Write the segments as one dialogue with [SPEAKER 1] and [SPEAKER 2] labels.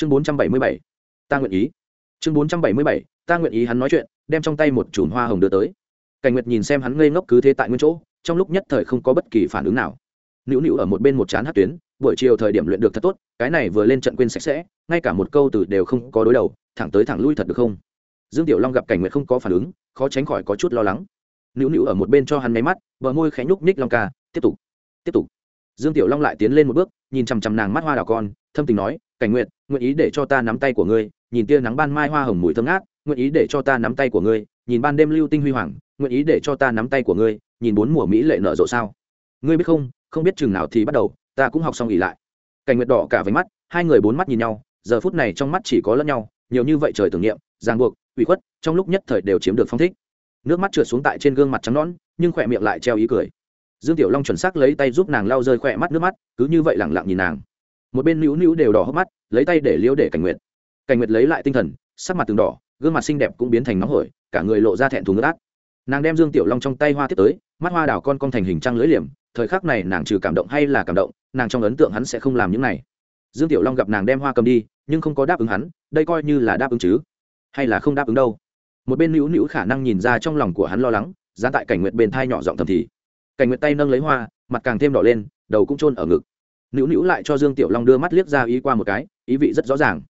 [SPEAKER 1] chương bốn trăm bảy mươi bảy, ta nguyện ý. Chương bốn trăm bảy mươi bảy, ta nguyện ý hắn nói chuyện, đem trong tay một chùm hoa hồng đưa tới. Cảnh nguyệt nhìn xem hắn ngây ngốc cứ thế tại nguyên chỗ, trong lúc nhất thời không có bất kỳ phản ứng nào. Nữu nữu ở một bên một chán hát tuyến, buổi chiều thời điểm luyện được thật tốt, cái này vừa lên trận quên sạch sẽ, ngay cả một câu từ đều không có đối đầu, thẳng tới thẳng lui thật được không? Dương tiểu long gặp cảnh nguyệt không có phản ứng, khó tránh khỏi có chút lo lắng. Nữu nữu ở một bên cho hắn máy mắt, bờ môi khẽ nhúc ních long ca, tiếp tục tiếp tục. Dương tiểu long lại tiến lên một bước, nhìn chằm chằm nàng mắt hoa đào con thâm tình nói, cảnh nguyện nguyện ý để cho ta nắm tay của ngươi, nhìn tia nắng ban mai hoa hồng mùi thơm ngát, nguyện ý để cho ta nắm tay của ngươi, nhìn ban đêm lưu tinh huy hoàng, nguyện ý để cho ta nắm tay của ngươi, nhìn bốn mùa mỹ lệ nở rộ sao? Ngươi biết không không biết chừng nào thì bắt đầu, ta cũng học xong nghỉ lại. Cảnh nguyệt đỏ cả váy mắt, hai người bốn mắt nhìn nhau, giờ phút này trong mắt chỉ có lẫn nhau, nhiều như vậy trời tưởng niệm, ràng buộc, ủy khuất, trong lúc nhất thời đều chiếm được phong thích. Nước mắt trượt xuống tại trên gương mặt trắng nõn, nhưng khỏe miệng lại treo ý cười. Dương tiểu long chuẩn xác lấy tay giúp nàng lau rơi khỏe mắt nước mắt, cứ như vậy lẳng lặng nhìn nàng một bên nữu nữu đều đỏ hốc mắt, lấy tay để liễu để cảnh nguyệt. Cảnh nguyệt lấy lại tinh thần, sắc mặt từng đỏ, gương mặt xinh đẹp cũng biến thành nóng hổi, cả người lộ ra thẹn thùng ướt át nàng đem dương tiểu long trong tay hoa tiếp tới, mắt hoa đào con con thành hình trăng lưỡi liềm, thời khắc này nàng trừ cảm động hay là cảm động, nàng trong ấn tượng hắn sẽ không làm những này. Dương tiểu long gặp nàng đem hoa cầm đi, nhưng không có đáp ứng hắn, đây coi như là đáp ứng chứ. Hay là không đáp ứng đâu. Một bên nữu nữu khả năng nhìn ra trong lòng của hắn lo lắng, dán tại cảnh nguyệt bên thai nhỏ giọng thầm thì. Cảnh nguyệt tay nâng lấy hoa, mặt càng thêm đỏ lên, đầu cũng trôn ở ngực nữu nữu lại cho dương tiểu long đưa mắt liếc ra ý qua một cái, ý vị rất rõ ràng.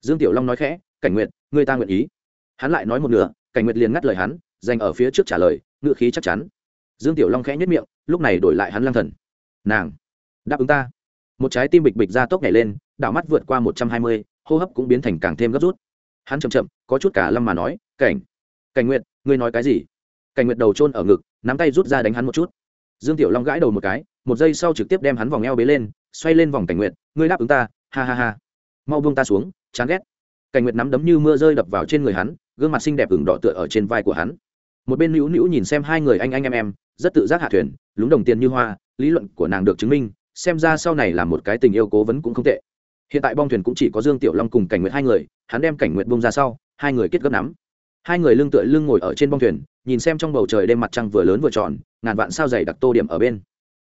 [SPEAKER 1] Dương tiểu long nói khẽ, cảnh nguyện người ta nguyện ý. Hắn lại nói một nửa, cảnh nguyện liền ngắt lời hắn, dành ở phía trước trả lời ngự khí chắc chắn. Dương tiểu long khẽ nhất miệng, lúc này đổi lại hắn lang thần. Nàng, đáp ứng ta. Một trái tim bịch bịch ra tốc nhảy lên, đảo mắt vượt qua một trăm hai mươi, hô hấp cũng biến thành càng thêm gấp rút. Hắn chậm chậm, có chút cả lâm mà nói, cảnh cảnh nguyện ngươi nói cái gì? Cảnh nguyện đầu trôn ở ngực, nắm tay rút ra đánh hắn một chút. Dương tiểu long gãi đầu một cái, một giây sau trực tiếp đem hắn vòng eo bế lên xoay lên vòng cảnh nguyệt, ngươi đáp ứng ta, ha ha ha. Mau buông ta xuống, chán ghét. Cảnh nguyệt nắm đấm như mưa rơi đập vào trên người hắn, gương mặt xinh đẹp ửng đỏ tựa ở trên vai của hắn. Một bên nữu nữu nhìn xem hai người anh anh em em, rất tự giác hạ thuyền, lúng đồng tiền như hoa, lý luận của nàng được chứng minh, xem ra sau này là một cái tình yêu cố vấn cũng không tệ. Hiện tại bong thuyền cũng chỉ có dương tiểu long cùng cảnh nguyệt hai người, hắn đem cảnh nguyệt bông ra sau, hai người kết gấp nắm. Hai người lưng tựa lưng ngồi ở trên bong thuyền, nhìn xem trong bầu trời đêm mặt trăng vừa lớn vừa tròn, ngàn vạn sao dày đặc tô điểm ở bên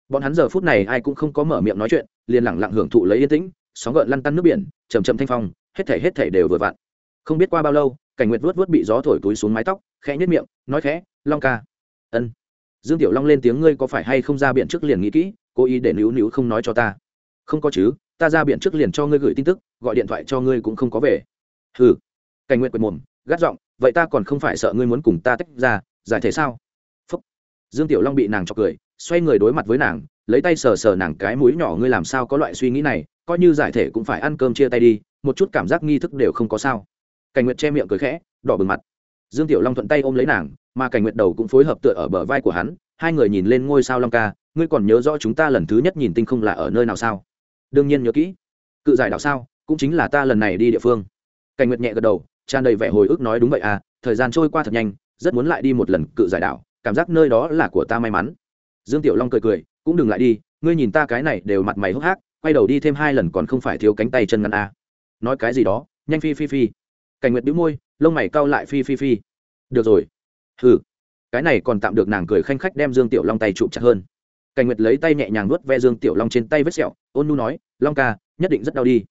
[SPEAKER 1] bọn hắn giờ phút này ai cũng không có mở miệng nói chuyện, liền lẳng lặng hưởng thụ lấy yên tĩnh, sóng gợn lăn tăn nước biển chầm chầm thanh phong, hết thể hết thể đều vừa vặn. Không biết qua bao lâu, cảnh nguyệt vuốt vuốt bị gió thổi túi xuống mái tóc, khẽ nhất miệng, nói khẽ, long ca. Ân. Dương tiểu long lên tiếng, ngươi có phải hay không ra biển trước liền nghĩ kỹ, cố ý để níu níu không nói cho ta? Không có chứ, ta ra biển trước liền cho ngươi gửi tin tức, gọi điện thoại cho ngươi cũng không có về. Ừ cảnh nguyện quệt mồm, gắt giọng, vậy ta còn không phải sợ ngươi muốn cùng ta tách ra, giải thể sao? Phúc. dương tiểu long bị nàng cho cười xoay người đối mặt với nàng, lấy tay sờ sờ nàng cái mũi nhỏ, ngươi làm sao có loại suy nghĩ này? Coi như giải thể cũng phải ăn cơm chia tay đi, một chút cảm giác nghi thức đều không có sao. Cảnh nguyệt che miệng cười khẽ, đỏ bừng mặt. Dương tiểu long thuận tay ôm lấy nàng, mà cảnh nguyệt đầu cũng phối hợp tựa ở bờ vai của hắn, hai người nhìn lên ngôi sao long ca, ngươi còn nhớ rõ chúng ta lần thứ nhất nhìn tinh không là ở nơi nào sao? Đương nhiên nhớ kỹ. Cự giải đảo sao? Cũng chính là ta lần này đi địa phương. Cảnh nguyệt nhẹ gật đầu, tràn đầy vẻ hồi ức nói, đúng vậy à thời gian trôi qua thật nhanh, rất muốn lại đi một lần cự giải đảo, cảm giác nơi đó là của ta may mắn dương tiểu long cười cười, cũng đừng lại đi, ngươi nhìn ta cái này đều mặt mày hốc hác, quay đầu đi thêm hai lần còn không phải thiếu cánh tay chân ngắn à. nói cái gì đó, nhanh phi phi phi. Cảnh nguyệt bĩu môi, lông mày cau lại phi phi phi. Được rồi. Hừ. Cái này còn tạm được nàng cười khanh khách đem dương tiểu long tay chụp chặt hơn. Cảnh nguyệt lấy tay nhẹ nhàng nuốt ve dương tiểu long trên tay vết sẹo, ôn nu nói, long ca, nhất định rất đau đi.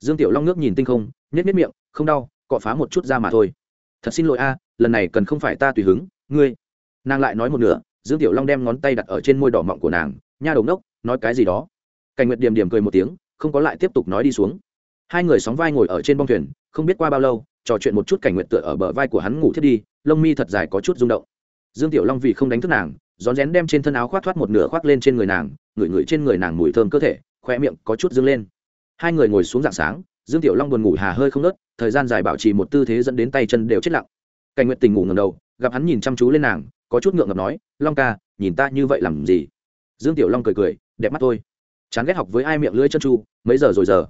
[SPEAKER 1] Dương tiểu long nước nhìn tinh không nhét nhét miệng, không đau, cọ phá một chút ra mà thôi. Thật xin lỗi a, lần này cần không phải ta tùy hứng, ngươi. Nàng lại nói một nửa dương tiểu long đem ngón tay đặt ở trên môi đỏ mọng của nàng, nha đồng đốc nói cái gì đó? Cảnh nguyệt điềm điềm cười một tiếng, không có lại tiếp tục nói đi xuống. Hai người sóng vai ngồi ở trên bong thuyền, không biết qua bao lâu, trò chuyện một chút cảnh Nguyệt tựa ở bờ vai của hắn ngủ thiết đi, lông mi thật dài có chút rung động. Dương tiểu long vì không đánh thức nàng, rón rén đem trên thân áo khoác thoát một nửa khoác lên trên người nàng, ngửi ngửi trên người nàng mùi thơm cơ thể khoe miệng có chút dâng lên. Hai người ngồi xuống dạng sáng, dương tiểu long buồn ngủ hà hơi không nớt thời gian dài bảo trì một tư thế dẫn đến tay chân đều chết lặng. Cảnh nguyện tình ngủ ngầm đầu, gặp hắn nhìn chăm chú lên nàng có chút ngượng ngập nói, long ca, nhìn ta như vậy làm gì? Dương tiểu long cười cười, đẹp mắt thôi. Chán ghét học với ai miệng lưỡi chân tru, mấy giờ rồi giờ?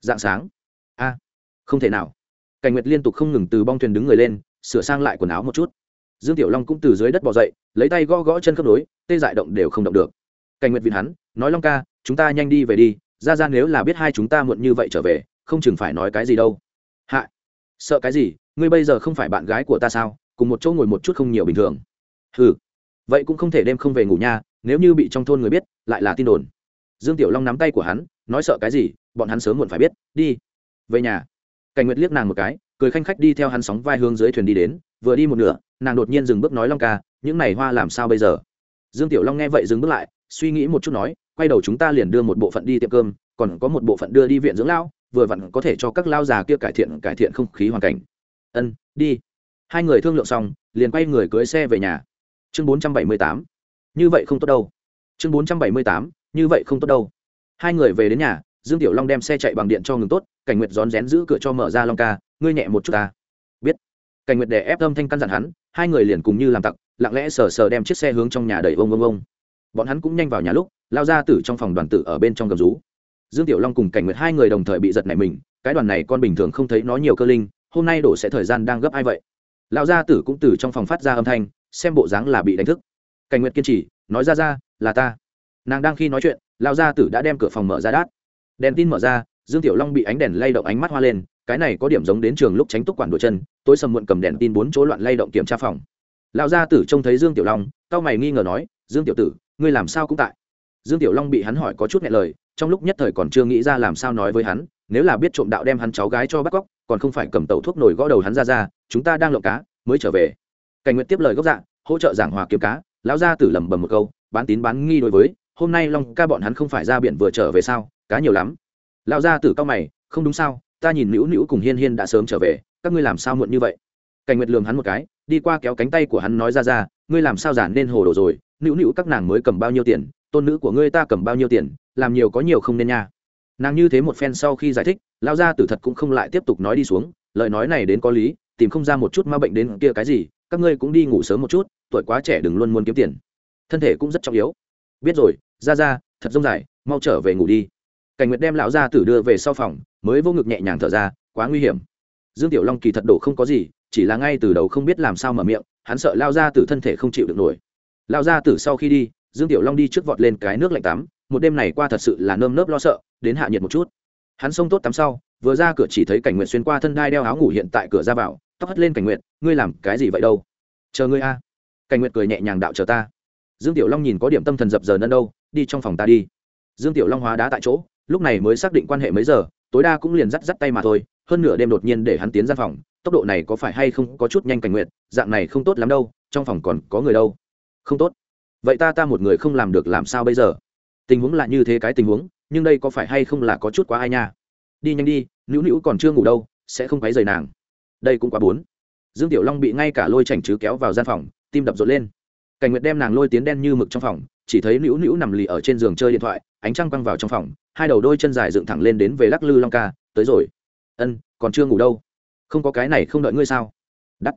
[SPEAKER 1] Dạng sáng. A, không thể nào. Cảnh nguyệt liên tục không ngừng từ bong thuyền đứng người lên, sửa sang lại quần áo một chút. Dương tiểu long cũng từ dưới đất bỏ dậy, lấy tay gõ gõ chân khớp nối, tê dại động đều không động được. Cảnh nguyệt vịn hắn, nói, long ca, chúng ta nhanh đi về đi, ra ra nếu là biết hai chúng ta muộn như vậy trở về, không chừng phải nói cái gì đâu. Hạ, sợ cái gì? Ngươi bây giờ không phải bạn gái của ta sao? Cùng một chỗ ngồi một chút không nhiều bình thường ừ vậy cũng không thể đêm không về ngủ nha, nếu như bị trong thôn người biết, lại là tin đồn. Dương tiểu long nắm tay của hắn, nói sợ cái gì, bọn hắn sớm muộn phải biết, đi. Về nhà. Cảnh nguyệt liếc nàng một cái, cười khanh khách đi theo hắn sóng vai hướng dưới thuyền đi đến, vừa đi một nửa, nàng đột nhiên dừng bước nói long ca, những này hoa làm sao bây giờ? Dương tiểu long nghe vậy dừng bước lại, suy nghĩ một chút nói, quay đầu chúng ta liền đưa một bộ phận đi tiệm cơm, còn có một bộ phận đưa đi viện dưỡng lao vừa vặn có thể cho các lao già kia cải thiện cải thiện không khí hoàn cảnh. Ân, đi. Hai người thương lượng xong, liền quay người cưới xe về nhà chương bốn trăm bảy mươi tám. Như vậy không tốt đâu. Chương bốn trăm bảy mươi tám, như vậy không tốt đâu. Hai người về đến nhà, dương tiểu long đem xe chạy bằng điện cho ngừng tốt, cảnh nguyệt rón rén giữ cửa cho mở ra long ca, ngươi nhẹ một chút ta. Biết. Cảnh nguyệt đè ép âm thanh căn dặn hắn, hai người liền cùng như làm tặc, lặng lẽ sờ sờ đem chiếc xe hướng trong nhà đẩy ông ông ông. Bọn hắn cũng nhanh vào nhà lúc, lao ra tử trong phòng đoàn tử ở bên trong gầm rú. Dương tiểu long cùng cảnh nguyệt hai người đồng thời bị giật nảy mình, cái đoàn này con bình thường không thấy nó nhiều cơ linh, hôm nay đổ sẽ thời gian đang gấp ai vậy? Lão gia tử cũng từ trong phòng phát ra âm thanh xem bộ dáng là bị đánh thức. Cảnh nguyệt kiên trì, nói ra ra, là ta. Nàng đang khi nói chuyện, lão gia tử đã đem cửa phòng mở ra đát. Đèn tin mở ra, dương tiểu long bị ánh đèn lay động ánh mắt hoa lên, cái này có điểm giống đến trường lúc tránh túc quản đồ chân, tối sầm muộn cầm đèn tin bốn chỗ loạn lay động kiểm tra phòng. Lão gia tử trông thấy dương tiểu long cao mày nghi ngờ nói, dương tiểu tử, ngươi làm sao cũng tại? Dương tiểu long bị hắn hỏi có chút nhẹ lời, trong lúc nhất thời còn chưa nghĩ ra làm sao nói với hắn, nếu là biết trộm đạo đem hắn cháu gái cho bắt cóc, còn không phải cầm tàu thuốc nổi gõ đầu hắn ra ra, chúng ta đang lộng cá, mới trở về cảnh nguyện tiếp lời gốc dạng hỗ trợ giảng hòa kiếm cá, lão gia tử lẩm bẩm một câu, bán tín bán nghi đối với, hôm nay long ca bọn hắn không phải ra biển vừa trở về sao, cá nhiều lắm. Lão gia tử cao mày, không đúng sao, ta nhìn nữu nữu cùng hiên hiên đã sớm trở về, các ngươi làm sao muộn như vậy? Cảnh nguyệt lường hắn một cái, đi qua kéo cánh tay của hắn nói ra ra, ngươi làm sao giản nên hồ đồ rồi, nữu nữu các nàng mới cầm bao nhiêu tiền, tôn nữ của ngươi ta cầm bao nhiêu tiền, làm nhiều có nhiều không nên nha. Nàng như thế một phen sau khi giải thích lao ra tử thật cũng không lại tiếp tục nói đi xuống, lời nói này đến có lý, tìm không ra một chút ma bệnh đến kia cái gì các ngươi cũng đi ngủ sớm một chút, tuổi quá trẻ đừng luôn muốn kiếm tiền. Thân thể cũng rất trọng yếu. Biết rồi ra ra thật rông dài, mau trở về ngủ đi. Cảnh nguyệt đem lão gia tử đưa về sau phòng, mới vô ngực nhẹ nhàng thở ra, quá nguy hiểm. Dương tiểu long kỳ thật đổ không có gì, chỉ là ngay từ đầu không biết làm sao mở miệng, hắn sợ lao gia tử thân thể không chịu được nổi. Lao gia tử sau khi đi, dương tiểu long đi trước vọt lên cái nước lạnh tắm, một đêm này qua thật sự là nơm nớp lo sợ, đến hạ nhiệt một chút. Hắn xông tốt tắm sau, vừa ra cửa chỉ thấy cảnh nguyệt xuyên qua thân đai đeo áo ngủ hiện tại cửa ra vào tóc hất lên cảnh nguyện ngươi làm cái gì vậy đâu? Chờ ngươi a. Cảnh nguyện cười nhẹ nhàng đạo chờ ta. Dương tiểu long nhìn có điểm tâm thần dập giờ nân đâu, đi trong phòng ta đi. Dương tiểu long hóa đá tại chỗ, lúc này mới xác định quan hệ mấy giờ, tối đa cũng liền dắt dắt tay mà thôi, hơn nửa đêm đột nhiên để hắn tiến ra phòng, tốc độ này có phải hay không có chút nhanh cảnh nguyện dạng này không tốt lắm đâu, trong phòng còn có người đâu. Không tốt. Vậy ta ta một người không làm được làm sao bây giờ? Tình huống là như thế cái tình huống, nhưng đây có phải hay không là có chút quá ai nha? Đi nhanh đi, nữu nữu còn chưa ngủ đâu, sẽ không quấy rầy nàng đây cũng quá bốn. Dương tiểu long bị ngay cả lôi chảnh chứ kéo vào gian phòng, tim đập rộn lên. Cảnh nguyệt đem nàng lôi tiến đen như mực trong phòng, chỉ thấy nữu nữu nằm lì ở trên giường chơi điện thoại, ánh trăng quăng vào trong phòng, hai đầu đôi chân dài dựng thẳng lên đến về lắc lư long ca, tới rồi. Ân, còn chưa ngủ đâu. Không có cái này không đợi ngươi sao? Đắt.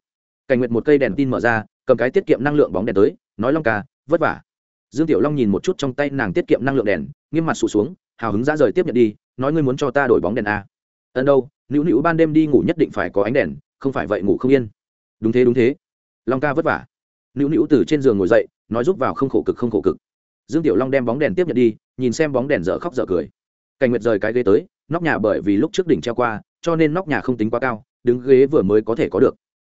[SPEAKER 1] Cảnh nguyệt một cây đèn tin mở ra, cầm cái tiết kiệm năng lượng bóng đèn tới, nói long ca, vất vả. Dương tiểu long nhìn một chút trong tay nàng tiết kiệm năng lượng đèn, nghiêm mặt sụt xuống, hào hứng ra rời tiếp nhận đi, nói ngươi muốn cho ta đổi bóng đèn a ân đâu nữu nữu ban đêm đi ngủ nhất định phải có ánh đèn, không phải vậy ngủ không yên. Đúng thế đúng thế. Long ca vất vả. Nữu nữu từ trên giường ngồi dậy, nói giúp vào không khổ cực, không khổ cực. Dương tiểu long đem bóng đèn tiếp nhận đi, nhìn xem bóng đèn dở khóc dở cười. Cảnh nguyệt rời cái ghế tới, nóc nhà bởi vì lúc trước đỉnh treo qua, cho nên nóc nhà không tính quá cao, đứng ghế vừa mới có thể có được.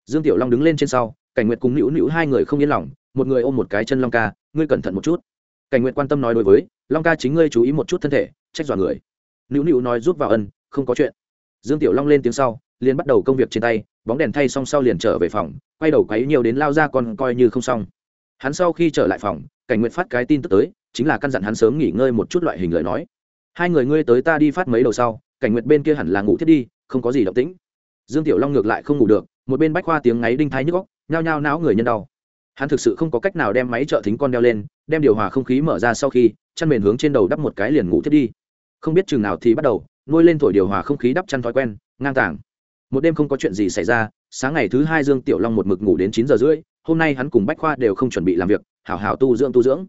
[SPEAKER 1] Dương tiểu long đứng lên trên sau, cảnh nguyệt cùng nữu nữu hai người không yên lòng, một người ôm một cái chân long ca, ngươi cẩn thận một chút. Cảnh nguyệt quan tâm nói đối với, long ca chính ngươi chú ý một chút thân thể, trách dọa người. Nữu nữu nói giúp vào ân, không có chuyện dương tiểu long lên tiếng sau, liền bắt đầu công việc trên tay, bóng đèn thay xong sau liền trở về phòng, quay đầu quấy nhiều đến lao ra còn coi như không xong. Hắn sau khi trở lại phòng, cảnh nguyện phát cái tin tức tới, chính là căn dặn hắn sớm nghỉ ngơi một chút loại hình lời nói. Hai người ngươi tới ta đi phát mấy đầu sau, cảnh nguyện bên kia hẳn là ngủ thiết đi, không có gì động tĩnh. Dương tiểu long ngược lại không ngủ được, một bên bách khoa tiếng ngáy đinh thái nhức góc nhao nhao não người nhân đau. Hắn thực sự không có cách nào đem máy trợ thính con đeo lên, đem điều hòa không khí mở ra sau khi, chăn mền hướng trên đầu đắp một cái liền ngủ thiết đi. Không biết chừng nào thì bắt đầu nuôi lên thổi điều hòa không khí đắp chăn thói quen, ngang tàng. Một đêm không có chuyện gì xảy ra, sáng ngày thứ hai dương tiểu long một mực ngủ đến chín giờ rưỡi, hôm nay hắn cùng bách khoa đều không chuẩn bị làm việc, hảo hảo tu dưỡng tu dưỡng.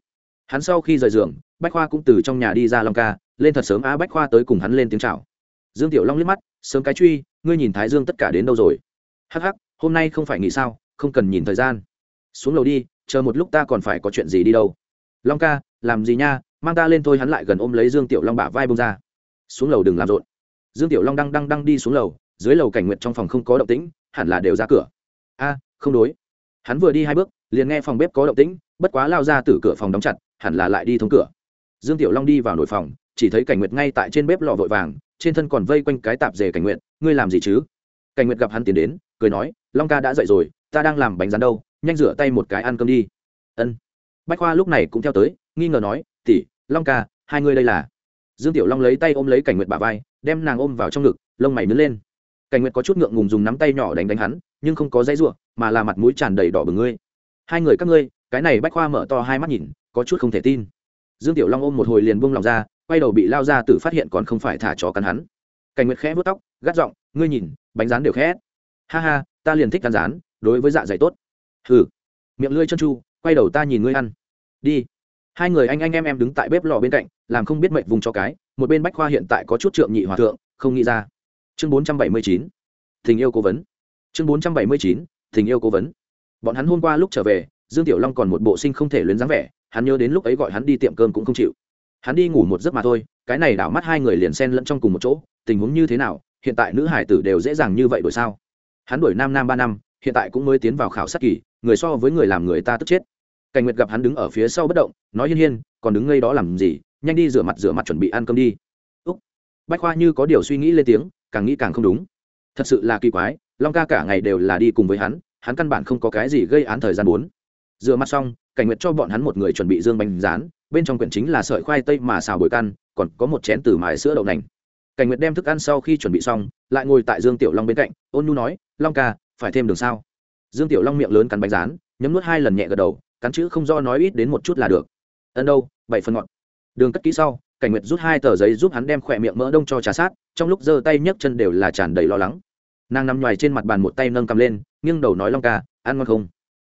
[SPEAKER 1] Hắn sau khi rời giường, bách khoa cũng từ trong nhà đi ra long ca, lên thật sớm á bách khoa tới cùng hắn lên tiếng chào. Dương tiểu long liếc mắt, sớm cái truy, ngươi nhìn thái dương tất cả đến đâu rồi? Hắc hắc, hôm nay không phải nghỉ sao, không cần nhìn thời gian. Xuống lầu đi, chờ một lúc ta còn phải có chuyện gì đi đâu. Long ca, làm gì nha, mang ta lên thôi, hắn lại gần ôm lấy dương tiểu long bả vai bông ra xuống lầu đừng làm rộn. Dương tiểu long đang đang đang đi xuống lầu, dưới lầu cảnh nguyện trong phòng không có động tĩnh, hẳn là đều ra cửa. A, không đối. Hắn vừa đi hai bước, liền nghe phòng bếp có động tĩnh, bất quá lao ra từ cửa phòng đóng chặt, hẳn là lại đi thông cửa. Dương tiểu long đi vào nội phòng, chỉ thấy cảnh nguyệt ngay tại trên bếp lò vội vàng, trên thân còn vây quanh cái tạp dề cảnh nguyện, ngươi làm gì chứ? Cảnh nguyệt gặp hắn tiến đến, cười nói, long ca đã dậy rồi, ta đang làm bánh rán đâu, nhanh rửa tay một cái ăn cơm đi. Ân. Bách khoa lúc này cũng theo tới, nghi ngờ nói tỉ long ca, hai ngươi đây là? Dương tiểu long lấy tay ôm lấy cảnh nguyệt bà vai, đem nàng ôm vào trong ngực, lông mày nứt lên. Cảnh nguyệt có chút ngượng ngùng dùng nắm tay nhỏ đánh đánh hắn, nhưng không có dãy ruộng mà là mặt mũi tràn đầy đỏ bừng ngươi. Hai người các ngươi, cái này bách khoa mở to hai mắt nhìn, có chút không thể tin. Dương tiểu long ôm một hồi liền buông lòng ra, quay đầu bị lao ra tử phát hiện còn không phải thả chó cắn hắn. Cảnh nguyệt khẽ vớt tóc, gắt giọng, ngươi nhìn, bánh rán đều khẽ ha ha, ta liền thích ăn rán, đối với dạ dày tốt. Hừ. Miệng lưỡi chân chu, quay đầu ta nhìn ngươi ăn. Đi. Hai người anh anh em em đứng tại bếp lò bên cạnh làm không biết mệnh vùng cho cái, một bên bách khoa hiện tại có chút trượng nhị hòa thượng, không nghĩ ra. Chương bốn trăm bảy mươi chín, tình yêu cố vấn. Chương bốn trăm bảy mươi chín, tình yêu cố vấn. Bọn hắn hôm qua lúc trở về, dương tiểu long còn một bộ sinh không thể luyến dáng vẻ, hắn nhớ đến lúc ấy gọi hắn đi tiệm cơm cũng không chịu. Hắn đi ngủ một giấc mà thôi, cái này đảo mắt hai người liền xen lẫn trong cùng một chỗ, tình huống như thế nào, hiện tại nữ hải tử đều dễ dàng như vậy đổi sao? Hắn đuổi nam nam ba năm, hiện tại cũng mới tiến vào khảo sát kỳ, người so với người làm người ta tức chết. Cảnh nguyệt gặp hắn đứng ở phía sau bất động, nói hiên hiên, còn đứng ngây đó làm gì? Nhanh đi rửa mặt rửa mặt, chuẩn bị ăn cơm đi. Úc. Bách khoa như có điều suy nghĩ lên tiếng, càng nghĩ càng không đúng. Thật sự là kỳ quái, long ca cả ngày đều là đi cùng với hắn hắn căn bản không có cái gì gây án thời gian bốn rửa mặt xong, cảnh nguyệt cho bọn hắn một người chuẩn bị dương bánh rán, bên trong quyển chính là sợi khoai tây mà xào bồi căn, còn có một chén từ mài sữa đậu nành. Cảnh nguyệt đem thức ăn sau khi chuẩn bị xong, lại ngồi tại dương tiểu long bên cạnh, ôn nhu nói, long ca, phải thêm đường sao? Dương tiểu long miệng lớn cắn bánh rán, nhấm nuốt hai lần nhẹ gật đầu, cắn chữ không do nói ít đến một chút là được. Ân đâu, bảy phần ngọt đường cất kỹ sau, cảnh nguyệt rút hai tờ giấy giúp hắn đem khỏe miệng mỡ đông cho trà sát, trong lúc giơ tay nhấc chân đều là tràn đầy lo lắng. Nàng nằm nhoài trên mặt bàn một tay nâng cầm lên, nghiêng đầu nói long ca, ăn ngon không?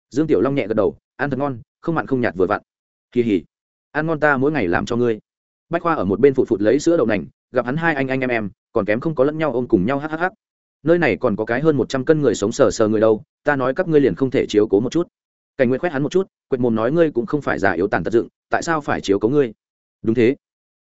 [SPEAKER 1] Dương tiểu long nhẹ gật đầu, ăn thật ngon, không mặn không nhạt vừa vặn. Kỳ hỉ, ăn ngon ta mỗi ngày làm cho ngươi. Bách khoa ở một bên phụt phụt lấy sữa đậu nành, gặp hắn hai anh anh em em, còn kém không có lẫn nhau ôm cùng nhau hhh nơi này còn có cái hơn một trăm cân người sống sờ sờ người đâu, ta nói các ngươi liền không thể chiếu cố một chút. Cảnh nguyện khoét hắn một chút, quệt mồm nói ngươi cũng không phải già yếu tàn tật dựng, tại sao phải chiếu cố ngươi? Đúng thế.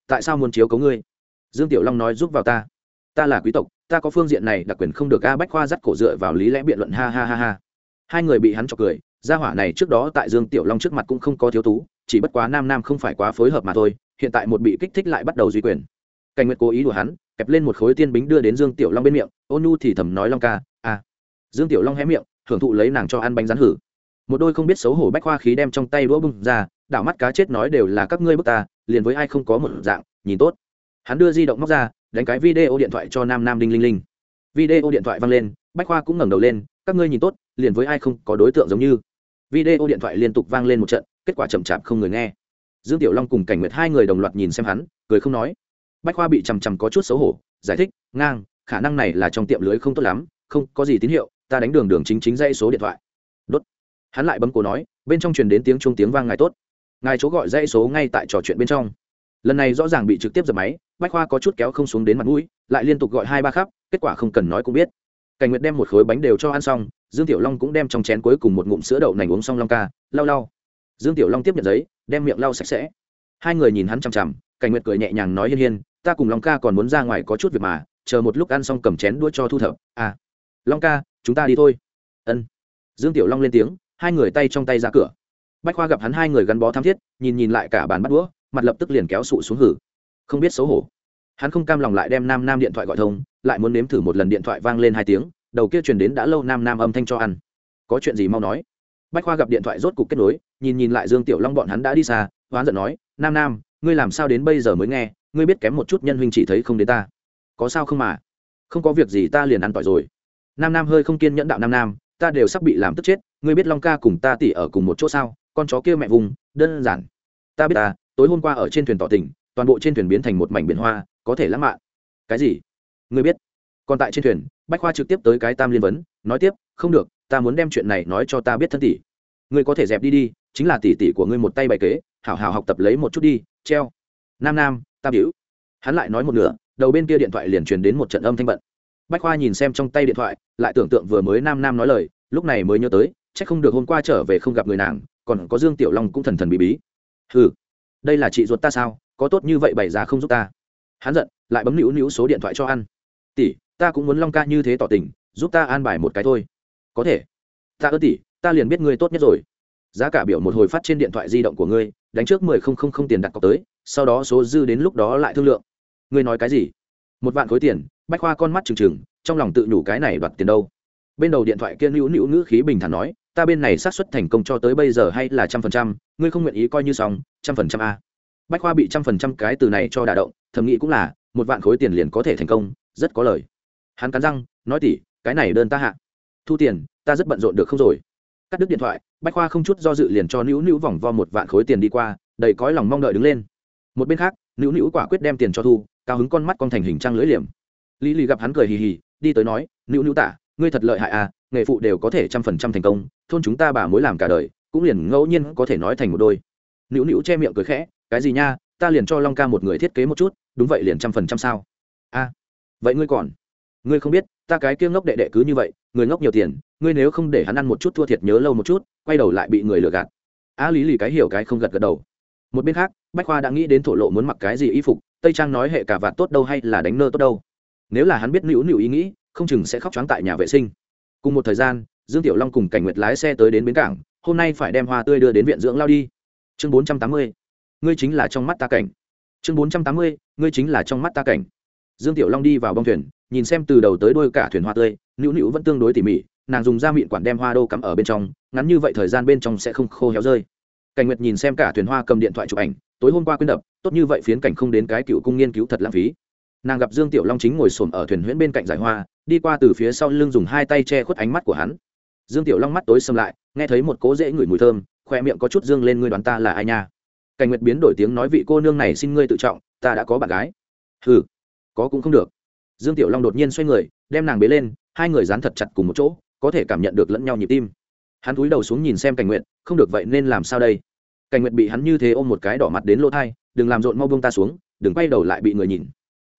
[SPEAKER 1] Tại sao muốn chiếu cấu ngươi? Dương tiểu long nói giúp vào ta. Ta là quý tộc, ta có phương diện này đặc quyền không được a bách khoa dắt cổ dựa vào lý lẽ biện luận, ha ha ha ha. Hai người bị hắn chọc cười, gia hỏa này trước đó tại dương tiểu long trước mặt cũng không có thiếu tú, chỉ bất quá nam nam không phải quá phối hợp mà thôi, hiện tại một bị kích thích lại bắt đầu duy quyền. Cảnh nguyệt cố ý đùa hắn, kẹp lên một khối tiên bính đưa đến dương tiểu long bên miệng, ôn nu thì thầm nói long ca, a. Dương tiểu long hé miệng, thưởng thụ lấy nàng cho ăn bánh rán hử. Một đôi không biết xấu hổ bách khoa khí đem trong tay đũa bung ra, đảo mắt cá chết nói đều là các ngươi bức ta liền với ai không có một dạng, nhìn tốt. Hắn đưa di động móc ra, đánh cái video điện thoại cho nam nam đinh linh linh. Video điện thoại văng lên, bách khoa cũng ngẩng đầu lên, các ngươi nhìn tốt, liền với ai không có đối tượng giống như. Video điện thoại liên tục vang lên một trận, kết quả chậm chạp không người nghe. Dương tiểu long cùng cảnh nguyệt hai người đồng loạt nhìn xem hắn, cười không nói. Bách khoa bị chằm chằm có chút xấu hổ, giải thích, ngang, khả năng này là trong tiệm lưới không tốt lắm, không có gì tín hiệu, ta đánh đường đường chính chính dây số điện thoại. Đốt. Hắn lại bấm cổ nói, bên trong truyền đến tiếng chuông tiếng vang ngài tốt ngài chỗ gọi dây số ngay tại trò chuyện bên trong. Lần này rõ ràng bị trực tiếp giật máy, bách khoa có chút kéo không xuống đến mặt mũi, lại liên tục gọi hai ba khắp, kết quả không cần nói cũng biết. Cảnh nguyệt đem một khối bánh đều cho ăn xong, dương tiểu long cũng đem trong chén cuối cùng một ngụm sữa đậu nành uống xong long ca, lau lau. Dương tiểu long tiếp nhận giấy, đem miệng lau sạch sẽ. Hai người nhìn hắn chằm chằm, cảnh nguyệt cười nhẹ nhàng nói hiên hiên, ta cùng long ca còn muốn ra ngoài có chút việc mà, chờ một lúc ăn xong cầm chén đũa cho thu thập à. Long ca, chúng ta đi thôi. Ân. Dương tiểu long lên tiếng, hai người tay trong tay ra cửa bách khoa gặp hắn hai người gắn bó tham thiết, nhìn nhìn lại cả bàn bắt đũa, mặt lập tức liền kéo sụ xuống hử. Không biết xấu hổ. Hắn không cam lòng lại đem nam nam điện thoại gọi thông, lại muốn nếm thử một lần điện thoại vang lên hai tiếng, đầu kia truyền đến đã lâu nam nam âm thanh cho ăn. Có chuyện gì mau nói. Bách khoa gặp điện thoại rốt cục kết nối, nhìn nhìn lại dương tiểu long bọn hắn đã đi xa, hoán giận nói, nam nam, ngươi làm sao đến bây giờ mới nghe, ngươi biết kém một chút nhân huynh chỉ thấy không đến ta. Có sao không mà? Không có việc gì ta liền ăn tỏi rồi. Nam nam hơi không kiên nhẫn đạo nam nam, ta đều sắp bị làm tức chết, ngươi biết long ca cùng ta tỉ ở cùng một chỗ sao? Con chó kia mẹ vùng, đơn giản. Ta biết ta, tối hôm qua ở trên thuyền tỏ tình, toàn bộ trên thuyền biến thành một mảnh biển hoa, có thể lãng mạn. Cái gì? Người biết. Còn tại trên thuyền, bách khoa trực tiếp tới cái tam liên vấn, nói tiếp, không được, ta muốn đem chuyện này nói cho ta biết thân tỷ. Ngươi có thể dẹp đi đi, chính là tỷ tỷ của ngươi một tay bài kế, hảo hảo học tập lấy một chút đi, treo. Nam nam ta biểu hắn lại nói một nửa, đầu bên kia điện thoại liền truyền đến một trận âm thanh bận. Bách khoa nhìn xem trong tay điện thoại, lại tưởng tượng vừa mới nam nam nói lời, lúc này mới nhớ tới c h ắ c không được hôm qua trở về không gặp người nàng còn có dương tiểu long cũng thần thần bí bí. Ừ đây là chị ruột ta sao? Có tốt như vậy bày ra không giúp ta? Hắn giận, lại bấm nữu nữu số điện thoại cho ăn. Tỷ, ta cũng muốn long ca như thế tỏ tình, giúp ta an bài một cái thôi. Có thể. Ta ơ tỷ, ta liền biết ngươi tốt nhất rồi. Giá cả biểu một hồi phát trên điện thoại di động của ngươi, đánh trước mười không không không tiền đặt cọc tới, sau đó số dư đến lúc đó lại thương lượng. Ngươi nói cái gì? Một vạn khối tiền, bách khoa con mắt trừng trừng, trong lòng tự nhủ cái này đoạt tiền đâu. Bên đầu điện thoại kia nữu nữu ngữ khí bình thản nói ta bên này xác suất thành công cho tới bây giờ hay là trăm phần trăm, ngươi không nguyện ý coi như xong, trăm phần trăm a. Bách khoa bị trăm phần trăm cái từ này cho đả động, thầm nghĩ cũng là, một vạn khối tiền liền có thể thành công, rất có lời. Hắn cắn răng, nói tỉ, cái này đơn ta hạ. Thu tiền, ta rất bận rộn được không rồi. Cắt đứt điện thoại, bách khoa không chút do dự liền cho nữu nữu vòng vo một vạn khối tiền đi qua, đầy cõi lòng mong đợi đứng lên. Một bên khác, nữu nữu quả quyết đem tiền cho thu, cao hứng con mắt con thành hình trăng lưỡi liềm. Lý lì gặp hắn cười hì hì, đi tới nói, nữu nữu tả, ngươi thật lợi hại à nghề phụ đều có thể trăm phần trăm thành công, thôn chúng ta bà mối làm cả đời, cũng liền ngẫu nhiên có thể nói thành một đôi. Nữu nữu che miệng cười khẽ, cái gì nha, ta liền cho long ca một người thiết kế một chút, đúng vậy liền trăm phần trăm sao? A, vậy ngươi còn? Ngươi không biết, ta cái kia ngốc đệ đệ cứ như vậy, người ngốc nhiều tiền, ngươi nếu không để hắn ăn một chút thua thiệt nhớ lâu một chút, quay đầu lại bị người lừa gạt. A lý lì cái hiểu cái không gật gật đầu. Một bên khác, bách khoa đã nghĩ đến thổ lộ muốn mặc cái gì y phục, tây trang nói hệ cả vạt tốt đâu hay là đánh nơ tốt đâu. Nếu là hắn biết nữu nữu ý nghĩ, không chừng sẽ khóc trắng tại nhà vệ sinh cùng một thời gian, dương tiểu long cùng cảnh nguyệt lái xe tới đến bến cảng, hôm nay phải đem hoa tươi đưa đến viện dưỡng lao đi. Chương bốn trăm tám mươi, ngươi chính là trong mắt ta cảnh. Chương bốn trăm tám mươi, ngươi chính là trong mắt ta cảnh. Dương tiểu long đi vào bong thuyền, nhìn xem từ đầu tới đôi cả thuyền hoa tươi, nữu nữu vẫn tương đối tỉ mỉ, nàng dùng da mịn quản đem hoa đô cắm ở bên trong, ngắn như vậy thời gian bên trong sẽ không khô héo rơi. Cảnh nguyệt nhìn xem cả thuyền hoa cầm điện thoại chụp ảnh, tối hôm qua quyên đập, tốt như vậy phiến cảnh không đến cái cựu cung nghiên cứu thật lãng phí. Nàng gặp dương tiểu long chính ngồi xổm ở thuyền huyễn bên cạnh giải hoa đi qua từ phía sau lưng dùng hai tay che khuất ánh mắt của hắn. Dương tiểu long mắt tối xâm lại, nghe thấy một cố dễ ngửi mùi thơm khoe miệng có chút dương lên, ngươi đoán ta là ai nha? Cảnh nguyệt biến đổi tiếng nói, vị cô nương này xin ngươi tự trọng, ta đã có bạn gái. Ừ có cũng không được. Dương tiểu long đột nhiên xoay người, đem nàng bế lên, hai người dán thật chặt cùng một chỗ, có thể cảm nhận được lẫn nhau nhịp tim. Hắn cúi đầu xuống nhìn xem cảnh nguyện không được vậy nên làm sao đây? Cảnh nguyện bị hắn như thế ôm một cái đỏ mặt đến lỗ thai, đừng làm rộn mau bông ta xuống, đừng quay đầu lại bị người nhìn.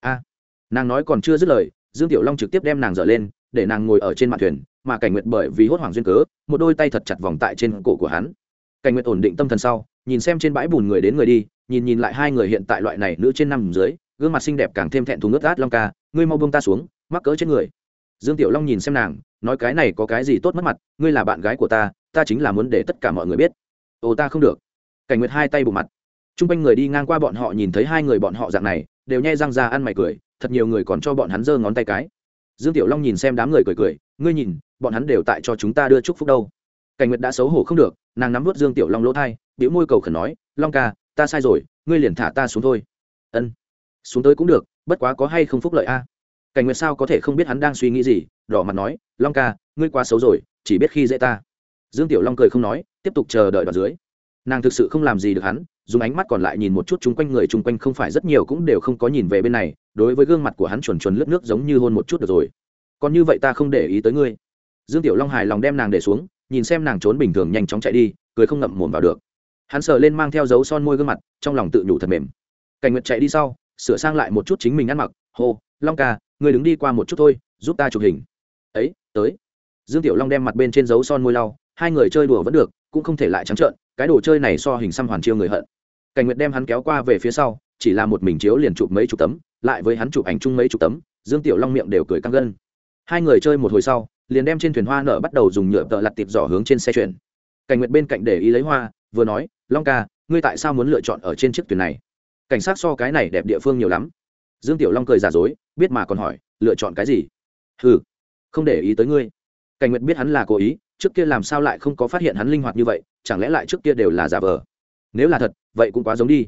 [SPEAKER 1] A. Nàng nói còn chưa dứt lời dương tiểu long trực tiếp đem nàng dở lên, để nàng ngồi ở trên mặt thuyền, mà cảnh Nguyệt bởi vì hốt hoảng duyên cớ, một đôi tay thật chặt vòng tại trên cổ của hắn. Cảnh Nguyệt ổn định tâm thần sau, nhìn xem trên bãi bùn người đến người đi, nhìn nhìn lại hai người hiện tại loại này nữ trên năm dưới, gương mặt xinh đẹp càng thêm thẹn thùng ướt át long ca, ngươi mau bông ta xuống, mắc cỡ trên người. Dương tiểu long nhìn xem nàng, nói cái này có cái gì tốt mất mặt, ngươi là bạn gái của ta ta chính là muốn để tất cả mọi người biết. Ồ ta không được. Cảnh nguyệt hai tay bù mặt. T r u n g quanh người đi ngang qua bọn họ nhìn thấy hai người bọn họ dạng này, đều nhai răng ra ăn mày cười thật nhiều người còn cho bọn hắn giơ ngón tay cái. Dương tiểu long nhìn xem đám người cười cười, ngươi nhìn, bọn hắn đều tại cho chúng ta đưa chúc phúc đâu. Cảnh nguyệt đã xấu hổ không được, nàng nắm nuốt dương tiểu long lỗ thai biểu môi cầu khẩn nói, long ca, ta sai rồi, ngươi liền thả ta xuống thôi. Ân, xuống tới cũng được, bất quá có hay không phúc lợi a? Cảnh nguyệt sao có thể không biết hắn đang suy nghĩ gì, đỏ mặt nói, long ca, ngươi quá xấu rồi, chỉ biết khi dễ ta. Dương tiểu long cười không nói, tiếp tục chờ đợi đoạn dưới. Nàng thực sự không làm gì được hắn, dùng ánh mắt còn lại nhìn một chút chung quanh người chung quanh không phải rất nhiều cũng đều không có nhìn về bên này đối với gương mặt của hắn chuẩn chuẩn lướt nước giống như hôn một chút được rồi. Còn như vậy ta không để ý tới ngươi. Dương tiểu long hài lòng đem nàng để xuống, nhìn xem nàng trốn bình thường nhanh chóng chạy đi, cười không ngậm mồm vào được. Hắn sờ lên mang theo dấu son môi gương mặt, trong lòng tự nhủ thật mềm. Cảnh nguyệt chạy đi sau, sửa sang lại một chút chính mình ăn mặc. Hô, long ca, ngươi đứng đi qua một chút thôi, giúp ta chụp hình. Ấy, tới. Dương tiểu long đem mặt bên trên dấu son môi lau, hai người chơi đùa vẫn được, cũng không thể lại trắng trợn, cái đồ chơi này so hình xăm hoàn chiêu người hận. Cảnh nguyệt đem hắn kéo qua về phía sau, chỉ là một mình chiếu liền chụp mấy chục tấm lại với hắn chụp ảnh chung mấy chục tấm, dương tiểu long miệng đều cười căng gân. Hai người chơi một hồi sau, liền đem trên thuyền hoa nở bắt đầu dùng nhựa tợ lặt tiệp giỏ hướng trên xe chuyển. Cảnh nguyệt bên cạnh để ý lấy hoa, vừa nói, long ca, ngươi tại sao muốn lựa chọn ở trên chiếc thuyền này? Cảnh sát so cái này đẹp địa phương nhiều lắm. Dương tiểu long cười giả dối, biết mà còn hỏi, lựa chọn cái gì? Ừ không để ý tới ngươi. Cảnh nguyệt biết hắn là cố ý, trước kia làm sao lại không có phát hiện hắn linh hoạt như vậy, chẳng lẽ lại trước kia đều là giả vờ? Nếu là thật, vậy cũng quá giống đi.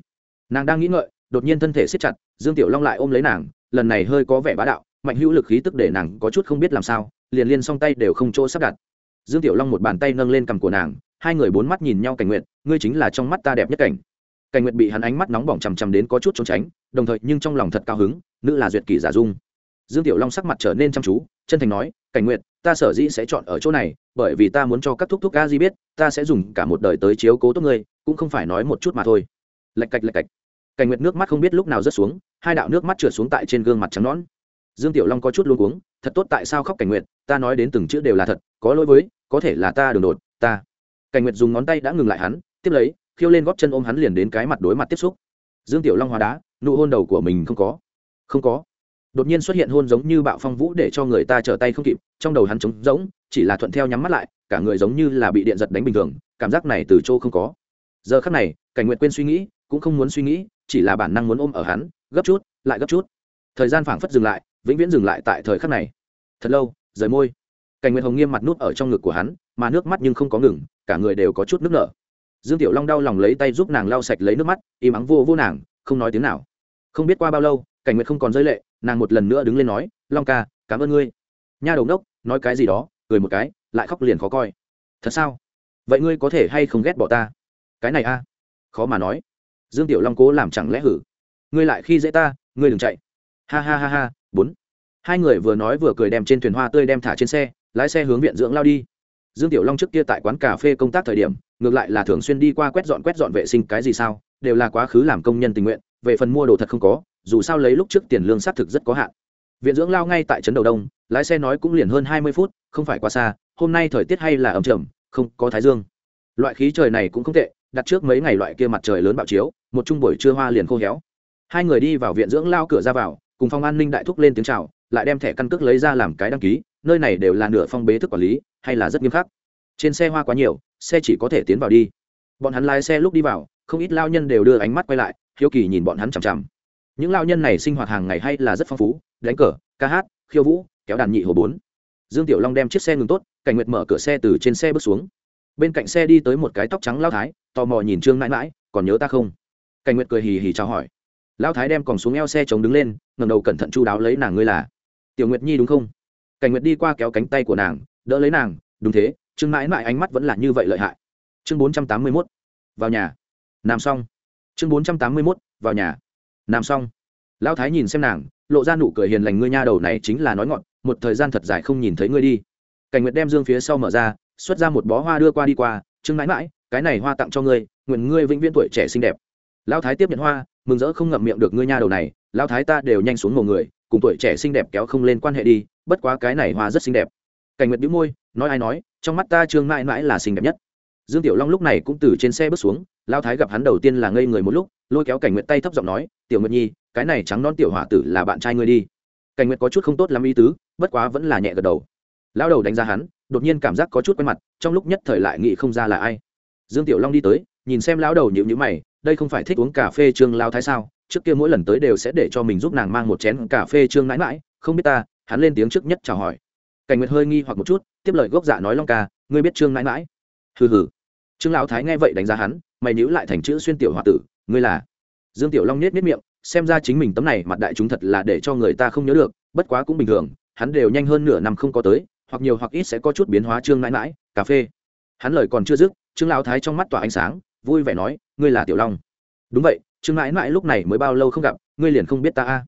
[SPEAKER 1] Nàng đang nghĩ ngợi, đột nhiên thân thể siết chặt dương tiểu long lại ôm lấy nàng, lần này hơi có vẻ bá đạo, mạnh hữu lực khí tức để nàng có chút không biết làm sao, liền liên song tay đều không chỗ sắp đặt. Dương tiểu long một bàn tay nâng lên cằm của nàng, hai người bốn mắt nhìn nhau cảnh nguyện ngươi chính là trong mắt ta đẹp nhất cảnh. Cảnh nguyện bị hắn ánh mắt nóng bỏng chằm chằm đến có chút trốn tránh, đồng thời nhưng trong lòng thật cao hứng, nữ là duyệt kỷ giả dung. Dương tiểu long sắc mặt trở nên chăm chú, chân thành nói, cảnh nguyện ta sở dĩ sẽ chọn ở chỗ này, bởi vì ta muốn cho các thúc thúc ca di biết, ta sẽ dùng cả một đời tới chiếu cố tốt ngươi, cũng không phải nói một chút mà thôi. Lạch cạch lạch cạch. Cảnh nguyệt nước mắt không biết lúc nào rớt xuống hai đạo nước mắt trượt xuống tại trên gương mặt trắng nõn. Dương tiểu long có chút luôn cuống, thật tốt, tại sao khóc cảnh nguyệt? Ta nói đến từng chữ đều là thật, có lỗi với, có thể là ta đường đột, ta. Cảnh nguyệt dùng ngón tay đã ngừng lại hắn, tiếp lấy, khiêu lên góp chân ôm hắn liền đến cái mặt đối mặt tiếp xúc. Dương tiểu long hóa đá, nụ hôn đầu của mình không có. Không có. Đột nhiên xuất hiện hôn giống như bạo phong vũ để cho người ta trở tay không kịp, trong đầu hắn trống rỗng, chỉ là thuận theo nhắm mắt lại, cả người giống như là bị điện giật đánh bình thường, cảm giác này từ chỗ không có. Giờ khắc này, cảnh nguyện quên suy nghĩ, cũng không muốn suy nghĩ, chỉ là bản năng muốn ôm ở hắn gấp chút, lại gấp chút. Thời gian phảng phất dừng lại, vĩnh viễn dừng lại tại thời khắc này. Thật lâu, rời môi. Cảnh nguyệt hồng nghiêm mặt nút ở trong ngực của hắn, mà nước mắt nhưng không có ngừng, cả người đều có chút nước nở. Dương tiểu long đau lòng lấy tay giúp nàng lau sạch lấy nước mắt, im ắng vô vô nàng, không nói tiếng nào. Không biết qua bao lâu, cảnh nguyệt không còn rơi lệ, nàng một lần nữa đứng lên nói, long ca, cảm ơn ngươi. Nha đầu đốc, nói cái gì đó, cười một cái, lại khóc liền khó coi. Thật sao? Vậy ngươi có thể hay không ghét bỏ ta? Cái này a. Khó mà nói. Dương tiểu long cố làm chẳng lẽ hử? Ngươi lại khi dễ ta, ngươi đừng chạy. Ha ha ha ha, bốn. Hai người vừa nói vừa cười đem trên thuyền hoa tươi đem thả trên xe, lái xe hướng viện dưỡng lao đi. Dương tiểu long trước kia tại quán cà phê công tác thời điểm, ngược lại là thường xuyên đi qua quét dọn quét dọn vệ sinh cái gì sao, đều là quá khứ làm công nhân tình nguyện, về phần mua đồ thật không có, dù sao lấy lúc trước tiền lương xác thực rất có hạn. Viện dưỡng lao ngay tại trấn đầu đông, lái xe nói cũng liền hơn hai mươi phút, không phải quá xa, hôm nay thời tiết hay là ẩm trầm, không có thái dương. Loại khí trời này cũng không tệ, đặt trước mấy ngày loại kia mặt trời lớn bạo chiếu, một chung buổi trưa hoa liền khô héo hai người đi vào viện dưỡng lao cửa ra vào, cùng phòng an ninh đại thúc lên tiếng chào, lại đem thẻ căn cước lấy ra làm cái đăng ký, nơi này đều là nửa phong bế thức quản lý, hay là rất nghiêm khắc. Trên xe hoa quá nhiều, xe chỉ có thể tiến vào đi. Bọn hắn lái xe lúc đi vào, không ít lao nhân đều đưa ánh mắt quay lại, hiếu kỳ nhìn bọn hắn chằm chằm. Những lao nhân này sinh hoạt hàng ngày hay là rất phong phú, đánh cờ, ca hát, khiêu vũ, kéo đàn nhị hồ bốn. Dương tiểu long đem chiếc xe ngừng tốt, cảnh nguyệt mở cửa xe từ trên xe bước xuống. Bên cạnh xe đi tới một cái tóc trắng lao thái, tò mò nhìn trương mãi mãi còn nhớ ta không? Cảnh nguyệt cười hì hì chào hỏi. Lão thái đem còn xuống eo xe chống đứng lên ngầm đầu cẩn thận chu đáo lấy nàng ngươi là. Tiểu nguyệt nhi đúng không? Cảnh nguyệt đi qua kéo cánh tay của nàng, đỡ lấy nàng, đúng thế, trương mãi mãi ánh mắt vẫn là như vậy lợi hại. Chương bốn trăm tám mươi mốt, vào nhà. Làm xong. Chương bốn trăm tám mươi mốt, vào nhà. Làm xong. Lão thái nhìn xem nàng, lộ ra nụ cười hiền lành ngươi nha đầu này chính là nói ngọn, một thời gian thật dài không nhìn thấy ngươi đi. Cảnh nguyệt đem dương phía sau mở ra, xuất ra một bó hoa đưa qua đi qua, trương mãi mãi, cái này hoa tặng cho ngươi, nguyện ngươi vĩnh viễn tuổi trẻ xinh đẹp. Lão thái tiếp nhận hoa mừng rỡ không ngậm miệng được ngươi nha đầu này, lão thái ta đều nhanh xuống mồ người, cùng tuổi trẻ xinh đẹp kéo không lên quan hệ đi, bất quá cái này hoa rất xinh đẹp. Cảnh nguyệt bĩu môi, nói ai nói, trong mắt ta trương mãi mãi là xinh đẹp nhất. Dương tiểu long lúc này cũng từ trên xe bước xuống lao thái gặp hắn đầu tiên là ngây người một lúc, lôi kéo cảnh nguyệt tay thấp giọng nói, tiểu nguyệt nhi, cái này trắng non tiểu hỏa tử là bạn trai ngươi đi. Cảnh nguyệt có chút không tốt lắm ý tứ, bất quá vẫn là nhẹ gật đầu. Lao đầu đánh giá hắn, đột nhiên cảm giác có chút quen mặt, trong lúc nhất thời lại nghĩ không ra là ai. Dương tiểu long đi tới nhìn xem lão đầu nhịu nhữ mày, đây không phải thích uống cà phê trương lao thái sao? Trước kia mỗi lần tới đều sẽ để cho mình giúp nàng mang một chén cà phê trương mãi mãi, không biết ta, hắn lên tiếng trước nhất chào hỏi. Cảnh nguyệt hơi nghi hoặc một chút, tiếp lời gốc dạ nói long ca, ngươi biết trương mãi mãi? Hừ hừ. Trương lão thái nghe vậy đánh giá hắn, mày nhíu lại thành chữ xuyên tiểu h tử, ngươi là? Dương tiểu long nết nết miệng, xem ra chính mình tấm này mặt đại chúng thật là để cho người ta không nhớ được, bất quá cũng bình thường, hắn đều nhanh hơn nửa năm không có tới, hoặc nhiều hoặc ít sẽ có chút biến hóa trương mãi mãi, cà phê. Hắn lời còn chưa dứt, trương lão thái trong mắt tỏa ánh sáng vui vẻ nói, ngươi là tiểu long. Đúng vậy, trương mãi mãi lúc này mới bao lâu không gặp, ngươi liền không biết ta a.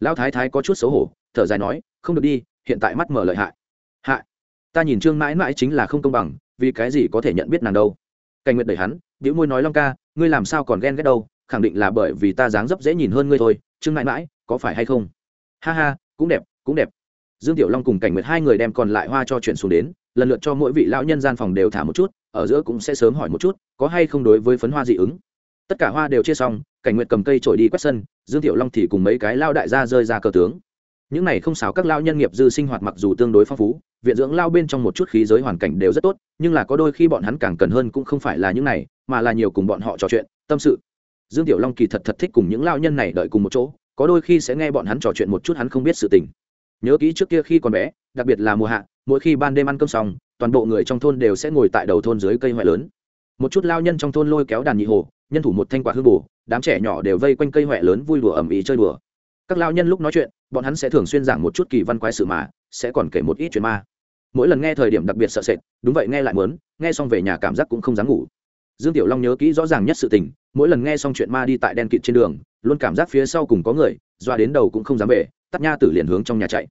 [SPEAKER 1] Lão thái thái có chút xấu hổ, thở dài nói, không được đi, hiện tại mắt mở lợi hại. Hại? Ta nhìn trương mãi mãi chính là không công bằng, vì cái gì có thể nhận biết nàng đâu? Cảnh nguyệt đẩy hắn, biểu môi nói long ca, ngươi làm sao còn ghen ghét đâu, khẳng định là bởi vì ta dáng dấp dễ nhìn hơn ngươi thôi, trương mãi mãi, có phải hay không? Ha ha, cũng đẹp cũng đẹp. Dương tiểu long cùng cảnh nguyệt hai người đem còn lại hoa cho chuyện xuống đến, lần lượt cho mỗi vị lão nhân gian phòng đều thả một chút, ở giữa cũng sẽ sớm hỏi một chút có hay không đối với phấn hoa dị ứng? Tất cả hoa đều chia xong, cảnh nguyệt cầm cây trổi đi quét sân, dương tiểu long thì cùng mấy cái lao đại gia rơi ra cờ tướng. Những này không xáo các lao nhân nghiệp dư sinh hoạt mặc dù tương đối phong phú, viện dưỡng lao bên trong một chút khí giới hoàn cảnh đều rất tốt, nhưng là có đôi khi bọn hắn càng cần hơn cũng không phải là những này, mà là nhiều cùng bọn họ trò chuyện, tâm sự. Dương tiểu long kỳ thật thật thích cùng những lao nhân này đợi cùng một chỗ, có đôi khi sẽ nghe bọn hắn trò chuyện một chút hắn không biết sự tình. Nhớ kỹ trước kia khi còn bé, đặc biệt là mùa hạ, mỗi khi ban đêm ăn cơm xong, toàn bộ người trong thôn đều sẽ ngồi tại đầu thôn dưới cây hoại lớn một chút lao nhân trong thôn lôi kéo đàn nhị hồ, nhân thủ một thanh quả hư bổ, đám trẻ nhỏ đều vây quanh cây huệ lớn vui đùa ẩm ĩ chơi đùa. Các lao nhân lúc nói chuyện, bọn hắn sẽ thường xuyên giảng một chút kỳ văn quái sự mà, sẽ còn kể một ít chuyện ma. Mỗi lần nghe thời điểm đặc biệt sợ sệt, đúng vậy nghe lại mớn nghe xong về nhà cảm giác cũng không dám ngủ. Dương tiểu long nhớ kỹ rõ ràng nhất sự tình, mỗi lần nghe xong chuyện ma đi tại đen kịt trên đường, luôn cảm giác phía sau cùng có người, doa đến đầu cũng không dám về, tắt nha tử liền hướng trong nhà chạy.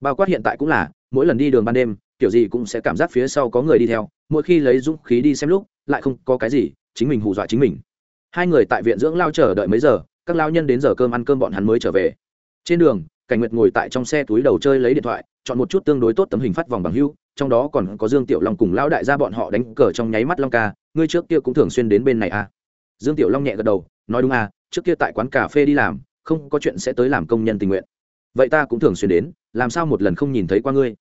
[SPEAKER 1] Bao quát hiện tại cũng là, mỗi lần đi đường ban đêm, kiểu gì cũng sẽ cảm giác phía sau có người đi theo, mỗi khi lấy dũng khí đi xem lúc lại không có cái gì, chính mình hù dọa chính mình. Hai người tại viện dưỡng lao chờ đợi mấy giờ, các lao nhân đến giờ cơm ăn cơm bọn hắn mới trở về. Trên đường, cảnh nguyệt ngồi tại trong xe túi đầu chơi lấy điện thoại, chọn một chút tương đối tốt tấm hình phát vòng bằng hưu trong đó còn có dương tiểu long cùng lão đại gia bọn họ đánh cờ trong nháy mắt long ca, ngươi trước kia cũng thường xuyên đến bên này à? Dương tiểu long nhẹ gật đầu, nói đúng à trước kia tại quán cà phê đi làm, không có chuyện sẽ tới làm công nhân tình nguyện. Vậy ta cũng thường xuyên đến, làm sao một lần không nhìn thấy qua ngươi?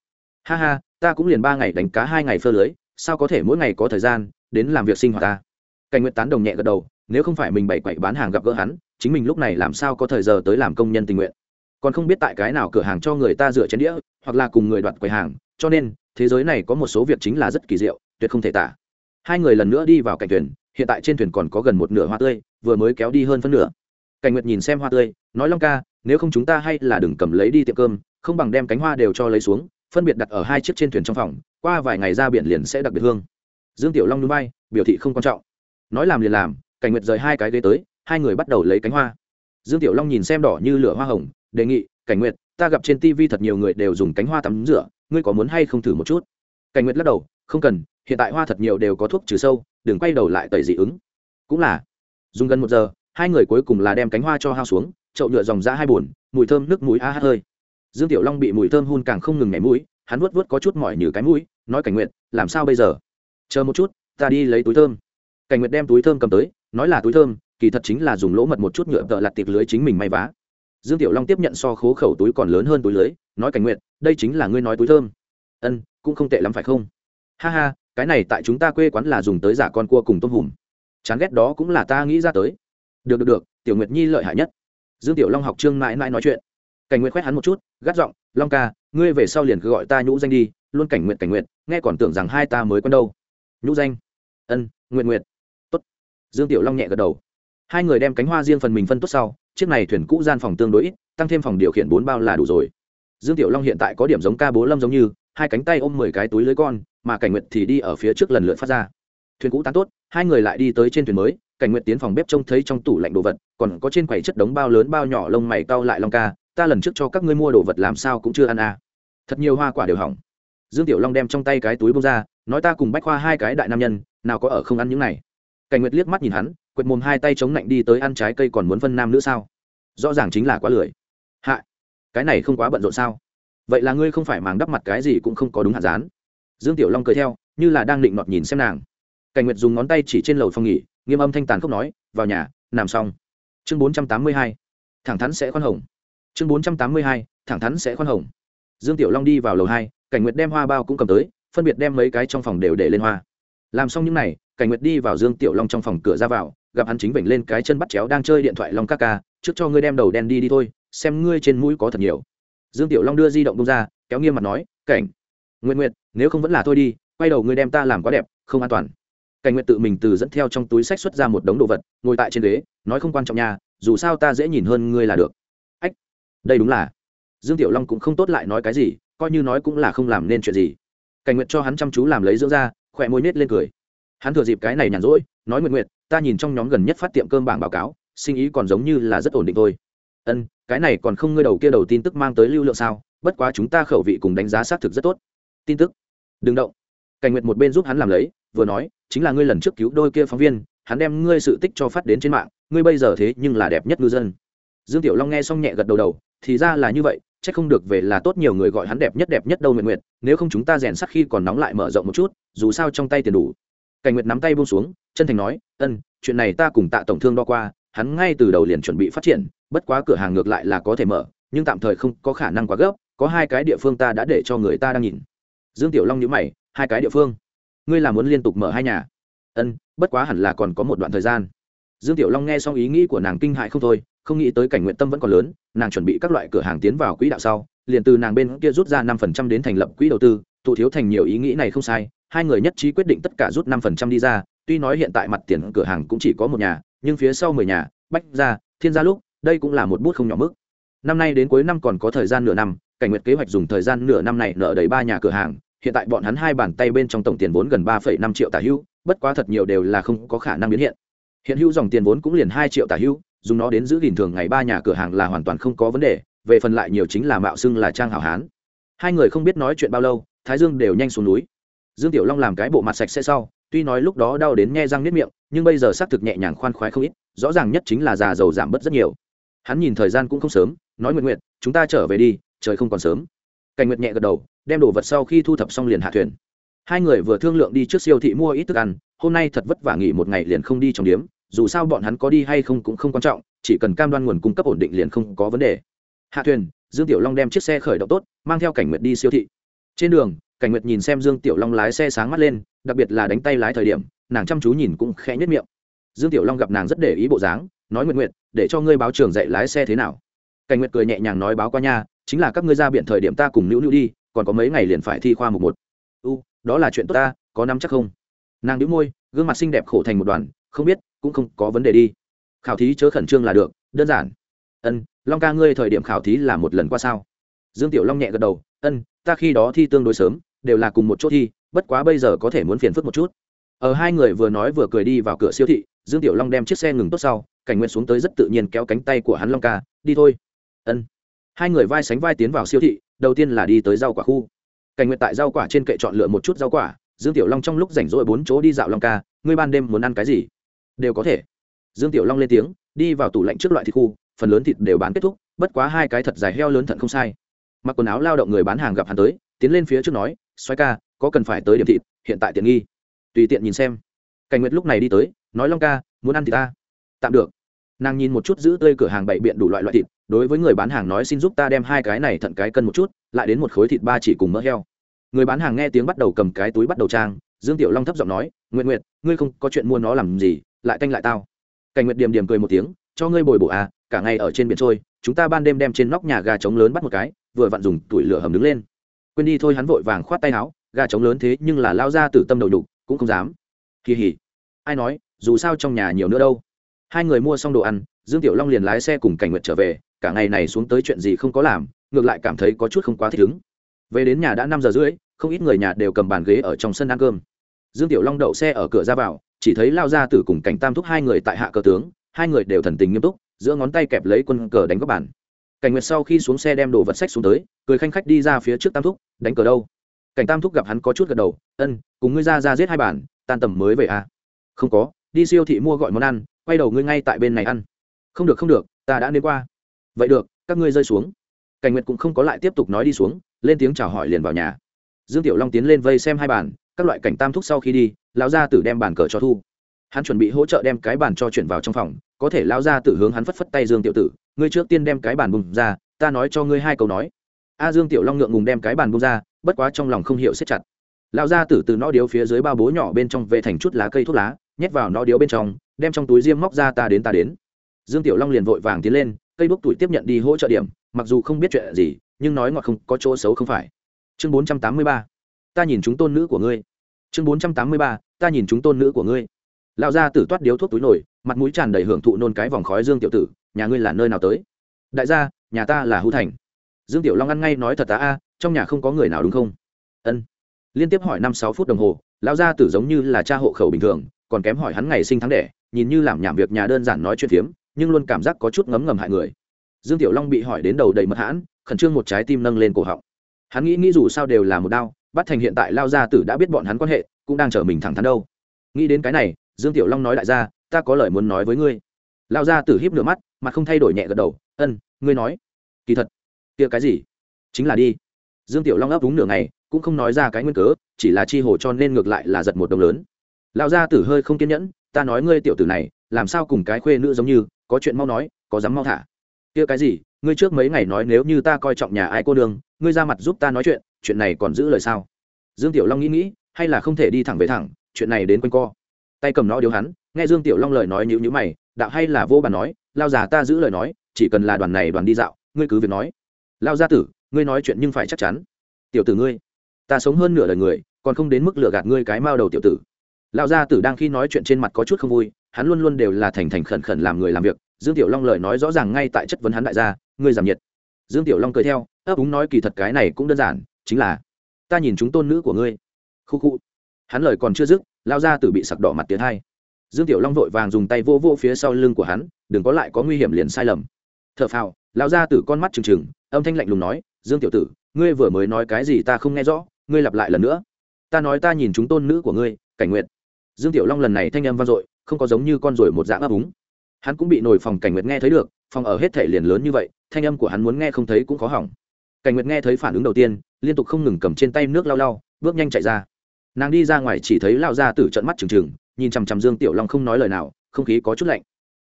[SPEAKER 1] Ha ha, ta cũng liền ba ngày đánh cá hai ngày phơ lưới, sao có thể mỗi ngày có thời gian đến làm việc sinh hoạt ta. Cảnh nguyện tán đồng nhẹ gật đầu, nếu không phải mình bày quậy bán hàng gặp gỡ hắn, chính mình lúc này làm sao có thời giờ tới làm công nhân tình nguyện? Còn không biết tại cái nào cửa hàng cho người ta rửa chén đĩa, hoặc là cùng người đoạt quầy hàng, cho nên, thế giới này có một số việc chính là rất kỳ diệu, tuyệt không thể tả. Hai người lần nữa đi vào cạnh thuyền, hiện tại trên thuyền còn có gần một nửa hoa tươi, vừa mới kéo đi hơn phân nửa. Cảnh nguyệt nhìn xem hoa tươi, nói long ca, nếu không chúng ta hay là đừng cầm lấy đi tiệm cơm, không bằng đem cánh hoa đều cho lấy xuống, phân biệt đặt ở hai chiếc trên thuyền trong phòng, qua vài ngày ra biển liền sẽ đặc biệt hương dương tiểu long núi bay biểu thị không quan trọng. Nói làm liền làm, cảnh nguyệt rời hai cái ghế tới, hai người bắt đầu lấy cánh hoa. Dương tiểu long nhìn xem đỏ như lửa hoa hồng, đề nghị, cảnh nguyệt, ta gặp trên tv thật nhiều người đều dùng cánh hoa tắm rửa, ngươi có muốn hay không thử một chút? Cảnh nguyệt lắc đầu, không cần, hiện tại hoa thật nhiều đều có thuốc trừ sâu, đừng quay đầu lại tẩy dị ứng. Cũng là, dùng gần một giờ, hai người cuối cùng là đem cánh hoa cho hao xuống, chậu nhựa dòng ra hai bùn mùi thơm nước mũi a hát hơi. Dương tiểu long bị mùi thơm hun càng không ngừng nhảy mũi, hắn vuốt vuốt có chút mỏi như cái mũi, nói, cảnh nguyện làm sao bây giờ? Chờ một chút ta đi lấy túi thơm. Cảnh Nguyệt đem túi thơm cầm tới nói là túi thơm kỳ thật chính là dùng lỗ mật một chút nhựa tợ lặt tiệc lưới chính mình may vá. Dương tiểu long tiếp nhận so khố khẩu túi còn lớn hơn túi lưới nói cảnh Nguyệt, đây chính là ngươi nói túi thơm. Ân cũng không tệ lắm phải không? Ha ha cái này tại chúng ta quê quán là dùng tới giả con cua cùng tôm hùm. Chán ghét đó cũng là ta nghĩ ra tới. Được được được tiểu nguyệt nhi lợi hại nhất. Dương tiểu long học trương mãi mãi nói chuyện. Cảnh nguyệt khoét hắn một chút gắt giọng long ca ngươi về sau liền cứ gọi ta nhũ danh đi luôn cảnh nguyện cảnh nguyện nghe còn tưởng rằng hai ta mới quen đâu nhũ danh. Ân nguyện nguyện tốt. Dương tiểu long nhẹ gật đầu. Hai người đem cánh hoa riêng phần mình phân tốt sau, chiếc này thuyền cũ gian phòng tương đối ít, tăng thêm phòng điều khiển bốn bao là đủ rồi. Dương tiểu long hiện tại có điểm giống ca bố lâm giống như, hai cánh tay ôm mười cái túi lưới con, mà cảnh nguyệt thì đi ở phía trước lần lượt phát ra. Thuyền cũ tán tốt, hai người lại đi tới trên thuyền mới, cảnh nguyệt tiến phòng bếp trông thấy trong tủ lạnh đồ vật, còn có trên quầy chất đống bao lớn bao nhỏ lông mày cau lại long ca, ta lần trước cho các ngươi mua đồ vật làm sao cũng chưa ăn à. thật nhiều hoa quả đều hỏng. Dương tiểu long đem trong tay cái túi bông ra nói ta cùng bách khoa hai cái đại nam nhân, nào có ở không ăn những này. Cảnh nguyệt liếc mắt nhìn hắn, quệt mồm hai tay chống lạnh đi tới ăn trái cây còn muốn phân nam nữa sao? Rõ ràng chính là quá lười. Hạ, cái này không quá bận rộn sao? Vậy là ngươi không phải màng đắp mặt cái gì cũng không có đúng hạt dán. Dương tiểu long cười theo, như là đang định nọt nhìn xem nàng. Cảnh nguyệt dùng ngón tay chỉ trên lầu phòng nghỉ, nghiêm âm thanh tàn khốc nói, vào nhà, nằm xong. Chương bốn trăm tám mươi hai, thẳng thắn sẽ khoan hồng. Chương bốn trăm tám mươi hai, thẳng thắn sẽ khoan hồng. Dương tiểu long đi vào lầu hai, cảnh nguyệt đem hoa bao cũng cầm tới phân biệt đem mấy cái trong phòng đều để lên hoa. Làm xong những n à y cảnh nguyệt đi vào dương tiểu long trong phòng cửa ra vào, gặp hắn chính vểnh lên cái chân bắt chéo đang chơi điện thoại long ca ca, trước cho ngươi đem đầu đen đi đi thôi, xem ngươi trên mũi có thật nhiều. Dương tiểu long đưa di động bông ra, kéo nghiêm mặt nói, cảnh nguyện nguyện nếu không vẫn là thôi đi, quay đầu ngươi đem ta làm quá đẹp, không an toàn. Cảnh nguyện tự mình từ dẫn theo trong túi sách xuất ra một đống đồ vật, ngồi tại trên ghế, nói không quan trọng nhà dù sao ta dễ nhìn hơn ngươi là được. Ách, đây đúng là. Dương tiểu long cũng không tốt lại nói cái gì, coi như nói cũng là không làm nên chuyện gì cảnh nguyện cho hắn chăm chú làm lấy dưỡng ra khỏe môi nết lên cười. Hắn thừa dịp cái này nhàn rỗi, nói nguyện nguyện ta nhìn trong nhóm gần nhất phát tiệm cơm bảng báo cáo, sinh ý còn giống như là rất ổn định thôi. Ân, cái này còn không ngơi đầu kia đầu tin tức mang tới lưu lượng sao? Bất quá chúng ta khẩu vị cùng đánh giá xác thực rất tốt. Tin tức. Đừng động. Cảnh nguyệt một bên giúp hắn làm lấy, vừa nói, chính là ngươi lần trước cứu đôi kia phóng viên, hắn đem ngươi sự tích cho phát đến trên mạng, ngươi bây giờ thế nhưng là đẹp nhất ngư dân. Dương tiểu long nghe xong nhẹ gật đầu đầu, thì ra là như vậy chắc không được về là tốt nhiều người gọi hắn đẹp nhất đẹp nhất đâu nguyện nguyện nếu không chúng ta rèn sắc khi còn nóng lại mở rộng một chút, dù sao trong tay tiền đủ. Cảnh nguyệt nắm tay buông xuống, chân thành nói, ân, chuyện này ta cùng tạ tổng thương đo qua, hắn ngay từ đầu liền chuẩn bị phát triển, bất quá cửa hàng ngược lại là có thể mở, nhưng tạm thời không có khả năng quá gấp, có hai cái địa phương ta đã để cho người ta đang nhìn. Dương tiểu long nhữ mày, hai cái địa phương? Ngươi là muốn liên tục mở hai nhà? Ân, bất quá hẳn là còn có một đoạn thời gian. Dương tiểu long nghe xong ý nghĩ của nàng kinh hại không thôi không nghĩ tới cảnh nguyện tâm vẫn còn lớn, nàng chuẩn bị các loại cửa hàng tiến vào quỹ đạo sau, liền từ nàng bên kia rút ra năm phần trăm đến thành lập quỹ đầu tư, tụ thiếu thành nhiều ý nghĩ này không sai, hai người nhất trí quyết định tất cả rút năm phần trăm đi ra, tuy nói hiện tại mặt tiền cửa hàng cũng chỉ có một nhà, nhưng phía sau mười nhà, bách ra thiên gia lúc, đây cũng là một bút không nhỏ mức. Năm nay đến cuối năm còn có thời gian nửa năm, cảnh nguyệt kế hoạch dùng thời gian nửa năm này nợ đầy ba nhà cửa hàng, hiện tại bọn hắn hai bàn tay bên trong tổng tiền vốn gần ba phẩy năm triệu tả hữu bất quá thật nhiều đều là không có khả năng biến hiện. Hiện hữu dòng tiền vốn cũng liền hai triệu tả hữu dùng nó đến giữ gìn thường ngày ba nhà cửa hàng là hoàn toàn không có vấn đề, về phần lại nhiều chính là mạo xưng là trang hảo hán. Hai người không biết nói chuyện bao lâu, thái dương đều nhanh xuống núi. Dương tiểu long làm cái bộ mặt sạch sẽ sau, tuy nói lúc đó đau đến nhe răng nếp miệng, nhưng bây giờ xác thực nhẹ nhàng khoan khoái không ít, rõ ràng nhất chính là già dầu giảm bớt rất nhiều. Hắn nhìn thời gian cũng không sớm, nói nguyện nguyện, chúng ta trở về đi, trời không còn sớm. Cảnh nguyệt nhẹ gật đầu, đem đồ vật sau khi thu thập xong liền hạ thuyền. Hai người vừa thương lượng đi trước siêu thị mua ít thức ăn, hôm nay thật vất vả nghỉ một ngày liền không đi trong điếm dù sao bọn hắn có đi hay không cũng không quan trọng, chỉ cần cam đoan nguồn cung cấp ổn định liền không có vấn đề. Hạ thuyền, dương tiểu long đem chiếc xe khởi động tốt, mang theo cảnh nguyệt đi siêu thị. Trên đường, cảnh nguyệt nhìn xem dương tiểu long lái xe sáng mắt lên, đặc biệt là đánh tay lái thời điểm, nàng chăm chú nhìn cũng khẽ nhất miệng. Dương tiểu long gặp nàng rất để ý bộ dáng, nói nguyện nguyện để cho ngươi báo trường dạy lái xe thế nào. Cảnh nguyệt cười nhẹ nhàng nói báo qua nha, chính là các ngươi ra biện thời điểm ta cùng nữu nữu đi, còn có mấy ngày liền phải thi khoa một một. U, đó là chuyện tốt ta, có nắm chắc không? Nàng đĩu môi, gương mặt xinh đẹp khổ thành một đoàn, không biết cũng không có vấn đề đi. Khảo thí chớ khẩn trương là được, đơn giản. Ân, long ca ngươi thời điểm khảo thí là một lần qua sao? Dương tiểu long nhẹ gật đầu, ân, ta khi đó thi tương đối sớm, đều là cùng một chỗ thi, bất quá bây giờ có thể muốn phiền phức một chút. Ở hai người vừa nói vừa cười đi vào cửa siêu thị, dương tiểu long đem chiếc xe ngừng tốt sau, cảnh nguyện xuống tới rất tự nhiên kéo cánh tay của hắn long ca, đi thôi. Ân. Hai người vai sánh vai tiến vào siêu thị, đầu tiên là đi tới rau quả khu. Cảnh nguyện tại rau quả trên kệ chọn lựa một chút rau quả, dương tiểu long trong lúc rảnh rỗi bốn chỗ đi dạo long ca, ngươi ban đêm muốn ăn cái gì? Đều có thể. Dương tiểu long lên tiếng, đi vào tủ lạnh trước loại thịt khu, phần lớn thịt đều bán kết thúc, bất quá hai cái thật dài heo lớn thận không sai. Mặc quần áo lao động người bán hàng gặp hắn tới, tiến lên phía trước nói xoay ca, có cần phải tới điểm thịt, hiện tại tiện nghi. Tùy tiện nhìn xem. Cảnh nguyệt lúc này đi tới, nói, long ca, muốn ăn thịt ta? Tạm được. Nàng nhìn một chút giữ tươi cửa hàng bậy biện đủ loại loại thịt, đối với người bán hàng nói, xin giúp ta đem hai cái này thận cái cân một chút, lại đến một khối thịt ba chỉ cùng mỡ heo. Người bán hàng nghe tiếng bắt đầu cầm cái túi bắt đầu trang, dương tiểu long thấp giọng nói nguyện nguyện ngươi không có chuyện mua nó làm gì lại canh lại tao. Cảnh nguyệt điểm điểm cười một tiếng, cho ngươi bồi bổ à cả ngày ở trên biển trôi, chúng ta ban đêm đem trên nóc nhà gà trống lớn bắt một cái, vừa vặn dùng tuổi lửa hầm đứng lên. Quên đi thôi hắn vội vàng khoát tay áo, gà trống lớn thế nhưng là lao ra từ tâm đầu đục cũng không dám. Kỳ hỉ. Ai nói, dù sao trong nhà nhiều nữa đâu. Hai người mua xong đồ ăn, dương tiểu long liền lái xe cùng cảnh nguyệt trở về, cả ngày này xuống tới chuyện gì không có làm, ngược lại cảm thấy có chút không quá thích ứng. Về đến nhà đã năm giờ rưỡi, không ít người nhà đều cầm bàn ghế ở trong sân ăn cơm. Dương tiểu long đậu xe ở cửa ra vào chỉ thấy lao ra từ cùng cảnh tam thúc hai người tại hạ cờ tướng, hai người đều thần tình nghiêm túc, giữa ngón tay kẹp lấy quân cờ đánh góc bàn. Cảnh nguyệt sau khi xuống xe đem đồ vật sách xuống tới, cười khanh khách đi ra phía trước tam thúc, đánh cờ đâu? Cảnh tam thúc gặp hắn có chút gật đầu, ân, cùng ngươi ra ra giết hai bản, tan tầm mới về à? Không có, đi siêu thị mua gọi món ăn, quay đầu ngươi ngay tại bên này ăn. Không được không được, ta đã đến qua. Vậy được, các ngươi rơi xuống. Cảnh nguyệt cũng không có lại tiếp tục nói đi xuống, lên tiếng chào hỏi liền vào nhà. Dương tiểu long tiến lên vây xem hai bàn các loại cảnh tam thúc sau khi đi lão gia tử đem bàn cờ cho thu. Hắn chuẩn bị hỗ trợ đem cái bàn cho chuyển vào trong phòng, có thể lão gia tử hướng hắn phất phất tay dương tiểu tử, ngươi trước tiên đem cái bàn bùng ra, ta nói cho ngươi hai câu nói. A dương tiểu long ngượng ngùng đem cái bàn bung ra, bất quá trong lòng không hiểu xếp chặt. Lão gia tử từ nó điếu phía dưới bao bố nhỏ bên trong về thành chút lá cây thuốc lá, nhét vào nó điếu bên trong, đem trong túi diêm móc ra ta đến ta đến. Dương tiểu long liền vội vàng tiến lên, cây đuốc tuổi tiếp nhận đi hỗ trợ điểm, mặc dù không biết chuyện gì, nhưng nói ngọt không có chỗ xấu không phải. Chương bốn trăm tám mươi ba, ta nhìn chúng tôn nữ của ngươi chương bốn trăm tám mươi ba, ta nhìn chúng tôn nữ của ngươi. Lão gia tử toát điếu thuốc túi nổi mặt mũi tràn đầy hưởng thụ nôn cái vòng khói dương tiểu tử, nhà ngươi là nơi nào tới? Đại gia, nhà ta là hữu thành. Dương tiểu long ăn ngay nói thật ta a, trong nhà không có người nào đúng không? Ân. Liên tiếp hỏi năm sáu phút đồng hồ, lão gia tử giống như là cha hộ khẩu bình thường, còn kém hỏi hắn ngày sinh tháng đẻ, nhìn như làm nhảm việc nhà đơn giản nói chuyện phiếm, nhưng luôn cảm giác có chút ngấm ngầm hại người. Dương tiểu long bị hỏi đến đầu đầy mật hãn, khẩn trương một trái tim nâng lên cổ họng. Hắn nghĩ nghĩ dù sao đều là một đau bắt thành hiện tại lao gia tử đã biết bọn hắn quan hệ, cũng đang chờ mình thẳng thắn đâu. Nghĩ đến cái này, dương tiểu long nói đại gia ta có lời muốn nói với ngươi. Lao gia tử híp lửa mắt mà không thay đổi nhẹ gật đầu, ân, ngươi nói. Kỳ thật, kia cái gì? Chính là đi. Dương tiểu long ấp đúng nửa ngày, cũng không nói ra cái nguyên cớ, chỉ là chi hồ cho nên ngược lại là giật một đồng lớn. Lão gia tử hơi không kiên nhẫn, ta nói ngươi tiểu tử này, làm sao cùng cái khuê nữ giống như, có chuyện mau nói, có dám mau thả. Kia cái gì? Ngươi trước mấy ngày nói nếu như ta coi trọng nhà ai cô đường ngươi ra mặt giúp ta nói chuyện chuyện này còn giữ lời sao? Dương tiểu long nghĩ nghĩ, hay là không thể đi thẳng về thẳng, chuyện này đến quanh co. Tay cầm nó điếu hắn, nghe dương tiểu long lời nói nhữ nhữ mày, đạo hay là vô bàn nói, lao già ta giữ lời nói, chỉ cần là đoàn này đoàn đi dạo, ngươi cứ việc nói. Lao gia tử, ngươi nói chuyện nhưng phải chắc chắn. Tiểu tử ngươi, ta sống hơn nửa đời người, còn không đến mức lừa gạt ngươi cái mao đầu tiểu tử. Lão gia tử đang khi nói chuyện trên mặt có chút không vui, hắn luôn luôn đều là thành thành khẩn khẩn làm người làm việc. Dương tiểu long lời nói rõ ràng ngay tại chất vấn hắn đại gia, ngươi giảm nhiệt. Dương tiểu long cười theo, ấp úng nói kỳ thật cái này cũng đơn giản chính là, ta nhìn chúng tôn nữ của ngươi. Khu khu. Hắn lời còn chưa dứt, lao gia tử bị sặc đỏ mặt tiến hai. Dương tiểu long vội vàng dùng tay vô vô phía sau lưng của hắn, đừng có lại có nguy hiểm liền sai lầm. T h ở phào lão gia tử con mắt trừng trừng, âm thanh lạnh lùng nói, dương tiểu tử, ngươi vừa mới nói cái gì ta không nghe rõ, ngươi lặp lại lần nữa. Ta nói ta nhìn chúng tôn nữ của ngươi, cảnh nguyện dương tiểu long lần này thanh âm vang dội, không có giống như con ruồi một dạng ấp úng. Hắn cũng bị nổi phòng cảnh nguyệt nghe thấy được, phòng ở hết thể liền lớn như vậy, thanh âm của hắn muốn nghe không thấy cũng khó hỏng. Cảnh nguyệt nghe thấy phản ứng đầu tiên liên tục không ngừng cầm trên tay nước lau lau bước nhanh chạy ra. Nàng đi ra ngoài chỉ thấy lao ra từ trận mắt trừng trừng, nhìn chằm chằm dương tiểu long không nói lời nào, không khí có chút lạnh.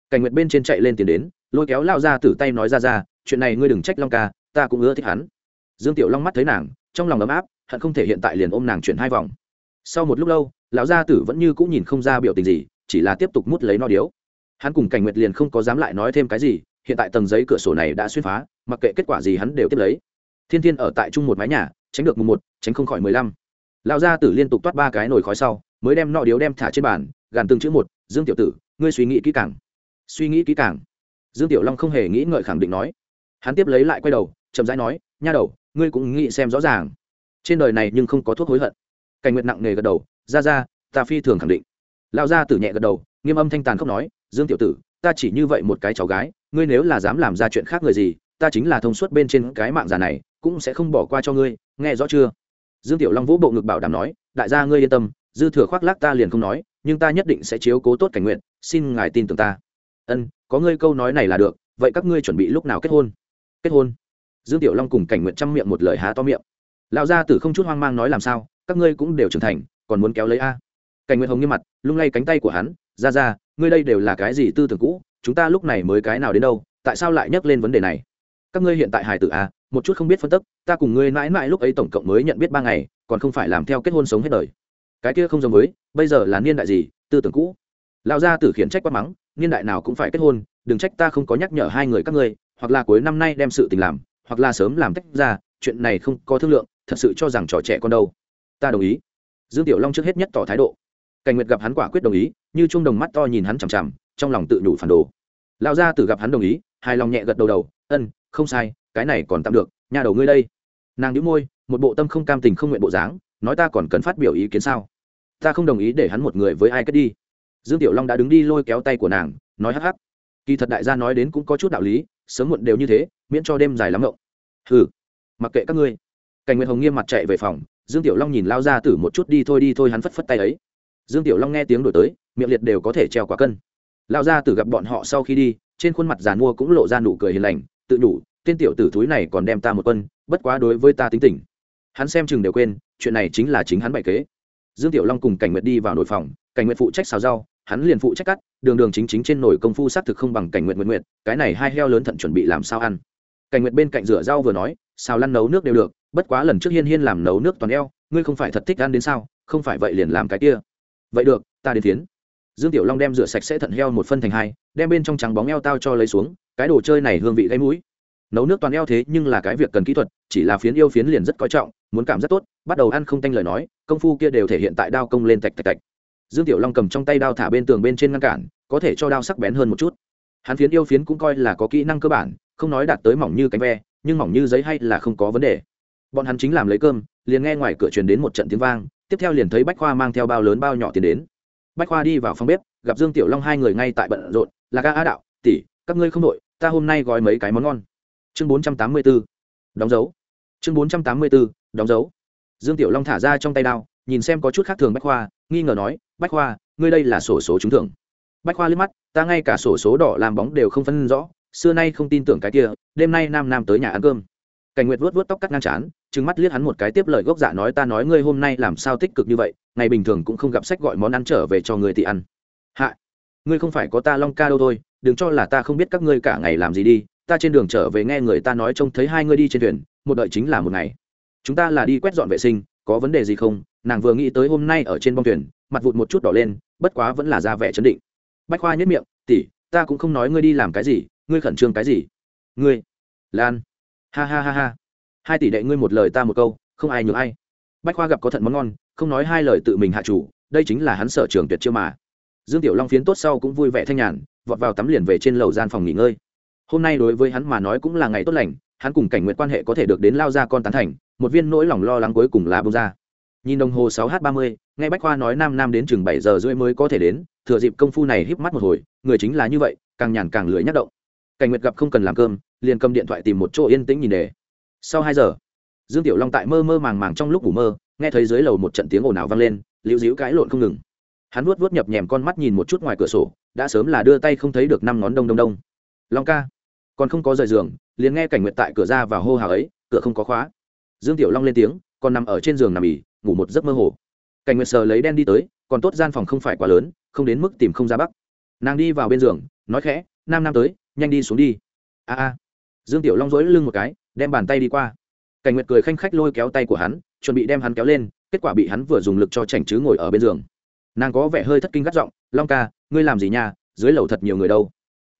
[SPEAKER 1] Cảnh nguyệt bên trên chạy lên tiền đến, lôi kéo lao ra từ tay nói ra ra, chuyện này ngươi đừng trách long ca, ta cũng ưa thích hắn. Dương tiểu long mắt thấy nàng, trong lòng ấm áp, hận không thể hiện tại liền ôm nàng chuyển hai vòng. Sau một lúc lâu, lão gia tử vẫn như cũng nhìn không ra biểu tình gì, chỉ là tiếp tục mút lấy no điếu. Hắn cùng cảnh nguyệt liền không có dám lại nói thêm cái gì, hiện tại tầng giấy cửa sổ này đã xuyên phá, mặc kệ kết quả gì hắn đều tiếp lấy thiên thiên ở tại chung một mái nhà, tránh được mùng một, tránh không khỏi mười lăm. Lao gia tử liên tục toát ba cái nồi khói sau, mới đem nọ điếu đem thả trên bàn, gàn từng chữ một, dương tiểu tử, ngươi suy nghĩ kỹ càng. Suy nghĩ kỹ càng. Dương tiểu long không hề nghĩ ngợi khẳng định nói. Hắn tiếp lấy lại quay đầu, chậm rãi nói, nha đầu, ngươi cũng nghĩ xem rõ ràng. Trên đời này nhưng không có thuốc hối hận. Cảnh nguyệt nặng nề gật đầu, ra ra, ta phi thường khẳng định. Lao gia tử nhẹ gật đầu, nghiêm âm thanh tàn không nói, dương tiểu tử, ta chỉ như vậy một cái cháu gái, ngươi nếu là dám làm ra chuyện khác người gì, ta chính là thông suốt bên trên cái mạng già này cũng sẽ không bỏ qua cho ngươi, nghe rõ chưa? Dương tiểu long vũ bộ ngực bảo đảm nói, đại gia ngươi yên tâm, dư thừa khoác lác ta liền không nói, nhưng ta nhất định sẽ chiếu cố tốt cảnh nguyện, xin ngài tin tưởng ta. Ân, có ngươi câu nói này là được, vậy các ngươi chuẩn bị lúc nào kết hôn? Kết hôn? Dương tiểu long cùng cảnh nguyện chăm miệng một lời há to miệng. Lão gia tử không chút hoang mang nói làm sao, các ngươi cũng đều trưởng thành, còn muốn kéo lấy a? Cảnh nguyện hồng như mặt, lung lay cánh tay của hắn ra ra ngươi đây đều là cái gì tư tưởng cũ, chúng ta lúc này mới cái nào đến đâu, tại sao lại nhắc lên vấn đề này? Các ngươi hiện tại hài tử à, một chút không biết phân tức ta cùng ngươi mãi mãi lúc ấy tổng cộng mới nhận biết ba ngày còn không phải làm theo kết hôn sống hết đời. Cái kia không giống với bây giờ là niên đại gì tư tưởng cũ. Lão gia tử khiển trách quá mắng niên đại nào cũng phải kết hôn đừng trách ta không có nhắc nhở hai người các ngươi hoặc là cuối năm nay đem sự tình làm hoặc là sớm làm tách ra chuyện này không có thương lượng thật sự cho rằng trò trẻ con đâu. Ta đồng ý. Dương tiểu long trước hết nhất tỏ thái độ. Cảnh nguyệt gặp hắn quả quyết đồng ý như chuông đồng mắt to nhìn hắn chằm chằm trong lòng tự nhủ phản đồ. Lão gia tử gặp hắn đồng ý hài lòng nhẹ gật đầu đầu ân, không sai, cái này còn tạm được, nhà đầu ngươi đây. Nàng đĩu môi, một bộ tâm không cam tình không nguyện bộ dáng, nói ta còn cần phát biểu ý kiến sao? Ta không đồng ý để hắn một người với ai cất đi. Dương tiểu long đã đứng đi lôi kéo tay của nàng, nói hắc hắc. Kỳ thật đại gia nói đến cũng có chút đạo lý, sớm muộn đều như thế, miễn cho đêm dài lắm ngộng hừ, mặc kệ các ngươi. Cảnh nguyệt hồng nghiêm mặt chạy về phòng, dương tiểu long nhìn lao ra tử một chút đi thôi đi thôi, hắn phất phất tay ấy. Dương tiểu long nghe tiếng đổi tới, miệng liệt đều có thể treo quả cân. Lao ra tử gặp bọn họ sau khi đi, trên khuôn mặt giàn mua cũng lộ ra nụ cười hiền lành tự nhủ, tên tiểu tử thúi này còn đem ta một quân, bất quá đối với ta tính tình. Hắn xem chừng đều quên, chuyện này chính là chính hắn bày kế. Dương tiểu long cùng cảnh nguyệt đi vào nội phòng, cảnh nguyệt phụ trách xào rau, hắn liền phụ trách cắt, đường đường chính chính trên nồi công phu xác thực không bằng cảnh nguyệt nguyệt nguyệt, cái này hai heo lớn thận chuẩn bị làm sao ăn. Cảnh nguyệt bên cạnh rửa rau vừa nói, xào lăn nấu nước đều được, bất quá lần trước hiên hiên làm nấu nước toàn eo, ngươi không phải thật thích ăn đến sao, không phải vậy liền làm cái kia. Vậy được, ta đến tiến dương tiểu long đem rửa sạch sẽ thận heo một phân thành hai đem bên trong trắng bóng eo tao cho lấy xuống, cái đồ chơi này hương vị gây mũi. Nấu nước toàn eo thế nhưng là cái việc cần kỹ thuật, chỉ là phiến yêu phiến liền rất coi trọng, muốn cảm rất tốt, bắt đầu ăn không tanh lời nói, công phu kia đều thể hiện tại đao công lên tạch tạch tạch. Dương tiểu long cầm trong tay đao thả bên tường bên trên ngăn cản, có thể cho đao sắc bén hơn một chút. Hắn phiến yêu phiến cũng coi là có kỹ năng cơ bản, không nói đạt tới mỏng như cánh ve, nhưng mỏng như giấy hay là không có vấn đề. Bọn hắn chính làm lấy cơm, liền nghe ngoài cửa truyền đến một trận tiếng vang, tiếp theo liền thấy bách khoa mang theo bao lớn bao nhỏ tiền đến. Bách khoa đi vào phòng bếp, gặp dương tiểu long hai người ngay tại bận rộn là ca á đạo tỷ các ngươi không đội ta hôm nay gói mấy cái món ngon. Chương bốn trăm tám mươi 484. đóng dấu. Chương bốn trăm tám mươi 484, đóng dấu. Dương tiểu long thả ra trong tay đao nhìn xem có chút khác thường bách khoa nghi ngờ nói bách khoa ngươi đây là sổ số trúng thưởng. Bách khoa liếc mắt ta ngay cả sổ số đỏ làm bóng đều không phân rõ xưa nay không tin tưởng cái kia đêm nay nam nam tới nhà ăn cơm. Cảnh nguyệt vuốt vuốt tóc cắt ngang chán trừng mắt liếc hắn một cái tiếp lời gốc dạ nói ta nói ngươi hôm nay làm sao tích cực như vậy ngày bình thường cũng không gặp sách gọi món ăn trở về cho người thì ăn. Hạ ngươi không phải có ta long ca đâu thôi, đừng cho là ta không biết các ngươi cả ngày làm gì đi, ta trên đường trở về nghe người ta nói trông thấy hai ngươi đi trên thuyền, một đợi chính là một ngày. Chúng ta là đi quét dọn vệ sinh, có vấn đề gì không? Nàng vừa nghĩ tới hôm nay ở trên bong thuyền, mặt vụt một chút đỏ lên, bất quá vẫn là ra vẻ chấn định. Bách khoa nhất miệng tỉ ta cũng không nói ngươi đi làm cái gì, ngươi khẩn trương cái gì? Ngươi, lan. Ha ha ha ha. Hai tỷ đệ ngươi một lời ta một câu, không ai nhường ai. Bách khoa gặp có thận món ngon, không nói hai lời tự mình hạ chủ, đây chính là hắn sở trường tuyệt chiêu mà dương tiểu long phiến tốt sau cũng vui vẻ thanh nhàn, vọt vào tắm liền về trên lầu gian phòng nghỉ ngơi. Hôm nay đối với hắn mà nói cũng là ngày tốt lành, hắn cùng cảnh nguyện quan hệ có thể được đến lao ra con tán thành, một viên nỗi lòng lo lắng cuối cùng là bông ra. Nhìn đồng hồ sáu h ba mươi ngay bách khoa nói nam nam đến chừng bảy giờ rưỡi mới có thể đến, thừa dịp công phu này híp mắt một hồi, người chính là như vậy, càng nhàn càng lười nhắc động. Cảnh nguyệt gặp không cần làm cơm, liền cầm điện thoại tìm một chỗ yên tĩnh nhìn đề. Sau hai giờ, dương tiểu long tại mơ mơ màng màng trong lúc ngủ mơ, nghe thấy dưới lầu một trận tiếng ồn ào vang lên, liễu díu cãi lộn không ngừng hắn vuốt vuốt nhập nhèm con mắt nhìn một chút ngoài cửa sổ, đã sớm là đưa tay không thấy được năm ngón đông đông đông. Long ca, còn không có rời giường, liền nghe cảnh nguyệt tại cửa ra và hô hào ấy, cửa không có khóa. Dương tiểu long lên tiếng, còn nằm ở trên giường nằm ỉ, ngủ một giấc mơ hồ. Cảnh nguyệt sờ lấy đen đi tới, còn tốt gian phòng không phải quá lớn, không đến mức tìm không ra bắc. Nàng đi vào bên giường, nói khẽ, nam nam tới, nhanh đi xuống đi. A a. Dương tiểu long dỗi lưng một cái, đem bàn tay đi qua. Cảnh nguyệt cười khanh khách lôi kéo tay của hắn, chuẩn bị đem hắn kéo lên, kết quả bị hắn vừa dùng lực cho chảnh chứ ngồi ở bên giường nàng có vẻ hơi thất kinh gắt giọng, long ca, ngươi làm gì nha? Dưới lầu thật nhiều người đâu.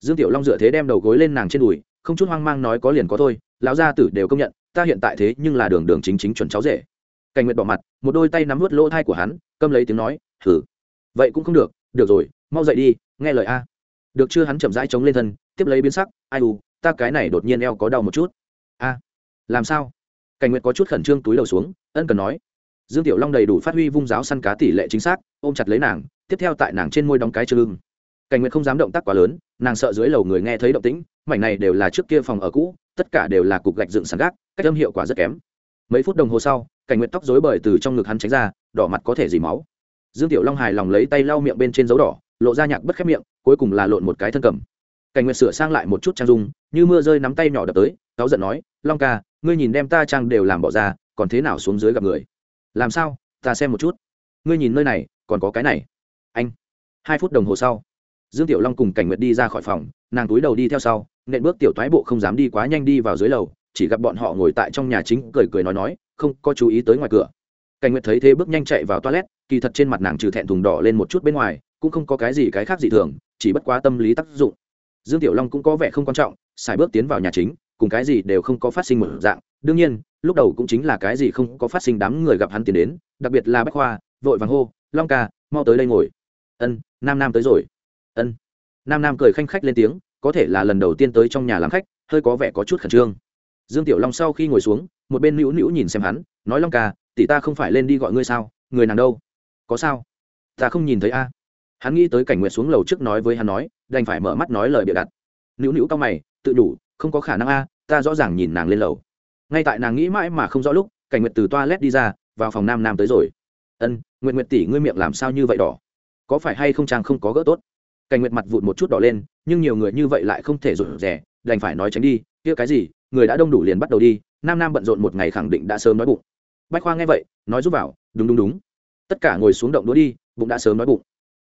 [SPEAKER 1] Dương tiểu long dựa thế đem đầu gối lên nàng trên đùi, không chút hoang mang nói có liền có thôi, lão gia tử đều công nhận, ta hiện tại thế nhưng là đường đường chính chính chuẩn cháu rể. Cảnh nguyệt bỏ mặt, một đôi tay nắm vớt lỗ thai của hắn, câm lấy tiếng nói thử vậy cũng không được được rồi, mau dậy đi, nghe lời a. Được chưa hắn chậm rãi chống lên thân, tiếp lấy biến sắc, ai u, ta cái này đột nhiên eo có đau một chút. A, làm sao? Cảnh nguyệt có chút khẩn trương túi đầu xuống, ân cần nói dương tiểu long đầy đủ phát huy vung giáo săn cá tỷ lệ chính xác, ôm chặt lấy nàng, tiếp theo tại nàng trên môi đóng cái chư lưng. Cảnh nguyệt không dám động tác quá lớn, nàng sợ dưới lầu người nghe thấy động tĩnh, mảnh này đều là trước kia phòng ở cũ, tất cả đều là cục gạch dựng sàn gác, cách âm hiệu quả rất kém. Mấy phút đồng hồ sau, cảnh nguyệt tóc rối bời từ trong ngực hắn tránh ra, đỏ mặt có thể dì máu. Dương tiểu long hài lòng lấy tay lau miệng bên trên dấu đỏ, lộ ra nhạc bất khép miệng, cuối cùng là lộn một cái thân cầm. Cảnh nguyệt sửa sang lại một chút trang dung, như mưa rơi nắm tay nhỏ đập tới, cáu giận nói, long ca, ngươi nhìn đem ta trang đều làm bỏ ra, còn thế nào xuống dưới gặp người? Làm sao? Ta xem một chút. Ngươi nhìn nơi này, còn có cái này. Anh. Hai phút đồng hồ sau, dương tiểu long cùng cảnh nguyệt đi ra khỏi phòng, nàng túi đầu đi theo sau, nện bước tiểu thoái bộ không dám đi quá nhanh đi vào dưới lầu, chỉ gặp bọn họ ngồi tại trong nhà chính cười cười nói nói, không có chú ý tới ngoài cửa. Cảnh nguyệt thấy thế bước nhanh chạy vào toilet, kỳ thật trên mặt nàng trừ thẹn thùng đỏ lên một chút bên ngoài, cũng không có cái gì cái khác gì thường, chỉ bất quá tâm lý tác dụng. Dương tiểu long cũng có vẻ không quan trọng xài bước tiến vào nhà chính, cùng cái gì đều không có phát sinh một dạng. Đương nhiên lúc đầu cũng chính là cái gì không có phát sinh đám người gặp hắn tiến đến, đặc biệt là bách khoa, vội vàng hô, long ca, mau tới đây ngồi. Ân, nam nam tới rồi. Ân. Nam nam cười khanh khách lên tiếng, có thể là lần đầu tiên tới trong nhà làm khách, hơi có vẻ có chút khẩn trương. Dương tiểu long sau khi ngồi xuống, một bên nữu nữu nhìn xem hắn, nói, long ca, tỷ ta không phải lên đi gọi ngươi sao? Người nàng đâu? Có sao? Ta không nhìn thấy a. Hắn nghĩ tới cảnh nguyện xuống lầu trước nói với hắn nói, đành phải mở mắt nói lời bịa đặt. Nữu nữu cao mày, tự đủ, không có khả năng a, ta rõ ràng nhìn nàng lên lầu ngay tại nàng nghĩ mãi mà không rõ lúc, cảnh nguyệt từ toilet đi ra, vào phòng nam nam tới rồi. Ân nguyện nguyệt tỷ, ngươi miệng làm sao như vậy đỏ? Có phải hay không trang không có gỡ tốt? Cảnh nguyệt mặt vụt một chút đỏ lên, nhưng nhiều người như vậy lại không thể rụt rẻ đành phải nói tránh đi, kia cái gì, người đã đông đủ liền bắt đầu đi, nam nam bận rộn một ngày khẳng định đã sớm nói bụng. Bách khoa nghe vậy, nói giúp vào, đúng đúng đúng. Tất cả ngồi xuống động đũa đi, bụng đã sớm nói bụng.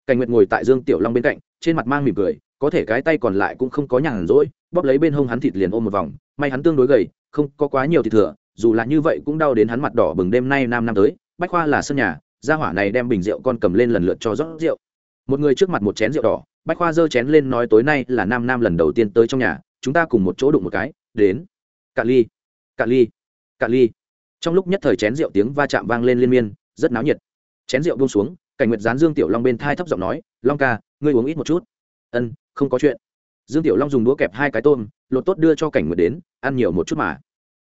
[SPEAKER 1] Cảnh nguyệt ngồi tại dương tiểu long bên cạnh, trên mặt mang mỉm cười, có thể cái tay còn lại cũng không có nhàn rỗi, bóp lấy bên hông hắn thịt liền ôm một vòng, may hắn tương đối gầy không có quá nhiều thịt thừa, dù là như vậy cũng đau đến hắn mặt đỏ bừng đêm nay nam năm tới, bách khoa là sân nhà, gia hỏa này đem bình rượu con cầm lên lần lượt cho rót rượu. Một người trước mặt một chén rượu đỏ, bách khoa giơ chén lên nói tối nay là nam nam lần đầu tiên tới trong nhà, chúng ta cùng một chỗ đụng một cái, đến. Cạn ly cạn ly cạn ly. Trong lúc nhất thời chén rượu tiếng va chạm vang lên liên miên, rất náo nhiệt. Chén rượu buông xuống, cảnh nguyệt dán dương tiểu long bên thai thấp giọng nói, long ca, ngươi uống ít một chút. Ân, không có chuyện. Dương tiểu long dùng đũa kẹp hai cái tôm, lột tốt đưa cho cảnh nguyệt đến, ăn nhiều một chút mà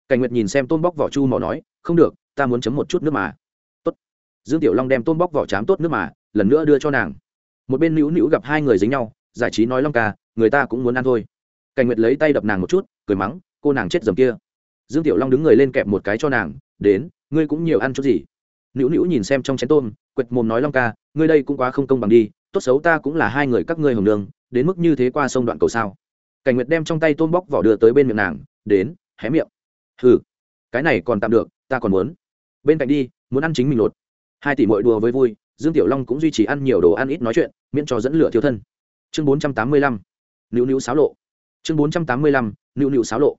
[SPEAKER 1] cảnh nguyệt nhìn xem tôm bóc vỏ chu mỏ nói, không được, ta muốn chấm một chút nước mà. Tốt. Dương tiểu long đem tôm bóc vỏ chám tốt nước mà, lần nữa đưa cho nàng. Một bên nữu nữu gặp hai người dính nhau, giải trí nói long ca, người ta cũng muốn ăn thôi. Cảnh nguyệt lấy tay đập nàng một chút, cười mắng, cô nàng chết dầm kia. Dương tiểu long đứng người lên kẹp một cái cho nàng, đến, ngươi cũng nhiều ăn chút gì? Nữu nữu nhìn xem trong chén tôm, quệt mồm nói long ca, ngươi đây cũng quá không công bằng đi, tốt xấu ta cũng là hai người các ngươi hồng đường, đến mức như thế qua sông đoạn cầu sao? Cảnh nguyệt đem trong tay tôm bóc vỏ đưa tới bên miệng nàng, đến, hé miệng hừ, cái này còn tạm được, ta còn muốn. Bên cạnh đi, muốn ăn chính mình lột. Hai tỷ mội đùa với vui, dương tiểu long cũng duy trì ăn nhiều đồ ăn ít nói chuyện, miễn cho dẫn lửa thiếu thân. Chương bốn trăm tám mươi lăm nữu nữu sáo lộ. Chương bốn trăm tám mươi lăm nữu nữu sáo lộ.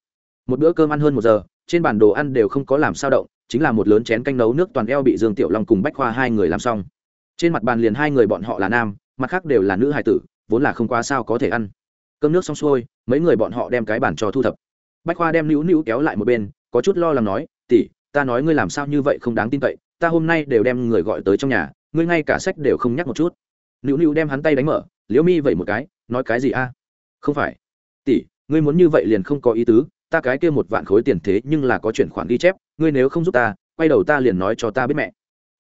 [SPEAKER 1] Một bữa cơm ăn hơn một giờ, trên bản đồ ăn đều không có làm sao động, chính là một lớn chén canh nấu nước toàn eo bị dương tiểu long cùng bách khoa hai người làm xong. Trên mặt bàn liền hai người bọn họ là nam, mặt khác đều là nữ hài tử, vốn là không quá sao có thể ăn. Cơm nước xong xuôi, mấy người bọn họ đem cái bàn cho thu thập bách khoa đem nữu nữu kéo lại một bên, có chút lo lắng nói, tỷ, ta nói ngươi làm sao như vậy không đáng tin cậy, ta hôm nay đều đem người gọi tới trong nhà, ngươi ngay cả sách đều không nhắc một chút. Nữu nữu đem hắn tay đánh mở, liễu mi vậy một cái, nói cái gì a? Không phải. Tỷ, ngươi muốn như vậy liền không có ý tứ, ta cái kia một vạn khối tiền thế nhưng là có chuyển khoản ghi chép, ngươi nếu không giúp ta, quay đầu ta liền nói cho ta biết mẹ.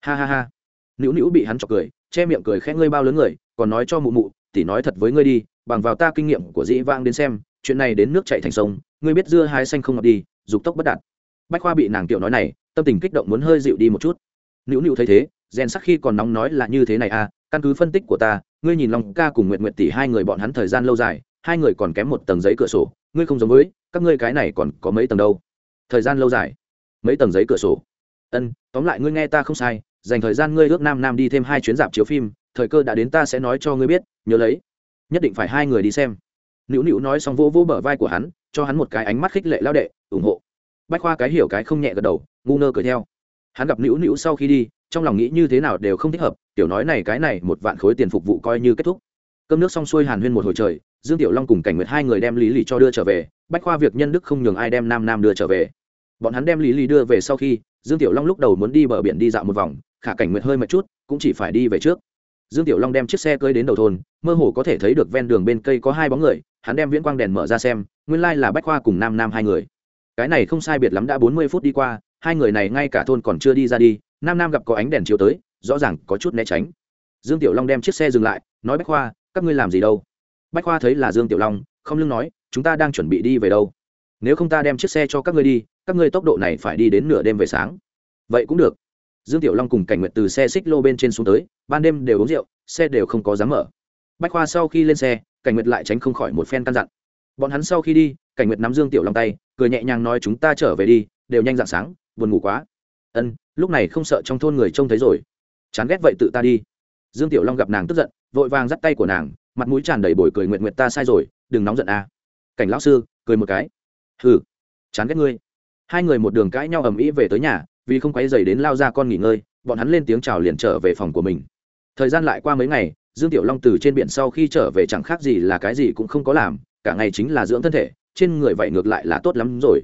[SPEAKER 1] Ha ha ha. Nữu nữu bị hắn chọc cười, che miệng cười khẽ, ngươi bao lớn người, còn nói cho mụ mụ, tỷ nói thật với ngươi đi, bằng vào ta kinh nghiệm của dĩ vang đến xem chuyện này đến nước chạy thành sông, ngươi biết dưa hái xanh không ngọt đi, dục tốc bất đạt. Bách khoa bị nàng tiểu nói này, tâm tình kích động muốn hơi dịu đi một chút. Nữu nữu thấy thế, rèn sắc khi còn nóng nói là như thế này à căn cứ phân tích của ta, ngươi nhìn lòng ca cùng nguyện nguyện tỷ hai người bọn hắn thời gian lâu dài, hai người còn kém một tầng giấy cửa sổ, ngươi không giống với, các ngươi cái này còn có mấy tầng đâu. Thời gian lâu dài? Mấy tầng giấy cửa sổ? Ân, tóm lại ngươi nghe ta không sai, dành thời gian ngươi ước nam nam đi thêm hai chuyến dạp chiếu phim, thời cơ đã đến ta sẽ nói cho ngươi biết, nhớ lấy. Nhất định phải hai người đi xem nữu nữu nói xong vô vô bờ vai của hắn, cho hắn một cái ánh mắt khích lệ lao đệ, ủng hộ. Bách khoa cái hiểu cái không nhẹ gật đầu, ngu ngơ cười theo. Hắn gặp nữu nữu sau khi đi, trong lòng nghĩ như thế nào đều không thích hợp, tiểu nói này cái này một vạn khối tiền phục vụ coi như kết thúc. Cơm nước xong xuôi hàn huyên một hồi trời, dương tiểu long cùng cảnh nguyệt hai người đem lý lì cho đưa trở về, bách khoa việc nhân đức không nhường ai đem nam nam đưa trở về. Bọn hắn đem lý lì đưa về sau khi, dương tiểu long lúc đầu muốn đi bờ biển đi dạo một vòng, khả cảnh nguyệt hơi mệt chút, cũng chỉ phải đi về trước. Dương tiểu long đem chiếc xe cơi đến đầu thôn, mơ hồ có thể thấy được ven đường bên cây có hai bóng người hắn đem viễn quang đèn mở ra xem, nguyên lai là bách khoa cùng nam nam hai người. Cái này không sai biệt lắm đã bốn mươi phút đi qua, hai người này ngay cả thôn còn chưa đi ra đi, nam nam gặp có ánh đèn chiếu tới, rõ ràng có chút né tránh. Dương tiểu long đem chiếc xe dừng lại, nói bách khoa, các ngươi làm gì đâu? Bách khoa thấy là dương tiểu long, không lưng nói, chúng ta đang chuẩn bị đi về đâu? Nếu không ta đem chiếc xe cho các ngươi đi, các ngươi tốc độ này phải đi đến nửa đêm về sáng. Vậy cũng được. Dương tiểu long cùng cảnh nguyệt từ xe xích lô bên trên xuống tới, ban đêm đều uống rượu, xe đều không có dám mở. Bách khoa sau khi lên xe cảnh nguyệt lại tránh không khỏi một phen căn dặn. Bọn hắn sau khi đi, cảnh nguyệt nắm dương tiểu long tay, cười nhẹ nhàng nói chúng ta trở về đi, đều nhanh dạng sáng, buồn ngủ quá. Ân, lúc này không sợ trong thôn người trông thấy rồi. Chán ghét vậy tự ta đi. Dương tiểu long gặp nàng tức giận, vội vàng dắt tay của nàng, mặt mũi tràn đầy bồi cười nguyện nguyện ta sai rồi, đừng nóng giận a. À. cảnh lão sư, cười một cái. Hừ, chán ghét ngươi. Hai người một đường cãi nhau ầm ĩ về tới nhà, vì không quấy dày đến lao ra con nghỉ ngơi, bọn hắn lên tiếng chào liền trở về phòng của mình. Thời gian lại qua mấy ngày dương tiểu long từ trên biển sau khi trở về chẳng khác gì là cái gì cũng không có làm, cả ngày chính là dưỡng thân thể, trên người vậy ngược lại là tốt lắm rồi.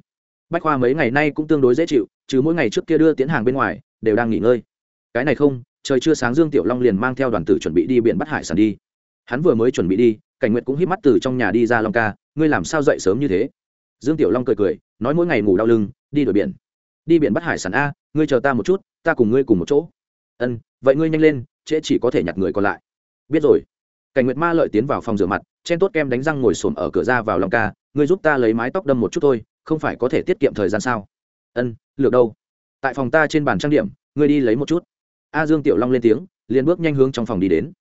[SPEAKER 1] Bách khoa mấy ngày nay cũng tương đối dễ chịu chứ mỗi ngày trước kia đưa tiến hàng bên ngoài, đều đang nghỉ ngơi. Cái này không, trời chưa sáng dương tiểu long liền mang theo đoàn tử chuẩn bị đi biển bắt hải sản đi. Hắn vừa mới chuẩn bị đi, cảnh nguyệt cũng hít mắt từ trong nhà đi ra long ca, ngươi làm sao dậy sớm như thế? Dương tiểu long cười cười, nói mỗi ngày ngủ đau lưng, đi đổi biển. Đi biển bắt hải sản a, ngươi chờ ta một chút, ta cùng ngươi cùng một chỗ. Ân, vậy ngươi nhanh lên, trễ chỉ có thể nhặt người còn lại biết rồi. Cảnh nguyệt ma lợi tiến vào phòng rửa mặt, chen tốt kem đánh răng ngồi xổm ở cửa ra vào lòng ca, ngươi giúp ta lấy mái tóc đâm một chút thôi, không phải có thể tiết kiệm thời gian sao? Ân, lược đâu? Tại phòng ta trên bàn trang điểm, ngươi đi lấy một chút. A dương tiểu long lên tiếng, liền bước nhanh hướng trong phòng đi đến.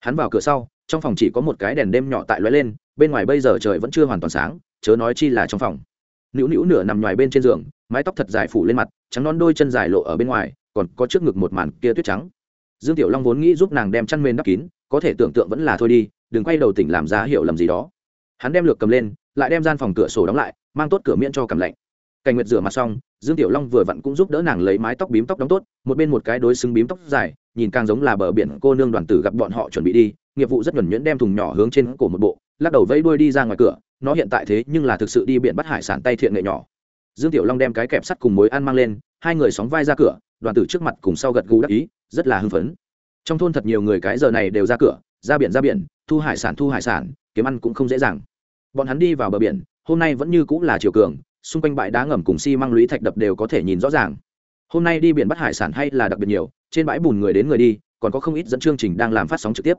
[SPEAKER 1] Hắn vào cửa sau, trong phòng chỉ có một cái đèn đêm nhỏ tại lóe lên, bên ngoài bây giờ trời vẫn chưa hoàn toàn sáng, chớ nói chi là trong phòng. Nữu nữu nửa nằm ngoài bên trên giường, mái tóc thật dài phủ lên mặt, trắng non đôi chân dài lộ ở bên ngoài, còn có trước ngực một màn kia tuyết trắng. Dương tiểu long vốn nghĩ giúp nàng đem chăn mền đắp kín có thể tưởng tượng vẫn là thôi đi, đừng quay đầu tỉnh làm ra hiểu lầm gì đó. Hắn đem lược cầm lên, lại đem gian phòng cửa sổ đóng lại, mang tốt cửa miễn cho cầm lạnh. Cảnh nguyệt rửa mặt xong, dương tiểu long vừa vặn cũng giúp đỡ nàng lấy mái tóc bím tóc đóng tốt, một bên một cái đối xứng bím tóc dài, nhìn càng giống là bờ biển cô nương đoàn tử gặp bọn họ chuẩn bị đi, nghiệp vụ rất nhuẩn nhuyễn đem thùng nhỏ hướng trên cổ một bộ, lắc đầu vẫy đuôi đi ra ngoài cửa, nó hiện tại thế nhưng là thực sự đi biển bắt hải sản tay thiện nghệ nhỏ. Dương tiểu long đem cái kẹp sắt cùng mối ăn mang lên, hai người sóng vai ra cửa, đoàn tử trước mặt cùng sau gật gù đắc ý, rất là hưng phấn trong thôn thật nhiều người cái giờ này đều ra cửa, ra biển ra biển, thu hải sản, thu hải sản, kiếm ăn cũng không dễ dàng. Bọn hắn đi vào bờ biển, hôm nay vẫn như cũng là chiều cường, xung quanh bãi đá ngầm cùng xi、si、măng lũy thạch đập đều có thể nhìn rõ ràng. Hôm nay đi biển bắt hải sản hay là đặc biệt nhiều, trên bãi bùn người đến người đi, còn có không ít dẫn chương trình đang làm phát sóng trực tiếp.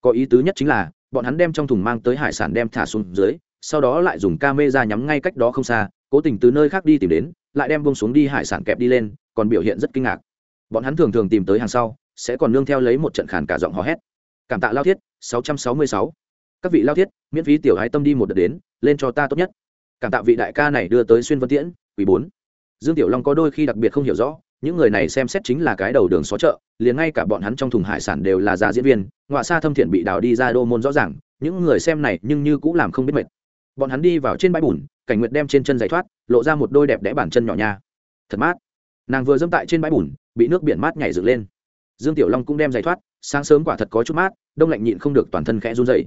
[SPEAKER 1] Có ý tứ nhất chính là, bọn hắn đem trong thùng mang tới hải sản đem thả xuống dưới, sau đó lại dùng ca mê ra nhắm ngay cách đó không xa, cố tình từ nơi khác đi tìm đến, lại đem bông xuống đi hải sản kẹp đi lên, còn biểu hiện rất kinh ngạc. Bọn hắn thường thường tìm tới hàng sau sẽ còn nương theo lấy một trận khàn cả giọng hò hét. Cảm tạ lao thiết 666. các vị lao thiết, miễn phí tiểu hái tâm đi một đợt đến, lên cho ta tốt nhất. Cảm tạ vị đại ca này đưa tới xuyên vân tiễn, quý bốn. Dương tiểu long có đôi khi đặc biệt không hiểu rõ, những người này xem xét chính là cái đầu đường xó chợ, liền ngay cả bọn hắn trong thùng hải sản đều là già diễn viên ngoạ xa thâm thiện bị đào đi ra đô môn rõ ràng, những người xem này nhưng như cũng làm không biết mệt. Bọn hắn đi vào trên bãi bùn, cảnh nguyệt đem trên chân giày thoát, lộ ra một đôi đẹp đẽ bản chân nhỏ nha. Thật mát. Nàng vừa dẫm tại trên bãi bùn, bị nước biển mát nhảy dựng lên dương tiểu long cũng đem giày thoát, sáng sớm quả thật có chút mát, đông lạnh nhịn không được toàn thân khẽ run dày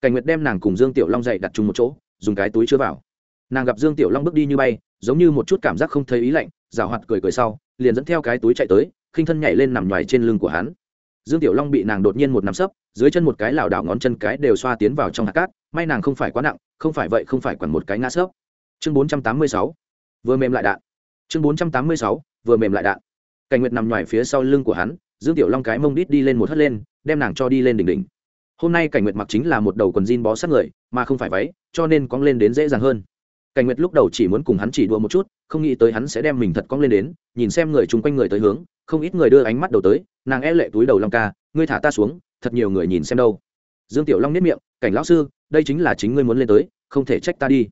[SPEAKER 1] cảnh nguyệt đem nàng cùng dương tiểu long dậy đặt chung một chỗ, dùng cái túi chứa vào. Nàng gặp dương tiểu long bước đi như bay, giống như một chút cảm giác không thấy ý lạnh, rào hoạt cười cười sau, liền dẫn theo cái túi chạy tới, khinh thân nhảy lên nằm nhoài trên lưng của hắn. Dương tiểu long bị nàng đột nhiên một nắm sấp, dưới chân một cái lảo đảo ngón chân cái đều xoa tiến vào trong hạt cát, may nàng không phải quá nặng, không phải vậy không phải quản một cái ngã sấp. Chương bốn trăm tám mươi sáu, vừa mềm lại đạn. Chương bốn trăm tám mươi sáu, vừa mềm lại đạn. Cảnh nguyệt nằm ngoài phía sau lưng của hắn dương tiểu long cái mông đít đi lên một hất lên, đem nàng cho đi lên đỉnh đỉnh. Hôm nay cảnh nguyệt mặc chính là một đầu quần jean bó sát người, mà không phải váy, cho nên cong lên đến dễ dàng hơn. Cảnh nguyệt lúc đầu chỉ muốn cùng hắn chỉ đua một chút, không nghĩ tới hắn sẽ đem mình thật cong lên đến, nhìn xem người chung quanh người tới hướng, không ít người đưa ánh mắt đầu tới, nàng e lệ túi đầu long ca, ngươi thả ta xuống, thật nhiều người nhìn xem đâu. Dương tiểu long nếp miệng, cảnh lão sư, đây chính là chính ngươi muốn lên tới, không thể trách ta đi.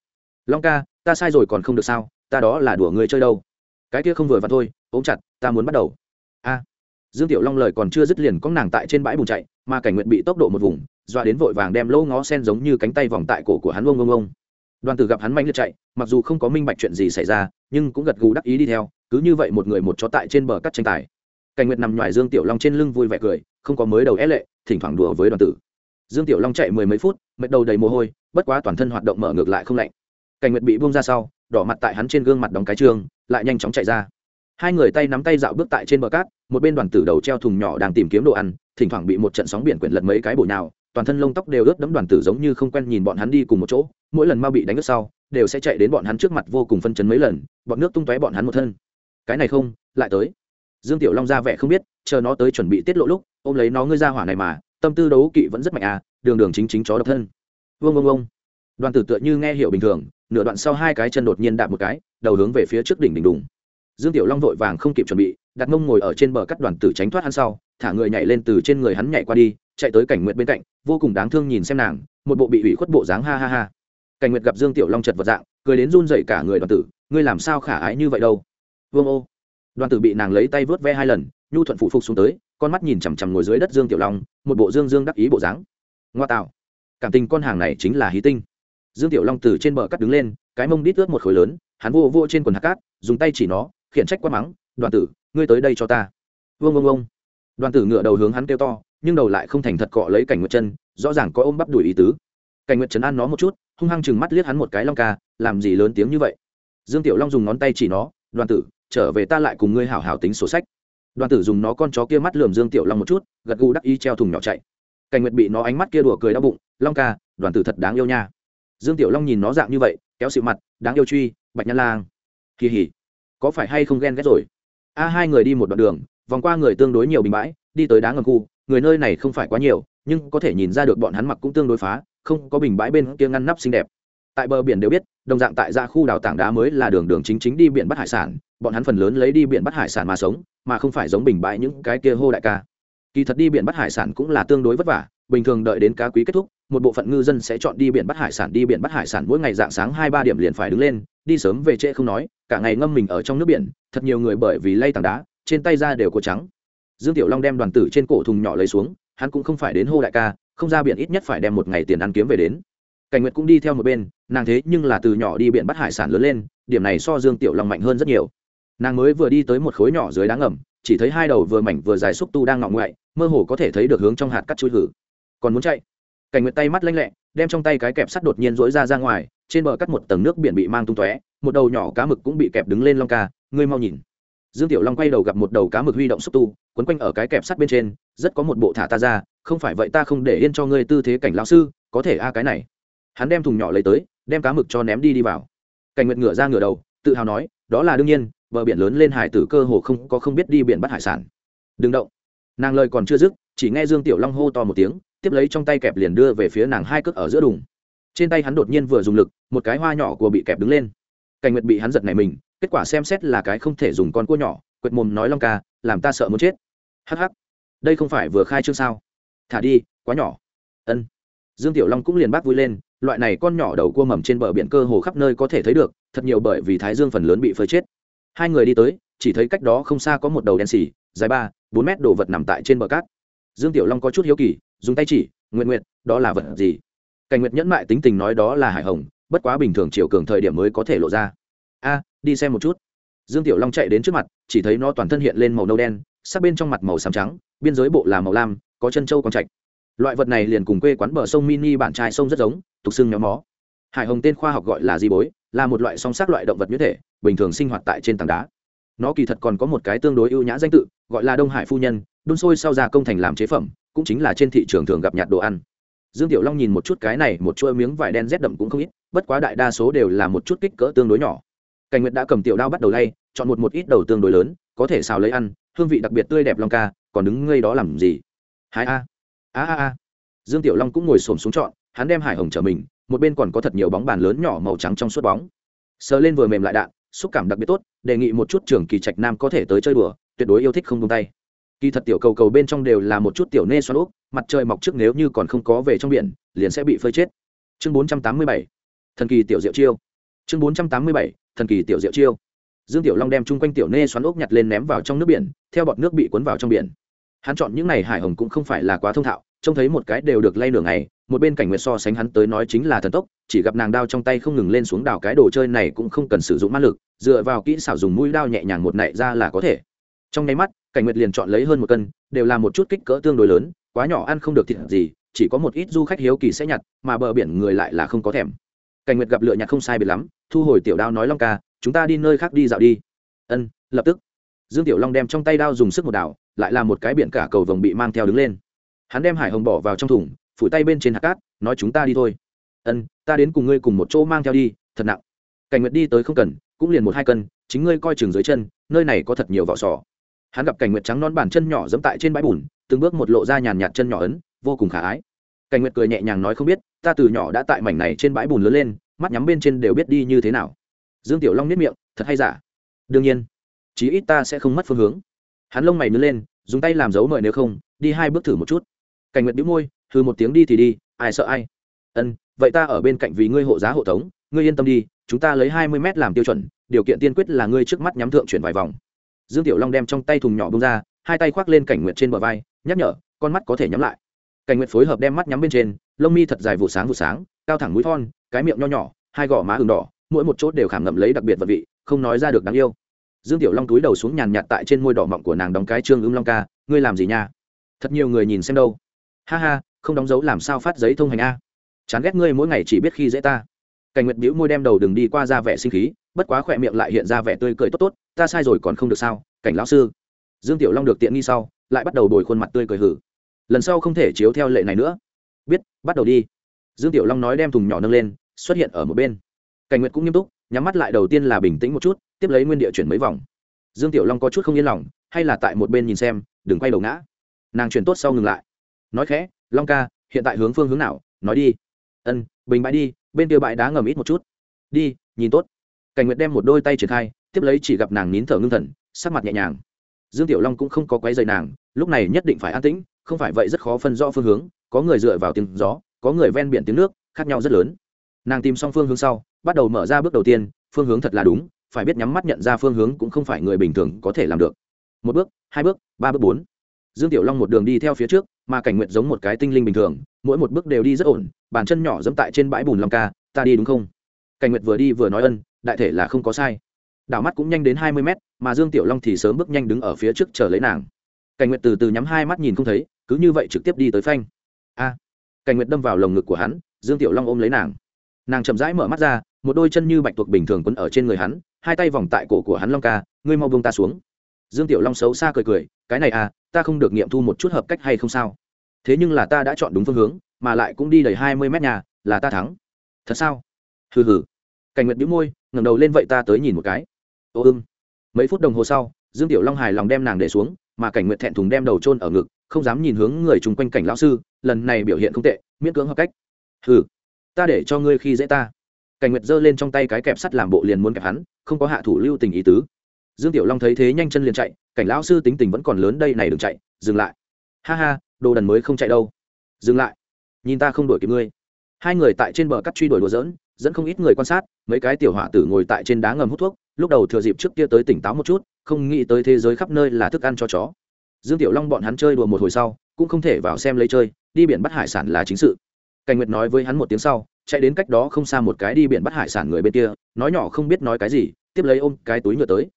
[SPEAKER 1] Long ca, ta sai rồi còn không được sao, ta đó là đùa ngươi chơi đâu. Cái kia không vừa và thôi, ôm chặt, ta muốn bắt đầu dương tiểu long lời còn chưa dứt liền có nàng tại trên bãi bùn chạy, mà cảnh nguyện bị tốc độ một vùng, doa đến vội vàng đem lỗ ngó sen giống như cánh tay vòng tại cổ của hắn ông ông ông. Đoàn tử gặp hắn mạnh liệt chạy, mặc dù không có minh bạch chuyện gì xảy ra, nhưng cũng gật gù đắc ý đi theo, cứ như vậy một người một chó tại trên bờ cắt tranh tài. Cảnh nguyệt nằm ngoài dương tiểu long trên lưng vui vẻ cười, không có mới đầu é lệ, thỉnh thoảng đùa với đoàn tử. Dương tiểu long chạy mười mấy phút, mệt đầu đầy mồ hôi, bất quá toàn thân hoạt động mở ngược lại không lạnh. Cảnh nguyệt bị buông ra sau, đỏ mặt tại hắn trên gương mặt đóng cái trường lại nhanh chóng chạy ra hai người tay nắm tay dạo bước tại trên bờ cát, một bên đoàn tử đầu treo thùng nhỏ đang tìm kiếm đồ ăn, thỉnh thoảng bị một trận sóng biển quyển lật mấy cái bụi nào toàn thân lông tóc đều ướt đẫm đoàn tử giống như không quen nhìn bọn hắn đi cùng một chỗ, mỗi lần mau bị đánh ướt sau, đều sẽ chạy đến bọn hắn trước mặt vô cùng phân chấn mấy lần, bọn nước tung tóe bọn hắn một thân. Cái này không, lại tới. Dương tiểu long ra vẻ không biết, chờ nó tới chuẩn bị tiết lộ lúc, ôm lấy nó ngươi ra hỏa này mà, tâm tư đấu kỵ vẫn rất mạnh à đường đường chính chính chó độc thân. Vương vương vương đoàn tử tựa như nghe hiểu bình thường, nửa đoạn sau hai cái chân đột nhiên đạp một cái, đầu hướng về phía trước đỉnh đỉnh đùng dương tiểu long vội vàng không kịp chuẩn bị, đặt mông ngồi ở trên bờ cắt đoàn tử tránh thoát hắn sau, thả người nhảy lên từ trên người hắn nhảy qua đi, chạy tới cảnh nguyệt bên cạnh, vô cùng đáng thương nhìn xem nàng, một bộ bị ủy khuất bộ dáng ha ha ha. Cảnh nguyệt gặp dương tiểu long chật vật dạng, cười đến run dậy cả người đoàn tử, ngươi làm sao khả ái như vậy đâu? Vương ô. Đoàn tử bị nàng lấy tay vớt ve hai lần, nhu thuận phụ phục xuống tới, con mắt nhìn chằm chằm ngồi dưới đất dương tiểu long, một bộ dương dương đắc ý bộ dáng. Ngoa tạo. Cảm tình con hàng này chính là hí tinh. Dương tiểu long từ trên bờ cắt đứng lên, cái mông đít ướt một khối lớn, hắn vô vô trên quần hạt cát, dùng tay chỉ nó khiển trách quá mắng, đoàn tử, ngươi tới đây cho ta. Vương vương vương đoàn tử ngựa đầu hướng hắn kêu to, nhưng đầu lại không thành thật cọ lấy cảnh nguyệt chân, rõ ràng có ôm bắp đuổi ý tứ. Cảnh nguyệt trấn an nó một chút, hung hăng chừng mắt liếc hắn một cái, long ca, làm gì lớn tiếng như vậy? Dương tiểu long dùng ngón tay chỉ nó, đoàn tử, trở về ta lại cùng ngươi hảo hảo tính sổ sách. Đoàn tử dùng nó con chó kia mắt lườm dương tiểu long một chút, gật gù đắc ý treo thùng nhỏ chạy. Cảnh nguyệt bị nó ánh mắt kia đùa cười đau bụng, long ca, đoàn tử thật đáng yêu nha. Dương tiểu long nhìn nó dạng như vậy, kéo sự mặt, đáng yêu truy, bạch nhăn lang. Kỳ hỉ có phải hay không ghen ghét rồi? A, hai người đi một đoạn đường, vòng qua người tương đối nhiều bình bãi, đi tới đá ngầm khu. Người nơi này không phải quá nhiều, nhưng có thể nhìn ra được bọn hắn mặc cũng tương đối phá, không có bình bãi bên kia ngăn nắp xinh đẹp. Tại bờ biển đều biết, đồng dạng tại ra khu đào tảng đá mới là đường đường chính chính đi biển bắt hải sản. Bọn hắn phần lớn lấy đi biển bắt hải sản mà sống, mà không phải giống bình bãi những cái kia hô đại ca. Kỳ thật đi biển bắt hải sản cũng là tương đối vất vả, bình thường đợi đến cá quý kết thúc một bộ phận ngư dân sẽ chọn đi biển bắt hải sản, đi biển bắt hải sản mỗi ngày dạng sáng hai ba điểm liền phải đứng lên, đi sớm về trễ không nói, cả ngày ngâm mình ở trong nước biển, thật nhiều người bởi vì lay tảng đá, trên tay ra đều có trắng. Dương tiểu long đem đoàn tử trên cổ thùng nhỏ lấy xuống, hắn cũng không phải đến hô đại ca, không ra biển ít nhất phải đem một ngày tiền ăn kiếm về đến. Cảnh nguyệt cũng đi theo một bên, nàng thế nhưng là từ nhỏ đi biển bắt hải sản lớn lên, điểm này so dương tiểu long mạnh hơn rất nhiều. Nàng mới vừa đi tới một khối nhỏ dưới đá ngầm, chỉ thấy hai đầu vừa mảnh vừa dài xúc tu đang ngọng ngoại, mơ hồ có thể thấy được hướng trong hạt cắt chui hử. Còn muốn chạy? Cảnh nguyệt tay mắt lanh lẹ, đem trong tay cái kẹp sắt đột nhiên rỗi ra ra ngoài, trên bờ cắt một tầng nước biển bị mang tung tóe, một đầu nhỏ cá mực cũng bị kẹp đứng lên long ca, ngươi mau nhìn. Dương tiểu long quay đầu gặp một đầu cá mực huy động xúc tu, quấn quanh ở cái kẹp sắt bên trên, rất có một bộ thả ta ra, không phải vậy ta không để yên cho ngươi tư thế cảnh lão sư, có thể a cái này. Hắn đem thùng nhỏ lấy tới, đem cá mực cho ném đi đi vào. Cảnh nguyệt ngửa ra ngửa đầu, tự hào nói, đó là đương nhiên, bờ biển lớn lên hải tử cơ hồ không có không biết đi biển bắt hải sản. Đừng động. Nàng lời còn chưa dứt, chỉ nghe dương tiểu long hô to một tiếng tiếp lấy trong tay kẹp liền đưa về phía nàng hai cước ở giữa đùng. Trên tay hắn đột nhiên vừa dùng lực, một cái hoa nhỏ của bị kẹp đứng lên. Cảnh nguyệt bị hắn giật này mình, kết quả xem xét là cái không thể dùng con cua nhỏ, quệt mồm nói long ca, làm ta sợ muốn chết. Hắc hắc. Đây không phải vừa khai trương sao? Thả đi, quá nhỏ. Ân. Dương tiểu long cũng liền bác vui lên, loại này con nhỏ đầu cua mầm trên bờ biển cơ hồ khắp nơi có thể thấy được, thật nhiều bởi vì thái dương phần lớn bị phơi chết. Hai người đi tới, chỉ thấy cách đó không xa có một đầu đen xì, dài ba, bốn mét đồ vật nằm tại trên bờ cát. Dương tiểu long có chút hiếu kỳ dùng tay chỉ, nguyện nguyện, đó là vật gì? Cảnh nguyệt nhẫn mại tính tình nói đó là hải hồng, bất quá bình thường chiều cường thời điểm mới có thể lộ ra. A, đi xem một chút. Dương tiểu long chạy đến trước mặt, chỉ thấy nó toàn thân hiện lên màu nâu đen sát bên trong mặt màu xám trắng, biên giới bộ là màu lam, có chân trâu còn trạch. Loại vật này liền cùng quê quán bờ sông mini bản trai sông rất giống, tục xưng nhóm mó. Hải hồng tên khoa học gọi là di bối, là một loại song sắc loại động vật nhuyễn thể, bình thường sinh hoạt tại trên tảng đá. Nó kỳ thật còn có một cái tương đối ưu nhã danh tự, gọi là đông hải phu nhân, đun sôi sau ra công thành làm chế phẩm cũng chính là trên thị trường thường gặp nhạt đồ ăn. Dương tiểu long nhìn một chút cái này, một chuỗi miếng vải đen rét đậm cũng không ít, bất quá đại đa số đều là một chút kích cỡ tương đối nhỏ. Cảnh nguyệt đã cầm tiểu đao bắt đầu lay, chọn một một ít đầu tương đối lớn, có thể xào lấy ăn, hương vị đặc biệt tươi đẹp long ca, còn đứng ngây đó làm gì? Hai a a a a. Dương tiểu long cũng ngồi xổm xuống chọn, hắn đem hải hồng trở mình, một bên còn có thật nhiều bóng bàn lớn nhỏ màu trắng trong suốt bóng. Sờ lên vừa mềm lại đạn, xúc cảm đặc biệt tốt, đề nghị một chút trường kỳ trạch nam có thể tới chơi đùa, tuyệt đối yêu thích không tung tay kỳ thật tiểu cầu cầu bên trong đều là một chút tiểu nê xoắn úp mặt trời mọc trước nếu như còn không có về trong biển, liền sẽ bị phơi chết. Chương bốn trăm tám mươi bảy, thần kỳ tiểu diệu chiêu. Chương bốn trăm tám mươi bảy, thần kỳ tiểu diệu chiêu. Dương tiểu long đem chung quanh tiểu nê xoắn ốc nhặt lên ném vào trong nước biển, theo bọt nước bị cuốn vào trong biển. Hắn chọn những n à y hải hồng cũng không phải là quá thông thạo, trông thấy một cái đều được lay nửa ngày, một bên cảnh nguyệt so sánh hắn tới nói chính là thần tốc, chỉ gặp nàng đao trong tay không ngừng lên xuống đào cái đồ chơi này cũng không cần sử dụng mã lực, dựa vào kỹ xảo dùng mũi đao nhẹ nhàng một nạy ra là có thể. Trong nháy mắt cảnh nguyệt liền chọn lấy hơn một cân, đều là một chút kích cỡ tương đối lớn, quá nhỏ ăn không được thịt gì, chỉ có một ít du khách hiếu kỳ sẽ nhặt, mà bờ biển người lại là không có thèm. Cảnh nguyệt gặp lựa nhặt không sai biệt lắm, thu hồi tiểu đao nói long ca, chúng ta đi nơi khác đi dạo đi. Ân, lập tức. Dương tiểu long đem trong tay đao dùng sức một đảo, lại là một cái biển cả cầu vồng bị mang theo đứng lên. Hắn đem hải hồng bỏ vào trong thùng phủ tay bên trên hạt cát, nói chúng ta đi thôi. Ân, ta đến cùng ngươi cùng một chỗ mang theo đi, thật nặng. Cảnh nguyệt đi tới không cần, cũng liền một hai cân, chính ngươi coi chừng dưới chân, nơi này có thật nhiều vỏ sò hắn gặp cảnh nguyệt trắng non bàn chân nhỏ dẫm tại trên bãi bùn, từng bước một lộ ra nhàn nhạt chân nhỏ ấn, vô cùng khả ái. Cảnh nguyệt cười nhẹ nhàng nói không biết, ta từ nhỏ đã tại mảnh này trên bãi bùn lớn lên, mắt nhắm bên trên đều biết đi như thế nào. Dương tiểu long nếp miệng, thật hay giả? Đương nhiên, chí ít ta sẽ không mất phương hướng. Hắn lông mày nứt lên, dùng tay làm dấu mời nếu không, đi hai bước thử một chút. Cảnh nguyệt đĩu môi hư một tiếng đi thì đi, ai sợ ai? Ân, vậy ta ở bên cạnh vì ngươi hộ giá hộ tống, ngươi yên tâm đi, chúng ta lấy hai mươi mét làm tiêu chuẩn, điều kiện tiên quyết là ngươi trước mắt nhắm thượng chuyển vài vòng dương tiểu long đem trong tay thùng nhỏ bông ra, hai tay khoác lên cảnh nguyệt trên bờ vai, nhắc nhở, con mắt có thể nhắm lại. Cảnh nguyệt phối hợp đem mắt nhắm bên trên, lông mi thật dài vụ sáng vụ sáng, cao thẳng mũi thon, cái miệng nho nhỏ, hai gò má ừng đỏ, mỗi một chốt đều khảm ngậm lấy đặc biệt vật vị, không nói ra được đáng yêu. Dương tiểu long túi đầu xuống nhàn nhạt tại trên môi đỏ mọng của nàng đóng cái trương ưng long ca, ngươi làm gì nha? Thật nhiều người nhìn xem đâu. Ha ha, không đóng dấu làm sao phát giấy thông hành a? Chán ghét ngươi mỗi ngày chỉ biết khi dễ ta. Cảnh nguyệt bĩu môi đem đầu đừng đi qua ra vẻ sinh khí, bất quá khỏe miệng lại hiện ra vẻ tươi cười tốt tốt ta sai rồi còn không được sao, cảnh lão sư. Dương tiểu long được tiện nghi sau, lại bắt đầu đổi khuôn mặt tươi cười hử. Lần sau không thể chiếu theo lệ này nữa. Biết, bắt đầu đi. Dương tiểu long nói đem thùng nhỏ nâng lên, xuất hiện ở một bên. Cảnh nguyệt cũng nghiêm túc, nhắm mắt lại đầu tiên là bình tĩnh một chút, tiếp lấy nguyên địa chuyển mấy vòng. Dương tiểu long có chút không yên lòng, hay là tại một bên nhìn xem, đừng quay đầu ngã. Nàng chuyển tốt sau ngừng lại. Nói khẽ, long ca, hiện tại hướng phương hướng nào? Nói đi. Ân, bình bãi đi, bên kia bãi đá ngầm ít một chút. Đi, nhìn tốt. Cảnh nguyệt đem một đôi tay triển khai tiếp lấy chỉ gặp nàng nín thở ngưng thần, sắc mặt nhẹ nhàng. Dương tiểu long cũng không có quấy dày nàng, lúc này nhất định phải an tĩnh, không phải vậy rất khó phân rõ phương hướng, có người dựa vào tiếng gió, có người ven biển tiếng nước, khác nhau rất lớn. Nàng tìm xong phương hướng sau, bắt đầu mở ra bước đầu tiên, phương hướng thật là đúng, phải biết nhắm mắt nhận ra phương hướng cũng không phải người bình thường có thể làm được. Một bước, hai bước, ba bước, bốn. Dương tiểu long một đường đi theo phía trước, mà cảnh nguyện giống một cái tinh linh bình thường, mỗi một bước đều đi rất ổn, bàn chân nhỏ dẫm tại trên bãi bùn long ca, ta đi đúng không? Cảnh nguyệt vừa đi vừa nói ân, đại thể là không có sai đảo mắt cũng nhanh đến hai mươi mét, mà dương tiểu long thì sớm bước nhanh đứng ở phía trước chờ lấy nàng. Cảnh nguyệt từ từ nhắm hai mắt nhìn không thấy, cứ như vậy trực tiếp đi tới phanh. A! Cảnh nguyệt đâm vào lồng ngực của hắn, dương tiểu long ôm lấy nàng. Nàng chậm rãi mở mắt ra, một đôi chân như bạch tuộc bình thường quấn ở trên người hắn, hai tay vòng tại cổ của hắn long ca, ngươi mau buông ta xuống. Dương tiểu long xấu xa cười cười, cái này à ta không được nghiệm thu một chút hợp cách hay không sao. Thế nhưng là ta đã chọn đúng phương hướng, mà lại cũng đi đầy hai mươi mét nhà, là ta thắng. Thật sao? Hừ hừ. Cảnh nguyệt bĩu môi, ngẩng đầu lên vậy ta tới nhìn một cái ô ưng. Mấy phút đồng hồ sau, dương tiểu long hài lòng đem nàng để xuống, mà cảnh nguyệt thẹn thùng đem đầu trôn ở ngực, không dám nhìn hướng người chung quanh cảnh lão sư, lần này biểu hiện không tệ, miễn cưỡng hợp cách. Hừ, ta để cho ngươi khi dễ ta. Cảnh nguyệt giơ lên trong tay cái kẹp sắt làm bộ liền muốn kẹp hắn, không có hạ thủ lưu tình ý tứ. Dương tiểu long thấy thế nhanh chân liền chạy, cảnh lão sư tính tình vẫn còn lớn đây này đừng chạy, dừng lại. Ha ha, đồ đần mới không chạy đâu. Dừng lại. Nhìn ta không đuổi kịp ngươi. Hai người tại trên bờ cắt truy đuổi đùa dỡn dẫn không ít người quan sát, mấy cái tiểu hỏa tử ngồi tại trên đá ngầm hút thuốc, lúc đầu thừa dịp trước kia tới tỉnh táo một chút, không nghĩ tới thế giới khắp nơi là thức ăn cho chó. Dương tiểu long bọn hắn chơi đùa một hồi sau, cũng không thể vào xem lấy chơi, đi biển bắt hải sản là chính sự. Cảnh nguyệt nói với hắn một tiếng sau, chạy đến cách đó không xa một cái đi biển bắt hải sản người bên kia, nói nhỏ không biết nói cái gì, tiếp lấy ôm cái túi nhựa tới.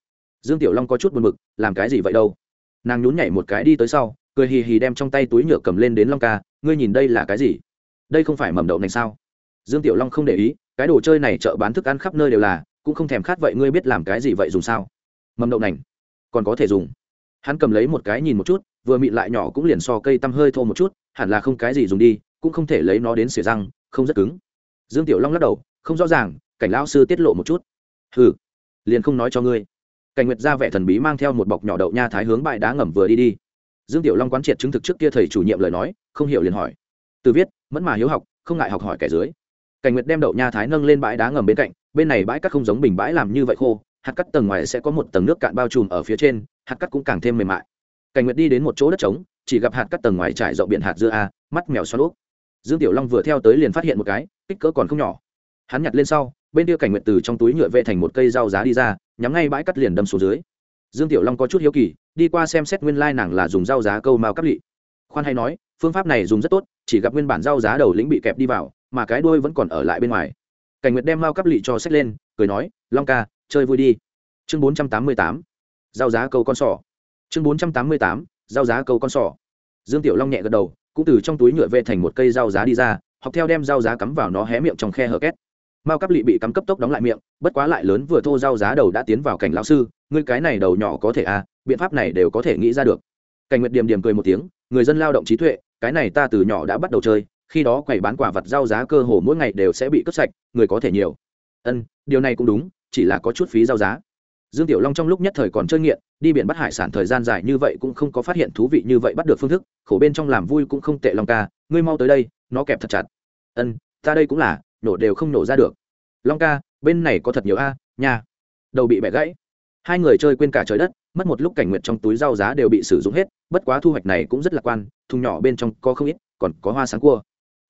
[SPEAKER 1] Dương tiểu long có chút buồn mực làm cái gì vậy đâu? Nàng nhún nhảy một cái đi tới sau, cười hì hì đem trong tay túi nhựa cầm lên đến long ca, ngươi nhìn đây là cái gì? Đây không phải mầm đậu nành sao? Dương tiểu long không để ý cái đồ chơi này chợ bán thức ăn khắp nơi đều là, cũng không thèm khát vậy ngươi biết làm cái gì vậy dùng sao? Mầm đậu nành. Còn có thể dùng. Hắn cầm lấy một cái nhìn một chút, vừa mịn lại nhỏ cũng liền so cây tăm hơi thô một chút, hẳn là không cái gì dùng đi, cũng không thể lấy nó đến xỉa răng, không rất cứng. Dương tiểu long lắc đầu, không rõ ràng, cảnh lão sư tiết lộ một chút. Hừ, liền không nói cho ngươi. Cảnh nguyệt ra vẻ thần bí mang theo một bọc nhỏ đậu nha thái hướng bãi đá ngầm vừa đi đi. Dương tiểu long quán triệt chứng thực trước kia thầy chủ nhiệm lời nói, không hiểu liền hỏi. Từ viết, mẫn mà hiếu học, không ngại học hỏi kẻ dưới cảnh nguyệt đem đậu nha thái nâng lên bãi đá ngầm bên cạnh, bên này bãi cắt không giống bình bãi làm như vậy khô, hạt cắt tầng ngoài sẽ có một tầng nước cạn bao trùm ở phía trên, hạt cắt cũng càng thêm mềm mại. Cảnh nguyệt đi đến một chỗ đất trống, chỉ gặp hạt cắt tầng ngoài trải rộng biển hạt dưa a, mắt mèo xoắn úp. Dương tiểu long vừa theo tới liền phát hiện một cái, kích cỡ còn không nhỏ. Hắn nhặt lên sau, bên kia cảnh nguyệt từ trong túi nhựa vệ thành một cây rau giá đi ra, nhắm ngay bãi cắt liền đâm xuống dưới. Dương tiểu long có chút hiếu kỳ, đi qua xem xét nguyên lai nàng là dùng rau giá câu mao cắp lị. Khoan hay nói, phương pháp này dùng rất tốt, chỉ gặp nguyên bản rau giá đầu lĩnh bị kẹp đi vào mà cái đuôi vẫn còn ở lại bên ngoài. Cảnh nguyệt đem mao cắp lị cho sách lên, cười nói, long ca, chơi vui đi. Chương bốn trăm tám mươi tám giá câu con sỏ. Chương bốn trăm tám mươi tám giá câu con sỏ. Dương tiểu long nhẹ gật đầu, cũng từ trong túi nhựa vệ thành một cây dao giá đi ra, học theo đem dao giá cắm vào nó hé miệng trong khe hở két. Mao cắp lị bị cắm cấp tốc đóng lại miệng, bất quá lại lớn vừa thô dao giá đầu đã tiến vào cảnh lão sư, ngươi cái này đầu nhỏ có thể à biện pháp này đều có thể nghĩ ra được. Cảnh nguyệt điểm điểm cười một tiếng, người dân lao động trí tuệ, cái này ta từ nhỏ đã bắt đầu chơi khi đó quầy bán quả vật rau giá cơ hồ mỗi ngày đều sẽ bị cướp sạch, người có thể nhiều. Ân, điều này cũng đúng, chỉ là có chút phí rau giá. Dương tiểu long trong lúc nhất thời còn chơi nghiện, đi biển bắt hải sản thời gian dài như vậy cũng không có phát hiện thú vị như vậy bắt được phương thức, khổ bên trong làm vui cũng không tệ long ca, ngươi mau tới đây, nó kẹp thật chặt. Ân, ta đây cũng là, nổ đều không nổ ra được. Long ca, bên này có thật nhiều a, nha. Đầu bị bẻ gãy. Hai người chơi quên cả trời đất, mất một lúc cảnh nguyện trong túi rau giá đều bị sử dụng hết, bất quá thu hoạch này cũng rất lạc quan, thùng nhỏ bên trong có không ít, còn có hoa sáng cua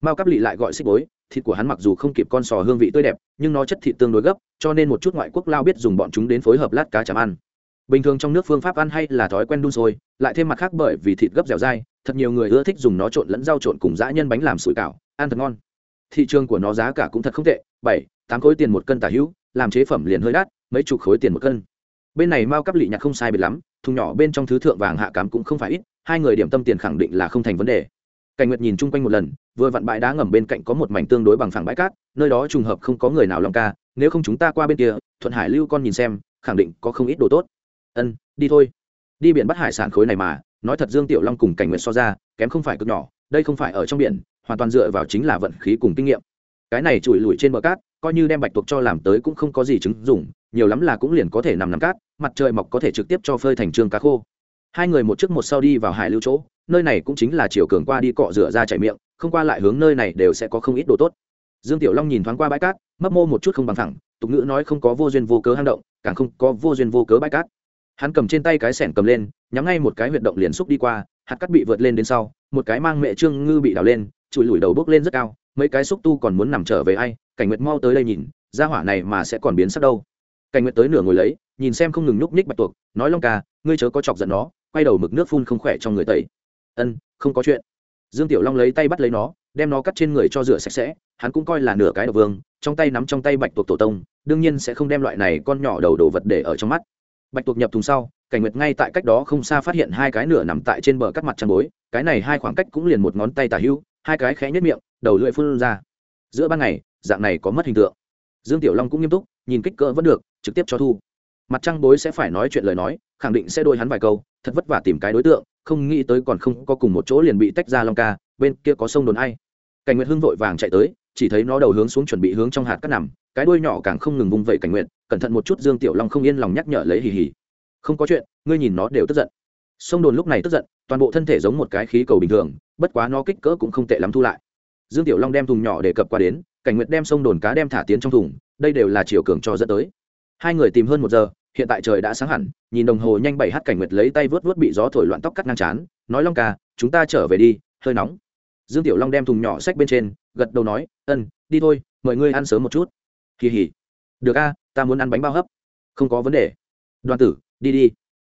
[SPEAKER 1] mao cắp lị lại gọi xích bối, thịt của hắn mặc dù không kịp con sò hương vị tươi đẹp, nhưng nó chất thịt tương đối gấp, cho nên một chút ngoại quốc lao biết dùng bọn chúng đến phối hợp lát cá chấm ăn. Bình thường trong nước phương pháp ăn hay là thói quen đun sôi, lại thêm mặt khác bởi vì thịt gấp dẻo dai, thật nhiều người ưa thích dùng nó trộn lẫn rau trộn cùng dã nhân bánh làm sủi cảo, ăn thật ngon. Thị trường của nó giá cả cũng thật không tệ, bảy, tám khối tiền một cân tả hữu, làm chế phẩm liền hơi đắt, mấy chục khối tiền một cân. Bên này mao cắp lị nhặt không sai biệt lắm, thùng nhỏ bên trong thứ thượng vàng hạ cám cũng không phải ít, hai người điểm tâm tiền khẳng định là không thành vấn đề. Cảnh nguyệt nhìn chung quanh một lần vừa vặn bãi đá ngầm bên cạnh có một mảnh tương đối bằng phẳng bãi cát, nơi đó trùng hợp không có người nào lòng ca, nếu không chúng ta qua bên kia, thuận hải lưu con nhìn xem, khẳng định có không ít đồ tốt. Ân, đi thôi. Đi biển bắt hải sản khối này mà, nói thật dương tiểu long cùng cảnh nguyện so ra, kém không phải cực nhỏ, đây không phải ở trong biển, hoàn toàn dựa vào chính là vận khí cùng kinh nghiệm. Cái này chùi lùi trên bờ cát, coi như đem bạch tuộc cho làm tới cũng không có gì chứng dùng nhiều lắm là cũng liền có thể nằm nằm cát, mặt trời mọc có thể trực tiếp cho phơi thành trương cá khô. Hai người một trước một sau đi vào hải lưu chỗ, nơi này cũng chính là chiều cường qua đi cọ rửa ra chảy miệng không qua lại hướng nơi này đều sẽ có không ít đồ tốt. Dương tiểu long nhìn thoáng qua bãi cát, mấp mô một chút không bằng thẳng tục ngữ nói không có vô duyên vô cớ hang động, càng không có vô duyên vô cớ bãi cát. Hắn cầm trên tay cái sẻn cầm lên, nhắm ngay một cái huyệt động liền xúc đi qua, hạt cát bị vượt lên đến sau, một cái mang mẹ trương ngư bị đào lên trụi lùi đầu bốc lên rất cao, mấy cái xúc tu còn muốn nằm trở về ai, cảnh nguyệt mau tới đây nhìn ra hỏa này mà sẽ còn biến sắc đâu. Cảnh nguyệt tới nửa ngồi lấy, nhìn xem không ngừng nhúc nhích bạch tuộc, nói long ca, ngươi chớ có chọc giận nó, quay đầu mực nước phun không khỏe trong người tẩy. Ân, không có chuyện dương tiểu long lấy tay bắt lấy nó đem nó cắt trên người cho rửa sạch sẽ hắn cũng coi là nửa cái đầu vương trong tay nắm trong tay bạch tuộc tổ tông đương nhiên sẽ không đem loại này con nhỏ đầu đồ vật để ở trong mắt. Bạch tuộc nhập thùng sau cảnh nguyệt ngay tại cách đó không xa phát hiện hai cái nửa nằm tại trên bờ cắt mặt trăng bối cái này hai khoảng cách cũng liền một ngón tay tả hưu, hai cái khẽ nhất miệng đầu lưỡi phun ra. Giữa ban ngày dạng này có mất hình tượng. Dương tiểu long cũng nghiêm túc nhìn kích cỡ vẫn được trực tiếp cho thu. Mặt trăng bối sẽ phải nói chuyện lời nói khẳng định sẽ đôi hắn vài câu thật vất vả tìm cái đối tượng không nghĩ tới còn không có cùng một chỗ liền bị tách ra long ca, bên kia có sông đồn ai. Cảnh nguyệt hưng vội vàng chạy tới, chỉ thấy nó đầu hướng xuống chuẩn bị hướng trong hạt cắt nằm, cái đuôi nhỏ càng không ngừng vung vẩy cảnh nguyệt, cẩn thận một chút dương tiểu long không yên lòng nhắc nhở lấy hì hì. Không có chuyện, ngươi nhìn nó đều tức giận. Sông đồn lúc này tức giận, toàn bộ thân thể giống một cái khí cầu bình thường, bất quá nó kích cỡ cũng không tệ lắm thu lại. Dương tiểu long đem thùng nhỏ để cập qua đến, cảnh nguyệt đem sông đồn cá đem thả tiến trong thùng, đây đều là chiều cường cho dẫn tới. Hai người tìm hơn một giờ hiện tại trời đã sáng hẳn, nhìn đồng hồ nhanh bảy h cảnh nguyệt lấy tay vớt vớt bị gió thổi loạn tóc cắt ngang chán nói long ca, chúng ta trở về đi, hơi nóng. Dương tiểu long đem thùng nhỏ sách bên trên, gật đầu nói, ân, đi thôi, mời ngươi ăn sớm một chút. Kỳ hỉ được a, ta muốn ăn bánh bao hấp. Không có vấn đề. Đoàn tử, đi đi.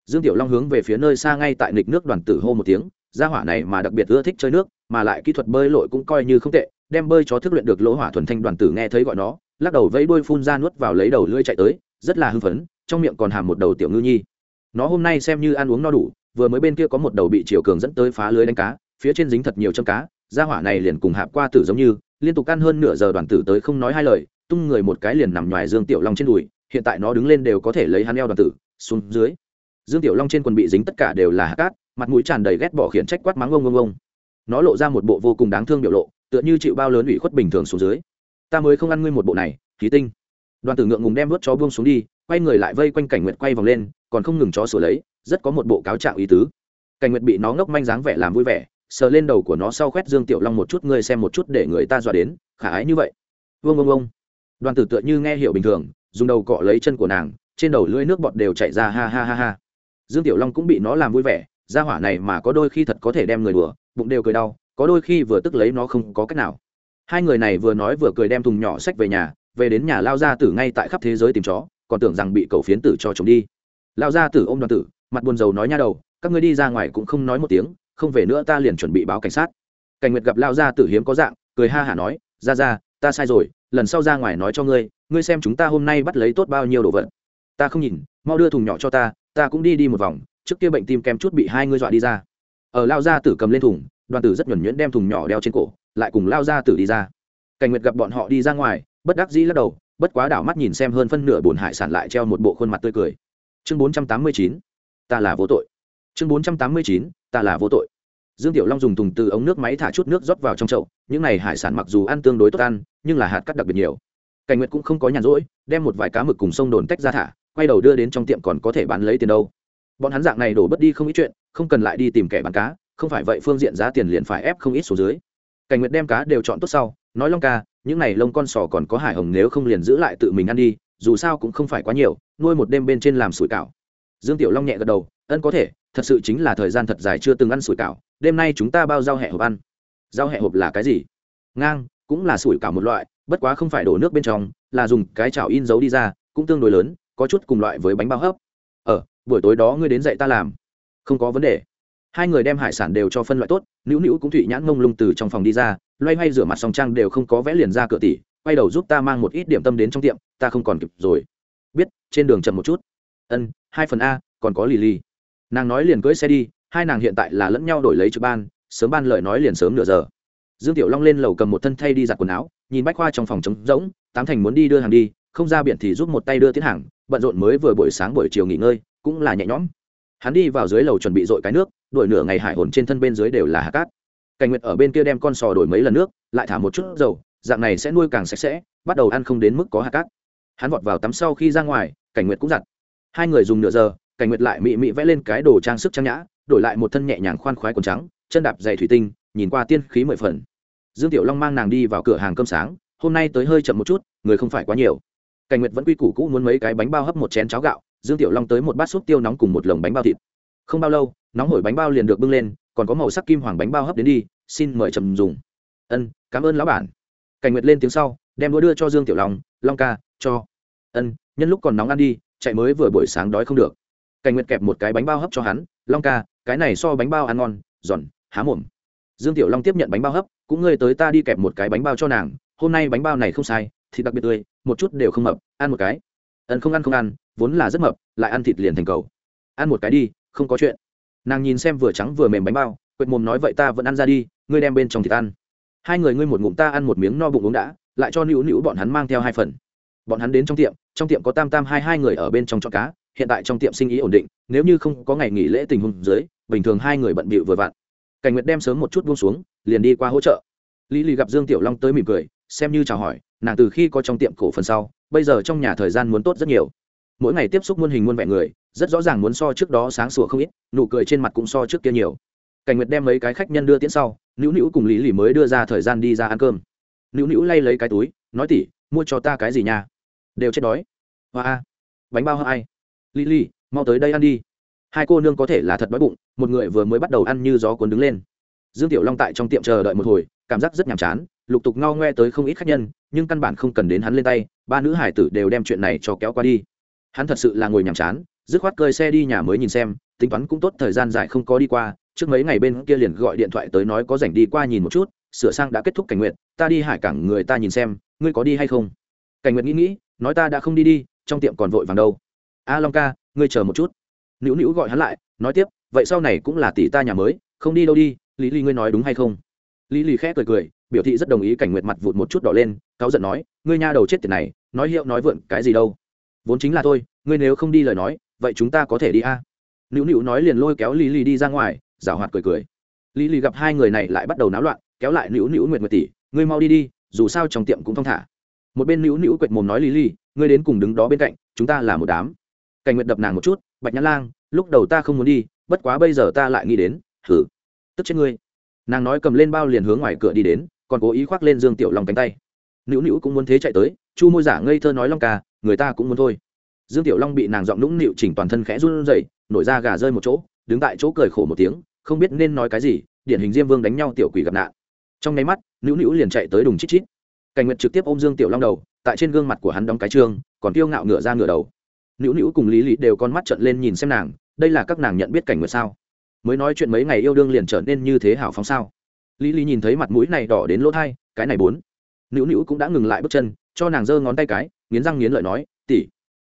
[SPEAKER 1] Dương tiểu long hướng về phía nơi xa ngay tại nghịch nước đoàn tử hô một tiếng, gia hỏa này mà đặc biệt ưa thích chơi nước, mà lại kỹ thuật bơi lội cũng coi như không tệ, đem bơi chó thức luyện được lỗ hỏa thuần thanh đoàn tử nghe thấy gọi nó, lắc đầu vẫy đuôi phun ra nuốt vào lấy đầu lưỡi chạy tới, rất là hưng phấn trong miệng còn hàm một đầu tiểu ngư nhi. Nó hôm nay xem như ăn uống no đủ, vừa mới bên kia có một đầu bị chiều cường dẫn tới phá lưới đánh cá, phía trên dính thật nhiều châm cá, gia hỏa này liền cùng hạp qua tử giống như, liên tục ăn hơn nửa giờ đoàn tử tới không nói hai lời, tung người một cái liền nằm ngoài dương tiểu long trên đùi, hiện tại nó đứng lên đều có thể lấy hắn eo đoàn tử, xuống dưới. Dương tiểu long trên quần bị dính tất cả đều là hạt cát, mặt mũi tràn đầy ghét bỏ khiển trách quát mắng ông ông ông nó lộ ra một bộ vô cùng đáng thương biểu lộ, tựa như chịu bao lớn ủy khuất bình thường xuống dưới. Ta mới không ăn ngươi một bộ này khí tinh. Đoàn tử ngượng ngùng đem vớt chó buông xuống đi quay người lại vây quanh cảnh nguyệt quay vòng lên, còn không ngừng chó sửa lấy, rất có một bộ cáo trạng ý tứ. Cảnh nguyệt bị nó ngốc manh dáng vẻ làm vui vẻ, sờ lên đầu của nó sau khoét dương tiểu long một chút, ngươi xem một chút để người ta dọa đến, khả ái như vậy. Vương ông ông đoàn tử tựa như nghe hiểu bình thường, dùng đầu cọ lấy chân của nàng, trên đầu lưỡi nước bọt đều chảy ra, ha ha ha ha. Dương tiểu long cũng bị nó làm vui vẻ ra hỏa này mà có đôi khi thật có thể đem người đùa, bụng đều cười đau, có đôi khi vừa tức lấy nó không có cách nào. Hai người này vừa nói vừa cười đem thùng nhỏ sách về nhà, về đến nhà lao ra tử ngay tại khắp thế giới tìm chó còn tưởng rằng bị cầu phiến tử cho chồng đi. Lao gia tử ôm đoàn tử, mặt buồn rầu nói nha đầu, các ngươi đi ra ngoài cũng không nói một tiếng, không về nữa ta liền chuẩn bị báo cảnh sát. Cảnh nguyệt gặp lao gia tử hiếm có dạng, cười ha hả nói, ra ra, ta sai rồi, lần sau ra ngoài nói cho ngươi ngươi xem chúng ta hôm nay bắt lấy tốt bao nhiêu đồ vật. Ta không nhìn, mau đưa thùng nhỏ cho ta ta cũng đi đi một vòng, trước kia bệnh tim kem chút bị hai ngươi dọa đi ra. Ở lao gia tử cầm lên thùng, đoàn tử rất nhuẩn nhuyễn đem thùng nhỏ đeo trên cổ, lại cùng lao gia tử đi ra. Cảnh nguyệt gặp bọn họ đi ra ngoài, bất đắc dĩ lắc đầu bất quá đảo mắt nhìn xem hơn phân nửa bồn hải sản lại treo một bộ khuôn mặt tươi cười. Chương bốn trăm tám mươi chín, ta là vô tội. Chương bốn trăm tám mươi chín, ta là vô tội. Dương tiểu long dùng thùng từ ống nước máy thả chút nước rót vào trong chậu, những n à y hải sản mặc dù ăn tương đối tốt ăn, nhưng là hạt cắt đặc biệt nhiều. Cảnh nguyệt cũng không có nhàn rỗi, đem một vài cá mực cùng sông đồn tách ra thả, quay đầu đưa đến trong tiệm còn có thể bán lấy tiền đâu. Bọn hắn dạng này đổ bất đi không ít chuyện, không cần lại đi tìm kẻ bán cá, không phải vậy phương diện giá tiền liền phải ép không ít số dưới. Cảnh nguyệt đem cá đều chọn tốt sau, nói long ca những này lông con sò còn có hải hồng nếu không liền giữ lại tự mình ăn đi, dù sao cũng không phải quá nhiều, nuôi một đêm bên trên làm sủi cảo. Dương tiểu long nhẹ gật đầu, ân có thể, thật sự chính là thời gian thật dài chưa từng ăn sủi cảo, đêm nay chúng ta bao rau hẹ hộp ăn. Rau hẹ hộp là cái gì? Ngang, cũng là sủi cảo một loại, bất quá không phải đổ nước bên trong, là dùng cái chảo in dấu đi ra, cũng tương đối lớn, có chút cùng loại với bánh bao hấp. Ờ buổi tối đó ngươi đến dạy ta làm. Không có vấn đề. Hai người đem hải sản đều cho phân loại tốt, nữu nữu cũng thụy nhãn mông lung từ trong phòng đi ra loay hoay rửa mặt song trang đều không có vẽ liền ra cửa tỷ quay đầu giúp ta mang một ít điểm tâm đến trong tiệm, ta không còn kịp rồi. Biết, trên đường chậm một chút. Ân, hai phần a, còn có lì lì nàng nói liền cưỡi xe đi, hai nàng hiện tại là lẫn nhau đổi lấy trực ban, sớm ban lợi nói liền sớm nửa giờ. Dương tiểu long lên lầu cầm một thân thay đi giặt quần áo, nhìn bách khoa trong phòng trống rỗng, tám thành muốn đi đưa hàng đi, không ra biển thì giúp một tay đưa tiến hàng, bận rộn mới vừa buổi sáng buổi chiều nghỉ ngơi, cũng là nhẹ nhõm. Hắn đi vào dưới lầu chuẩn bị dội cái nước đổi nửa ngày hải hồn trên thân bên dưới đều là hạt cát cảnh nguyệt ở bên kia đem con sò đổi mấy lần nước, lại thả một chút dầu, dạng này sẽ nuôi càng sạch sẽ, bắt đầu ăn không đến mức có hạt cát. Hắn vọt vào tắm sau khi ra ngoài, cảnh nguyệt cũng giặt. Hai người dùng nửa giờ, cảnh nguyệt lại mị mị vẽ lên cái đồ trang sức trang nhã, đổi lại một thân nhẹ nhàng khoan khoái quần trắng, chân đạp dày thủy tinh, nhìn qua tiên khí mười phần. Dương tiểu long mang nàng đi vào cửa hàng cơm sáng, hôm nay tới hơi chậm một chút, người không phải quá nhiều. Cảnh nguyệt vẫn quy củ cũ muốn mấy cái bánh bao hấp một chén cháo gạo, dương tiểu long tới một bát súp tiêu nóng cùng một lồng bánh bao thịt. Không bao lâu, nóng hổi bánh bao liền được bưng lên còn có màu sắc kim hoàng bánh bao hấp đến đi, xin mời trầm dùng. Ân, cảm ơn lão bản. Cảnh nguyệt lên tiếng sau, đem đũa đưa cho dương tiểu long long ca, cho. Ân, nhân lúc còn nóng ăn đi, chạy mới vừa buổi sáng đói không được. Cảnh nguyệt kẹp một cái bánh bao hấp cho hắn, long ca, cái này so bánh bao ăn ngon, giòn, há mồm. Dương tiểu long tiếp nhận bánh bao hấp, cũng ngươi tới ta đi kẹp một cái bánh bao cho nàng, hôm nay bánh bao này không sai, thịt đặc biệt tươi, một chút đều không mập, ăn một cái. Ân, không ăn không ăn, vốn là rất mập, lại ăn thịt liền thành cầu. Ăn một cái đi, không có chuyện nàng nhìn xem vừa trắng vừa mềm bánh bao, quệt mồm nói, vậy ta vẫn ăn ra đi, ngươi đem bên trong thịt ăn. Hai người ngươi một ngụm ta ăn một miếng no bụng uống đã, lại cho nữu nữu bọn hắn mang theo hai phần. Bọn hắn đến trong tiệm trong tiệm có tam tam hai hai người ở bên trong chọn cá, hiện tại trong tiệm sinh ý ổn định, nếu như không có ngày nghỉ lễ tình huống dưới, bình thường hai người bận bịu vừa vặn. Cảnh nguyệt đem sớm một chút buông xuống, liền đi qua hỗ trợ. Lý lì gặp dương tiểu long tới mỉm cười, xem như chào hỏi, nàng từ khi có trong tiệm cổ phần sau, bây giờ trong nhà thời gian muốn tốt rất nhiều. Mỗi ngày tiếp xúc muôn hình muôn vẻ người rất rõ ràng muốn so trước đó sáng sủa không ít, nụ cười trên mặt cũng so trước kia nhiều. Cảnh nguyệt đem mấy cái khách nhân đưa tiễn sau, nữu nữu cùng lý lì mới đưa ra thời gian đi ra ăn cơm. Nữu nữu lay lấy cái túi, nói tỉ mua cho ta cái gì nha? Đều chết đói. Hoa a, bánh bao hoa ai? Lý lì mau tới đây ăn đi. Hai cô nương có thể là thật đói bụng, một người vừa mới bắt đầu ăn như gió cuốn đứng lên. Dương tiểu long tại trong tiệm chờ đợi một hồi, cảm giác rất nhàm chán, lục tục ngao ngoe tới không ít khách nhân, nhưng căn bản không cần đến hắn lên tay, ba nữ hải tử đều đem chuyện này cho kéo qua đi. Hắn thật sự là ngồi nhàm chán dứt khoát cơi xe đi nhà mới nhìn xem, tính toán cũng tốt, thời gian dài không có đi qua, trước mấy ngày bên kia liền gọi điện thoại tới nói có rảnh đi qua nhìn một chút, sửa sang đã kết thúc cảnh nguyện, ta đi hải cảng người ta nhìn xem, ngươi có đi hay không? Cảnh nguyện nghĩ nghĩ, nói ta đã không đi đi, trong tiệm còn vội vàng đâu. A long ca, ngươi chờ một chút. Nữu nữu gọi hắn lại, nói tiếp, vậy sau này cũng là tỷ ta nhà mới, không đi đâu đi, lý lý ngươi nói đúng hay không? Lý lý khẽ cười cười, biểu thị rất đồng ý, cảnh nguyệt mặt vụt một chút đỏ lên, cáu giận nói, ngươi nha đầu chết tiệt này, nói hiệu nói vượn, cái gì đâu? Vốn chính là thôi, ngươi nếu không đi lời nói vậy chúng ta có thể đi a? À? nữu nữu nói liền lôi kéo lý lý đi ra ngoài, giảo hoạt cười cười. Lý lý gặp hai người này lại bắt đầu náo loạn, kéo lại nữu nữu nguyệt nguyệt tỷ, ngươi mau đi đi, dù sao trong tiệm cũng thong thả. Một bên nữu nữu quệt mồm nói lý lý ngươi đến cùng đứng đó bên cạnh, chúng ta là một đám. Cảnh nguyệt đập nàng một chút, bạch nhã lang, lúc đầu ta không muốn đi, bất quá bây giờ ta lại nghĩ đến, thử, tức chết ngươi. Nàng nói cầm lên bao liền hướng ngoài cửa đi đến, còn cố ý khoác lên dương tiểu long cánh tay. Nữu nữu cũng muốn thế chạy tới, chu môi giả ngây thơ nói long ca, người ta cũng muốn thôi dương tiểu long bị nàng giọng nũng nịu chỉnh toàn thân khẽ run rẩy, nổi ra gà rơi một chỗ, đứng tại chỗ cười khổ một tiếng, không biết nên nói cái gì, điển hình diêm vương đánh nhau tiểu quỷ gặp nạn. Trong nháy mắt, nữu nữu liền chạy tới đùng chít chít. Cảnh nguyệt trực tiếp ôm dương tiểu long đầu, tại trên gương mặt của hắn đóng cái trương, còn kiêu ngạo ngửa ra ngửa đầu. Nữu nữu cùng lý lý đều con mắt trợn lên nhìn xem nàng, đây là các nàng nhận biết cảnh nguyệt sao? Mới nói chuyện mấy ngày yêu đương liền trở nên như thế hảo phóng sao? Lý lý nhìn thấy mặt mũi này đỏ đến lỗ thai, cái này bốn. Nữu nữu cũng đã ngừng lại bước chân, cho nàng giơ ngón tay cái, nghiến răng nghiến lợi nói tỉ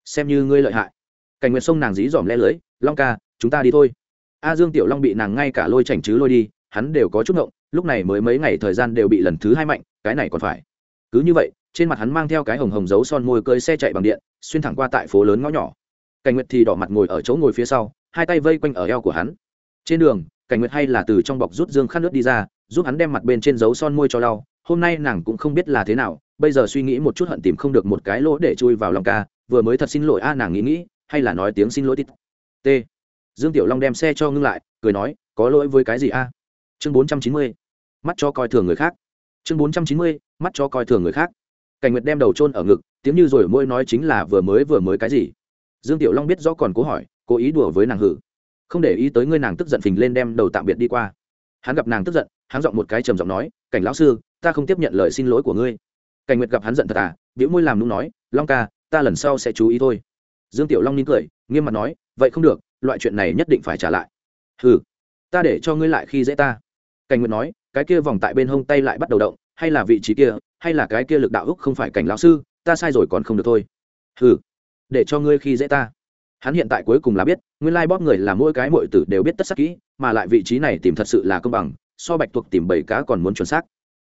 [SPEAKER 1] xem như ngươi lợi hại. Cảnh nguyệt sông nàng dí dỏm le lưới, long ca, chúng ta đi thôi. A dương tiểu long bị nàng ngay cả lôi chảnh chứ lôi đi, hắn đều có chút ngộng, lúc này mới mấy ngày thời gian đều bị lần thứ hai mạnh, cái này còn phải. Cứ như vậy, trên mặt hắn mang theo cái hồng hồng dấu son môi cơi xe chạy bằng điện, xuyên thẳng qua tại phố lớn ngõ nhỏ. Cảnh nguyệt thì đỏ mặt ngồi ở chỗ ngồi phía sau, hai tay vây quanh ở eo của hắn. Trên đường, cảnh nguyệt hay là từ trong bọc rút dương khăn nước đi ra, giúp hắn đem mặt bên trên dấu son môi cho lau. Hôm nay nàng cũng không biết là thế nào, bây giờ suy nghĩ một chút hận tìm không được một cái lỗ để chui vào lòng ca vừa mới thật xin lỗi a, nàng nghĩ nghĩ, hay là nói tiếng xin lỗi tít. T. Dương tiểu long đem xe cho ngưng lại, cười nói, có lỗi với cái gì a? Chương bốn trăm chín mươi, mắt cho coi thường người khác. Chương bốn trăm chín mươi, mắt cho coi thường người khác. Cảnh nguyệt đem đầu trôn ở ngực, tiếng như rồi môi nói chính là vừa mới vừa mới cái gì? Dương tiểu long biết rõ còn cố hỏi, cố ý đùa với nàng hử. Không để ý tới ngươi nàng tức giận phình lên đem đầu tạm biệt đi qua. Hắn gặp nàng tức giận, hắn giọng một cái trầm giọng nói, cảnh lão sư, ta không tiếp nhận lời xin lỗi của ngươi. Cảnh nguyệt gặp hắn giận thật à biểu môi làm nung nói, long ca ta lần sau sẽ chú ý thôi. Dương tiểu long nín cười, nghiêm mặt nói, vậy không được, loại chuyện này nhất định phải trả lại. Hừ, ta để cho ngươi lại khi dễ ta. Cảnh nguyệt nói, cái kia vòng tại bên hông tay lại bắt đầu động, hay là vị trí kia, hay là cái kia lực đạo úc không phải cảnh lão sư, ta sai rồi còn không được thôi. Hừ, để cho ngươi khi dễ ta. Hắn hiện tại cuối cùng là biết, nguyên lai bóp người là mỗi cái mọi tử đều biết tất sắc kỹ, mà lại vị trí này tìm thật sự là công bằng, so bạch tuộc tìm bảy cá còn muốn chuẩn xác.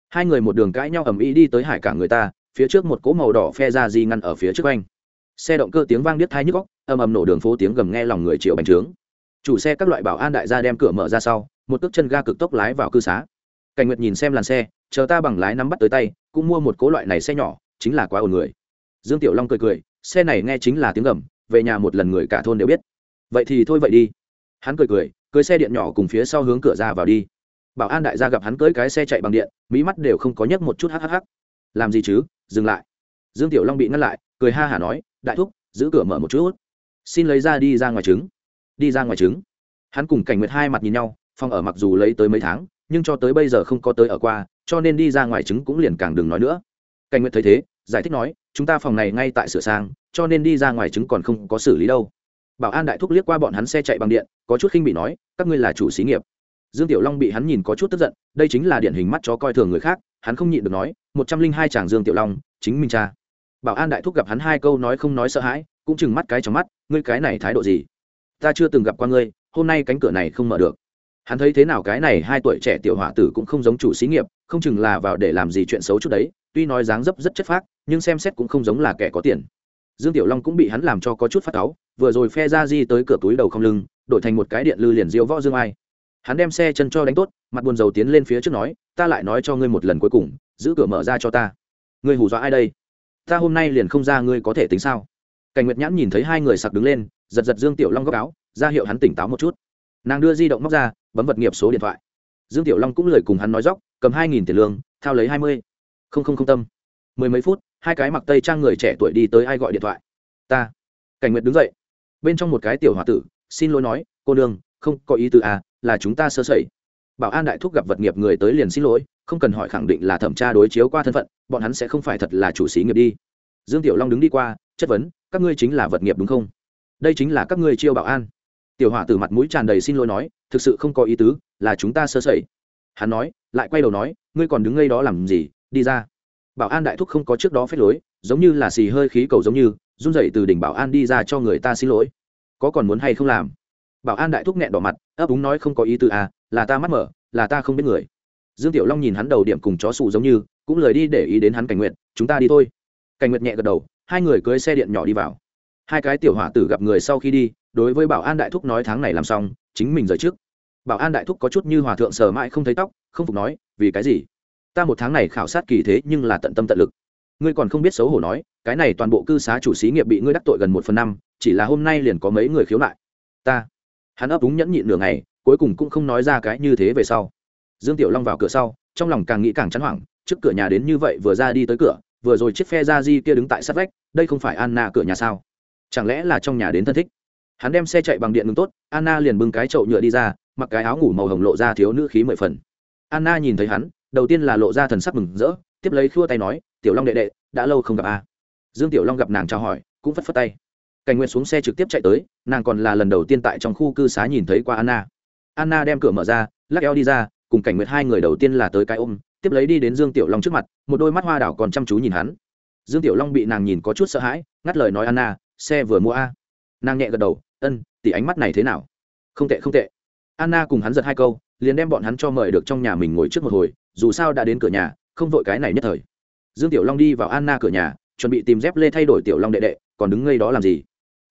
[SPEAKER 1] Hai người một đường cãi nhau ầm ĩ đi tới hải cả người ta phía trước một cỗ màu đỏ phe ra di ngăn ở phía trước anh. Xe động cơ tiếng vang biết thai nhức góc ầm ầm nổ đường phố tiếng gầm nghe lòng người chiều bành trướng. Chủ xe các loại bảo an đại gia đem cửa mở ra sau, một cước chân ga cực tốc lái vào cư xá. Cảnh nguyệt nhìn xem làn xe, chờ ta bằng lái nắm bắt tới tay, cũng mua một cố loại này xe nhỏ, chính là quá ồn người. Dương tiểu long cười cười, xe này nghe chính là tiếng gầm, về nhà một lần người cả thôn đều biết. Vậy thì thôi vậy đi. Hắn cười cười, cưới xe điện nhỏ cùng phía sau hướng cửa ra vào đi. Bảo an đại gia gặp hắn cưới cái xe chạy bằng điện mỹ mắt đều không có nhấc một chút hhh làm gì chứ? Dừng lại. Dương tiểu long bị ngăn lại, cười ha hả nói, đại thúc, giữ cửa mở một chút. Xin lấy ra đi ra ngoài trứng. Đi ra ngoài trứng. Hắn cùng cảnh nguyệt hai mặt nhìn nhau phòng ở mặc dù lấy tới mấy tháng, nhưng cho tới bây giờ không có tới ở qua, cho nên đi ra ngoài trứng cũng liền càng đừng nói nữa. Cảnh nguyệt thấy thế, giải thích nói, chúng ta phòng này ngay tại sửa sang, cho nên đi ra ngoài trứng còn không có xử lý đâu. Bảo an đại thúc liếc qua bọn hắn xe chạy bằng điện, có chút khinh bị nói, các ngươi là chủ xí nghiệp. Dương tiểu long bị hắn nhìn có chút tức giận, đây chính là điển hình mắt chó coi thường người khác hắn không nhịn được nói, một trăm linh hai chàng dương tiểu long, chính mình cha. Bảo an đại thúc gặp hắn hai câu nói không nói sợ hãi, cũng chừng mắt cái trong mắt, ngươi cái này thái độ gì? Ta chưa từng gặp qua ngươi, hôm nay cánh cửa này không mở được. Hắn thấy thế nào cái này hai tuổi trẻ tiểu hỏa tử cũng không giống chủ xí nghiệp, không chừng là vào để làm gì chuyện xấu chút đấy, tuy nói dáng dấp rất chất phác, nhưng xem xét cũng không giống là kẻ có tiền. Dương tiểu long cũng bị hắn làm cho có chút phát cáu, vừa rồi phe ra di tới cửa túi đầu không lưng, đổi thành một cái điện lư liền diêu võ dương ai hắn đem xe chân cho đánh tốt, mặt buồn dầu tiến lên phía trước nói, ta lại nói cho ngươi một lần cuối cùng, giữ cửa mở ra cho ta. Ngươi hù dọa ai đây? Ta hôm nay liền không ra ngươi có thể tính sao? Cảnh nguyệt nhãn nhìn thấy hai người sặc đứng lên, giật giật dương tiểu long góc áo, ra hiệu hắn tỉnh táo một chút. Nàng đưa di động móc ra, bấm vật nghiệp số điện thoại. Dương tiểu long cũng lời cùng hắn nói dóc cầm hai nghìn tiền lương, thao lấy hai mươi. Không không không tâm. Mười mấy phút, hai cái mặc tây trang người trẻ tuổi đi tới ai gọi điện thoại. Ta. Cảnh nguyệt đứng dậy. Bên trong một cái tiểu h o a tử, xin lỗi nói, cô đương không có ý tư à là chúng ta sơ sẩy. Bảo an đại thúc gặp vật nghiệp người tới liền xin lỗi, không cần hỏi khẳng định là thẩm tra đối chiếu qua thân phận, bọn hắn sẽ không phải thật là chủ sĩ nghiệp đi. Dương tiểu long đứng đi qua, chất vấn, các ngươi chính là vật nghiệp đúng không? Đây chính là các ngươi chiêu bảo an. Tiểu hỏa từ mặt mũi tràn đầy xin lỗi nói, thực sự không có ý tứ, là chúng ta sơ sẩy. Hắn nói, lại quay đầu nói, ngươi còn đứng ngay đó làm gì, đi ra. Bảo an đại thúc không có trước đó phép lối, giống như là xì hơi khí cầu giống như, run dậy từ đỉnh bảo an đi ra cho người ta xin lỗi. Có còn muốn hay không làm? Bảo an đại thúc nghẹn đỏ mặt, ấp úng nói không có ý tư à là ta mắt mở, là ta không biết người. Dương tiểu long nhìn hắn đầu điểm cùng chó sù giống như, cũng lời đi để ý đến hắn cảnh nguyện chúng ta đi thôi. Cảnh nguyện nhẹ gật đầu, hai người cưới xe điện nhỏ đi vào. Hai cái tiểu hỏa tử gặp người sau khi đi, đối với bảo an đại thúc nói tháng này làm xong, chính mình rời trước. Bảo an đại thúc có chút như hòa thượng sờ mãi không thấy tóc, không phục nói, vì cái gì? Ta một tháng này khảo sát kỳ thế nhưng là tận tâm tận lực. Ngươi còn không biết xấu hổ nói, cái này toàn bộ cư xá chủ xí nghiệp bị ngươi đắc tội gần một phần năm, chỉ là hôm nay liền có mấy người khiếu nại. Ta hắn ấp úng nhẫn nhịn nửa ngày, cuối cùng cũng không nói ra cái như thế về sau. Dương tiểu long vào cửa sau, trong lòng càng nghĩ càng chán hoảng, trước cửa nhà đến như vậy vừa ra đi tới cửa, vừa rồi chiếc phe ra di kia đứng tại sát vách, đây không phải anna cửa nhà sao? Chẳng lẽ là trong nhà đến thân thích? Hắn đem xe chạy bằng điện ngừng tốt, anna liền bưng cái chậu nhựa đi ra, mặc cái áo ngủ màu hồng lộ ra thiếu nữ khí mười phần. Anna nhìn thấy hắn, đầu tiên là lộ ra thần sắc mừng rỡ, tiếp lấy khua tay nói, tiểu long đệ đệ, đã lâu không gặp a dương tiểu long gặp nàng chào hỏi, cũng phất phất tay cảnh nguyện xuống xe trực tiếp chạy tới, nàng còn là lần đầu tiên tại trong khu cư xá nhìn thấy qua anna. Anna đem cửa mở ra, lắc eo đi ra, cùng cảnh nguyệt hai người đầu tiên là tới cái ôm, tiếp lấy đi đến dương tiểu long trước mặt, một đôi mắt hoa đảo còn chăm chú nhìn hắn. Dương tiểu long bị nàng nhìn có chút sợ hãi, ngắt lời nói anna, xe vừa mua a. Nàng nhẹ gật đầu, ân, tỷ ánh mắt này thế nào? Không tệ không tệ. Anna cùng hắn giật hai câu, liền đem bọn hắn cho mời được trong nhà mình ngồi trước một hồi, dù sao đã đến cửa nhà, không vội cái này nhất thời. Dương tiểu long đi vào anna cửa nhà, chuẩn bị tìm dép lê thay đổi tiểu long đệ đệ, còn đứng ngây đó làm gì?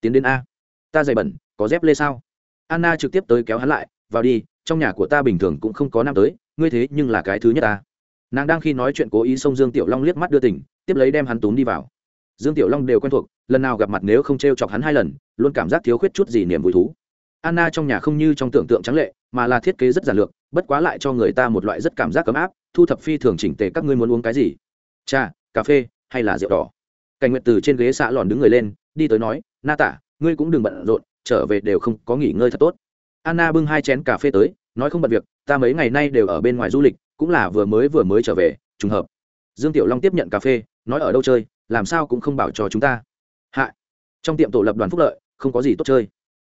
[SPEAKER 1] Tiến đến a. Ta dày bẩn, có dép lê sao? Anna trực tiếp tới kéo hắn lại, vào đi, trong nhà của ta bình thường cũng không có nam tới, ngươi thế nhưng là cái thứ nhất ta. Nàng đang khi nói chuyện cố ý xông dương tiểu long liếc mắt đưa tỉnh tiếp lấy đem hắn túm đi vào. Dương tiểu long đều quen thuộc, lần nào gặp mặt nếu không t r e o chọc hắn hai lần, luôn cảm giác thiếu khuyết chút gì niềm vui thú. Anna trong nhà không như trong tưởng tượng trắng lệ, mà là thiết kế rất giản lược, bất quá lại cho người ta một loại rất cảm giác ấm áp, thu thập phi thường chỉnh tề các ngươi muốn uống cái gì? Cha, cà phê hay là rượu đỏ? Cảnh nguyện từ trên ghế xạ lòn đứng người lên đi tới nói, na tả, ngươi cũng đừng bận rộn, trở về đều không có nghỉ ngơi thật tốt. Anna bưng hai chén cà phê tới, nói không bận việc, ta mấy ngày nay đều ở bên ngoài du lịch, cũng là vừa mới vừa mới trở về, trùng hợp. Dương tiểu long tiếp nhận cà phê, nói, ở đâu chơi, làm sao cũng không bảo cho chúng ta. Hạ. Trong tiệm tổ lập đoàn phúc lợi, không có gì tốt chơi.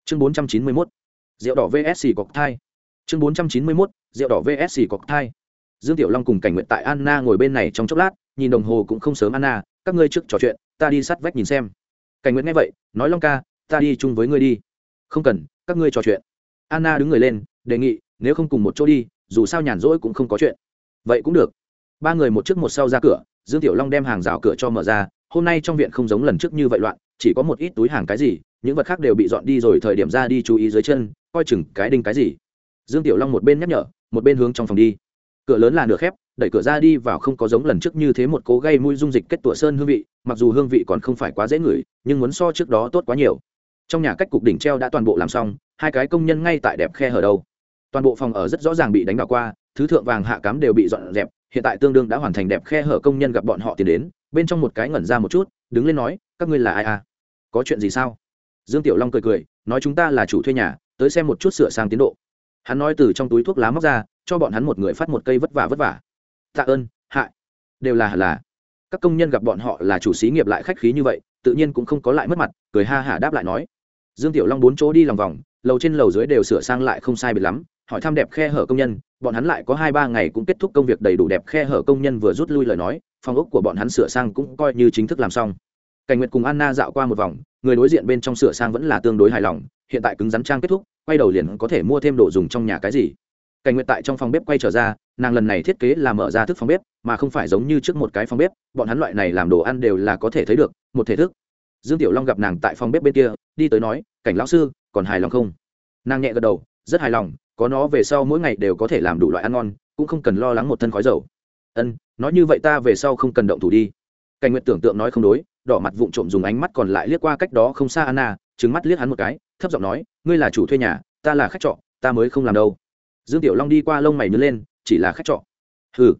[SPEAKER 1] Chương bốn trăm chín mươi 491 rượu đỏ vsc cọc thai. Chương bốn trăm chín mươi 491 rượu đỏ vsc cọc thai. Dương tiểu long cùng cảnh nguyện tại anna ngồi bên này trong chốc lát, nhìn đồng hồ cũng không sớm anna, các ngươi trước trò chuyện, ta đi sát vách nhìn xem cảnh nguyện nghe vậy, nói long ca, ta đi chung với ngươi đi. Không cần, các ngươi trò chuyện. Anna đứng người lên, đề nghị, nếu không cùng một chỗ đi, dù sao nhàn rỗi cũng không có chuyện. Vậy cũng được. Ba người một trước một sau ra cửa, dương tiểu long đem hàng rào cửa cho mở ra, hôm nay trong viện không giống lần trước như vậy loạn, chỉ có một ít túi hàng cái gì, những vật khác đều bị dọn đi rồi thời điểm ra đi chú ý dưới chân, coi chừng cái đinh cái gì. Dương tiểu long một bên nhắc nhở, một bên hướng trong phòng đi. Cửa lớn là nửa khép đẩy cửa ra đi vào không có giống lần trước như thế một cố gây mũi dung dịch kết tủa sơn hương vị, mặc dù hương vị còn không phải quá dễ ngửi, nhưng muốn so trước đó tốt quá nhiều. Trong nhà cách cục đỉnh treo đã toàn bộ làm xong, hai cái công nhân ngay tại đẹp khe hở đâu. Toàn bộ phòng ở rất rõ ràng bị đánh vào qua, thứ thượng vàng hạ cám đều bị dọn dẹp, hiện tại tương đương đã hoàn thành đẹp khe hở công nhân gặp bọn họ tiến đến, bên trong một cái ngẩn ra một chút, đứng lên nói, các ngươi là ai à? Có chuyện gì sao? Dương tiểu long cười cười, nói chúng ta là chủ thuê nhà, tới xem một chút sửa sang tiến độ. Hắn nói từ trong túi thuốc lá móc ra, cho bọn hắn một người phát một cây vất vả vất vả tạ ơn hại đều là là. Các công nhân gặp bọn họ là chủ xí nghiệp lại khách khí như vậy, tự nhiên cũng không có lại mất mặt, cười ha hả đáp lại nói. Dương tiểu long bốn chỗ đi lòng vòng, lầu trên lầu dưới đều sửa sang lại không sai biệt lắm, hỏi thăm đẹp khe hở công nhân, bọn hắn lại có hai ba ngày cũng kết thúc công việc đầy đủ đẹp khe hở công nhân vừa rút lui lời nói, phòng ốc của bọn hắn sửa sang cũng coi như chính thức làm xong. Cảnh nguyệt cùng anna dạo qua một vòng, người đối diện bên trong sửa sang vẫn là tương đối hài lòng, hiện tại cứng rắn trang kết thúc, quay đầu liền có thể mua thêm đồ dùng trong nhà cái gì cảnh nguyệt tại trong phòng bếp quay trở ra, nàng lần này thiết kế là mở ra thức phòng bếp, mà không phải giống như trước một cái phòng bếp, bọn hắn loại này làm đồ ăn đều là có thể thấy được, một thể thức. Dương tiểu long gặp nàng tại phòng bếp bên kia, đi tới nói, cảnh lão sư, còn hài lòng không? Nàng nhẹ gật đầu, rất hài lòng, có nó về sau mỗi ngày đều có thể làm đủ loại ăn ngon, cũng không cần lo lắng một thân khói dầu. Ân, nói như vậy ta về sau không cần động thủ đi. Cảnh nguyện tưởng tượng nói không đối, đỏ mặt vụng trộm dùng ánh mắt còn lại liếc qua cách đó không xa anna trứng mắt liếc hắn một cái, thấp giọng nói, ngươi là chủ thuê nhà, ta là khách trọ, ta mới không làm đâu dương tiểu long đi qua lông mày nhớ lên, chỉ là khách trọ. Hừ.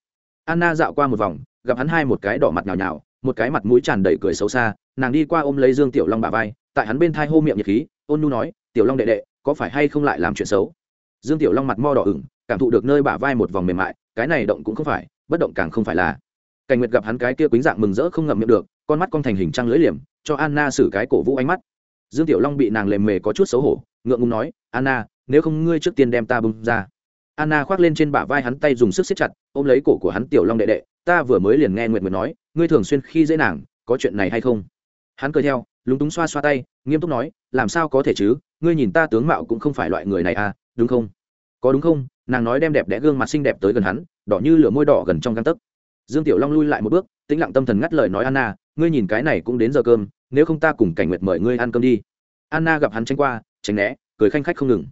[SPEAKER 1] Anna dạo qua một vòng, gặp hắn hai một cái đỏ mặt nhào nhào, một cái mặt mũi tràn đầy cười xấu xa, nàng đi qua ôm lấy dương tiểu long bà vai, tại hắn bên thai hô miệng nhiệt khí, ôn nu nói, tiểu long đệ đệ, có phải hay không lại làm chuyện xấu? Dương tiểu long mặt mo đỏ ửng, cảm thụ được nơi bả vai một vòng mềm mại, cái này động cũng không phải, bất động càng không phải là. Cảnh nguyệt gặp hắn cái kia quýnh dạng mừng rỡ không ngậm miệng được, con mắt con thành hình trăng lưỡi liềm, cho anna xử cái cổ vũ ánh mắt. Dương tiểu long bị nàng lềm mề có chút xấu hổ, ngượng ngùng nói, anna nếu không ngươi trước tiên đem ta bung ra. Anna khoác lên trên bả vai hắn tay dùng sức siết chặt, ôm lấy cổ của hắn tiểu long đệ đệ. Ta vừa mới liền nghe nguyệt nguyệt nói, ngươi thường xuyên khi dễ nàng, có chuyện này hay không? Hắn cười theo, lúng túng xoa xoa tay, nghiêm túc nói, làm sao có thể chứ? Ngươi nhìn ta tướng mạo cũng không phải loại người này à đúng không? Có đúng không? Nàng nói đem đẹp đẽ gương mặt xinh đẹp tới gần hắn, đỏ như lửa môi đỏ gần trong găng tấc. Dương tiểu long lui lại một bước, tĩnh lặng tâm thần ngắt lời nói anna, ngươi nhìn cái này cũng đến giờ cơm, nếu không ta cùng cảnh nguyệt mời ngươi ăn cơm đi. Anna gặp hắn tranh qua, tránh né, cười khanh khách không ngừng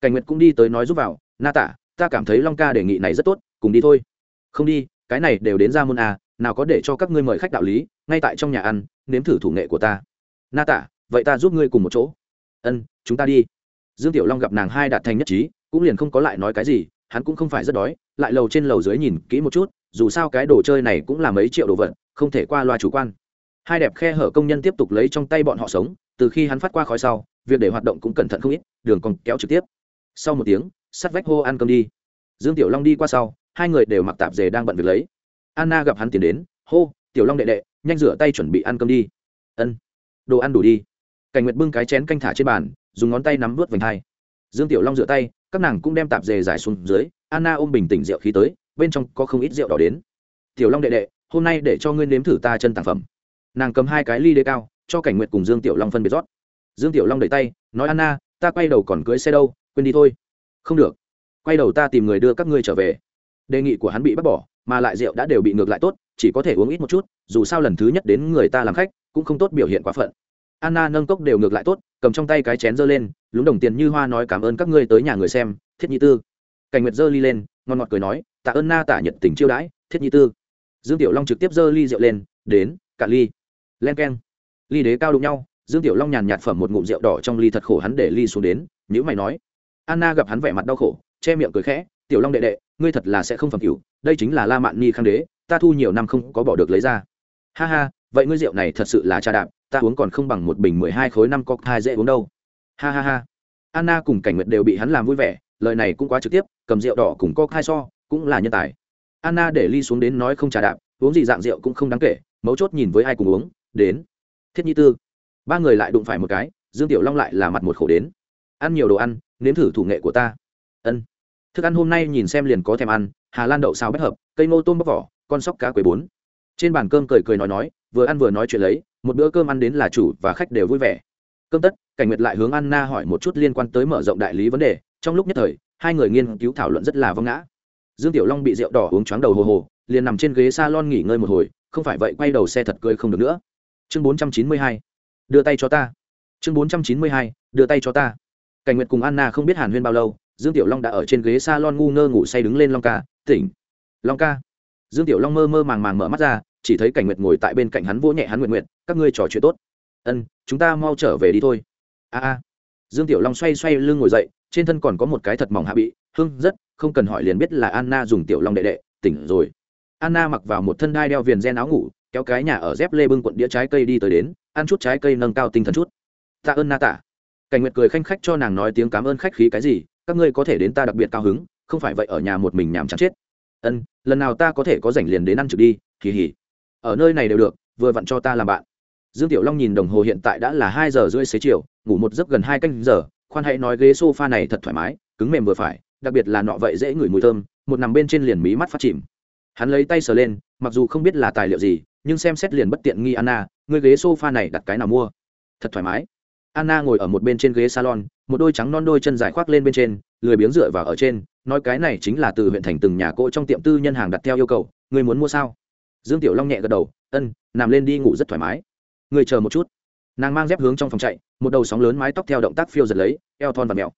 [SPEAKER 1] cảnh nguyệt cũng đi tới nói giúp vào, na tả, ta cảm thấy long ca đề nghị này rất tốt, cùng đi thôi. Không đi, cái này đều đến ra môn à nào có để cho các ngươi mời khách đạo lý, ngay tại trong nhà ăn, nếm thử thủ nghệ của ta. Na tả, vậy ta giúp ngươi cùng một chỗ. Ân, chúng ta đi. Dương tiểu long gặp nàng hai đạt thành nhất trí, cũng liền không có lại nói cái gì, hắn cũng không phải rất đói, lại lầu trên lầu dưới nhìn kỹ một chút, dù sao cái đồ chơi này cũng là mấy triệu đồ vật, không thể qua loa chủ quan. Hai đẹp khe hở công nhân tiếp tục lấy trong tay bọn họ sống, từ khi hắn phát qua khói sau, việc để hoạt động cũng cẩn thận không ít, đường còn kéo trực tiếp sau một tiếng, sắt vách hô ăn cơm đi. Dương tiểu long đi qua sau, hai người đều mặc tạp dề đang bận việc lấy. Anna gặp hắn tiến đến, hô, tiểu long đệ đệ, nhanh rửa tay chuẩn bị ăn cơm đi. Ân, đồ ăn đủ đi. Cảnh nguyệt bưng cái chén canh thả trên bàn, dùng ngón tay nắm vớt vành hai. Dương tiểu long rửa tay, các nàng cũng đem tạp dề giải xuống dưới, anna ôm bình tĩnh rượu khí tới, bên trong có không ít rượu đỏ đến. Tiểu long đệ đệ, hôm nay để cho ngươi nếm thử ta chân tàng phẩm. Nàng cầm hai cái ly đê cao, cho cảnh nguyệt cùng dương tiểu long phân biệt rót. Dương tiểu long đẩy tay, nói, anna, ta quay đầu còn cưới xe đâu quên đi thôi. Không được. Quay đầu ta tìm người đưa các ngươi trở về. Đề nghị của hắn bị bác bỏ, mà lại rượu đã đều bị ngược lại tốt, chỉ có thể uống ít một chút, dù sao lần thứ nhất đến người ta làm khách, cũng không tốt biểu hiện quá phận. Anna nâng cốc đều ngược lại tốt, cầm trong tay cái chén giơ lên, lúng đồng tiền như hoa nói cảm ơn các ngươi tới nhà người xem, thiết nhị tư. Cảnh nguyệt giơ ly lên, ngon ngọt cười nói, tạ ơn na tả nhiệt tình chiêu đãi, thiết nhị tư. Dương tiểu long trực tiếp giơ ly rượu lên, đến, cả ly. Len keng. Ly đế cao đụng nhau, dương tiểu long nhàn nhạt phẩm một ngụm rượu đỏ trong ly thật khổ hắn để ly xuống đến nhữ mày nói anna gặp hắn vẻ mặt đau khổ, che miệng cười khẽ, tiểu long đệ đệ, ngươi thật là sẽ không phẩm cửu, đây chính là la mạn ni khang đế, ta thu nhiều năm không có bỏ được lấy ra. Ha ha, vậy ngươi rượu này thật sự là trà đạp, ta uống còn không bằng một bình mười hai khối năm cốc hai dễ uống đâu. Ha ha ha. Anna cùng cảnh nguyệt đều bị hắn làm vui vẻ, lời này cũng quá trực tiếp, cầm rượu đỏ cùng cốc hai so, cũng là nhân tài. Anna để ly xuống đến nói không trà đạp, uống gì dạng rượu cũng không đáng kể, mấu chốt nhìn với ai cùng uống, đến. Thiết nhi tư. Ba người lại đụng phải một cái, dương tiểu long lại là mặt một khổ đến ăn nhiều đồ ăn, nếm thử thủ nghệ của ta. Ân. Thức ăn hôm nay nhìn xem liền có thèm ăn, hà lan đậu xào bếp hợp, cây ngô tôm bóc vỏ, con sóc cá quế bốn. Trên bàn cơm cười cười nói nói, vừa ăn vừa nói chuyện lấy, một bữa cơm ăn đến là chủ và khách đều vui vẻ. Cơm tất, cảnh nguyệt lại hướng anna hỏi một chút liên quan tới mở rộng đại lý vấn đề, trong lúc nhất thời, hai người nghiên cứu thảo luận rất là vâng ngã. Dương tiểu long bị rượu đỏ uống choáng đầu hồ hồ, liền nằm trên ghế salon nghỉ ngơi một hồi, không phải vậy quay đầu xe thật cười không được nữa. Chương bốn trăm chín mươi hai, đưa tay cho ta. Chương bốn trăm chín mươi hai, đưa tay cho ta cảnh nguyệt cùng anna không biết hàn huyên bao lâu, dương tiểu long đã ở trên ghế salon ngu ngơ ngủ say đứng lên long ca, tỉnh. Long ca? Dương tiểu long mơ mơ màng màng mở mắt ra, chỉ thấy cảnh nguyệt ngồi tại bên cạnh hắn vỗ nhẹ hắn nguyện nguyện các ngươi trò chuyện tốt. Ân, chúng ta mau trở về đi thôi. A a. Dương tiểu long xoay xoay lưng ngồi dậy, trên thân còn có một cái thật mỏng hạ bị hưng rất, không cần hỏi liền biết là anna dùng tiểu long đệ đệ, tỉnh rồi. Anna mặc vào một thân đai đeo viền gen áo ngủ, kéo cái nhà ở dép lê bưng quận đĩa trái cây đi tới đến, ăn chút trái cây nâng cao tinh thần chút. Tạ ơn na tạ cảnh nguyệt cười khanh khách cho nàng nói tiếng cảm ơn khách khí cái gì, các ngươi có thể đến ta đặc biệt cao hứng, không phải vậy ở nhà một mình nhàm chán chết. Ân, lần nào ta có thể có rảnh liền đến ăn trực đi kỳ hỉ ở nơi này đều được, vừa vặn cho ta làm bạn. Dương tiểu long nhìn đồng hồ hiện tại đã là hai giờ rưỡi xế chiều, ngủ một giấc gần hai canh giờ, khoan hãy nói ghế sofa này thật thoải mái, cứng mềm vừa phải, đặc biệt là nọ vậy dễ ngửi mùi thơm, một nằm bên trên liền mí mắt phát chìm. Hắn lấy tay sờ lên, mặc dù không biết là tài liệu gì, nhưng xem xét liền bất tiện nghi anna người ghế sofa này đặt cái nào mua? Thật thoải mái anna ngồi ở một bên trên ghế salon, một đôi trắng non đôi chân dài khoác lên bên trên, lười biếng dựa vào ở trên, nói cái này chính là từ huyện thành từng nhà cỗ trong tiệm tư nhân hàng đặt theo yêu cầu người muốn mua sao? Dương tiểu long nhẹ gật đầu, ân, nằm lên đi ngủ rất thoải mái. Người chờ một chút. Nàng mang dép hướng trong phòng chạy, một đầu sóng lớn mái tóc theo động tác phiêu giật lấy, eo thon và mèo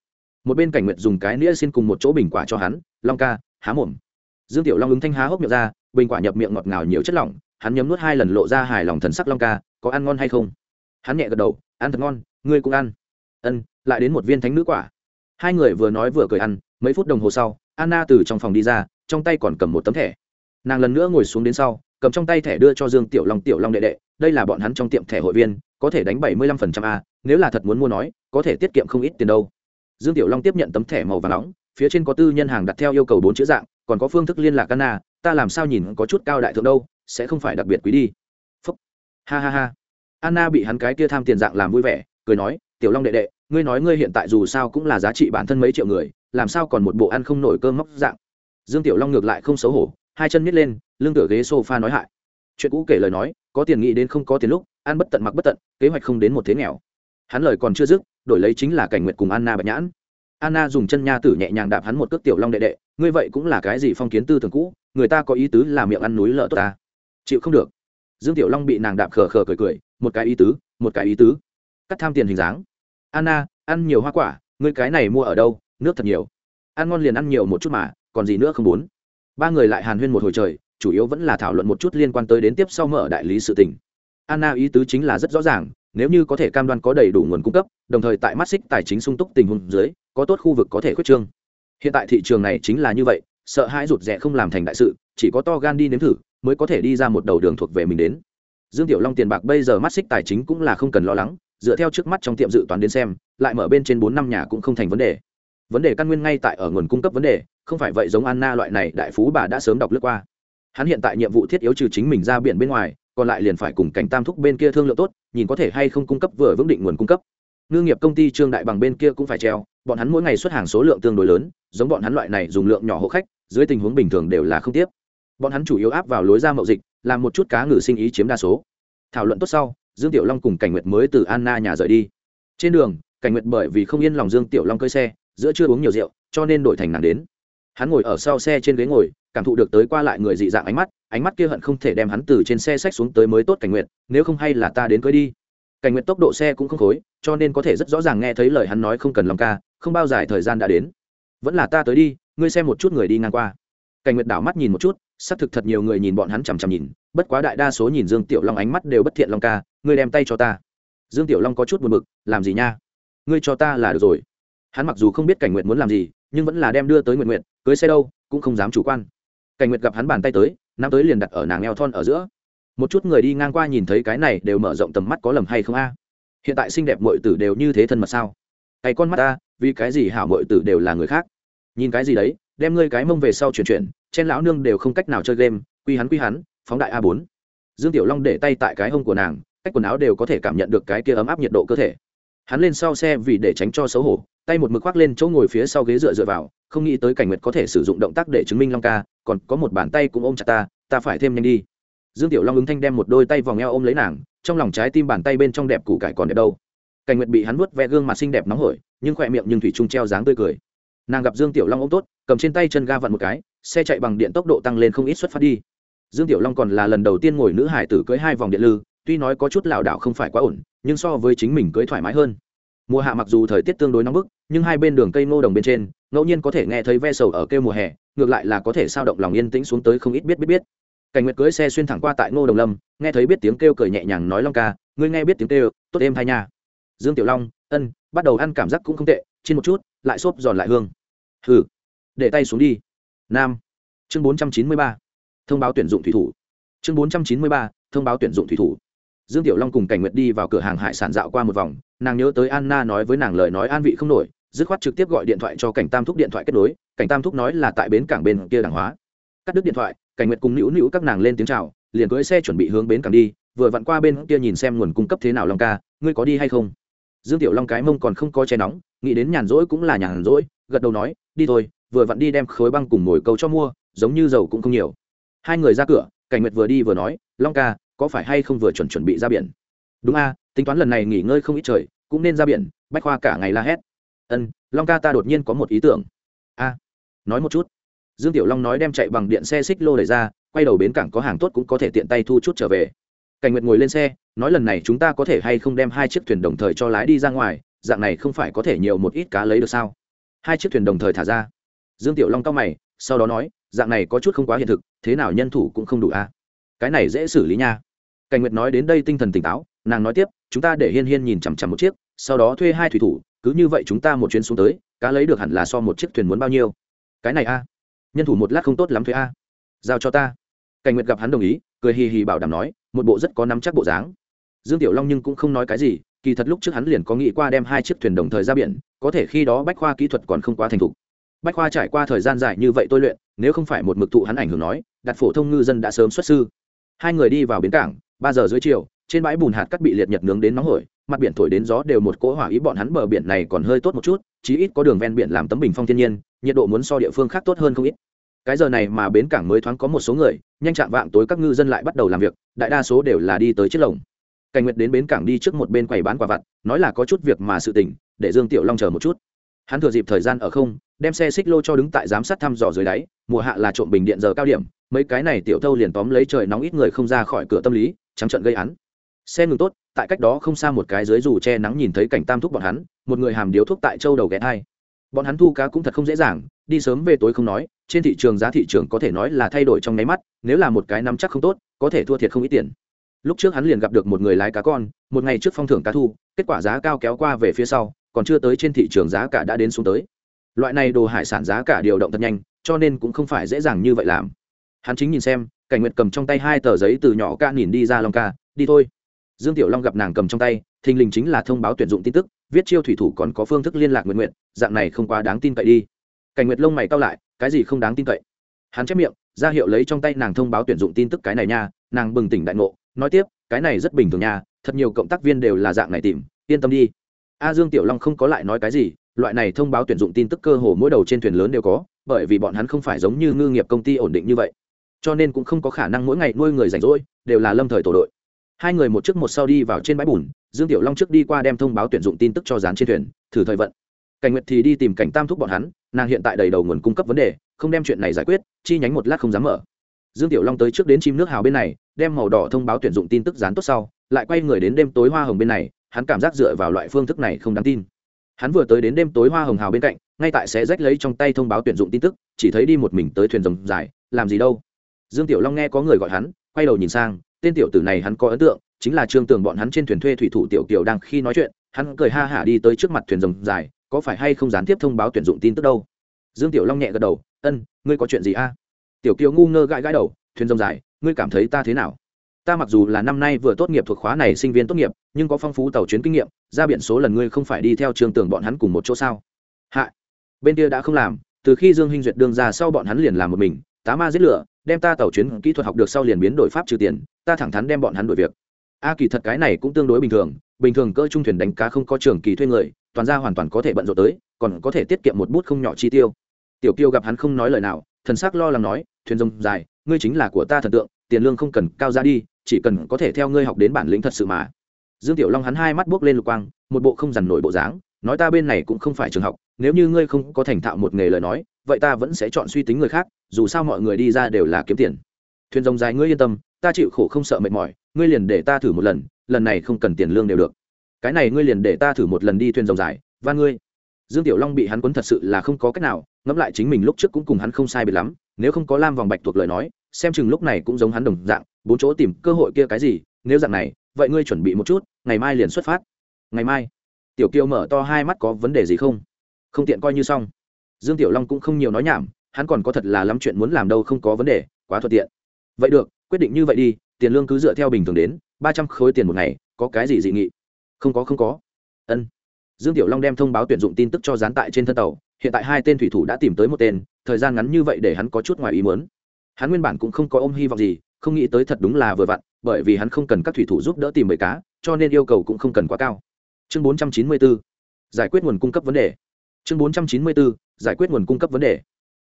[SPEAKER 1] một bên cảnh nguyệt dùng cái nĩa xin cùng một chỗ bình quả cho hắn, long ca, há mồm. Dương tiểu long ứng thanh há hốc miệng ra, bình quả nhập miệng ngọt ngào nhiều chất lỏng, hắn nhấm nuốt hai lần lộ ra hài lòng thần sắc long ca, có ăn ngon hay không? Hắn nhẹ gật đầu, ăn thật ngon ngươi cũng ăn. Ân, lại đến một viên thánh nữ quả. Hai người vừa nói vừa cười ăn, mấy phút đồng hồ sau, anna từ trong phòng đi ra, trong tay còn cầm một tấm thẻ. Nàng lần nữa ngồi xuống đến sau, cầm trong tay thẻ đưa cho dương tiểu long tiểu long đệ đệ, đây là bọn hắn trong tiệm thẻ hội viên, có thể đánh bảy mươi lăm phần trăm a, nếu là thật muốn mua nói, có thể tiết kiệm không ít tiền đâu. Dương tiểu long tiếp nhận tấm thẻ màu và nóng, phía trên có tư nhân hàng đặt theo yêu cầu bốn chữ dạng, còn có phương thức liên lạc anna, ta làm sao nhìn có chút cao đại thượng đâu, sẽ không phải đặc biệt quý đi. Phúc. Ha ha ha. Anna bị hắn cái kia tham tiền dạng làm vui vẻ cười nói, tiểu long đệ đệ, ngươi nói ngươi hiện tại dù sao cũng là giá trị bản thân mấy triệu người, làm sao còn một bộ ăn không nổi cơm móc dạng? Dương tiểu long ngược lại không xấu hổ, hai chân miết lên, lưng tựa ghế sofa nói hại. Chuyện cũ kể lời nói, có tiền nghĩ đến không có tiền lúc, ăn bất tận mặc bất tận, kế hoạch không đến một thế nghèo. Hắn lời còn chưa dứt, đổi lấy chính là cảnh nguyệt cùng anna bạch nhãn. Anna dùng chân nha tử nhẹ nhàng đạp hắn một cước tiểu long đệ đệ, ngươi vậy cũng là cái gì phong kiến tư tưởng cũ, người ta có ý tứ là miệng ăn núi lợ tốt ta. Chịu không được. Dương tiểu long bị nàng đạp khờ khờ cười cười, một cái ý tứ, một cái ý tứ cắt tham tiền hình dáng. Anna, ăn nhiều hoa quả, ngươi cái này mua ở đâu? Nước thật nhiều. Ăn ngon liền ăn nhiều một chút mà, còn gì nữa không muốn? Ba người lại hàn huyên một hồi trời, chủ yếu vẫn là thảo luận một chút liên quan tới đến tiếp sau mở đại lý sự tình. Anna ý tứ chính là rất rõ ràng, nếu như có thể cam đoan có đầy đủ nguồn cung cấp, đồng thời tại mắt xích tài chính sung túc tình huống dưới, có tốt khu vực có thể khuyết trương. Hiện tại thị trường này chính là như vậy, sợ hãi rụt rẽ không làm thành đại sự, chỉ có to gan đi nếm thử, mới có thể đi ra một đầu đường thuộc về mình đến. Dương tiểu long tiền bạc bây giờ mắt xích tài chính cũng là không cần lo lắng dựa theo trước mắt trong tiệm dự toán đến xem, lại mở bên trên bốn năm nhà cũng không thành vấn đề. Vấn đề căn nguyên ngay tại ở nguồn cung cấp vấn đề, không phải vậy giống anna loại này đại phú bà đã sớm đọc lướt qua. Hắn hiện tại nhiệm vụ thiết yếu trừ chính mình ra biển bên ngoài, còn lại liền phải cùng cảnh tam thúc bên kia thương lượng tốt, nhìn có thể hay không cung cấp vừa vững định nguồn cung cấp. Ngư nghiệp công ty trương đại bằng bên kia cũng phải treo, bọn hắn mỗi ngày xuất hàng số lượng tương đối lớn, giống bọn hắn loại này dùng lượng nhỏ hộ khách, dưới tình huống bình thường đều là không tiếp. Bọn hắn chủ yếu áp vào lối ra mậu dịch, làm một chút cá ngừ sinh ý chiếm đa số. Thảo luận tốt sau dương tiểu long cùng cảnh nguyệt mới từ anna nhà rời đi. Trên đường, cảnh nguyệt bởi vì không yên lòng dương tiểu long cơi xe, giữa chưa uống nhiều rượu, cho nên đổi thành nàng đến. Hắn ngồi ở sau xe trên ghế ngồi, cảm thụ được tới qua lại người dị dạng ánh mắt ánh mắt kia hận không thể đem hắn từ trên xe sách xuống tới mới tốt cảnh Nguyệt. nếu không hay là ta đến cưới đi. Cảnh Nguyệt tốc độ xe cũng không khối, cho nên có thể rất rõ ràng nghe thấy lời hắn nói không cần lòng ca, không bao dài thời gian đã đến. Vẫn là ta tới đi, ngươi xem một chút người đi ngang qua. Cảnh nguyệt đảo mắt nhìn một chút xác thực thật nhiều người nhìn bọn hắn chằm chằm nhìn, bất quá đại đa số nhìn dương tiểu long ánh mắt đều bất thiện long ca, ngươi đem tay cho ta. Dương tiểu long có chút buồn bực, làm gì nha? Ngươi cho ta là được rồi. Hắn mặc dù không biết cảnh nguyệt muốn làm gì, nhưng vẫn là đem đưa tới nguyện nguyện cưới xe đâu, cũng không dám chủ quan. Cảnh nguyệt gặp hắn bàn tay tới nam tới liền đặt ở nàng eo thon ở giữa. Một chút người đi ngang qua nhìn thấy cái này đều mở rộng tầm mắt có lầm hay không a? Hiện tại xinh đẹp mọi tử đều như thế thân mật sao? Cái con mắt ta, vì cái gì hảo mọi tử đều là người khác? Nhìn cái gì đấy, đem ngươi cái mông về sau chuyển chuyển chen lão nương đều không cách nào chơi game, quy hắn quy hắn, phóng đại a bốn. Dương tiểu long để tay tại cái hông của nàng, cách quần áo đều có thể cảm nhận được cái kia ấm áp nhiệt độ cơ thể. Hắn lên sau xe vì để tránh cho xấu hổ, tay một mực khoác lên chỗ ngồi phía sau ghế dựa dựa vào, không nghĩ tới cảnh nguyệt có thể sử dụng động tác để chứng minh long ca, còn có một bàn tay cũng ôm chặt ta ta phải thêm nhanh đi. Dương tiểu long ứng thanh đem một đôi tay vòng eo ôm lấy nàng, trong lòng trái tim bàn tay bên trong đẹp củ cải còn đẹp đâu. Cảnh nguyệt bị hắn vuốt ve gương mặt xinh đẹp nóng hổi, nhưng khỏe miệng nhưng thủy trung treo dáng tươi cười. Nàng gặp dương tiểu long ôm tốt, cầm trên tay chân ga vặn một cái xe chạy bằng điện tốc độ tăng lên không ít xuất phát đi. Dương tiểu long còn là lần đầu tiên ngồi nữ hải tử cưới hai vòng điện lư, tuy nói có chút lảo đảo không phải quá ổn, nhưng so với chính mình cưới thoải mái hơn. Mùa hạ mặc dù thời tiết tương đối nóng bức, nhưng hai bên đường cây ngô đồng bên trên, ngẫu nhiên có thể nghe thấy ve sầu ở kêu mùa hè, ngược lại là có thể sao động lòng yên tĩnh xuống tới không ít biết biết biết. Cảnh nguyệt cưới xe xuyên thẳng qua tại ngô đồng lâm, nghe thấy biết tiếng kêu cười nhẹ nhàng nói long ca, ngươi nghe biết tiếng kêu, tốt em thay nha. Dương tiểu long, ân, bắt đầu ăn cảm giác cũng không tệ trên một chút, lại xốp giòn lại hương. Hừ, để tay xuống đi nam. Chương bốn trăm chín mươi ba, thông báo tuyển dụng thủy thủ. Chương bốn trăm chín mươi ba, thông báo tuyển dụng thủy thủ. Dương tiểu long cùng cảnh nguyệt đi vào cửa hàng hải sản dạo qua một vòng, nàng nhớ tới anna nói với nàng lời nói an vị không nổi, dứt khoát trực tiếp gọi điện thoại cho cảnh tam thúc điện thoại kết nối, cảnh tam thúc nói là tại bến cảng bên kia đảng hóa. Cắt đứt điện thoại, cảnh nguyệt cùng nữu nữu các nàng lên tiếng chào, liền cưới xe chuẩn bị hướng bến cảng đi, vừa vặn qua bên kia nhìn xem nguồn cung cấp thế nào long ca, ngươi có đi hay không? Dương tiểu long cái mông còn không có che nóng, nghĩ đến nhàn rỗi cũng là nhàn rỗi, gật đầu nói, đi thôi vừa vặn đi đem khối băng cùng mồi câu cho mua, giống như dầu cũng không nhiều. Hai người ra cửa, cảnh nguyệt vừa đi vừa nói, long ca, có phải hay không vừa chuẩn chuẩn bị ra biển? Đúng a, tính toán lần này nghỉ ngơi không ít trời, cũng nên ra biển, bách khoa cả ngày la hét. Ân, long ca ta đột nhiên có một ý tưởng. A, nói một chút. Dương tiểu long nói đem chạy bằng điện xe xích lô đẩy ra, quay đầu bến cảng có hàng tốt cũng có thể tiện tay thu chút trở về. Cảnh nguyệt ngồi lên xe, nói lần này chúng ta có thể hay không đem hai chiếc thuyền đồng thời cho lái đi ra ngoài, dạng này không phải có thể nhiều một ít cá lấy được sao? Hai chiếc thuyền đồng thời thả ra dương tiểu long cao mày, sau đó nói, dạng này có chút không quá hiện thực, thế nào nhân thủ cũng không đủ a à? cái này dễ xử lý nha. Cảnh nguyệt nói đến đây tinh thần tỉnh táo, nàng nói tiếp, chúng ta để hiên hiên nhìn chằm chằm một chiếc, sau đó thuê hai thủy thủ, cứ như vậy chúng ta một chuyến xuống tới, cá lấy được hẳn là so một chiếc thuyền muốn bao nhiêu. Cái này a nhân thủ một lát không tốt lắm thuê a à? giao cho ta. Cảnh nguyệt gặp hắn đồng ý, cười hì hì bảo đảm nói, một bộ rất có nắm chắc bộ dáng. Dương tiểu long nhưng cũng không nói cái gì, kỳ thật lúc trước hắn liền có nghĩ qua đem hai chiếc thuyền đồng thời ra biển, có thể khi đó bách khoa kỹ thuật còn không quá thành thục bách khoa trải qua thời gian dài như vậy tôi luyện, nếu không phải một mực thụ hắn ảnh hưởng nói, đặt phổ thông ngư dân đã sớm xuất sư. Hai người đi vào bến cảng, ba giờ dưới chiều, trên bãi bùn hạt cắt bị liệt nhật nướng đến nóng hổi, mặt biển thổi đến gió đều một cỗ hỏa ý bọn hắn bờ biển này còn hơi tốt một chút, chí ít có đường ven biển làm tấm bình phong thiên nhiên, nhiệt độ muốn so địa phương khác tốt hơn không ít. Cái giờ này mà bến cảng mới thoáng có một số người, nhanh chạm vạng tối các ngư dân lại bắt đầu làm việc, đại đa số đều là đi tới chiếc lồng. Cảnh nguyệt đến bến cảng đi trước một bên quầy bán quả vặt, nói là có chút việc mà sự tình, để dương tiểu long chờ một chút hắn thừa dịp thời gian ở không, đem xe xích lô cho đứng tại giám sát thăm dò dưới đáy, mùa hạ là trộm bình điện giờ cao điểm, mấy cái này tiểu thâu liền tóm lấy trời nóng ít người không ra khỏi cửa tâm lý, trắng trận gây án. Xe ngừng tốt, tại cách đó không xa một cái dưới dù che nắng nhìn thấy cảnh tam thúc bọn hắn, một người hàm điếu thuốc tại châu đầu ghé hai bọn hắn thu cá cũng thật không dễ dàng, đi sớm về tối không nói, trên thị trường giá thị trường có thể nói là thay đổi trong nháy mắt, nếu là một cái nắm chắc không tốt, có thể thua thiệt không ít tiền. Lúc trước hắn liền gặp được một người lái cá con, một ngày trước phong thưởng cá thu, kết quả giá cao kéo qua về phía sau còn chưa tới trên thị trường giá cả đã đến xuống tới. Loại này đồ hải sản giá cả điều động thật nhanh, cho nên cũng không phải dễ dàng như vậy làm. Hắn chính nhìn xem, cảnh nguyệt cầm trong tay hai tờ giấy từ nhỏ ca nhìn đi ra long ca, đi thôi. Dương tiểu long gặp nàng cầm trong tay, thình lình chính là thông báo tuyển dụng tin tức, viết chiêu thủy thủ còn có phương thức liên lạc nguyện nguyện dạng này không quá đáng tin cậy đi. Cảnh nguyệt lông mày cao lại, cái gì không đáng tin cậy? Hắn chép miệng, ra hiệu lấy trong tay nàng thông báo tuyển dụng tin tức cái này nha, nàng bừng tỉnh đại ngộ, nói tiếp, cái này rất bình thường nha, thật nhiều cộng tác viên đều là dạng này tìm, yên tâm đi a dương tiểu long không có lại nói cái gì, loại này thông báo tuyển dụng tin tức cơ hồ mỗi đầu trên thuyền lớn đều có, bởi vì bọn hắn không phải giống như ngư nghiệp công ty ổn định như vậy. Cho nên cũng không có khả năng mỗi ngày nuôi người rảnh rỗi, đều là lâm thời tổ đội. Hai người một trước một sau đi vào trên bãi bùn, dương tiểu long trước đi qua đem thông báo tuyển dụng tin tức cho dán trên thuyền, thử thời vận. Cảnh nguyệt thì đi tìm cảnh tam thúc bọn hắn, nàng hiện tại đầy đầu nguồn cung cấp vấn đề, không đem chuyện này giải quyết, chi nhánh một lát không dám mở. Dương tiểu long tới trước đến chim nước hào bên này, đem màu đỏ thông báo tuyển dụng tin tức dán tốt sau, lại quay người đến đêm tối hoa hồng bên này hắn cảm giác dựa vào loại phương thức này không đáng tin. Hắn vừa tới đến đêm tối hoa hồng hào bên cạnh, ngay tại sẽ rách lấy trong tay thông báo tuyển dụng tin tức, chỉ thấy đi một mình tới thuyền rồng dài, làm gì đâu. Dương tiểu long nghe có người gọi hắn, quay đầu nhìn sang, tên tiểu tử này hắn có ấn tượng, chính là trương tường bọn hắn trên thuyền thuê thủy thủ tiểu kiều đang khi nói chuyện, hắn cười ha hả đi tới trước mặt thuyền rồng dài, có phải hay không gián tiếp thông báo tuyển dụng tin tức đâu? Dương tiểu long nhẹ gật đầu, ân, ngươi có chuyện gì a? Tiểu kiều ngu ngơ gãi gãi đầu, thuyền rồng dài, ngươi cảm thấy ta thế nào? Ta mặc dù là năm nay vừa tốt nghiệp thuộc khóa này sinh viên tốt nghiệp, nhưng có phong phú tàu chuyến kinh nghiệm, ra biển số lần ngươi không phải đi theo trường tưởng bọn hắn cùng một chỗ sao? Hạ. Bên kia đã không làm, từ khi dương hinh duyệt đương ra sau bọn hắn liền làm một mình, tá ma giết lửa, đem ta tàu chuyến kỹ thuật học được sau liền biến đổi pháp trừ tiền, ta thẳng thắn đem bọn hắn đổi việc. A kỳ thật cái này cũng tương đối bình thường bình thường cơ trung thuyền đánh cá không có trường kỳ thuê người, toàn ra hoàn toàn có thể bận rộn tới, còn có thể tiết kiệm một bút không nhỏ chi tiêu. Tiểu kiêu gặp hắn không nói lời nào, thần sắc lo lắng nói, thuyền rồng dài, ngươi chính là của ta thần tượng, tiền lương không cần cao ra đi chỉ cần có thể theo ngươi học đến bản lĩnh thật sự mà. Dương tiểu long hắn hai mắt buốc lên lục quang, một bộ không dằn nổi bộ dáng, nói ta bên này cũng không phải trường học, nếu như ngươi không có thành thạo một nghề lời nói, vậy ta vẫn sẽ chọn suy tính người khác, dù sao mọi người đi ra đều là kiếm tiền. Thuyền rồng dài ngươi yên tâm, ta chịu khổ không sợ mệt mỏi, ngươi liền để ta thử một lần lần này không cần tiền lương đều được. Cái này ngươi liền để ta thử một lần đi thuyền rồng dài, và ngươi. Dương tiểu long bị hắn quấn thật sự là không có cách nào, ngẫm lại chính mình lúc trước cũng cùng hắn không sai biệt lắm, nếu không có lam vòng bạch thuộc lời nói, xem chừng lúc này cũng giống hắn đồng dạng bốn chỗ tìm cơ hội kia cái gì, nếu dạng này, vậy ngươi chuẩn bị một chút, ngày mai liền xuất phát. Ngày mai. Tiểu kiều mở to hai mắt có vấn đề gì không? Không tiện coi như xong. Dương tiểu long cũng không nhiều nói nhảm, hắn còn có thật là lắm chuyện muốn làm đâu không có vấn đề, quá thuận tiện. Vậy được, quyết định như vậy đi, tiền lương cứ dựa theo bình thường đến, ba trăm khối tiền một ngày, có cái gì dị nghị? Không có không có. Ân. Dương tiểu long đem thông báo tuyển dụng tin tức cho dán tại trên thân tàu, hiện tại hai tên thủy thủ đã tìm tới một tên, thời gian ngắn như vậy để hắn có chút ngoài ý muốn. Hắn nguyên bản cũng không có ôm hy vọng gì không nghĩ tới thật đúng là vừa vặn, bởi vì hắn không cần các thủy thủ giúp đỡ tìm bầy cá, cho nên yêu cầu cũng không cần quá cao. Chương 494 giải quyết nguồn cung cấp vấn đề. Chương 494 giải quyết nguồn cung cấp vấn đề.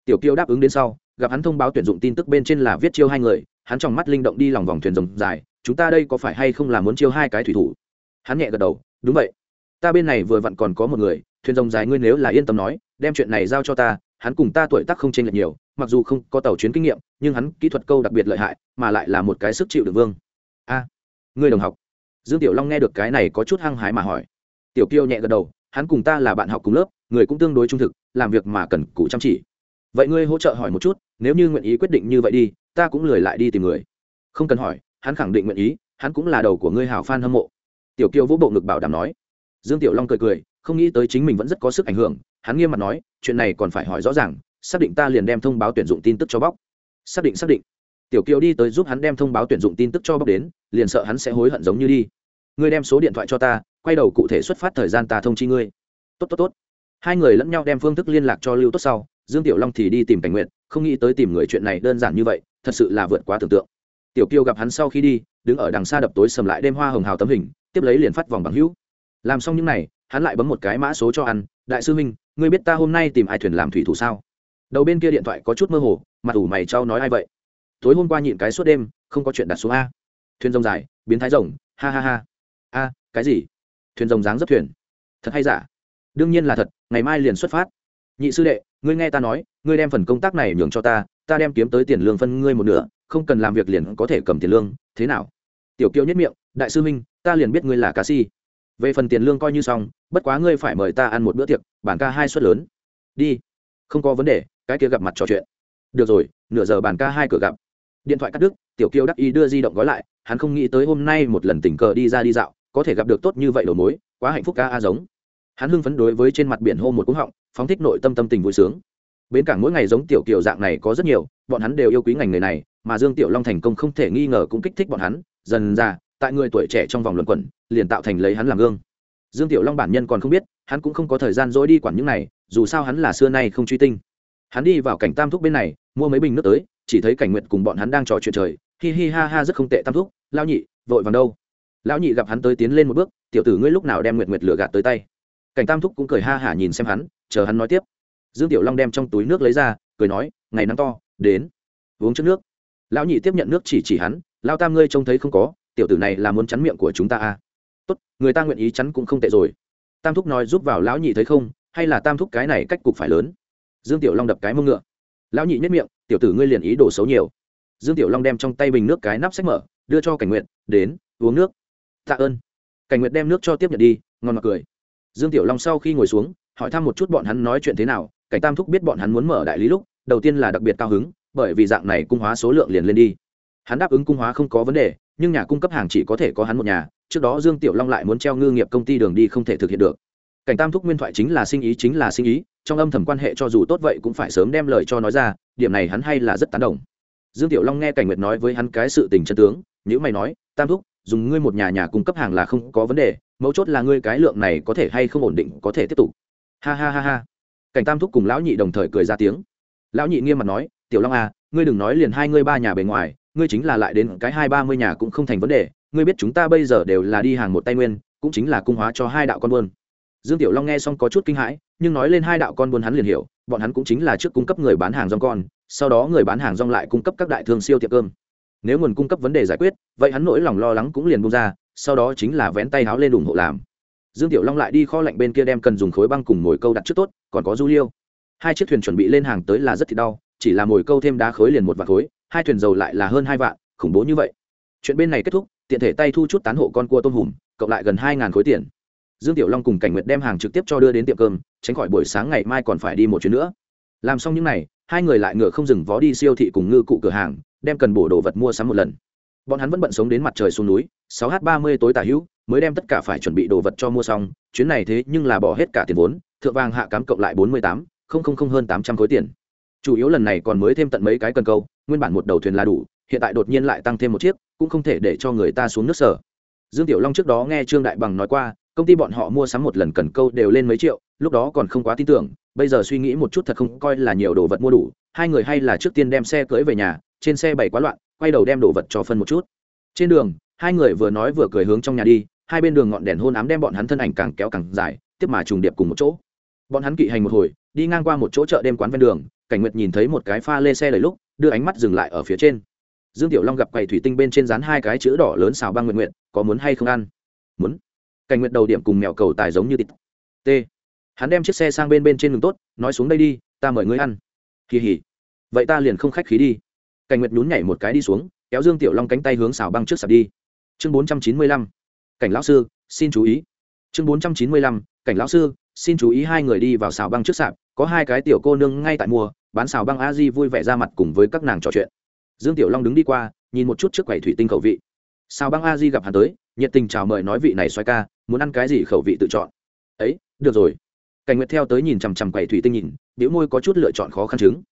[SPEAKER 1] Tiểu kiêu đáp ứng đến sau, gặp hắn thông báo tuyển dụng tin tức bên trên là viết chiêu hai người, hắn trong mắt linh động đi lòng vòng thuyền rồng dài, chúng ta đây có phải hay không là muốn chiêu hai cái thủy thủ? Hắn nhẹ gật đầu, đúng vậy. Ta bên này vừa vặn còn có một người, thuyền rồng dài ngươi nếu là yên tâm nói, đem chuyện này giao cho ta hắn cùng ta tuổi tác không chênh lệch nhiều, mặc dù không có tàu chuyến kinh nghiệm, nhưng hắn kỹ thuật câu đặc biệt lợi hại, mà lại là một cái sức chịu đựng vương. A, ngươi đồng học. Dương tiểu long nghe được cái này có chút hăng hái mà hỏi. Tiểu kiêu nhẹ gật đầu, hắn cùng ta là bạn học cùng lớp, người cũng tương đối trung thực, làm việc mà cần cù chăm chỉ. Vậy ngươi hỗ trợ hỏi một chút, nếu như nguyện ý quyết định như vậy đi, ta cũng lười lại đi tìm người. Không cần hỏi, hắn khẳng định nguyện ý, hắn cũng là đầu của ngươi hảo fan hâm mộ. Tiểu kiêu vỗ bộ ngực bảo đảm nói. Dương tiểu long cười cười, không nghĩ tới chính mình vẫn rất có sức ảnh hưởng hắn nghiêm mặt nói, chuyện này còn phải hỏi rõ ràng, xác định ta liền đem thông báo tuyển dụng tin tức cho bóc. Xác định xác định. Tiểu kiều đi tới giúp hắn đem thông báo tuyển dụng tin tức cho bóc đến, liền sợ hắn sẽ hối hận giống như đi. Ngươi đem số điện thoại cho ta, quay đầu cụ thể xuất phát thời gian ta thông chi ngươi. Tốt tốt tốt. Hai người lẫn nhau đem phương thức liên lạc cho lưu tốt sau, dương tiểu long thì đi tìm cảnh nguyện không nghĩ tới tìm người chuyện này đơn giản như vậy, thật sự là vượt quá tưởng tượng. Tiểu kiều gặp hắn sau khi đi, đứng ở đằng xa đập tối sầm lại đêm hoa hồng hào tấm hình, tiếp lấy liền phát vòng bằng hữu. Làm xong những n à y hắn lại bấm một cái mã số cho ăn, đại sư minh ngươi biết ta hôm nay tìm ai thuyền làm thủy thủ sao? Đầu bên kia điện thoại có chút mơ hồ, mặt ủ mày trao nói ai vậy? Tối hôm qua nhịn cái suốt đêm, không có chuyện đặt xuống a. Thuyền rồng dài, biến thái rồng, ha ha ha. A, cái gì? Thuyền rồng dáng dấp thuyền. Thật hay giả? Đương nhiên là thật, ngày mai liền xuất phát. Nhị sư đệ, ngươi nghe ta nói, ngươi đem phần công tác này nhường cho ta ta đem kiếm tới tiền lương phân ngươi một nửa, không cần làm việc liền có thể cầm tiền lương, thế nào? Tiểu kiều nhất miệng, đại sư minh ta liền biết ngươi là cá si về phần tiền lương coi như xong, bất quá ngươi phải mời ta ăn một bữa tiệc, bản ca hai suất lớn. Đi. Không có vấn đề, cái kia gặp mặt trò chuyện. Được rồi, nửa giờ bản ca hai cửa gặp. Điện thoại cắt đứt, tiểu kiêu đắc ý đưa di động gói lại, hắn không nghĩ tới hôm nay một lần tình cờ đi ra đi dạo, có thể gặp được tốt như vậy đầu mối, quá hạnh phúc ca a giống. Hắn hưng phấn đối với trên mặt biển hô một cúng họng, phóng thích nội tâm tâm tình vui sướng. Bến cảng mỗi ngày giống tiểu kiều dạng này có rất nhiều, bọn hắn đều yêu quý ngành nghề này, mà dương tiểu long thành công không thể nghi ngờ cũng kích thích bọn hắn, dần ra tại người tuổi trẻ trong vòng luận quẩn, liền tạo thành lấy hắn làm gương. Dương tiểu long bản nhân còn không biết, hắn cũng không có thời gian dối đi quản những này, dù sao hắn là xưa nay không truy tinh. Hắn đi vào cảnh tam thúc bên này, mua mấy bình nước tới, chỉ thấy cảnh nguyệt cùng bọn hắn đang trò chuyện trời, hi hi ha ha rất không tệ tam thúc lao nhị, vội vàng đâu? Lão nhị gặp hắn tới tiến lên một bước, tiểu tử ngươi lúc nào đem nguyệt nguyệt lửa gạt tới tay? Cảnh tam thúc cũng cười ha hả nhìn xem hắn, chờ hắn nói tiếp. Dương tiểu long đem trong túi nước lấy ra, cười nói, ngày nắng to, đến, uống trước nước. Lão nhị tiếp nhận nước chỉ chỉ hắn lao tam ngươi trông thấy không có tiểu tử này là muốn chắn miệng của chúng ta à? Tốt, người ta nguyện ý chắn cũng không tệ rồi. Tam thúc nói giúp vào lão nhị thấy không, hay là tam thúc cái này cách cục phải lớn? Dương tiểu long đập cái mông ngựa. Lão nhị nhất miệng, tiểu tử ngươi liền ý đồ xấu nhiều. Dương tiểu long đem trong tay bình nước cái nắp sách mở, đưa cho cảnh nguyện đến, uống nước. Tạ ơn. Cảnh nguyệt đem nước cho tiếp nhận đi, ngon mặt cười. Dương tiểu long sau khi ngồi xuống, hỏi thăm một chút bọn hắn nói chuyện thế nào, cảnh tam thúc biết bọn hắn muốn mở đại lý lúc, đầu tiên là đặc biệt cao hứng, bởi vì dạng này cung hóa số lượng liền lên đi. Hắn đáp ứng cung hóa không có vấn đề nhưng nhà cung cấp hàng chỉ có thể có hắn một nhà, trước đó dương tiểu long lại muốn treo ngư nghiệp công ty đường đi không thể thực hiện được. Cảnh tam thúc nguyên thoại chính là sinh ý chính là sinh ý, trong âm thầm quan hệ cho dù tốt vậy cũng phải sớm đem lời cho nói ra, điểm này hắn hay là rất tán đồng. Dương tiểu long nghe cảnh nguyệt nói với hắn cái sự tình chân tướng nhữ mày nói, tam thúc, dùng ngươi một nhà nhà cung cấp hàng là không có vấn đề, mấu chốt là ngươi cái lượng này có thể hay không ổn định có thể tiếp tục. Ha ha ha ha. Cảnh tam thúc cùng lão nhị đồng thời cười ra tiếng. Lão nhị nghiêm mặt nói, tiểu long à ngươi đừng nói liền hai ngươi ba nhà bề ngoài ngươi chính là lại đến cái hai ba mươi nhà cũng không thành vấn đề, ngươi biết chúng ta bây giờ đều là đi hàng một tay nguyên, cũng chính là cung hóa cho hai đạo con buôn. Dương tiểu long nghe xong có chút kinh hãi, nhưng nói lên hai đạo con buôn hắn liền hiểu, bọn hắn cũng chính là trước cung cấp người bán hàng rong con, sau đó người bán hàng rong lại cung cấp các đại thương siêu tiệm cơm. Nếu nguồn cung cấp vấn đề giải quyết, vậy hắn nỗi lòng lo lắng cũng liền bung ra, sau đó chính là vén tay háo lên ủng hộ làm. Dương tiểu long lại đi kho lạnh bên kia đem cần dùng khối băng cùng mồi câu đặt trước tốt, còn có du liêu. Hai chiếc thuyền chuẩn bị lên hàng tới là rất thì đau, chỉ là mồi câu thêm đá khối liền một vạt khối hai thuyền dầu lại là hơn hai vạn khủng bố như vậy. Chuyện bên này kết thúc tiện thể tay thu chút tán hộ con cua tôm hùm cộng lại gần hai ngàn khối tiền. Dương tiểu long cùng cảnh nguyệt đem hàng trực tiếp cho đưa đến tiệm cơm tránh khỏi buổi sáng ngày mai còn phải đi một chuyến nữa. Làm xong những n à y hai người lại ngựa không dừng vó đi siêu thị cùng ngư cụ cửa hàng đem cần bổ đồ vật mua sắm một lần. Bọn hắn vẫn bận sống đến mặt trời xuống núi sáu h 30 tối tả hữu mới đem tất cả phải chuẩn bị đồ vật cho mua xong chuyến này thế nhưng là bỏ hết cả tiền vốn thượng vàng hạ cám cộng lại 48, không không không hơn 800 khối tiền. Chủ yếu lần này còn mới thêm tận mấy cái cần câu nguyên bản một đầu thuyền là đủ, hiện tại đột nhiên lại tăng thêm một chiếc, cũng không thể để cho người ta xuống nước sở. Dương tiểu long trước đó nghe trương đại bằng nói qua, công ty bọn họ mua sắm một lần cần câu đều lên mấy triệu, lúc đó còn không quá tin tưởng, bây giờ suy nghĩ một chút thật không coi là nhiều đồ vật mua đủ, hai người hay là trước tiên đem xe cưỡi về nhà, trên xe bày quá loạn, quay đầu đem đồ vật cho phân một chút. Trên đường, hai người vừa nói vừa cười hướng trong nhà đi, hai bên đường ngọn đèn hôn ám đem bọn hắn thân ảnh càng kéo càng dài, tiếp mà trùng điệp cùng một chỗ. Bọn hắn kỵ hành một hồi, đi ngang qua một chỗ chợ đêm quán ven đường, cảnh nguyệt nhìn thấy một cái pha lê xe lấy lúc đưa ánh mắt dừng lại ở phía trên. Dương tiểu long gặp quầy thủy tinh bên trên dán hai cái chữ đỏ lớn xào băng nguyện nguyện, có muốn hay không ăn? Muốn. Cảnh nguyệt đầu điểm cùng mèo cầu tài giống như tịt. t. Hắn đem chiếc xe sang bên bên trên đường tốt, nói xuống đây đi, ta mời ngươi ăn. Kỳ hỉ vậy ta liền không khách khí đi. Cảnh nguyệt nhún nhảy một cái đi xuống, kéo dương tiểu long cánh tay hướng xào băng trước sạp đi. Chương bốn trăm chín mươi lăm. Cảnh lão sư, xin chú ý. Chương bốn trăm chín mươi lăm. Cảnh lão sư, xin chú ý hai người đi vào xào băng trước sạp, có hai cái tiểu cô nương ngay tại mua bán xào băng a di vui vẻ ra mặt cùng với các nàng trò chuyện. Dương tiểu long đứng đi qua, nhìn một chút trước quầy thủy tinh khẩu vị. Xào băng a di gặp hắn tới, nhiệt tình chào mời nói vị này xoay ca, muốn ăn cái gì khẩu vị tự chọn. Ấy, được rồi. Cảnh nguyệt theo tới nhìn chằm chằm quầy thủy tinh nhìn, biểu môi có chút lựa chọn khó khăn chứng.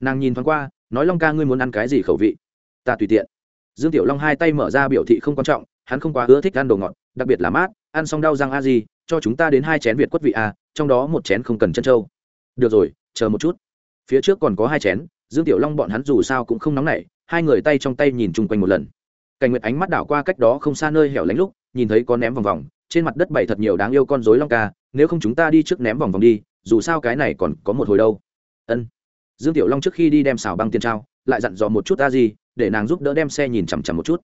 [SPEAKER 1] Nàng nhìn thoáng qua, nói long ca, ngươi muốn ăn cái gì khẩu vị? Ta tùy tiện. Dương tiểu long hai tay mở ra biểu thị không quan trọng, hắn không quá ưa thích ăn đồ ngọt, đặc biệt là mát, ăn xong đau răng a di, cho chúng ta đến hai chén việt quất vị a, trong đó một chén không cần chân trâu. Được rồi, chờ một chút phía trước còn có hai chén, dương tiểu long bọn hắn dù sao cũng không nóng nảy, hai người tay trong tay nhìn chung quanh một lần. Cảnh nguyệt ánh mắt đảo qua cách đó không xa nơi hẻo lánh lúc, nhìn thấy có ném vòng vòng, trên mặt đất bày thật nhiều đáng yêu con rối long ca, nếu không chúng ta đi trước ném vòng vòng đi, dù sao cái này còn có một hồi đâu. Ân. Dương tiểu long trước khi đi đem xào băng tiền trao, lại dặn dò một chút a gì để nàng giúp đỡ đem xe nhìn chằm chằm một chút.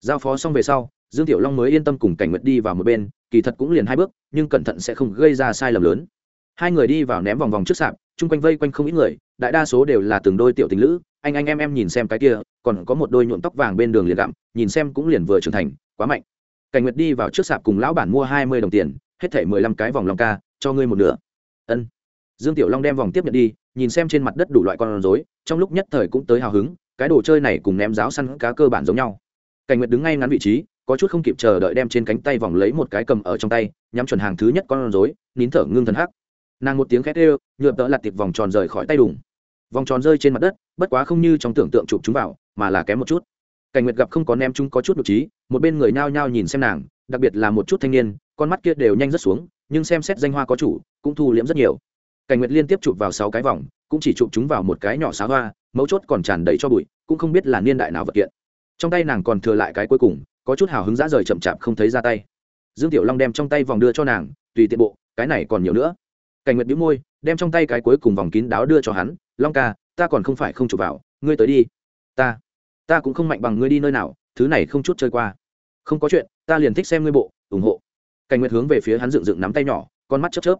[SPEAKER 1] Giao phó xong về sau, dương tiểu long mới yên tâm cùng cảnh nguyệt đi vào một bên, kỳ thật cũng liền hai bước, nhưng cẩn thận sẽ không gây ra sai lầm lớn. Hai người đi vào ném vòng vòng trước sạp chung quanh vây quanh không ít người, đại đa số đều là từng đôi tiểu tình lữ, anh anh em em nhìn xem cái kia, còn có một đôi nhuộm tóc vàng bên đường liền gặm, nhìn xem cũng liền vừa trưởng thành, quá mạnh. Cảnh nguyệt đi vào trước sạp cùng lão bản mua hai mươi đồng tiền, hết thảy mười lăm cái vòng long ca, cho ngươi một nửa. Ân. Dương tiểu long đem vòng tiếp nhận đi, nhìn xem trên mặt đất đủ loại con rối, trong lúc nhất thời cũng tới hào hứng, cái đồ chơi này cùng ném giáo săn cá cơ bản giống nhau. Cảnh nguyệt đứng ngay ngắn vị trí, có chút không kịp chờ đợi đem trên cánh tay vòng lấy một cái cầm ở trong tay, nhắm chuẩn hàng thứ nhất con rối, nín thở ngưng thần hắc nàng một tiếng khét ê nhựa tợ lặt tiệp vòng tròn rời khỏi tay đùng. Vòng tròn rơi trên mặt đất, bất quá không như trong tưởng tượng chụp chúng vào, mà là kém một chút. Cảnh nguyệt gặp không có nem chúng có chút nhục trí một bên người nhao nhao nhìn xem nàng, đặc biệt là một chút thanh niên, con mắt kia đều nhanh rất xuống, nhưng xem xét danh hoa có chủ, cũng thu liễm rất nhiều. Cảnh nguyệt liên tiếp chụp vào sáu cái vòng, cũng chỉ chụp chúng vào một cái nhỏ xá hoa, mấu chốt còn tràn đầy cho bụi, cũng không biết là niên đại nào vật kiện. Trong tay nàng còn thừa lại cái cuối cùng, có chút hào hứng dã rời chậm chạp không thấy ra tay. Dương tiểu long đem trong tay vòng đưa cho nàng, tùy tiện bộ, cái này còn nhiều nữa cảnh nguyệt bĩu môi, đem trong tay cái cuối cùng vòng kín đáo đưa cho hắn, long ca, ta còn không phải không chụp vào, ngươi tới đi. Ta ta cũng không mạnh bằng ngươi đi nơi nào, thứ này không chút chơi qua. Không có chuyện, ta liền thích xem ngươi bộ, ủng hộ. Cảnh nguyệt hướng về phía hắn dựng dựng nắm tay nhỏ, con mắt chớp chớp.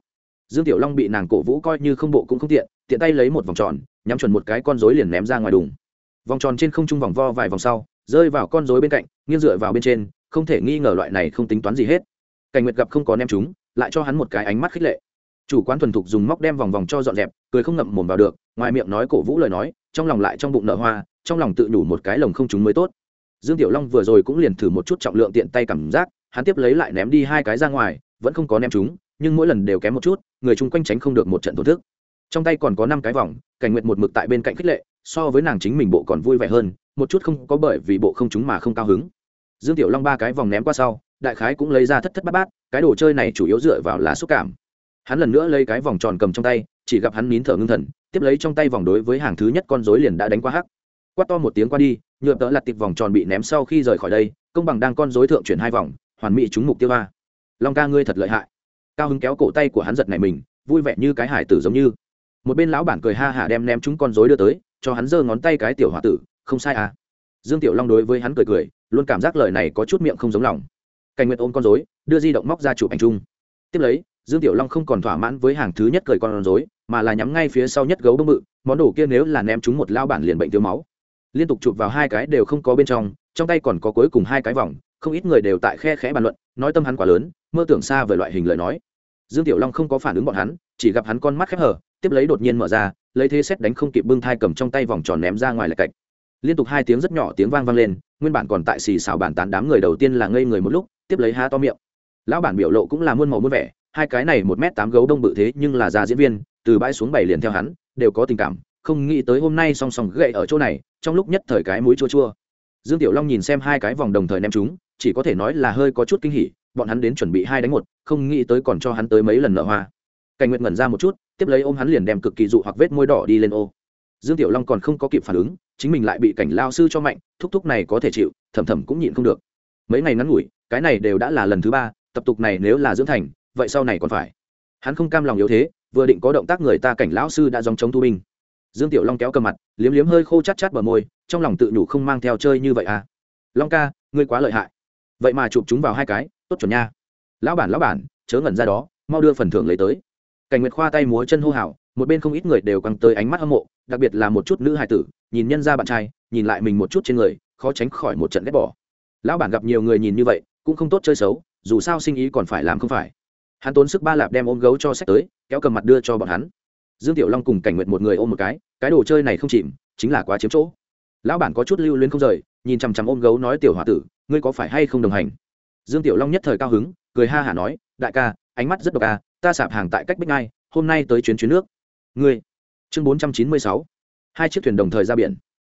[SPEAKER 1] Dương tiểu long bị nàng cổ vũ coi như không bộ cũng không tiện tiện tay lấy một vòng tròn, nhắm chuẩn một cái con rối liền ném ra ngoài đùng. Vòng tròn trên không trung vòng vo vài vòng sau, rơi vào con rối bên cạnh, nghiêng dựa vào bên trên, không thể nghi ngờ loại này không tính toán gì hết. Cảnh nguyệt gặp không có ném chúng, lại cho hắn một cái ánh mắt khích lệ chủ quán thuần thục dùng móc đem vòng vòng cho dọn dẹp, cười không ngậm mồm vào được, ngoài miệng nói cổ vũ lời nói, trong lòng lại trong bụng nở hoa, trong lòng tự nhủ một cái lồng không chúng mới tốt. Dương tiểu long vừa rồi cũng liền thử một chút trọng lượng tiện tay cảm giác, hắn tiếp lấy lại ném đi hai cái ra ngoài, vẫn không có ném chúng nhưng mỗi lần đều kém một chút, người chung quanh tránh không được một trận tổn thức. Trong tay còn có năm cái vòng, cảnh nguyệt một mực tại bên cạnh khích lệ, so với nàng chính mình bộ còn vui vẻ hơn, một chút không có bởi vì bộ không chúng mà không cao hứng. Dương tiểu long ba cái vòng ném qua sau, đại khái cũng lấy ra thất thất bát bát, cái đồ chơi này chủ yếu dựa vào là xúc cảm hắn lần nữa lấy cái vòng tròn cầm trong tay, chỉ gặp hắn nín thở ngưng thần, tiếp lấy trong tay vòng đối với hàng thứ nhất con rối liền đã đánh qua hắc. Quát to một tiếng qua đi, nhựa tợ lặt tiệp vòng tròn bị ném sau khi rời khỏi đây, công bằng đang con rối thượng chuyển hai vòng, hoàn mỹ trúng mục tiêu ba. Long ca ngươi thật lợi hại. Cao hứng kéo cổ tay của hắn giật này mình, vui vẻ như cái hải tử giống như. Một bên lão bản cười ha hả đem ném chúng con rối đưa tới, cho hắn giơ ngón tay cái tiểu h tử, không sai à. Dương tiểu long đối với hắn cười cười, luôn cảm giác lời này có chút miệng không giống lòng. Cảnh nguyện ôm con rối, đưa di động móc ra chụp ảnh chung. Tiếp lấy dương tiểu long không còn thỏa mãn với hàng thứ nhất cười con rối, mà là nhắm ngay phía sau nhất gấu bông bự, món đồ kia nếu là ném chúng một lao bản liền bệnh thiếu máu. Liên tục chụp vào hai cái đều không có bên trong trong tay còn có cuối cùng hai cái vòng, không ít người đều tại khe khẽ bàn luận, nói tâm hắn quá lớn, mơ tưởng xa về loại hình lời nói. Dương tiểu long không có phản ứng bọn hắn, chỉ gặp hắn con mắt khép hở tiếp lấy đột nhiên mở ra, lấy thế xét đánh không kịp bưng thai cầm trong tay vòng tròn ném ra ngoài lạch cạch. Liên tục hai tiếng rất nhỏ tiếng vang vang lên, nguyên bản còn tại xì xào bàn tán đám người đầu tiên là ngây người một lúc, tiếp lấy há to miệng. Lão bản biểu lộ cũng là muôn màu muôn vẻ hai cái này một m tám gấu đông bự thế nhưng là già diễn viên, từ bãi xuống bảy liền theo hắn, đều có tình cảm, không nghĩ tới hôm nay song song gậy ở chỗ này, trong lúc nhất thời cái mũi chua chua. Dương tiểu long nhìn xem hai cái vòng đồng thời ném chúng, chỉ có thể nói là hơi có chút kinh hỉ, bọn hắn đến chuẩn bị hai đánh một, không nghĩ tới còn cho hắn tới mấy lần nợ hoa. Cảnh nguyệt ngẩn ra một chút, tiếp lấy ôm hắn liền đem cực kỳ dụ hoặc vết môi đỏ đi lên ô. Dương tiểu long còn không có kịp phản ứng, chính mình lại bị cảnh lao sư cho mạnh, thúc thúc này có thể chịu, thầm thầm cũng nhịn không được. Mấy ngày ngắn ngủi, cái này đều đã là lần thứ ba, tập tục này nếu là dưỡng thành vậy sau này còn phải. Hắn không cam lòng yếu thế, vừa định có động tác người ta cảnh lão sư đã dòng chống thu binh dương tiểu long kéo cầm mặt, liếm liếm hơi khô chát chát bờ môi, trong lòng tự nhủ không mang theo chơi như vậy à. Long ca, ngươi quá lợi hại. Vậy mà chụp chúng vào hai cái, tốt chuẩn nha. Lão bản lão bản, chớ ngẩn ra đó, mau đưa phần thưởng lấy tới. Cảnh nguyệt khoa tay múa chân hô hào, một bên không ít người đều căng tới ánh mắt hâm mộ, đặc biệt là một chút nữ hài tử, nhìn nhân ra bạn trai, nhìn lại mình một chút trên người, khó tránh khỏi một trận ghét bỏ. Lão bản gặp nhiều người nhìn như vậy, cũng không tốt chơi xấu, dù sao sinh ý còn phải làm không phải hắn tốn sức ba lạp đem ôm gấu cho sách tới, kéo cầm mặt đưa cho bọn hắn. Dương tiểu long cùng cảnh nguyện một người ôm một cái cái đồ chơi này không chìm, chính là quá chiếm chỗ. Lão bản có chút lưu luyến không rời, nhìn chằm chằm ôm gấu nói tiểu h o a tử, ngươi có phải hay không đồng hành? Dương tiểu long nhất thời cao hứng, cười ha hả nói, đại ca, ánh mắt rất độc ca ta sạp hàng tại cách bích ngai, hôm nay tới chuyến chuyến nước. Ngươi. Chương bốn trăm chín mươi sáu. Hai chiếc thuyền đồng thời ra biển.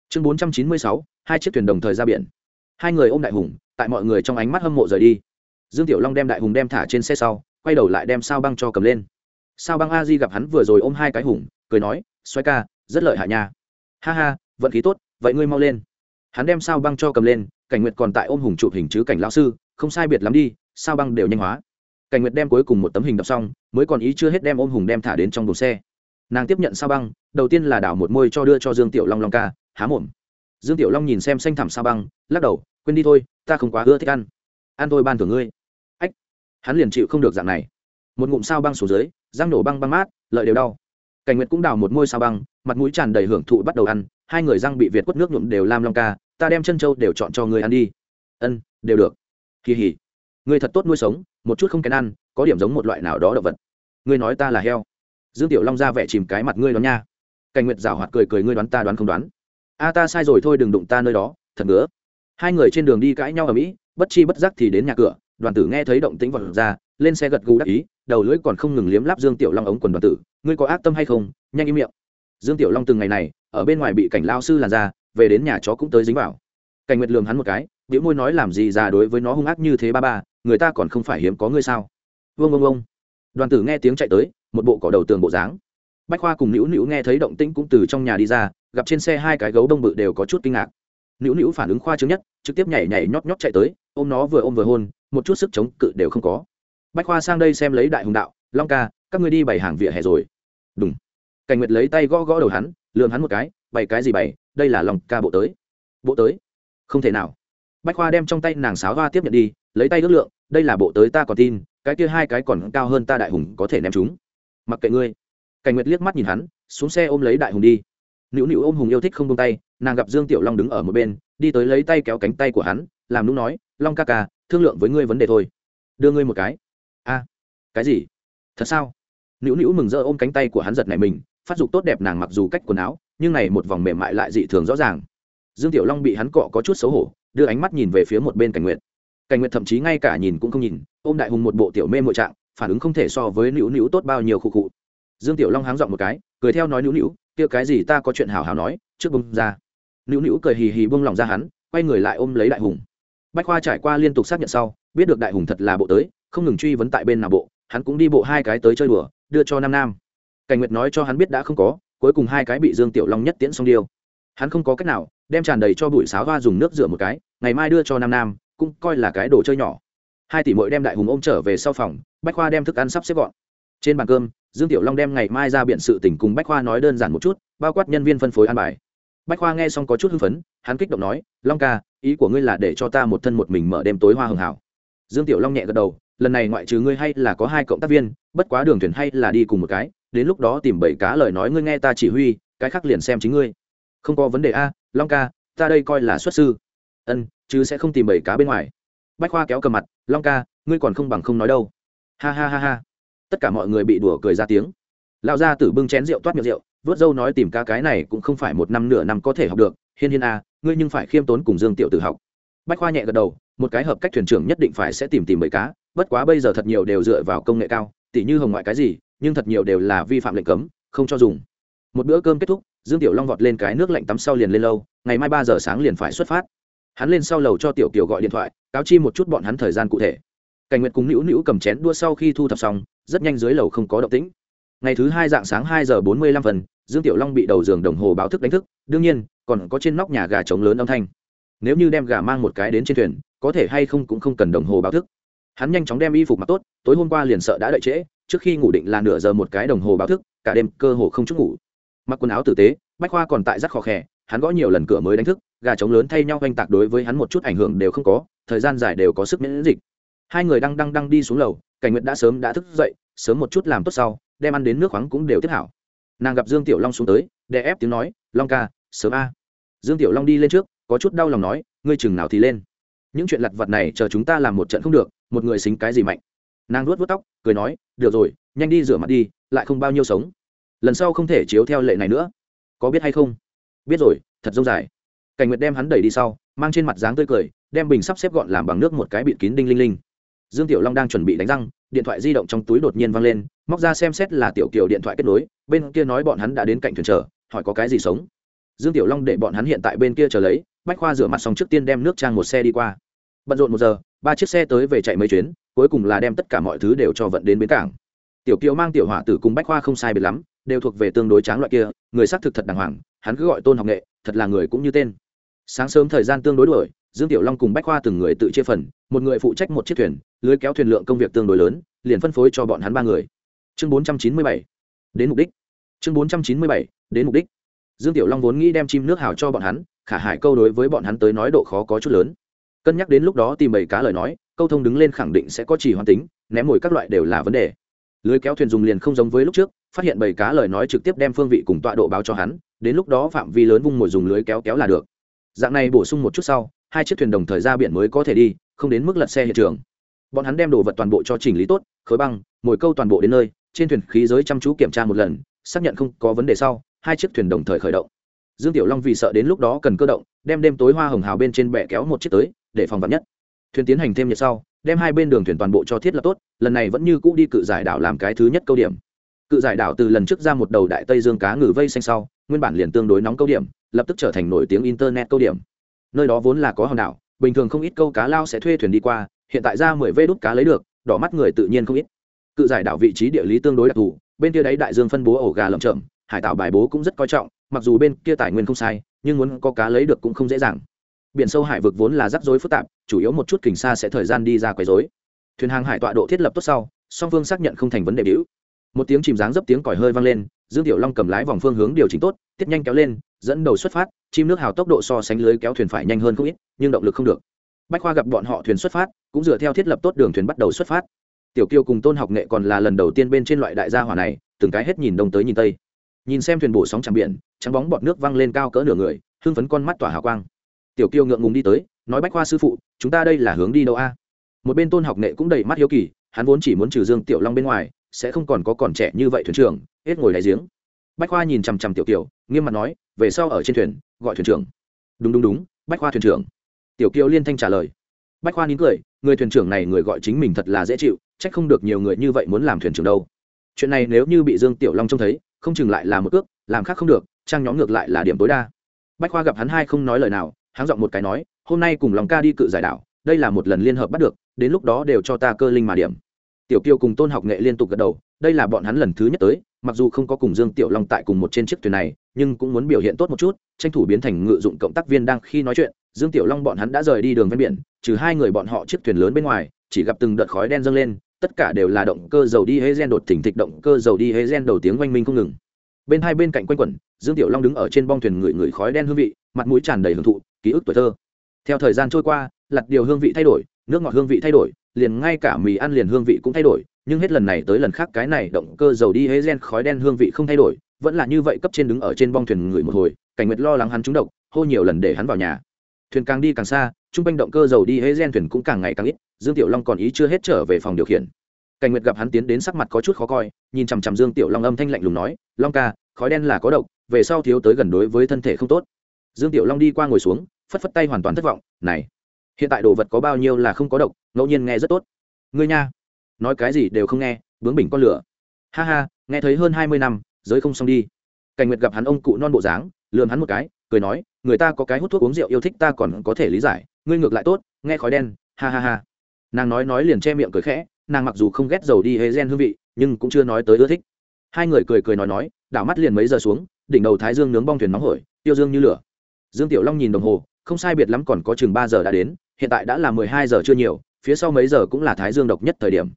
[SPEAKER 1] Chương bốn trăm chín mươi sáu. Hai chiếc thuyền đồng thời ra biển. Hai người ôm đại hùng, tại mọi người trong ánh mắt hâm mộ rời đi. Dương tiểu long đem đại hùng đem thả trên xe sau quay đầu lại đem sao băng cho cầm lên. Sao băng a di gặp hắn vừa rồi ôm hai cái hùng, cười nói xoay ca, rất lợi hại nha. Ha ha, vận khí tốt, vậy ngươi mau lên. Hắn đem sao băng cho cầm lên, cảnh nguyệt còn tại ôm hùng chụp hình chứ cảnh lão sư, không sai biệt lắm đi, sao băng đều nhanh hóa. Cảnh nguyệt đem cuối cùng một tấm hình đọc xong, mới còn ý chưa hết đem ôm hùng đem thả đến trong đồn xe. Nàng tiếp nhận sao băng, đầu tiên là đảo một môi cho đưa cho dương tiểu long long ca, há mồm. Dương tiểu long nhìn xem xanh thẳm sao băng, lắc đầu, quên đi thôi, ta không quá ưa thích ăn. Ăn thôi ban thưởng ngươi hắn liền chịu không được dạng này. Một ngụm sao băng xuống dưới, răng nổ băng băng mát, lợi đều đau. Cảnh nguyệt cũng đào một môi sao băng, mặt mũi tràn đầy hưởng thụ bắt đầu ăn, hai người răng bị việt quất nước nhuộm đều lam long ca, ta đem chân trâu đều chọn cho người ăn đi. Ân, đều được. Kỳ hỉ. Người thật tốt nuôi sống, một chút không kén ăn, có điểm giống một loại nào đó động vật. Ngươi nói ta là heo. Dương tiểu long ra vẻ chìm cái mặt ngươi đó nha. Cảnh nguyệt rảo hoạt cười cười ngươi đoán ta đoán không đoán. A, ta sai rồi thôi, đừng đụng ta nơi đó, thật ngứa. Hai người trên đường đi cãi nhau ở mỹ, bất chi bất giác thì đến nhà cửa đoàn tử nghe thấy động tĩnh vật ra, lên xe gật gù đắc ý, đầu lưỡi còn không ngừng liếm láp dương tiểu long ống quần đoàn tử, ngươi có ác tâm hay không? Nhanh im miệng. Dương tiểu long từng ngày này, ở bên ngoài bị cảnh lao sư làn ra, về đến nhà chó cũng tới dính vào. Cảnh nguyệt lường hắn một cái, biểu môi nói làm gì già đối với nó hung ác như thế ba ba, người ta còn không phải hiếm có ngươi sao? Vương vương vương đoàn tử nghe tiếng chạy tới, một bộ cỏ đầu tường bộ dáng. Bách khoa cùng nữu nữu nghe thấy động tĩnh cũng từ trong nhà đi ra, gặp trên xe hai cái gấu đông bự đều có chút kinh ngạc. Nữu nữu phản ứng khoa chứng nhất, trực tiếp nhảy nhảy nhót nhót chạy tới, ôm nó vừa ôm vừa hôn một chút sức chống cự đều không có. Bách khoa sang đây xem lấy đại hùng đạo, long ca, các ngươi đi bày hàng vỉa hè rồi. Đúng cảnh nguyệt lấy tay gõ gõ đầu hắn lường hắn một cái, bày cái gì bày? Đây là lòng ca bộ tới. Bộ tới? Không thể nào. Bách khoa đem trong tay nàng sáo hoa tiếp nhận đi, lấy tay ước lượng, đây là bộ tới ta còn tin, cái kia hai cái còn cao hơn ta đại hùng có thể ném chúng. Mặc kệ ngươi. Cảnh nguyệt liếc mắt nhìn hắn, xuống xe ôm lấy đại hùng đi. Nữu nữu ôm hùng yêu thích không tung tay, nàng gặp dương tiểu long đứng ở một bên, đi tới lấy tay kéo cánh tay của hắn, làm nũng nói, long ca ca thương lượng với ngươi vấn đề thôi. Đưa ngươi một cái. A. Cái gì? Thật sao? Nữu nữu mừng rỡ ôm cánh tay của hắn giật này mình, phát dục tốt đẹp nàng mặc dù cách quần áo, nhưng này một vòng mềm mại lại dị thường rõ ràng. Dương tiểu long bị hắn cọ có chút xấu hổ, đưa ánh mắt nhìn về phía một bên cảnh nguyệt. Cảnh nguyệt thậm chí ngay cả nhìn cũng không nhìn, ôm đại hùng một bộ tiểu mê mội trạng, phản ứng không thể so với nữu nữu tốt bao nhiêu khu cụ dương tiểu long háng dọn một cái, cười theo nói nữu nữu, kia cái gì ta có chuyện hào hào nói, trước bông ra. Nữu nữu cười hì hì bông lòng ra hắn, quay người lại ôm lấy đại hùng bách khoa trải qua liên tục xác nhận sau, biết được đại hùng thật là bộ tới, không ngừng truy vấn tại bên nào bộ, hắn cũng đi bộ hai cái tới chơi đùa, đưa cho nam nam. Cảnh nguyệt nói cho hắn biết đã không có, cuối cùng hai cái bị dương tiểu long nhất tiễn xong điêu. Hắn không có cách nào, đem tràn đầy cho bụi sáo hoa dùng nước rửa một cái, ngày mai đưa cho nam nam, cũng coi là cái đồ chơi nhỏ. Hai tỷ mội đem đại hùng ôm trở về sau phòng, bách khoa đem thức ăn sắp xếp gọn. Trên bàn cơm, dương tiểu long đem ngày mai ra biện sự tỉnh cùng bách khoa nói đơn giản một chút, bao quát nhân viên phân phối ăn bài. Bách khoa nghe xong có chút hưng phấn, hắn kích động nói, long ca ý của ngươi là để cho ta một thân một mình mở đêm tối hoa hường hảo. Dương tiểu long nhẹ gật đầu, lần này ngoại trừ ngươi hay là có hai cộng tác viên, bất quá đường thuyền hay là đi cùng một cái, đến lúc đó tìm bảy cá lời nói ngươi nghe ta chỉ huy, cái khác liền xem chính ngươi. Không có vấn đề a, long ca, ta đây coi là xuất sư. Ân, chứ sẽ không tìm bảy cá bên ngoài. Bách khoa kéo cầm mặt, long ca, ngươi còn không bằng không nói đâu. Ha ha ha ha. Tất cả mọi người bị đùa cười ra tiếng. Lão gia tử bưng chén rượu toát miệng rượu, vớt dâu nói tìm ca cái này cũng không phải một năm nửa năm có thể học được, hiên hiên a ngươi nhưng phải khiêm tốn cùng dương tiểu tử học. Bách khoa nhẹ gật đầu, một cái hợp cách thuyền trưởng nhất định phải sẽ tìm tìm bầy cá, bất quá bây giờ thật nhiều đều dựa vào công nghệ cao, tỉ như hồng ngoại cái gì, nhưng thật nhiều đều là vi phạm lệnh cấm, không cho dùng. Một bữa cơm kết thúc, dương tiểu long vọt lên cái nước lạnh tắm sau liền lên lâu ngày mai ba giờ sáng liền phải xuất phát. Hắn lên sau lầu cho tiểu kiều gọi điện thoại, cáo chi một chút bọn hắn thời gian cụ thể. Cảnh nguyệt cùng nữu nữu cầm chén đua sau khi thu thập xong, rất nhanh dưới lầu không có động tĩnh ngày thứ hai dạng sáng hai giờ bốn mươi lăm phần, dương tiểu long bị đầu giường đồng hồ báo thức đánh thức, đương nhiên, còn có trên nóc nhà gà trống lớn âm thanh. Nếu như đem gà mang một cái đến trên thuyền, có thể hay không cũng không cần đồng hồ báo thức. Hắn nhanh chóng đem y phục mặc tốt, tối hôm qua liền sợ đã đợi trễ, trước khi ngủ định là nửa giờ một cái đồng hồ báo thức, cả đêm cơ hồ không chút ngủ. Mặc quần áo tử tế, bách khoa còn tại rất khó khè, hắn gõ nhiều lần cửa mới đánh thức, gà trống lớn thay nhau oanh tạc đối với hắn một chút ảnh hưởng đều không có, thời gian dài đều có sức miễn dịch. Hai người đang đang đang đi xuống lầu, cảnh nguyệt đã sớm đã thức dậy, sớm một chút làm tốt sau đem ăn đến nước khoáng cũng đều tiếp hảo. Nàng gặp dương tiểu long xuống tới, đè ép tiếng nói, long ca, sớm a. Dương tiểu long đi lên trước, có chút đau lòng nói, ngươi chừng nào thì lên? Những chuyện lặt vặt này chờ chúng ta làm một trận không được, một người xính cái gì mạnh? Nàng nuốt vớt tóc, cười nói, được rồi, nhanh đi rửa mặt đi, lại không bao nhiêu sống. Lần sau không thể chiếu theo lệ này nữa. Có biết hay không? Biết rồi, thật dâu dài. Cảnh nguyệt đem hắn đẩy đi sau, mang trên mặt dáng tươi cười, đem bình sắp xếp gọn làm bằng nước một cái bịt kín đinh linh linh dương tiểu long đang chuẩn bị đánh răng, điện thoại di động trong túi đột nhiên văng lên, móc ra xem xét là tiểu kiều điện thoại kết nối, bên kia nói bọn hắn đã đến cạnh thuyền chờ, hỏi có cái gì sống. Dương tiểu long để bọn hắn hiện tại bên kia chờ lấy, bách khoa rửa mặt xong trước tiên đem nước trang một xe đi qua. Bận rộn một giờ, ba chiếc xe tới về chạy mấy chuyến, cuối cùng là đem tất cả mọi thứ đều cho vận đến bến cảng. Tiểu kiều mang tiểu hỏa tử cùng bách khoa không sai biệt lắm, đều thuộc về tương đối tráng loại kia, người xác thực thật đàng hoàng, hắn cứ gọi tôn học nghệ, thật là người cũng như tên. Sáng sớm thời gian tương đối đuổi, dương tiểu long cùng bách khoa từng người tự chia phần, một người phụ trách một chiếc thuyền lưới kéo thuyền lượng công việc tương đối lớn, liền phân phối cho bọn hắn ba người. Chương bốn trăm chín mươi bảy, đến mục đích. Chương bốn trăm chín mươi bảy, đến mục đích. Dương tiểu long vốn nghĩ đem chim nước hào cho bọn hắn, khả hải câu đối với bọn hắn tới nói độ khó có chút lớn. Cân nhắc đến lúc đó tìm bảy cá lời nói, câu thông đứng lên khẳng định sẽ có chỉ hoàn tính, ném mồi các loại đều là vấn đề. Lưới kéo thuyền dùng liền không giống với lúc trước, phát hiện bảy cá lời nói trực tiếp đem phương vị cùng tọa độ báo cho hắn, đến lúc đó phạm vi lớn vung mồi dùng lưới kéo kéo là được. Dạng này bổ sung một chút sau, hai chiếc thuyền đồng thời ra biển mới có thể đi, không đến mức lật xe hiện trường bọn hắn đem đồ vật toàn bộ cho chỉnh lý tốt, khối băng, mồi câu toàn bộ đến nơi, trên thuyền khí giới chăm chú kiểm tra một lần, xác nhận không có vấn đề sau, hai chiếc thuyền đồng thời khởi động. Dương tiểu long vì sợ đến lúc đó cần cơ động, đem đêm tối hoa hồng hào bên trên bẹ kéo một chiếc tới, để phòng vật nhất. Thuyền tiến hành thêm nhiệt sau, đem hai bên đường thuyền toàn bộ cho thiết lập tốt, lần này vẫn như cũ đi cự giải đảo làm cái thứ nhất câu điểm. Cự giải đảo từ lần trước ra một đầu đại tây dương cá ngừ vây xanh sau, nguyên bản liền tương đối nóng câu điểm, lập tức trở thành nổi tiếng internet câu điểm. Nơi đó vốn là có hòn đảo, bình thường không ít câu cá lao sẽ thuê thuyền đi qua hiện tại ra mười vê đút cá lấy được, đỏ mắt người tự nhiên không ít. Cự giải đảo vị trí địa lý tương đối đặc thù, bên kia đấy đại dương phân bố ổ gà lầm chậm hải tạo bài bố cũng rất coi trọng, mặc dù bên kia tài nguyên không sai, nhưng muốn có cá lấy được cũng không dễ dàng. Biển sâu hải vực vốn là rắc rối phức tạp, chủ yếu một chút kình xa sẽ thời gian đi ra quấy rối. Thuyền hàng hải tọa độ thiết lập tốt sau, song phương xác nhận không thành vấn đề biểu. Một tiếng chìm dáng dấp tiếng còi hơi vang lên, dương tiểu long cầm lái vòng phương hướng điều chỉnh tốt, tiết nhanh kéo lên, dẫn đầu xuất phát, chim nước hào tốc độ so sánh lưới kéo thuyền phải nhanh hơn không ít, nhưng động lực không được bách khoa gặp bọn họ thuyền xuất phát, cũng dựa theo thiết lập tốt đường thuyền bắt đầu xuất phát. Tiểu kiều cùng tôn học nghệ còn là lần đầu tiên bên trên loại đại gia hỏa này, từng cái hết nhìn đông tới nhìn tây. Nhìn xem thuyền bổ sóng chẳng biển, trắng bóng bọt nước văng lên cao cỡ nửa người, hưng phấn con mắt tỏa hào quang. Tiểu kiêu ngượng ngùng đi tới, nói bách khoa sư phụ, chúng ta đây là hướng đi đâu a? Một bên tôn học nghệ cũng đầy mắt hiếu kỳ, hắn vốn chỉ muốn trừ dương tiểu long bên ngoài, sẽ không còn có còn trẻ như vậy thuyền trưởng, hết ngồi đáy giếng. Bách khoa nhìn chằm chằm tiểu kiều nghiêm mặt nói, về sau ở trên thuyền, gọi thuyền trưởng. Đúng đúng đúng, bách khoa thuyền trưởng tiểu kiều liên thanh trả lời. Bách khoa nín cười, người thuyền trưởng này người gọi chính mình thật là dễ chịu, trách không được nhiều người như vậy muốn làm thuyền trưởng đâu. Chuyện này nếu như bị dương tiểu long trông thấy, không chừng lại là một ước làm khác không được, trang nhóm ngược lại là điểm tối đa. Bách khoa gặp hắn hai không nói lời nào hắn giọng một cái nói, hôm nay cùng lòng ca đi cự giải đảo, đây là một lần liên hợp bắt được, đến lúc đó đều cho ta cơ linh mà điểm. Tiểu kiều cùng tôn học nghệ liên tục gật đầu, đây là bọn hắn lần thứ nhất tới, mặc dù không có cùng dương tiểu long tại cùng một trên chiếc thuyền này, nhưng cũng muốn biểu hiện tốt một chút, tranh thủ biến thành ngự dụng cộng tác viên đang khi nói chuyện dương tiểu long bọn hắn đã rời đi đường ven biển, trừ hai người bọn họ chiếc thuyền lớn bên ngoài, chỉ gặp từng đợt khói đen dâng lên, tất cả đều là động cơ dầu đi hê gen đột thỉnh thịch động cơ dầu đi hê gen đầu tiếng oanh minh không ngừng. Bên hai bên cạnh quanh quẩn, dương tiểu long đứng ở trên bong thuyền ngửi ngửi khói đen hương vị, mặt mũi tràn đầy hưởng thụ, ký ức tuổi thơ. Theo thời gian trôi qua, lặt điều hương vị thay đổi, nước ngọt hương vị thay đổi, liền ngay cả mì ăn liền hương vị cũng thay đổi, nhưng hết lần này tới lần khác cái này động cơ dầu đi hế gen khói đen hương vị không thay đổi, vẫn là như vậy cấp trên đứng ở trên bong thuyền ngửi một hồi, cảnh nguyệt lo lắng hắn trúng độc, hô nhiều lần để hắn vào nhà thuyền càng đi càng xa, chung quanh động cơ dầu đi hễ gen thuyền cũng càng ngày càng ít, dương tiểu long còn ý chưa hết trở về phòng điều khiển. Cảnh nguyệt gặp hắn tiến đến sắc mặt có chút khó coi, nhìn chằm chằm dương tiểu long âm thanh lạnh lùng nói, long ca, khói đen là có độc, về sau thiếu tới gần đối với thân thể không tốt. Dương tiểu long đi qua ngồi xuống, phất phất tay hoàn toàn thất vọng, này, hiện tại đồ vật có bao nhiêu là không có độc, ngẫu nhiên nghe rất tốt. Ngươi nha. Nói cái gì đều không nghe, bướng bỉnh con lửa. Ha ha, nghe thấy hơn hai mươi năm, giới không xong đi. Cảnh nguyệt gặp hắn ông cụ non bộ dáng, lườm hắn một cái cười nói, người ta có cái hút thuốc uống rượu yêu thích ta còn có thể lý giải, ngươi ngược lại tốt, nghe khói đen, ha ha ha. Nàng nói nói liền che miệng cười khẽ, nàng mặc dù không ghét dầu đi hê gen hương vị, nhưng cũng chưa nói tới ưa thích. Hai người cười cười nói nói, đảo mắt liền mấy giờ xuống, đỉnh đầu thái dương nướng bong thuyền nóng hổi, tiêu dương như lửa. Dương tiểu long nhìn đồng hồ, không sai biệt lắm còn có chừng ba giờ đã đến, hiện tại đã là mười hai giờ chưa nhiều, phía sau mấy giờ cũng là thái dương độc nhất thời điểm.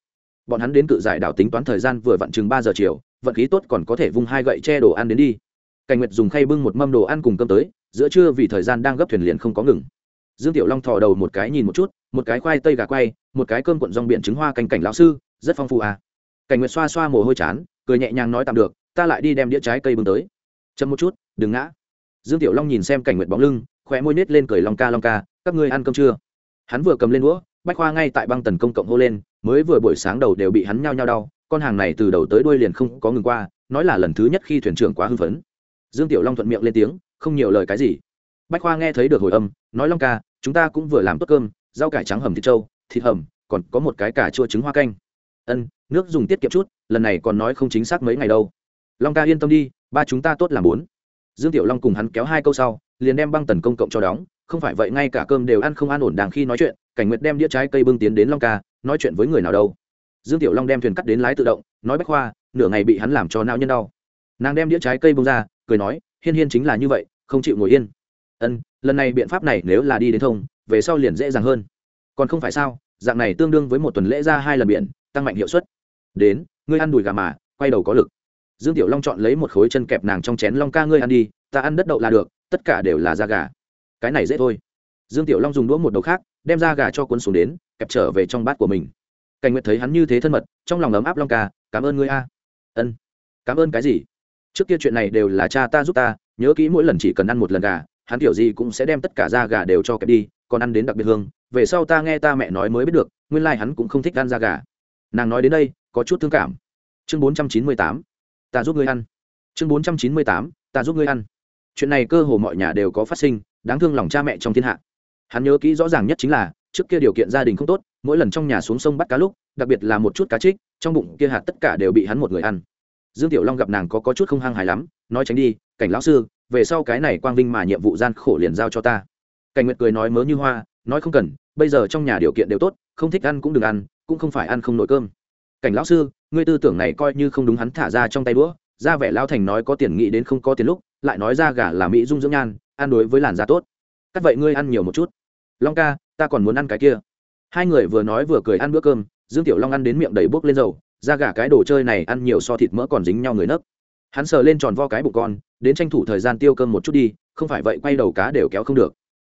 [SPEAKER 1] Bọn hắn đến cự giải đảo tính toán thời gian vừa vặn chừng ba giờ chiều, vận khí tốt còn có thể vung hai gậy che đồ ăn đến đi cảnh nguyệt dùng khay bưng một mâm đồ ăn cùng cơm tới, giữa trưa vì thời gian đang gấp thuyền liền không có ngừng. Dương tiểu long thò đầu một cái nhìn một chút, một cái khoai tây gà quay, một cái cơm cuộn rong biển trứng hoa canh cảnh lão sư, rất phong phú à. cảnh nguyệt xoa xoa mồ hôi chán, cười nhẹ nhàng nói tạm được, ta lại đi đem đĩa trái cây bưng tới. Chậm một chút, đừng ngã. Dương tiểu long nhìn xem cảnh nguyệt bóng lưng, khóe môi nết lên cười long ca long ca, các ngươi ăn cơm chưa? Hắn vừa cầm lên đũa, bách khoa ngay tại băng tần công cộng hô lên, mới vừa buổi sáng đầu đều bị hắn nhao nhao đau, con hàng này từ đầu tới đuôi liền không có ngừng qua, nói là lần thứ nhất khi thuyền trưởng quá hưng phấn dương tiểu long thuận miệng lên tiếng, không nhiều lời cái gì. Bách khoa nghe thấy được hồi âm, nói long ca, chúng ta cũng vừa làm tốt cơm, rau cải trắng hầm thịt trâu, thịt hầm, còn có một cái cà chua trứng hoa canh. Ân, nước dùng tiết kiệm chút, lần này còn nói không chính xác mấy ngày đâu. Long ca yên tâm đi, ba chúng ta tốt làm bốn. Dương tiểu long cùng hắn kéo hai câu sau, liền đem băng tần công cộng cho đóng, không phải vậy ngay cả cơm đều ăn không an ổn đàng khi nói chuyện, cảnh nguyệt đem đĩa trái cây bưng tiến đến long ca, nói chuyện với người nào đâu. Dương tiểu long đem thuyền cắt đến lái tự động, nói bách khoa, nửa ngày bị hắn làm cho não nhân đau. Nàng đem đĩa trái cây bông ra cười nói, hiên hiên chính là như vậy, không chịu ngồi yên. Ân, lần này biện pháp này nếu là đi đến thông, về sau liền dễ dàng hơn. Còn không phải sao, dạng này tương đương với một tuần lễ ra hai lần biển, tăng mạnh hiệu suất. Đến, ngươi ăn đùi gà mà, quay đầu có lực. Dương tiểu long chọn lấy một khối chân kẹp nàng trong chén long ca ngươi ăn đi, ta ăn đất đậu là được, tất cả đều là da gà. Cái này dễ thôi. Dương tiểu long dùng đũa một đầu khác, đem da gà cho cuốn xuống đến, kẹp trở về trong bát của mình. Cảnh nguyệt thấy hắn như thế thân mật, trong lòng ấm áp long ca, cảm ơn ngươi a. Ân. Cảm ơn cái gì? Trước kia chuyện này đều là cha ta giúp ta, nhớ kỹ mỗi lần chỉ cần ăn một lần gà, hắn kiểu gì cũng sẽ đem tất cả da gà đều cho kẹp đi, còn ăn đến đặc biệt hương, về sau ta nghe ta mẹ nói mới biết được, nguyên lai、like、hắn cũng không thích ăn da gà. Nàng nói đến đây, có chút thương cảm. Chương bốn trăm chín mươi tám, ta giúp ngươi ăn. Chương bốn trăm chín mươi tám, ta giúp ngươi ăn. Chuyện này cơ hồ mọi nhà đều có phát sinh, đáng thương lòng cha mẹ trong thiên hạ. Hắn nhớ kỹ rõ ràng nhất chính là, trước kia điều kiện gia đình không tốt, mỗi lần trong nhà xuống sông bắt cá lúc, đặc biệt là một chút cá trích, trong bụng kia hạt tất cả đều bị hắn một người ăn dương tiểu long gặp nàng có, có chút không hăng hài lắm nói tránh đi cảnh lão sư về sau cái này quang vinh mà nhiệm vụ gian khổ liền giao cho ta. Cảnh nguyệt cười nói mớ như hoa nói không cần bây giờ trong nhà điều kiện đều tốt không thích ăn cũng đừng ăn cũng không phải ăn không nổi cơm. Cảnh lão sư ngươi tư tưởng này coi như không đúng hắn thả ra trong tay đũa ra vẻ lao thành nói có tiền nghĩ đến không có tiền lúc lại nói ra gà là mỹ dung dưỡng nhan ăn đối với làn da tốt. Cắt vậy ngươi ăn nhiều một chút. Long ca ta còn muốn ăn cái kia. Hai người vừa nói vừa cười ăn bữa cơm dương tiểu long ăn đến miệng đầy bốc lên dầu ra gà cái đồ chơi này ăn nhiều so thịt mỡ còn dính nhau người nấc. Hắn sờ lên tròn vo cái bụng con, đến tranh thủ thời gian tiêu cơm một chút đi, không phải vậy quay đầu cá đều kéo không được.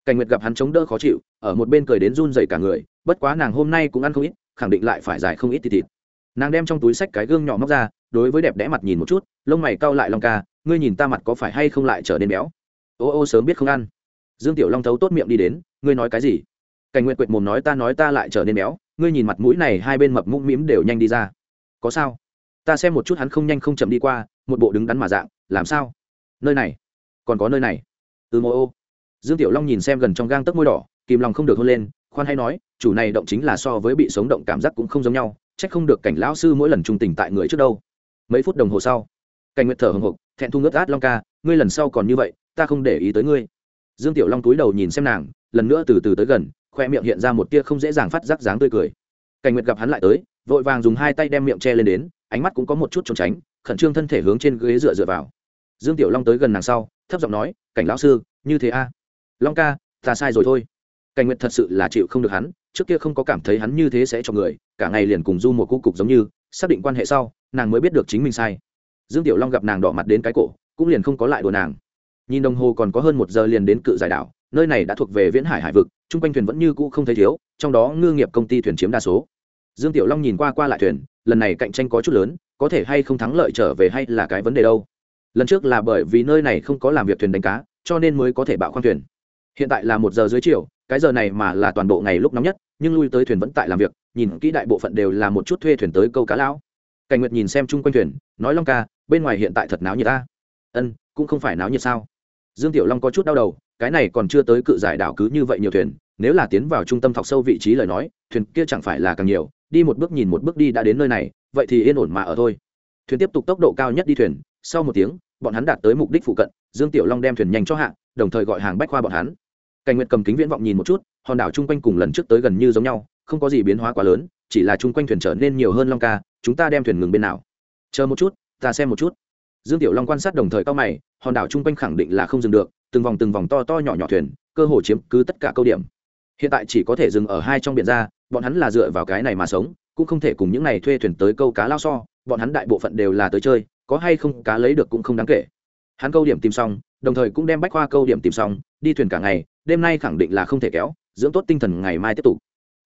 [SPEAKER 1] Cảnh nguyệt gặp hắn chống đỡ khó chịu, ở một bên cười đến run dày cả người, bất quá nàng hôm nay cũng ăn không ít, khẳng định lại phải giải không ít thịt thịt. Nàng đem trong túi sách cái gương nhỏ móc ra, đối với đẹp đẽ mặt nhìn một chút, lông mày cau lại long ca, ngươi nhìn ta mặt có phải hay không lại trở nên béo? Ô ô sớm biết không ăn. Dương tiểu long thấu tốt miệng đi đến, ngươi nói cái gì? Cảnh nguyện quệt mồm nói ta nói ta lại trở nên béo, ngươi nhìn mặt mũi này hai bên mập mũm mĩm đều nhanh đi ra có sao? Ta xem một chút hắn không nhanh không chậm đi qua, một bộ đứng đắn mà dạng, làm sao? Nơi này, còn có nơi này. Ừ mô ô. Dương tiểu long nhìn xem gần trong gang tấc môi đỏ, kìm lòng không được hôn lên, khoan hay nói, chủ này động chính là so với bị sống động cảm giác cũng không giống nhau trách không được cảnh lão sư mỗi lần trung tình tại người trước đâu. Mấy phút đồng hồ sau, cảnh nguyệt thở hồng hộc, thẹn thu ngớt át long ca, ngươi lần sau còn như vậy, ta không để ý tới ngươi. Dương tiểu long túi đầu nhìn xem nàng, lần nữa từ từ tới gần, khoe miệng hiện ra một tia không dễ dàng phát giác dáng tươi cười. Cảnh nguyệt gặp hắn lại tới vội vàng dùng hai tay đem miệng che lên đến, ánh mắt cũng có một chút trốn tránh, khẩn trương thân thể hướng trên ghế dựa dựa vào. Dương tiểu long tới gần nàng sau, thấp giọng nói, cảnh lão sư, như thế a? Long ca, ta sai rồi thôi. Cảnh nguyệt thật sự là chịu không được hắn, trước kia không có cảm thấy hắn như thế sẽ cho người, cả ngày liền cùng du một cu cục giống như, xác định quan hệ sau, nàng mới biết được chính mình sai. Dương tiểu long gặp nàng đỏ mặt đến cái cổ, cũng liền không có lại đùa nàng. Nhìn đồng hồ còn có hơn một giờ liền đến cự giải đảo, nơi này đã thuộc về viễn hải hải vực, chung quanh thuyền vẫn như cũ không thấy thiếu, trong đó ngư nghiệp công ty thuyền chiếm đa số dương tiểu long nhìn qua qua lại thuyền, lần này cạnh tranh có chút lớn, có thể hay không thắng lợi trở về hay là cái vấn đề đâu. Lần trước là bởi vì nơi này không có làm việc thuyền đánh cá, cho nên mới có thể bạo khoang thuyền. Hiện tại là một giờ dưới chiều, cái giờ này mà là toàn bộ ngày lúc nóng nhất, nhưng lui tới thuyền vẫn tại làm việc, nhìn kỹ đại bộ phận đều là một chút thuê thuyền tới câu cá lão. Cảnh nguyệt nhìn xem chung quanh thuyền, nói long ca, bên ngoài hiện tại thật náo nhiệt ta. Ân, cũng không phải náo nhiệt sao? Dương tiểu long có chút đau đầu, cái này còn chưa tới cự giải đảo cứ như vậy nhiều thuyền, nếu là tiến vào trung tâm thọc sâu vị trí lời nói, thuyền kia chẳng phải là càng nhiều đi một bước nhìn một bước đi đã đến nơi này, vậy thì yên ổn mà ở thôi. Thuyền tiếp tục tốc độ cao nhất đi thuyền, sau một tiếng, bọn hắn đạt tới mục đích phụ cận, dương tiểu long đem thuyền nhanh cho hạ, đồng thời gọi hàng bách khoa bọn hắn. Cảnh nguyệt cầm kính viễn vọng nhìn một chút, hòn đảo chung quanh cùng lần trước tới gần như giống nhau, không có gì biến hóa quá lớn, chỉ là chung quanh thuyền trở nên nhiều hơn long ca, chúng ta đem thuyền ngừng bên nào. Chờ một chút, ta xem một chút. Dương tiểu long quan sát đồng thời cao mày, hòn đảo chung quanh khẳng định là không dừng được, từng vòng từng vòng to to nhỏ nhỏ thuyền, cơ hồ chiếm cứ tất cả câu điểm. Hiện tại chỉ có thể dừng ở hai trong biển ra bọn hắn là dựa vào cái này mà sống, cũng không thể cùng những này thuê thuyền tới câu cá lao so, bọn hắn đại bộ phận đều là tới chơi, có hay không cá lấy được cũng không đáng kể. Hắn câu điểm tìm xong, đồng thời cũng đem bách khoa câu điểm tìm xong, đi thuyền cả ngày, đêm nay khẳng định là không thể kéo, dưỡng tốt tinh thần ngày mai tiếp tục.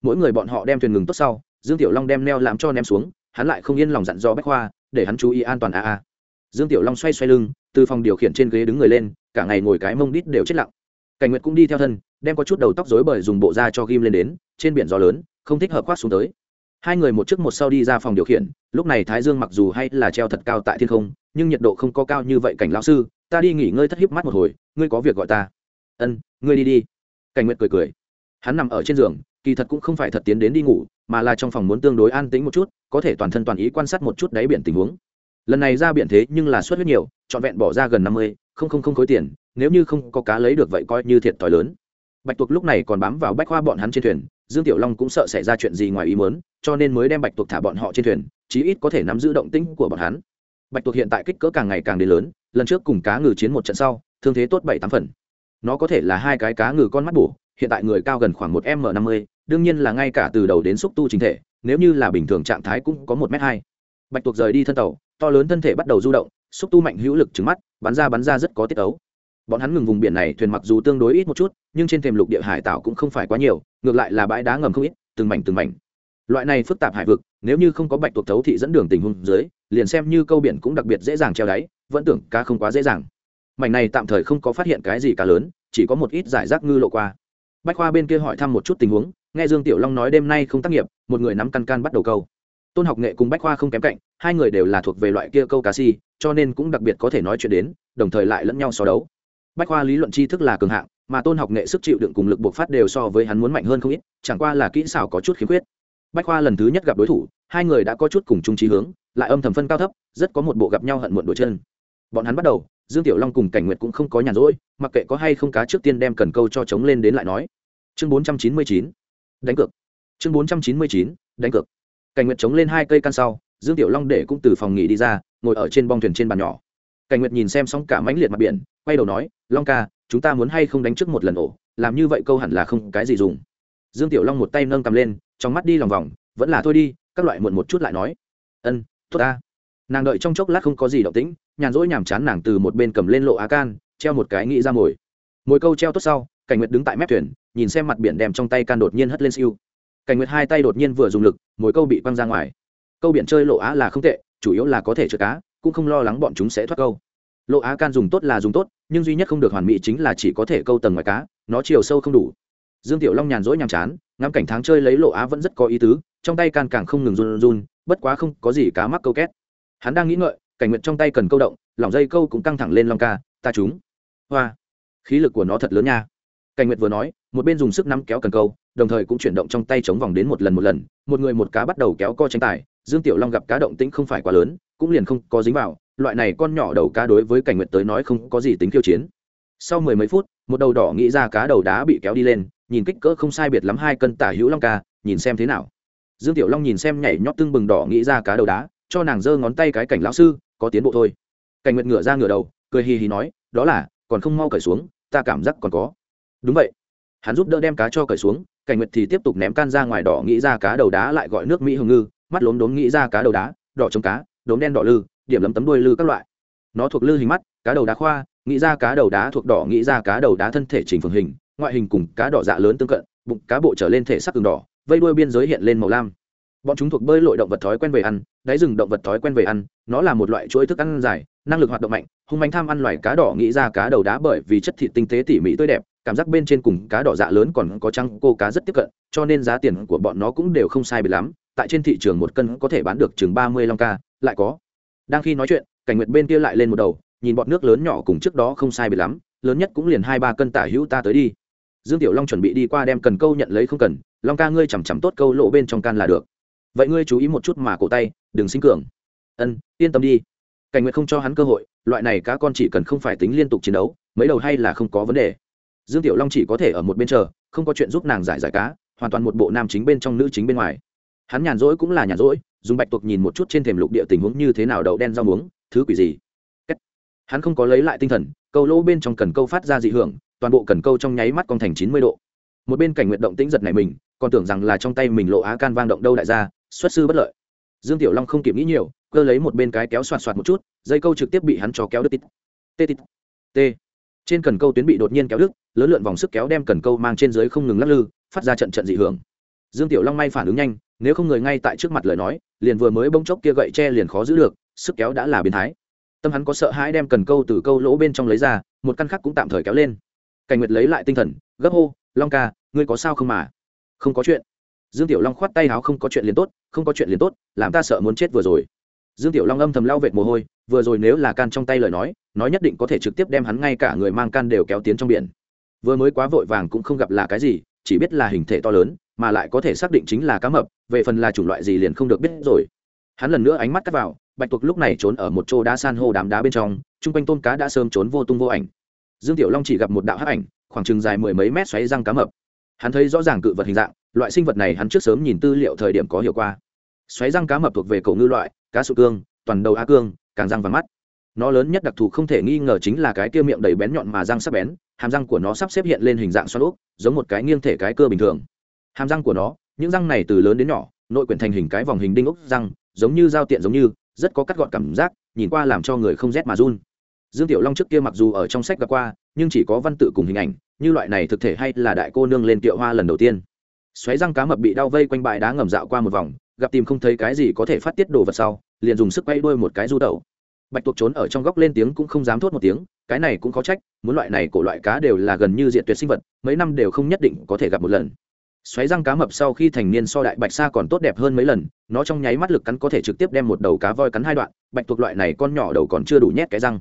[SPEAKER 1] Mỗi người bọn họ đem thuyền ngừng tốt sau, dương tiểu long đem neo làm cho ném xuống, hắn lại không yên lòng dặn do bách khoa, để hắn chú ý an toàn a a. Dương tiểu long xoay xoay lưng, từ phòng điều khiển trên ghế đứng người lên, cả ngày ngồi cái mông đít đều chết lặng. Cảnh nguyệt cũng đi theo thân, đem có chút đầu tóc rối bời dùng bộ da cho ghim lên đến, trên biển gió lớn không thích hợp khoác xuống tới. Hai người một trước một sau đi ra phòng điều khiển, lúc này thái dương mặc dù hay là treo thật cao tại thiên không, nhưng nhiệt độ không có cao như vậy cảnh lão sư, ta đi nghỉ ngơi thất hiếp mắt một hồi, ngươi có việc gọi ta. Ân, ngươi đi đi. Cảnh nguyệt cười cười. Hắn nằm ở trên giường, kỳ thật cũng không phải thật tiến đến đi ngủ, mà là trong phòng muốn tương đối an tĩnh một chút, có thể toàn thân toàn ý quan sát một chút đáy biển tình huống. Lần này ra biển thế nhưng là suất huyết nhiều, trọn vẹn bỏ ra gần năm mươi, không không không khối tiền, nếu như không có cá lấy được vậy coi như thiệt thòi lớn. Bạch tuộc lúc này còn bám vào bách khoa bọn hắn trên thuyền dương tiểu long cũng sợ xảy ra chuyện gì ngoài ý mớn cho nên mới đem bạch tuộc thả bọn họ trên thuyền, chí ít có thể nắm giữ động tĩnh của bọn hắn. Bạch tuộc hiện tại kích cỡ càng ngày càng đến lớn, lần trước cùng cá ngừ chiến một trận sau, thương thế tốt bảy tám phần. Nó có thể là hai cái cá ngừ con mắt bổ, hiện tại người cao gần khoảng một m năm mươi, đương nhiên là ngay cả từ đầu đến xúc tu chính thể, nếu như là bình thường trạng thái cũng có một m hai. Bạch tuộc rời đi thân tàu, to lớn thân thể bắt đầu du động, xúc tu mạnh hữu lực trứng mắt, bắn ra bắn ra rất có tiết ấu bọn hắn ngừng vùng biển này thuyền mặc dù tương đối ít một chút, nhưng trên thềm lục địa hải tạo cũng không phải quá nhiều, ngược lại là bãi đá ngầm không ít, từng mảnh từng mảnh. Loại này phức tạp hải vực, nếu như không có bạch tuộc thấu thị dẫn đường tình huống dưới, liền xem như câu biển cũng đặc biệt dễ dàng treo đáy, vẫn tưởng cá không quá dễ dàng. Mảnh này tạm thời không có phát hiện cái gì cá lớn, chỉ có một ít giải rác ngư lộ qua. Bách khoa bên kia hỏi thăm một chút tình huống, nghe dương tiểu long nói đêm nay không tác nghiệp, một người nắm căn can bắt đầu câu. Tôn học nghệ cùng bách khoa không kém cạnh, hai người đều là thuộc về loại kia câu cá si, cho nên cũng đặc biệt có thể nói chuyện đến, đồng thời lại lẫn nhau so đấu bách khoa lý luận tri thức là cường hạng, mà tôn học nghệ sức chịu đựng cùng lực buộc phát đều so với hắn muốn mạnh hơn không ít, chẳng qua là kỹ xảo có chút khiếm khuyết. Bách khoa lần thứ nhất gặp đối thủ, hai người đã có chút cùng chung trí hướng, lại âm thầm phân cao thấp, rất có một bộ gặp nhau hận muộn đôi chân. Bọn hắn bắt đầu, dương tiểu long cùng cảnh nguyệt cũng không có nhàn rỗi, mặc kệ có hay không cá trước tiên đem cần câu cho chống lên đến lại nói. Chương bốn trăm chín mươi chín, đánh cược. Chương bốn trăm chín mươi chín, đánh cược. Cảnh nguyệt chống lên hai cây căn sau, dương tiểu long để cũng từ phòng nghỉ đi ra, ngồi ở trên bong thuyền trên bàn nhỏ cảnh nguyệt nhìn xem xong cả mãnh liệt mặt biển, quay đầu nói, long ca, chúng ta muốn hay không đánh trước một lần ổ? Làm như vậy câu hẳn là không cái gì dùng. Dương tiểu long một tay nâng cầm lên, trong mắt đi lòng vòng, vẫn là thôi đi, các loại muộn một chút lại nói. Ân, tốt ta. Nàng đợi trong chốc lát không có gì động tĩnh, nhàn rỗi nhàm chán nàng từ một bên cầm lên lộ á can, treo một cái nghĩ ra mồi mồi câu treo tốt sau, cảnh nguyệt đứng tại mép thuyền, nhìn xem mặt biển đem trong tay can đột nhiên hất lên siêu. Cảnh nguyệt hai tay đột nhiên vừa dùng lực mồi câu bị văng ra ngoài. Câu biển chơi lộ á là không tệ, chủ yếu là có thể chở cá cũng không lo lắng bọn chúng sẽ thoát câu. Lộ á can dùng tốt là dùng tốt, nhưng duy nhất không được hoàn mỹ chính là chỉ có thể câu tầng ngoài cá, nó chiều sâu không đủ. Dương tiểu long nhàn rỗi nhàm chán, ngắm cảnh tháng chơi lấy lộ á vẫn rất có ý tứ, trong tay can càng không ngừng run run, bất quá không có gì cá mắc câu két. Hắn đang nghĩ ngợi, cảnh nguyện trong tay cần câu động, lỏng dây câu cũng căng thẳng lên long ca, ta chúng. hoa. Khí lực của nó thật lớn nha. Cảnh nguyệt vừa nói, một bên dùng sức nắm kéo cần câu, đồng thời cũng chuyển động trong tay chống vòng đến một lần một lần, một người một cá bắt đầu kéo co tranh tài, dương tiểu long gặp cá động tĩnh không phải quá lớn cũng liền không có dính vào, loại này con nhỏ đầu cá đối với cảnh nguyệt tới nói không có gì tính khiêu chiến. Sau mười mấy phút, một đầu đỏ nghĩ ra cá đầu đá bị kéo đi lên, nhìn kích cỡ không sai biệt lắm hai cân tả hữu long ca, nhìn xem thế nào. Dương tiểu long nhìn xem nhảy nhót tưng bừng đỏ nghĩ ra cá đầu đá, cho nàng giơ ngón tay cái cảnh lão sư, có tiến bộ thôi. Cảnh nguyệt ngửa ra ngửa đầu, cười hì hì nói, đó là, còn không mau cởi xuống, ta cảm giác còn có. Đúng vậy. Hắn giúp đỡ đem cá cho cởi xuống, cảnh nguyệt thì tiếp tục ném can ra ngoài đỏ nghĩ ra cá đầu đá lại gọi nước mỹ hương ngư, mắt lốm đốm nghĩ ra cá đầu đá, đỏ trống cá đốm đen đỏ lư, điểm lấm tấm đuôi lư các loại. Nó thuộc lư hình mắt, cá đầu đá khoa, nghĩ ra cá đầu đá thuộc đỏ, nghĩ ra cá đầu đá thân thể trình phường hình, ngoại hình cùng cá đỏ dạ lớn tương cận, bụng cá bộ trở lên thể sắc cường đỏ, vây đuôi biên giới hiện lên màu lam. Bọn chúng thuộc bơi lội động vật thói quen về ăn, đáy rừng động vật thói quen về ăn, nó là một loại chuỗi thức ăn dài, năng lực hoạt động mạnh, hung manh tham ăn loài cá đỏ, nghĩ ra cá đầu đá bởi vì chất thịt tinh tế tỉ mỉ tươi đẹp cảm giác bên trên cùng cá đỏ dạ lớn còn có trăng cô cá rất tiếp cận, cho nên giá tiền của bọn nó cũng đều không sai biệt lắm. Tại trên thị trường một cân có thể bán được chừng ba mươi long ca, lại có. Đang khi nói chuyện, cảnh nguyệt bên kia lại lên một đầu, nhìn bọn nước lớn nhỏ cùng trước đó không sai biệt lắm, lớn nhất cũng liền hai ba cân tả hữu ta tới đi. Dương tiểu long chuẩn bị đi qua đem cần câu nhận lấy không cần, long ca ngươi chằm chằm tốt câu lộ bên trong can là được. Vậy ngươi chú ý một chút mà cổ tay, đừng sinh cường. Ân, yên tâm đi. Cảnh nguyện không cho hắn cơ hội, loại này cá con chỉ cần không phải tính liên tục chiến đấu, mấy đầu hay là không có vấn đề dương tiểu long chỉ có thể ở một bên chờ, không có chuyện giúp nàng giải giải cá, hoàn toàn một bộ nam chính bên trong nữ chính bên ngoài. Hắn nhàn rỗi cũng là nhàn rỗi, dùng bạch tuộc nhìn một chút trên thềm lục địa tình huống như thế nào đậu đen rau muống, thứ quỷ gì. Hắn không có lấy lại tinh thần, câu lỗ bên trong cần câu phát ra dị hưởng, toàn bộ cần câu trong nháy mắt con thành chín mươi độ. Một bên cảnh nguyện động tĩnh giật này mình, còn tưởng rằng là trong tay mình lộ á can vang động đâu đại gia, xuất sư bất lợi. Dương tiểu long không kịp nghĩ nhiều, cơ lấy một bên cái kéo soạt soạt một chút, dây câu trực tiếp bị hắn cho kéo đứt tít. Tê tít. T trên cần câu tuyến bị đột nhiên kéo đứt, lớn lượn vòng sức kéo đem cần câu mang trên dưới không ngừng lắc lư, phát ra trận trận dị hưởng. Dương tiểu long may phản ứng nhanh, nếu không người ngay tại trước mặt lời nói, liền vừa mới bông chốc kia gậy tre liền khó giữ được, sức kéo đã là biến thái. Tâm hắn có sợ hãi đem cần câu từ câu lỗ bên trong lấy ra, một căn khắc cũng tạm thời kéo lên. Cảnh nguyệt lấy lại tinh thần, gấp hô, long ca, ngươi có sao không mà? Không có chuyện. Dương tiểu long khoát tay áo, không có chuyện liền tốt, không có chuyện liền tốt, làm ta sợ muốn chết vừa rồi. Dương tiểu long âm thầm lao vệt mồ hôi vừa rồi nếu là can trong tay lời nói nói nhất định có thể trực tiếp đem hắn ngay cả người mang can đều kéo tiến trong biển. Vừa mới quá vội vàng cũng không gặp là cái gì, chỉ biết là hình thể to lớn, mà lại có thể xác định chính là cá mập, về phần là chủng loại gì liền không được biết rồi. Hắn lần nữa ánh mắt cắt vào, bạch tuộc lúc này trốn ở một chỗ đá san hô đám đá bên trong, chung quanh tôm cá đã sớm trốn vô tung vô ảnh. Dương tiểu long chỉ gặp một đạo hắc ảnh, khoảng chừng dài mười mấy mét xoáy răng cá mập. Hắn thấy rõ ràng cự vật hình dạng, loại sinh vật này hắn trước sớm nhìn tư liệu thời điểm có hiệu qua xoáy răng cá mập thuộc về cổ ngư loại, cá sụ cương, toàn đầu a cương càng răng và mắt. Nó lớn nhất đặc thù không thể nghi ngờ chính là cái kia miệng đầy bén nhọn mà răng sắc bén hàm răng của nó sắp xếp hiện lên hình dạng xoắn ốc, giống một cái nghiêng thể cái cơ bình thường. Hàm răng của nó những răng này từ lớn đến nhỏ nội quyển thành hình cái vòng hình đinh ốc răng giống như dao tiện giống như rất có cắt gọn cảm giác nhìn qua làm cho người không rét mà run. Dương tiểu long trước kia mặc dù ở trong sách gặp qua nhưng chỉ có văn tự cùng hình ảnh như loại này thực thể hay là đại cô nương lên tiệu hoa lần đầu tiên. Xoáy răng cá mập bị đau vây quanh bãi đá ngầm dạo qua một vòng gặp tìm không thấy cái gì có thể phát tiết đồ vật sau liền dùng sức quay đuôi một cái du tẩu. Bạch tuộc trốn ở trong góc lên tiếng cũng không dám thốt một tiếng, cái này cũng khó trách, muốn loại này của loại cá đều là gần như diện tuyệt sinh vật, mấy năm đều không nhất định có thể gặp một lần. Xoáy răng cá mập sau khi thành niên so đại bạch sa còn tốt đẹp hơn mấy lần, nó trong nháy mắt lực cắn có thể trực tiếp đem một đầu cá voi cắn hai đoạn, bạch tuộc loại này con nhỏ đầu còn chưa đủ nhét cái răng.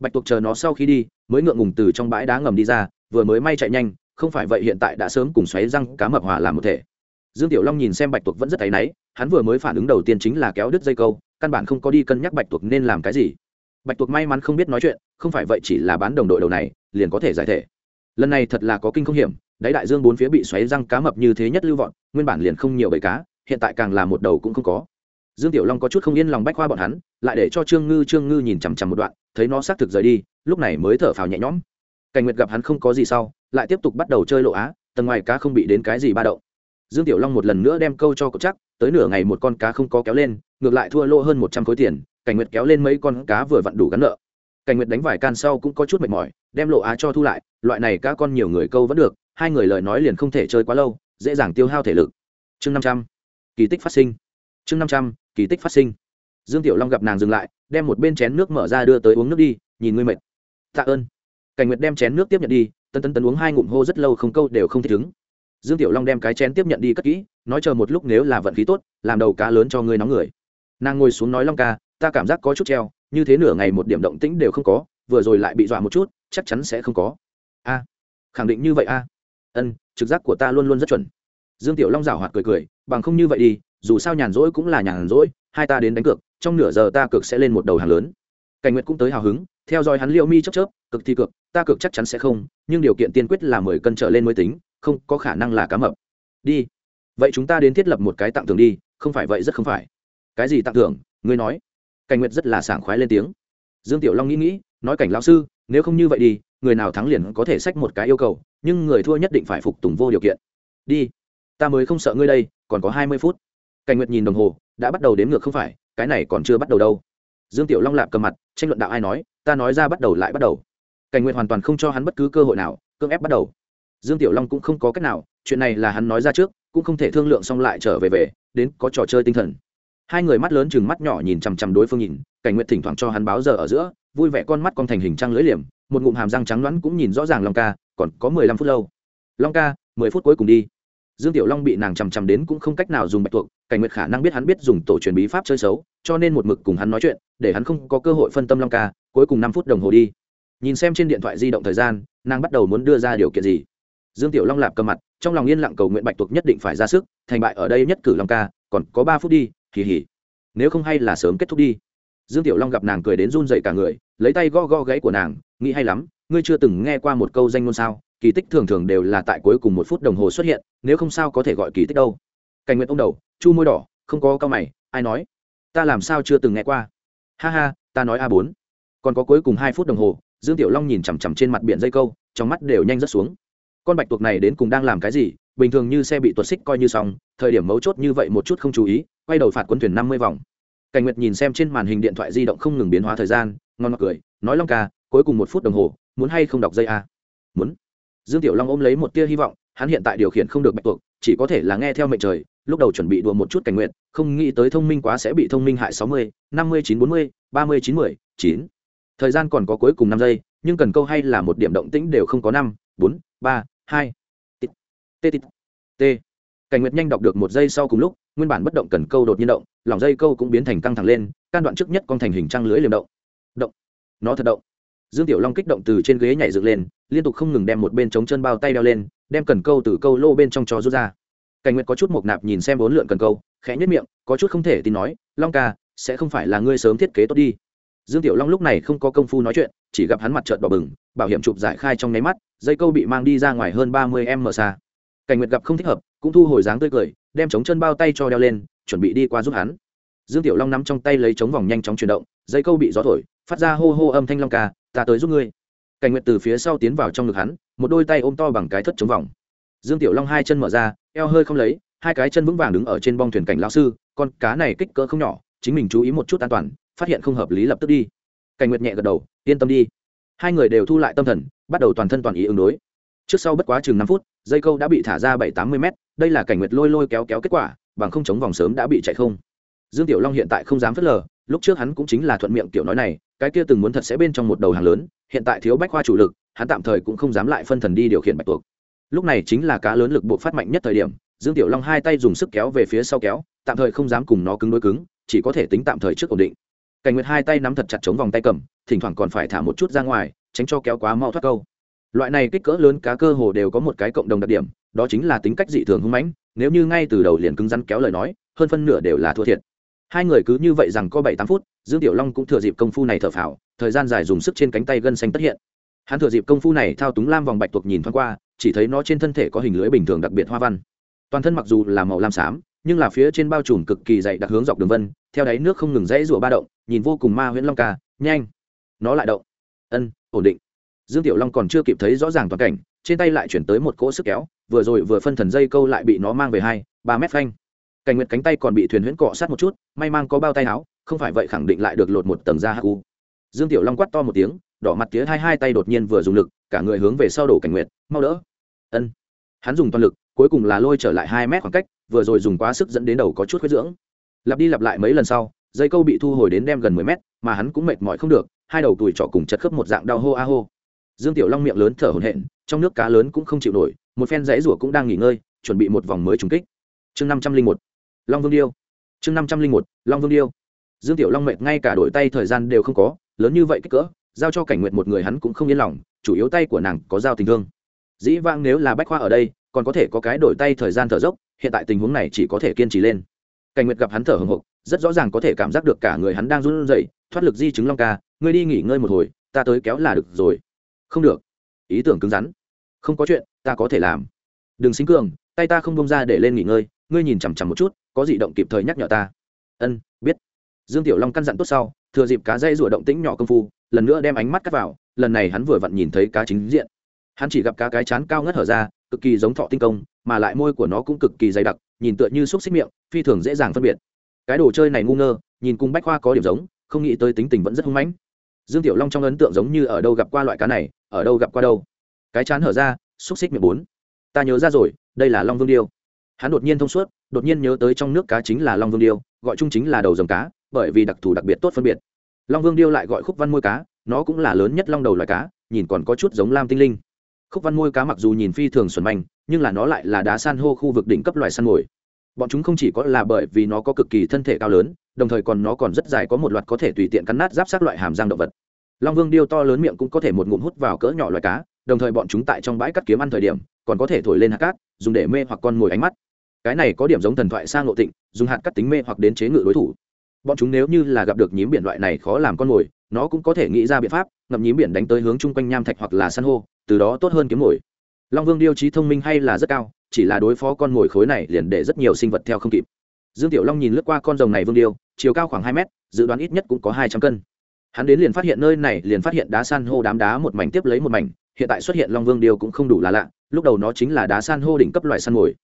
[SPEAKER 1] Bạch tuộc chờ nó sau khi đi, mới ngượng ngùng từ trong bãi đá ngầm đi ra, vừa mới may chạy nhanh, không phải vậy hiện tại đã sớm cùng xoáy răng cá mập hòa làm một thể. Dương tiểu long nhìn xem bạch tuộc vẫn rất thấy náy, hắn vừa mới phản ứng đầu tiên chính là kéo đứt dây câu căn bản không có đi cân nhắc bạch tuộc nên làm cái gì. Bạch tuộc may mắn không biết nói chuyện, không phải vậy chỉ là bán đồng đội đầu này, liền có thể giải thể. Lần này thật là có kinh không hiểm, đáy đại dương bốn phía bị xoáy răng cá mập như thế nhất lưu vọn nguyên bản liền không nhiều bầy cá, hiện tại càng là một đầu cũng không có. Dương tiểu long có chút không yên lòng bách khoa bọn hắn, lại để cho trương ngư trương ngư nhìn chằm chằm một đoạn, thấy nó xác thực rời đi, lúc này mới thở phào nhẹ nhõm. Cảnh nguyệt gặp hắn không có gì sau, lại tiếp tục bắt đầu chơi lộ á, tầng ngoài cá không bị đến cái gì ba đậu. Dương tiểu long một lần nữa đem câu cho cậu chắc tới nửa ngày một con cá không có kéo lên, ngược lại thua lỗ hơn một trăm khối tiền, cảnh nguyệt kéo lên mấy con cá vừa vặn đủ gắn nợ. Cảnh nguyệt đánh vài can sau cũng có chút mệt mỏi, đem lộ á cho thu lại, loại này cá con nhiều người câu vẫn được, hai người lời nói liền không thể chơi quá lâu, dễ dàng tiêu hao thể lực. Chương năm trăm, kỳ tích phát sinh. Chương năm trăm, kỳ tích phát sinh. Dương tiểu long gặp nàng dừng lại, đem một bên chén nước mở ra đưa tới uống nước đi, nhìn ngươi mệt. Tạ ơn. Cảnh nguyệt đem chén nước tiếp nhận đi, tân tân tân uống hai ngụm hô rất lâu không câu đều không thích ứng dương tiểu long đem cái chén tiếp nhận đi cất kỹ nói chờ một lúc nếu là vận khí tốt làm đầu cá lớn cho ngươi nóng người. Nàng ngồi xuống nói long ca ta cảm giác có chút treo như thế nửa ngày một điểm động tĩnh đều không có vừa rồi lại bị dọa một chút chắc chắn sẽ không có. A khẳng định như vậy a. Ân trực giác của ta luôn luôn rất chuẩn. Dương tiểu long rảo hoạt cười cười bằng không như vậy đi dù sao nhàn rỗi cũng là nhàn rỗi hai ta đến đánh cược trong nửa giờ ta cược sẽ lên một đầu hàng lớn. Cảnh nguyệt cũng tới hào hứng theo dõi hắn liệu mi chớp chớp cực thì cược, ta cược chắc chắn sẽ không nhưng điều kiện tiên quyết là mười cân trở lên mới tính không có khả năng là cá mập. Đi. Vậy chúng ta đến thiết lập một cái tặng thưởng đi, không phải vậy rất không phải. Cái gì tặng thưởng? Ngươi nói. Cảnh nguyệt rất là sảng khoái lên tiếng. Dương tiểu long nghĩ nghĩ, nói cảnh lão sư, nếu không như vậy đi, người nào thắng liền có thể sách một cái yêu cầu, nhưng người thua nhất định phải phục tùng vô điều kiện. Đi. Ta mới không sợ ngươi đây, còn có hai mươi phút. Cảnh nguyệt nhìn đồng hồ, đã bắt đầu đếm ngược không phải, cái này còn chưa bắt đầu đâu. Dương tiểu long lạp cầm mặt, tranh luận đạo ai nói, ta nói ra bắt đầu lại bắt đầu. Cảnh nguyệt hoàn toàn không cho hắn bất cứ cơ hội nào, cưỡng ép bắt đầu dương tiểu long cũng không có cách nào, chuyện này là hắn nói ra trước, cũng không thể thương lượng xong lại trở về về, đến có trò chơi tinh thần. Hai người mắt lớn chừng mắt nhỏ nhìn chằm chằm đối phương nhìn, cảnh nguyệt thỉnh thoảng cho hắn báo giờ ở giữa, vui vẻ con mắt con thành hình trăng lưỡi liềm, một ngụm hàm răng trắng loãng cũng nhìn rõ ràng long ca, còn có mười lăm phút lâu. Long ca, mười phút cuối cùng đi. Dương tiểu long bị nàng chằm chằm đến cũng không cách nào dùng bạch tuộc, cảnh nguyệt khả năng biết hắn biết dùng tổ truyền bí pháp chơi xấu, cho nên một mực cùng hắn nói chuyện, để hắn không có cơ hội phân tâm long ca, cuối cùng năm phút đồng hồ đi. Nhìn xem trên điện thoại di động thời gian, nàng bắt đầu muốn đưa ra điều kiện gì dương tiểu long lạp cầm mặt, trong lòng yên lặng cầu nguyện bạch tuộc nhất định phải ra sức, thành bại ở đây nhất cử long ca, còn có ba phút đi kỳ hỉ nếu không hay là sớm kết thúc đi. Dương tiểu long gặp nàng cười đến run dậy cả người, lấy tay go go gáy của nàng, nghĩ hay lắm, ngươi chưa từng nghe qua một câu danh ngôn sao, kỳ tích thường thường đều là tại cuối cùng một phút đồng hồ xuất hiện, nếu không sao có thể gọi kỳ tích đâu. Cảnh nguyện ông đầu, chu môi đỏ, không có cao mày, ai nói? Ta làm sao chưa từng nghe qua? Ha ha, ta nói a bốn. Còn có cuối cùng hai phút đồng hồ, dương tiểu long nhìn chằm chằm trên mặt biển dây câu, trong mắt đều nhanh rất xuống con bạch tuộc này đến cùng đang làm cái gì, bình thường như xe bị tuột xích coi như xong, thời điểm mấu chốt như vậy một chút không chú ý, quay đầu phạt quân thuyền năm mươi vòng. Cảnh nguyệt nhìn xem trên màn hình điện thoại di động không ngừng biến hóa thời gian, ngon ngọt cười, nói long ca, cuối cùng một phút đồng hồ, muốn hay không đọc dây a? Muốn. Dương tiểu long ôm lấy một tia hy vọng, hắn hiện tại điều khiển không được bạch tuộc, chỉ có thể là nghe theo mệnh trời, lúc đầu chuẩn bị đùa một chút cảnh nguyện không nghĩ tới thông minh quá sẽ bị thông minh hại sáu mươi, năm mươi chín bốn mươi, ba mươi chín mươi chín. Thời gian còn có cuối cùng năm giây, nhưng cần câu hay là một điểm động tĩnh đều không có năm, bốn, ba hai t t t cảnh nguyệt nhanh đọc được một giây sau cùng lúc, nguyên bản bất động cần câu đột nhiên động, lòng dây câu cũng biến thành căng thẳng lên, can đoạn trước nhất con thành hình trăng lưới liềm động. Động. Nó thật động. Dương tiểu long kích động từ trên ghế nhảy dựng lên, liên tục không ngừng đem một bên chống chân bao tay đeo lên, đem cần câu từ câu lô bên trong cho rút ra. Cảnh nguyệt có chút mộc nạp nhìn xem bốn lượn cần câu, khẽ nhất miệng, có chút không thể tin nói, long ca, sẽ không phải là ngươi sớm thiết kế tốt đi. Dương tiểu long lúc này không có công phu nói chuyện, chỉ gặp hắn mặt trợn bỏ bừng, bảo hiểm chụp giải khai trong nháy mắt dây câu bị mang đi ra ngoài hơn ba mươi m xa. Cảnh nguyệt gặp không thích hợp, cũng thu hồi dáng tươi cười, đem chống chân bao tay cho đeo lên, chuẩn bị đi qua giúp hắn. Dương tiểu long nắm trong tay lấy chống vòng nhanh chóng chuyển động, dây câu bị gió thổi, phát ra hô hô âm thanh long ca, ta tới giúp ngươi. Cảnh nguyệt từ phía sau tiến vào trong ngực hắn, một đôi tay ôm to bằng cái thất chống vòng. Dương tiểu long hai chân mở ra, eo hơi không lấy, hai cái chân vững vàng đứng ở trên bong thuyền cảnh lao sư, con cá này kích cỡ không nhỏ, chính mình chú ý một chút an toàn, phát hiện không hợp lý lập tức đi. Cảnh nguyệt nhẹ gật đầu, yên tâm đi hai người đều thu lại tâm thần, bắt đầu toàn thân toàn ý ứng đối. Trước sau bất quá chừng năm phút, dây câu đã bị thả ra bảy tám mươi m đây là cảnh nguyệt lôi lôi kéo kéo kết quả, bằng không chống vòng sớm đã bị chạy không. Dương tiểu long hiện tại không dám phớt lờ, lúc trước hắn cũng chính là thuận miệng tiểu nói này, cái kia từng muốn thật sẽ bên trong một đầu hàng lớn, hiện tại thiếu bách khoa chủ lực, hắn tạm thời cũng không dám lại phân thần đi điều khiển bạch tuộc. Lúc này chính là cá lớn lực bộ phát mạnh nhất thời điểm, dương tiểu long hai tay dùng sức kéo về phía sau kéo, tạm thời không dám cùng nó cứng đối cứng, chỉ có thể tính tạm thời trước ổn định. Cảnh nguyệt hai tay nắm thật chặt chống vòng tay cầm thỉnh thoảng còn phải thả một chút ra ngoài, tránh cho kéo quá mau thoát câu. Loại này kích cỡ lớn cá cơ hồ đều có một cái cộng đồng đặc điểm, đó chính là tính cách dị thường hung mãnh, nếu như ngay từ đầu liền cứng rắn kéo lời nói, hơn phân nửa đều là thua thiệt. Hai người cứ như vậy rằng có bảy tám phút, dương tiểu long cũng thừa dịp công phu này thở phào, thời gian dài dùng sức trên cánh tay gân xanh tất hiện. Hắn thừa dịp công phu này thao túng lam vòng bạch tuộc nhìn thoáng qua, chỉ thấy nó trên thân thể có hình lưới bình thường đặc biệt hoa văn. Toàn thân mặc dù là màu lam xám, nhưng là phía trên bao trùm cực kỳ dày đặc hướng dọc đường vân, theo đáy nước không ngừng rẽ rủa ba động, nhìn vô cùng ma huyễn long ca, nhanh nó lại động. Ân, ổn định. Dương tiểu long còn chưa kịp thấy rõ ràng toàn cảnh, trên tay lại chuyển tới một cỗ sức kéo, vừa rồi vừa phân thần dây câu lại bị nó mang về hai, ba mét phanh. Cảnh nguyệt cánh tay còn bị thuyền huyễn cọ sát một chút, may mang có bao tay áo, không phải vậy khẳng định lại được lột một tầng da hắc u dương tiểu long quát to một tiếng, đỏ mặt tía hai hai tay đột nhiên vừa dùng lực, cả người hướng về sau đổ cảnh nguyệt, mau đỡ. Ân. Hắn dùng toàn lực, cuối cùng là lôi trở lại hai mét khoảng cách, vừa rồi dùng quá sức dẫn đến đầu có chút khuyết dưỡng. Lặp đi lặp lại mấy lần sau, dây câu bị thu hồi đến đem gần mười mét, mà hắn cũng mệt mỏi không được hai đầu tuổi trọ cùng chật khớp một dạng đau hô a hô. Dương tiểu long miệng lớn thở hổn hển, trong nước cá lớn cũng không chịu nổi, một phen rẽ rủa cũng đang nghỉ ngơi, chuẩn bị một vòng mới trùng kích. Chương năm trăm linh một, long vương điêu. Chương năm trăm linh một, long vương điêu. Dương tiểu long mệt ngay cả đổi tay thời gian đều không có, lớn như vậy kích cỡ, giao cho cảnh nguyện một người hắn cũng không yên lòng, chủ yếu tay của nàng có giao tình thương. Dĩ vãng nếu là bách khoa ở đây, còn có thể có cái đổi tay thời gian thở dốc, hiện tại tình huống này chỉ có thể kiên trì lên. Cảnh nguyệt gặp hắn thở hồng hộc, rất rõ ràng có thể cảm giác được cả người hắn đang run rẩy, thoát lực di chứng long ca ngươi đi nghỉ ngơi một hồi, ta tới kéo là được rồi. Không được. Ý tưởng cứng rắn. Không có chuyện, ta có thể làm. Đừng xính cường, tay ta không bông ra để lên nghỉ ngơi, ngươi nhìn chằm chằm một chút, có gì động kịp thời nhắc nhở ta. Ân, biết. Dương tiểu long căn dặn tốt sau, thừa dịp cá dây rủa động tĩnh nhỏ công phu, lần nữa đem ánh mắt cắt vào, lần này hắn vừa vặn nhìn thấy cá chính diện. Hắn chỉ gặp cá cái chán cao ngất hở ra, cực kỳ giống thọ tinh công, mà lại môi của nó cũng cực kỳ dày đặc, nhìn tựa như xúc xích miệng, phi thường dễ dàng phân biệt. Cái đồ chơi này ngu ngơ, nhìn cung bách khoa có điểm giống, không nghĩ tới tính tình vẫn rất hung mãnh dương tiểu long trong ấn tượng giống như ở đâu gặp qua loại cá này, ở đâu gặp qua đâu. Cái chán hở ra, xúc xích miệng bốn. Ta nhớ ra rồi, đây là long vương điêu. Hắn đột nhiên thông suốt, đột nhiên nhớ tới trong nước cá chính là long vương điêu, gọi chung chính là đầu dòng cá, bởi vì đặc thù đặc biệt tốt phân biệt. Long vương điêu lại gọi khúc văn môi cá, nó cũng là lớn nhất long đầu loài cá, nhìn còn có chút giống lam tinh linh. Khúc văn môi cá mặc dù nhìn phi thường xuẩn manh, nhưng là nó lại là đá san hô khu vực đỉnh cấp loài săn mồi bọn chúng không chỉ có là bởi vì nó có cực kỳ thân thể cao lớn, đồng thời còn nó còn rất dài có một loạt có thể tùy tiện cắn nát giáp sát loại hàm răng động vật. Long vương điêu to lớn miệng cũng có thể một ngụm hút vào cỡ nhỏ loài cá, đồng thời bọn chúng tại trong bãi cắt kiếm ăn thời điểm, còn có thể thổi lên hạt cát, dùng để mê hoặc con mồi ánh mắt. Cái này có điểm giống thần thoại sang ngộ tịnh, dùng hạt cắt tính mê hoặc đến chế ngự đối thủ. Bọn chúng nếu như là gặp được nhím biển loại này khó làm con mồi, nó cũng có thể nghĩ ra biện pháp, ngậm nhím biển đánh tới hướng chung quanh nham thạch hoặc là san hô, từ đó tốt hơn kiếm mồi. Long vương điêu trí thông minh hay là rất cao chỉ là đối phó con mồi khối này liền để rất nhiều sinh vật theo không kịp. Dương tiểu long nhìn lướt qua con rồng này vương điêu, chiều cao khoảng hai mét, dự đoán ít nhất cũng có hai trăm cân. Hắn đến liền phát hiện nơi này, liền phát hiện đá san hô đám đá một mảnh tiếp lấy một mảnh, hiện tại xuất hiện long vương điêu cũng không đủ là lạ, lúc đầu nó chính là đá san hô đỉnh cấp loại săn mồi.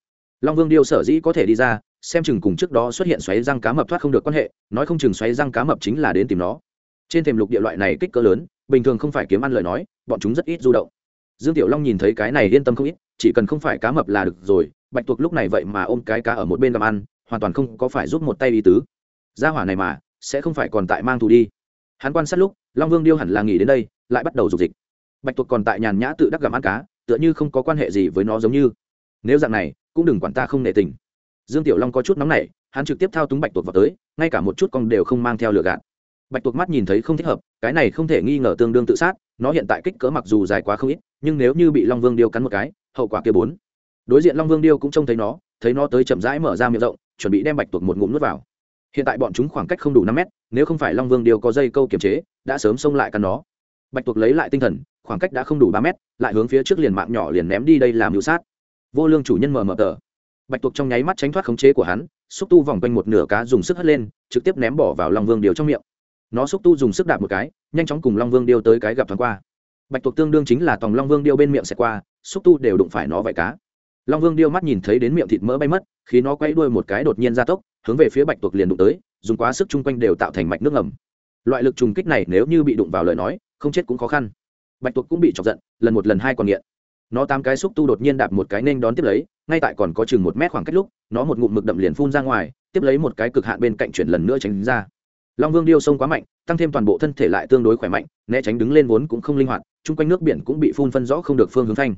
[SPEAKER 1] Long vương điêu sở dĩ có thể đi ra, xem chừng cùng trước đó xuất hiện xoáy răng cá mập thoát không được quan hệ, nói không chừng xoáy răng cá mập chính là đến tìm nó. Trên thềm lục địa loại này kích cỡ lớn, bình thường không phải kiếm ăn lời nói, bọn chúng rất ít du động dương tiểu long nhìn thấy cái này yên tâm không ít, chỉ cần không phải cá mập là được rồi, bạch tuộc lúc này vậy mà ôm cái cá ở một bên làm ăn, hoàn toàn không có phải giúp một tay ý tứ. Gia hỏa này mà, sẽ không phải còn tại mang thù đi. Hắn quan sát lúc, long vương điêu hẳn là nghỉ đến đây, lại bắt đầu dục dịch. Bạch tuộc còn tại nhàn nhã tự đắc gặm ăn cá, tựa như không có quan hệ gì với nó giống như. Nếu dạng này, cũng đừng quản ta không nể tình. Dương tiểu long có chút nóng nảy, hắn trực tiếp thao túng bạch tuộc vào tới, ngay cả một chút con đều không mang theo lửa gạt. Bạch tuộc mắt nhìn thấy không thích hợp, cái này không thể nghi ngờ tương đương tự sát nó hiện tại kích cỡ mặc dù dài quá không ít, nhưng nếu như bị long vương điêu cắn một cái, hậu quả kia bốn. Đối diện long vương điêu cũng trông thấy nó thấy nó tới chậm rãi mở ra miệng rộng, chuẩn bị đem bạch tuộc một ngụm nuốt vào. Hiện tại bọn chúng khoảng cách không đủ năm mét, nếu không phải long vương điêu có dây câu kiềm chế, đã sớm xông lại cắn nó. Bạch tuộc lấy lại tinh thần, khoảng cách đã không đủ ba mét, lại hướng phía trước liền mạng nhỏ liền ném đi đây làm hữu sát. Vô lương chủ nhân mở mở tờ. Bạch tuộc trong nháy mắt tránh thoát khống chế của hắn, xúc tu vòng quanh một nửa cá dùng sức hất lên, trực tiếp ném bỏ vào long vương điều trong miệng nó xúc tu dùng sức đạp một cái, nhanh chóng cùng long vương điêu tới cái gặp thoáng qua. Bạch tuộc tương đương chính là tòng long vương điêu bên miệng xẹt qua, xúc tu đều đụng phải nó vài cá. Long vương điêu mắt nhìn thấy đến miệng thịt mỡ bay mất, khi nó quay đuôi một cái đột nhiên ra tốc, hướng về phía bạch tuộc liền đụng tới, dùng quá sức chung quanh đều tạo thành mạch nước ngầm. Loại lực trùng kích này nếu như bị đụng vào lời nói, không chết cũng khó khăn. Bạch tuộc cũng bị chọc giận, lần một lần hai còn nghiện. Nó tám cái xúc tu đột nhiên đạp một cái nên đón tiếp lấy, ngay tại còn có chừng một mét khoảng cách lúc, nó một ngụm mực đậm liền phun ra ngoài, tiếp lấy một cái cực hạn bên cạnh chuyển lần nữa tránh ra long vương điêu sông quá mạnh, tăng thêm toàn bộ thân thể lại tương đối khỏe mạnh, né tránh đứng lên vốn cũng không linh hoạt, chung quanh nước biển cũng bị phun phân rõ không được phương hướng thanh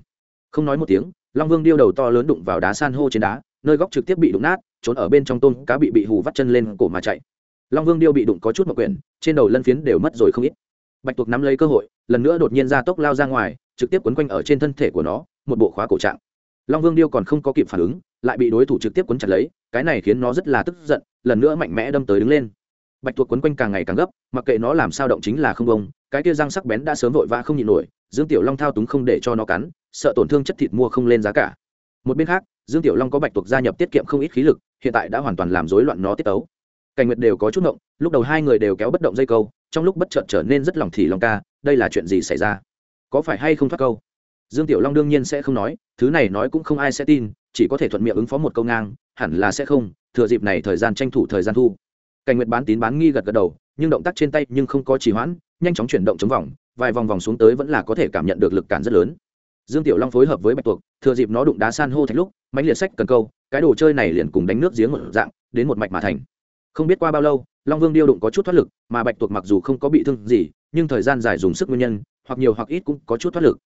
[SPEAKER 1] không nói một tiếng, long vương điêu đầu to lớn đụng vào đá san hô trên đá, nơi góc trực tiếp bị đụng nát, trốn ở bên trong tôm cá bị bị hù vắt chân lên cổ mà chạy. Long vương điêu bị đụng có chút mặc quyển, trên đầu lân phiến đều mất rồi không ít. Bạch tuộc nắm lấy cơ hội, lần nữa đột nhiên ra tốc lao ra ngoài, trực tiếp quấn quanh ở trên thân thể của nó, một bộ khóa cổ trạng. Long vương điêu còn không có kịp phản ứng, lại bị đối thủ trực tiếp quấn chặt lấy, cái này khiến nó rất là tức giận, lần nữa mạnh mẽ đâm tới đứng lên bạch tuộc quấn quanh càng ngày càng gấp, mặc kệ nó làm sao động chính là không bông, cái kia răng sắc bén đã sớm vội vã không nhịn nổi, dương tiểu long thao túng không để cho nó cắn, sợ tổn thương chất thịt mua không lên giá cả. Một bên khác, dương tiểu long có bạch tuộc gia nhập tiết kiệm không ít khí lực, hiện tại đã hoàn toàn làm rối loạn nó tiết tấu. Cảnh nguyệt đều có chút ngộng, lúc đầu hai người đều kéo bất động dây câu, trong lúc bất chợt trở nên rất lòng thì lòng ca, đây là chuyện gì xảy ra? Có phải hay không thoát câu? Dương tiểu long đương nhiên sẽ không nói, thứ này nói cũng không ai sẽ tin, chỉ có thể thuận miệng ứng phó một câu ngang, hẳn là sẽ không, thừa dịp này thời gian tranh thủ thời gian thu cảnh nguyệt bán tín bán nghi gật gật đầu, nhưng động tác trên tay nhưng không có trì hoãn, nhanh chóng chuyển động chống vòng, vài vòng vòng xuống tới vẫn là có thể cảm nhận được lực cản rất lớn. Dương tiểu long phối hợp với bạch tuộc, thừa dịp nó đụng đá san hô thạch lúc mánh liệt sách cần câu, cái đồ chơi này liền cùng đánh nước giếng một dạng, đến một mạch mà thành. Không biết qua bao lâu, long vương điêu đụng có chút thoát lực, mà bạch tuộc mặc dù không có bị thương gì, nhưng thời gian dài dùng sức nguyên nhân, hoặc nhiều hoặc ít cũng có chút thoát lực.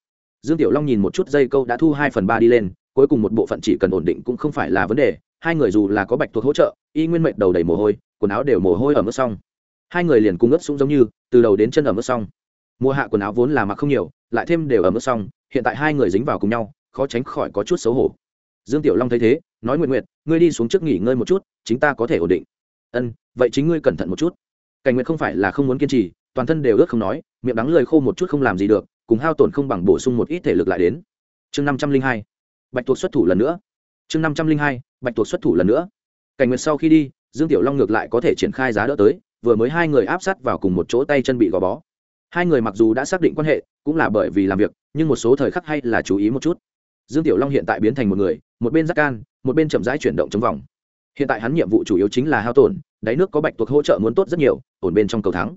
[SPEAKER 1] Dương tiểu long nhìn một chút dây câu đã thu hai phần ba đi lên, cuối cùng một bộ phận chỉ cần ổn định cũng không phải là vấn đề, hai người dù là có bạch tuộc hỗ trợ, y nguyên mệnh đầu đầy mồ hôi quần áo đều mồ hôi ở mức xong. Hai người liền cùng ướt sũng giống như, từ đầu đến chân ở mức xong. Mùa hạ quần áo vốn là mặc không nhiều, lại thêm đều ở mức xong, hiện tại hai người dính vào cùng nhau, khó tránh khỏi có chút xấu hổ. Dương tiểu long thấy thế, nói nguyện nguyện, ngươi đi xuống trước nghỉ ngơi một chút, chính ta có thể ổn định. Ân, vậy chính ngươi cẩn thận một chút. Cảnh nguyện không phải là không muốn kiên trì, toàn thân đều ướt không nói, miệng đắng lời khô một chút không làm gì được, cùng hao tổn không bằng bổ sung một ít thể lực lại đến. Chương năm trăm linh hai, bạch tuộc xuất thủ lần nữa. Chương năm trăm linh hai, bạch tuộc xuất thủ lần nữa. Cảnh nguyệt sau khi đi dương tiểu long ngược lại có thể triển khai giá đỡ tới, vừa mới hai người áp sát vào cùng một chỗ tay chân bị gò bó. Hai người mặc dù đã xác định quan hệ, cũng là bởi vì làm việc, nhưng một số thời khắc hay là chú ý một chút. Dương tiểu long hiện tại biến thành một người, một bên giác can, một bên chậm rãi chuyển động trong vòng. Hiện tại hắn nhiệm vụ chủ yếu chính là hao tổn, đáy nước có bạch tuộc hỗ trợ muốn tốt rất nhiều, ổn bên trong cầu thắng.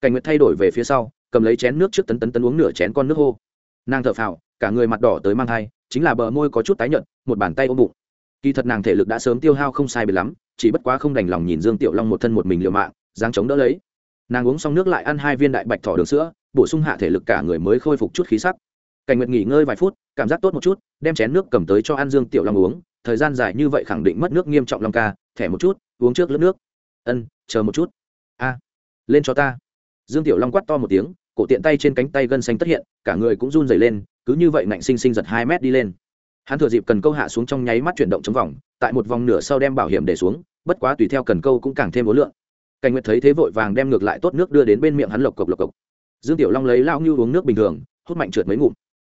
[SPEAKER 1] Cảnh nguyệt thay đổi về phía sau, cầm lấy chén nước trước tấn tấn tấn uống nửa chén con nước hô. Nàng thở phào, cả người mặt đỏ tới mang thai, chính là bờ môi có chút tái nhợt, một bàn tay ôm bụng. Kỳ thật nàng thể lực đã sớm tiêu hao không sai biệt lắm chỉ bất quá không đành lòng nhìn dương tiểu long một thân một mình liều mạng, dáng chống đỡ lấy. Nàng uống xong nước lại ăn hai viên đại bạch thỏ đường sữa, bổ sung hạ thể lực cả người mới khôi phục chút khí sắc. Cảnh nguyệt nghỉ ngơi vài phút, cảm giác tốt một chút, đem chén nước cầm tới cho ăn dương tiểu long uống. Thời gian dài như vậy khẳng định mất nước nghiêm trọng long ca, thẻ một chút, uống trước lớp nước. Ân, chờ một chút. A, lên cho ta. Dương tiểu long quát to một tiếng, cổ tiện tay trên cánh tay gân xanh tất hiện, cả người cũng run dày lên, cứ như vậy nạnh sinh sinh giật hai mét đi lên. Hắn thừa dịp cần câu hạ xuống trong nháy mắt chuyển động chống vòng tại một vòng nửa sau đem bảo hiểm để xuống, bất quá tùy theo cần câu cũng càng thêm ố lượng. Cảnh nguyệt thấy thế vội vàng đem ngược lại tốt nước đưa đến bên miệng hắn lộc cộc lộc cộc. Dương tiểu long lấy lao như uống nước bình thường, hút mạnh trượt mấy ngụm.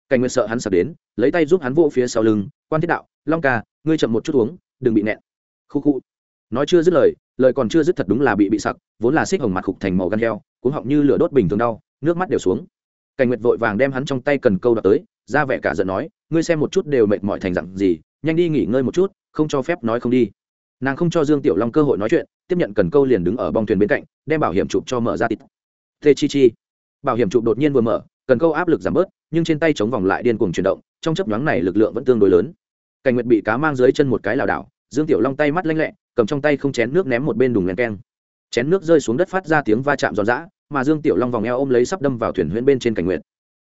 [SPEAKER 1] Cảnh nguyệt sợ hắn sập đến, lấy tay giúp hắn vỗ phía sau lưng, quan thiết đạo, long ca, ngươi chậm một chút uống, đừng bị nẹn. Khu khu. Nói chưa dứt lời lời còn chưa dứt thật đúng là bị bị sặc, vốn là xích hồng mặt khục thành màu gan heo cũng họng như lửa đốt bình thường đau, nước mắt đều xuống. Cảnh nguyệt vội vàng đem hắn trong tay cần câu đập tới, ra vẻ cả giận nói, ngươi xem một chút đều mệt mỏi thành dặn gì nhanh đi nghỉ ngơi một chút, không cho phép nói không đi. Nàng không cho dương tiểu long cơ hội nói chuyện, tiếp nhận cần câu liền đứng ở bong thuyền bên cạnh, đem bảo hiểm chụp cho mở ra tít tê chi chi. Bảo hiểm chụp đột nhiên vừa mở, cần câu áp lực giảm bớt, nhưng trên tay chống vòng lại điên cuồng chuyển động, trong chấp nhoáng này lực lượng vẫn tương đối lớn. Cảnh nguyệt bị cá mang dưới chân một cái lảo đảo, dương tiểu long tay mắt lanh lẹ, cầm trong tay không chén nước ném một bên đùng len keng. Chén nước rơi xuống đất phát ra tiếng va chạm giòn giã, mà dương tiểu long vòng eo ôm lấy sắp đâm vào thuyền huyễn bên trên cảnh nguyệt.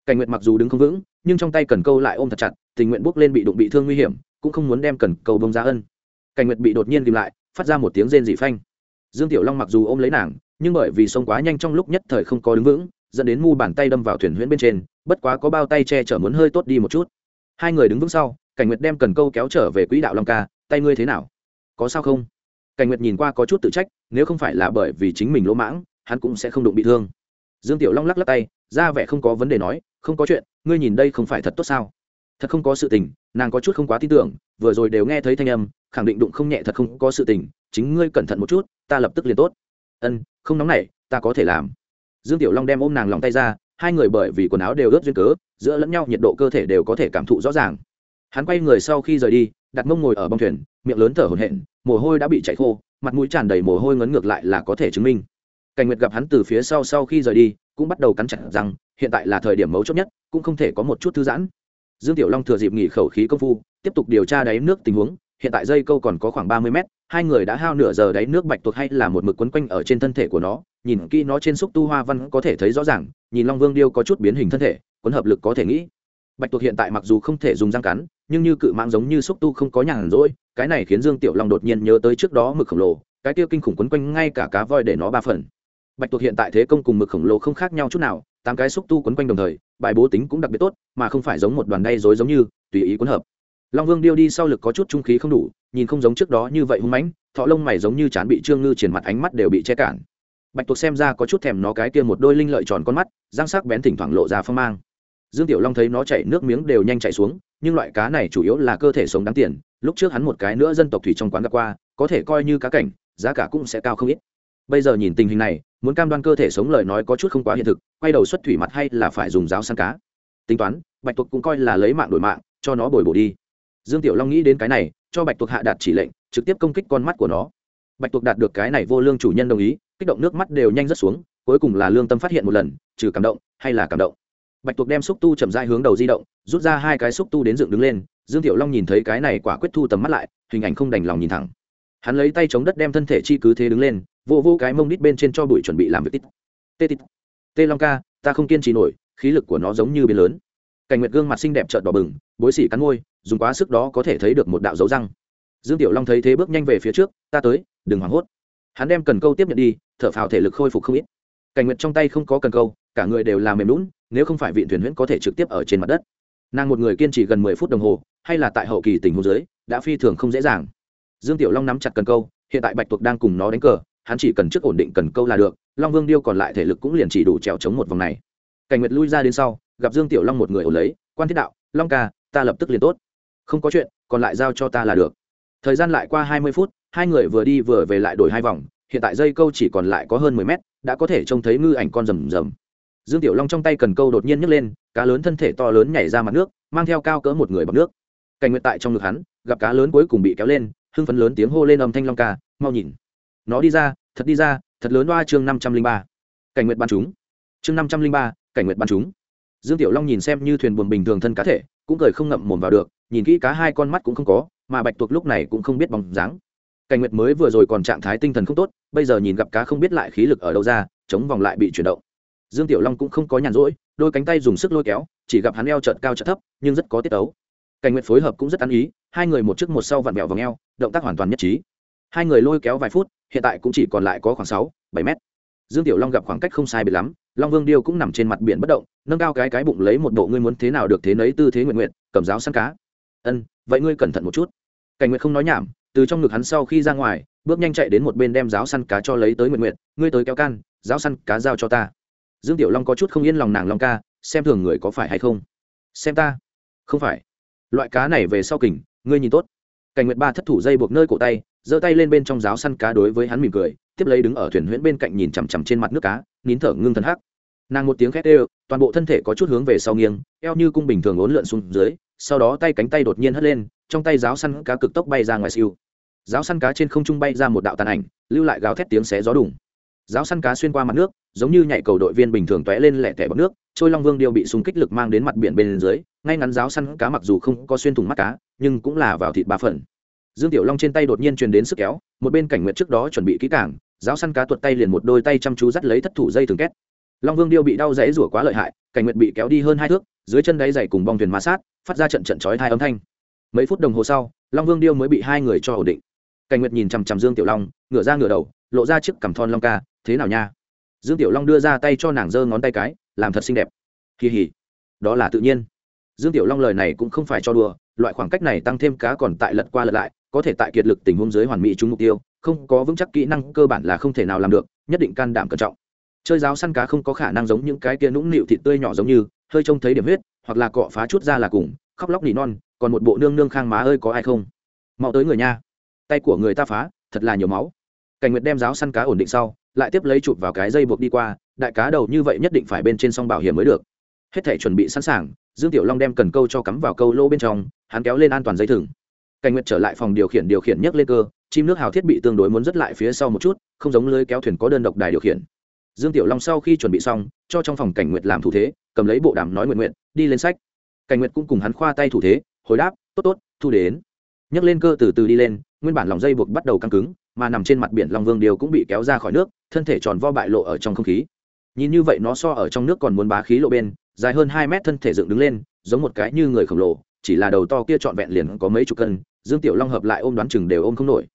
[SPEAKER 1] Cảnh nguyệt mặc dù đứng không vững, nhưng trong tay cần câu lại ôm thật chặt, tình nguyện bước lên bị đụng bị thương nguy hiểm cũng không muốn đem cần cầu bông ra ân. Cảnh nguyệt bị đột nhiên tìm lại, phát ra một tiếng rên dị phanh. Dương tiểu long mặc dù ôm lấy nàng, nhưng bởi vì sông quá nhanh trong lúc nhất thời không có đứng vững, dẫn đến mu bàn tay đâm vào thuyền huyễn bên trên, bất quá có bao tay che chở muốn hơi tốt đi một chút. Hai người đứng vững sau, cảnh nguyệt đem cần câu kéo trở về quỹ đạo long ca, tay ngươi thế nào? Có sao không? Cảnh nguyệt nhìn qua có chút tự trách, nếu không phải là bởi vì chính mình lỗ mãng, hắn cũng sẽ không đụng bị thương. Dương tiểu long lắc lắc tay, ra vẻ không có vấn đề nói, không có chuyện, ngươi nhìn đây không phải thật tốt sao? Thật không có sự tình nàng có chút không quá tin tưởng, vừa rồi đều nghe thấy thanh âm, khẳng định đụng không nhẹ thật không có sự tình, chính ngươi cẩn thận một chút, ta lập tức liền tốt. Ân, không nóng nảy, ta có thể làm. Dương tiểu long đem ôm nàng lòng tay ra, hai người bởi vì quần áo đều ướt duyên cớ, giữa lẫn nhau nhiệt độ cơ thể đều có thể cảm thụ rõ ràng. Hắn quay người sau khi rời đi, đặt mông ngồi ở bông thuyền, miệng lớn thở hổn hển, mồ hôi đã bị chảy khô, mặt mũi tràn đầy mồ hôi ngấn ngược lại là có thể chứng minh. Cảnh nguyệt gặp hắn từ phía sau sau khi rời đi, cũng bắt đầu cắn chặt rằng hiện tại là thời điểm mấu chốt nhất, cũng không thể có một chút thư giãn dương tiểu long thừa dịp nghỉ khẩu khí công phu, tiếp tục điều tra đáy nước tình huống. Hiện tại dây câu còn có khoảng ba mươi mét, hai người đã hao nửa giờ đáy nước bạch tuộc hay là một mực quấn quanh ở trên thân thể của nó. Nhìn kỹ nó trên xúc tu hoa văn có thể thấy rõ ràng, nhìn long vương điêu có chút biến hình thân thể, quấn hợp lực có thể nghĩ. Bạch tuộc hiện tại mặc dù không thể dùng răng cắn, nhưng như cự mạng giống như xúc tu không có nhàn rỗi, cái này khiến dương tiểu long đột nhiên nhớ tới trước đó mực khổng lồ, cái tiêu kinh khủng quấn quanh ngay cả cá voi để nó ba phần. Bạch tuộc hiện tại thế công cùng mực khổng lồ không khác nhau chút nào tám cái xúc tu quấn quanh đồng thời, bài bố tính cũng đặc biệt tốt, mà không phải giống một đoàn đay dối giống như, tùy ý quấn hợp. Long vương điêu đi sau lực có chút trung khí không đủ, nhìn không giống trước đó như vậy hung mãnh, thọ lông mày giống như chán bị trương ngư triển mặt ánh mắt đều bị che cản. Bạch tuộc xem ra có chút thèm nó cái kia một đôi linh lợi tròn con mắt, răng sắc bén thỉnh thoảng lộ ra phong mang. Dương tiểu long thấy nó chảy nước miếng đều nhanh chảy xuống, nhưng loại cá này chủ yếu là cơ thể sống đáng tiền, lúc trước hắn một cái nữa dân tộc thủy trong quán gặp qua, có thể coi như cá cảnh, giá cả cũng sẽ cao không ít bây giờ nhìn tình hình này, muốn cam đoan cơ thể sống lời nói có chút không quá hiện thực, quay đầu xuất thủy mặt hay là phải dùng giáo săn cá. Tính toán, bạch tuộc cũng coi là lấy mạng đổi mạng, cho nó bồi bổ đi. Dương tiểu long nghĩ đến cái này, cho bạch tuộc hạ đạt chỉ lệnh, trực tiếp công kích con mắt của nó. Bạch tuộc đạt được cái này vô lương chủ nhân đồng ý, kích động nước mắt đều nhanh rất xuống, cuối cùng là lương tâm phát hiện một lần, trừ cảm động hay là cảm động. Bạch tuộc đem xúc tu chậm dai hướng đầu di động, rút ra hai cái xúc tu đến dựng đứng lên, dương tiểu long nhìn thấy cái này quả quyết thu tầm mắt lại, hình ảnh không đành lòng nhìn thẳng. Hắn lấy tay chống đất đem thân thể chi cứ thế đứng lên vô vô cái mông đít bên trên cho bụi chuẩn bị làm việc tít. Tê tít. Tê long ca, ta không kiên trì nổi, khí lực của nó giống như biến lớn. Cảnh nguyệt gương mặt xinh đẹp trợn đỏ bừng, bối xỉ cắn ngôi dùng quá sức đó có thể thấy được một đạo dấu răng. Dương tiểu long thấy thế bước nhanh về phía trước, ta tới, đừng hoảng hốt. Hắn đem cần câu tiếp nhận đi, thở phào thể lực khôi phục không ít. Cảnh nguyệt trong tay không có cần câu, cả người đều làm mềm lún nếu không phải vị thuyền huyễn có thể trực tiếp ở trên mặt đất. Nàng một người kiên trì gần mười phút đồng hồ, hay là tại hậu kỳ tình huống dưới, đã phi thường không dễ dàng. Dương tiểu long nắm chặt cần câu, hiện tại bạch tuộc đang cùng nó đánh cờ hắn chỉ cần trước ổn định cần câu là được, long vương điêu còn lại thể lực cũng liền chỉ đủ trèo chống một vòng này. Cảnh nguyệt lui ra đến sau, gặp dương tiểu long một người ổn lấy, quan thiết đạo, long ca, ta lập tức liền tốt. Không có chuyện, còn lại giao cho ta là được. Thời gian lại qua hai mươi phút, hai người vừa đi vừa về lại đổi hai vòng, hiện tại dây câu chỉ còn lại có hơn mười mét, đã có thể trông thấy ngư ảnh con rầm rầm. Dương tiểu long trong tay cần câu đột nhiên nhấc lên, cá lớn thân thể to lớn nhảy ra mặt nước, mang theo cao cỡ một người bằng nước. Cảnh nguyệt tại trong ngực hắn, gặp cá lớn cuối cùng bị kéo lên, hưng phấn lớn tiếng hô lên âm thanh long ca, mau nhìn nó đi ra, thật đi ra, thật lớn đoa chương năm trăm linh ba. Cảnh nguyệt bắn chúng. Chương năm trăm linh ba, cảnh nguyệt bắn chúng. Dương tiểu long nhìn xem như thuyền buồm bình thường thân cá thể, cũng cười không ngậm mồm vào được, nhìn kỹ cá hai con mắt cũng không có, mà bạch tuộc lúc này cũng không biết bóng dáng. Cảnh nguyệt mới vừa rồi còn trạng thái tinh thần không tốt, bây giờ nhìn gặp cá không biết lại khí lực ở đâu ra, chống vòng lại bị chuyển động. Dương tiểu long cũng không có nhàn rỗi, đôi cánh tay dùng sức lôi kéo, chỉ gặp hắn eo trợt cao trợt thấp, nhưng rất có tiết ấu cảnh nguyệt phối hợp cũng rất ăn ý, hai người một trước một sau vặn vẹo vào ngheo động tác hoàn toàn nhất trí. Hai người lôi kéo vài phút hiện tại cũng chỉ còn lại có khoảng sáu, bảy mét. Dương tiểu long gặp khoảng cách không sai biệt lắm, long vương điêu cũng nằm trên mặt biển bất động, nâng cao cái cái bụng lấy một bộ ngươi muốn thế nào được thế nấy tư thế nguyện nguyện, cầm giáo săn cá. Ân, vậy ngươi cẩn thận một chút. Cảnh nguyệt không nói nhảm, từ trong ngực hắn sau khi ra ngoài, bước nhanh chạy đến một bên đem giáo săn cá cho lấy tới nguyện nguyện, ngươi tới kéo can, giáo săn cá giao cho ta. Dương tiểu long có chút không yên lòng nàng long ca, xem thường người có phải hay không? Xem ta. Không phải. Loại cá này về sau kình, ngươi nhìn tốt. Cảnh nguyệt ba thất thủ dây buộc nơi cổ tay giơ tay lên bên trong giáo săn cá đối với hắn mỉm cười, tiếp lấy đứng ở thuyền huyễn bên cạnh nhìn chằm chằm trên mặt nước cá, nín thở ngưng thần hắc. Nàng một tiếng khét ê toàn bộ thân thể có chút hướng về sau nghiêng, eo như cung bình thường ốn lượn xuống dưới, sau đó tay cánh tay đột nhiên hất lên, trong tay giáo săn cá cực tốc bay ra ngoài siêu. Giáo săn cá trên không trung bay ra một đạo tàn ảnh, lưu lại gào thét tiếng xé gió đùng. Giáo săn cá xuyên qua mặt nước, giống như nhảy cầu đội viên bình thường tóe lên lẻ tẻ bọc nước, trôi long vương điêu bị súng kích lực mang đến mặt biển bên dưới, ngay ngắn giáo săn cá mặc dù không có xuyên thủng mắt cá, nhưng cũng là vào thịt ba phần dương tiểu long trên tay đột nhiên truyền đến sức kéo, một bên cảnh nguyện trước đó chuẩn bị kỹ cảng giáo săn cá tuột tay liền một đôi tay chăm chú dắt lấy thất thủ dây thường két. Long vương điêu bị đau dãy rủa quá lợi hại, cảnh nguyện bị kéo đi hơn hai thước, dưới chân đáy dày cùng bong thuyền ma sát, phát ra trận trận chói hai âm thanh. Mấy phút đồng hồ sau, long vương điêu mới bị hai người cho ổn định. Cảnh nguyệt nhìn chằm chằm dương tiểu long, ngửa ra ngửa đầu, lộ ra chiếc cằm thon long ca, thế nào nha? Dương tiểu long đưa ra tay cho nàng giơ ngón tay cái, làm thật xinh đẹp. Kỳ hỉ đó là tự nhiên. Dương tiểu long lời này cũng không phải cho đùa, loại khoảng cách này tăng thêm cá còn tại lật qua lật lại có thể tại kiệt lực tình huống dưới hoàn mỹ trúng mục tiêu, không có vững chắc kỹ năng cơ bản là không thể nào làm được, nhất định can đảm cẩn trọng. Chơi giáo săn cá không có khả năng giống những cái kia nũng nịu thịt tươi nhỏ giống như, hơi trông thấy điểm huyết, hoặc là cọ phá chút ra là cùng, khóc lóc nỉ non, còn một bộ nương nương khang má ơi có ai không? Mau tới người nha. Tay của người ta phá, thật là nhiều máu. Cảnh nguyệt đem giáo săn cá ổn định sau, lại tiếp lấy chụp vào cái dây buộc đi qua, đại cá đầu như vậy nhất định phải bên trên song bảo hiểm mới được. Hết thể chuẩn bị sẵn sàng, dương tiểu long đem cần câu cho cắm vào câu lô bên trong, hắn kéo lên an toàn dây thừng cảnh nguyệt trở lại phòng điều khiển điều khiển nhấc lên cơ, chim nước hào thiết bị tương đối muốn dứt lại phía sau một chút, không giống lưới kéo thuyền có đơn độc đài điều khiển. Dương tiểu long sau khi chuẩn bị xong, cho trong phòng cảnh nguyệt làm thủ thế, cầm lấy bộ đàm nói nguyện nguyện, đi lên sách. Cảnh nguyệt cũng cùng hắn khoa tay thủ thế, hồi đáp, tốt tốt, thu đến. Nhấc lên cơ từ từ đi lên, nguyên bản lòng dây buộc bắt đầu căng cứng, mà nằm trên mặt biển long vương điều cũng bị kéo ra khỏi nước, thân thể tròn vo bại lộ ở trong không khí. Nhìn như vậy nó so ở trong nước còn muốn bá khí lộ bên, dài hơn hai mét thân thể dựng đứng lên, giống một cái như người khổng lồ chỉ là đầu to kia trọn vẹn liền có mấy chục cân dương tiểu long hợp lại ôm đoán chừng đều ôm không nổi.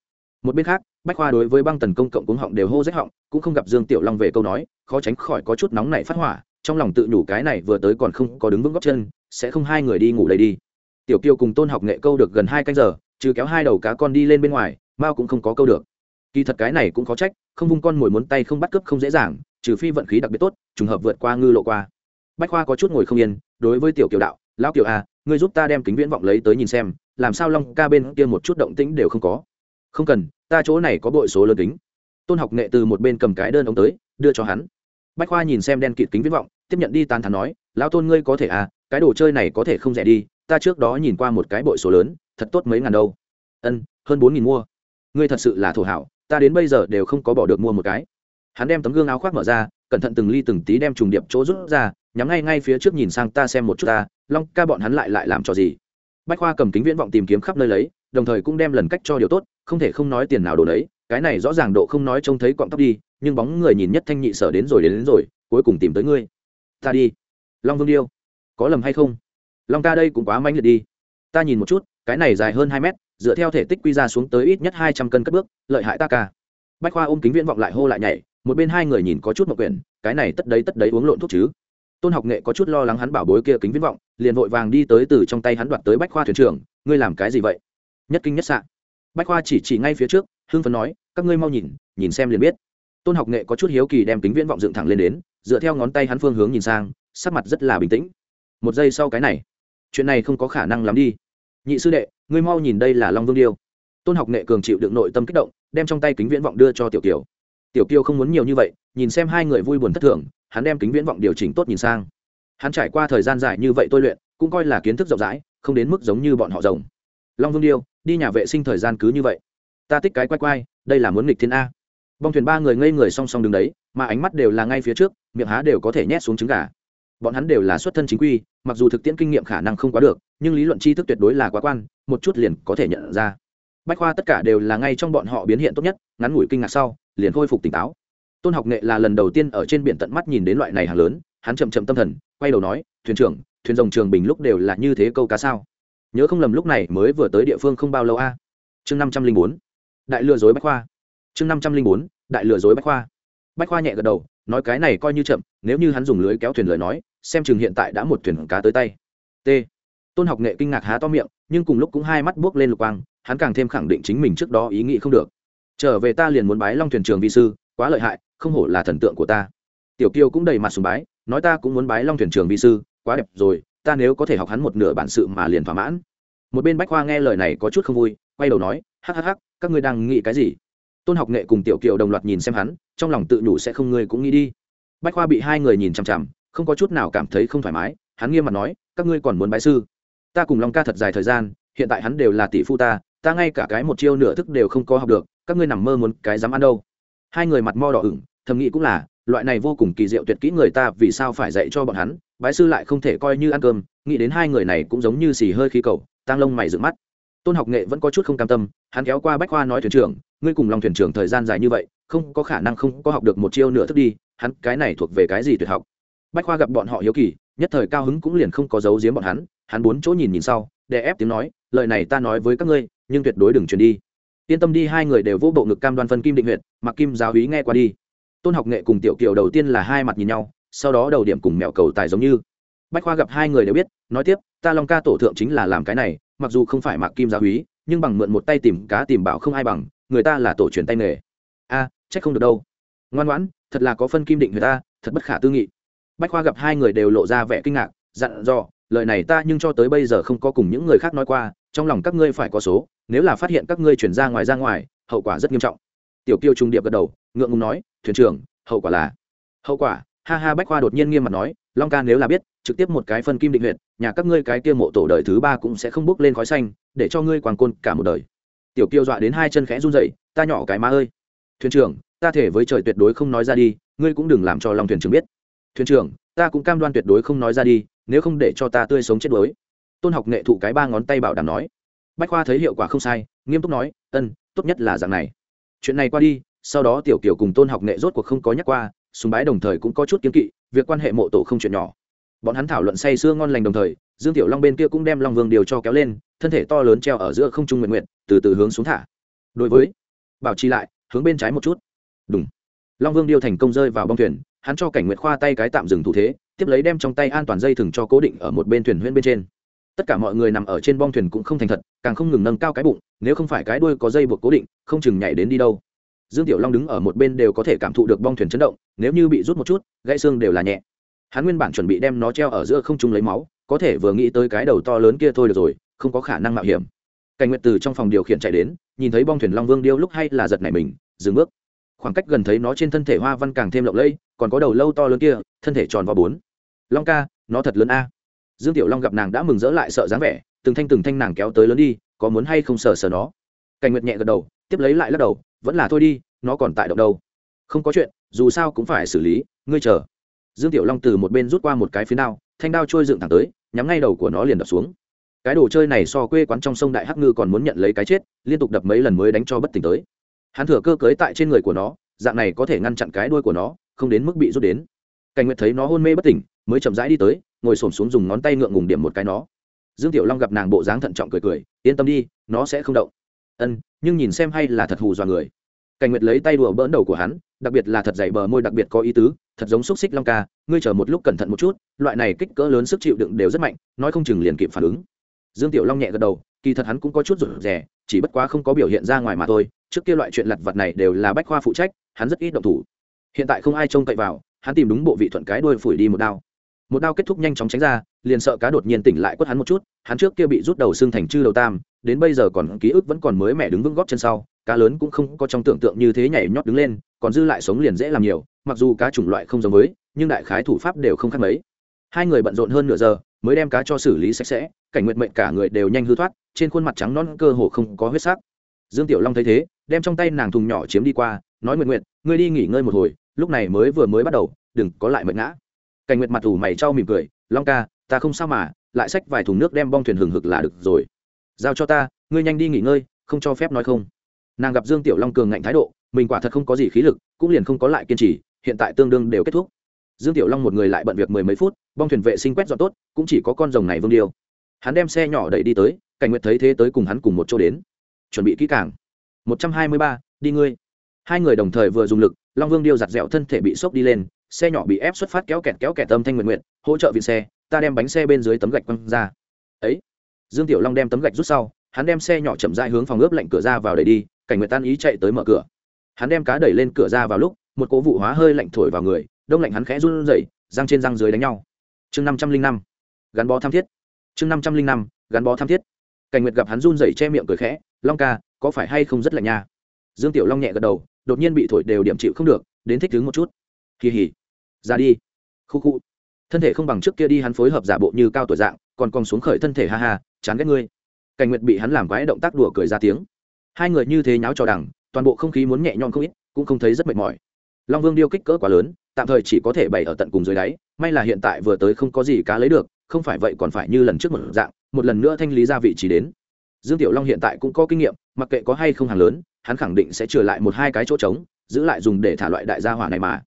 [SPEAKER 1] Một bên khác bách khoa đối với băng tần công cộng cúng họng đều hô rách họng cũng không gặp dương tiểu long về câu nói khó tránh khỏi có chút nóng này phát hỏa trong lòng tự nhủ cái này vừa tới còn không có đứng vững góc chân sẽ không hai người đi ngủ đây đi. Tiểu kiều cùng tôn học nghệ câu được gần hai canh giờ trừ kéo hai đầu cá con đi lên bên ngoài mao cũng không có câu được. Kỳ thật cái này cũng khó trách không vung con mồi muốn tay không bắt cướp không dễ dàng trừ phi vận khí đặc biệt tốt trùng hợp vượt qua ngư lộ qua. Bách khoa có chút ngồi không yên đối với tiểu kiều đạo lão kiều a à, ngươi giúp ta đem kính viễn vọng lấy tới nhìn xem, làm sao long ca bên kia một chút động tĩnh đều không có? Không cần, ta chỗ này có bội số lớn kính. Tôn học nghệ từ một bên cầm cái đơn ông tới, đưa cho hắn. Bách khoa nhìn xem đen kịt kính viễn vọng, tiếp nhận đi tán thắn nói, lão tôn ngươi có thể à cái đồ chơi này có thể không rẻ đi, ta trước đó nhìn qua một cái bội số lớn, thật tốt mấy ngàn đâu. Ân, hơn bốn nghìn mua. Ngươi thật sự là thổ hảo, ta đến bây giờ đều không có bỏ được mua một cái. Hắn đem tấm gương áo khoác mở ra, cẩn thận từng ly từng tí đem trùng điệp chỗ rút ra nhắm ngay ngay phía trước nhìn sang ta xem một chút ta long ca bọn hắn lại lại làm cho gì? Bách khoa cầm kính viễn vọng tìm kiếm khắp nơi lấy đồng thời cũng đem lần cách cho điều tốt không thể không nói tiền nào đồ đấy cái này rõ ràng độ không nói trông thấy cọng tóc đi nhưng bóng người nhìn nhất thanh nhị sở đến rồi đến, đến rồi cuối cùng tìm tới ngươi. Ta đi. Long vương điêu có lầm hay không? Long ca đây cũng quá manh liệt đi. Ta nhìn một chút cái này dài hơn hai mét dựa theo thể tích quy ra xuống tới ít nhất hai trăm cân cất bước lợi hại ta ca. Bách khoa ôm kính viễn vọng lại hô lại nhảy một bên hai người nhìn có chút mộc quyển cái này tất đấy tất đấy uống lộn thuốc chứ tôn học nghệ có chút lo lắng hắn bảo bối kia kính viễn vọng, liền vội vàng đi tới từ trong tay hắn đoạt tới bách khoa thuyền trưởng, ngươi làm cái gì vậy? Nhất kinh nhất sạn bách khoa chỉ chỉ ngay phía trước, hưng phấn nói, các ngươi mau nhìn nhìn xem liền biết. Tôn học nghệ có chút hiếu kỳ đem kính viễn vọng dựng thẳng lên đến, dựa theo ngón tay hắn phương hướng nhìn sang, sắc mặt rất là bình tĩnh. Một giây sau cái này, chuyện này không có khả năng lắm đi. Nhị sư đệ, ngươi mau nhìn đây là long vương điêu. Tôn học nghệ cường chịu được nội tâm kích động, đem trong tay kính viễn vọng đưa cho tiểu kiều tiểu kiều không muốn nhiều như vậy, nhìn xem hai người vui buồn thất thường, hắn đem kính viễn vọng điều chỉnh tốt nhìn sang. Hắn trải qua thời gian dài như vậy tôi luyện, cũng coi là kiến thức rộng rãi, không đến mức giống như bọn họ rồng. Long vương điêu, đi nhà vệ sinh thời gian cứ như vậy. Ta tích cái quay quay đây là muốn nghịch thiên a. Bong thuyền ba người ngây người song song đứng đấy, mà ánh mắt đều là ngay phía trước, miệng há đều có thể nhét xuống trứng gà. Bọn hắn đều là xuất thân chính quy, mặc dù thực tiễn kinh nghiệm khả năng không quá được, nhưng lý luận tri thức tuyệt đối là quá quan, một chút liền có thể nhận ra bách khoa tất cả đều là ngay trong bọn họ biến hiện tốt nhất, ngắn ngủi kinh ngạc sau, liền khôi phục tỉnh táo. Tôn học nghệ là lần đầu tiên ở trên biển tận mắt nhìn đến loại này hàng lớn, hắn chậm chậm tâm thần, quay đầu nói, thuyền trưởng, thuyền rồng trường bình lúc đều là như thế câu cá sao? Nhớ không lầm lúc này mới vừa tới địa phương không bao lâu a. Chương năm trăm linh bốn. Đại lừa dối bách khoa. Chương năm trăm linh bốn. Đại lừa dối bách khoa. Bách khoa nhẹ gật đầu, nói, cái này coi như chậm, nếu như hắn dùng lưới kéo thuyền lời nói, xem chừng hiện tại đã một thuyền cá tới tay. T. Tôn học nghệ kinh ngạc há to miệng, nhưng cùng lúc cũng hai mắt buốc lên lục quang hắn càng thêm khẳng định chính mình trước đó ý nghĩ không được. Trở về ta liền muốn bái long thuyền trường vi sư, quá lợi hại, không hổ là thần tượng của ta. Tiểu kiều cũng đầy mặt sùng bái, nói ta cũng muốn bái long thuyền trường vi sư, quá đẹp rồi, ta nếu có thể học hắn một nửa bản sự mà liền thỏa mãn. Một bên bách khoa nghe lời này có chút không vui, quay đầu nói, hắc hắc hắc, các ngươi đang nghĩ cái gì? Tôn học nghệ cùng tiểu kiều đồng loạt nhìn xem hắn, trong lòng tự nhủ sẽ không ngươi cũng nghĩ đi. Bách khoa bị hai người nhìn chằm chằm, không có chút nào cảm thấy không thoải mái, hắn nghiêm mặt nói, các ngươi còn muốn bái sư? Ta cùng long ca thật dài thời gian, hiện tại hắn đều là tỷ phu ta ta ngay cả cái một chiêu nửa thức đều không có học được, các ngươi nằm mơ muốn cái dám ăn đâu. Hai người mặt mo đỏ ửng, thầm nghĩ cũng là, loại này vô cùng kỳ diệu tuyệt kỹ người ta vì sao phải dạy cho bọn hắn, bái sư lại không thể coi như ăn cơm, nghĩ đến hai người này cũng giống như xì hơi khí cầu tăng lông mày dựng mắt. Tôn học nghệ vẫn có chút không cam tâm, hắn kéo qua bách khoa nói thuyền trưởng, ngươi cùng lòng thuyền trưởng thời gian dài như vậy, không có khả năng không có học được một chiêu nửa thức đi, hắn cái này thuộc về cái gì tuyệt học? Bách khoa gặp bọn họ hiếu kỳ, nhất thời cao hứng cũng liền không có giấu giếm bọn hắn hắn bốn chỗ nhìn nhìn sau để ép tiếng nói, lời này ta nói với các ngươi nhưng tuyệt đối đừng truyền đi. Yên tâm đi hai người đều vô bộ ngực cam đoan phân kim định huyện mặc kim giáo hí nghe qua đi. Tôn học nghệ cùng tiểu kiều đầu tiên là hai mặt nhìn nhau sau đó đầu điểm cùng mẹo cầu tài giống như. Bách khoa gặp hai người đều biết nói tiếp ta long ca tổ thượng chính là làm cái này mặc dù không phải mặc kim giáo hí nhưng bằng mượn một tay tìm cá tìm bảo không ai bằng người ta là tổ truyền tay nghề. A à, trách không được đâu. Ngoan ngoãn thật là có phân kim định người ta thật bất khả tư nghị. Bách khoa gặp hai người đều lộ ra vẻ kinh ngạc dặn dò lời này ta nhưng cho tới bây giờ không có cùng những người khác nói qua, trong lòng các ngươi phải có số, nếu là phát hiện các ngươi chuyển ra ngoài ra ngoài, hậu quả rất nghiêm trọng. Tiểu kiêu trung điệp gật đầu, ngượng ngùng nói, thuyền trưởng, hậu quả là? Hậu quả? Ha ha, bách khoa đột nhiên nghiêm mặt nói, long ca nếu là biết, trực tiếp một cái phân kim định huyện nhà các ngươi cái kia mộ tổ đời thứ ba cũng sẽ không bước lên khói xanh, để cho ngươi quàng côn cả một đời. Tiểu kiêu dọa đến hai chân khẽ run dậy ta nhỏ cái má ơi. Thuyền trưởng, ta thể với trời tuyệt đối không nói ra đi, ngươi cũng đừng làm cho long thuyền trưởng biết. Thuyền trưởng ta cũng cam đoan tuyệt đối không nói ra đi, nếu không để cho ta tươi sống chết đuối. Tôn học nghệ thụ cái ba ngón tay bảo đảm nói. Bách khoa thấy hiệu quả không sai, nghiêm túc nói, ân, tốt nhất là dạng này. Chuyện này qua đi, sau đó tiểu kiều cùng tôn học nghệ rốt cuộc không có nhắc qua súng bái đồng thời cũng có chút kiếm kỵ, việc quan hệ mộ tổ không chuyện nhỏ. Bọn hắn thảo luận say sưa ngon lành đồng thời, dương tiểu long bên kia cũng đem long vương điều cho kéo lên, thân thể to lớn treo ở giữa không trung nguyện nguyện, từ từ hướng xuống thả. Đối với, bảo trì lại, hướng bên trái một chút. Đúng long vương điêu thành công rơi vào bong thuyền hắn cho cảnh nguyệt khoa tay cái tạm dừng thủ thế, tiếp lấy đem trong tay an toàn dây thừng cho cố định ở một bên thuyền huyên bên trên. Tất cả mọi người nằm ở trên bong thuyền cũng không thành thật, càng không ngừng nâng cao cái bụng, nếu không phải cái đuôi có dây buộc cố định, không chừng nhảy đến đi đâu. Dương tiểu long đứng ở một bên đều có thể cảm thụ được bong thuyền chấn động, nếu như bị rút một chút, gãy xương đều là nhẹ. Hắn nguyên bản chuẩn bị đem nó treo ở giữa không trung lấy máu, có thể vừa nghĩ tới cái đầu to lớn kia thôi được rồi, không có khả năng mạo hiểm. Cảnh nguyệt từ trong phòng điều khiển chạy đến, nhìn thấy bong thuyền long vương điêu lúc hay là giật nảy mình, dừng bước khoảng cách gần thấy nó trên thân thể hoa văn càng thêm lộng lẫy, còn có đầu lâu to lớn kia, thân thể tròn vào bốn. Long ca, nó thật lớn a. Dương tiểu long gặp nàng đã mừng rỡ lại sợ dáng vẻ, từng thanh từng thanh nàng kéo tới lớn đi, có muốn hay không sờ sờ nó. Cảnh nguyệt nhẹ gật đầu, tiếp lấy lại lắc đầu, vẫn là thôi đi, nó còn tại động đâu. Không có chuyện, dù sao cũng phải xử lý, ngươi chờ. Dương tiểu long từ một bên rút qua một cái phía nào thanh đao trôi dựng thẳng tới, nhắm ngay đầu của nó liền đập xuống. Cái đồ chơi này so quê quán trong sông đại hắc ngư còn muốn nhận lấy cái chết, liên tục đập mấy lần mới đánh cho bất tỉnh tới hắn thừa cơ cưới tại trên người của nó, dạng này có thể ngăn chặn cái đuôi của nó, không đến mức bị rút đến. Cảnh nguyệt thấy nó hôn mê bất tỉnh, mới chậm rãi đi tới, ngồi s ổ m xuống dùng ngón tay ngượng ngùng điểm một cái nó. Dương tiểu long gặp nàng bộ dáng thận trọng cười cười, yên tâm đi, nó sẽ không động. Ân, nhưng nhìn xem hay là thật hù dọa người. Cảnh nguyệt lấy tay đùa bỡn đầu của hắn, đặc biệt là thật dày bờ môi đặc biệt có ý tứ, thật giống xúc xích long ca, ngươi chờ một lúc cẩn thận một chút, loại này kích cỡ lớn sức chịu đựng đều rất mạnh, nói không chừng liền kịp phản ứng. Dương tiểu long nhẹ gật đầu kỳ thật hắn cũng có chút rủi rẻ chỉ bất quá không có biểu hiện ra ngoài mà thôi. Trước kia loại chuyện lặt vặt này đều là bách khoa phụ trách, hắn rất ít động thủ. Hiện tại không ai trông cậy vào, hắn tìm đúng bộ vị thuận cái đuôi phủi đi một đao. Một đao kết thúc nhanh chóng tránh ra, liền sợ cá đột nhiên tỉnh lại quất hắn một chút, hắn trước kia bị rút đầu xương thành chư đầu tam, đến bây giờ còn ký ức vẫn còn mới mẻ đứng vững góp chân sau, cá lớn cũng không có trong tưởng tượng như thế nhảy nhót đứng lên, còn dư lại sống liền dễ làm nhiều, mặc dù cá chủng loại không giống với, nhưng đại khái thủ pháp đều không khác mấy. Hai người bận rộn hơn nửa giờ mới đem cá cho xử lý sạch sẽ, cảnh nguyện mệnh cả người đều nhanh hư thoát, trên khuôn mặt trắng non cơ hồ không có huyết sắc. Dương tiểu long thấy thế, đem trong tay nàng thùng nhỏ chiếm đi qua, nói nguyện nguyện ngươi đi nghỉ ngơi một hồi, lúc này mới vừa mới bắt đầu, đừng có lại mệt ngã. Cảnh nguyệt mặt ủ mày trao mỉm cười, long ca, ta không sao mà, lại xách vài thùng nước đem bong thuyền hừng hực là được rồi. Giao cho ta, ngươi nhanh đi nghỉ ngơi, không cho phép nói không. Nàng gặp dương tiểu long cường ngạnh thái độ, mình quả thật không có gì khí lực, cũng liền không có lại kiên trì, hiện tại tương đương đều kết thúc dương tiểu long một người lại bận việc mười mấy phút, bong thuyền vệ sinh quét dọn tốt, cũng chỉ có con rồng này vương điêu. Hắn đem xe nhỏ đẩy đi tới, cảnh nguyệt thấy thế tới cùng hắn cùng một chỗ đến. Chuẩn bị kỹ càng. Một trăm hai mươi ba, đi ngươi. Hai người đồng thời vừa dùng lực, long vương điêu giặt dẻo thân thể bị sốc đi lên, xe nhỏ bị ép xuất phát kéo kẹt kéo kẹt âm thanh nguyện nguyện, hỗ trợ viện xe, ta đem bánh xe bên dưới tấm gạch quăng ra. Ấy. Dương tiểu long đem tấm gạch rút sau, hắn đem xe nhỏ chậm dại hướng phòng ướp lạnh cửa ra vào đẩy đi, cảnh nguyệt tan ý chạy tới mở cửa. Hắn đem cá đẩy lên cửa ra vào lúc, một cố vụ hóa hơi lạnh thổi vào người đông lạnh hắn khẽ run rẩy, răng trên răng dưới đánh nhau. Chương năm trăm linh năm, gắn bó tham thiết. Chương năm trăm linh năm, gắn bó tham thiết. Cảnh nguyệt gặp hắn run rẩy che miệng cười khẽ, long ca, có phải hay không rất lạnh nha? Dương tiểu long nhẹ gật đầu, đột nhiên bị thổi đều điểm chịu không được, đến thích đứng một chút. Kỳ hỉ ra đi. Khu khu. Thân thể không bằng trước kia đi hắn phối hợp giả bộ như cao tuổi dạng, còn còn xuống khởi thân thể ha ha, chán ghét ngươi. Cảnh nguyệt bị hắn làm quái động tác đùa cười ra tiếng. Hai người như thế nháo trò đằng, toàn bộ không khí muốn nhẹ nhõm không ít, cũng không thấy rất mệt mỏi long vương điêu kích cỡ quá lớn, tạm thời chỉ có thể bày ở tận cùng dưới đáy, may là hiện tại vừa tới không có gì cá lấy được, không phải vậy còn phải như lần trước một dạng, một lần nữa thanh lý ra vị trí đến. Dương tiểu long hiện tại cũng có kinh nghiệm, mặc kệ có hay không hàng lớn, hắn khẳng định sẽ trừ lại một hai cái chỗ trống, giữ lại dùng để thả loại đại gia hỏa này mà.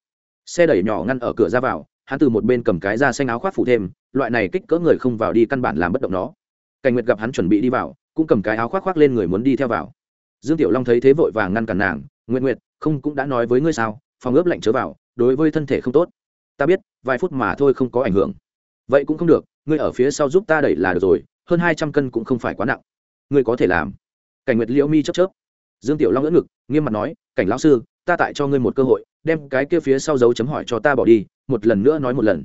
[SPEAKER 1] Xe đẩy nhỏ ngăn ở cửa ra vào, hắn từ một bên cầm cái da xanh áo khoác phủ thêm, loại này kích cỡ người không vào đi căn bản làm bất động nó. Cảnh nguyệt gặp hắn chuẩn bị đi vào, cũng cầm cái áo khoác khoác lên người muốn đi theo vào. Dương tiểu long thấy thế vội vàng ngăn cản nàng nguyện nguyệt, không cũng đã nói với ngươi sao? Phòng ướp lạnh chớ vào, đối với thân thể không tốt. Ta biết, vài phút mà thôi không có ảnh hưởng. Vậy cũng không được, ngươi ở phía sau giúp ta đẩy là được rồi, hơn hai trăm cân cũng không phải quá nặng. Ngươi có thể làm. Cảnh nguyệt liễu mi chớp chớp. Dương tiểu long ngỡ ngực, nghiêm mặt nói, cảnh lão sư, ta tại cho ngươi một cơ hội, đem cái kia phía sau dấu chấm hỏi cho ta bỏ đi, một lần nữa nói một lần.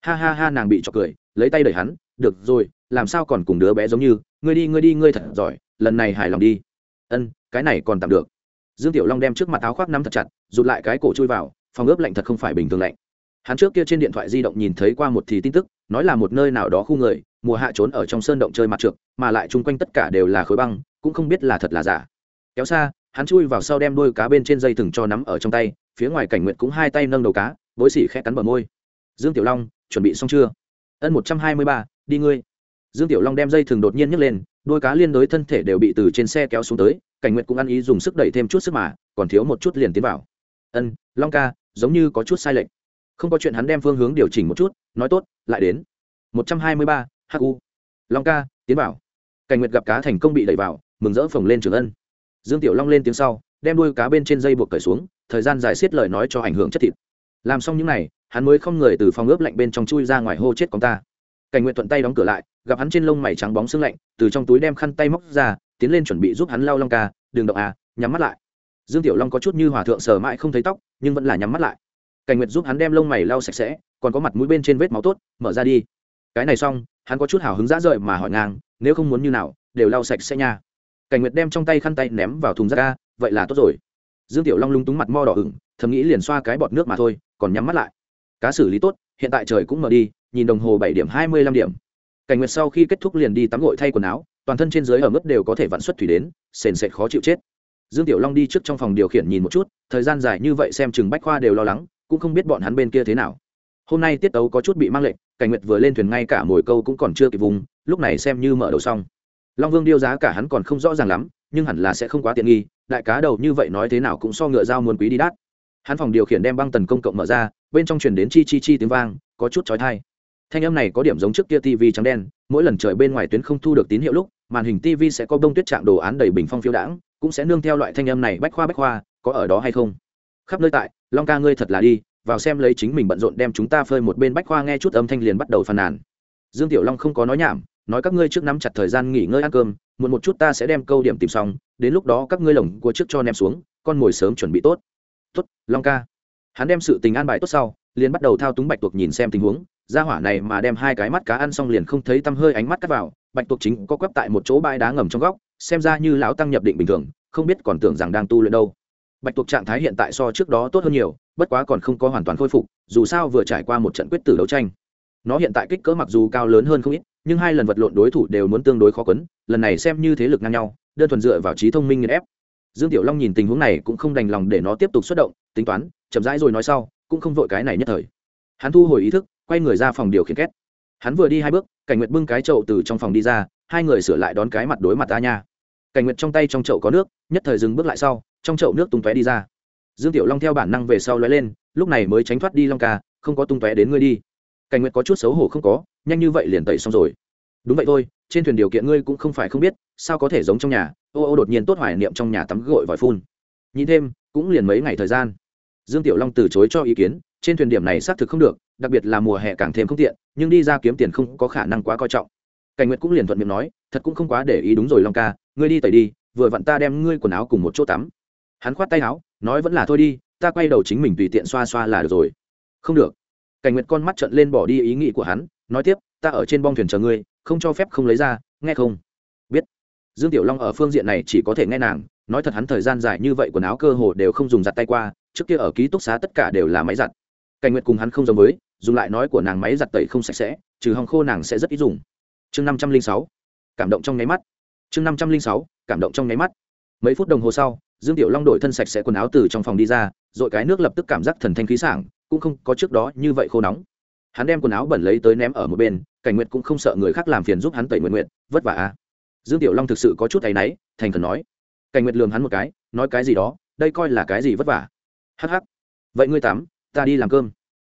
[SPEAKER 1] Ha ha ha, nàng bị trọc cười, lấy tay đẩy hắn, được rồi, làm sao còn cùng đứa bé giống như, ngươi đi ngươi đi, ngươi thật giỏi, lần này hài lòng đi. Ân, cái này còn tạm được dương tiểu long đem trước mặt áo khoác nắm thật chặt, rụt lại cái cổ chui vào, phòng ướp lạnh thật không phải bình thường lạnh. Hắn trước kia trên điện thoại di động nhìn thấy qua một thì tin tức, nói là một nơi nào đó khu người, mùa hạ trốn ở trong sơn động chơi mặt trượt mà lại chung quanh tất cả đều là khối băng, cũng không biết là thật là giả. Kéo xa, hắn chui vào sau đem đôi cá bên trên dây thừng cho nắm ở trong tay, phía ngoài cảnh nguyện cũng hai tay nâng đầu cá, bối xỉ khẽ cắn bờ môi. Dương tiểu long, chuẩn bị xong chưa? Ân một trăm hai mươi ba, đi ngươi. Dương tiểu long đem dây thừng đột nhiên nhấc lên đôi cá liên đối thân thể đều bị từ trên xe kéo xuống tới cảnh nguyện cũng ăn ý dùng sức đẩy thêm chút sức mà, còn thiếu một chút liền tiến vào. Ân, long ca, giống như có chút sai lệch. Không có chuyện hắn đem phương hướng điều chỉnh một chút, nói tốt, lại đến. Một trăm hai mươi ba hu long ca, tiến vào. Cảnh nguyệt gặp cá thành công bị đẩy vào, mừng rỡ phồng lên trường ân. Dương tiểu long lên tiếng sau, đem đuôi cá bên trên dây buộc cởi xuống, thời gian dài xiết lời nói cho ảnh hưởng chất thịt. Làm xong những n à y hắn mới không người từ phòng ướp lạnh bên trong chui ra ngoài hô chết con ta. Cảnh nguyện thuận tay đóng cửa lại, gặp hắn trên lông mày trắng bóng xương lạnh, từ trong túi đem khăn tay móc ra tiến lên chuẩn bị giúp hắn lau long ca đường động à nhắm mắt lại. Dương tiểu long có chút như hòa thượng sờ mãi không thấy tóc, nhưng vẫn là nhắm mắt lại. Cảnh nguyệt giúp hắn đem lông mày lau sạch sẽ, còn có mặt mũi bên trên vết máu tốt, mở ra đi. Cái này xong, hắn có chút hào hứng dã rời mà hỏi ngang, nếu không muốn như nào, đều lau sạch sẽ nha. Cảnh nguyệt đem trong tay khăn tay ném vào thùng rác ca vậy là tốt rồi. Dương tiểu long lung túng mặt mo đỏ ửng, thầm nghĩ liền xoa cái bọt nước mà thôi, còn nhắm mắt lại. Cá xử lý tốt, hiện tại trời cũng mở đi, nhìn đồng hồ bảy điểm hai mươi lăm điểm. Cảnh nguyệt sau khi kết thúc liền đi tắm gội thay quần áo toàn thân trên dưới ở mức đều có thể vặn xuất thủy đến, sền sệt khó chịu chết. Dương tiểu long đi trước trong phòng điều khiển nhìn một chút, thời gian dài như vậy xem chừng bách khoa đều lo lắng, cũng không biết bọn hắn bên kia thế nào. Hôm nay tiết tấu có chút bị mang lệnh cảnh nguyệt vừa lên thuyền ngay cả mồi câu cũng còn chưa kịp vùng, lúc này xem như mở đầu xong. Long vương điêu giá cả hắn còn không rõ ràng lắm, nhưng hẳn là sẽ không quá tiện nghi, đại cá đầu như vậy nói thế nào cũng so ngựa dao muôn quý đi đắt. Hắn phòng điều khiển đem băng tần công cộng mở ra, bên trong truyền đến chi chi chi tiếng vang, có chút trói thai thanh âm này có điểm giống trước kia tv trắng đen, mỗi lần trời bên ngoài tuyến không thu được tín hiệu lúc màn hình tv sẽ có bông tuyết trạng đồ án đầy bình phong phiếu đãng, cũng sẽ nương theo loại thanh âm này bách khoa bách khoa, có ở đó hay không? Khắp nơi tại, long ca ngươi thật là đi, vào xem lấy chính mình bận rộn đem chúng ta phơi một bên bách khoa nghe chút âm thanh liền bắt đầu phàn nàn. Dương tiểu long không có nói nhảm, nói các ngươi trước nắm chặt thời gian nghỉ ngơi ăn cơm, muộn một chút ta sẽ đem câu điểm tìm xong, đến lúc đó các ngươi lồng cua trước cho ném xuống, con mồi sớm chuẩn bị tốt. Tốt, long ca. Hắn đem sự tình an bài tốt sau, liền bắt đầu thao túng bạch tuộc nhìn xem tình huống ra hỏa này mà đem hai cái mắt cá ăn xong liền không thấy tăm hơi ánh mắt cắt vào, bạch tuộc chính có quắp tại một chỗ bãi đá ngầm trong góc, xem ra như lão tăng nhập định bình thường, không biết còn tưởng rằng đang tu luyện đâu. Bạch tuộc trạng thái hiện tại so trước đó tốt hơn nhiều, bất quá còn không có hoàn toàn khôi phục, dù sao vừa trải qua một trận quyết tử đấu tranh. Nó hiện tại kích cỡ mặc dù cao lớn hơn không ít, nhưng hai lần vật lộn đối thủ đều muốn tương đối khó quấn, lần này xem như thế lực ngang nhau, đơn thuần dựa vào trí thông minh nghiền ép. Dương tiểu long nhìn tình huống này cũng không đành lòng để nó tiếp tục xuất động, tính toán, chậm rãi rồi nói sau, cũng không vội cái này nhất thời. Hắn thu hồi ý thức quay người ra phòng điều khiển két. Hắn vừa đi hai bước, cảnh nguyệt bưng cái chậu từ trong phòng đi ra, hai người sửa lại đón cái mặt đối mặt ta nha. Cảnh nguyệt trong tay trong chậu có nước, nhất thời dừng bước lại sau, trong chậu nước tung tóe đi ra. Dương tiểu long theo bản năng về sau lóe lên, lúc này mới tránh thoát đi long ca, không có tung tóe đến ngươi đi. Cảnh nguyệt có chút xấu hổ không có, nhanh như vậy liền tẩy xong rồi. Đúng vậy thôi, trên thuyền điều kiện ngươi cũng không phải không biết, sao có thể giống trong nhà, ô ô đột nhiên tốt hoài niệm trong nhà tắm gội vòi phun. Nhìn thêm, cũng liền mấy ngày thời gian. Dương tiểu long từ chối cho ý kiến, trên thuyền điểm này xác thực không được đặc biệt là mùa hè càng thêm không tiện, nhưng đi ra kiếm tiền không có khả năng quá coi trọng. Cảnh nguyệt cũng liền thuận miệng nói, thật cũng không quá để ý đúng rồi long ca, ngươi đi tẩy đi, vừa vặn ta đem ngươi quần áo cùng một chỗ tắm. Hắn khoát tay áo, nói vẫn là thôi đi, ta quay đầu chính mình tùy tiện xoa xoa là được rồi. Không được. Cảnh nguyệt con mắt trận lên bỏ đi ý nghĩ của hắn, nói tiếp, ta ở trên bong thuyền chờ ngươi, không cho phép không lấy ra, nghe không? Biết. Dương tiểu long ở phương diện này chỉ có thể nghe nàng, nói thật hắn thời gian dài như vậy quần áo cơ hồ đều không dùng giặt tay qua, trước kia ở ký túc xá tất cả đều là máy giặt. Cảnh nguyệt cùng hắn không giống với dùng lại nói của nàng máy giặt tẩy không sạch sẽ, trừ hòng khô nàng sẽ rất ít dùng. Chương năm trăm linh sáu, cảm động trong nháy mắt. Chương năm trăm linh sáu, cảm động trong nháy mắt. Mấy phút đồng hồ sau, dương tiểu long đổi thân sạch sẽ quần áo từ trong phòng đi ra, rồi cái nước lập tức cảm giác thần thanh khí sảng, cũng không có trước đó như vậy khô nóng. Hắn đem quần áo bẩn lấy tới ném ở một bên, cảnh nguyệt cũng không sợ người khác làm phiền giúp hắn tẩy nguyện nguyện vất vả à. dương tiểu long thực sự có chút áy náy, thành thần nói. Cảnh nguyệt lường hắn một cái, nói cái gì đó, đây coi là cái gì vất vả. Hắc hắc. Vậy ngươi tắm, ta đi làm cơm.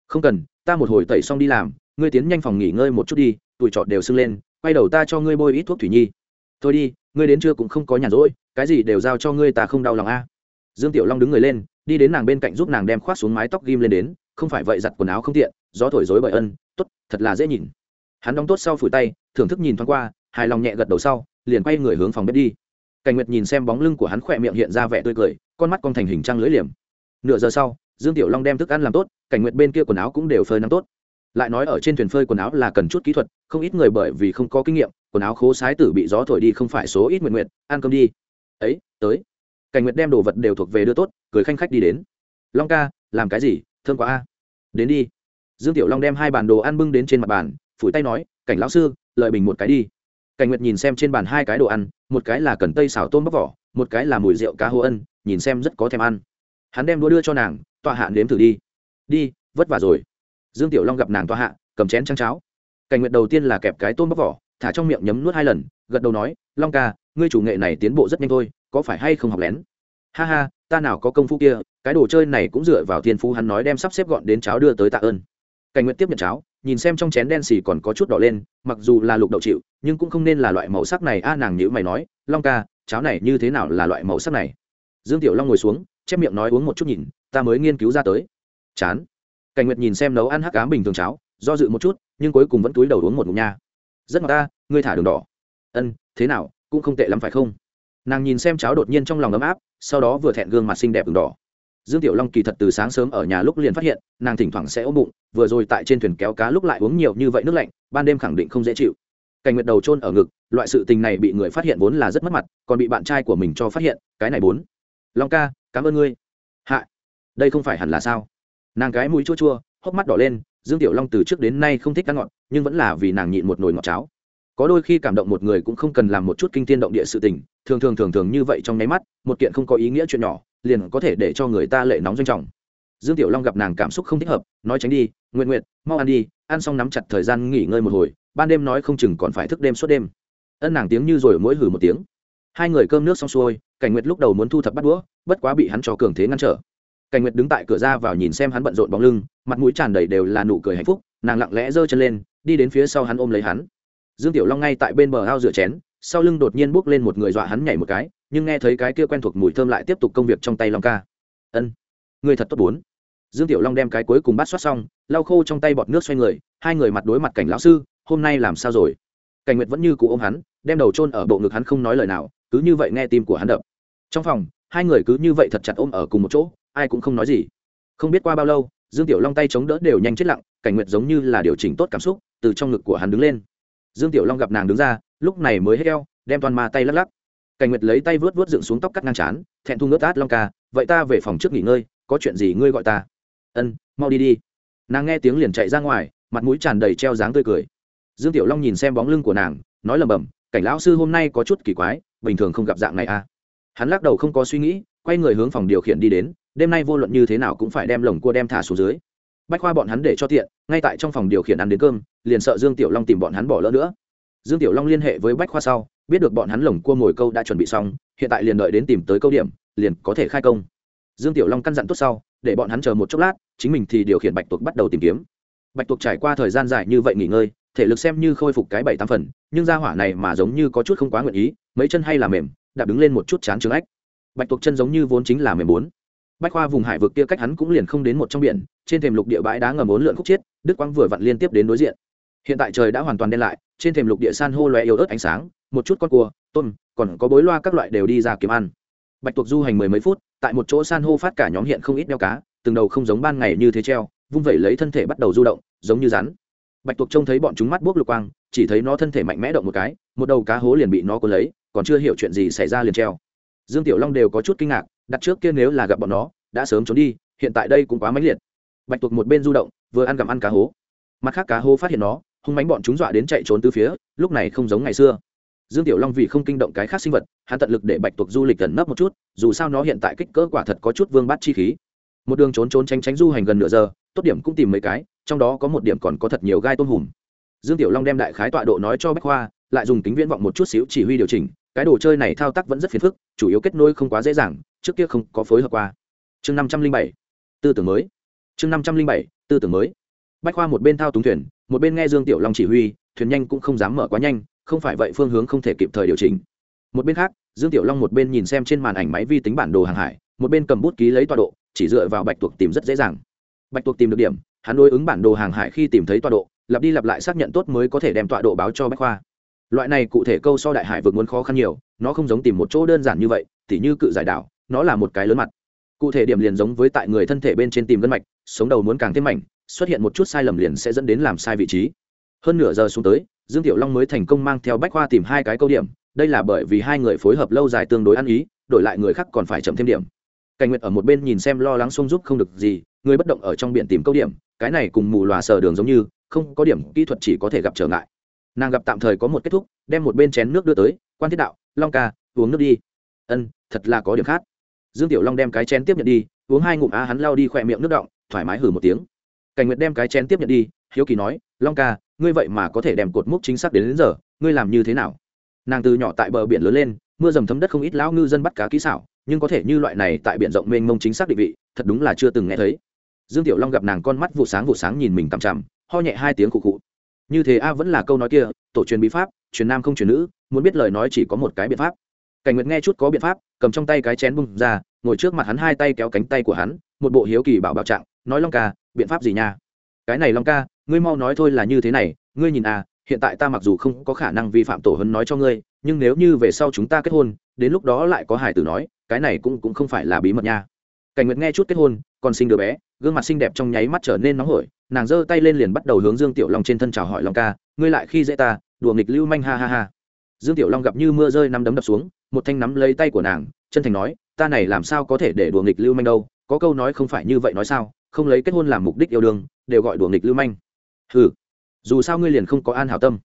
[SPEAKER 1] Không cần ta một hồi tẩy xong đi làm, ngươi tiến nhanh phòng nghỉ ngơi một chút đi, Tuổi trọt đều sưng lên, quay đầu ta cho ngươi bôi ít thuốc thủy nhi. Thôi đi, ngươi đến trưa cũng không có nhàn rỗi, cái gì đều giao cho ngươi ta không đau lòng a. Dương tiểu long đứng người lên, đi đến nàng bên cạnh giúp nàng đem khoác xuống mái tóc ghim lên đến, không phải vậy giặt quần áo không tiện, gió thổi dối bởi ân, tốt, thật là dễ nhìn. Hắn đóng tốt sau phủi tay, thưởng thức nhìn thoáng qua, hài lòng nhẹ gật đầu sau, liền quay người hướng phòng bếp đi. Cảnh nguyệt nhìn xem bóng lưng của hắn khỏe miệng hiện ra vẻ tươi cười, con mắt con thành hình trăng lưỡi liềm. Nửa giờ sau dương tiểu long đem thức ăn làm tốt, cảnh nguyệt bên kia quần áo cũng đều phơi nắng tốt. Lại nói ở trên thuyền phơi quần áo là cần chút kỹ thuật, không ít người bởi vì không có kinh nghiệm, quần áo khố sái tử bị gió thổi đi không phải số ít nguyện nguyện ăn cơm đi. Ấy, tới. Cảnh nguyệt đem đồ vật đều thuộc về đưa tốt, cười khanh khách đi đến. Long ca, làm cái gì? Thương quá a. Đến đi. Dương tiểu long đem hai bàn đồ ăn bưng đến trên mặt bàn, phủi tay nói, cảnh lão sư, lợi bình một cái đi. Cảnh nguyệt nhìn xem trên bàn hai cái đồ ăn, một cái là cần tây xào tôm bóc vỏ, một cái là mùi rượu cá hô ân, nhìn xem rất có thèm ăn. Hắn đem đũa đưa cho nàng tọa hạ nếm thử đi. Đi, vất vả rồi. Dương tiểu long gặp nàng tọa hạ, cầm chén trăng cháo. Cảnh nguyện đầu tiên là kẹp cái tôm bóc vỏ, thả trong miệng nhấm nuốt hai lần, gật đầu nói, long ca, ngươi chủ nghệ này tiến bộ rất nhanh thôi, có phải hay không học lén? Ha ha, ta nào có công phu kia, cái đồ chơi này cũng dựa vào thiên phú hắn nói đem sắp xếp gọn đến cháo đưa tới tạ ơn. Cảnh nguyện tiếp nhận cháo, nhìn xem trong chén đen xì còn có chút đỏ lên, mặc dù là lục đậu chịu, nhưng cũng không nên là loại màu sắc này. A, nàng nhữ mày nói, long ca, cháo này như thế nào là loại màu sắc này? Dương tiểu long ngồi xuống, chép miệng nói uống một chút nhìn ta mới nghiên cứu ra tới. Chán. Cảnh nguyệt nhìn xem nấu ăn hắc cám bình thường cháo, do dự một chút, nhưng cuối cùng vẫn túi đầu uống một ngụm nha. Rất ngọt ta, ngươi thả đường đỏ. Ân, thế nào, cũng không tệ lắm phải không? Nàng nhìn xem cháo đột nhiên trong lòng ấm áp, sau đó vừa thẹn gương mặt xinh đẹp đường đỏ. Dương tiểu long kỳ thật từ sáng sớm ở nhà lúc liền phát hiện, nàng thỉnh thoảng sẽ ốm bụng, vừa rồi tại trên thuyền kéo cá lúc lại uống nhiều như vậy nước lạnh, ban đêm khẳng định không dễ chịu. Cảnh nguyệt đầu trôn ở ngực, loại sự tình này bị người phát hiện vốn là rất mất mặt, còn bị bạn trai của mình cho phát hiện, cái này bốn. Long ca, cảm ơn ngươi đây không phải hẳn là sao? Nàng cái mũi chua chua, hốc mắt đỏ lên, dương tiểu long từ trước đến nay không thích ăn ngọt, nhưng vẫn là vì nàng nhịn một nồi ngọt cháo. Có đôi khi cảm động một người cũng không cần làm một chút kinh tiên động địa sự tình, thường thường thường thường như vậy trong nháy mắt, một kiện không có ý nghĩa chuyện nhỏ, liền có thể để cho người ta lệ nóng doanh trọng. Dương tiểu long gặp nàng cảm xúc không thích hợp, nói tránh đi nguyện nguyện mau ăn đi, ăn xong nắm chặt thời gian nghỉ ngơi một hồi, ban đêm nói không chừng còn phải thức đêm suốt đêm. Ân nàng tiếng như rồi mỗi hử một tiếng. Hai người cơm nước xong xuôi, cảnh nguyệt lúc đầu muốn thu thập bắt đũa, bất quá bị hắn cho cường thế ngăn trở cảnh nguyệt đứng tại cửa ra vào nhìn xem hắn bận rộn bóng lưng, mặt mũi tràn đầy đều là nụ cười hạnh phúc, nàng lặng lẽ giơ chân lên, đi đến phía sau hắn ôm lấy hắn. Dương tiểu long ngay tại bên bờ ao rửa chén, sau lưng đột nhiên bước lên một người dọa hắn nhảy một cái, nhưng nghe thấy cái kia quen thuộc mùi thơm lại tiếp tục công việc trong tay long ca. Ân, người thật tốt bốn. Dương tiểu long đem cái cuối cùng bát xoát xong, lau khô trong tay bọt nước xoay người, hai người mặt đối mặt cảnh lão sư, hôm nay làm sao rồi? Cảnh nguyệt vẫn như cụ ôm hắn, đem đầu chôn ở bộ ngực hắn không nói lời nào, cứ như vậy nghe tim của hắn đập. Trong phòng, hai người cứ như vậy thật chặt ôm ở cùng một chỗ ai cũng không nói gì. Không biết qua bao lâu, dương tiểu long tay chống đỡ đều nhanh chết lặng, cảnh nguyệt giống như là điều chỉnh tốt cảm xúc, từ trong ngực của hắn đứng lên. Dương tiểu long gặp nàng đứng ra, lúc này mới hết eo, đem toàn ma tay lắc lắc. Cảnh nguyệt lấy tay vớt vớt dựng xuống tóc cắt ngang chán thẹn thu ngớt át long ca, vậy ta về phòng trước nghỉ ngơi, có chuyện gì ngươi gọi ta? Ân, mau đi đi. Nàng nghe tiếng liền chạy ra ngoài, mặt mũi tràn đầy treo dáng tươi cười. Dương tiểu long nhìn xem bóng lưng của nàng, nói lầm bầm cảnh lão sư hôm nay có chút kỳ quái, bình thường không gặp dạng này à? Hắn lắc đầu không có suy nghĩ, quay người hướng phòng điều khiển đi đến đêm nay vô luận như thế nào cũng phải đem lồng cua đem thả xuống dưới. Bách khoa bọn hắn để cho tiện, ngay tại trong phòng điều khiển ăn đến cơm, liền sợ dương tiểu long tìm bọn hắn bỏ lỡ nữa. Dương tiểu long liên hệ với bách khoa sau, biết được bọn hắn lồng cua mồi câu đã chuẩn bị xong, hiện tại liền đợi đến tìm tới câu điểm, liền có thể khai công. Dương tiểu long căn dặn tốt sau, để bọn hắn chờ một chốc lát, chính mình thì điều khiển bạch tuộc bắt đầu tìm kiếm. Bạch tuộc trải qua thời gian dài như vậy nghỉ ngơi, thể lực xem như khôi phục cái bảy tám phần, nhưng ra hỏa này mà giống như có chút không quá nguyện ý, mấy chân hay là mềm, đạp đứng lên một chút chán trứng ách. Bạch tuộc chân giống như vốn chính là mềm bốn bách khoa vùng hải vực kia cách hắn cũng liền không đến một trong biển, trên thềm lục địa bãi đá ngầm bốn lượn khúc chiết đức quang vừa vặn liên tiếp đến đối diện. Hiện tại trời đã hoàn toàn đen lại, trên thềm lục địa san hô loe yếu ớt ánh sáng, một chút con cua, tôm, còn có bối loa các loại đều đi ra kiếm ăn. Bạch tuộc du hành mười mấy phút, tại một chỗ san hô phát cả nhóm hiện không ít đeo cá, từng đầu không giống ban ngày như thế treo, vung vẩy lấy thân thể bắt đầu du động, giống như rắn. Bạch tuộc trông thấy bọn chúng mắt buốc lục quang, chỉ thấy nó thân thể mạnh mẽ động một cái, một đầu cá hố liền bị nó cuốn lấy, còn chưa hiểu chuyện gì xảy ra liền treo. Dương tiểu long đều có chút kinh ngạc đặt trước kia nếu là gặp bọn nó, đã sớm trốn đi, hiện tại đây cũng quá mãnh liệt. Bạch tuộc một bên du động, vừa ăn gặm ăn cá hố. Mặt khác cá hố phát hiện nó, hung mánh bọn chúng dọa đến chạy trốn từ phía, lúc này không giống ngày xưa. Dương tiểu long vì không kinh động cái khác sinh vật, hắn tận lực để bạch tuộc du lịch gần nấp một chút, dù sao nó hiện tại kích cỡ quả thật có chút vương bát chi khí. Một đường trốn trốn tránh tránh du hành gần nửa giờ, tốt điểm cũng tìm mấy cái, trong đó có một điểm còn có thật nhiều gai tôm hùm. Dương tiểu long đem đại khái tọa độ nói cho bách khoa, lại dùng kính viễn vọng một chút xíu chỉ huy điều chỉnh cái đồ chơi này thao tác vẫn rất phiền phức, chủ yếu kết nối không quá dễ dàng, trước kia không có phối hợp qua. Chương năm trăm linh bảy, tư tưởng mới. Chương năm trăm linh bảy, tư tưởng mới. Bách khoa một bên thao túng thuyền, một bên nghe dương tiểu long chỉ huy, thuyền nhanh cũng không dám mở quá nhanh, không phải vậy phương hướng không thể kịp thời điều chỉnh. Một bên khác, dương tiểu long một bên nhìn xem trên màn ảnh máy vi tính bản đồ hàng hải, một bên cầm bút ký lấy tọa độ, chỉ dựa vào bạch tuộc tìm rất dễ dàng. Bạch tuộc tìm được điểm, hắn đối ứng bản đồ hàng hải khi tìm thấy tọa độ, lặp đi lặp lại xác nhận tốt mới có thể đem tọa độ báo cho bách khoa loại này cụ thể câu so đại hải vượt muốn khó khăn nhiều, nó không giống tìm một chỗ đơn giản như vậy, tỉ như cự giải đảo, nó là một cái lớn mặt. Cụ thể điểm liền giống với tại người thân thể bên trên tìm gân mạch, sống đầu muốn càng thêm mảnh, xuất hiện một chút sai lầm liền sẽ dẫn đến làm sai vị trí. Hơn nửa giờ xuống tới, dương tiểu long mới thành công mang theo bách khoa tìm hai cái câu điểm, đây là bởi vì hai người phối hợp lâu dài tương đối ăn ý, đổi lại người khác còn phải chậm thêm điểm. Cảnh nguyệt ở một bên nhìn xem lo lắng xung giúp không được gì, người bất động ở trong biển tìm câu điểm, cái này cùng mù lòa sờ đường giống như, không có điểm kỹ thuật chỉ có thể gặp trở ngại nàng gặp tạm thời có một kết thúc đem một bên chén nước đưa tới quan thiết đạo long ca uống nước đi. Ân thật là có điểm khác. Dương tiểu long đem cái chén tiếp nhận đi uống hai ngụm á hắn lao đi khỏe miệng nước động thoải mái hử một tiếng. Cảnh nguyệt đem cái chén tiếp nhận đi hiếu kỳ nói long ca ngươi vậy mà có thể đem cột múc chính xác đến, đến giờ ngươi làm như thế nào? Nàng từ nhỏ tại bờ biển lớn lên mưa dầm thấm đất không ít lão ngư dân bắt cá kỹ xảo nhưng có thể như loại này tại biển rộng mênh mông chính xác định vị thật đúng là chưa từng nghe thấy. Dương tiểu long gặp nàng con mắt vụ sáng vụ sáng nhìn mình tằm chằm ho nhẹ hai tiếng cụ cụ như thế a vẫn là câu nói kia, tổ truyền bí pháp, truyền nam không truyền nữ, muốn biết lời nói chỉ có một cái biện pháp. Cảnh nguyệt nghe chút có biện pháp, cầm trong tay cái chén bung ra, ngồi trước mặt hắn hai tay kéo cánh tay của hắn, một bộ hiếu kỳ bảo bảo trạng, nói long ca, biện pháp gì nha? Cái này long ca, ngươi mau nói thôi là như thế này, ngươi nhìn à hiện tại ta mặc dù không có khả năng vi phạm tổ hấn nói cho ngươi, nhưng nếu như về sau chúng ta kết hôn, đến lúc đó lại có hải tử nói, cái này cũng cũng không phải là bí mật nha cảnh nguyệt nghe chút kết hôn, còn sinh đứa bé, gương mặt xinh đẹp trong nháy mắt trở nên nóng hổi, nàng giơ tay lên liền bắt đầu hướng dương tiểu long trên thân chào hỏi long ca, ngươi lại khi dễ ta, đùa nghịch lưu manh ha ha ha. Dương tiểu long gặp như mưa rơi năm đấm đập xuống, một thanh nắm lấy tay của nàng, chân thành nói, ta này làm sao có thể để đùa nghịch lưu manh đâu, có câu nói không phải như vậy nói sao, không lấy kết hôn làm mục đích yêu đương, đều gọi đùa nghịch lưu manh. Ừ dù sao ngươi liền không có an hảo tâm.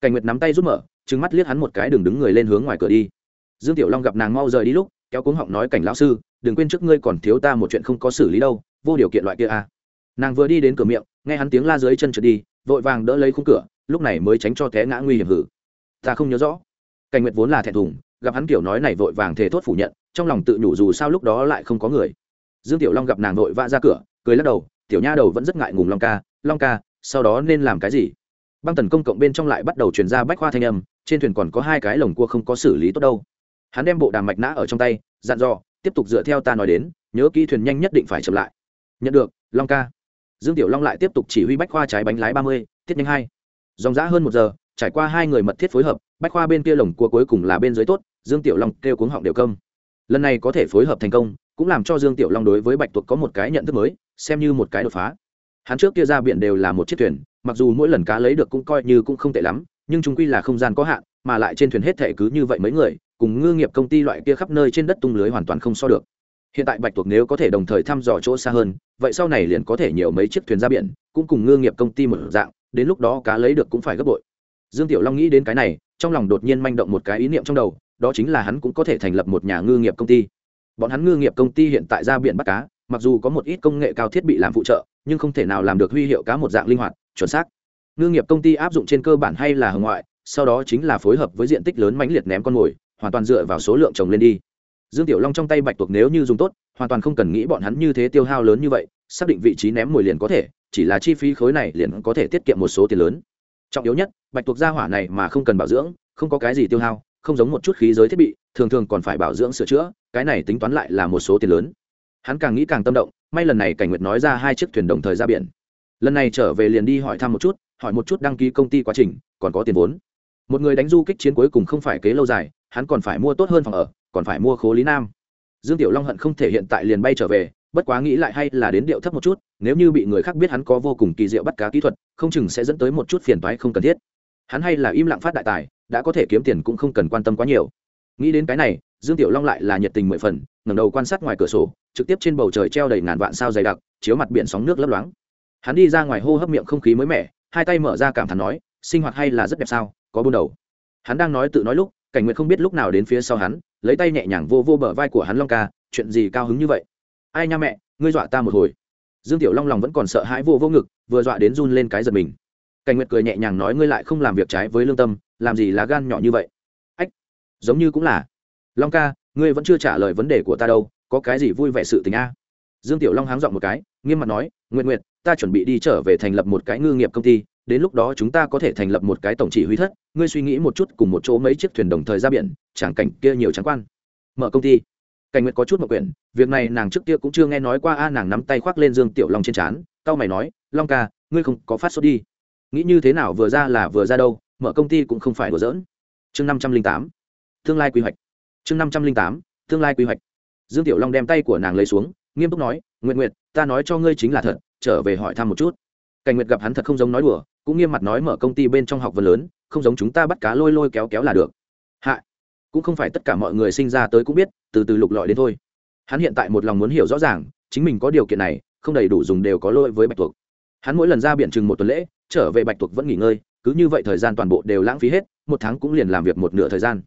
[SPEAKER 1] Cảnh nguyệt nắm tay rút mở trứng mắt liếc hắn một cái đường đứng người lên hướng ngoài cửa đi. Dương tiểu long gặp nàng mau rời đi lúc, kéo cuống họng nói, cảnh lão sư đừng quên trước ngươi còn thiếu ta một chuyện không có xử lý đâu, vô điều kiện loại kia à. nàng vừa đi đến cửa miệng, nghe hắn tiếng la dưới chân trượt đi, vội vàng đỡ lấy khung cửa, lúc này mới tránh cho té ngã nguy hiểm hử. Ta không nhớ rõ. Cảnh nguyệt vốn là thẹn thùng, gặp hắn kiểu nói này vội vàng thề thốt phủ nhận, trong lòng tự nhủ dù sao lúc đó lại không có người. Dương tiểu long gặp nàng vội vã ra cửa, cười lắc đầu, tiểu nha đầu vẫn rất ngại ngùng long ca long ca, sau đó nên làm cái gì? Băng tần công cộng bên trong lại bắt đầu truyền ra bách khoa thanh âm, trên thuyền còn có hai cái lồng cua không có xử lý tốt đâu. Hắn đem bộ đàm mạch nã ở trong tay, dặn dò tiếp tục dựa theo ta nói đến, nhớ kỹ thuyền nhanh nhất định phải chậm lại. Nhận được, long ca. Dương tiểu long lại tiếp tục chỉ huy bách khoa trái bánh lái ba mươi, tiết nhanh hai. Dòng giã hơn một giờ, trải qua hai người mật thiết phối hợp, bách khoa bên kia lồng cua cuối cùng là bên dưới tốt, dương tiểu long kêu cuống họng đều công lần này có thể phối hợp thành công, cũng làm cho dương tiểu long đối với bạch tuộc có một cái nhận thức mới, xem như một cái đột phá. Hắn trước kia ra biển đều là một chiếc thuyền, mặc dù mỗi lần cá lấy được cũng coi như cũng không tệ lắm, nhưng chúng quy là không gian có hạn mà lại trên thuyền hết thể cứ như vậy mấy người, cùng ngư nghiệp công ty loại kia khắp nơi trên đất tung lưới hoàn toàn không so được. Hiện tại bạch tuộc nếu có thể đồng thời thăm dò chỗ xa hơn, vậy sau này liền có thể nhiều mấy chiếc thuyền ra biển, cũng cùng ngư nghiệp công ty một dạng, đến lúc đó cá lấy được cũng phải gấp bội. Dương tiểu long nghĩ đến cái này, trong lòng đột nhiên manh động một cái ý niệm trong đầu, đó chính là hắn cũng có thể thành lập một nhà ngư nghiệp công ty. Bọn hắn ngư nghiệp công ty hiện tại ra biển bắt cá, mặc dù có một ít công nghệ cao thiết bị làm phụ trợ, nhưng không thể nào làm được huy hiệu cá một dạng linh hoạt, chuẩn xác. Ngư nghiệp công ty áp dụng trên cơ bản hay là hồng ngoại sau đó chính là phối hợp với diện tích lớn mãnh liệt ném con mồi, hoàn toàn dựa vào số lượng trồng lên đi. Dương tiểu long trong tay bạch tuộc nếu như dùng tốt, hoàn toàn không cần nghĩ bọn hắn như thế tiêu hao lớn như vậy, xác định vị trí ném mồi liền có thể, chỉ là chi phí khối này liền có thể tiết kiệm một số tiền lớn. Trọng yếu nhất, bạch tuộc gia hỏa này mà không cần bảo dưỡng, không có cái gì tiêu hao, không giống một chút khí giới thiết bị, thường thường còn phải bảo dưỡng sửa chữa, cái này tính toán lại là một số tiền lớn. Hắn càng nghĩ càng tâm động, may lần này cảnh nguyệt nói ra hai chiếc thuyền đồng thời ra biển. Lần này trở về liền đi hỏi thăm một chút, hỏi một chút đăng ký công ty quá trình, còn có tiền vốn một người đánh du kích chiến cuối cùng không phải kế lâu dài, hắn còn phải mua tốt hơn phòng ở, còn phải mua khố lý nam. Dương tiểu long hận không thể hiện tại liền bay trở về, bất quá nghĩ lại hay là đến điệu thấp một chút, nếu như bị người khác biết hắn có vô cùng kỳ diệu bắt cá kỹ thuật, không chừng sẽ dẫn tới một chút phiền toái không cần thiết. Hắn hay là im lặng phát đại tài, đã có thể kiếm tiền cũng không cần quan tâm quá nhiều. Nghĩ đến cái này, dương tiểu long lại là nhiệt tình mười phần, ngẩng đầu quan sát ngoài cửa sổ, trực tiếp trên bầu trời treo đầy ngàn vạn sao dày đặc, chiếu mặt biển sóng nước lấp loáng. Hắn đi ra ngoài hô hấp miệng không khí mới mẻ, hai tay mở ra cảm thán nói, sinh hoạt hay là rất đẹp sao? Có buôn đầu. Hắn đang nói tự nói lúc, cảnh nguyệt không biết lúc nào đến phía sau hắn, lấy tay nhẹ nhàng vô vô bờ vai của hắn long ca, chuyện gì cao hứng như vậy? Ai nha mẹ, ngươi dọa ta một hồi. Dương tiểu long lòng vẫn còn sợ hãi vô vô ngực, vừa dọa đến run lên cái giật mình. Cảnh nguyệt cười nhẹ nhàng nói, ngươi lại không làm việc trái với lương tâm, làm gì lá gan nhỏ như vậy? Ách, giống như cũng là. Long ca, ngươi vẫn chưa trả lời vấn đề của ta đâu, có cái gì vui vẻ sự tình a? Dương tiểu long háng dọn một cái, nghiêm mặt nói nguyện nguyện ta chuẩn bị đi trở về thành lập một cái ngư nghiệp công ty đến lúc đó chúng ta có thể thành lập một cái tổng chỉ huy thất, ngươi suy nghĩ một chút cùng một chỗ mấy chiếc thuyền đồng thời ra biển, chẳng cảnh kia nhiều trắng quan. Mở công ty. Cảnh nguyệt có chút một quyển, việc này nàng trước kia cũng chưa nghe nói qua, a, nàng nắm tay khoác lên dương tiểu long trên trán tao mày nói, long ca, ngươi không có phát sốt đi. Nghĩ như thế nào vừa ra là vừa ra đâu, mở công ty cũng không phải đùa giỡn. Chương năm trăm linh tám. Tương lai quy hoạch. Chương năm trăm linh tám. Tương lai quy hoạch. Dương tiểu long đem tay của nàng lấy xuống, nghiêm túc nói nguyện nguyện ta nói cho ngươi chính là thật, trở về hỏi thăm một chút. Cảnh nguyệt gặp hắn thật không giống nói đùa cũng nghiêm mặt nói mở công ty bên trong học vấn lớn, không giống chúng ta bắt cá lôi lôi kéo kéo là được. Hạ, cũng không phải tất cả mọi người sinh ra tới cũng biết, từ từ lục lọi đến thôi. Hắn hiện tại một lòng muốn hiểu rõ ràng, chính mình có điều kiện này, không đầy đủ dùng đều có lỗi với bạch tuộc. Hắn mỗi lần ra biển chừng một tuần lễ, trở về bạch tuộc vẫn nghỉ ngơi, cứ như vậy thời gian toàn bộ đều lãng phí hết, một tháng cũng liền làm việc một nửa thời gian.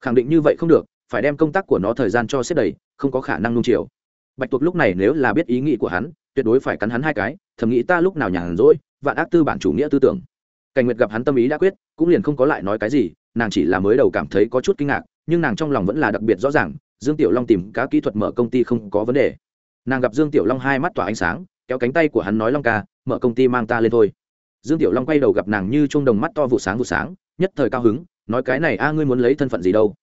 [SPEAKER 1] Khẳng định như vậy không được, phải đem công tác của nó thời gian cho xếp đầy, không có khả năng nung chiều. Bạch tuộc lúc này nếu là biết ý nghĩ của hắn, tuyệt đối phải cắn hắn hai cái, thầm nghĩ ta lúc nào nhàn rỗi vạn ác tư bản chủ nghĩa tư tưởng. Cảnh nguyệt gặp hắn tâm ý đã quyết, cũng liền không có lại nói cái gì, nàng chỉ là mới đầu cảm thấy có chút kinh ngạc, nhưng nàng trong lòng vẫn là đặc biệt rõ ràng, dương tiểu long tìm cá kỹ thuật mở công ty không có vấn đề. Nàng gặp dương tiểu long hai mắt tỏa ánh sáng, kéo cánh tay của hắn nói, long ca, mở công ty mang ta lên thôi. Dương tiểu long quay đầu gặp nàng như chuông đồng mắt to vụ sáng vụ sáng, nhất thời cao hứng, nói, cái này a, ngươi muốn lấy thân phận gì đâu?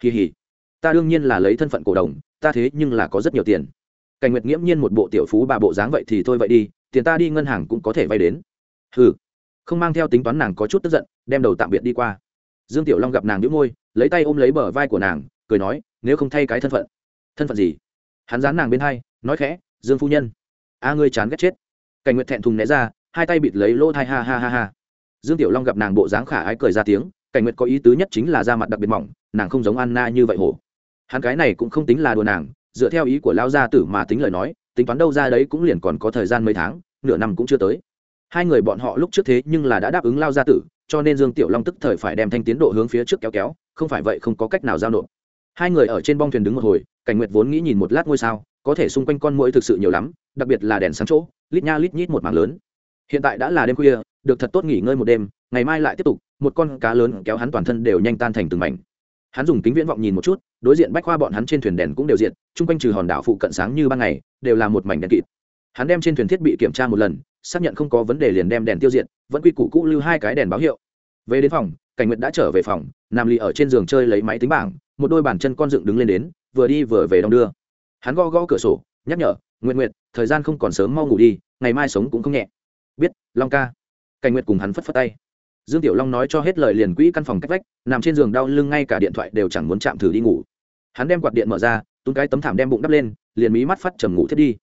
[SPEAKER 1] Kỳ hỉ, ta đương nhiên là lấy thân phận cổ đồng, ta thế nhưng là có rất nhiều tiền. Cảnh nguyệt nghiễm nhiên một bộ tiểu phú bà bộ dáng vậy thì thôi vậy đi tiền ta đi ngân hàng cũng có thể vay đến. Hừ. Không mang theo tính toán nàng có chút tức giận, đem đầu tạm biệt đi qua. Dương tiểu long gặp nàng đĩu môi, lấy tay ôm lấy bờ vai của nàng, cười nói, nếu không thay cái thân phận. Thân phận gì? Hắn dán nàng bên hai, nói khẽ, dương phu nhân. A, ngươi chán ghét chết. Cảnh nguyệt thẹn thùng né ra, hai tay bịt lấy lỗ thai, ha ha ha ha. Dương tiểu long gặp nàng bộ dáng khả ái cười ra tiếng, cảnh nguyệt có ý tứ nhất chính là da mặt đặc biệt mỏng, nàng không giống anna như vậy hổ. Hắn cái này cũng không tính là đùa nàng, dựa theo ý của lao gia tử mà tính lời nói tính toán đâu ra đấy cũng liền còn có thời gian mấy tháng, nửa năm cũng chưa tới. Hai người bọn họ lúc trước thế nhưng là đã đáp ứng lao gia tử, cho nên dương tiểu long tức thời phải đem thanh tiến độ hướng phía trước kéo kéo, không phải vậy không có cách nào giao nộp. Hai người ở trên bong thuyền đứng một hồi, cảnh nguyệt vốn nghĩ nhìn một lát ngôi sao, có thể xung quanh con mũi thực sự nhiều lắm, đặc biệt là đèn sáng chỗ, lít nha lít nhít một mảng lớn. Hiện tại đã là đêm khuya, được thật tốt nghỉ ngơi một đêm, ngày mai lại tiếp tục, một con cá lớn kéo hắn toàn thân đều nhanh tan thành từng mảnh. Hắn dùng kính viễn vọng nhìn một chút đối diện bách khoa bọn hắn trên thuyền đèn cũng đều diện chung quanh trừ hòn đảo phụ cận sáng như ban ngày, đều là một mảnh đèn kịt. Hắn đem trên thuyền thiết bị kiểm tra một lần, xác nhận không có vấn đề liền đem đèn tiêu diệt, vẫn quy củ cũ lưu hai cái đèn báo hiệu. Về đến phòng, cảnh nguyệt đã trở về phòng nằm lì ở trên giường chơi lấy máy tính bảng, một đôi bàn chân con dựng đứng lên đến, vừa đi vừa về đong đưa. Hắn gõ gõ cửa sổ, nhắc nhở nguyện nguyện thời gian không còn sớm, mau ngủ đi, ngày mai sống cũng không nhẹ. Biết, long ca. Cảnh nguyệt cùng hắn phất phất tay. Dương tiểu long nói cho hết lời liền quỹ căn phòng cách vách, nằm trên giường đau lưng ngay cả điện thoại đều chẳng muốn chạm thử đi ngủ hắn đem quạt điện mở ra, túm cái tấm thảm đem bụng đắp lên, liền mí mắt phát trầm ngủ thiết đi.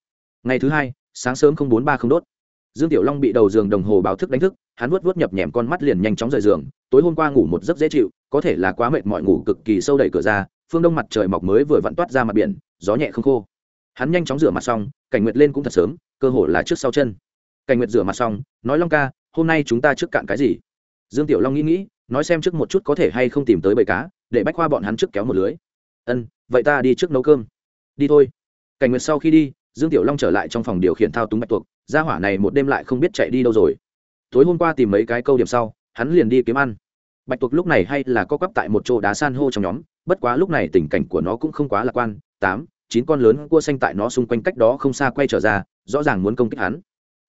[SPEAKER 1] Ngày thứ hai, sáng sớm không bốn ba không đốt. Dương tiểu long bị đầu giường đồng hồ báo thức đánh thức, hắn vuốt vuốt nhập nhèm con mắt liền nhanh chóng rời giường, tối hôm qua ngủ một giấc dễ chịu, có thể là quá mệt mỏi ngủ cực kỳ sâu đẩy cửa ra, phương đông mặt trời mọc mới vừa vặn toát ra mặt biển, gió nhẹ không khô. Hắn nhanh chóng rửa mặt xong, cảnh nguyệt lên cũng thật sớm, cơ hồ là trước sau chân. Cảnh nguyệt rửa mặt xong, nói long ca, hôm nay chúng ta trước cạn cái gì? Dương tiểu long nghĩ nghĩ, nói xem trước một chút có thể hay không tìm tới bầy cá, để bách khoa bọn hắn trước kéo một lưới ân, vậy ta đi trước nấu cơm. Đi thôi. Cảnh nguyệt sau khi đi, dương tiểu long trở lại trong phòng điều khiển thao túng bạch tuộc. Gia hỏa này một đêm lại không biết chạy đi đâu rồi. Tối hôm qua tìm mấy cái câu điểm sau, hắn liền đi kiếm ăn. Bạch tuộc lúc này hay là co quắp tại một chỗ đá san hô trong nhóm, bất quá lúc này tình cảnh của nó cũng không quá lạc quan. Tám, chín con lớn cua xanh tại nó xung quanh cách đó không xa quay trở ra, rõ ràng muốn công kích hắn.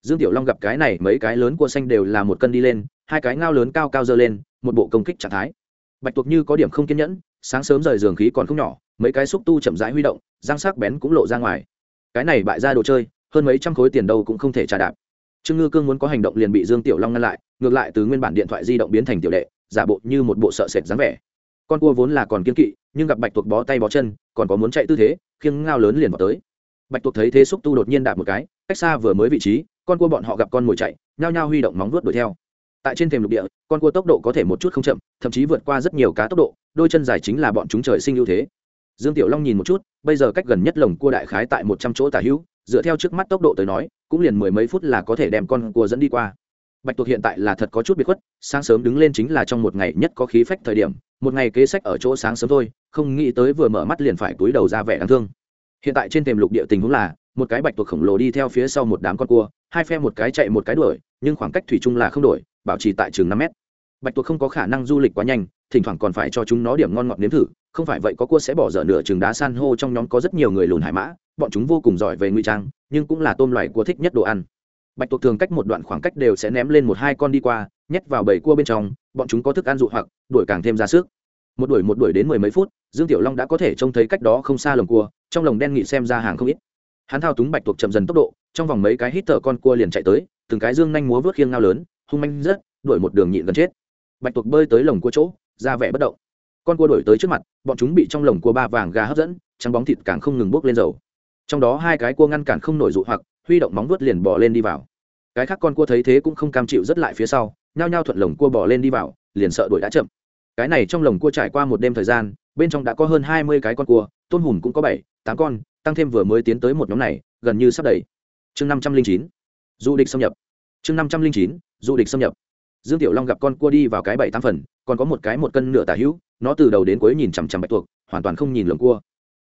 [SPEAKER 1] Dương tiểu long gặp cái này, mấy cái lớn cua xanh đều là một cân đi lên, hai cái ngao lớn cao cao dơ lên, một bộ công kích trạng thái bạch tuộc như có điểm không kiên nhẫn, sáng sớm rời giường khí còn không nhỏ, mấy cái xúc tu chậm rãi huy động, răng sắc bén cũng lộ ra ngoài. Cái này bại ra đồ chơi, hơn mấy trăm khối tiền đâu cũng không thể trả đạp. Trương ngư cương muốn có hành động liền bị dương tiểu long ngăn lại, ngược lại từ nguyên bản điện thoại di động biến thành tiểu đệ, giả bộ như một bộ sợ sệt dáng vẻ. Con cua vốn là còn kiên kỵ, nhưng gặp bạch tuộc bó tay bó chân, còn có muốn chạy tư thế, khiêng ngao lớn liền vào tới. Bạch tuộc thấy thế xúc tu đột nhiên đạp một cái, cách xa vừa mới vị trí, con cua bọn họ gặp con mồi chạy, nhao nhao huy động móng vuốt đuổi theo tại trên thềm lục địa, con cua tốc độ có thể một chút không chậm, thậm chí vượt qua rất nhiều cá tốc độ, đôi chân dài chính là bọn chúng trời sinh ưu thế. Dương tiểu long nhìn một chút, bây giờ cách gần nhất lồng cua đại khái tại một trăm chỗ tả hữu, dựa theo trước mắt tốc độ tới nói, cũng liền mười mấy phút là có thể đem con cua dẫn đi qua. Bạch tuộc hiện tại là thật có chút bị khuất, sáng sớm đứng lên chính là trong một ngày nhất có khí phách thời điểm, một ngày kế sách ở chỗ sáng sớm thôi, không nghĩ tới vừa mở mắt liền phải túi đầu ra vẻ đáng thương. Hiện tại trên thềm lục địa tình huống là, một cái bạch tuộc khổng lồ đi theo phía sau một đám con cua, hai phe một cái chạy một cái đuổi, nhưng khoảng cách thủy chung là không đổi bảo trì tại chừng năm mét. Bạch tuộc không có khả năng du lịch quá nhanh, thỉnh thoảng còn phải cho chúng nó điểm ngon ngọt nếm thử, không phải vậy có cua sẽ bỏ dở nửa chừng đá san hô trong nhóm có rất nhiều người lùn hải mã, bọn chúng vô cùng giỏi về ngụy trang, nhưng cũng là tôm loài cua thích nhất đồ ăn. Bạch tuộc thường cách một đoạn khoảng cách đều sẽ ném lên một hai con đi qua, nhét vào bầy cua bên trong, bọn chúng có thức ăn dụ hoặc, đuổi càng thêm ra sức. Một đuổi một đuổi đến mười mấy phút, dương tiểu long đã có thể trông thấy cách đó không xa lồng cua, trong lồng đen nghị xem ra hàng không ít. Hắn thao túng bạch tuộc chậm dần tốc độ, trong vòng mấy cái hít thở con cua liền chạy tới, từng cái dương nhanh múa vớt khiêng ngao lớn hung manh rất đuổi một đường nhịn gần chết. Bạch tuộc bơi tới lồng cua chỗ, ra vẻ bất động. Con cua đuổi tới trước mặt, bọn chúng bị trong lồng cua ba vàng gà hấp dẫn, trắng bóng thịt càng không ngừng bốc lên dầu. Trong đó hai cái cua ngăn cản không nổi dụ hoặc, huy động móng vuốt liền bỏ lên đi vào. Cái khác con cua thấy thế cũng không cam chịu rất lại phía sau, nhao nhao thuận lồng cua bỏ lên đi vào, liền sợ đuổi đã chậm. Cái này trong lồng cua trải qua một đêm thời gian, bên trong đã có hơn hai mươi cái con cua tôn hùm cũng có bảy, tám con, tăng thêm vừa mới tiến tới một nhóm này, gần như sắp đầy. Chương năm trăm linh chín. Du địch xâm nhập. Chương năm trăm linh chín du địch xâm nhập. Dương tiểu long gặp con cua đi vào cái bảy tám phần, còn có một cái một cân nửa tả hữu, nó từ đầu đến cuối nhìn chằm chằm bạch tuộc, hoàn toàn không nhìn lồng cua.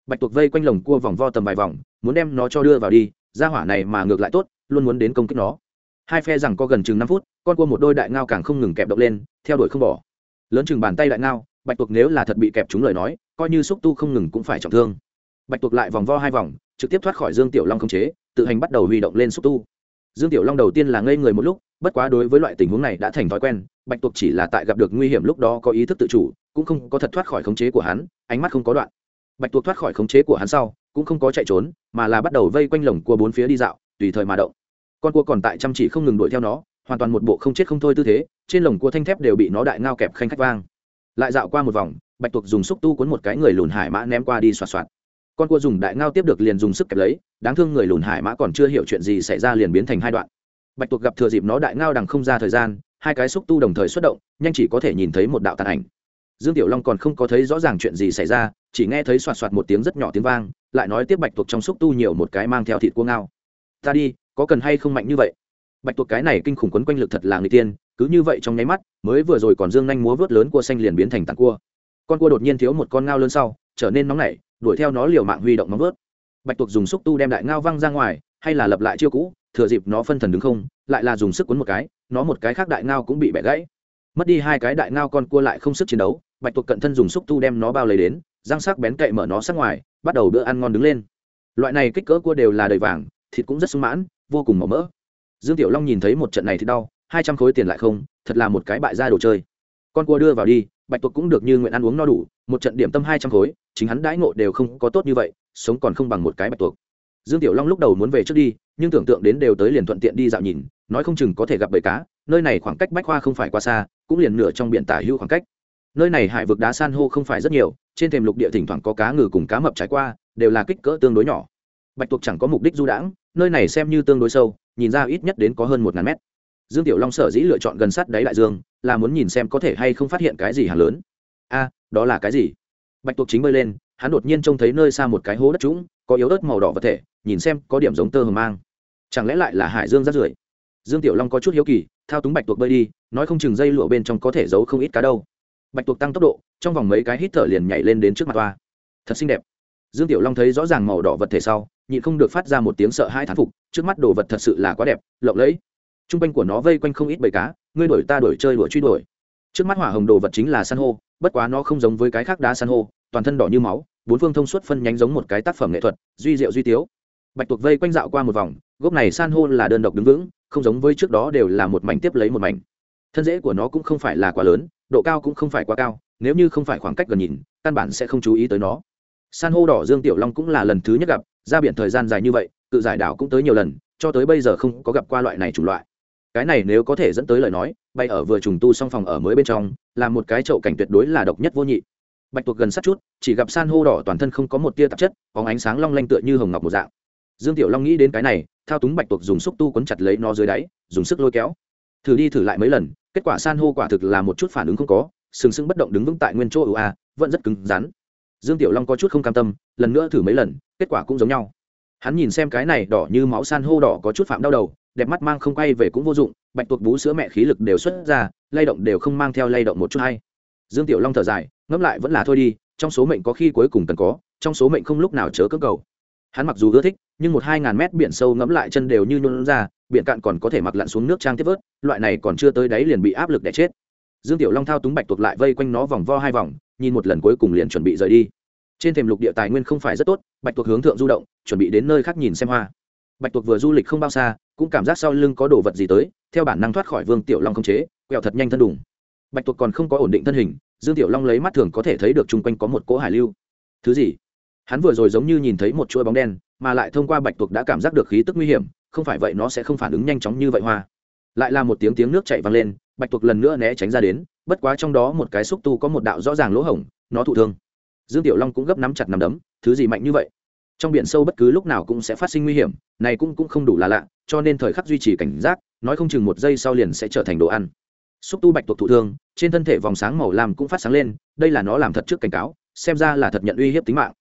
[SPEAKER 1] Bạch tuộc vây quanh lồng cua vòng vo tầm vài vòng, muốn đem nó cho đưa vào đi ra hỏa này mà ngược lại tốt, luôn muốn đến công kích nó. Hai phe rằng có gần chừng năm phút, con cua một đôi đại ngao càng không ngừng kẹp động lên, theo đuổi không bỏ. Lớn chừng bàn tay đại ngao, bạch tuộc nếu là thật bị kẹp trúng lời nói, coi như xúc tu không ngừng cũng phải trọng thương. Bạch tuộc lại vòng vo hai vòng, trực tiếp thoát khỏi dương tiểu long không chế, tự hành bắt đầu huy động lên xúc tu. Dương tiểu long đầu tiên là ngây người một lúc bất quá đối với loại tình huống này đã thành thói quen, bạch tuộc chỉ là tại gặp được nguy hiểm lúc đó có ý thức tự chủ, cũng không có thật thoát khỏi khống chế của hắn, ánh mắt không có đoạn. Bạch tuộc thoát khỏi khống chế của hắn sau, cũng không có chạy trốn, mà là bắt đầu vây quanh lồng cua bốn phía đi dạo, tùy thời mà động. Con cua còn tại chăm chỉ không ngừng đuổi theo nó, hoàn toàn một bộ không chết không thôi tư thế, trên lồng cua thanh thép đều bị nó đại ngao kẹp khanh khách vang. Lại dạo qua một vòng, bạch tuộc dùng xúc tu cuốn một cái người lùn hải mã ném qua đi xoạt xoạt. Con cua dùng đại ngao tiếp được liền dùng sức kẹp lấy, đáng thương người lùn hải mã còn chưa hiểu chuyện gì xảy ra liền biến thành hai đoạn bạch tuộc gặp thừa dịp nó đại ngao đằng không ra thời gian, hai cái xúc tu đồng thời xuất động, nhanh chỉ có thể nhìn thấy một đạo tàn ảnh. Dương tiểu long còn không có thấy rõ ràng chuyện gì xảy ra, chỉ nghe thấy soạt soạt một tiếng rất nhỏ tiếng vang, lại nói tiếp bạch tuộc trong xúc tu nhiều một cái mang theo thịt cua ngao. Ta đi, có cần hay không mạnh như vậy? Bạch tuộc cái này kinh khủng quấn quanh lực thật là người tiên, cứ như vậy trong nháy mắt, mới vừa rồi còn dương nhanh múa vớt lớn cua xanh liền biến thành tàn cua. Con cua đột nhiên thiếu một con ngao lớn sau, trở nên nóng nảy, đuổi theo nó liều mạng huy động móng vớt bạch tuộc dùng xúc tu đem đại ngao văng ra ngoài, hay là lập lại chiêu cũ thừa dịp nó phân thần đứng không, lại là dùng sức cuốn một cái, nó một cái khác đại ngao cũng bị bẻ gãy. Mất đi hai cái đại ngao con cua lại không sức chiến đấu, bạch tuộc cận thân dùng xúc tu đem nó bao lấy đến, răng sắc bén cậy mở nó sắc ngoài, bắt đầu bữa ăn ngon đứng lên. Loại này kích cỡ cua đều là đầy vàng, thịt cũng rất sung mãn, vô cùng màu mỡ. Dương tiểu long nhìn thấy một trận này thì đau, hai trăm khối tiền lại không, thật là một cái bại gia đồ chơi. Con cua đưa vào đi, bạch tuộc cũng được như nguyện ăn uống no đủ, một trận điểm tâm hai trăm khối, chính hắn đãi ngộ đều không có tốt như vậy, sống còn không bằng một cái bạch tuộc dương tiểu long lúc đầu muốn về trước đi, nhưng tưởng tượng đến đều tới liền thuận tiện đi dạo nhìn, nói không chừng có thể gặp bầy cá, nơi này khoảng cách bách khoa không phải quá xa, cũng liền nửa trong biển tả hữu khoảng cách. Nơi này hải vực đá san hô không phải rất nhiều, trên thềm lục địa thỉnh thoảng có cá ngừ cùng cá mập trải qua, đều là kích cỡ tương đối nhỏ. Bạch tuộc chẳng có mục đích du đãng, nơi này xem như tương đối sâu, nhìn ra ít nhất đến có hơn một ngàn mét. Dương tiểu long sở dĩ lựa chọn gần sát đáy đại dương, là muốn nhìn xem có thể hay không phát hiện cái gì hàng lớn. A, đó là cái gì? Bạch tuộc chính bơi lên, hắn đột nhiên trông thấy nơi xa một cái hố đất trũng, có yếu ớt màu đỏ vật thể nhìn xem có điểm giống tơ hờ mang. Chẳng lẽ lại là hải dương rát rưởi? Dương tiểu long có chút hiếu kỳ, thao túng bạch tuộc bơi đi, nói không chừng dây lụa bên trong có thể giấu không ít cá đâu. Bạch tuộc tăng tốc độ, trong vòng mấy cái hít thở liền nhảy lên đến trước mặt toa. Thật xinh đẹp. Dương tiểu long thấy rõ ràng màu đỏ vật thể sau, nhịn không được phát ra một tiếng sợ hai thán phục, trước mắt đồ vật thật sự là quá đẹp, lộng lẫy. T r u n g quanh của nó vây quanh không ít bầy cá, ngươi đổi ta đổi chơi đuổi truy đuổi. Trước mắt hỏa hồng đồ vật chính là san hô, bất quá nó không giống với cái khác đá san hô, toàn thân đỏ như máu, bốn phương thông suốt phân nhánh giống một cái tác phẩm nghệ thuật, duy diệu duy tiếu bạch tuộc vây quanh dạo qua một vòng, gốc này san hô là đơn độc đứng vững, không giống với trước đó đều là một mảnh tiếp lấy một mảnh. Thân rễ của nó cũng không phải là quá lớn, độ cao cũng không phải quá cao, nếu như không phải khoảng cách gần nhìn, căn bản sẽ không chú ý tới nó. San hô đỏ dương tiểu long cũng là lần thứ nhất gặp, ra biển thời gian dài như vậy, cự giải đảo cũng tới nhiều lần, cho tới bây giờ không có gặp qua loại này chủng loại. Cái này nếu có thể dẫn tới lời nói, bay ở vừa trùng tu xong phòng ở mới bên trong, là một cái chậu cảnh tuyệt đối là độc nhất vô nhị. Bạch tuộc gần sát chút, chỉ gặp san hô đỏ toàn thân không có một tia tạp chất có ánh sáng long lanh tựa như hồng ngọc một dạng dương tiểu long nghĩ đến cái này, thao túng bạch tuộc dùng xúc tu quấn chặt lấy nó dưới đáy, dùng sức lôi kéo. Thử đi thử lại mấy lần, kết quả san hô quả thực là một chút phản ứng không có, sừng sững bất động đứng vững tại nguyên chỗ ưu a, vẫn rất cứng rắn. Dương tiểu long có chút không cam tâm, lần nữa thử mấy lần, kết quả cũng giống nhau. Hắn nhìn xem cái này đỏ như máu san hô đỏ có chút phạm đau đầu, đẹp mắt mang không quay về cũng vô dụng, bạch tuộc bú sữa mẹ khí lực đều xuất ra, lay động đều không mang theo lay động một chút hay. Dương tiểu long thở dài, ngẫm lại vẫn là thôi đi, trong số mệnh có khi cuối cùng cần có, trong số mệnh không lúc nào chớ cơ cầu hắn mặc dù ưa thích, nhưng một hai ngàn mét biển sâu ngẫm lại chân đều như nôn ra, biển cạn còn có thể mặc lặn xuống nước trang tiếp vớt, loại này còn chưa tới đáy liền bị áp lực để chết. Dương tiểu long thao túng bạch tuộc lại vây quanh nó vòng vo hai vòng, nhìn một lần cuối cùng liền chuẩn bị rời đi. Trên thềm lục địa tài nguyên không phải rất tốt, bạch tuộc hướng thượng du động, chuẩn bị đến nơi khác nhìn xem hoa. Bạch tuộc vừa du lịch không bao xa, cũng cảm giác sau lưng có đồ vật gì tới, theo bản năng thoát khỏi vương tiểu long không chế, quẹo thật nhanh thân đủng bạch tuộc còn không có ổn định thân hình, dương tiểu long lấy mắt thường có thể thấy được chung quanh có một cỗ hải lưu. Thứ gì? Hắn vừa rồi giống như nhìn thấy một chuỗi bóng đen, mà lại thông qua bạch tuộc đã cảm giác được khí tức nguy hiểm, không phải vậy nó sẽ không phản ứng nhanh chóng như vậy hoa. Lại là một tiếng tiếng nước chạy vang lên, bạch tuộc lần nữa né tránh ra đến, bất quá trong đó một cái xúc tu có một đạo rõ ràng lỗ hổng, nó thụ thương. Dương tiểu long cũng gấp nắm chặt nắm đấm, thứ gì mạnh như vậy? Trong biển sâu bất cứ lúc nào cũng sẽ phát sinh nguy hiểm, này cũng cũng không đủ là lạ, cho nên thời khắc duy trì cảnh giác, nói không chừng một giây sau liền sẽ trở thành đồ ăn. Xúc tu bạch tuộc thụ thương, trên thân thể vòng sáng màu lam cũng phát sáng lên, đây là nó làm thật trước cảnh cáo, xem ra là thật nhận uy hiếp tính mạng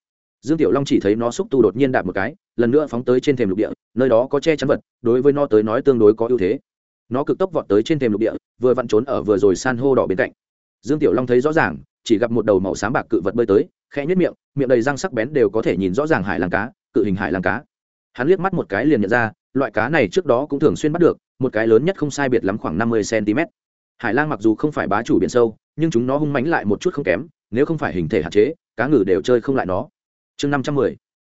[SPEAKER 1] dương tiểu long chỉ thấy nó xúc tu đột nhiên đạp một cái, lần nữa phóng tới trên thềm lục địa, nơi đó có che chắn vật, đối với nó tới nói tương đối có ưu thế. Nó cực tốc vọt tới trên thềm lục địa, vừa vặn trốn ở vừa rồi san hô đỏ bên cạnh. Dương tiểu long thấy rõ ràng, chỉ gặp một đầu màu xám bạc cự vật bơi tới, khẽ nhất miệng miệng đầy răng sắc bén đều có thể nhìn rõ ràng hải làng cá, cự hình hải làng cá. Hắn liếc mắt một cái liền nhận ra, loại cá này trước đó cũng thường xuyên bắt được, một cái lớn nhất không sai biệt lắm khoảng năm mươi cm hải lang mặc dù không phải bá chủ biển sâu, nhưng chúng nó hung mánh lại một chút không kém, nếu không phải hình thể hạn chế, cá ngừ đều chơi không lại nó chương năm trăm mười.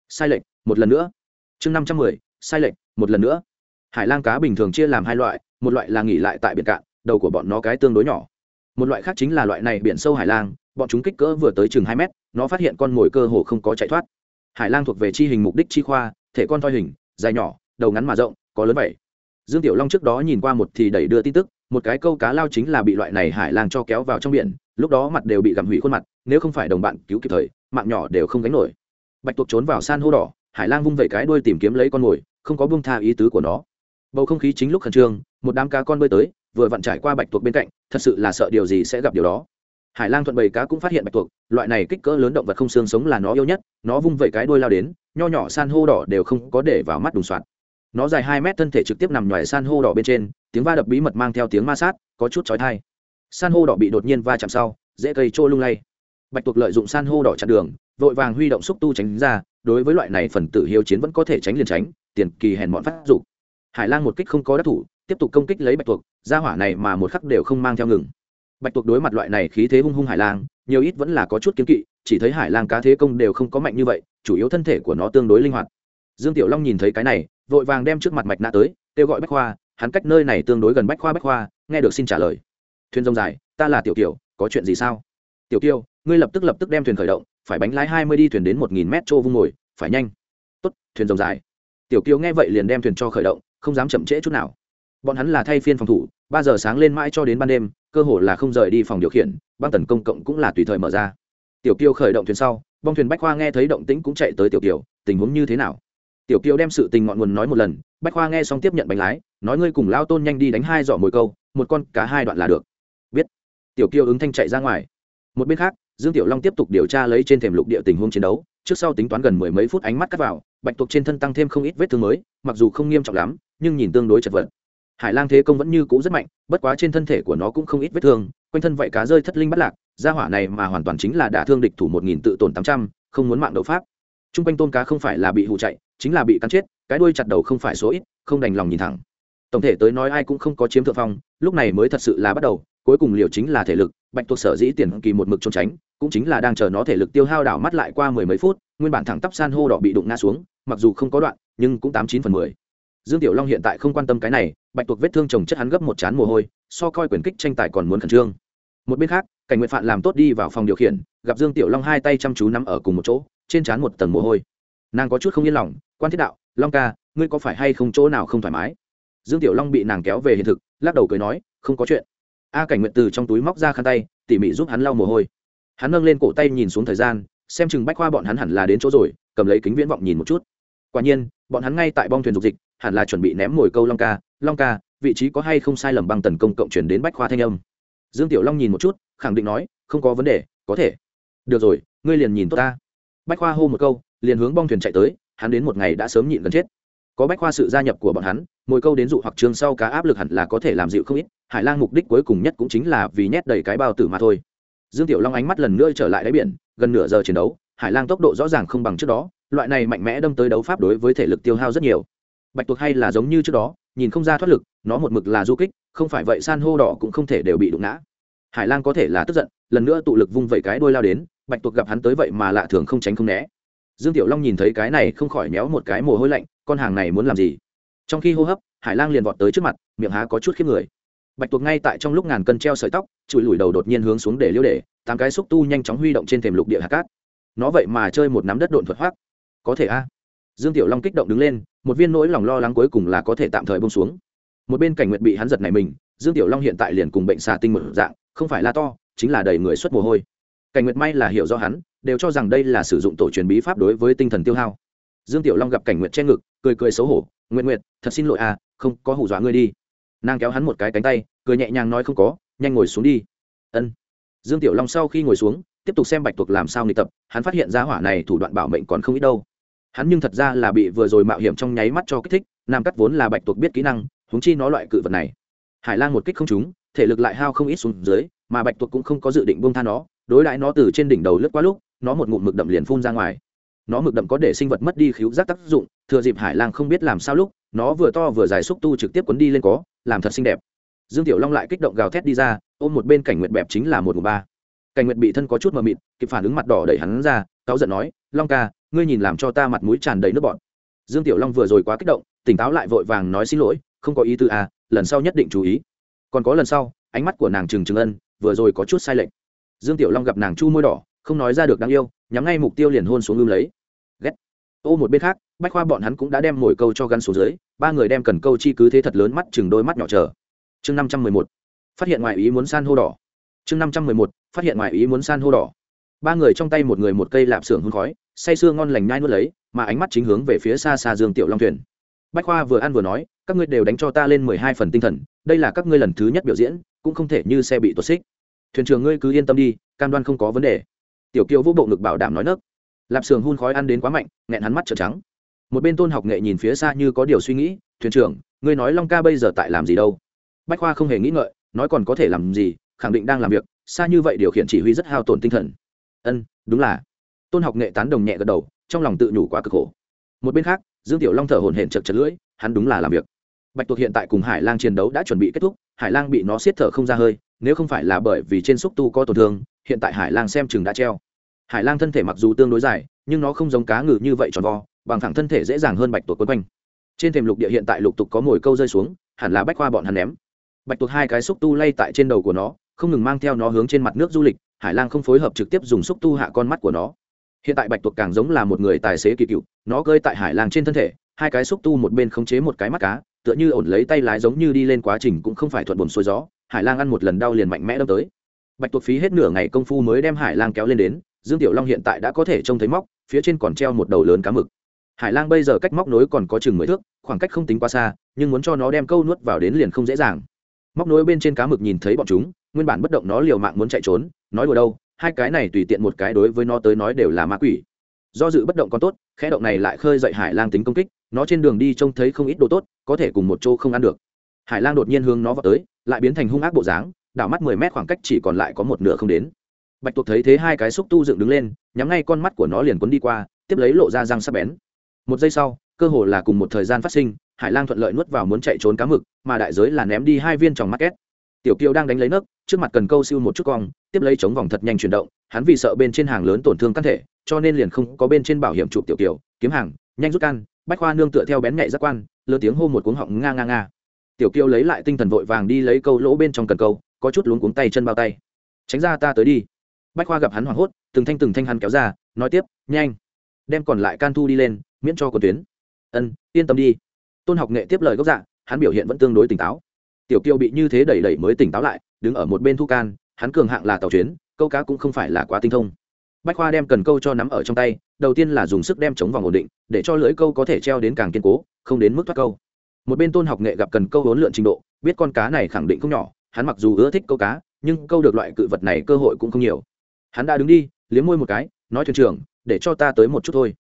[SPEAKER 1] Sai lệch, một lần nữa. Chương năm trăm mười, sai lệch, một lần nữa. Hải lang cá bình thường chia làm hai loại, một loại là nghỉ lại tại biển cạn, đầu của bọn nó cái tương đối nhỏ. Một loại khác chính là loại này biển sâu hải lang, bọn chúng kích cỡ vừa tới chừng hai mét, nó phát hiện con mồi cơ hồ không có chạy thoát. Hải lang thuộc về chi hình mục đích chi khoa, thể con thoi hình, dài nhỏ, đầu ngắn mà rộng, có lớn vậy. Dương tiểu long trước đó nhìn qua một thì đẩy đưa tin tức, một cái câu cá lao chính là bị loại này hải lang cho kéo vào trong biển, lúc đó mặt đều bị gặm hủy khuôn mặt, nếu không phải đồng bạn cứu kịp thời, mạng nhỏ đều không gánh nổi bạch tuộc trốn vào san hô đỏ, hải lang vung vẩy cái đuôi tìm kiếm lấy con mồi, không có buông tha ý tứ của nó. Bầu không khí chính lúc khẩn trương, một đám cá con bơi tới, vừa vặn trải qua bạch tuộc bên cạnh, thật sự là sợ điều gì sẽ gặp điều đó. Hải lang thuận bầy cá cũng phát hiện bạch tuộc, loại này kích cỡ lớn động vật không xương sống là nó yêu nhất, nó vung vẩy cái đuôi lao đến, nho nhỏ san hô đỏ đều không có để vào mắt đùng soạt. Nó dài hai mét thân thể trực tiếp nằm ngoài san hô đỏ bên trên, tiếng va đập bí mật mang theo tiếng ma sát, có chút chói thai san hô đỏ bị đột nhiên va chạm sau, dễ cây trô lung lay. Bạch tuộc lợi dụng san hô đỏ chặn đường vội vàng huy động xúc tu tránh ra, đối với loại này phần tử hiếu chiến vẫn có thể tránh liền tránh, tiền kỳ hèn bọn phát dục. Hải lang một kích không có đắc thủ, tiếp tục công kích lấy bạch tuộc ra hỏa này mà một khắc đều không mang theo ngừng. Bạch tuộc đối mặt loại này khí thế hung hung hải lang, nhiều ít vẫn là có chút kiếm kỵ, chỉ thấy hải lang cá thế công đều không có mạnh như vậy, chủ yếu thân thể của nó tương đối linh hoạt. Dương tiểu long nhìn thấy cái này, vội vàng đem trước mặt mạch nạ tới, kêu gọi bách khoa, hắn cách nơi này tương đối gần bách khoa bách khoa, nghe được xin trả lời. Thuyền rông dài, ta là tiểu kiều, có chuyện gì sao? Tiểu kiều, ngươi lập tức lập tức đem thuyền khởi động phải bánh lái hai mươi đi thuyền đến một nghìn mét trô vung ngồi, phải nhanh. Tốt, thuyền rồng dài tiểu kiều nghe vậy liền đem thuyền cho khởi động, không dám chậm trễ chút nào. Bọn hắn là thay phiên phòng thủ, ba giờ sáng lên mãi cho đến ban đêm, cơ hồ là không rời đi phòng điều khiển, băng tần công cộng cũng là tùy thời mở ra. Tiểu kiều khởi động thuyền sau, bong thuyền bách khoa nghe thấy động tĩnh cũng chạy tới tiểu kiều, tình huống như thế nào? Tiểu kiều đem sự tình ngọn nguồn nói một lần, bách khoa nghe xong tiếp nhận bánh lái, nói ngươi cùng lao tôn nhanh đi đánh hai giỏ mồi câu, một con cá hai đoạn là được. Biết. Tiểu kiều ứng thanh chạy ra ngoài. Một bên khác dương tiểu long tiếp tục điều tra lấy trên thềm lục địa tình huống chiến đấu, trước sau tính toán gần mười mấy phút ánh mắt cắt vào, bạch tuộc trên thân tăng thêm không ít vết thương mới, mặc dù không nghiêm trọng lắm, nhưng nhìn tương đối chật vật. Hải lang thế công vẫn như cũ rất mạnh, bất quá trên thân thể của nó cũng không ít vết thương, quanh thân vậy cá rơi thất linh bắt lạc, gia hỏa này mà hoàn toàn chính là đả thương địch thủ một nghìn tự tổn tám trăm, không muốn mạng đấu pháp. T r u n g quanh tôm cá không phải là bị hụ chạy, chính là bị cắn chết, cái đuôi chặt đầu không phải số ít, không đành lòng nhìn thẳng. Tổng thể tới nói ai cũng không có chiếm thượng phong, lúc này mới thật sự là bắt đầu, cuối cùng liều chính là thể lực, bạch tuộc sở dĩ tiền kỳ một mực trốn tránh cũng chính là đang chờ nó thể lực tiêu hao đảo mắt lại qua mười mấy phút, nguyên bản thẳng tắp san hô đỏ bị đụng ngã xuống, mặc dù không có đoạn, nhưng cũng tám chín phần mười. Dương tiểu long hiện tại không quan tâm cái này, bạch tuộc vết thương chồng chất hắn gấp một chán mồ hôi, so coi quyền kích tranh tài còn muốn khẩn trương. Một bên khác, cảnh nguyện phạn làm tốt đi vào phòng điều khiển, gặp dương tiểu long hai tay chăm chú nắm ở cùng một chỗ, trên trán một tầng mồ hôi. Nàng có chút không yên lòng, quan thiết đạo, long ca, ngươi có phải hay không chỗ nào không thoải mái? Dương tiểu long bị nàng kéo về hiện thực, lắc đầu cười nói, không có chuyện. A cảnh nguyện từ trong túi móc ra khăn tay, tỉ mỉ giúp hắn lau mồ hôi hắn nâng lên cổ tay nhìn xuống thời gian, xem chừng bách khoa bọn hắn hẳn là đến chỗ rồi, cầm lấy kính viễn vọng nhìn một chút. Quả nhiên, bọn hắn ngay tại bong thuyền dục dịch, hẳn là chuẩn bị ném mồi câu long ca. Long ca, vị trí có hay không sai lầm bằng tần công cộng chuyển đến bách khoa thanh âm? Dương tiểu long nhìn một chút, khẳng định nói, không có vấn đề, có thể. Được rồi, ngươi liền nhìn tốt ta. Bách khoa hô một câu, liền hướng bong thuyền chạy tới, hắn đến một ngày đã sớm nhịn gần chết. Có bách khoa sự gia nhập của bọn hắn, mồi câu đến dụ hoặc trường sau cá áp lực hẳn là có thể làm dịu không ít, hải lang mục đích cuối cùng nhất cũng chính là vì nhét đầy cái bao tử mà thôi dương tiểu long ánh mắt lần nữa trở lại đáy biển, gần nửa giờ chiến đấu, hải lang tốc độ rõ ràng không bằng trước đó, loại này mạnh mẽ đâm tới đấu pháp đối với thể lực tiêu hao rất nhiều. Bạch tuộc hay là giống như trước đó, nhìn không ra thoát lực, nó một mực là du kích, không phải vậy san hô đỏ cũng không thể đều bị đụng ngã. Hải lang có thể là tức giận, lần nữa tụ lực vung vẩy cái đôi lao đến, bạch tuộc gặp hắn tới vậy mà lạ thường không tránh không né. Dương tiểu long nhìn thấy cái này không khỏi méo một cái mồ hôi lạnh, con hàng này muốn làm gì? Trong khi hô hấp, hải lang liền vọt tới trước mặt, miệng há có chút khiếp người bạch tuộc ngay tại trong lúc ngàn cân treo sợi tóc, chùi lùi đầu đột nhiên hướng xuống để liêu để, tám cái xúc tu nhanh chóng huy động trên thềm lục địa hạt cát. Nó vậy mà chơi một nắm đất độn thuật hoác. Có thể a. Dương tiểu long kích động đứng lên, một viên nỗi lòng lo lắng cuối cùng là có thể tạm thời bông xuống. Một bên cảnh nguyện bị hắn giật này mình, dương tiểu long hiện tại liền cùng bệnh xà tinh mở dạng, không phải la to, chính là đầy người xuất mồ hôi. Cảnh nguyệt may là hiểu do hắn, đều cho rằng đây là sử dụng tổ truyền bí pháp đối với tinh thần tiêu hao. Dương tiểu long gặp cảnh nguyệt che ngực, cười cười xấu hổ nguyện nguyệt, thật xin lỗi à không có hù dọa ngươi đi nàng kéo hắn một cái cánh tay, cười nhẹ nhàng nói không có, nhanh ngồi xuống đi. Ân. Dương tiểu long sau khi ngồi xuống, tiếp tục xem bạch tuộc làm sao nghịch tập, hắn phát hiện ra hỏa này thủ đoạn bảo mệnh còn không ít đâu. Hắn nhưng thật ra là bị vừa rồi mạo hiểm trong nháy mắt cho kích thích, nam cắt vốn là bạch tuộc biết kỹ năng húng chi nó loại cự vật này. Hải lang một kích không trúng, thể lực lại hao không ít xuống dưới, mà bạch tuộc cũng không có dự định bông tha nó, đối đãi nó từ trên đỉnh đầu lướt qua lúc, nó một ngụm mực đậm liền phun ra ngoài. Nó mực đậm có để sinh vật mất đi khíu giác tác dụng, thừa dịp hải lang không biết làm sao lúc nó vừa to vừa dài xúc tu trực tiếp cuốn đi lên có, làm thật xinh đẹp. Dương tiểu long lại kích động gào thét đi ra, ôm một bên cảnh nguyệt bẹp chính là một ngụm ba. Cảnh nguyệt bị thân có chút mờ mịt, kịp phản ứng mặt đỏ đẩy hắn ra, cáu giận nói, long ca, ngươi nhìn làm cho ta mặt mũi tràn đầy nước bọt. Dương tiểu long vừa rồi quá kích động, tỉnh táo lại vội vàng nói xin lỗi, không có ý tư à lần sau nhất định chú ý. Còn có lần sau, ánh mắt của nàng trừng trừng ân, vừa rồi có chút sai lệch. Dương tiểu long gặp nàng chu môi đỏ, không nói ra được đáng yêu, nhắm ngay mục tiêu liền hôn xuống ưm lấy ô, một bên khác, bách khoa bọn hắn cũng đã đem mồi câu cho gắn xuống dưới, ba người đem cần câu chi cứ thế thật lớn mắt chừng đôi mắt nhỏ chờ. Chương năm trăm mười một, phát hiện ngoài ý muốn san hô đỏ. Chương năm trăm mười một, phát hiện ngoài ý muốn san hô đỏ. Ba người trong tay một người một cây lạp xưởng hương khói, say sưa ngon lành nhai nuốt lấy, mà ánh mắt chính hướng về phía xa xa dương tiểu long thuyền. Bách khoa vừa ăn vừa nói, các ngươi đều đánh cho ta lên mười hai phần tinh thần, đây là các ngươi lần thứ nhất biểu diễn, cũng không thể như xe bị tuột xích. Thuyền trưởng ngươi cứ yên tâm đi, cam đoan không có vấn đề. Tiểu kiều vũ bộ ngực bảo đảm nói nấc lạp sườn hun khói ăn đến quá mạnh, nghẹn hắn mắt trợn trắng. Một bên tôn học nghệ nhìn phía xa như có điều suy nghĩ, thuyền trưởng, ngươi nói long ca bây giờ tại làm gì đâu? Bách khoa không hề nghĩ ngợi, nói còn có thể làm gì, khẳng định đang làm việc, xa như vậy điều khiển chỉ huy rất hao tổn tinh thần. Ân, đúng là. Tôn học nghệ tán đồng nhẹ gật đầu, trong lòng tự nhủ quá cực khổ. Một bên khác, dương tiểu long thở hổn hển chật chật lưỡi, hắn đúng là làm việc. Bạch tuộc hiện tại cùng hải lang chiến đấu đã chuẩn bị kết thúc, hải lang bị nó siết thở không ra hơi, nếu không phải là bởi vì trên xúc tu có tổn thương, hiện tại hải lang xem chừng đã treo hải lang thân thể mặc dù tương đối dài, nhưng nó không giống cá ngừ như vậy tròn vo, bằng thẳng thân thể dễ dàng hơn bạch tuộc quấn quanh. Trên thềm lục địa hiện tại lục tục có mồi câu rơi xuống, hẳn là bách khoa bọn hắn ném. Bạch tuộc hai cái xúc tu lay tại trên đầu của nó, không ngừng mang theo nó hướng trên mặt nước du lịch, hải lang không phối hợp trực tiếp dùng xúc tu hạ con mắt của nó. Hiện tại bạch tuộc càng giống là một người tài xế kỳ cựu, nó cơi tại hải lang trên thân thể, hai cái xúc tu một bên khống chế một cái mắt cá, tựa như ổn lấy tay lái giống như đi lên quá trình cũng không phải thuận buồn xuôi gió, hải lang ăn một lần đau liền mạnh mẽ đâm tới. Bạch tuộc phí hết nửa ngày công phu mới đem hải lang kéo lên đến dương tiểu long hiện tại đã có thể trông thấy móc, phía trên còn treo một đầu lớn cá mực. Hải lang bây giờ cách móc nối còn có chừng mười thước, khoảng cách không tính quá xa, nhưng muốn cho nó đem câu nuốt vào đến liền không dễ dàng. Móc nối bên trên cá mực nhìn thấy bọn chúng, nguyên bản bất động nó liều mạng muốn chạy trốn, nói đùa đâu, hai cái này tùy tiện một cái đối với nó tới nói đều là ma quỷ. Do dự bất động còn tốt, khẽ động này lại khơi dậy hải lang tính công kích, nó trên đường đi trông thấy không ít đồ tốt, có thể cùng một chỗ không ăn được. Hải lang đột nhiên hướng nó vào tới, lại biến thành hung ác bộ dáng, đảo mắt mười mét khoảng cách chỉ còn lại có một nửa không đến bạch tuộc thấy thế hai cái xúc tu dựng đứng lên, nhắm ngay con mắt của nó liền quấn đi qua, tiếp lấy lộ ra răng sắp bén. Một giây sau, cơ hồ là cùng một thời gian phát sinh, hải lang thuận lợi nuốt vào muốn chạy trốn cá mực, mà đại giới là ném đi hai viên tròng mắt két. Tiểu kiều đang đánh lấy nấc, trước mặt cần câu siêu một chút cong, tiếp lấy chống vòng thật nhanh chuyển động, hắn vì sợ bên trên hàng lớn tổn thương căn thể, cho nên liền không có bên trên bảo hiểm chụp tiểu kiều, kiếm hàng, nhanh rút can, bách khoa nương tựa theo bén nhạy giác quan, lơ tiếng hô một cuống họng nga nga nga. Tiểu kiều lấy lại tinh thần vội vàng đi lấy câu lỗ bên trong cần câu, có chút luống cuống tay chân bao tay. Tránh ra ta tới đi bách khoa gặp hắn hoảng hốt, từng thanh từng thanh hắn kéo ra, nói tiếp, nhanh, đem còn lại can thu đi lên, miễn cho con tuyến. Ân, yên tâm đi. Tôn học nghệ tiếp lời gốc dạ hắn biểu hiện vẫn tương đối tỉnh táo. Tiểu kiều bị như thế đẩy đẩy mới tỉnh táo lại, đứng ở một bên thu can, hắn cường hạng là tàu chuyến, câu cá cũng không phải là quá tinh thông. Bách khoa đem cần câu cho nắm ở trong tay, đầu tiên là dùng sức đem chống vòng ổn định, để cho lưỡi câu có thể treo đến càng kiên cố, không đến mức thoát câu. Một bên tôn học nghệ gặp cần câu hỗn lượn trình độ, biết con cá này khẳng định không nhỏ, hắn mặc dù ưa thích câu cá, nhưng câu được loại cự vật này cơ hội cũng không nhiều hắn đã đứng đi, liếm môi một cái, nói thuyền trưởng, để cho ta tới một chút thôi.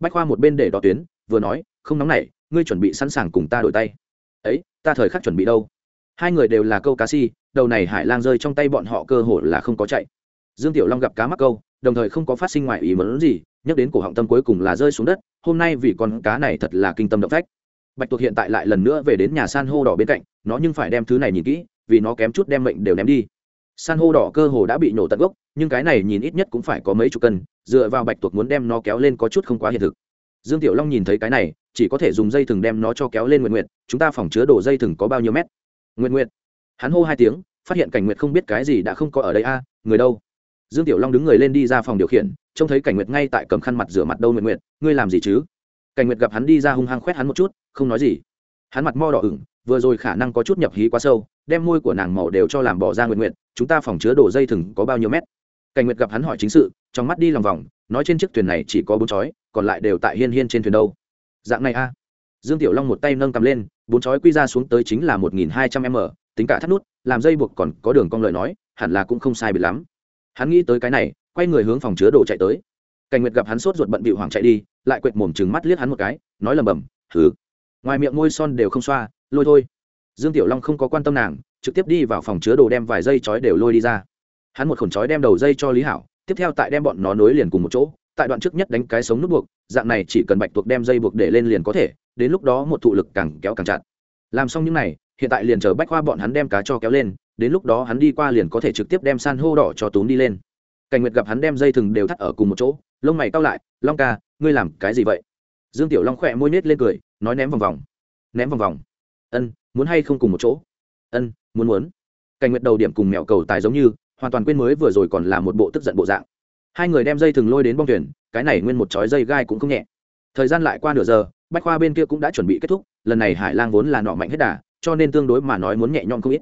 [SPEAKER 1] Bách khoa một bên để đỏ tuyến, vừa nói, không nóng nảy ngươi chuẩn bị sẵn sàng cùng ta đổi tay. Ấy, ta thời khắc chuẩn bị đâu? Hai người đều là câu cá si, đầu này hải lang rơi trong tay bọn họ cơ hội là không có chạy. Dương tiểu long gặp cá mắc câu, đồng thời không có phát sinh ngoài ý mớn gì, nhắc đến cổ họng tâm cuối cùng là rơi xuống đất, hôm nay vì con cá này thật là kinh tâm động phách. Bạch tuộc hiện tại lại lần nữa về đến nhà san hô đỏ bên cạnh, nó nhưng phải đem thứ này nhìn kỹ, vì nó kém chút đem mệnh đều ném đi san hô đỏ cơ hồ đã bị nổ tận gốc, nhưng cái này nhìn ít nhất cũng phải có mấy chục cân, dựa vào bạch tuộc muốn đem nó kéo lên có chút không quá hiện thực. Dương tiểu long nhìn thấy cái này, chỉ có thể dùng dây thừng đem nó cho kéo lên nguyện nguyện chúng ta phòng chứa đổ dây thừng có bao nhiêu mét? Nguyện nguyện hắn hô hai tiếng, phát hiện cảnh nguyệt không biết cái gì đã không có ở đây a, người đâu? Dương tiểu long đứng người lên đi ra phòng điều khiển, trông thấy cảnh nguyệt ngay tại cầm khăn mặt rửa mặt đâu nguyện nguyện ngươi làm gì chứ? Cảnh nguyệt gặp hắn đi ra hung hăng khoét hắn một chút, không nói gì. Hắn mặt mo đỏ ửng vừa rồi khả năng có chút nhập hí quá sâu, đem môi của nàng màu đều cho làm bỏ ra nguyện nguyện chúng ta phòng chứa đổ dây thừng có bao nhiêu mét? Cảnh nguyệt gặp hắn hỏi chính sự, trong mắt đi lòng vòng, nói trên chiếc thuyền này chỉ có bốn chói, còn lại đều tại hiên hiên trên thuyền đâu. Dạng này a. Dương tiểu long một tay nâng cầm lên, bốn chói quy ra xuống tới chính là một nghìn hai trăm m, tính cả thắt nút, làm dây buộc còn có đường cong lợi nói, hẳn là cũng không sai biệt lắm. Hắn nghĩ tới cái này, quay người hướng phòng chứa đồ chạy tới. Cảnh nguyệt gặp hắn sốt ruột bận bị hoảng chạy đi, lại quệt mồm chừng mắt liếc hắn một cái, nói lầm bầm thử ngoài miệng môi son đều không xoa lôi thôi. Dương tiểu long không có quan tâm nàng, trực tiếp đi vào phòng chứa đồ đem vài dây chói đều lôi đi ra. Hắn một khổn chói đem đầu dây cho lý hảo, tiếp theo tại đem bọn nó nối liền cùng một chỗ, tại đoạn trước nhất đánh cái sống nút buộc, dạng này chỉ cần bạch tuộc đem dây buộc để lên liền có thể, đến lúc đó một thụ lực càng kéo càng chặt. Làm xong những này, hiện tại liền chờ bách khoa bọn hắn đem cá cho kéo lên, đến lúc đó hắn đi qua liền có thể trực tiếp đem san hô đỏ cho túm đi lên. Cảnh nguyệt gặp hắn đem dây thừng đều thắt ở cùng một chỗ, lông mày cao lại, long ca, ngươi làm cái gì vậy? Dương tiểu long khỏe môi nết lên cười, nói ném vòng vòng. Ném vòng vòng ân, muốn hay không cùng một chỗ? Ân, muốn muốn. Cảnh nguyệt đầu điểm cùng mẹo cầu tài giống như, hoàn toàn quên mới vừa rồi còn là một bộ tức giận bộ dạng. Hai người đem dây thừng lôi đến bong thuyền, cái này nguyên một chói dây gai cũng không nhẹ. Thời gian lại qua nửa giờ, bách khoa bên kia cũng đã chuẩn bị kết thúc, lần này hải lang vốn là nọ mạnh hết đà, cho nên tương đối mà nói muốn nhẹ nhõm không ít.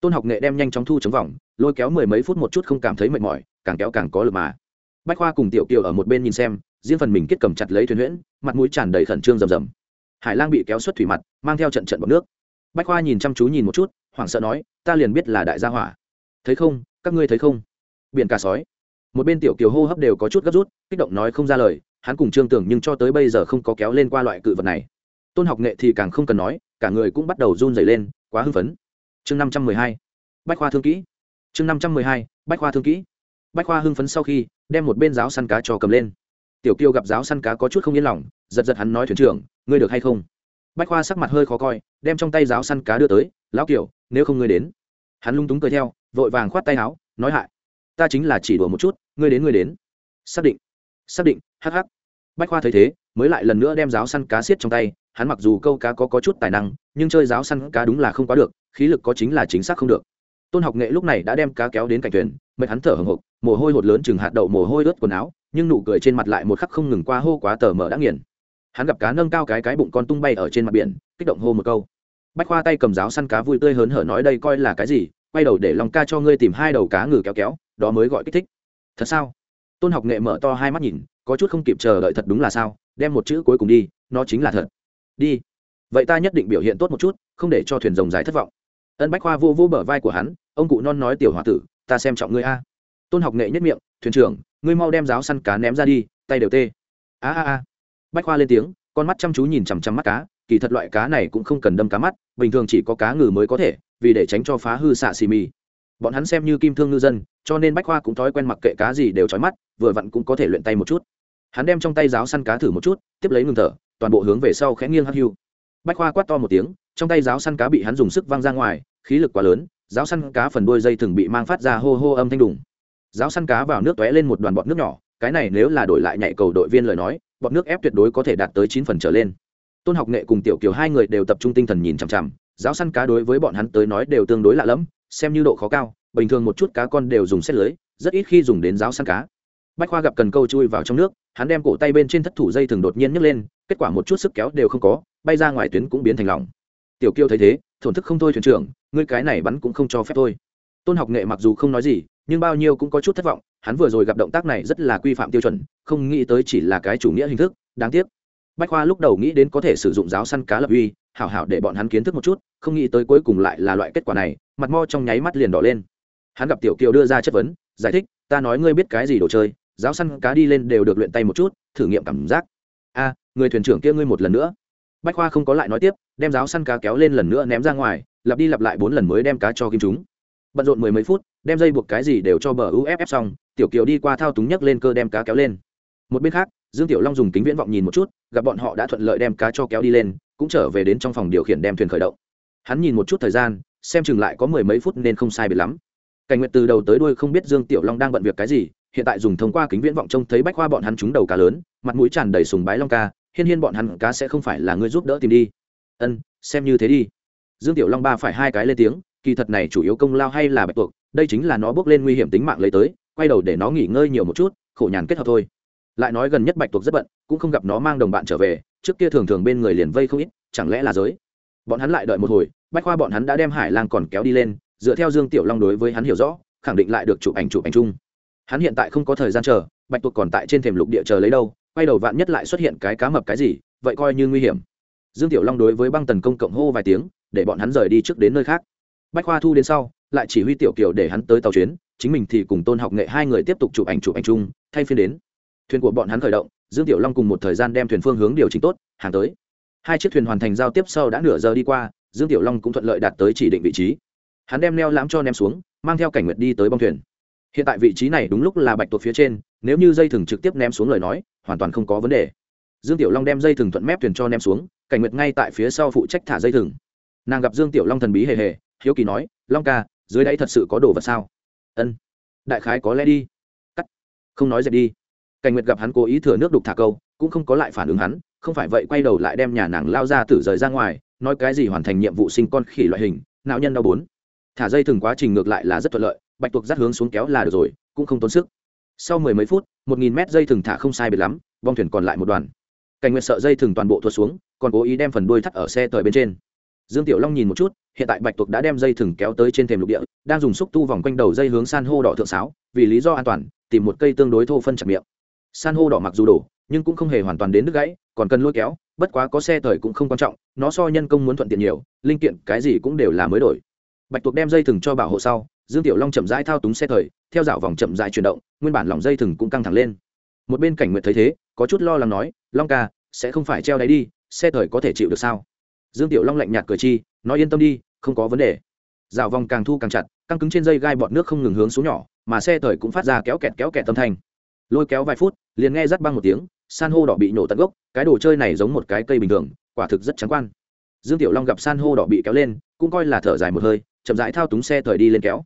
[SPEAKER 1] Tôn học nghệ đem nhanh chóng thu chống vòng, lôi kéo mười mấy phút một chút không cảm thấy mệt mỏi, càng kéo càng có lực mà. Bách khoa cùng tiểu kiều ở một bên nhìn xem, riêng phần mình kết cầm chặt lấy thuyền huyễn, mặt mũi tràn đầy khẩn trương rầm rầm hải lang bị kéo xuất thủy mặt, mang theo trận trận bọc nước. Bách khoa nhìn chăm chú nhìn một chút, hoảng sợ nói, ta liền biết là đại gia hỏa. Thấy không? Các ngươi thấy không? Biển cả sói. Một bên tiểu kiều hô hấp đều có chút gấp rút, kích động nói không ra lời, hắn cùng trương tưởng nhưng cho tới bây giờ không có kéo lên qua loại cự vật này. Tôn học nghệ thì càng không cần nói, cả người cũng bắt đầu run dày lên, quá hưng phấn. Chương năm trăm mười hai. Bách khoa thương kỹ. Chương năm trăm mười hai. Bách khoa thương kỹ. Bách khoa hưng phấn sau khi, đem một bên giáo săn cá cho cầm lên. Tiểu kiều gặp giáo săn cá có chút không yên lòng giật giật hắn nói thuyền trưởng ngươi được hay không? Bách khoa sắc mặt hơi khó coi đem trong tay giáo săn cá đưa tới lão kiểu nếu không ngươi đến. Hắn lung túng cười theo vội vàng khoát tay áo nói hại ta chính là chỉ đùa một chút ngươi đến ngươi đến. Xác định xác định hh bách khoa thấy thế mới lại lần nữa đem giáo săn cá xiết trong tay hắn mặc dù câu cá có, có chút tài năng nhưng chơi giáo săn cá đúng là không quá được khí lực có chính là chính xác không được. Tôn học nghệ lúc này đã đem cá kéo đến cạnh thuyền mệt hắn thở hồng hộc mồ hôi hột lớn chừng hạt đậu mồ hôi ướt quần áo nhưng nụ cười trên mặt lại một khắc không ngừng qua hô quá tờ mở đã nghiền hắn gặp cá nâng cao cái cái bụng con tung bay ở trên mặt biển, kích động hô một câu. Bách khoa tay cầm giáo săn cá vui tươi hớn hở nói đây coi là cái gì, quay đầu để lòng ca cho ngươi tìm hai đầu cá ngừ kéo kéo, đó mới gọi kích thích. Thật sao? Tôn học nghệ mở to hai mắt nhìn, có chút không kịp chờ đợi thật đúng là sao, đem một chữ cuối cùng đi, nó chính là thật. Đi. Vậy ta nhất định biểu hiện tốt một chút, không để cho thuyền rồng dài thất vọng. Ân bách khoa vô vô bờ vai của hắn, ông cụ non nói tiểu h o a tử, ta xem trọng ngươi a. Tôn học nghệ nhất miệng, thuyền trưởng, ngươi mau đem giáo săn cá ném ra đi, tay đều tê. A a a bách khoa lên tiếng, con mắt chăm chú nhìn chằm chằm mắt cá, kỳ thật loại cá này cũng không cần đâm cá mắt, bình thường chỉ có cá ngừ mới có thể, vì để tránh cho phá hư xạ xì mì. Bọn hắn xem như kim thương ngư dân, cho nên bách khoa cũng thói quen mặc kệ cá gì đều trói mắt, vừa vặn cũng có thể luyện tay một chút. Hắn đem trong tay giáo săn cá thử một chút, tiếp lấy ngừng thở, toàn bộ hướng về sau khẽ nghiêng hắc hưu. Bách khoa quát to một tiếng, trong tay giáo săn cá bị hắn dùng sức văng ra ngoài, khí lực quá lớn, giáo săn cá phần đuôi dây thường bị mang phát ra hô hô âm thanh đùng. Giáo săn cá vào nước tóe lên một đoàn bọt nước nhỏ, cái này nếu là đổi lại nhạy cầu đội viên lời nói bọt nước ép tuyệt đối có thể đạt tới chín phần trở lên. Tôn học nghệ cùng tiểu kiều hai người đều tập trung tinh thần nhìn chằm chằm, giáo săn cá đối với bọn hắn tới nói đều tương đối lạ lẫm, xem như độ khó cao, bình thường một chút cá con đều dùng xét lưới, rất ít khi dùng đến giáo săn cá. Bách khoa gặp cần câu chui vào trong nước, hắn đem cổ tay bên trên thất thủ dây thường đột nhiên nhấc lên, kết quả một chút sức kéo đều không có, bay ra ngoài tuyến cũng biến thành lỏng. Tiểu kiêu thấy thế, thổn thức không thôi thuyền trưởng, ngươi cái này bắn cũng không cho phép thôi. Tôn học nghệ mặc dù không nói gì, nhưng bao nhiêu cũng có chút thất vọng, hắn vừa rồi gặp động tác này rất là quy phạm tiêu chuẩn không nghĩ tới chỉ là cái chủ nghĩa hình thức, đáng tiếc. Bách khoa lúc đầu nghĩ đến có thể sử dụng giáo săn cá lập uy, hảo hảo để bọn hắn kiến thức một chút, không nghĩ tới cuối cùng lại là loại kết quả này, mặt mo trong nháy mắt liền đỏ lên. Hắn gặp tiểu kiều đưa ra chất vấn, giải thích, ta nói ngươi biết cái gì đồ chơi, giáo săn cá đi lên đều được luyện tay một chút, thử nghiệm cảm giác. A, người thuyền trưởng kia ngươi một lần nữa. Bách khoa không có lại nói tiếp, đem giáo săn cá kéo lên lần nữa ném ra ngoài, lặp đi lặp lại bốn lần mới đem cá cho kim chúng. Bận rộn mười mấy phút, đem dây buộc cái gì đều cho bờ uff xong, tiểu kiều đi qua thao túng nhấc lên cơ đem cá kéo lên một bên khác, dương tiểu long dùng kính viễn vọng nhìn một chút, gặp bọn họ đã thuận lợi đem cá cho kéo đi lên, cũng trở về đến trong phòng điều khiển đem thuyền khởi động. Hắn nhìn một chút thời gian, xem chừng lại có mười mấy phút nên không sai biệt lắm. Cảnh nguyệt từ đầu tới đuôi không biết dương tiểu long đang bận việc cái gì, hiện tại dùng thông qua kính viễn vọng trông thấy bách khoa bọn hắn trúng đầu cá lớn, mặt mũi tràn đầy sùng bái long ca, hiên hiên bọn hắn cá sẽ không phải là người giúp đỡ tìm đi. Ân, xem như thế đi. Dương tiểu long ba phải hai cái lên tiếng, kỳ thật này chủ yếu công lao hay là bạch tuộc, đây chính là nó bước lên nguy hiểm tính mạng lấy tới, quay đầu để nó nghỉ ngơi nhiều một chút, khổ nhàn kết hợp thôi lại nói gần nhất bạch tuộc rất bận, cũng không gặp nó mang đồng bạn trở về, trước kia thường thường bên người liền vây không ít, chẳng lẽ là giới? Bọn hắn lại đợi một hồi, bách khoa bọn hắn đã đem hải lang còn kéo đi lên, dựa theo dương tiểu long đối với hắn hiểu rõ, khẳng định lại được chụp ảnh chụp ảnh chung. Hắn hiện tại không có thời gian chờ, bạch tuộc còn tại trên thềm lục địa chờ lấy đâu, quay đầu vạn nhất lại xuất hiện cái cá mập cái gì, vậy coi như nguy hiểm. Dương tiểu long đối với băng tần công cộng hô vài tiếng, để bọn hắn rời đi trước đến nơi khác. Bách khoa thu đến sau, lại chỉ huy tiểu kiều để hắn tới tàu chuyến, chính mình thì cùng tôn học nghệ hai người tiếp tục chụp ảnh chụp ảnh chung, thay phiên đến thuyền của bọn hắn khởi động, dương tiểu long cùng một thời gian đem thuyền phương hướng điều chỉnh tốt, hàng tới. Hai chiếc thuyền hoàn thành giao tiếp sau đã nửa giờ đi qua, dương tiểu long cũng thuận lợi đạt tới chỉ định vị trí. Hắn đem neo lãm cho ném xuống, mang theo cảnh nguyệt đi tới bong thuyền. Hiện tại vị trí này đúng lúc là bạch tuộc phía trên, nếu như dây thừng trực tiếp ném xuống lời nói, hoàn toàn không có vấn đề. Dương tiểu long đem dây thừng thuận mép thuyền cho ném xuống, cảnh nguyệt ngay tại phía sau phụ trách thả dây thừng. Nàng gặp dương tiểu long thần bí hề hề, hiếu kỳ nói, long ca, dưới đáy thật sự có đồ vật sao? Ân, đại khái có lẽ đi. Cắt, không nói dẹp đi cảnh nguyệt gặp hắn cố ý thừa nước đục thả câu, cũng không có lại phản ứng hắn, không phải vậy quay đầu lại đem nhà nàng lao ra tử rời ra ngoài, nói cái gì hoàn thành nhiệm vụ sinh con khỉ loại hình nạo nhân đau bốn. Thả dây thừng quá trình ngược lại là rất thuận lợi, bạch tuộc dắt hướng xuống kéo là được rồi, cũng không tốn sức. Sau mười mấy phút, một nghìn mét dây thừng thả không sai biệt lắm bong thuyền còn lại một đoàn. Cảnh nguyệt sợ dây thừng toàn bộ thuật xuống, còn cố ý đem phần đuôi thắt ở xe tời bên trên. Dương tiểu long nhìn một chút, hiện tại bạch tuộc đã đem dây thừng kéo tới trên thềm lục địa, đang dùng xúc tu vòng quanh đầu dây hướng san hô đỏ thượng sáo, vì lý do an toàn, tìm một cây tương đối thô phân chặt miệng san hô đỏ mặc dù đổ, nhưng cũng không hề hoàn toàn đến đứt gãy, còn cần lôi kéo, bất quá có xe thời cũng không quan trọng, nó so nhân công muốn thuận tiện nhiều, linh kiện, cái gì cũng đều là mới đổi. Bạch tuộc đem dây thừng cho bảo hộ sau, dương tiểu long chậm rãi thao túng xe thời, theo dạo vòng chậm rãi chuyển động, nguyên bản lòng dây thừng cũng căng thẳng lên. Một bên cảnh nguyện thấy thế, có chút lo lắng nói, long ca, sẽ không phải treo đáy đi, xe thời có thể chịu được sao? Dương tiểu long lạnh nhạt cười chi, nói yên tâm đi, không có vấn đề. Dạo vòng càng thu càng chặt, căng cứng trên dây gai bọt nước không ngừng hướng xuống nhỏ, mà xe thời cũng phát ra kéo kẹt kéo kẹt tâm thanh lôi kéo vài phút, liền nghe rắt băng một tiếng, san hô đỏ bị nổ tận gốc, cái đồ chơi này giống một cái cây bình thường, quả thực rất trắng quan. Dương tiểu long gặp san hô đỏ bị kéo lên, cũng coi là thở dài một hơi, chậm rãi thao túng xe thời đi lên kéo.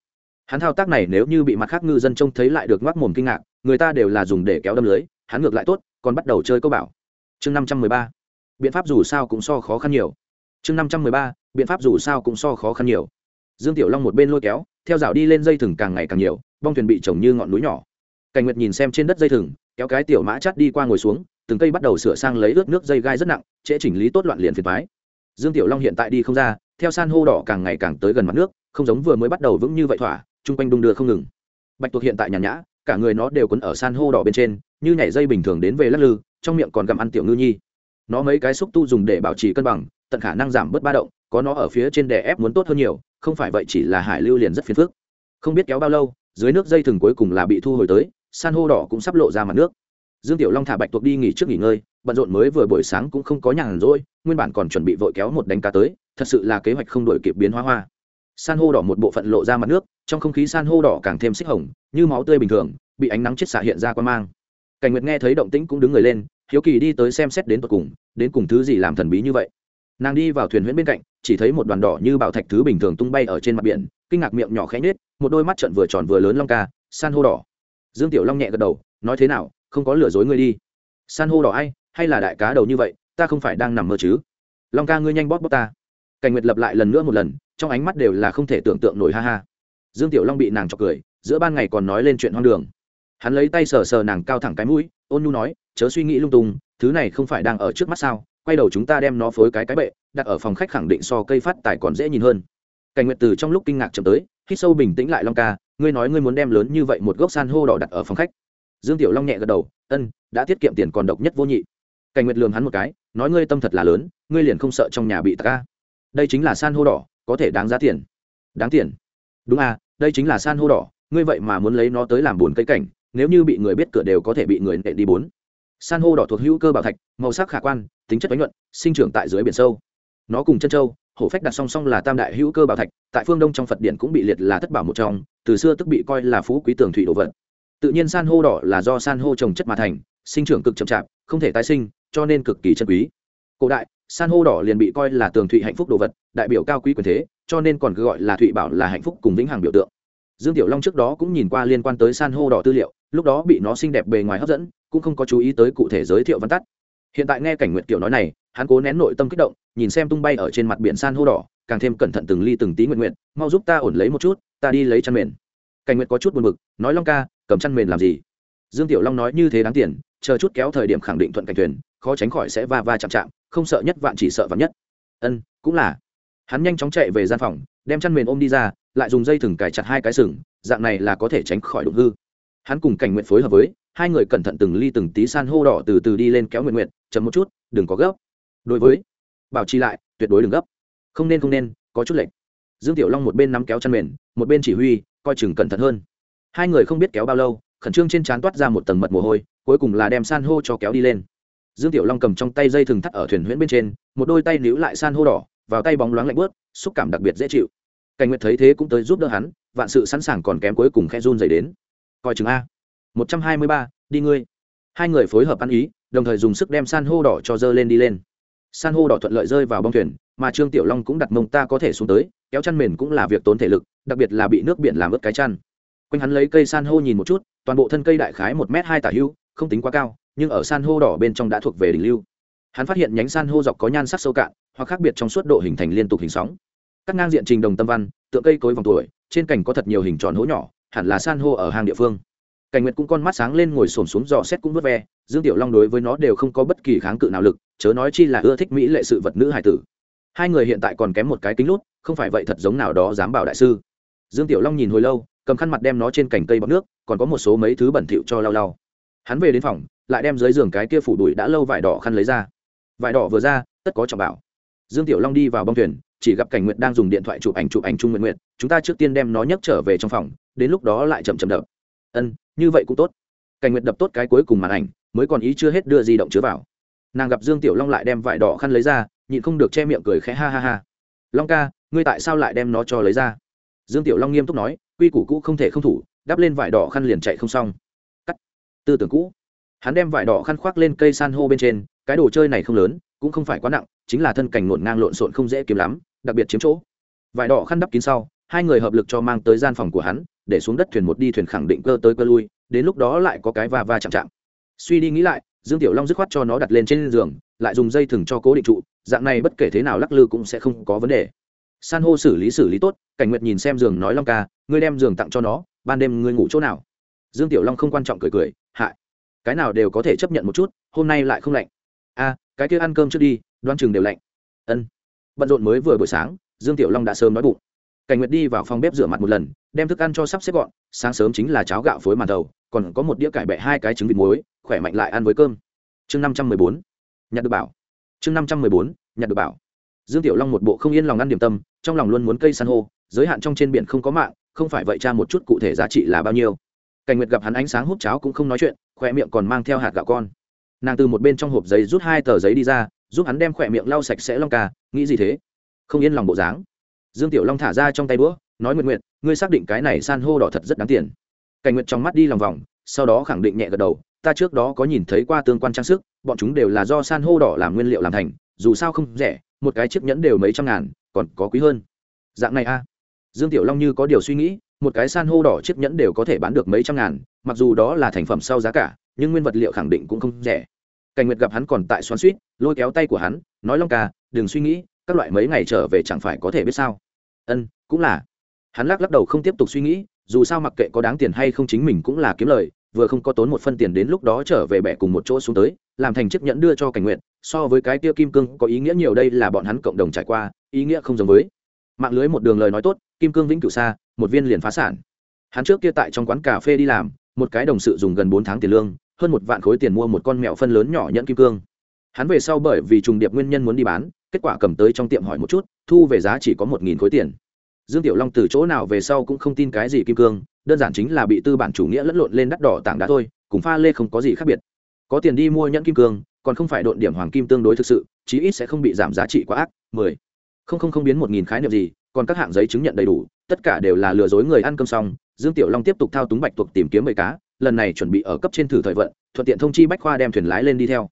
[SPEAKER 1] Hắn thao tác này nếu như bị mặt khác ngư dân trông thấy lại được ngoác mồm kinh ngạc, người ta đều là dùng để kéo đâm lưới, hắn ngược lại tốt, còn bắt đầu chơi câu bảo. Chương năm trăm mười ba, biện pháp dù sao cũng so khó khăn nhiều. Chương năm trăm mười ba, biện pháp dù sao cũng so khó khăn nhiều. Dương tiểu long một bên lôi kéo, theo dạo đi lên dây thừng càng ngày càng nhiều, bong thuyền bị trồng như ngọn núi nhỏ cảnh nguyệt nhìn xem trên đất dây thừng, kéo cái tiểu mã chắt đi qua ngồi xuống, từng cây bắt đầu sửa sang lấy ướt nước dây gai rất nặng, trễ chỉnh lý tốt loạn liền phiền thoái dương tiểu long hiện tại đi không ra, theo san hô đỏ càng ngày càng tới gần mặt nước, không giống vừa mới bắt đầu vững như vậy thỏa, chung quanh đung đưa không ngừng. Bạch tuộc hiện tại nhàn nhã, cả người nó đều quấn ở san hô đỏ bên trên, như nhảy dây bình thường đến về lắc lư, trong miệng còn gặm ăn tiểu ngư nhi. Nó mấy cái xúc tu dùng để bảo trì cân bằng, tận khả năng giảm bớt ba động, có nó ở phía trên đè ép muốn tốt hơn nhiều, không phải vậy chỉ là hải lưu liền rất phiền phức. Không biết kéo bao lâu, dưới nước dây thừng cuối cùng là bị thu hồi tới san hô đỏ cũng sắp lộ ra mặt nước. Dương tiểu long thả bạch tuộc đi nghỉ trước nghỉ ngơi, bận rộn mới vừa buổi sáng cũng không có nhàn rỗi, nguyên bản còn chuẩn bị vội kéo một đánh cá tới, thật sự là kế hoạch không đổi kịp biến hóa hoa. San hô đỏ một bộ phận lộ ra mặt nước, trong không khí san hô đỏ càng thêm xích hồng, như máu tươi bình thường, bị ánh nắng chết xạ hiện ra quan mang. Cảnh nguyệt nghe thấy động tĩnh cũng đứng người lên, hiếu kỳ đi tới xem xét đến tột cùng, đến cùng thứ gì làm thần bí như vậy. Nàng đi vào thuyền huyễn bên cạnh, chỉ thấy một đoàn đỏ như bảo thạch thứ bình thường tung bay ở trên mặt biển, kinh ngạc miệng nhỏ khẽ nhết một đôi mắt trận vừa tròn vừa lớn long ca, san hô đỏ dương tiểu long nhẹ gật đầu, nói thế nào, không có lừa dối ngươi đi. San hô đỏ ai, hay là đại cá đầu như vậy, ta không phải đang nằm mơ chứ. Long ca ngươi nhanh bóp bóp ta. Cảnh nguyệt lập lại lần nữa một lần, trong ánh mắt đều là không thể tưởng tượng nổi ha ha. Dương tiểu long bị nàng chọc cười, giữa ban ngày còn nói lên chuyện hoang đường. Hắn lấy tay sờ sờ nàng cao thẳng cái mũi, ôn nhu nói, chớ suy nghĩ lung tung, thứ này không phải đang ở trước mắt sao, quay đầu chúng ta đem nó phối cái cái bệ, đặt ở phòng khách khẳng định so cây phát tài còn dễ nhìn hơn. Cảnh nguyệt từ trong lúc kinh ngạc chậm tới, hít sâu bình tĩnh lại long ca ngươi nói ngươi muốn đem lớn như vậy một gốc san hô đỏ đặt ở phòng khách. Dương tiểu long nhẹ gật đầu, ân, đã tiết kiệm tiền còn độc nhất vô nhị. Cảnh nguyệt lường hắn một cái, nói, ngươi tâm thật là lớn, ngươi liền không sợ trong nhà bị tạc ca đây chính là san hô đỏ, có thể đáng giá tiền. Đáng tiền? Đúng à đây chính là san hô đỏ, ngươi vậy mà muốn lấy nó tới làm buồn cây cảnh, nếu như bị người biết cửa đều có thể bị người nệ đi bốn. San hô đỏ thuộc hữu cơ bảo thạch, màu sắc khả quan, tính chất bánh nhuận, sinh trưởng tại dưới biển sâu. Nó cùng chân châu hổ phách đặt song song là tam đại hữu cơ bảo thạch, tại phương đông trong phật điện cũng bị liệt là thất bảo một trong, từ xưa tức bị coi là phú quý tường thủy đồ vật. Tự nhiên san hô đỏ là do san hô trồng chất mà thành, sinh trưởng cực chậm chạp, không thể tái sinh, cho nên cực kỳ chân quý. Cổ đại, san hô đỏ liền bị coi là tường thụy hạnh phúc đồ vật, đại biểu cao quý quyền thế, cho nên còn cứ gọi là thụy bảo là hạnh phúc cùng vĩnh hằng biểu tượng. Dương tiểu long trước đó cũng nhìn qua liên quan tới san hô đỏ tư liệu, lúc đó bị nó xinh đẹp bề ngoài hấp dẫn, cũng không có chú ý tới cụ thể giới thiệu văn tắt. Hiện tại nghe cảnh nguyệt kiểu nói này, hắn cố nén nội tâm kích động nhìn xem tung bay ở trên mặt biển san hô đỏ, càng thêm cẩn thận từng ly từng tí nguyện nguyện, mau giúp ta ổn lấy một chút, ta đi lấy chăn mền. Cảnh nguyện có chút buồn bực, nói long ca, cầm chăn mền làm gì? Dương tiểu long nói như thế đáng tiền, chờ chút kéo thời điểm khẳng định thuận cảnh thuyền, khó tránh khỏi sẽ va va chạm chạm, không sợ nhất vạn chỉ sợ vạn nhất. Ân, cũng là. Hắn nhanh chóng chạy về gian phòng, đem chăn mền ôm đi ra, lại dùng dây thừng cài chặt hai cái sừng, dạng này là có thể tránh khỏi đụng hư. Hắn cùng cảnh nguyện phối hợp với, hai người cẩn thận từng ly từng tí san hô đỏ từ từ đi lên kéo nguyện nguyện chấm một chút, đừng có gấp. Đối với bảo trì lại, tuyệt đối đừng gấp. Không nên không nên, có chút lệnh dương tiểu long một bên nắm kéo chăn mền, một bên chỉ huy, coi chừng cẩn thận hơn. Hai người không biết kéo bao lâu, khẩn trương trên trán toát ra một tầng mật mồ hôi, cuối cùng là đem san hô cho kéo đi lên. Dương tiểu long cầm trong tay dây thừng thắt ở thuyền huyễn bên trên, một đôi tay níu lại san hô đỏ, vào tay bóng loáng lạnh bớt xúc cảm đặc biệt dễ chịu. Cảnh nguyệt thấy thế cũng tới giúp đỡ hắn, vạn sự sẵn sàng còn kém cuối cùng khe run dày đến. Coi chừng a. Một trăm hai mươi ba, đi ngươi. Hai người phối hợp ăn ý, đồng thời dùng sức đem san hô đỏ cho dơ lên đi lên san hô đỏ thuận lợi rơi vào bong thuyền, mà trương tiểu long cũng đặt mông ta có thể xuống tới, kéo chăn mền cũng là việc tốn thể lực, đặc biệt là bị nước biển làm ướt cái chăn. Quanh hắn lấy cây san hô nhìn một chút, toàn bộ thân cây đại khái một m hai tả hưu, không tính quá cao, nhưng ở san hô đỏ bên trong đã thuộc về đỉnh lưu. Hắn phát hiện nhánh san hô dọc có nhan sắc sâu cạn, hoặc khác biệt trong suốt độ hình thành liên tục hình sóng. Các ngang diện trình đồng tâm văn, tượng cây cối vòng tuổi, trên cành có thật nhiều hình tròn hố nhỏ, hẳn là san hô ở hàng địa phương. Cảnh nguyệt cũng con mắt sáng lên ngồi xổm xuống dò xét cũng vớt ve, dương tiểu long đối với nó đều không có bất kỳ kháng cự nào lực chớ nói chi là ưa thích mỹ lệ sự vật nữ hải tử. Hai người hiện tại còn kém một cái kính lút, không phải vậy thật giống nào đó dám bảo đại sư. Dương tiểu long nhìn hồi lâu, cầm khăn mặt đem nó trên cành cây bọc nước, còn có một số mấy thứ bẩn thỉu cho lau lau. Hắn về đến phòng, lại đem dưới giường cái kia phủ đùi đã lâu vải đỏ khăn lấy ra. Vải đỏ vừa ra, tất có trọng bảo. Dương tiểu long đi vào bong thuyền, chỉ gặp cảnh nguyện đang dùng điện thoại chụp ảnh chụp ảnh trung nguyện nguyện chúng ta trước tiên đem nó nhấc trở về trong phòng, đến lúc đó lại chậm chậm đập. Ân, như vậy cũng tốt. Cảnh nguyện đập tốt cái cuối cùng màn ảnh, mới còn ý chưa hết đưa di động chứa vào nàng gặp dương tiểu long lại đem vải đỏ khăn lấy ra, nhịn không được che miệng cười khẽ ha ha ha. Long ca, ngươi tại sao lại đem nó cho lấy ra? Dương tiểu long nghiêm túc nói, quy củ cũ không thể không thủ, đắp lên vải đỏ khăn liền chạy không xong. Cắt. Tư tưởng cũ. Hắn đem vải đỏ khăn khoác lên cây san hô bên trên, cái đồ chơi này không lớn, cũng không phải quá nặng, chính là thân cảnh ngổn ngang lộn xộn không dễ kiếm lắm, đặc biệt chiếm chỗ. Vải đỏ khăn đắp kín sau, hai người hợp lực cho mang tới gian phòng của hắn, để xuống đất thuyền một đi thuyền khẳng định cơ tới cơ lui, đến lúc đó lại có cái va va chạm chạm. Suy đi nghĩ lại dương tiểu long dứt khoát cho nó đặt lên trên giường, lại dùng dây thừng cho cố định trụ, dạng này bất kể thế nào lắc lư cũng sẽ không có vấn đề. San hô xử lý xử lý tốt, cảnh nguyệt nhìn xem giường nói long ca, ngươi đem giường tặng cho nó, ban đêm ngươi ngủ chỗ nào? Dương tiểu long không quan trọng cười cười hại cái nào đều có thể chấp nhận một chút, hôm nay lại không lạnh. A, cái kia ăn cơm trước đi, đoan chừng đều lạnh. Ân. Bận rộn mới vừa buổi sáng, dương tiểu long đã sớm nói bụng. Cảnh nguyệt đi vào phòng bếp rửa mặt một lần đem thức ăn cho sắp xếp gọn, sáng sớm chính là cháo gạo phối màn đầu, còn có một đĩa cải bẹ hai cái trứng vịt muối, khỏe mạnh lại ăn với cơm. Chương năm trăm mười bốn, nhặt được bảo. Chương năm trăm mười bốn, nhặt được bảo. Dương tiểu long một bộ không yên lòng ăn điểm tâm, trong lòng luôn muốn cây san hô, giới hạn trong trên biển không có mạng, không phải vậy cha một chút cụ thể giá trị là bao nhiêu. Cảnh nguyệt gặp hắn ánh sáng hút cháo cũng không nói chuyện, khỏe miệng còn mang theo hạt gạo con. Nàng từ một bên trong hộp giấy rút hai tờ giấy đi ra, giúp hắn đem khỏe miệng lau sạch sẽ long ca, nghĩ gì thế? Không yên lòng bộ dáng. Dương tiểu long thả ra trong tay đũa nói nguyện nguyện, ngươi xác định cái này san hô đỏ thật rất đáng tiền. Cảnh nguyện trong mắt đi lòng vòng, sau đó khẳng định nhẹ gật đầu, ta trước đó có nhìn thấy qua tương quan trang sức, bọn chúng đều là do san hô đỏ làm nguyên liệu làm thành, dù sao không rẻ, một cái chiếc nhẫn đều mấy trăm ngàn, còn có quý hơn. Dạng này a. Dương tiểu long như có điều suy nghĩ, một cái san hô đỏ chiếc nhẫn đều có thể bán được mấy trăm ngàn, mặc dù đó là thành phẩm sau giá cả, nhưng nguyên vật liệu khẳng định cũng không rẻ. Cảnh nguyệt gặp hắn còn tại xoắn suýt lôi kéo tay của hắn, nói long ca, đừng suy nghĩ, các loại mấy ngày trở về chẳng phải có thể biết sao. Ân, cũng là hắn lắc lắc đầu không tiếp tục suy nghĩ, dù sao mặc kệ có đáng tiền hay không chính mình cũng là kiếm lời, vừa không có tốn một phân tiền đến lúc đó trở về bẻ cùng một chỗ xuống tới, làm thành chiếc nhẫn đưa cho cảnh nguyện, so với cái tia kim cương có ý nghĩa nhiều đây là bọn hắn cộng đồng trải qua, ý nghĩa không giống với. Mạng lưới một đường lời nói tốt, kim cương vĩnh cửu xa, một viên liền phá sản. Hắn trước kia tại trong quán cà phê đi làm, một cái đồng sự dùng gần bốn tháng tiền lương, hơn một vạn khối tiền mua một con mẹo phân lớn nhỏ nhẫn kim cương. Hắn về sau bởi vì trùng điệp nguyên nhân muốn đi bán, kết quả cầm tới trong tiệm hỏi một chút, thu về giá chỉ có một nghìn khối tiền dương tiểu long từ chỗ nào về sau cũng không tin cái gì kim cương, đơn giản chính là bị tư bản chủ nghĩa lẫn lộn lên đắt đỏ tảng đá thôi, cùng pha lê không có gì khác biệt. Có tiền đi mua nhẫn kim cương, còn không phải độn điểm hoàng kim tương đối thực sự, chí ít sẽ không bị giảm giá trị quá ác, mười. Không không không biến một nghìn khái niệm gì, còn các hạng giấy chứng nhận đầy đủ, tất cả đều là lừa dối người ăn cơm xong, dương tiểu long tiếp tục thao túng bạch tuộc tìm kiếm bầy cá, lần này chuẩn bị ở cấp trên thử thời vận, thuận tiện thông chi bách khoa đem thuyền lái lên đi theo.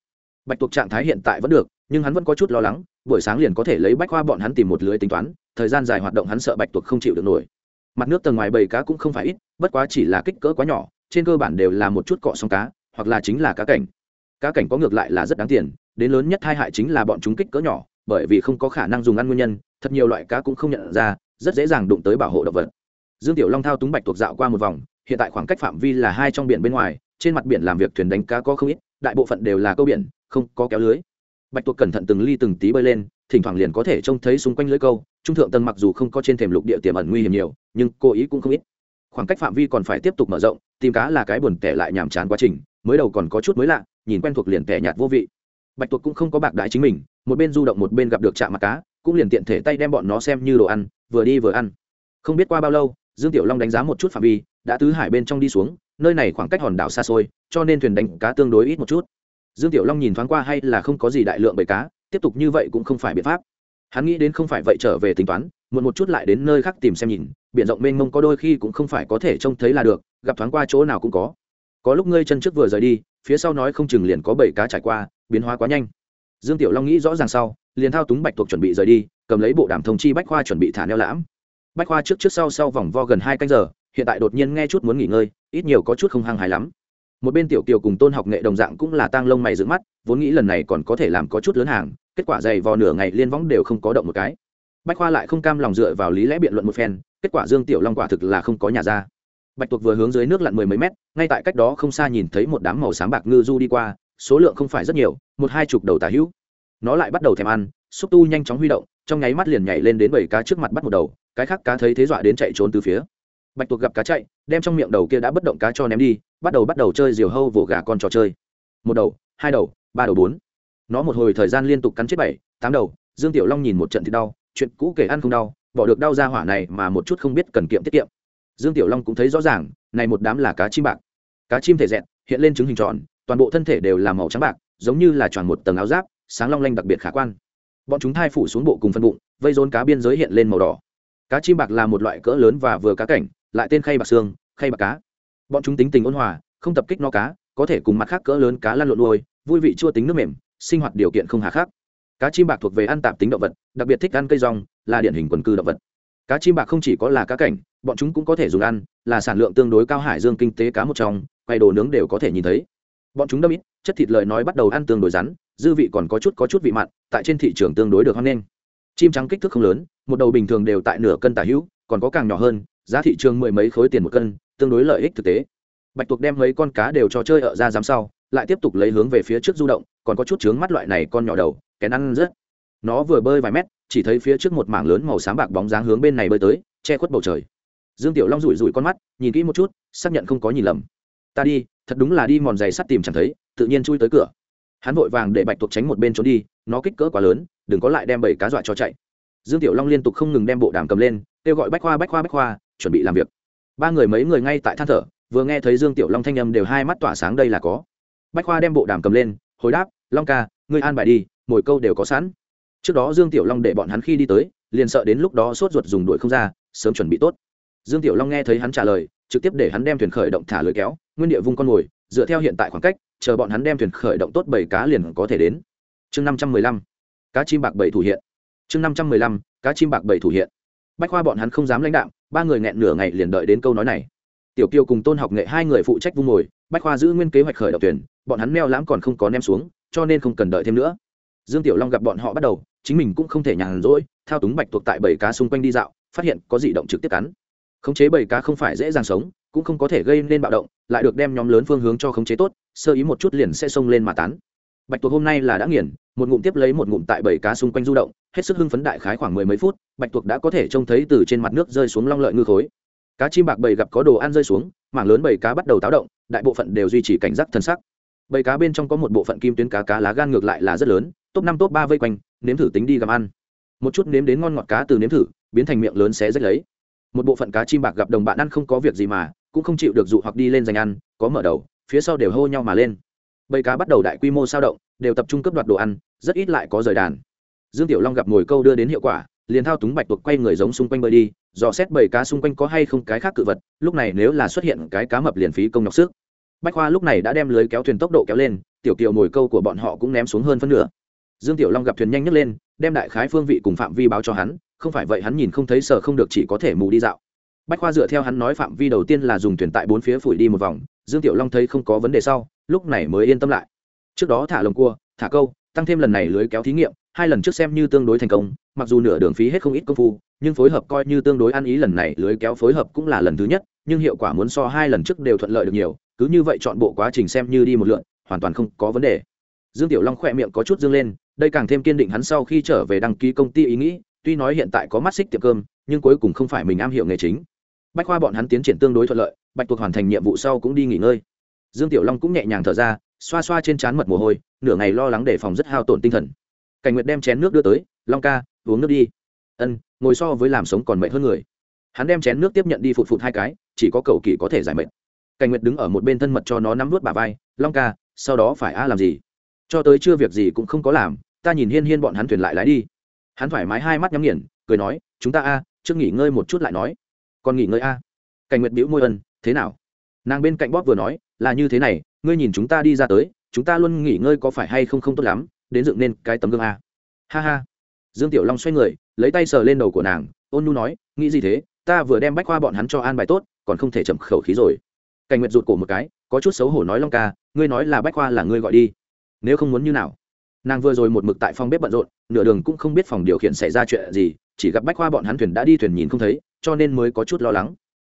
[SPEAKER 1] Bạch tuộc trạng thái hiện tại vẫn được, nhưng hắn vẫn có chút lo lắng buổi sáng liền có thể lấy bách khoa bọn hắn tìm một lưới tính toán, thời gian dài hoạt động hắn sợ bạch tuộc không chịu được nổi. Mặt nước tầng ngoài bầy cá cũng không phải ít, bất quá chỉ là kích cỡ quá nhỏ, trên cơ bản đều là một chút cọ sóng cá, hoặc là chính là cá cảnh. Cá cảnh có ngược lại là rất đáng tiền, đến lớn nhất hai hại chính là bọn chúng kích cỡ nhỏ, bởi vì không có khả năng dùng ăn nguyên nhân, thật nhiều loại cá cũng không nhận ra, rất dễ dàng đụng tới bảo hộ động vật. Dương tiểu long thao túng bạch tuộc dạo qua một vòng, hiện tại khoảng cách phạm vi là hai trong biển bên ngoài, trên mặt biển làm việc thuyền đánh cá có không ít, đại bộ phận đều là câu biển, không có kéo lưới bạch tuộc cẩn thận từng ly từng tí bơi lên, thỉnh thoảng liền có thể trông thấy xung quanh lưới câu. Trung thượng tầng mặc dù không có trên thềm lục địa tiềm ẩn nguy hiểm nhiều, nhưng cô ý cũng không ít. Khoảng cách phạm vi còn phải tiếp tục mở rộng, tìm cá là cái buồn tẻ lại nhàm chán quá trình, mới đầu còn có chút mới lạ, nhìn quen thuộc liền tẻ nhạt vô vị. Bạch tuộc cũng không có bạc đái chính mình, một bên du động một bên gặp được chạm mặt cá, cũng liền tiện thể tay đem bọn nó xem như đồ ăn, vừa đi vừa ăn. Không biết qua bao lâu, dương tiểu long đánh giá một chút phạm vi, đã tứ hải bên trong đi xuống, nơi này khoảng cách hòn đảo xa xôi, cho nên thuyền đánh cá tương đối ít một chút dương tiểu long nhìn thoáng qua hay là không có gì đại lượng bầy cá, tiếp tục như vậy cũng không phải biện pháp. Hắn nghĩ đến không phải vậy trở về tính toán, muộn một chút lại đến nơi khác tìm xem nhìn, biển rộng mênh mông có đôi khi cũng không phải có thể trông thấy là được, gặp thoáng qua chỗ nào cũng có. Có lúc ngươi chân trước vừa rời đi, phía sau nói không chừng liền có bảy cá trải qua, biến hóa quá nhanh. Dương tiểu long nghĩ rõ ràng sau, liền thao túng bạch tuộc chuẩn bị rời đi, cầm lấy bộ đàm thông chi bách khoa chuẩn bị thả neo lãm. Bách khoa trước trước sau sau vòng vo gần hai canh giờ, hiện tại đột nhiên nghe chút muốn nghỉ ngơi, ít nhiều có chút không hăng hài lắm một bên tiểu kiều cùng tôn học nghệ đồng dạng cũng là tang lông mày dựng mắt, vốn nghĩ lần này còn có thể làm có chút lớn hàng, kết quả dày vò nửa ngày liên võng đều không có động một cái. Bách khoa lại không cam lòng dựa vào lý lẽ biện luận một phen, kết quả dương tiểu long quả thực là không có nhà ra. Bạch tuộc vừa hướng dưới nước lặn mười mấy mét, ngay tại cách đó không xa nhìn thấy một đám màu sáng bạc ngư du đi qua, số lượng không phải rất nhiều, một hai chục đầu tà hữu. Nó lại bắt đầu thèm ăn, xúc tu nhanh chóng huy động, trong nháy mắt liền nhảy lên đến bảy cá trước mặt bắt một đầu, cái khác cá thấy thế dọa đến chạy trốn từ phía bạch tuộc gặp cá chạy, đem trong miệng đầu kia đã bất động cá cho ném đi, bắt đầu bắt đầu chơi diều hâu vỗ gà con trò chơi. Một đầu, hai đầu, ba đầu bốn. Nó một hồi thời gian liên tục cắn chết bảy, tám đầu, dương tiểu long nhìn một trận thì đau, chuyện cũ kể ăn không đau, bỏ được đau ra hỏa này mà một chút không biết cần kiệm tiết kiệm. Dương tiểu long cũng thấy rõ ràng, này một đám là cá chim bạc. Cá chim thể dẹn hiện lên trứng hình tròn, toàn bộ thân thể đều là màu trắng bạc, giống như là tròn một tầng áo giáp, sáng long lanh đặc biệt khả quan. Bọn chúng thai phủ xuống bộ cùng phân bụng, vây rốn cá biên giới hiện lên màu đỏ. Cá chim bạc là một loại cỡ lớn và vừa cá cảnh lại tên khay bạc xương, khay bạc cá. Bọn chúng tính tình ôn hòa, không tập kích no cá, có thể cùng mặt khác cỡ lớn cá lăn lộn nuôi, vui vị chua tính nước mềm, sinh hoạt điều kiện không hà khác cá chim bạc thuộc về ăn tạp tính động vật, đặc biệt thích ăn cây rong, là điển hình quần cư động vật. Cá chim bạc không chỉ có là cá cảnh, bọn chúng cũng có thể dùng ăn, là sản lượng tương đối cao hải dương kinh tế cá một trong, quay đồ nướng đều có thể nhìn thấy. Bọn chúng đâm ít, chất thịt lợi nói bắt đầu ăn tương đối rắn, dư vị còn có chút có chút vị mặn, tại trên thị trường tương đối được hoang lên chim trắng kích thước không lớn, một đầu bình thường đều tại nửa cân tả hữu còn có càng nhỏ hơn, giá thị trường mười mấy khối tiền một cân, tương đối lợi ích thực tế. Bạch tuộc đem mấy con cá đều cho chơi ở ra giám sau, lại tiếp tục lấy hướng về phía trước du động, còn có chút trướng mắt loại này con nhỏ đầu, kén ăn rất. Nó vừa bơi vài mét, chỉ thấy phía trước một mảng lớn màu sáng bạc bóng dáng hướng bên này bơi tới, che khuất bầu trời. Dương tiểu long rủi rủi con mắt, nhìn kỹ một chút, xác nhận không có nhìn lầm. Ta đi, thật đúng là đi mòn giày sắt tìm chẳng thấy, tự nhiên chui tới cửa. Hắn vội vàng để bạch tuộc tránh một bên trốn đi, nó kích cỡ quá lớn, đừng có lại đem bảy cá dọa cho chạy. Dương tiểu long liên tục không ngừng đem bộ đàm cầm lên kêu gọi bách khoa bách khoa bách khoa, chuẩn bị làm việc. Ba người mấy người ngay tại than thở, vừa nghe thấy dương tiểu long thanh âm đều hai mắt tỏa sáng đây là có. Bách khoa đem bộ đàm cầm lên, hồi đáp, long ca, ngươi an bài đi, mỗi câu đều có sẵn. Trước đó dương tiểu long để bọn hắn khi đi tới, liền sợ đến lúc đó sốt ruột dùng đuổi không ra, sớm chuẩn bị tốt. Dương tiểu long nghe thấy hắn trả lời, trực tiếp để hắn đem thuyền khởi động thả lưới kéo, nguyên địa vung con mồi dựa theo hiện tại khoảng cách, chờ bọn hắn đem thuyền khởi động tốt bảy cá liền có thể đến. Chương năm trăm mười lăm, cá chim bạc bảy thủ hiện. Chương năm trăm mười lăm, cá chim bạc bảy thủ hiện bách khoa bọn hắn không dám lãnh đạo ba người nghẹn nửa ngày liền đợi đến câu nói này. Tiểu kiều cùng tôn học nghệ hai người phụ trách vung mồi bách khoa giữ nguyên kế hoạch khởi động tuyển, bọn hắn meo lãm còn không có nem xuống cho nên không cần đợi thêm nữa. Dương tiểu long gặp bọn họ bắt đầu chính mình cũng không thể nhàn rỗi thao túng bạch tuộc tại bảy cá xung quanh đi dạo phát hiện có dị động trực tiếp cắn. Khống chế bảy cá không phải dễ dàng sống cũng không có thể gây nên bạo động lại được đem nhóm lớn phương hướng cho khống chế tốt sơ ý một chút liền sẽ xông lên mà tán bạch tuộc hôm nay là đã nghiền, một ngụm tiếp lấy một ngụm tại bảy cá xung quanh du động, hết sức hưng phấn đại khái khoảng mười mấy phút, bạch tuộc đã có thể trông thấy từ trên mặt nước rơi xuống long lợi ngư khối. Cá chim bạc bầy gặp có đồ ăn rơi xuống, mảng lớn bầy cá bắt đầu táo động, đại bộ phận đều duy trì cảnh giác thân sắc. Bầy cá bên trong có một bộ phận kim tuyến cá cá lá gan ngược lại là rất lớn, top năm top ba vây quanh, nếm thử tính đi gặm ăn. Một chút nếm đến ngon ngọt cá từ nếm thử, biến thành miệng lớn xé rách lấy. Một bộ phận cá chim bạc gặp đồng bạn ăn không có việc gì mà, cũng không chịu được dụ hoặc đi lên giành ăn, có mở đầu, phía sau đều hô nhau mà lên bầy cá bắt đầu đại quy mô sao động, đều tập trung cấp đoạt đồ ăn, rất ít lại có rời đàn. Dương tiểu long gặp ngồi câu đưa đến hiệu quả, liền thao túng bạch tuộc quay người giống xung quanh bơi đi, dò xét bầy cá xung quanh có hay không cái khác cự vật, lúc này nếu là xuất hiện cái cá mập liền phí công nhọc sức. Bách khoa lúc này đã đem lưới kéo thuyền tốc độ kéo lên, tiểu kiều mồi câu của bọn họ cũng ném xuống hơn phân nửa. Dương tiểu long gặp thuyền nhanh nhất lên, đem đại khái phương vị cùng phạm vi báo cho hắn, không phải vậy hắn nhìn không thấy sợ không được chỉ có thể mù đi dạo. Bách khoa dựa theo hắn nói phạm vi đầu tiên là dùng thuyền tại bốn phía phủi đi một vòng, dương tiểu long thấy không có vấn đề sau lúc này mới yên tâm lại. Trước đó thả lồng cua, thả câu, tăng thêm lần này lưới kéo thí nghiệm, hai lần trước xem như tương đối thành công, mặc dù nửa đường phí hết không ít công phu, nhưng phối hợp coi như tương đối ăn ý lần này lưới kéo phối hợp cũng là lần thứ nhất, nhưng hiệu quả muốn so hai lần trước đều thuận lợi được nhiều, cứ như vậy chọn bộ quá trình xem như đi một lượn, hoàn toàn không có vấn đề. Dương tiểu long khỏe miệng có chút dương lên, đây càng thêm kiên định hắn sau khi trở về đăng ký công ty ý nghĩ, tuy nói hiện tại có mắt xích tiệm cơm, nhưng cuối cùng không phải mình am hiểu nghề chính. Bách khoa bọn hắn tiến triển tương đối thuận lợi, bạch tuộc hoàn thành nhiệm vụ sau cũng đi nghỉ ngơi dương tiểu long cũng nhẹ nhàng thở ra, xoa xoa trên trán mật mồ hôi, nửa ngày lo lắng để phòng rất hao tổn tinh thần. Cảnh nguyệt đem chén nước đưa tới, long ca, uống nước đi. Ân, ngồi so với làm sống còn mệt hơn người. Hắn đem chén nước tiếp nhận đi phụt phụt hai cái, chỉ có cầu kỳ có thể giải mệt. Cảnh nguyệt đứng ở một bên thân mật cho nó nắm vút bà vai, long ca, sau đó phải a làm gì? Cho tới chưa việc gì cũng không có làm, ta nhìn hiên hiên bọn hắn thuyền lại lái đi. Hắn thoải mái hai mắt nhắm nghiền, cười nói, chúng ta a, trước nghỉ ngơi một chút lại nói. Còn nghỉ ngơi a? Cảnh nguyệt bĩu môi ân, thế nào? Nàng bên cạnh bóp vừa nói, là như thế này, ngươi nhìn chúng ta đi ra tới, chúng ta luôn nghỉ ngơi có phải hay không không tốt lắm, đến dựng nên cái tấm gương a. Ha ha. Dương tiểu long xoay người, lấy tay sờ lên đầu của nàng, ôn nu nói, nghĩ gì thế, ta vừa đem bách khoa bọn hắn cho an bài tốt, còn không thể chậm khẩu khí rồi. Cảnh nguyệt rụt cổ một cái, có chút xấu hổ nói long ca, ngươi nói là bách khoa là ngươi gọi đi, nếu không muốn như nào? Nàng vừa rồi một mực tại phòng bếp bận rộn, nửa đường cũng không biết phòng điều khiển xảy ra chuyện gì, chỉ gặp bách khoa bọn hắn thuyền đã đi thuyền nhìn không thấy, cho nên mới có chút lo lắng.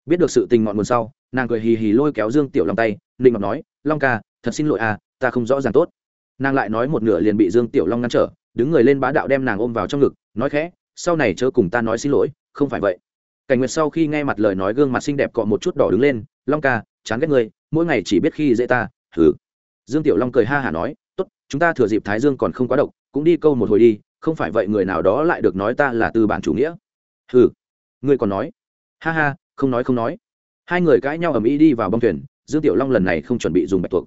[SPEAKER 1] Biết được sự tình ngọn nguồn sau nàng cười hì hì lôi kéo dương tiểu long tay linh ngọc nói, long ca, thật xin lỗi à ta không rõ ràng tốt. Nàng lại nói một nửa liền bị dương tiểu long ngăn trở, đứng người lên bá đạo đem nàng ôm vào trong ngực, nói khẽ, sau này chớ cùng ta nói xin lỗi, không phải vậy. Cảnh nguyệt sau khi nghe mặt lời nói gương mặt xinh đẹp cọ một chút đỏ đứng lên, long ca, chán ghét ngươi, mỗi ngày chỉ biết khi dễ ta thử dương tiểu long cười ha hả nói, tốt, chúng ta thừa dịp thái dương còn không quá độc, cũng đi câu một hồi đi, không phải vậy người nào đó lại được nói ta là tư bản chủ nghĩa. Hừ. Ngươi còn nói. Ha ha, không nói không nói hai người cãi nhau ầm ĩ đi vào bông thuyền, dương tiểu long lần này không chuẩn bị dùng bạch tuộc.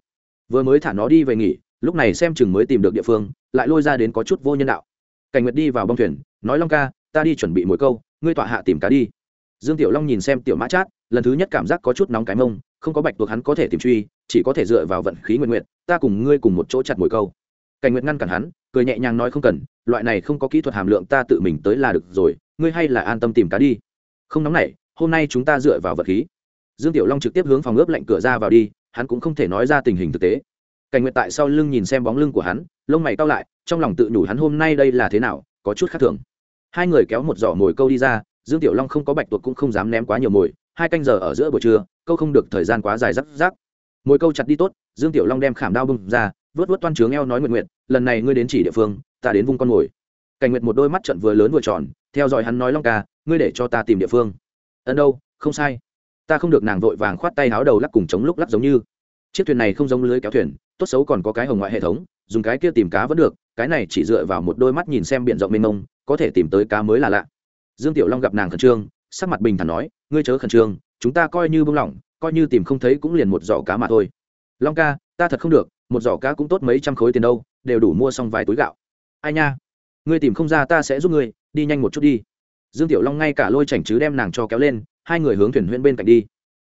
[SPEAKER 1] Vừa mới thả nó đi về nghỉ, lúc này xem chừng mới tìm được địa phương, lại lôi ra đến có chút vô nhân đạo. Cảnh nguyệt đi vào bông thuyền, nói long ca, ta đi chuẩn bị mỗi câu, ngươi tọa hạ tìm cá đi. Dương tiểu long nhìn xem tiểu mã chát, lần thứ nhất cảm giác có chút nóng cái mông, không có bạch tuộc hắn có thể tìm truy, chỉ có thể dựa vào vận khí nguyện nguyện ta cùng ngươi cùng một chỗ chặt mồi câu. Cảnh nguyệt ngăn cản hắn, cười nhẹ nhàng nói không cần, loại này không có kỹ thuật hàm lượng ta tự mình tới là được rồi, ngươi hay là an tâm tìm cá đi. Không nóng nảy, hôm nay chúng ta dựa vào vật khí dương tiểu long trực tiếp hướng phòng ướp lạnh cửa ra vào đi, hắn cũng không thể nói ra tình hình thực tế. Cảnh nguyệt tại sau lưng nhìn xem bóng lưng của hắn, lông mày cao lại, trong lòng tự nhủ hắn hôm nay đây là thế nào, có chút khác thường. Hai người kéo một giỏ mồi câu đi ra, dương tiểu long không có bạch tuộc cũng không dám ném quá nhiều mồi, hai canh giờ ở giữa buổi trưa, câu không được thời gian quá dài rắc rắc. Mồi câu chặt đi tốt, dương tiểu long đem khảm đao bưng ra, vớt vớt toan trướng eo nói nguyện nguyện lần này ngươi đến chỉ địa phương, ta đến vung con mồi. Cảnh nguyệt một đôi mắt trận vừa lớn vừa tròn, theo dõi hắn nói long ca, ngươi để cho ta tìm địa phương. Ẩn đâu? Không sai ta không được nàng vội vàng khoát tay háo đầu lắc cùng chống lúc lắc giống như. Chiếc thuyền này không giống lưới kéo thuyền, tốt xấu còn có cái hồng ngoại hệ thống, dùng cái kia tìm cá vẫn được, cái này chỉ dựa vào một đôi mắt nhìn xem biển rộng mênh mông, có thể tìm tới cá mới là lạ. Dương tiểu long gặp nàng khẩn trương, sắc mặt bình thản nói, ngươi chớ khẩn trương, chúng ta coi như bông lỏng, coi như tìm không thấy cũng liền một giỏ cá mà thôi. Long ca, ta thật không được, một giỏ cá cũng tốt mấy trăm khối tiền đâu, đều đủ mua xong vài túi gạo. Ai nha, ngươi tìm không ra ta sẽ giúp ngươi, đi nhanh một chút đi. Dương tiểu long ngay cả lôi chảnh chứ đem nàng cho kéo lên hai người hướng thuyền huyễn bên cạnh đi.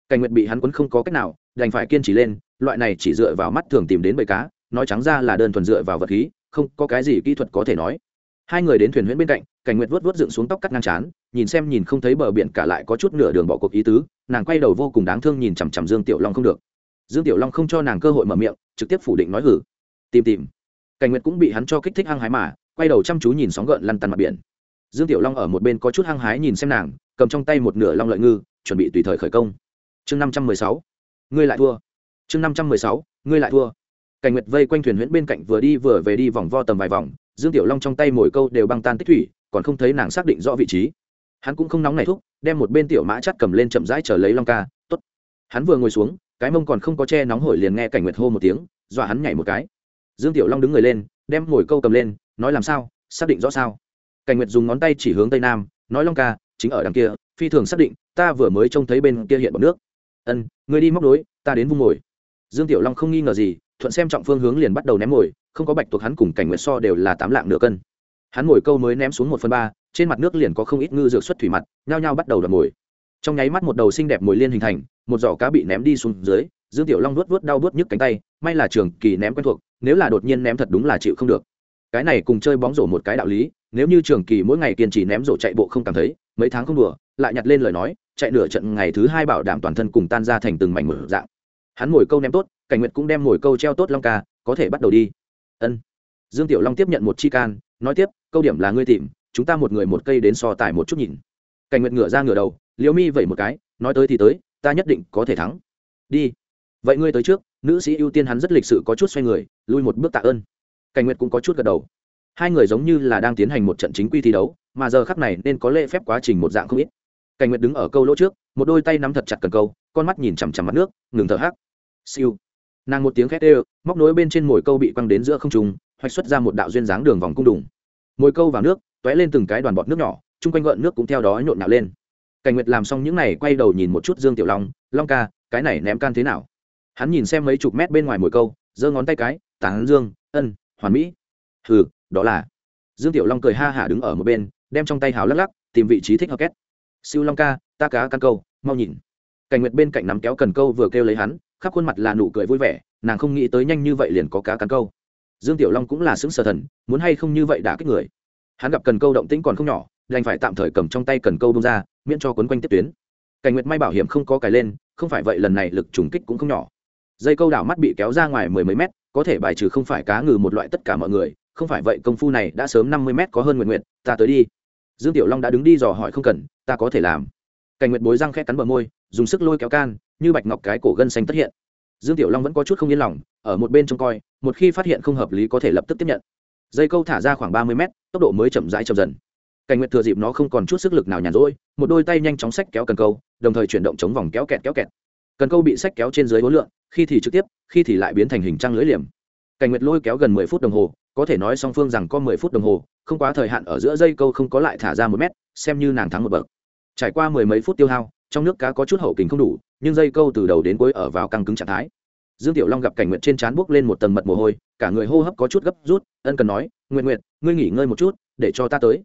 [SPEAKER 1] Cảnh nguyệt bị hắn quấn không có cách nào, đành phải kiên trì lên, loại này chỉ dựa vào mắt thường tìm đến bầy cá, nói trắng ra là đơn thuần dựa vào vật khí, không có cái gì kỹ thuật có thể nói. Hai người đến thuyền huyễn bên cạnh, cảnh nguyệt vớt vớt dựng xuống tóc cắt ngang chán nhìn xem nhìn không thấy bờ biển cả lại có chút nửa đường bỏ cuộc ý tứ, nàng quay đầu vô cùng đáng thương nhìn chằm chằm dương tiểu long không được. Dương tiểu long không cho nàng cơ hội mở miệng, trực tiếp phủ định nói hử. Tìm tìm. Cảnh nguyệt cũng bị hắn cho kích thích hăng hái mà, quay đầu chăm chú nhìn sóng gợn lăn tăn mặt biển dương tiểu long ở một bên có chút hăng hái nhìn xem nàng, cầm trong tay một nửa long lợi ngư, chuẩn bị tùy thời khởi công. Chương năm trăm mười sáu. Ngươi lại thua. Chương năm trăm mười sáu. Ngươi lại thua. Cảnh nguyệt vây quanh thuyền huyễn bên cạnh vừa đi vừa về đi vòng vo tầm vài vòng, dương tiểu long trong tay mồi câu đều băng tan tích thủy, còn không thấy nàng xác định rõ vị trí. Hắn cũng không nóng này thúc, đem một bên tiểu mã chắt cầm lên chậm rãi chờ lấy long ca t ố t hắn vừa ngồi xuống, cái mông còn không có che nóng hổi liền nghe cảnh nguyệt hô một tiếng, dọa hắn nhảy một cái. Dương tiểu long đứng người lên, đem mồi câu cầm lên, nói làm sao? Xác định rõ sao? Cảnh nguyệt dùng ngón tay chỉ hướng tây nam, nói, long ca, chính ở đằng kia, phi thường xác định, ta vừa mới trông thấy bên kia hiện bọc nước. Ân người đi móc đối ta đến vung mồi. Dương tiểu long không nghi ngờ gì, thuận xem trọng phương hướng liền bắt đầu ném mồi, không có bạch tuộc hắn cùng cảnh nguyệt so đều là tám lạng nửa cân. Hắn mồi câu mới ném xuống một phần ba, trên mặt nước liền có không ít ngư dược xuất thủy mặt, nhao nhao bắt đầu đập mồi. Trong nháy mắt một đầu xinh đẹp mồi liên hình thành, một giỏ cá bị ném đi xuống dưới, dương tiểu long nuốt vuốt đau vuốt nhức cánh tay, may là trường kỳ ném quen thuộc, nếu là đột nhiên ném thật đúng là chịu không được. Cái này cùng chơi bóng rổ một cái đạo lý nếu như trường kỳ mỗi ngày kiên trì ném rổ chạy bộ không cảm thấy, mấy tháng không đùa, lại nhặt lên lời nói, chạy nửa trận ngày thứ hai bảo đảm toàn thân cùng tan ra thành từng mảnh mở dạng. Hắn ngồi câu ném tốt, cảnh nguyệt cũng đem ngồi câu treo tốt long ca, có thể bắt đầu đi. Ân. Dương tiểu long tiếp nhận một chi can, nói tiếp, câu điểm là ngươi tìm, chúng ta một người một cây đến so tài một chút nhìn. Cảnh nguyệt ngửa ra ngửa đầu, liễu mi vẩy một cái, nói tới thì tới, ta nhất định có thể thắng. Đi. Vậy ngươi tới trước, nữ sĩ ưu tiên hắn rất lịch sự có chút xoay người, lui một bước tạ ơn. Cảnh nguyệt cũng có chút gật đầu hai người giống như là đang tiến hành một trận chính quy thi đấu, mà giờ khắc này nên có lễ phép quá trình một dạng không ít. Cảnh nguyệt đứng ở câu lỗ trước, một đôi tay nắm thật chặt cần câu, con mắt nhìn chằm chằm mặt nước, ngừng thở hắc siêu. Nàng một tiếng khét ê móc nối bên trên mồi câu bị quăng đến giữa không trùng hoạch xuất ra một đạo duyên dáng đường vòng cung đủng mồi câu vào nước t ó é lên từng cái đoàn bọt nước nhỏ, chung quanh gợn nước cũng theo đó nhộn nạo lên. Cảnh nguyệt làm xong những này, quay đầu nhìn một chút dương tiểu long long ca, cái này ném can thế nào? Hắn nhìn xem mấy chục mét bên ngoài mồi câu, giơ ngón tay cái, tán dương, ân, hoàn mỹ. Hừ đó là dương tiểu long cười ha hả đứng ở một bên đem trong tay hào lắc lắc tìm vị trí thích hợp két siêu long ca ta cá căn câu mau nhìn cảnh nguyệt bên cạnh nắm kéo cần câu vừa kêu lấy hắn khắp khuôn mặt là nụ cười vui vẻ nàng không nghĩ tới nhanh như vậy liền có cá căn câu dương tiểu long cũng là xứng sở thần muốn hay không như vậy đã kích người hắn gặp cần câu động tĩnh còn không nhỏ đành phải tạm thời cầm trong tay cần câu bông ra miễn cho quấn quanh tiếp tuyến cảnh nguyệt may bảo hiểm không có cài lên không phải vậy lần này lực trùng kích cũng không nhỏ dây câu đảo mắt bị kéo ra ngoài mười mấy mét có thể bài trừ không phải cá ngừ một loại tất cả mọi người không phải vậy công phu này đã sớm năm mươi mét có hơn nguyện nguyện, ta tới đi. Dương tiểu long đã đứng đi dò hỏi không cần, ta có thể làm. Cảnh nguyệt bối răng khẽ cắn bờ môi, dùng sức lôi kéo can, như bạch ngọc cái cổ gân xanh tất hiện. Dương tiểu long vẫn có chút không yên lòng, ở một bên trông coi, một khi phát hiện không hợp lý có thể lập tức tiếp nhận. Dây câu thả ra khoảng ba mươi mét, tốc độ mới chậm rãi chậm dần. Cảnh nguyệt thừa dịp nó không còn chút sức lực nào nhàn rỗi, một đôi tay nhanh chóng xách kéo cần câu, đồng thời chuyển động chống vòng kéo kẹt kéo kẹt. Cần câu bị xách kéo trên dưới hối lượng khi thì trực tiếp, khi thì lại biến thành hình trăng lưỡi liềm. Cảnh nguyệt lôi kéo gần mười phút đồng hồ có thể nói song phương rằng có mười phút đồng hồ, không quá thời hạn ở giữa dây câu không có lại thả ra một mét, xem như nàng thắng một bậc. Trải qua mười mấy phút tiêu hao, trong nước cá có chút hậu kính không đủ, nhưng dây câu từ đầu đến cuối ở vào căng cứng trạng thái. Dương tiểu long gặp cảnh nguyện trên trán buốc lên một tầng mật mồ hôi, cả người hô hấp có chút gấp rút, ân cần nói nguyện nguyện ngươi nghỉ ngơi một chút, để cho ta tới.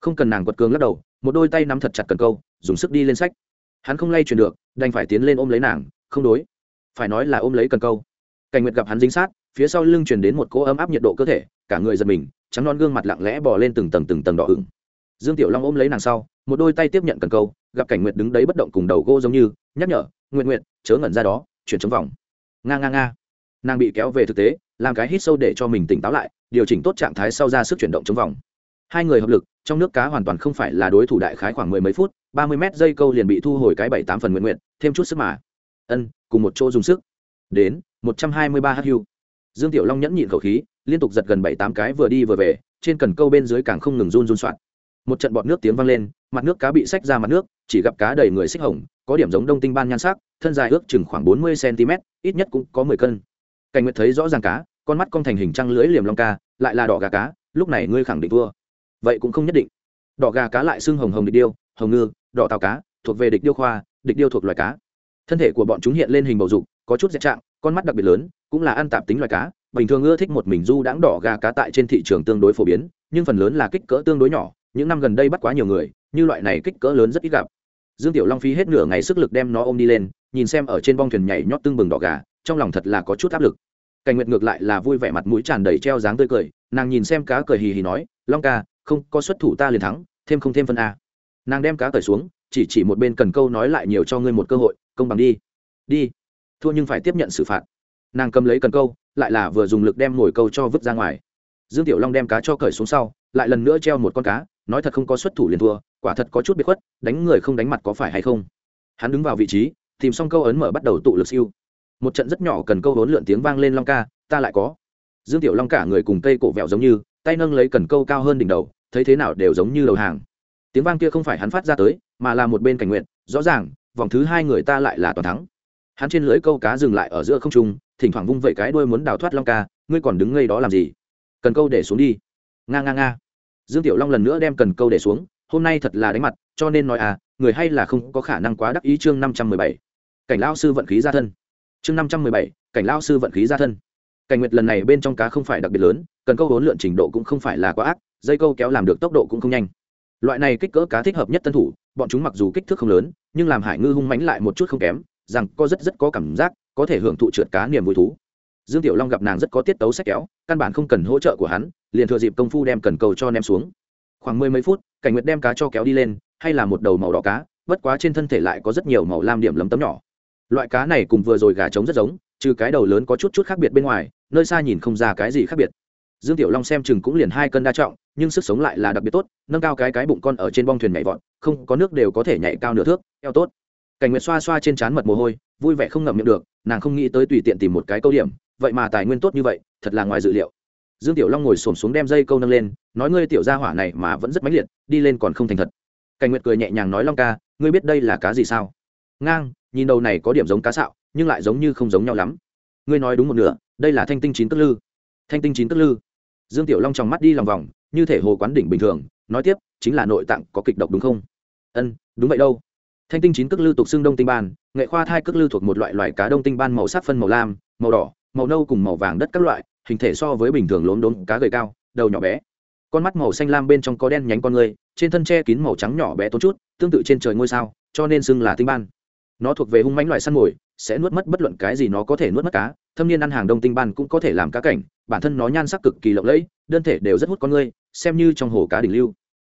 [SPEAKER 1] Không cần nàng quật cường lắc đầu, một đôi tay nắm thật chặt cần câu, dùng sức đi lên sách. Hắn không lay chuyển được, đành phải tiến lên ôm lấy nàng, không đối. Phải nói là ôm lấy cần câu cảnh nguyệt gặp hắn dính sát, phía sau lưng truyền đến một cỗ ấm áp nhiệt độ cơ thể, cả người giật mình, trắng non gương mặt lặng lẽ bò lên từng tầng từng tầng đỏ ửng. Dương tiểu long ôm lấy nàng sau, một đôi tay tiếp nhận cần câu, gặp cảnh nguyệt đứng đấy bất động cùng đầu gô giống như, nhắc nhở nguyện nguyện chớ ngẩn ra đó, chuyển chống vòng. Nga nga nga. Nàng bị kéo về thực tế, làm cái hít sâu để cho mình tỉnh táo lại, điều chỉnh tốt trạng thái sau ra sức chuyển động chống vòng. Hai người hợp lực, trong nước cá hoàn toàn không phải là đối thủ đại khái khoảng mười mấy phút, ba mươi mét dây câu liền bị thu hồi cái bảy tám phần nguyện nguyện thêm chút sức mà. Ân, cùng một chỗ dùng sức. Đến một trăm hai mươi ba hưu. Dương tiểu long nhẫn nhịn khẩu khí, liên tục giật gần bảy tám cái vừa đi vừa về, trên cần câu bên dưới càng không ngừng run run soạn. Một trận bọt nước tiếng vang lên, mặt nước cá bị xách ra mặt nước, chỉ gặp cá đầy người xích hồng, có điểm giống đông tinh ban nhan sắc, thân dài ước chừng khoảng bốn mươi cm ít nhất cũng có mười cân. Cảnh nguyệt thấy rõ ràng cá, con mắt con thành hình trăng lưỡi liềm long ca, lại là đỏ gà cá, lúc này ngươi khẳng định thua. Vậy cũng không nhất định. Đỏ gà cá lại xưng hồng hồng địch điêu, hồng ngư, đỏ tàu cá, thuộc về địch điêu khoa, địch điêu thuộc loài cá. Thân thể của bọn chúng hiện lên hình bầu dục, có chút dẹp trạng con mắt đặc biệt lớn, cũng là ăn tạp tính loài cá, bình thường ưa thích một mình du đãng đỏ gà cá tại trên thị trường tương đối phổ biến, nhưng phần lớn là kích cỡ tương đối nhỏ, những năm gần đây bắt quá nhiều người, như loại này kích cỡ lớn rất ít gặp. Dương tiểu long phí hết nửa ngày sức lực đem nó ôm đi lên, nhìn xem ở trên bong thuyền nhảy nhót tương bừng đỏ gà, trong lòng thật là có chút áp lực. Cảnh nguyệt ngược lại là vui vẻ mặt mũi tràn đầy treo dáng tươi cười, nàng nhìn xem cá cười hì hì nói, long ca, không có xuất thủ ta liền thắng, thêm không thêm phân a. Nàng đem cá cởi xuống, chỉ chỉ một bên cần câu nói lại nhiều cho ngươi một cơ hội, công bằng đi. Đi thua nhưng phải tiếp nhận xử phạt. Nàng cầm lấy cần câu, lại là vừa dùng lực đem mồi câu cho vứt ra ngoài. Dương tiểu long đem cá cho cởi xuống sau, lại lần nữa treo một con cá, nói thật không có xuất thủ liền thua, quả thật có chút bị khuất, đánh người không đánh mặt có phải hay không? Hắn đứng vào vị trí, tìm xong câu ấn mở bắt đầu tụ lực siêu. Một trận rất nhỏ cần câu hốn lượn tiếng vang lên long ca, ta lại có. Dương tiểu long cả người cùng cây cổ vẹo giống như, tay nâng lấy cần câu cao hơn đỉnh đầu, thấy thế nào đều giống như đầu hàng. Tiếng vang kia không phải hắn phát ra tới, mà là một bên cảnh nguyện rõ ràng, vòng thứ hai người ta lại là toàn thắng hắn trên lưới câu cá dừng lại ở giữa không trung, thỉnh thoảng vung vẩy cái đuôi muốn đào thoát long ca, ngươi còn đứng ngây đó làm gì? Cần câu để xuống đi. Nga nga nga. Dương tiểu long lần nữa đem cần câu để xuống, hôm nay thật là đánh mặt, cho nên nói à người hay là không có khả năng quá đắc ý chương năm trăm mười bảy. Cảnh lao sư vận khí ra thân. Chương năm trăm mười bảy, cảnh lao sư vận khí ra thân. Cảnh nguyệt lần này bên trong cá không phải đặc biệt lớn, cần câu vốn lượn trình độ cũng không phải là quá ác, dây câu kéo làm được tốc độ cũng không nhanh. Loại này kích cỡ cá thích hợp nhất tân thủ, bọn chúng mặc dù kích thước không lớn, nhưng làm hải ngư hung mánh lại một chút không kém rằng có rất rất có cảm giác, có thể hưởng thụ trượt cá niềm vui thú. Dương tiểu long gặp nàng rất có tiết tấu sách kéo, căn bản không cần hỗ trợ của hắn, liền thừa dịp công phu đem cần cầu cho ném xuống. Khoảng mười mấy phút, cảnh nguyệt đem cá cho kéo đi lên, hay là một đầu màu đỏ cá, bất quá trên thân thể lại có rất nhiều màu lam điểm lấm tấm nhỏ. Loại cá này cùng vừa rồi gà trống rất giống, trừ cái đầu lớn có chút chút khác biệt bên ngoài, nơi xa nhìn không ra cái gì khác biệt. Dương tiểu long xem chừng cũng liền hai cân đa trọng, nhưng sức sống lại là đặc biệt tốt, nâng cao cái cái bụng con ở trên bong thuyền nhảy vọt, không có nước đều có thể nhảy cao nửa thước, eo tốt cảnh nguyệt xoa xoa trên trán mật mồ hôi, vui vẻ không ngậm miệng được, nàng không nghĩ tới tùy tiện tìm một cái câu điểm, vậy mà tài nguyên tốt như vậy, thật là ngoài dự liệu. Dương tiểu long ngồi xổm xuống đem dây câu nâng lên, nói ngươi tiểu gia hỏa này mà vẫn rất mãnh liệt, đi lên còn không thành thật. Cảnh nguyệt cười nhẹ nhàng nói long ca, ngươi biết đây là cá gì sao? Ngang, nhìn đầu này có điểm giống cá sạo, nhưng lại giống như không giống nhau lắm. Ngươi nói đúng một nửa, đây là thanh tinh chín tức lư. Thanh tinh chín tức lư. Dương tiểu long trong mắt đi lòng vòng, như thể hồ quán đỉnh bình thường, nói tiếp, chính là nội tạng có kịch độc đúng không? Ân, đúng vậy đâu thanh tinh chín cước lư tục xương đông tinh ban, nghệ khoa thai cước lư thuộc một loại loài cá đông tinh ban màu sắc phân màu lam, màu đỏ, màu nâu cùng màu vàng đất các loại, hình thể so với bình thường lốm đốm cá gầy cao, đầu nhỏ bé. Con mắt màu xanh lam bên trong có đen nhánh con người, trên thân che kín màu trắng nhỏ bé tốn chút, tương tự trên trời ngôi sao, cho nên xưng là tinh ban. Nó thuộc về hung mãnh loài săn mồi, sẽ nuốt mất bất luận cái gì nó có thể nuốt mất cá, thâm niên ăn hàng đông tinh ban cũng có thể làm cá cảnh, bản thân nó nhan sắc cực kỳ lộng lẫy, đơn thể đều rất hút con người, xem như trong hồ cá đỉnh lưu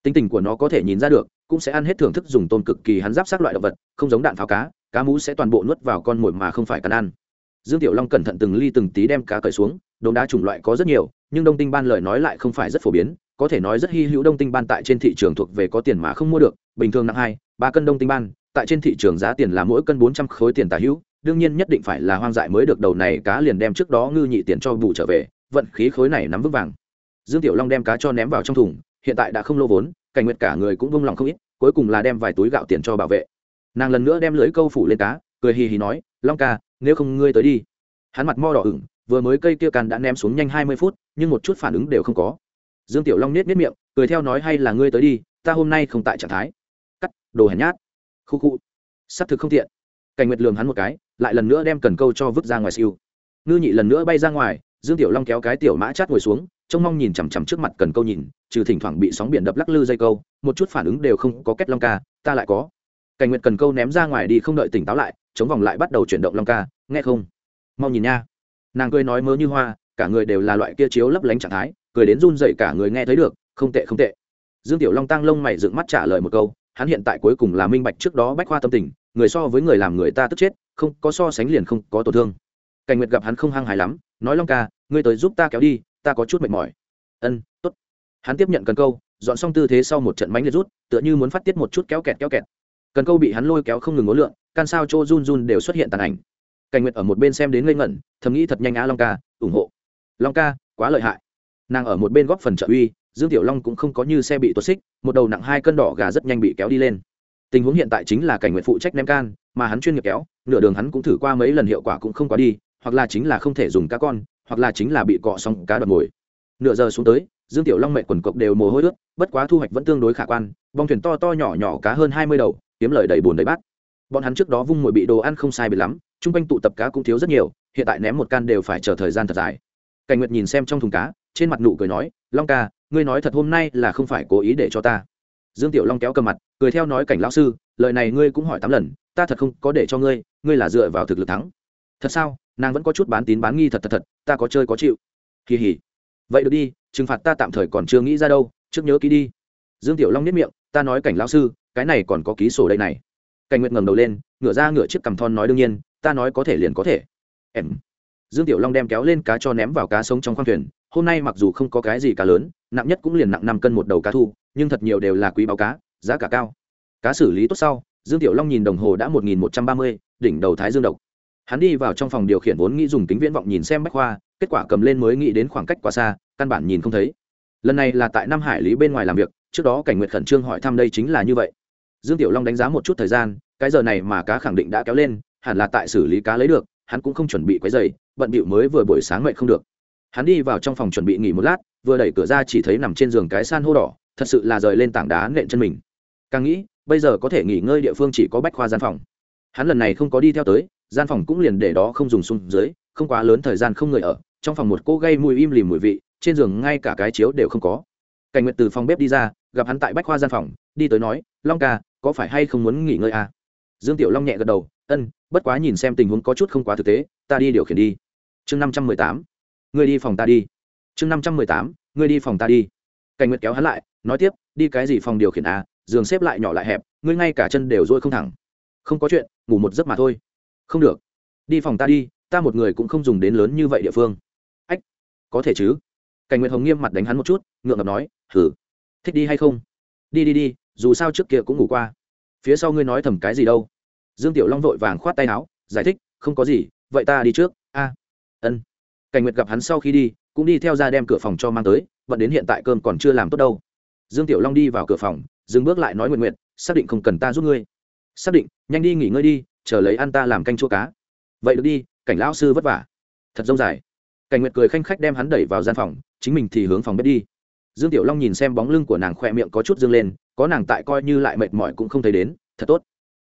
[SPEAKER 1] tính tình của nó có thể nhìn ra được, cũng sẽ ăn hết thưởng thức dùng tôn cực kỳ hắn giáp sát loại động vật, không giống đạn pháo cá cá mú sẽ toàn bộ nuốt vào con mồi mà không phải cần ăn. Dương tiểu long cẩn thận từng ly từng tí đem cá cởi xuống, đống đá chủng loại có rất nhiều, nhưng đông tinh ban lời nói lại không phải rất phổ biến, có thể nói rất hy hữu đông tinh ban tại trên thị trường thuộc về có tiền mà không mua được, bình thường nặng hai, ba cân đông tinh ban, tại trên thị trường giá tiền là mỗi cân bốn trăm khối tiền tả hữu, đương nhiên nhất định phải là hoang dại mới được đầu này cá liền đem trước đó ngư nhị tiền cho bù trở về, vận khí khối này nắm vững vàng. Dương tiểu long đem cá cho ném vào trong thùng hiện tại đã không lô vốn, cảnh nguyệt cả người cũng vung lòng không ít, cuối cùng là đem vài túi gạo tiền cho bảo vệ. Nàng lần nữa đem lưới câu phủ lên cá, cười hì hì nói, long ca, nếu không ngươi tới đi. Hắn mặt mo đỏ ửng, vừa mới cây kia càn đã ném xuống nhanh hai mươi phút, nhưng một chút phản ứng đều không có. Dương tiểu long nết nết miệng, cười theo nói, hay là ngươi tới đi, ta hôm nay không tại trạng thái. Cắt, đồ hèn nhát. Khu khu. S thực không tiện. Cảnh nguyệt lường hắn một cái, lại lần nữa đem cần câu cho vứt ra ngoài siêu. Ngư nhị lần nữa bay ra ngoài, dương tiểu long kéo cái tiểu mã chát ngồi xuống trông mong nhìn chằm chằm trước mặt cần câu nhìn, trừ thỉnh thoảng bị sóng biển đập lắc lư dây câu, một chút phản ứng đều không có kết long ca, ta lại có. Cảnh nguyệt cần câu ném ra ngoài đi không đợi tỉnh táo lại, chống vòng lại bắt đầu chuyển động long ca, nghe không? Mau nhìn nha. Nàng cười nói mớ như hoa, cả người đều là loại kia chiếu lấp lánh trạng thái, cười đến run dậy cả người nghe thấy được, không tệ không tệ. Dương tiểu long tăng lông mày dựng mắt trả lời một câu, hắn hiện tại cuối cùng là minh bạch trước đó bách khoa tâm tình, người so với người làm người ta tức chết, không có so sánh liền không có tổn thương. Cảnh nguyệt gặp hắn không hăng hài lắm, nói long ca, ngươi tới giúp ta kéo đi ta có chút mệt mỏi. Ân t ố t hắn tiếp nhận cần câu, dọn xong tư thế sau một trận mánh liệt rút, tựa như muốn phát tiết một chút kéo kẹt kéo kẹt. Cần câu bị hắn lôi kéo không ngừng ngốn lượn, can sao chỗ run run đều xuất hiện tàn ảnh. Cảnh nguyệt ở một bên xem đến ngây ngẩn, thầm nghĩ thật nhanh á long ca, ủng hộ. Long ca, quá lợi hại. Nàng ở một bên góp phần trợ uy, dương tiểu long cũng không có như xe bị tuột xích, một đầu nặng hai cân đỏ gà rất nhanh bị kéo đi lên. Tình huống hiện tại chính là cảnh nguyện phụ trách ném can, mà hắn chuyên nghiệp kéo, nửa đường hắn cũng thử qua mấy lần hiệu quả cũng không quá đi, hoặc là chính là không thể dùng cá con hoặc là chính là bị cọ xong cá đoạt ngồi nửa giờ xuống tới, dương tiểu long mệnh quần cộc đều mồ hôi ướt, bất quá thu hoạch vẫn tương đối khả quan, bong thuyền to to nhỏ nhỏ cá hơn hai mươi đầu, kiếm lời đầy bùn đầy bát. Bọn hắn trước đó vung mồi bị đồ ăn không sai biệt lắm, chung quanh tụ tập cá cũng thiếu rất nhiều, hiện tại ném một can đều phải chờ thời gian thật dài. Cảnh nguyệt nhìn xem trong thùng cá, trên mặt nụ cười nói, long ca, ngươi nói thật hôm nay là không phải cố ý để cho ta. Dương tiểu long kéo cầm mặt, cười theo nói cảnh lão sư, lời này ngươi cũng hỏi tám lần, ta thật không có để cho ngươi ngươi là dựa vào thực lực thắng. Thật sao? Nàng vẫn có chút bán tín bán nghi thật thật thật, ta có chơi có chịu. Kỳ hỉ. Vậy được đi, trừng phạt ta tạm thời còn chưa nghĩ ra đâu, trước nhớ ký đi. Dương tiểu long nhất miệng, ta nói cảnh lão sư, cái này còn có ký sổ đây này. Cảnh nguyệt ngẩng đầu lên, ngửa ra ngửa chiếc cằm thon nói đương nhiên, ta nói có thể liền có thể. Em. Dương tiểu long đem kéo lên cá cho ném vào cá sống trong khoang thuyền, hôm nay mặc dù không có cái gì cá lớn, nặng nhất cũng liền nặng năm cân một đầu cá thu, nhưng thật nhiều đều là quý báo cá, giá cả cao. Cá xử lý tốt sau, dương tiểu long nhìn đồng hồ đã một nghìn một trăm ba mươi, đỉnh đầu thái dương độc hắn đi vào trong phòng điều khiển vốn nghĩ dùng kính viễn vọng nhìn xem bách khoa, kết quả cầm lên mới nghĩ đến khoảng cách quá xa, căn bản nhìn không thấy. Lần này là tại Nam hải lý bên ngoài làm việc, trước đó cảnh nguyệt khẩn trương hỏi thăm đây chính là như vậy. Dương tiểu long đánh giá một chút thời gian, cái giờ này mà cá khẳng định đã kéo lên, hẳn là tại xử lý cá lấy được, hắn cũng không chuẩn bị quấy dày bận bịu mới vừa buổi sáng mệt không được. Hắn đi vào trong phòng chuẩn bị nghỉ một lát, vừa đẩy cửa ra chỉ thấy nằm trên giường cái san hô đỏ, thật sự là rời lên tảng đá nện chân mình. Càng nghĩ, bây giờ có thể nghỉ ngơi địa phương chỉ có bách khoa gian phòng. Hắn lần này không có đi theo tới gian phòng cũng liền để đó không dùng xung dưới, không quá lớn thời gian không người ở, trong phòng một cô gây mùi im lìm mùi vị, trên giường ngay cả cái chiếu đều không có. Cảnh nguyệt từ phòng bếp đi ra, gặp hắn tại bách khoa gian phòng, đi tới nói, long ca, có phải hay không muốn nghỉ ngơi à? dương tiểu long nhẹ gật đầu, ân, bất quá nhìn xem tình huống có chút không quá thực tế, ta đi điều khiển đi. Chương năm trăm mười tám, ngươi đi phòng ta đi. Chương năm trăm mười tám, ngươi đi phòng ta đi. Cảnh nguyệt kéo hắn lại, nói tiếp, đi cái gì phòng điều khiển à? Giường xếp lại nhỏ lại hẹp, ngươi ngay cả chân đều dôi không thẳng. Không có chuyện, ngủ một giấc mà thôi không được. Đi phòng ta đi, ta một người cũng không dùng đến lớn như vậy địa phương. Ách, có thể chứ? Cảnh nguyệt hồng nghiêm mặt đánh hắn một chút, ngượng ngập nói thử thích đi hay không? Đi đi đi, dù sao trước kia cũng ngủ qua. Phía sau ngươi nói thầm cái gì đâu? Dương tiểu long vội vàng khoát tay áo, giải thích, không có gì, vậy ta đi trước. A, ân. Cảnh nguyệt gặp hắn sau khi đi, cũng đi theo ra đem cửa phòng cho mang tới vẫn đến hiện tại cơm còn chưa làm tốt đâu. Dương tiểu long đi vào cửa phòng, dừng bước lại nói nguyện nguyện xác định không cần ta giúp ngươi. Xác định, nhanh đi nghỉ ngơi đi chờ lấy ăn ta làm canh chua cá. Vậy được đi, cảnh lão sư vất vả. Thật dông dài. Cảnh nguyệt cười khanh khách đem hắn đẩy vào gian phòng, chính mình thì hướng phòng bếp đi. Dương tiểu long nhìn xem bóng lưng của nàng khoe miệng có chút dương lên, có nàng tại coi như lại mệt mỏi cũng không thấy đến, thật tốt.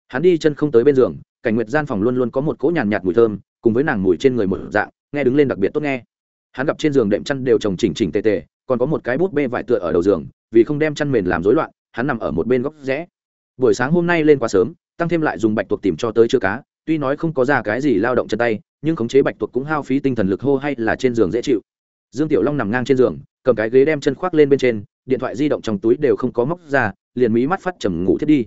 [SPEAKER 1] Hắn đi chân không tới bên giường, cảnh nguyệt gian phòng luôn luôn có một cỗ nhàn nhạt mùi thơm, cùng với nàng mùi trên người một dạng, nghe đứng lên đặc biệt tốt nghe. Hắn gặp trên giường đệm chăn đều trồng chỉnh chỉnh tề tề, còn có một cái bút bê vải tựa ở đầu giường, vì không đem chăn mền làm rối loạn, hắn nằm ở một bên góc rẽ. Buổi sáng hôm nay lên quá sớm tăng thêm lại dùng bạch tuộc tìm cho tới chưa cá, tuy nói không có ra cái gì lao động chân tay, nhưng khống chế bạch tuộc cũng hao phí tinh thần lực hô hay là trên giường dễ chịu. Dương tiểu long nằm ngang trên giường, cầm cái ghế đem chân khoác lên bên trên, điện thoại di động trong túi đều không có móc ra, liền mí mắt phát trầm ngủ thiết đi.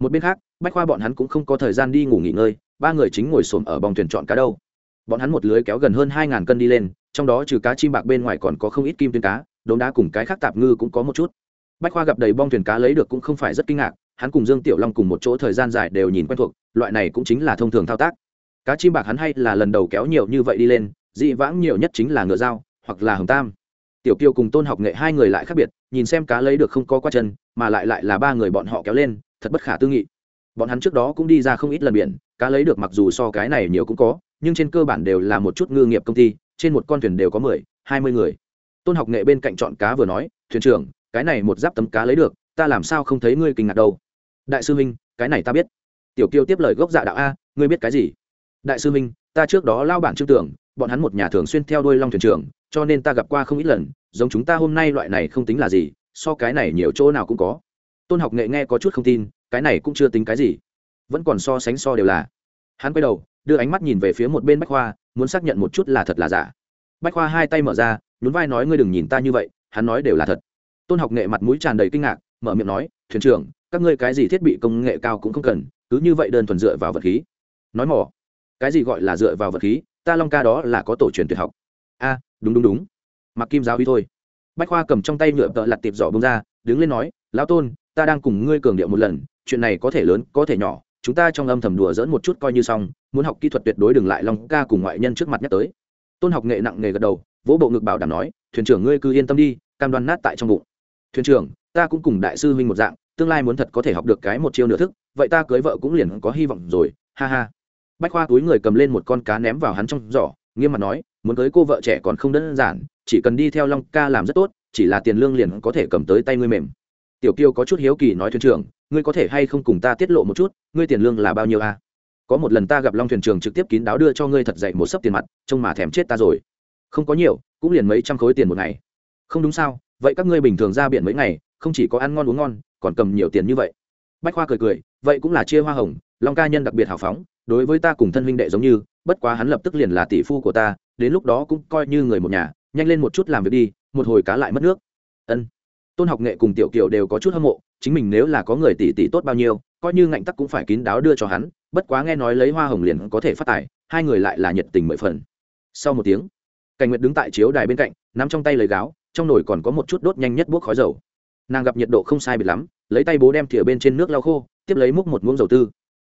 [SPEAKER 1] Một bên khác, bách khoa bọn hắn cũng không có thời gian đi ngủ nghỉ ngơi, ba người chính ngồi xổm ở bòng thuyền chọn cá đâu. Bọn hắn một lưới kéo gần hơn hai ngàn cân đi lên, trong đó trừ cá chim bạc bên ngoài còn có không ít kim tuyến cá đốn đá cùng cái khác tạp ngư cũng có một chút. Bách khoa gặp đầy bong thuyền cá lấy được cũng không phải rất kinh ngạc hắn cùng dương tiểu long cùng một chỗ thời gian dài đều nhìn quen thuộc, loại này cũng chính là thông thường thao tác. Cá chim bạc hắn hay là lần đầu kéo nhiều như vậy đi lên, dị vãng nhiều nhất chính là ngựa dao, hoặc là hồng tam. Tiểu kiều cùng tôn học nghệ hai người lại khác biệt, nhìn xem cá lấy được không có qua chân, mà lại lại là ba người bọn họ kéo lên, thật bất khả tư nghị. Bọn hắn trước đó cũng đi ra không ít lần biển, cá lấy được mặc dù so cái này nhiều cũng có, nhưng trên cơ bản đều là một chút ngư nghiệp công ty, trên một con thuyền đều có mười, hai mươi người. Tôn học nghệ bên cạnh chọn cá vừa nói, thuyền trưởng, cái này một giáp tấm cá lấy được ta làm sao không thấy ngươi kinh ngạc đâu? Đại sư minh cái này ta biết. Tiểu kiêu tiếp lời gốc dạ đạo a, ngươi biết cái gì? Đại sư minh ta trước đó lao bản trương tưởng, bọn hắn một nhà thường xuyên theo đuôi long thuyền trưởng, cho nên ta gặp qua không ít lần, giống chúng ta hôm nay loại này không tính là gì, so cái này nhiều chỗ nào cũng có. Tôn học nghệ nghe có chút không tin, cái này cũng chưa tính cái gì. Vẫn còn so sánh so đều là. Hắn quay đầu, đưa ánh mắt nhìn về phía một bên bách khoa, muốn xác nhận một chút là thật là giả. Bách khoa hai tay mở ra, nhún vai nói, ngươi đừng nhìn ta như vậy, hắn nói đều là thật. Tôn học nghệ mặt mũi tràn đầy kinh ngạc mở miệng nói, thuyền trưởng, các ngươi cái gì thiết bị công nghệ cao cũng không cần, cứ như vậy đơn thuần dựa vào vật khí. Nói mỏ. Cái gì gọi là dựa vào vật khí? Ta long ca đó là có tổ truyền tuyệt học. A, đúng đúng đúng. Mặc kim giáo uy thôi. Bách khoa cầm trong tay nhựa tợ lặt tiệp giỏ bông ra, đứng lên nói, lão tôn, ta đang cùng ngươi cường điệu một lần, chuyện này có thể lớn, có thể nhỏ, chúng ta trong âm thầm đùa dỡn một chút coi như xong, muốn học kỹ thuật tuyệt đối đừng lại long ca cùng ngoại nhân trước mặt nhắc tới. Tôn học nghệ nặng nghề gật đầu, vỗ bộ ngực bảo đảm nói, thuyền trưởng ngươi cứ yên tâm đi, cam đoan nát tại trong bụng. Thuyền trưởng ta cũng cùng đại sư huynh một dạng, tương lai muốn thật có thể học được cái một chiêu nửa thức, vậy ta cưới vợ cũng liền có hy vọng rồi, ha ha. Bách khoa túi người cầm lên một con cá ném vào hắn trong giỏ, nghiêm mặt nói, muốn cưới cô vợ trẻ còn không đơn giản, chỉ cần đi theo long ca làm rất tốt, chỉ là tiền lương liền có thể cầm tới tay ngươi mềm. Tiểu kiêu có chút hiếu kỳ nói thuyền trưởng, ngươi có thể hay không cùng ta tiết lộ một chút, ngươi tiền lương là bao nhiêu a? Có một lần ta gặp long thuyền trưởng trực tiếp kín đáo đưa cho ngươi thật dậy một sấp tiền mặt, trông mà thèm chết ta rồi. Không có nhiều, cũng liền mấy trăm khối tiền một ngày. Không đúng sao, vậy các ngươi bình thường ra biển mấy ngày không chỉ có ăn ngon uống ngon, còn cầm nhiều tiền như vậy. Bách khoa cười cười, vậy cũng là chia hoa hồng, long ca nhân đặc biệt hào phóng, đối với ta cùng thân huynh đệ giống như, bất quá hắn lập tức liền là tỷ phu của ta, đến lúc đó cũng coi như người một nhà, nhanh lên một chút làm việc đi, một hồi cá lại mất nước. Ân. Tôn học nghệ cùng tiểu kiều đều có chút hâm mộ, chính mình nếu là có người tỷ tỷ tốt bao nhiêu, coi như ngạnh tắc cũng phải kín đáo đưa cho hắn, bất quá nghe nói lấy hoa hồng liền có thể phát tài, hai người lại là nhiệt tình mười phần. Sau một tiếng, cảnh nguyệt đứng tại chiếu đài bên cạnh, nắm trong tay lấy gáo, trong nồi còn có một chút đốt nhanh nhất buốc khói dầu nàng gặp nhiệt độ không sai biệt lắm, lấy tay bố đem thìa bên trên nước lau khô, tiếp lấy múc một muỗng dầu tư.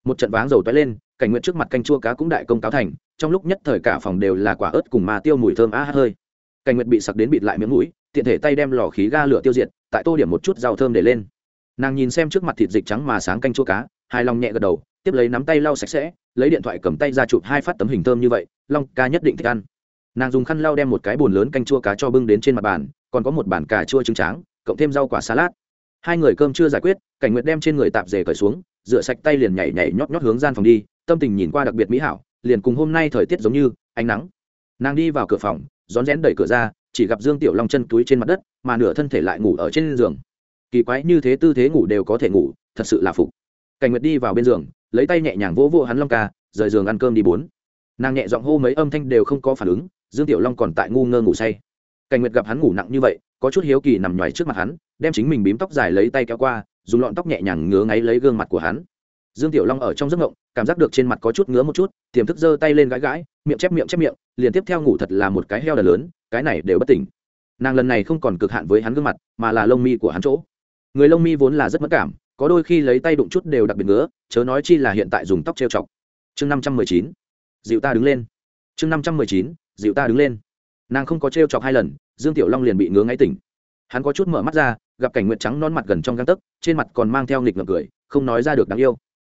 [SPEAKER 1] Một trận váng dầu toái lên, cảnh nguyện trước mặt canh chua cá cũng đại công cáo thành, trong lúc nhất thời cả phòng đều là quả ớt cùng mà tiêu mùi thơm á hát hơi. Cảnh nguyện bị sặc đến bịt lại miếng mũi, tiện thể tay đem lò khí ga lửa tiêu diệt, tại tô điểm một chút rau thơm để lên. Nàng nhìn xem trước mặt thịt dịch trắng mà sáng canh chua cá hai lòng nhẹ gật đầu, tiếp lấy nắm tay lau sạch sẽ, lấy điện thoại cầm tay ra chụp hai phát tấm hình thơm như vậy, long ca nhất định thích ăn. Nàng dùng khăn lau đem một cái bồn lớn canh chua cá cho bưng đến trên mặt bàn, còn có một bản cà chua trứng tráng cộng thêm rau quả salad. Hai người cơm chưa giải quyết, cảnh nguyệt đem trên người tạp dề cởi xuống, rửa sạch tay liền nhảy nhảy nhót nhót hướng gian phòng đi, tâm tình nhìn qua đặc biệt mỹ hảo, liền cùng hôm nay thời tiết giống như, ánh nắng. Nàng đi vào cửa phòng, rón rén đẩy cửa ra, chỉ gặp dương tiểu long chân túi trên mặt đất, mà nửa thân thể lại ngủ ở trên giường. Kỳ quái như thế tư thế ngủ đều có thể ngủ, thật sự là phục. Cảnh nguyệt đi vào bên giường, lấy tay nhẹ nhàng vỗ vỗ hắn long ca, rời giường ăn cơm đi bốn. Nàng nhẹ giọng hô mấy âm thanh đều không có phản ứng, dương tiểu long còn tại ngu ngơ ngủ say cảnh nguyệt gặp hắn ngủ nặng như vậy, có chút hiếu kỳ nằm nhoài trước mặt hắn, đem chính mình bím tóc dài lấy tay kéo qua, dùng lọn tóc nhẹ nhàng ngứa ngáy lấy gương mặt của hắn. Dương tiểu long ở trong giấc ngộng cảm giác được trên mặt có chút ngứa một chút, tiềm thức giơ tay lên gãi gãi, miệng chép miệng chép miệng, liền tiếp theo ngủ thật là một cái heo đờ lớn, cái này đều bất tỉnh. Nàng lần này không còn cực hạn với hắn gương mặt, mà là lông mi của hắn chỗ. Người lông mi vốn là rất mất cảm, có đôi khi lấy tay đụng chút đều đặc biệt ngứa, chớ nói chi là hiện tại dùng tóc trêu chọc. Chương năm trăm mười chín, dịu ta đứng lên. Chương năm trăm mười chín, dịu ta đứng lên nàng không có trêu chọc hai lần, dương tiểu long liền bị ngứa ngáy tỉnh. Hắn có chút mở mắt ra, gặp cảnh nguyệt trắng non mặt gần trong găng tấc, trên mặt còn mang theo nghịch ngợm cười, không nói ra được đáng yêu.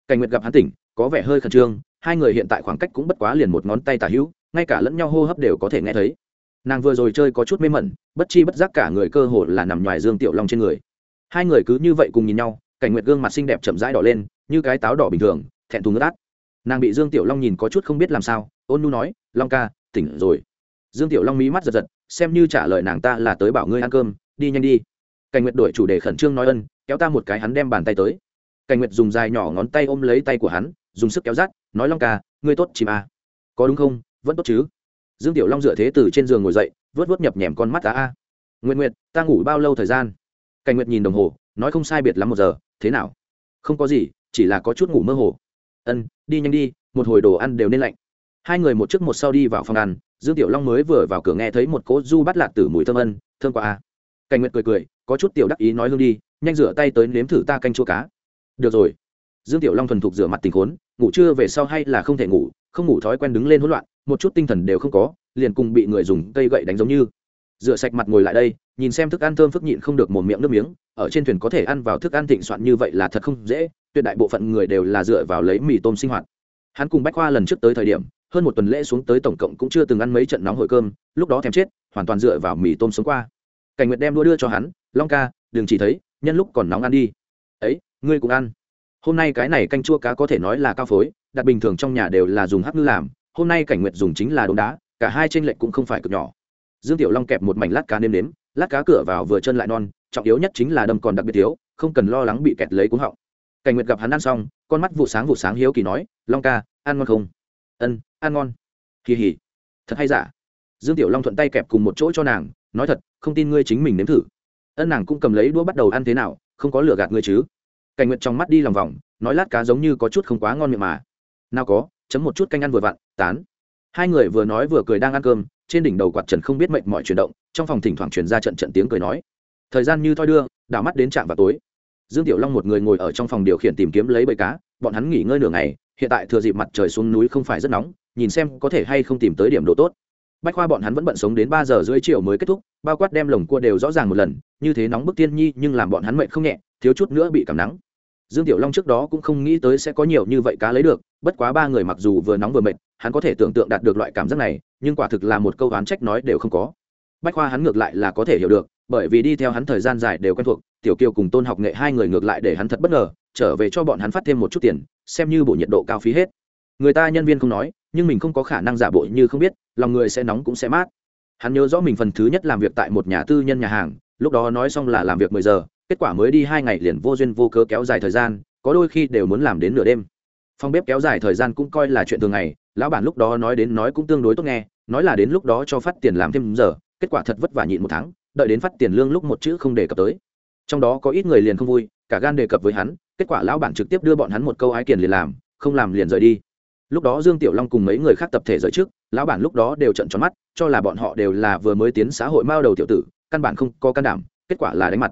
[SPEAKER 1] Cảnh nguyệt gặp hắn tỉnh, có vẻ hơi khẩn trương, hai người hiện tại khoảng cách cũng bất quá liền một ngón tay tả hữu, ngay cả lẫn nhau hô hấp đều có thể nghe thấy. Nàng vừa rồi chơi có chút mê mẩn, bất chi bất giác cả người cơ hồ là nằm ngoài dương tiểu long trên người. Hai người cứ như vậy cùng nhìn nhau, cảnh nguyệt gương mặt xinh đẹp chậm rãi đỏ lên, như cái táo đỏ bình thường, thẹn thùng ngất át nàng bị dương tiểu long nhìn có chút không biết làm sao, ôn nu nói, long ca, tỉnh rồi dương tiểu long mí mắt giật giật, xem như trả lời nàng ta là tới bảo ngươi ăn cơm, đi nhanh đi. Cảnh nguyệt đổi chủ đề khẩn trương nói ân, kéo ta một cái hắn đem bàn tay tới. Cảnh nguyệt dùng dài nhỏ ngón tay ôm lấy tay của hắn, dùng sức kéo rát nói long ca, ngươi tốt chìm à. có đúng không? Vẫn tốt chứ. Dương tiểu long dựa thế từ trên giường ngồi dậy vớt vớt nhập nhèm con mắt á a nguyện nguyệt, ta ngủ bao lâu thời gian? Cảnh nguyệt nhìn đồng hồ, nói không sai biệt lắm một giờ, thế nào? Không có gì, chỉ là có chút ngủ mơ hồ. Ân, đi nhanh đi, một hồi đồ ăn đều nên lạnh. Hai người một trước một sau đi vào phòng ăn dương tiểu long mới vừa vào cửa nghe thấy một cỗ du bắt lạc từ mùi thơm ân, thơm quá a. Cảnh nguyệt cười cười, có chút tiểu đắc ý nói hương đi, nhanh rửa tay tới nếm thử ta canh chua cá. Được rồi. Dương tiểu long thuần thục rửa mặt tình khốn ngủ trưa về sau hay là không thể ngủ, không ngủ thói quen đứng lên hỗn loạn, một chút tinh thần đều không có, liền cùng bị người dùng cây gậy đánh giống như. Rửa sạch mặt ngồi lại đây, nhìn xem thức ăn thơm phức nhịn không được một miệng nước miếng, ở trên thuyền có thể ăn vào thức ăn thịnh soạn như vậy là thật không dễ, tuyệt đại bộ phận người đều là dựa vào lấy mì tôm sinh hoạt. Hắn cùng bách khoa lần trước tới thời điểm hơn một tuần lễ xuống tới tổng cộng cũng chưa từng ăn mấy trận nóng hổi cơm, lúc đó thèm chết, hoàn toàn dựa vào mì tôm sống qua. Cảnh nguyệt đem đua đưa cho hắn, long ca, đừng chỉ thấy, nhân lúc còn nóng ăn đi. Ấy, ngươi cũng ăn. Hôm nay cái này canh chua cá có thể nói là cao phối đặt bình thường trong nhà đều là dùng hắc ngư làm, hôm nay cảnh nguyệt dùng chính là đống đá, cả hai trên lệch cũng không phải cực nhỏ. Dương tiểu long kẹp một mảnh lát cá nêm nếm, lát cá cửa vào vừa chân lại non, trọng yếu nhất chính là đâm còn đặc biệt thiếu, không cần lo lắng bị kẹt lấy cuống họng. Cảnh nguyệt gặp hắn ăn xong, con mắt vụ sáng vụ sáng hiếu kỳ nói, long ca, ăn ngon không? Ân ăn ngon. Kỳ hỉ. Thật hay giả? Dương tiểu long thuận tay kẹp cùng một chỗ cho nàng, nói thật, không tin ngươi chính mình nếm thử. Ân nàng cũng cầm lấy đũa bắt đầu ăn thế nào, không có lửa gạt ngươi chứ. Cảnh nguyện trong mắt đi lòng vòng, nói lát cá giống như có chút không quá ngon miệng mà. Nào có, chấm một chút canh ăn vừa vặn, tán. Hai người vừa nói vừa cười đang ăn cơm, trên đỉnh đầu quạt trần không biết mệnh mọi chuyển động, trong phòng thỉnh thoảng truyền ra trận trận tiếng cười nói. Thời gian như thoi đưa, đảo mắt đến trạm vào tối. Dương tiểu long một người ngồi ở trong phòng điều khiển tìm kiếm lấy bầy cá, bọn hắn nghỉ ngơi nửa ngày, hiện tại thừa dịp mặt trời xuống núi không phải rất nóng nhìn xem có thể hay không tìm tới điểm độ tốt. Bách khoa bọn hắn vẫn bận sống đến ba giờ rưỡi chiều mới kết thúc, bao quát đem lồng cua đều rõ ràng một lần, như thế nóng bức tiên nhi nhưng làm bọn hắn mệt không nhẹ, thiếu chút nữa bị cảm nắng. Dương tiểu long trước đó cũng không nghĩ tới sẽ có nhiều như vậy cá lấy được, bất quá ba người mặc dù vừa nóng vừa mệt, hắn có thể tưởng tượng đạt được loại cảm giác này, nhưng quả thực là một câu oán trách nói đều không có. Bách khoa hắn ngược lại là có thể hiểu được, bởi vì đi theo hắn thời gian dài đều quen thuộc, tiểu kiều cùng tôn học nghệ hai người ngược lại để hắn thật bất ngờ, trở về cho bọn hắn phát thêm một chút tiền, xem như bộ nhiệt độ cao phí hết. Người ta nhân viên không nói nhưng mình không có khả năng giả bộ như không biết, lòng người sẽ nóng cũng sẽ mát. Hắn nhớ rõ mình phần thứ nhất làm việc tại một nhà tư nhân nhà hàng, lúc đó nói xong là làm việc mười giờ, kết quả mới đi hai ngày liền vô duyên vô cớ kéo dài thời gian, có đôi khi đều muốn làm đến nửa đêm. Phòng bếp kéo dài thời gian cũng coi là chuyện thường ngày, lão bản lúc đó nói đến nói cũng tương đối tốt nghe, nói là đến lúc đó cho phát tiền làm thêm giờ, kết quả thật vất vả nhịn một tháng, đợi đến phát tiền lương lúc một chữ không đề cập tới. Trong đó có ít người liền không vui, cả gan đề cập với hắn, kết quả lão bản trực tiếp đưa bọn hắn một câu ái kiền liền làm, không làm liền rời đi lúc đó dương tiểu long cùng mấy người khác tập thể rời trước, lão bản lúc đó đều trận tròn mắt, cho là bọn họ đều là vừa mới tiến xã hội mao đầu tiểu tử, căn bản không có can đảm, kết quả là đánh mặt.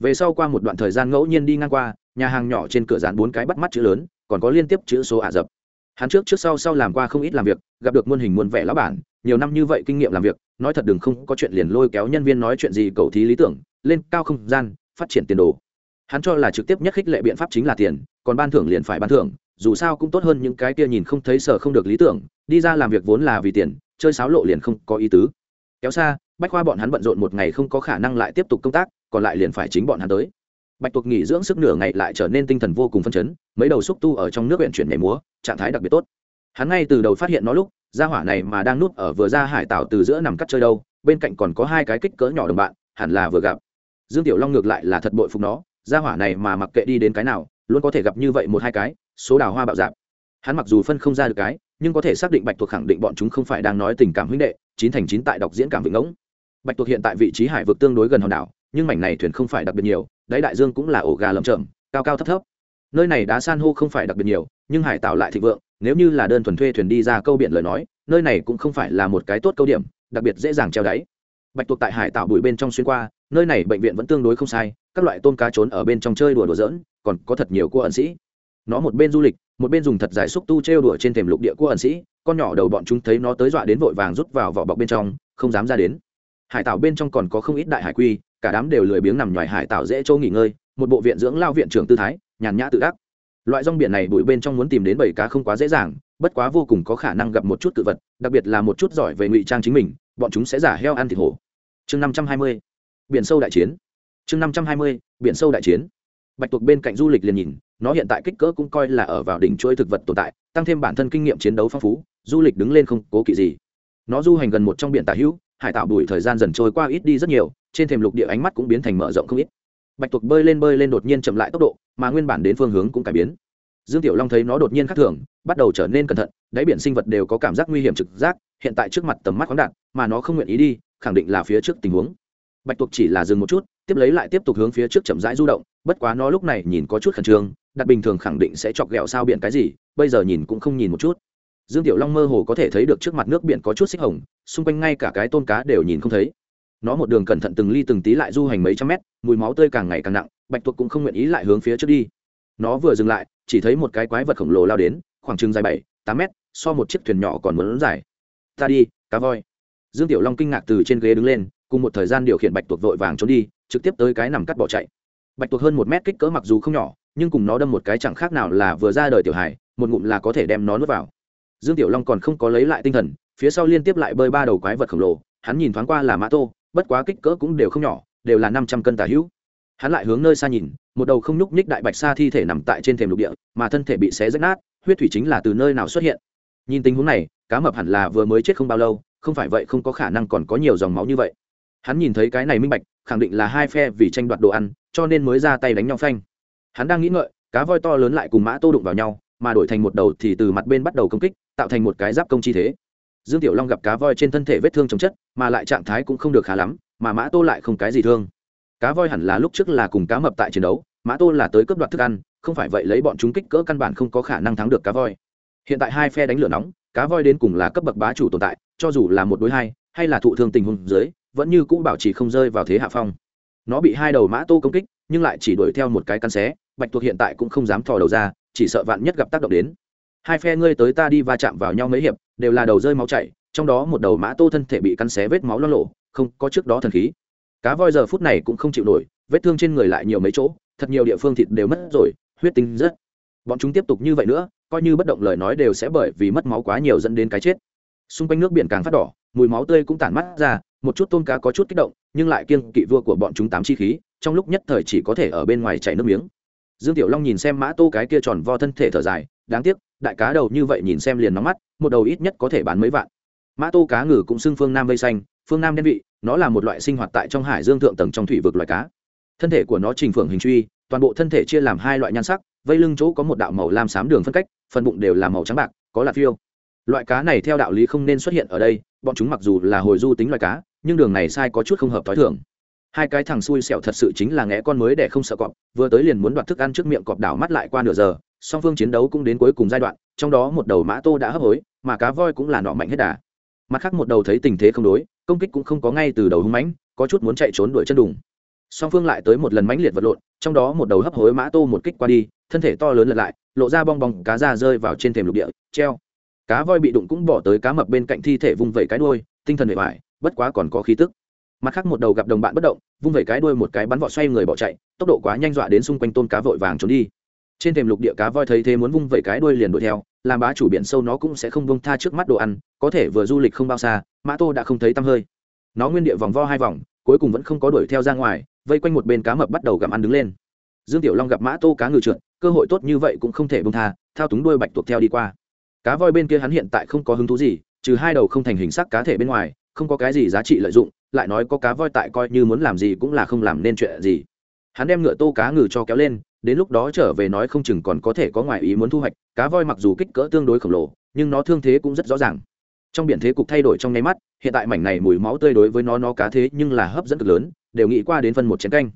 [SPEAKER 1] Về sau qua một đoạn thời gian ngẫu nhiên đi ngang qua, nhà hàng nhỏ trên cửa dán bốn cái bắt mắt chữ lớn, còn có liên tiếp chữ số ả rập. Hắn trước trước sau sau làm qua không ít làm việc, gặp được muôn hình muôn vẻ lão bản, nhiều năm như vậy kinh nghiệm làm việc, nói thật đừng không có chuyện liền lôi kéo nhân viên nói chuyện gì cầu thí lý tưởng, lên cao không gian, phát triển tiền đồ. Hắn cho là trực tiếp nhất khích lệ biện pháp chính là tiền, còn ban thưởng liền phải ban thưởng dù sao cũng tốt hơn những cái kia nhìn không thấy sở không được lý tưởng, đi ra làm việc vốn là vì tiền, chơi sáo lộ liền không có ý tứ. Kéo xa, bách khoa bọn hắn bận rộn một ngày không có khả năng lại tiếp tục công tác, còn lại liền phải chính bọn hắn tới. Bạch tuộc nghỉ dưỡng sức nửa ngày lại trở nên tinh thần vô cùng phân chấn, mấy đầu xúc tu ở trong nước huyện chuyển nhảy múa, trạng thái đặc biệt tốt. Hắn ngay từ đầu phát hiện nó lúc ra hỏa này mà đang núp ở vừa ra hải tảo từ giữa nằm cắt chơi đâu, bên cạnh còn có hai cái kích cỡ nhỏ đồng bạn, hẳn là vừa gặp. Dương tiểu long ngược lại là thật bội phục nó ra hỏa này mà mặc kệ đi đến cái nào luôn có thể gặp như vậy một hai cái, số đào hoa bạo dạp hắn mặc dù phân không ra được cái, nhưng có thể xác định bạch tuộc khẳng định bọn chúng không phải đang nói tình cảm huynh đệ, chín thành chín tại đọc diễn cảm vĩnh ngỗng. Bạch tuộc hiện tại vị trí hải vực tương đối gần hòn đảo, nhưng mảnh này thuyền không phải đặc biệt nhiều, đáy đại dương cũng là ổ gà lầm chậm cao cao thấp thấp. Nơi này đá san hô không phải đặc biệt nhiều, nhưng hải tạo lại thịnh vượng, nếu như là đơn thuần thuê thuyền đi ra câu biển lời nói, nơi này cũng không phải là một cái tốt câu điểm, đặc biệt dễ dàng treo đáy. Bạch tuộc tại hải tạo bụi bên trong xuyên qua, nơi này bệnh viện vẫn tương đối không sai các loại tôm cá trốn ở bên trong chơi đùa đùa giỡn, còn có thật nhiều cua ẩn sĩ. Nó một bên du lịch, một bên dùng thật dài xúc tu trêu đùa trên thềm lục địa cua ẩn sĩ, con nhỏ đầu bọn chúng thấy nó tới dọa đến vội vàng rút vào vỏ bọc bên trong, không dám ra đến. Hải tạo bên trong còn có không ít đại hải quy, cả đám đều lười biếng nằm ngoài hải tạo dễ châu nghỉ ngơi, một bộ viện dưỡng lao viện trưởng tư thái, nhàn nhã tự đắc. Loại rong biển này bụi bên trong muốn tìm đến bảy cá không quá dễ dàng, bất quá vô cùng có khả năng gặp một chút tự vật, đặc biệt là một chút giỏi về ngụy trang chính mình, bọn chúng sẽ giả heo ăn thịt hổ. Chương năm trăm hai mươi, biển sâu đại chiến chương năm trăm hai mươi, biển sâu đại chiến. Bạch tuộc bên cạnh du lịch liền nhìn, nó hiện tại kích cỡ cũng coi là ở vào đỉnh chuỗi thực vật tồn tại, tăng thêm bản thân kinh nghiệm chiến đấu phong phú, du lịch đứng lên không cố kỵ gì. Nó du hành gần một trong biển tả hữu, hải tạo bụi thời gian dần trôi qua ít đi rất nhiều, trên thềm lục địa ánh mắt cũng biến thành mở rộng không ít. Bạch tuộc bơi lên bơi lên đột nhiên chậm lại tốc độ, mà nguyên bản đến phương hướng cũng cải biến. Dương tiểu long thấy nó đột nhiên khác thường, bắt đầu trở nên cẩn thận, đáy biển sinh vật đều có cảm giác nguy hiểm trực giác, hiện tại trước mặt tầm mắt khoáng đạt, mà nó không nguyện ý đi, khẳng định là phía trước tình huống. Bạch tuộc chỉ là dừng một chút tiếp lấy lại tiếp tục hướng phía trước chậm rãi du động, bất quá nó lúc này nhìn có chút khẩn trương, đặt bình thường khẳng định sẽ chọc ghẹo sao biển cái gì, bây giờ nhìn cũng không nhìn một chút. Dương tiểu long mơ hồ có thể thấy được trước mặt nước biển có chút xích hồng, xung quanh ngay cả cái tôm cá đều nhìn không thấy. Nó một đường cẩn thận từng ly từng tí lại du hành mấy trăm mét, mùi máu tươi càng ngày càng nặng, bạch tuộc cũng không nguyện ý lại hướng phía trước đi. Nó vừa dừng lại, chỉ thấy một cái quái vật khổng lồ lao đến, khoảng chừng dài bảy, tám mét, so một chiếc thuyền nhỏ còn muốn dài. Ta đi, cá voi. Dương tiểu long kinh ngạc từ trên ghế đứng lên cùng một thời gian điều khiển bạch tuộc vội vàng trốn đi, trực tiếp tới cái nằm cắt bỏ chạy. Bạch tuộc hơn một mét kích cỡ mặc dù không nhỏ, nhưng cùng nó đâm một cái chẳng khác nào là vừa ra đời tiểu hài, một ngụm là có thể đem nó nuốt vào. Dương tiểu long còn không có lấy lại tinh thần, phía sau liên tiếp lại bơi ba đầu quái vật khổng lồ, hắn nhìn thoáng qua là mã tô, bất quá kích cỡ cũng đều không nhỏ, đều là năm trăm cân tả hữu. Hắn lại hướng nơi xa nhìn, một đầu không nhúc nhích đại bạch sa thi thể nằm tại trên thềm lục địa, mà thân thể bị xé rách nát, huyết thủy chính là từ nơi nào xuất hiện. Nhìn tình huống này, cá mập hẳn là vừa mới chết không bao lâu, không phải vậy không có khả năng còn có nhiều dòng máu như vậy hắn nhìn thấy cái này minh bạch, khẳng định là hai phe vì tranh đoạt đồ ăn, cho nên mới ra tay đánh nhau phanh. Hắn đang nghĩ ngợi, cá voi to lớn lại cùng mã tô đụng vào nhau, mà đổi thành một đầu thì từ mặt bên bắt đầu công kích, tạo thành một cái giáp công chi thế. Dương tiểu long gặp cá voi trên thân thể vết thương chồng chất, mà lại trạng thái cũng không được khá lắm, mà mã tô lại không cái gì thương. Cá voi hẳn là lúc trước là cùng cá mập tại chiến đấu, mã tô là tới cướp đoạt thức ăn, không phải vậy lấy bọn chúng kích cỡ căn bản không có khả năng thắng được cá voi. Hiện tại hai phe đánh lửa nóng, cá voi đến cùng là cấp bậc bá chủ tồn tại, cho dù là một đối hai, hay là thụ thương tình huống dưới vẫn như cũ bảo trì không rơi vào thế hạ phong. Nó bị hai đầu mã tô công kích, nhưng lại chỉ đuổi theo một cái căn xé, bạch tuộc hiện tại cũng không dám thò đầu ra, chỉ sợ vạn nhất gặp tác động đến. Hai phe ngươi tới ta đi va chạm vào nhau mấy hiệp, đều là đầu rơi máu chảy, trong đó một đầu mã tô thân thể bị căn xé vết máu lo lộ, không có trước đó thần khí. Cá voi giờ phút này cũng không chịu nổi, vết thương trên người lại nhiều mấy chỗ, thật nhiều địa phương thịt đều mất rồi, huyết tinh rất. Bọn chúng tiếp tục như vậy nữa, coi như bất động lời nói đều sẽ bởi vì mất máu quá nhiều dẫn đến cái chết. Xung quanh nước biển càng phát đỏ, mùi máu tươi cũng tản mắt ra một chút tôm cá có chút kích động, nhưng lại kiêng kỵ vua của bọn chúng tám chi khí, trong lúc nhất thời chỉ có thể ở bên ngoài chảy nước miếng. Dương tiểu long nhìn xem mã tô cái kia tròn vo thân thể thở dài, đáng tiếc, đại cá đầu như vậy nhìn xem liền nóng mắt, một đầu ít nhất có thể bán mấy vạn. Mã tô cá ngừ cũng xưng phương nam vây xanh, phương nam đen vị, nó là một loại sinh hoạt tại trong hải dương thượng tầng trong thủy vực loài cá. Thân thể của nó trình phượng hình truy, toàn bộ thân thể chia làm hai loại nhan sắc, vây lưng chỗ có một đạo màu lam xám đường phân cách, phần bụng đều là màu trắng bạc, có lạc phiêu. Loại cá này theo đạo lý không nên xuất hiện ở đây, bọn chúng mặc dù là hồi du tính loài cá nhưng đường này sai có chút không hợp t h o i thường. Hai cái thằng xui xẻo thật sự chính là ngẽ con mới để không sợ cọp, vừa tới liền muốn đoạt thức ăn trước miệng cọp đảo mắt lại qua nửa giờ, song phương chiến đấu cũng đến cuối cùng giai đoạn, trong đó một đầu mã tô đã hấp hối, mà cá voi cũng là nọ mạnh hết đà. Mặt khác một đầu thấy tình thế không đối, công kích cũng không có ngay từ đầu hung mãnh, có chút muốn chạy trốn đuổi chân đùng. Song phương lại tới một lần mãnh liệt vật lộn, trong đó một đầu hấp hối mã tô một kích qua đi, thân thể to lớn lật lại, lộ ra bong bong cá ra rơi vào trên thềm lục địa, treo. Cá voi bị đụng cũng bỏ tới cá mập bên cạnh thi thể vung vẩy cái đuôi, tinh thần bề ngoài bất quá còn có khí tức. Mặt khác một đầu gặp đồng bạn bất động, vung vẩy cái đuôi một cái bắn vọt xoay người bỏ chạy, tốc độ quá nhanh dọa đến xung quanh tôm cá vội vàng trốn đi. Trên thềm lục địa cá voi thấy thế muốn vung vẩy cái đuôi liền đuổi theo, làm bá chủ biển sâu nó cũng sẽ không vung tha trước mắt đồ ăn, có thể vừa du lịch không bao xa, mã tô đã không thấy tăm hơi. Nó nguyên địa vòng vo hai vòng, cuối cùng vẫn không có đuổi theo ra ngoài, vây quanh một bên cá mập bắt đầu gặm ăn đứng lên. Dương tiểu long gặp mã tô cá ngừ trượt, cơ hội tốt như vậy cũng không thể bông tha, thao túng đuôi bạch tuộc theo đi qua. Cá voi bên kia hắn hiện tại không có hứng thú gì, trừ hai đầu không thành hình sắc cá thể bên ngoài không có cái gì giá trị lợi dụng, lại nói có cá voi tại coi như muốn làm gì cũng là không làm nên chuyện gì. Hắn đem ngựa tô cá ngừ cho kéo lên, đến lúc đó trở về nói không chừng còn có thể có ngoại ý muốn thu hoạch, cá voi mặc dù kích cỡ tương đối khổng lồ, nhưng nó thương thế cũng rất rõ ràng. Trong biển thế cục thay đổi trong nháy mắt, hiện tại mảnh này mùi máu tươi đối với nó nó cá thế nhưng là hấp dẫn cực lớn, đều nghĩ qua đến phân một chén canh.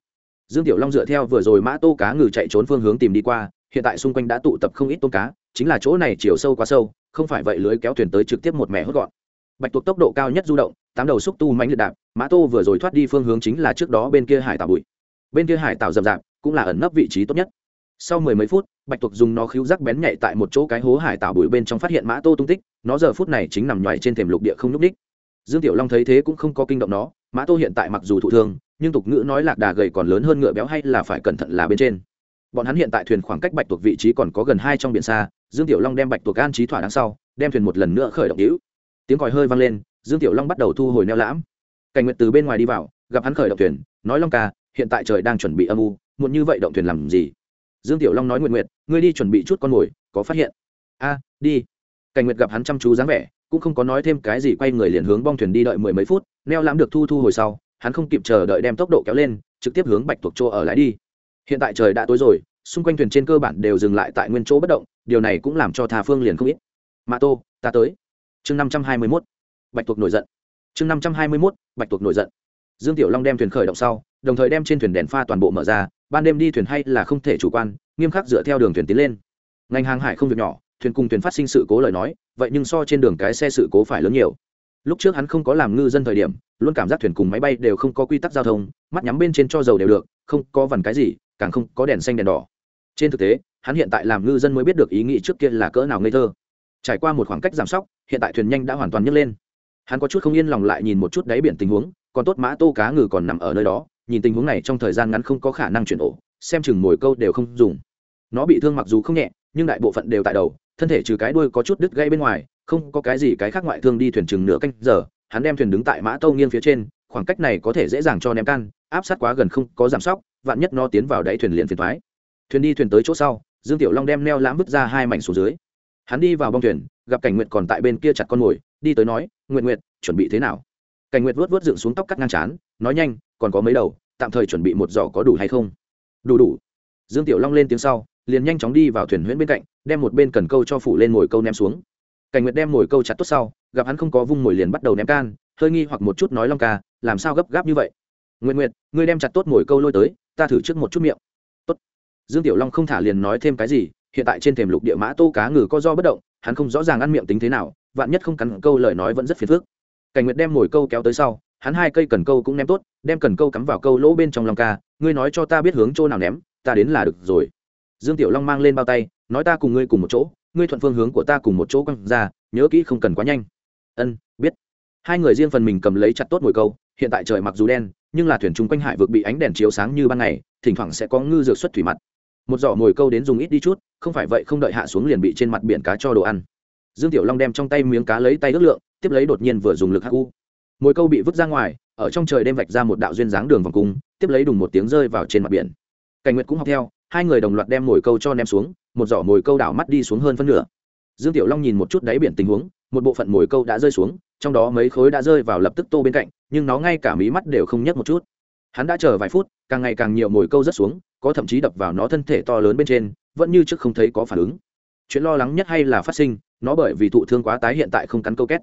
[SPEAKER 1] Dương tiểu long dựa theo vừa rồi mã tô cá ngừ chạy trốn phương hướng tìm đi qua, hiện tại xung quanh đã tụ tập không ít tôm cá, chính là chỗ này chiều sâu quá sâu, không phải vậy lưới kéo thuyền tới trực tiếp một mẻ hốt gọn bạch tuộc tốc độ cao nhất du động, tám đầu xúc tu mánh liệt đạp, mã tô vừa rồi thoát đi phương hướng chính là trước đó bên kia hải tảo bụi. Bên kia hải tảo rậm rạp, cũng là ẩn nấp vị trí tốt nhất. Sau mười mấy phút, bạch tuộc dùng nó khíu rắc bén nhạy tại một chỗ cái hố hải tảo bụi bên trong phát hiện mã tô tung tích, nó giờ phút này chính nằm nhoài trên thềm lục địa không nhúc ních dương tiểu long thấy thế cũng không có kinh động nó, mã tô hiện tại mặc dù thụ thương, nhưng tục ngữ nói lạc đà gầy còn lớn hơn ngựa béo hay là phải cẩn thận là bên trên. Bọn hắn hiện tại thuyền khoảng cách bạch tuộc vị trí còn có gần hai trong biển xa, dương tiểu long đem bạch tuộc an trí thỏa đằng sau, đem thuyền một lần nữa khởi động hữu tiếng còi hơi vang lên, dương tiểu long bắt đầu thu hồi neo lãm. Cảnh nguyệt từ bên ngoài đi vào, gặp hắn khởi động thuyền, nói long ca, hiện tại trời đang chuẩn bị âm u, muộn như vậy động thuyền làm gì? Dương tiểu long nói nguyện nguyệt, ngươi đi chuẩn bị chút con mồi, có phát hiện? A, đi. Cảnh nguyệt gặp hắn chăm chú dáng vẻ, cũng không có nói thêm cái gì, quay người liền hướng bong thuyền đi đợi mười mấy phút, neo lãm được thu thu hồi sau, hắn không kịp chờ đợi đem tốc độ kéo lên, trực tiếp hướng bạch thuộc chỗ ở lái đi. Hiện tại trời đã tối rồi, xung quanh thuyền trên cơ bản đều dừng lại tại nguyên chỗ bất động, điều này cũng làm cho thà phương liền không ít. Mã tô, ta tới chương năm trăm hai mươi mốt, bạch tuộc nổi giận. Chương năm trăm hai mươi mốt, bạch tuộc nổi giận. Dương tiểu long đem thuyền khởi động sau, đồng thời đem trên thuyền đèn pha toàn bộ mở ra, ban đêm đi thuyền hay là không thể chủ quan, nghiêm khắc dựa theo đường thuyền tiến lên. Ngành hàng hải không việc nhỏ, thuyền cùng thuyền phát sinh sự cố lời nói, vậy nhưng so trên đường cái xe sự cố phải lớn nhiều. Lúc trước hắn không có làm ngư dân thời điểm, luôn cảm giác thuyền cùng máy bay đều không có quy tắc giao thông, mắt nhắm bên trên cho dầu đều được, không có vằn cái gì, càng không có đèn xanh đèn đỏ. Trên thực tế, hắn hiện tại làm ngư dân mới biết được ý nghĩ trước kia là cỡ nào ngây thơ trải qua một khoảng cách giảm sóc, hiện tại thuyền nhanh đã hoàn toàn nhấc lên. Hắn có chút không yên lòng lại nhìn một chút đáy biển tình huống, còn tốt mã tô cá ngừ còn nằm ở nơi đó, nhìn tình huống này trong thời gian ngắn không có khả năng chuyển ổ, xem chừng mồi câu đều không dùng. Nó bị thương mặc dù không nhẹ, nhưng đại bộ phận đều tại đầu, thân thể trừ cái đuôi có chút đứt gây bên ngoài, không có cái gì cái khác ngoại thương đi thuyền chừng nửa canh giờ, hắn đem thuyền đứng tại mã tâu nghiêng phía trên, khoảng cách này có thể dễ dàng cho ném can, áp sát quá gần không có giảm sóc, vạn nhất nó tiến vào đáy thuyền liền phiền thoái thuyền đi thuyền tới chỗ sau, dương tiểu long đem neo lãm vứt ra hai mảnh xuống dưới hắn đi vào bong thuyền, gặp cảnh nguyện còn tại bên kia chặt con mồi, đi tới nói nguyện nguyện chuẩn bị thế nào? Cảnh nguyện vớt vớt dựng xuống tóc cắt ngang chán nói nhanh, còn có mấy đầu, tạm thời chuẩn bị một giỏ có đủ hay không? Đủ đủ. Dương tiểu long lên tiếng sau, liền nhanh chóng đi vào thuyền huyễn bên cạnh, đem một bên cần câu cho phủ lên mồi câu ném xuống. Cảnh nguyệt đem mồi câu chặt tốt sau, gặp hắn không có vung mồi liền bắt đầu ném can, hơi nghi hoặc một chút nói, long ca, làm sao gấp gáp như vậy? Nguyện nguyện ngươi đem chặt tốt mồi câu lôi tới, ta thử trước một chút miệng. Tốt. Dương tiểu long không thả liền nói thêm cái gì hiện tại trên thềm lục địa mã tô cá ngừ có do bất động, hắn không rõ ràng ăn miệng tính thế nào, vạn nhất không cắn câu lời nói vẫn rất phiền phức. Cảnh nguyệt đem mồi câu kéo tới sau, hắn hai cây cần câu cũng ném tốt, đem cần câu cắm vào câu lỗ bên trong lòng ca, ngươi nói cho ta biết hướng chỗ nào ném, ta đến là được rồi. Dương tiểu long mang lên bao tay, nói ta cùng ngươi cùng một chỗ, ngươi thuận phương hướng của ta cùng một chỗ quăng ra, nhớ kỹ không cần quá nhanh. Ân, biết. Hai người riêng phần mình cầm lấy chặt tốt mồi câu, hiện tại trời mặc dù đen, nhưng là thuyền chúng quanh hải vực bị ánh đèn chiếu sáng như ban ngày, thỉnh thoảng sẽ có ngư dược xuất thủy mặt một giỏ mồi câu đến dùng ít đi chút, không phải vậy không đợi hạ xuống liền bị trên mặt biển cá cho đồ ăn. Dương tiểu long đem trong tay miếng cá lấy tay ước lượng, tiếp lấy đột nhiên vừa dùng lực hạ u. Mồi câu bị vứt ra ngoài, ở trong trời đêm vạch ra một đạo duyên dáng đường vòng cung, tiếp lấy đùng một tiếng rơi vào trên mặt biển. Cảnh nguyệt cũng học theo, hai người đồng loạt đem mồi câu cho ném xuống, một giỏ mồi câu đảo mắt đi xuống hơn phân nửa. Dương tiểu long nhìn một chút đáy biển tình huống, một bộ phận mồi câu đã rơi xuống, trong đó mấy khối đã rơi vào lập tức tô bên cạnh, nhưng nó ngay cả mí mắt đều không nhấc một chút. Hắn đã chờ vài phút, càng ngày càng nhiều mồi câu rớt xuống có thậm chí đập vào nó thân thể to lớn bên trên, vẫn như trước không thấy có phản ứng. Chuyện lo lắng nhất hay là phát sinh, nó bởi vì thụ thương quá tái hiện tại không cắn câu két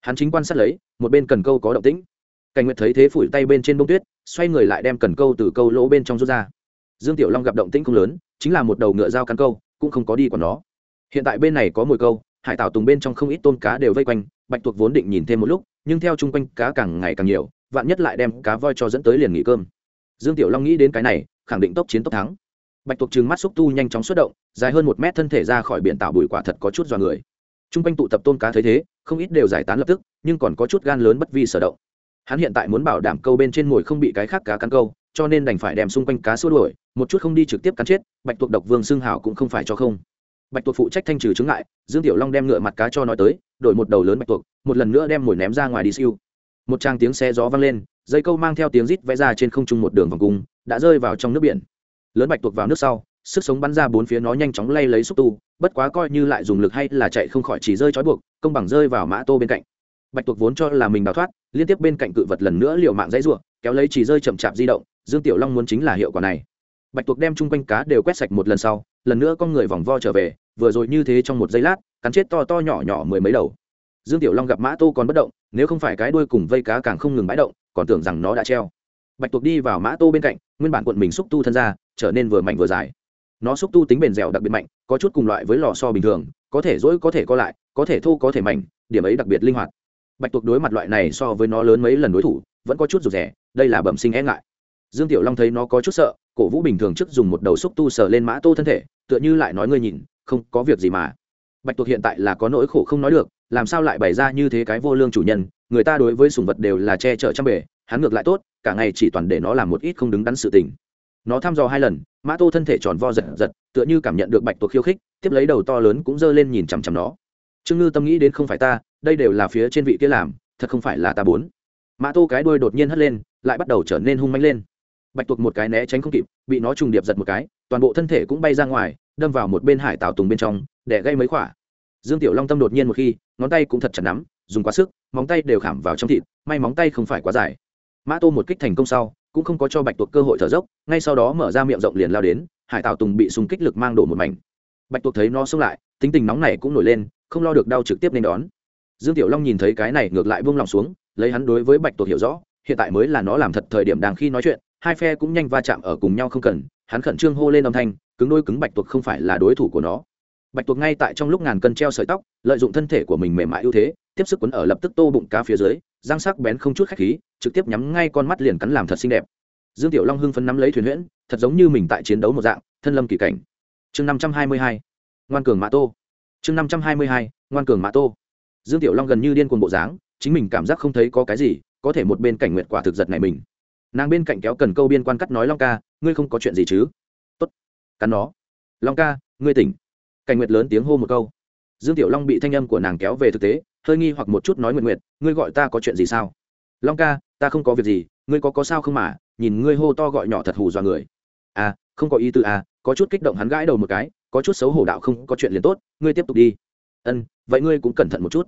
[SPEAKER 1] hắn chính quan sát lấy, một bên cần câu có động tĩnh. Cảnh nguyệt thấy thế phủi tay bên trên bông tuyết, xoay người lại đem cần câu từ câu lỗ bên trong rút ra. Dương tiểu long gặp động tĩnh không lớn, chính là một đầu ngựa dao cắn câu, cũng không có đi còn nó. Hiện tại bên này có mồi câu, hải tảo tùng bên trong không ít tôm cá đều vây quanh, bạch tuộc vốn định nhìn thêm một lúc, nhưng theo chung quanh cá càng ngày càng nhiều, vạn nhất lại đem cá voi cho dẫn tới liền nghỉ cơm. Dương tiểu long nghĩ đến cái này khẳng định tốc chiến tốc thắng. Bạch tuộc trừng mắt xúc tu nhanh chóng xuất động, dài hơn một mét thân thể ra khỏi biển tạo bụi quả thật có chút dọa người. Chung quanh tụ tập tôm cá thấy thế, không ít đều giải tán lập tức, nhưng còn có chút gan lớn bất vi sở động. Hắn hiện tại muốn bảo đảm câu bên trên mồi không bị cái khác cá cắn câu, cho nên đành phải đem xung quanh cá xua đuổi, một chút không đi trực tiếp cắn chết, bạch tuộc độc vương xương hảo cũng không phải cho không. Bạch tuộc phụ trách thanh trừ chứng ngại, dương tiểu long đem ngựa mặt cá cho nói tới, đổi một đầu lớn bạch tuộc, một lần nữa đem mồi ném ra ngoài đi siêu. Một tràng tiếng xe gió vang lên dây câu mang theo tiếng rít vẽ ra trên không trung một đường vòng cung, đã rơi vào trong nước biển. Lớn bạch tuộc vào nước sau, sức sống bắn ra bốn phía nó nhanh chóng lay lấy xúc tu, bất quá coi như lại dùng lực hay là chạy không khỏi chỉ rơi trói buộc, công bằng rơi vào mã tô bên cạnh. Bạch tuộc vốn cho là mình đào thoát, liên tiếp bên cạnh cự vật lần nữa liều mạng dãy ruộng kéo lấy chỉ rơi chậm chạp di động, dương tiểu long muốn chính là hiệu quả này. Bạch tuộc đem chung quanh cá đều quét sạch một lần sau, lần nữa con người vòng vo trở về, vừa rồi như thế trong một giây lát, cắn chết to to nhỏ nhỏ mười mấy đầu. Dương tiểu long gặp mã tô còn bất động, nếu không phải cái đuôi cùng vây cá càng không ngừng bãi động còn tưởng rằng nó đã treo. Bạch tuộc đi vào mã tô bên cạnh, nguyên bản cuộn mình xúc tu thân ra, trở nên vừa mạnh vừa dài. Nó xúc tu tính bền dẻo đặc biệt mạnh, có chút cùng loại với lò so bình thường, có thể dỗi có thể co lại, có thể thô có thể mạnh điểm ấy đặc biệt linh hoạt. Bạch tuộc đối mặt loại này so với nó lớn mấy lần đối thủ, vẫn có chút rụt rẻ đây là bẩm sinh e ngại. Dương tiểu long thấy nó có chút sợ, cổ vũ bình thường trước dùng một đầu xúc tu sờ lên mã tô thân thể, tựa như lại nói ngươi nhìn, không có việc gì mà. Bạch tuộc hiện tại là có nỗi khổ không nói được làm sao lại bày ra như thế cái vô lương chủ nhân, người ta đối với sùng vật đều là che chở trăm bể hắn ngược lại tốt, cả ngày chỉ toàn để nó làm một ít không đứng đắn sự tình. Nó thăm dò hai lần, mã tô thân thể tròn vo giật giật, tựa như cảm nhận được bạch tuộc khiêu khích, tiếp lấy đầu to lớn cũng giơ lên nhìn chằm chằm nó. Trương ngư tâm nghĩ đến không phải ta, đây đều là phía trên vị kia làm, thật không phải là ta bốn. Mã tô cái đuôi đột nhiên hất lên, lại bắt đầu trở nên hung manh lên. Bạch tuộc một cái né tránh không kịp, bị nó trùng điệp giật một cái, toàn bộ thân thể cũng bay ra ngoài, đâm vào một bên hải tảo tùng bên trong để gây mấy khỏa dương tiểu long tâm đột nhiên một khi, ngón tay cũng thật chặt nắm, dùng quá sức, móng tay đều khảm vào trong thịt, may móng tay không phải quá dài. Mã tô một kích thành công sau, cũng không có cho bạch tuộc cơ hội thở dốc, ngay sau đó mở ra miệng rộng liền lao đến, hải tảo tùng bị súng kích lực mang đổ một mảnh. Bạch tuộc thấy nó xông lại, tính tình nóng này cũng nổi lên, không lo được đau trực tiếp nên đón. Dương tiểu long nhìn thấy cái này ngược lại buông lòng xuống, lấy hắn đối với bạch tuộc hiểu rõ, hiện tại mới là nó làm thật thời điểm đang khi nói chuyện, hai phe cũng nhanh va chạm ở cùng nhau không cần, hắn khẩn trương hô lên âm thanh, cứng đôi cứng bạch tuộc không phải là đối thủ của nó bạch tuộc ngay tại trong lúc ngàn cân treo sợi tóc, lợi dụng thân thể của mình mềm mại ưu thế, tiếp sức quấn ở lập tức tô bụng cá phía dưới, răng sắc bén không chút khách khí, trực tiếp nhắm ngay con mắt liền cắn làm thật xinh đẹp. Dương tiểu long hưng phấn nắm lấy thuyền huyễn, thật giống như mình tại chiến đấu một dạng, thân lâm kỳ cảnh. Chương năm trăm hai mươi hai, ngoan cường mã tô. Chương năm trăm hai mươi hai, ngoan cường mã tô. Dương tiểu long gần như điên cuồng bộ dáng, chính mình cảm giác không thấy có cái gì, có thể một bên cảnh nguyệt quả thực giật này mình. Nàng bên cạnh kéo cần câu biên quan cắt nói long ca, ngươi không có chuyện gì chứ? Tốt, cắn nó. Long ca, ngươi tỉnh cảnh nguyệt lớn tiếng hô một câu. Dương tiểu long bị thanh âm của nàng kéo về thực tế, hơi nghi hoặc một chút nói nguyệt nguyệt, ngươi gọi ta có chuyện gì sao? Long ca, ta không có việc gì, ngươi có có sao không mà, nhìn ngươi hô to gọi nhỏ thật hù dọa người. À không có ý tư à có chút kích động hắn gãi đầu một cái, có chút xấu hổ đạo không, có chuyện liền tốt, ngươi tiếp tục đi. Ân, vậy ngươi cũng cẩn thận một chút.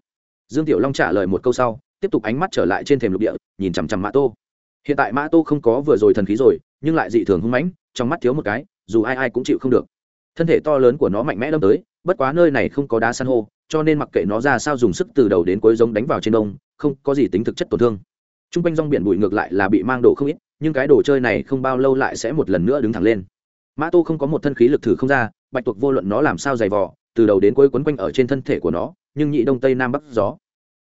[SPEAKER 1] Dương tiểu long trả lời một câu sau, tiếp tục ánh mắt trở lại trên thềm lục địa, nhìn chằm chằm mã tô. Hiện tại mã tô không có vừa rồi thần khí rồi, nhưng lại dị thường hung mãnh, trong mắt thiếu một cái, dù ai ai cũng chịu không được thân thể to lớn của nó mạnh mẽ đâm tới, bất quá nơi này không có đá san hô, cho nên mặc kệ nó ra sao dùng sức từ đầu đến cuối giống đánh vào trên đông không có gì tính thực chất tổn thương. T r u n g quanh rong biển bụi ngược lại là bị mang đồ không ít, nhưng cái đồ chơi này không bao lâu lại sẽ một lần nữa đứng thẳng lên. Mã tô không có một thân khí lực thử không ra, bạch tuộc vô luận nó làm sao dày vò, từ đầu đến cuối quấn quanh ở trên thân thể của nó, nhưng nhị đông tây nam bắc gió.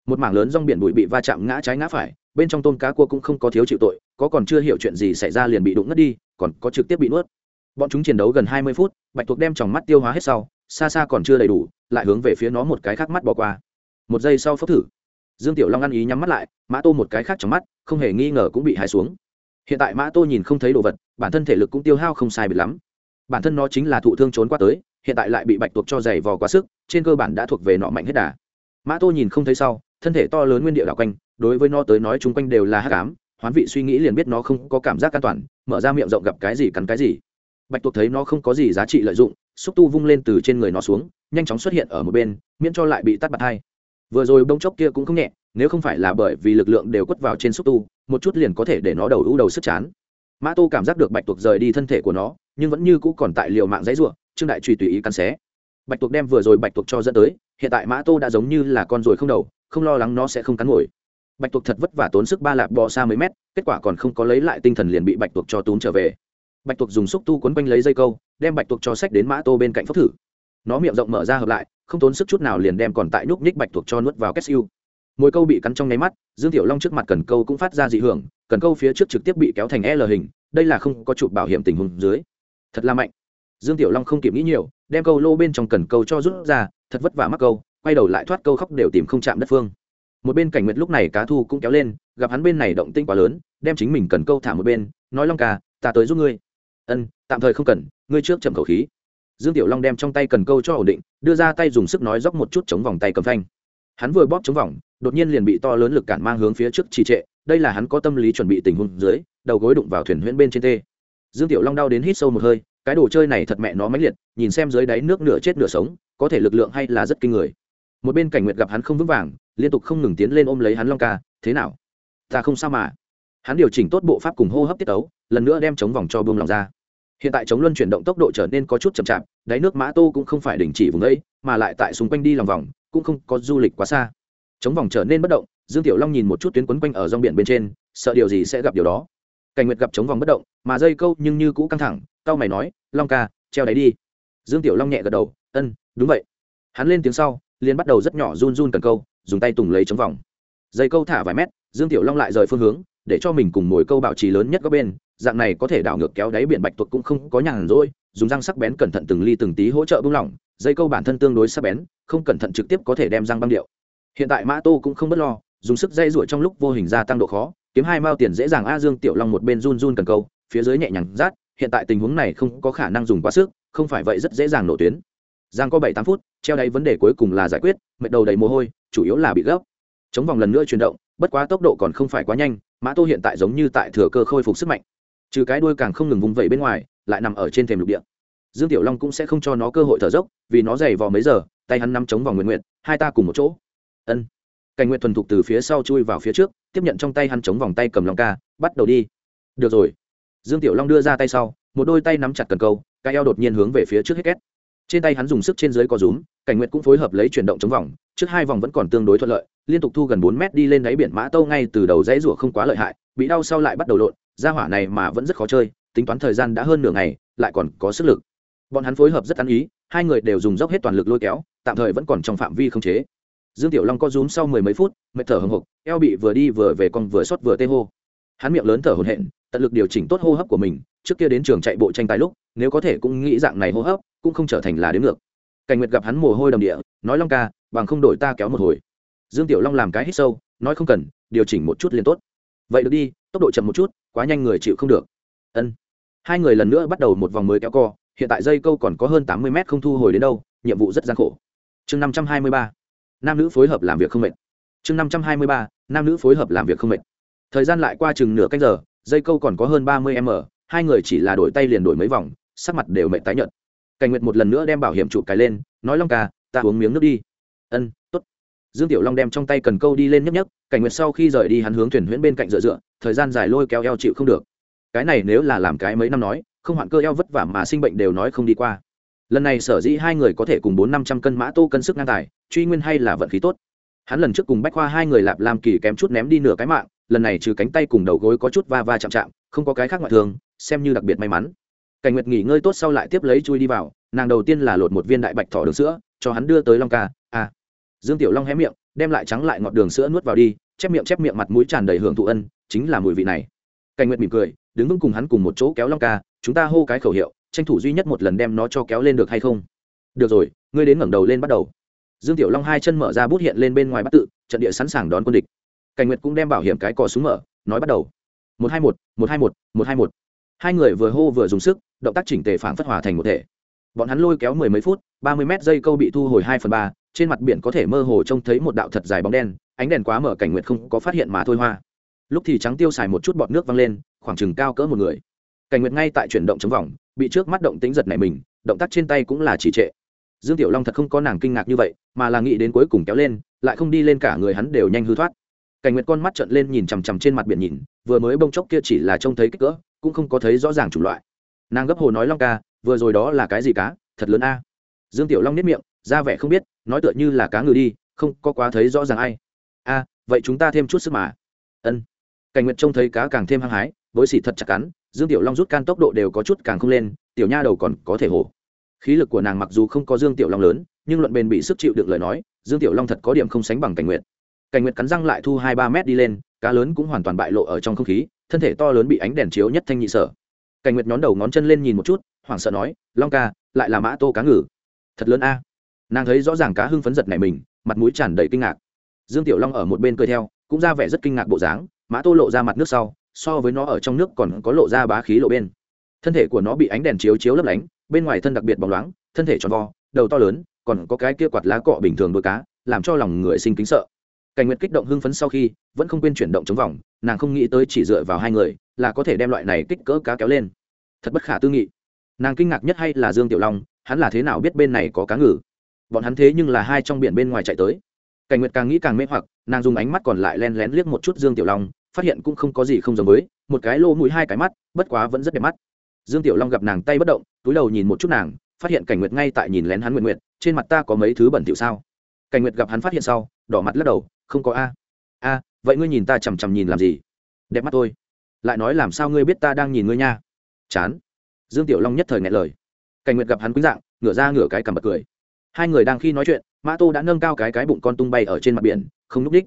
[SPEAKER 1] Một mảng lớn rong biển bụi bị va chạm ngã trái ngã phải, bên trong tôm cá cua cũng không có thiếu chịu tội, có còn chưa hiểu chuyện gì xảy ra liền bị đụng ngất đi, còn có trực tiếp bị nuốt bọn chúng chiến đấu gần hai mươi phút, bạch tuộc đem tròng mắt tiêu hóa hết sau, xa xa còn chưa đầy đủ, lại hướng về phía nó một cái khác mắt bỏ qua. Một giây sau phốc thử, dương tiểu long ăn ý nhắm mắt lại, mã tô một cái khác trong mắt, không hề nghi ngờ cũng bị hài xuống. Hiện tại mã tô nhìn không thấy đồ vật, bản thân thể lực cũng tiêu hao không sai biệt lắm. Bản thân nó chính là thụ thương trốn qua tới, hiện tại lại bị bạch tuộc cho giày vò quá sức, trên cơ bản đã thuộc về nọ mạnh hết đà. Mã tô nhìn không thấy sau, thân thể to lớn nguyên địa đảo quanh, đối với nó tới nói chung quanh đều là hát cám hoán vị suy nghĩ liền biết nó không có cảm giác an toàn, mở ra miệng rộng gặp cái gì cắn cái gì bạch tuộc thấy nó không có gì giá trị lợi dụng, xúc tu vung lên từ trên người nó xuống, nhanh chóng xuất hiện ở một bên, miễn cho lại bị tắt bạt hai. Vừa rồi bông chốc kia cũng không nhẹ, nếu không phải là bởi vì lực lượng đều quất vào trên xúc tu, một chút liền có thể để nó đầu ưu đầu sức chán. Mã tô cảm giác được bạch tuộc rời đi thân thể của nó, nhưng vẫn như cũ còn tại liều mạng giấy ruộng trương đại truy tùy ý cắn xé. Bạch tuộc đem vừa rồi bạch tuộc cho dẫn tới, hiện tại mã tô đã giống như là con ruồi không đầu, không lo lắng nó sẽ không cắn ngồi. Bạch tuộc thật vất vả tốn sức ba lạp bò xa mấy mét, kết quả còn không có lấy lại tinh thần liền bị bạch tuộc cho tốn trở về bạch tuộc dùng xúc tu quấn quanh lấy dây câu, đem bạch tuộc cho sách đến mã tô bên cạnh phốc thử. Nó miệng rộng mở ra hợp lại, không tốn sức chút nào liền đem còn tại nhúc nhích bạch tuộc cho nuốt vào kết siêu mỗi câu bị cắn trong nháy mắt, dương tiểu long trước mặt cần câu cũng phát ra dị hưởng, cần câu phía trước trực tiếp bị kéo thành l hình, đây là không có chụp bảo hiểm tình huống dưới. Thật là mạnh. Dương tiểu long không kịp nghĩ nhiều, đem câu lô bên trong cần câu cho rút ra, thật vất vả mắc câu, quay đầu lại thoát câu khóc đều tìm không chạm đất phương. Một bên cảnh nguyệt lúc này cá thu cũng kéo lên, gặp hắn bên này động tinh quá lớn, đem chính mình cần câu thả một bên, nói long ca, ta tới giúp ngươi ân, tạm thời không cần, ngươi trước chậm khẩu khí. Dương tiểu long đem trong tay cần câu cho ổn định, đưa ra tay dùng sức nói dốc một chút chống vòng tay cầm phanh. Hắn vừa bóp chống vòng, đột nhiên liền bị to lớn lực cản mang hướng phía trước trì trệ, đây là hắn có tâm lý chuẩn bị tình huống dưới, đầu gối đụng vào thuyền huyễn bên trên tê. Dương tiểu long đau đến hít sâu một hơi, cái đồ chơi này thật mẹ nó mãnh liệt, nhìn xem dưới đáy nước nửa chết nửa sống, có thể lực lượng hay là rất kinh người. Một bên cảnh nguyệt gặp hắn không vững vàng, liên tục không ngừng tiến lên ôm lấy hắn long ca, thế nào? Ta không sao mà. Hắn điều chỉnh tốt bộ pháp cùng hô hấp tiết tấu, lần nữa đem chống vòng cho buông lòng ra hiện tại chống luân chuyển động tốc độ trở nên có chút chậm chạp, đáy nước mã tô cũng không phải đình chỉ vùng ấy, mà lại tại xung quanh đi lòng vòng, cũng không có du lịch quá xa. Chống vòng trở nên bất động, dương tiểu long nhìn một chút tuyến quấn quanh ở rong biển bên trên, sợ điều gì sẽ gặp điều đó. Cảnh nguyệt gặp chống vòng bất động, mà dây câu nhưng như cũ căng thẳng tao mày nói, long ca, treo đáy đi. Dương tiểu long nhẹ gật đầu, ân, đúng vậy. Hắn lên tiếng sau, liền bắt đầu rất nhỏ run run cần câu, dùng tay tùng lấy chống vòng. Dây câu thả vài mét, dương tiểu long lại rời phương hướng để cho mình cùng mồi câu bảo trì lớn nhất các bên, dạng này có thể đảo ngược kéo đáy biển bạch tuộc cũng không có nhàn rỗi, dùng răng sắc bén cẩn thận từng ly từng tí hỗ trợ bung lỏng, dây câu bản thân tương đối sắc bén, không cẩn thận trực tiếp có thể đem răng băng điệu. Hiện tại mã tô cũng không bất lo, dùng sức dây ruổi trong lúc vô hình gia tăng độ khó, kiếm hai mao tiền dễ dàng a dương tiểu long một bên run run cần câu, phía dưới nhẹ nhàng rát, hiện tại tình huống này không có khả năng dùng quá sức, không phải vậy rất dễ dàng nổ tuyến. Giang có bảy tám phút, treo đáy vấn đề cuối cùng là giải quyết, mệt đầu đầy mồ hôi, chủ yếu là bị gấp chống vòng lần nữa chuyển động, bất quá tốc độ còn không phải quá nhanh, mã tô hiện tại giống như tại thừa cơ khôi phục sức mạnh. Trừ cái đuôi càng không ngừng vung vẩy bên ngoài, lại nằm ở trên thềm lục địa. Dương tiểu long cũng sẽ không cho nó cơ hội thở dốc, vì nó dày vò mấy giờ, tay hắn nắm chống vòng nguyện nguyện, hai ta cùng một chỗ. Ân. Cảnh nguyện thuần thục từ phía sau chui vào phía trước, tiếp nhận trong tay hắn chống vòng tay cầm lòng ca, bắt đầu đi. Được rồi. Dương tiểu long đưa ra tay sau, một đôi tay nắm chặt cần câu, cái eo đột nhiên hướng về phía trước hết két. Trên tay hắn dùng sức trên dưới có rúm, cảnh nguyện cũng phối hợp lấy chuyển động chống vòng trước hai vòng vẫn còn tương đối thuận lợi, liên tục thu gần bốn mét đi lên đáy biển mã tâu ngay từ đầu dãy rủa không quá lợi hại, bị đau sau lại bắt đầu lộn, ra hỏa này mà vẫn rất khó chơi, tính toán thời gian đã hơn nửa ngày, lại còn có sức lực. Bọn hắn phối hợp rất ăn ý, hai người đều dùng dốc hết toàn lực lôi kéo, tạm thời vẫn còn trong phạm vi không chế. Dương tiểu long co rúm sau mười mấy phút, mệt thở hồng hộc, eo bị vừa đi vừa về con vừa xót vừa tê hô. Hắn miệng lớn thở hồn hện tận lực điều chỉnh tốt hô hấp của mình, trước kia đến trường chạy bộ tranh tài lúc, nếu có thể cũng nghĩ dạng này hô hấp, cũng không trở thành là đến ngược. Cảnh nguyệt gặp hắn mồ hôi đầm địa nói long ca, bằng không đổi ta kéo một hồi. Dương tiểu long làm cái hít sâu, nói không cần, điều chỉnh một chút liền tốt. Vậy được đi, tốc độ chậm một chút, quá nhanh người chịu không được. Ân. Hai người lần nữa bắt đầu một vòng mới kéo co, hiện tại dây câu còn có hơn tám mươi mét không thu hồi đến đâu, nhiệm vụ rất gian khổ. Chương năm trăm hai mươi ba. Nam nữ phối hợp làm việc không mệt. Chương năm trăm hai mươi ba. Nam nữ phối hợp làm việc không mệt. Thời gian lại qua chừng nửa canh giờ, dây câu còn có hơn ba mươi m, hai người chỉ là đổi tay liền đổi mấy vòng, sắc mặt đều mệt tái nhợt. Cảnh nguyệt một lần nữa đem bảo hiểm trụ cái lên, nói long ca ta uống miếng nước đi. Ân t ố t dương tiểu long đem trong tay cần câu đi lên nhấp nhấp cảnh nguyệt sau khi rời đi hắn hướng thuyền huyễn bên cạnh dựa dựa, thời gian dài lôi kéo eo chịu không được. Cái này nếu là làm cái mấy năm nói, không hoạn cơ eo vất vả mà sinh bệnh đều nói không đi qua. Lần này sở dĩ hai người có thể cùng bốn năm trăm cân mã tô cân sức ngang tài, truy nguyên hay là vận khí tốt. Hắn lần trước cùng bách khoa hai người lạp làm kỳ kém chút ném đi nửa cái mạng, lần này trừ cánh tay cùng đầu gối có chút va va chạm chạm, không có cái khác ngoại thường, xem như đặc biệt may mắn. Cảnh nguyệt nghỉ ngơi tốt sau lại tiếp lấy chui đi vào, nàng đầu tiên là lột một viên đại bạch thỏ đường sữa cho hắn đưa tới long ca. À. dương tiểu long hé miệng, đem lại trắng lại ngọt đường sữa nuốt vào đi, chép miệng chép miệng mặt mũi tràn đầy hưởng thụ ân, chính là mùi vị này. Cảnh nguyệt mỉm cười, đứng vững cùng hắn cùng một chỗ kéo long ca, chúng ta hô cái khẩu hiệu, tranh thủ duy nhất một lần đem nó cho kéo lên được hay không? Được rồi, ngươi đến ngẩng đầu lên bắt đầu. Dương tiểu long hai chân mở ra bút hiện lên bên ngoài bắt tự, trận địa sẵn sàng đón quân địch. Cảnh nguyệt cũng đem bảo hiểm cái cò súng mở, nói bắt đầu. Một hai một một hai một một hai một. Hai người vừa hô vừa dùng sức, động tác chỉnh tề phản phất hòa thành một thể bọn hắn lôi kéo mười mấy phút, ba mươi mét dây câu bị thu hồi hai phần ba, trên mặt biển có thể mơ hồ trông thấy một đạo thật dài bóng đen, ánh đèn quá mở cảnh nguyệt không có phát hiện mà thôi hoa. Lúc thì trắng tiêu xài một chút bọt nước văng lên, khoảng chừng cao cỡ một người. Cảnh nguyệt ngay tại chuyển động chống vòng, bị trước mắt động tính giật này mình, động tác trên tay cũng là chỉ trệ. Dương tiểu long thật không có nàng kinh ngạc như vậy, mà là nghĩ đến cuối cùng kéo lên, lại không đi lên cả người hắn đều nhanh hư thoát. Cảnh nguyệt con mắt trợn lên nhìn chằm chằm trên mặt biển nhìn, vừa mới bông chốc kia chỉ là trông thấy kích cỡ, cũng không có thấy rõ ràng chủng loại. Nàng gấp hồ nói long ca vừa rồi đó là cái gì cá? Thật lớn a. Dương tiểu long nếp miệng, ra vẻ không biết, nói tựa như là cá ngừ đi, không có quá thấy rõ ràng ai. A, vậy chúng ta thêm chút sức mà. Ân. Cảnh nguyệt trông thấy cá càng thêm hăng hái với xỉ thật chặt cắn, dương tiểu long rút can tốc độ đều có chút càng không lên, tiểu nha đầu còn có thể hổ. Khí lực của nàng mặc dù không có dương tiểu long lớn, nhưng luận bền bị sức chịu được lời nói, dương tiểu long thật có điểm không sánh bằng cảnh nguyệt. Cảnh nguyệt cắn răng lại thu hai ba mét đi lên, cá lớn cũng hoàn toàn bại lộ ở trong không khí, thân thể to lớn bị ánh đèn chiếu nhất thanh nhị sở. Cảnh nguyệt nhón đầu ngón chân lên nhìn một chút hoảng sợ nói, long ca, lại là mã tô cá ngừ. Thật lớn a. Nàng thấy rõ ràng cá hưng phấn giật này mình, mặt mũi tràn đầy kinh ngạc. Dương tiểu long ở một bên cười theo, cũng ra vẻ rất kinh ngạc bộ dáng, mã tô lộ ra mặt nước sau, so với nó ở trong nước còn có lộ ra bá khí lộ bên. Thân thể của nó bị ánh đèn chiếu chiếu lấp lánh, bên ngoài thân đặc biệt bóng loáng, thân thể tròn vo, đầu to lớn, còn có cái kia quạt lá cọ bình thường đôi cá, làm cho lòng người sinh kính sợ. Cảnh nguyệt kích động hưng phấn sau khi, vẫn không quên chuyển động chống vòng, nàng không nghĩ tới chỉ dựa vào hai người là có thể đem loại này kích cỡ cá kéo lên. Thật bất khả tư nghị nàng kinh ngạc nhất hay là dương tiểu long, hắn là thế nào biết bên này có cá ngừ? Bọn hắn thế nhưng là hai trong biển bên ngoài chạy tới. Cảnh nguyệt càng nghĩ càng mê hoặc, nàng dùng ánh mắt còn lại len lén liếc một chút dương tiểu long, phát hiện cũng không có gì không giống với, một cái lỗ mũi hai cái mắt, bất quá vẫn rất đẹp mắt. Dương tiểu long gặp nàng tay bất động, túi đầu nhìn một chút nàng, phát hiện cảnh nguyệt ngay tại nhìn lén hắn nguyện nguyện trên mặt ta có mấy thứ bẩn thỉu sao? Cảnh nguyệt gặp hắn phát hiện sau, đỏ mặt lắc đầu, không có a. A, vậy ngươi nhìn ta chằm chằm nhìn làm gì? Đẹp mắt tôi lại nói làm sao ngươi biết ta đang nhìn ngươi nha? Chán dương tiểu long nhất thời ngại lời. Cảnh nguyệt gặp hắn quýnh dạng, ngửa ra ngửa cái cằm bật cười. Hai người đang khi nói chuyện, mã tô đã nâng cao cái cái bụng con tung bay ở trên mặt biển, không núp đích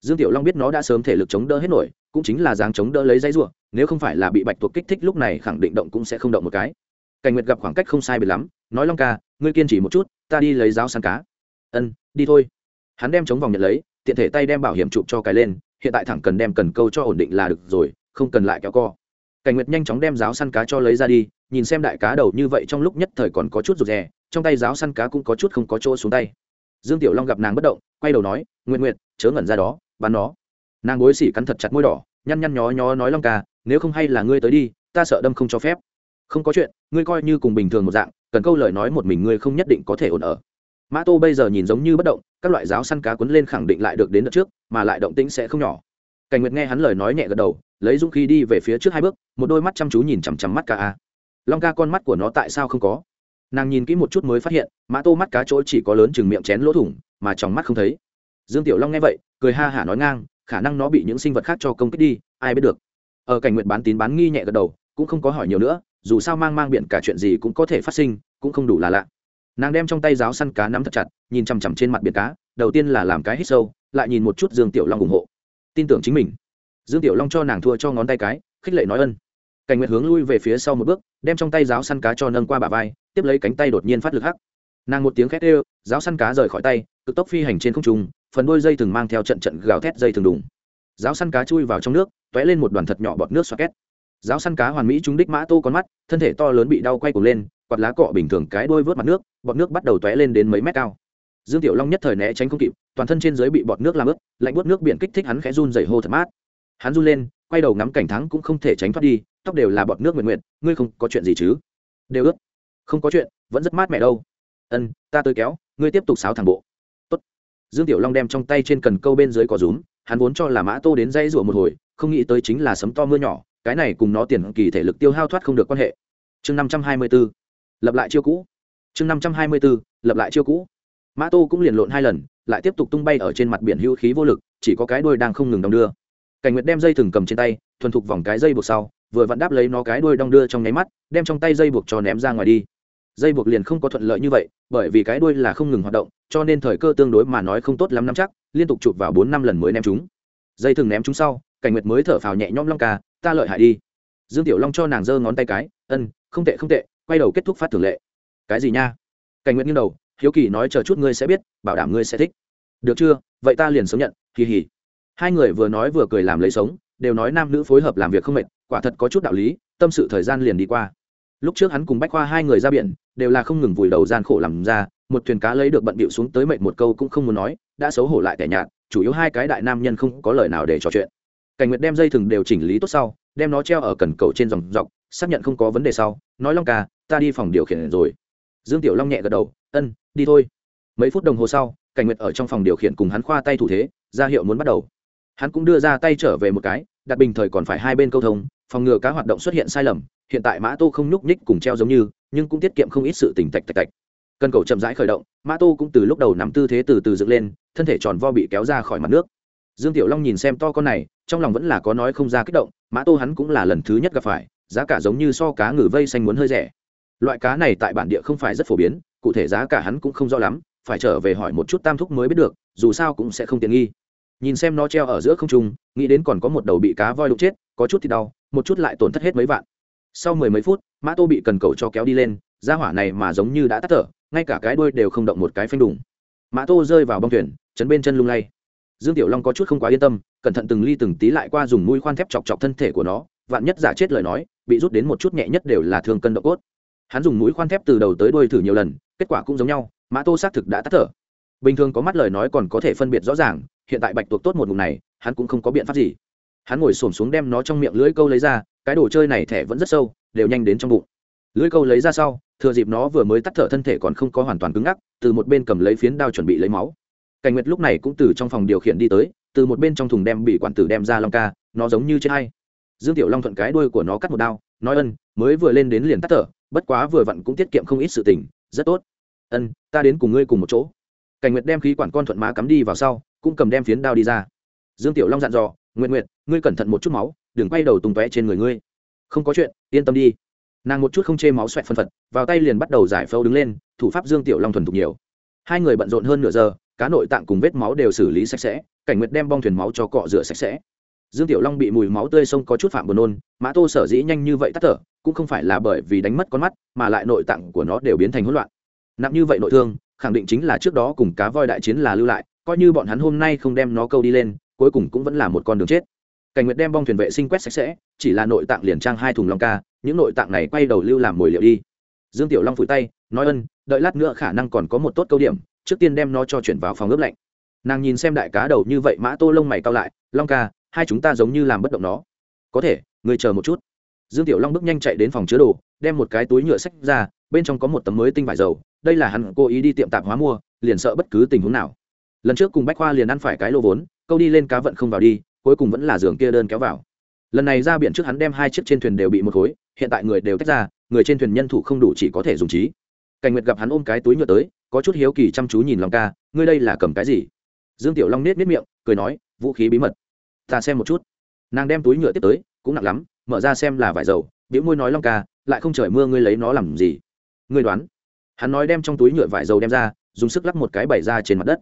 [SPEAKER 1] dương tiểu long biết nó đã sớm thể lực chống đỡ hết nổi, cũng chính là dáng chống đỡ lấy dây ruộng nếu không phải là bị bạch tuộc kích thích lúc này khẳng định động cũng sẽ không động một cái. Cảnh nguyệt gặp khoảng cách không sai biệt lắm, nói long ca, ngươi kiên trì một chút, ta đi lấy giáo săn cá. Ân, đi thôi. Hắn đem chống vòng nhận lấy, tiện thể tay đem bảo hiểm chụp cho cái lên, hiện tại thẳng cần đem cần câu cho ổn định là được rồi, không cần lại kéo co. Cảnh nguyệt nhanh chóng đem giáo săn cá cho lấy ra đi nhìn xem đại cá đầu như vậy trong lúc nhất thời còn có chút rụt rè, trong tay giáo săn cá cũng có chút không có chỗ xuống tay. Dương tiểu long gặp nàng bất động, quay đầu nói nguyện nguyện chớ ngẩn ra đó, bắn nó. Nàng bối xỉ cắn thật chặt môi đỏ, nhăn nhăn nhó nhó nói long ca, nếu không hay là ngươi tới đi, ta sợ đâm không cho phép. Không có chuyện, ngươi coi như cùng bình thường một dạng, cần câu lời nói một mình ngươi không nhất định có thể ổn ở. Mã tô bây giờ nhìn giống như bất động, các loại giáo săn cá cuốn lên khẳng định lại được đến đợt trước, mà lại động tĩnh sẽ không nhỏ. Cảnh nguyệt nghe hắn lời nói nhẹ gật đầu, lấy dũng khí đi về phía trước hai bước, một đôi mắt chăm chú nhìn chằm chằm mắt ca a long ca con mắt của nó tại sao không có? Nàng nhìn kỹ một chút mới phát hiện, mã tô mắt cá chỗ chỉ có lớn chừng miệng chén lỗ thủng, mà trong mắt không thấy. Dương tiểu long nghe vậy, cười ha hả nói ngang, khả năng nó bị những sinh vật khác cho công kích đi, ai biết được. Ở cảnh nguyện bán tín bán nghi nhẹ gật đầu, cũng không có hỏi nhiều nữa, dù sao mang mang biện cả chuyện gì cũng có thể phát sinh, cũng không đủ là lạ. Nàng đem trong tay giáo săn cá nắm thật chặt, nhìn chằm chằm trên mặt biển cá, đầu tiên là làm cái hít sâu, lại nhìn một chút dương tiểu long ủng hộ. Tin tưởng chính mình. Dương tiểu long cho nàng thua cho ngón tay cái, khích lệ nói ân cảnh nguyệt hướng lui về phía sau một bước, đem trong tay giáo săn cá cho nâng qua bả vai, tiếp lấy cánh tay đột nhiên phát lực hắc. Nàng một tiếng khét ê giáo săn cá rời khỏi tay, cực tốc phi hành trên không trung, phần đôi dây thường mang theo trận trận gào thét dây thường đùng. Giáo săn cá chui vào trong nước t ó é lên một đoàn thật nhỏ bọt nước xoa két. Giáo săn cá hoàn mỹ trúng đích mã tô con mắt, thân thể to lớn bị đau quay cuồng lên, quạt lá cọ bình thường cái đôi vớt mặt nước, bọt nước bắt đầu t ó é lên đến mấy mét cao. Dương tiểu long nhất thời né tránh không kịp, toàn thân trên dưới bị bọt nước làm ướt, lạnh bớt nước biển kích thích hắn khẽ run dày hô thật mát. Hắn run lên quay đầu ngắm cảnh thắng cũng không thể tránh thoát đi, tóc đều là bọt nước nguyện nguyện ngươi không có chuyện gì chứ? Đều ướt không có chuyện, vẫn rất mát mẹ đâu. Ân, ta tới kéo, ngươi tiếp tục sáo thẳng bộ. Tốt. dương tiểu long đem trong tay trên cần câu bên dưới cỏ rúm, hắn vốn cho là mã tô đến dây rủa một hồi, không nghĩ tới chính là sấm to mưa nhỏ, cái này cùng nó tiền kỳ thể lực tiêu hao thoát không được quan hệ. Chương năm trăm hai mươi b ố lập lại chiêu cũ. Chương năm trăm hai mươi b ố lập lại chiêu cũ. Mã tô cũng liền lộn hai lần, lại tiếp tục tung bay ở trên mặt biển hữu khí vô lực, chỉ có cái đôi đang không ngừng đong đưa cảnh nguyệt đem dây thừng cầm trên tay, thuần thục vòng cái dây buộc sau, vừa vặn đáp lấy nó cái đuôi đong đưa trong nháy mắt, đem trong tay dây buộc cho ném ra ngoài đi. Dây buộc liền không có thuận lợi như vậy, bởi vì cái đuôi là không ngừng hoạt động, cho nên thời cơ tương đối mà nói không tốt lắm nắm chắc, liên tục chụp vào bốn năm lần mới ném chúng. Dây thừng ném chúng sau, cảnh nguyệt mới thở phào nhẹ nhõm long ca, ta lợi hại đi. Dương tiểu long cho nàng giơ ngón tay cái, ân, không tệ không tệ, quay đầu kết thúc phát thường lệ. Cái gì nha? Cảnh nguyệt nghiêng đầu, hiếu kỳ nói chờ chút ngươi sẽ biết, bảo đảm ngươi sẽ thích. Được chưa? Vậy ta liền sống nhận, kỳ hỉ hai người vừa nói vừa cười làm lấy sống, đều nói nam nữ phối hợp làm việc không mệt, quả thật có chút đạo lý, tâm sự thời gian liền đi qua. Lúc trước hắn cùng bách khoa hai người ra biển, đều là không ngừng vùi đầu gian khổ làm ra, một thuyền cá lấy được bận bịu xuống tới mệt một câu cũng không muốn nói, đã xấu hổ lại tẻ nhạt, chủ yếu hai cái đại nam nhân không có lời nào để trò chuyện. Cảnh nguyệt đem dây thừng đều chỉnh lý tốt sau, đem nó treo ở cần cầu trên dòng dọc, xác nhận không có vấn đề sau, nói long ca, ta đi phòng điều khiển rồi. Dương tiểu long nhẹ gật đầu, ân, đi thôi. Mấy phút đồng hồ sau, cảnh nguyệt ở trong phòng điều khiển cùng hắn khoa tay thủ thế, ra hiệu muốn bắt đầu hắn cũng đưa ra tay trở về một cái, đặt bình thời còn phải hai bên câu thông, phòng ngừa cá hoạt động xuất hiện sai lầm, hiện tại mã tô không nhúc nhích cùng treo giống như, nhưng cũng tiết kiệm không ít sự tỉnh tạch tạch tạch. Cần cầu chậm rãi khởi động, mã tô cũng từ lúc đầu nằm tư thế từ từ dựng lên, thân thể tròn vo bị kéo ra khỏi mặt nước. Dương tiểu long nhìn xem to con này, trong lòng vẫn là có nói không ra kích động, mã tô hắn cũng là lần thứ nhất gặp phải, giá cả giống như so cá ngừ vây xanh muốn hơi rẻ. Loại cá này tại bản địa không phải rất phổ biến, cụ thể giá cả hắn cũng không rõ lắm, phải trở về hỏi một chút tam thúc mới biết được, dù sao cũng sẽ không tiện nghi nhìn xem nó treo ở giữa không trung, nghĩ đến còn có một đầu bị cá voi đụng chết, có chút thì đau, một chút lại tổn thất hết mấy vạn. Sau mười mấy phút, mã tô bị cần cầu cho kéo đi lên ra hỏa này mà giống như đã tắt thở, ngay cả cái đuôi đều không động một cái phanh đùng. Mã tô rơi vào bong thuyền, chấn bên chân lung lay. Dương tiểu long có chút không quá yên tâm, cẩn thận từng ly từng tí lại qua dùng mũi khoan thép chọc chọc thân thể của nó, vạn nhất giả chết lời nói, bị rút đến một chút nhẹ nhất đều là thương cân độ cốt. Hắn dùng mũi khoan thép từ đầu tới đuôi thử nhiều lần, kết quả cũng giống nhau, mã tô xác thực đã tắt thở. Bình thường có mắt lời nói còn có thể phân biệt rõ ràng hiện tại bạch tuộc tốt một ngụm này, hắn cũng không có biện pháp gì. Hắn ngồi xổm xuống đem nó trong miệng lưỡi câu lấy ra, cái đồ chơi này thẻ vẫn rất sâu, đều nhanh đến trong bụng. Lưỡi câu lấy ra sau, thừa dịp nó vừa mới tắt thở thân thể còn không có hoàn toàn cứng ngắc, từ một bên cầm lấy phiến đao chuẩn bị lấy máu. Cảnh nguyệt lúc này cũng từ trong phòng điều khiển đi tới, từ một bên trong thùng đem bị quản tử đem ra long ca, nó giống như trên hay. Dương tiểu long thuận cái đuôi của nó cắt một đao, nói ân, mới vừa lên đến liền tắt thở, bất quá vừa vặn cũng tiết kiệm không ít sự tình, rất tốt. Ân, ta đến cùng ngươi cùng một chỗ. Cảnh nguyệt đem khí quản con thuận má cắm đi vào sau cũng cầm đem phiến đao đi ra. Dương tiểu long dặn dò nguyện nguyện ngươi cẩn thận một chút máu, đừng quay đầu tung tóe trên người ngươi. Không có chuyện, yên tâm đi. Nàng một chút không chê máu xoẹt phân phật, vào tay liền bắt đầu giải phẫu đứng lên, thủ pháp dương tiểu long thuần thục nhiều. Hai người bận rộn hơn nửa giờ, cá nội tạng cùng vết máu đều xử lý sạch sẽ, cảnh nguyệt đem bong thuyền máu cho cọ rửa sạch sẽ. Dương tiểu long bị mùi máu tươi sông có chút phạm buồn nôn, mã tô sở dĩ nhanh như vậy tắt thở, cũng không phải là bởi vì đánh mất con mắt, mà lại nội tạng của nó đều biến thành hỗn loạn. Nặng như vậy nội thương, khẳng định chính là trước đó cùng cá voi đại chiến là lưu lại coi như bọn hắn hôm nay không đem nó câu đi lên, cuối cùng cũng vẫn là một con đường chết. Cảnh nguyệt đem bong thuyền vệ sinh quét sạch sẽ, chỉ là nội tạng liền trang hai thùng long ca, những nội tạng này quay đầu lưu làm mồi liệu đi. Dương tiểu long phủi tay, nói ân, đợi lát nữa khả năng còn có một tốt câu điểm, trước tiên đem nó cho chuyển vào phòng ướp lạnh. Nàng nhìn xem đại cá đầu như vậy, mã tô lông mày cao lại, long ca, hai chúng ta giống như làm bất động nó. Có thể người chờ một chút. Dương tiểu long bước nhanh chạy đến phòng chứa đồ, đem một cái túi nhựa sách ra, bên trong có một tấm mới tinh vải dầu, đây là hắn cố ý đi tiệm tạp hóa mua, liền sợ bất cứ tình huống nào lần trước cùng bách khoa liền ăn phải cái lô vốn, câu đi lên cá vận không vào đi, cuối cùng vẫn là giường kia đơn kéo vào. Lần này ra biển trước hắn đem hai chiếc trên thuyền đều bị một khối, hiện tại người đều tách ra, người trên thuyền nhân thủ không đủ chỉ có thể dùng trí. Cảnh nguyệt gặp hắn ôm cái túi nhựa tới, có chút hiếu kỳ chăm chú nhìn lòng ca, ngươi đây là cầm cái gì? Dương tiểu long nết nết miệng, cười nói, vũ khí bí mật. Ta xem một chút. Nàng đem túi nhựa tiếp tới, cũng nặng lắm, mở ra xem là vải dầu biểu môi nói, long ca, lại không trời mưa ngươi lấy nó làm gì? Ngươi đoán. Hắn nói đem trong túi nhựa vải dầu đem ra, dùng sức lắp một cái bày ra trên mặt đất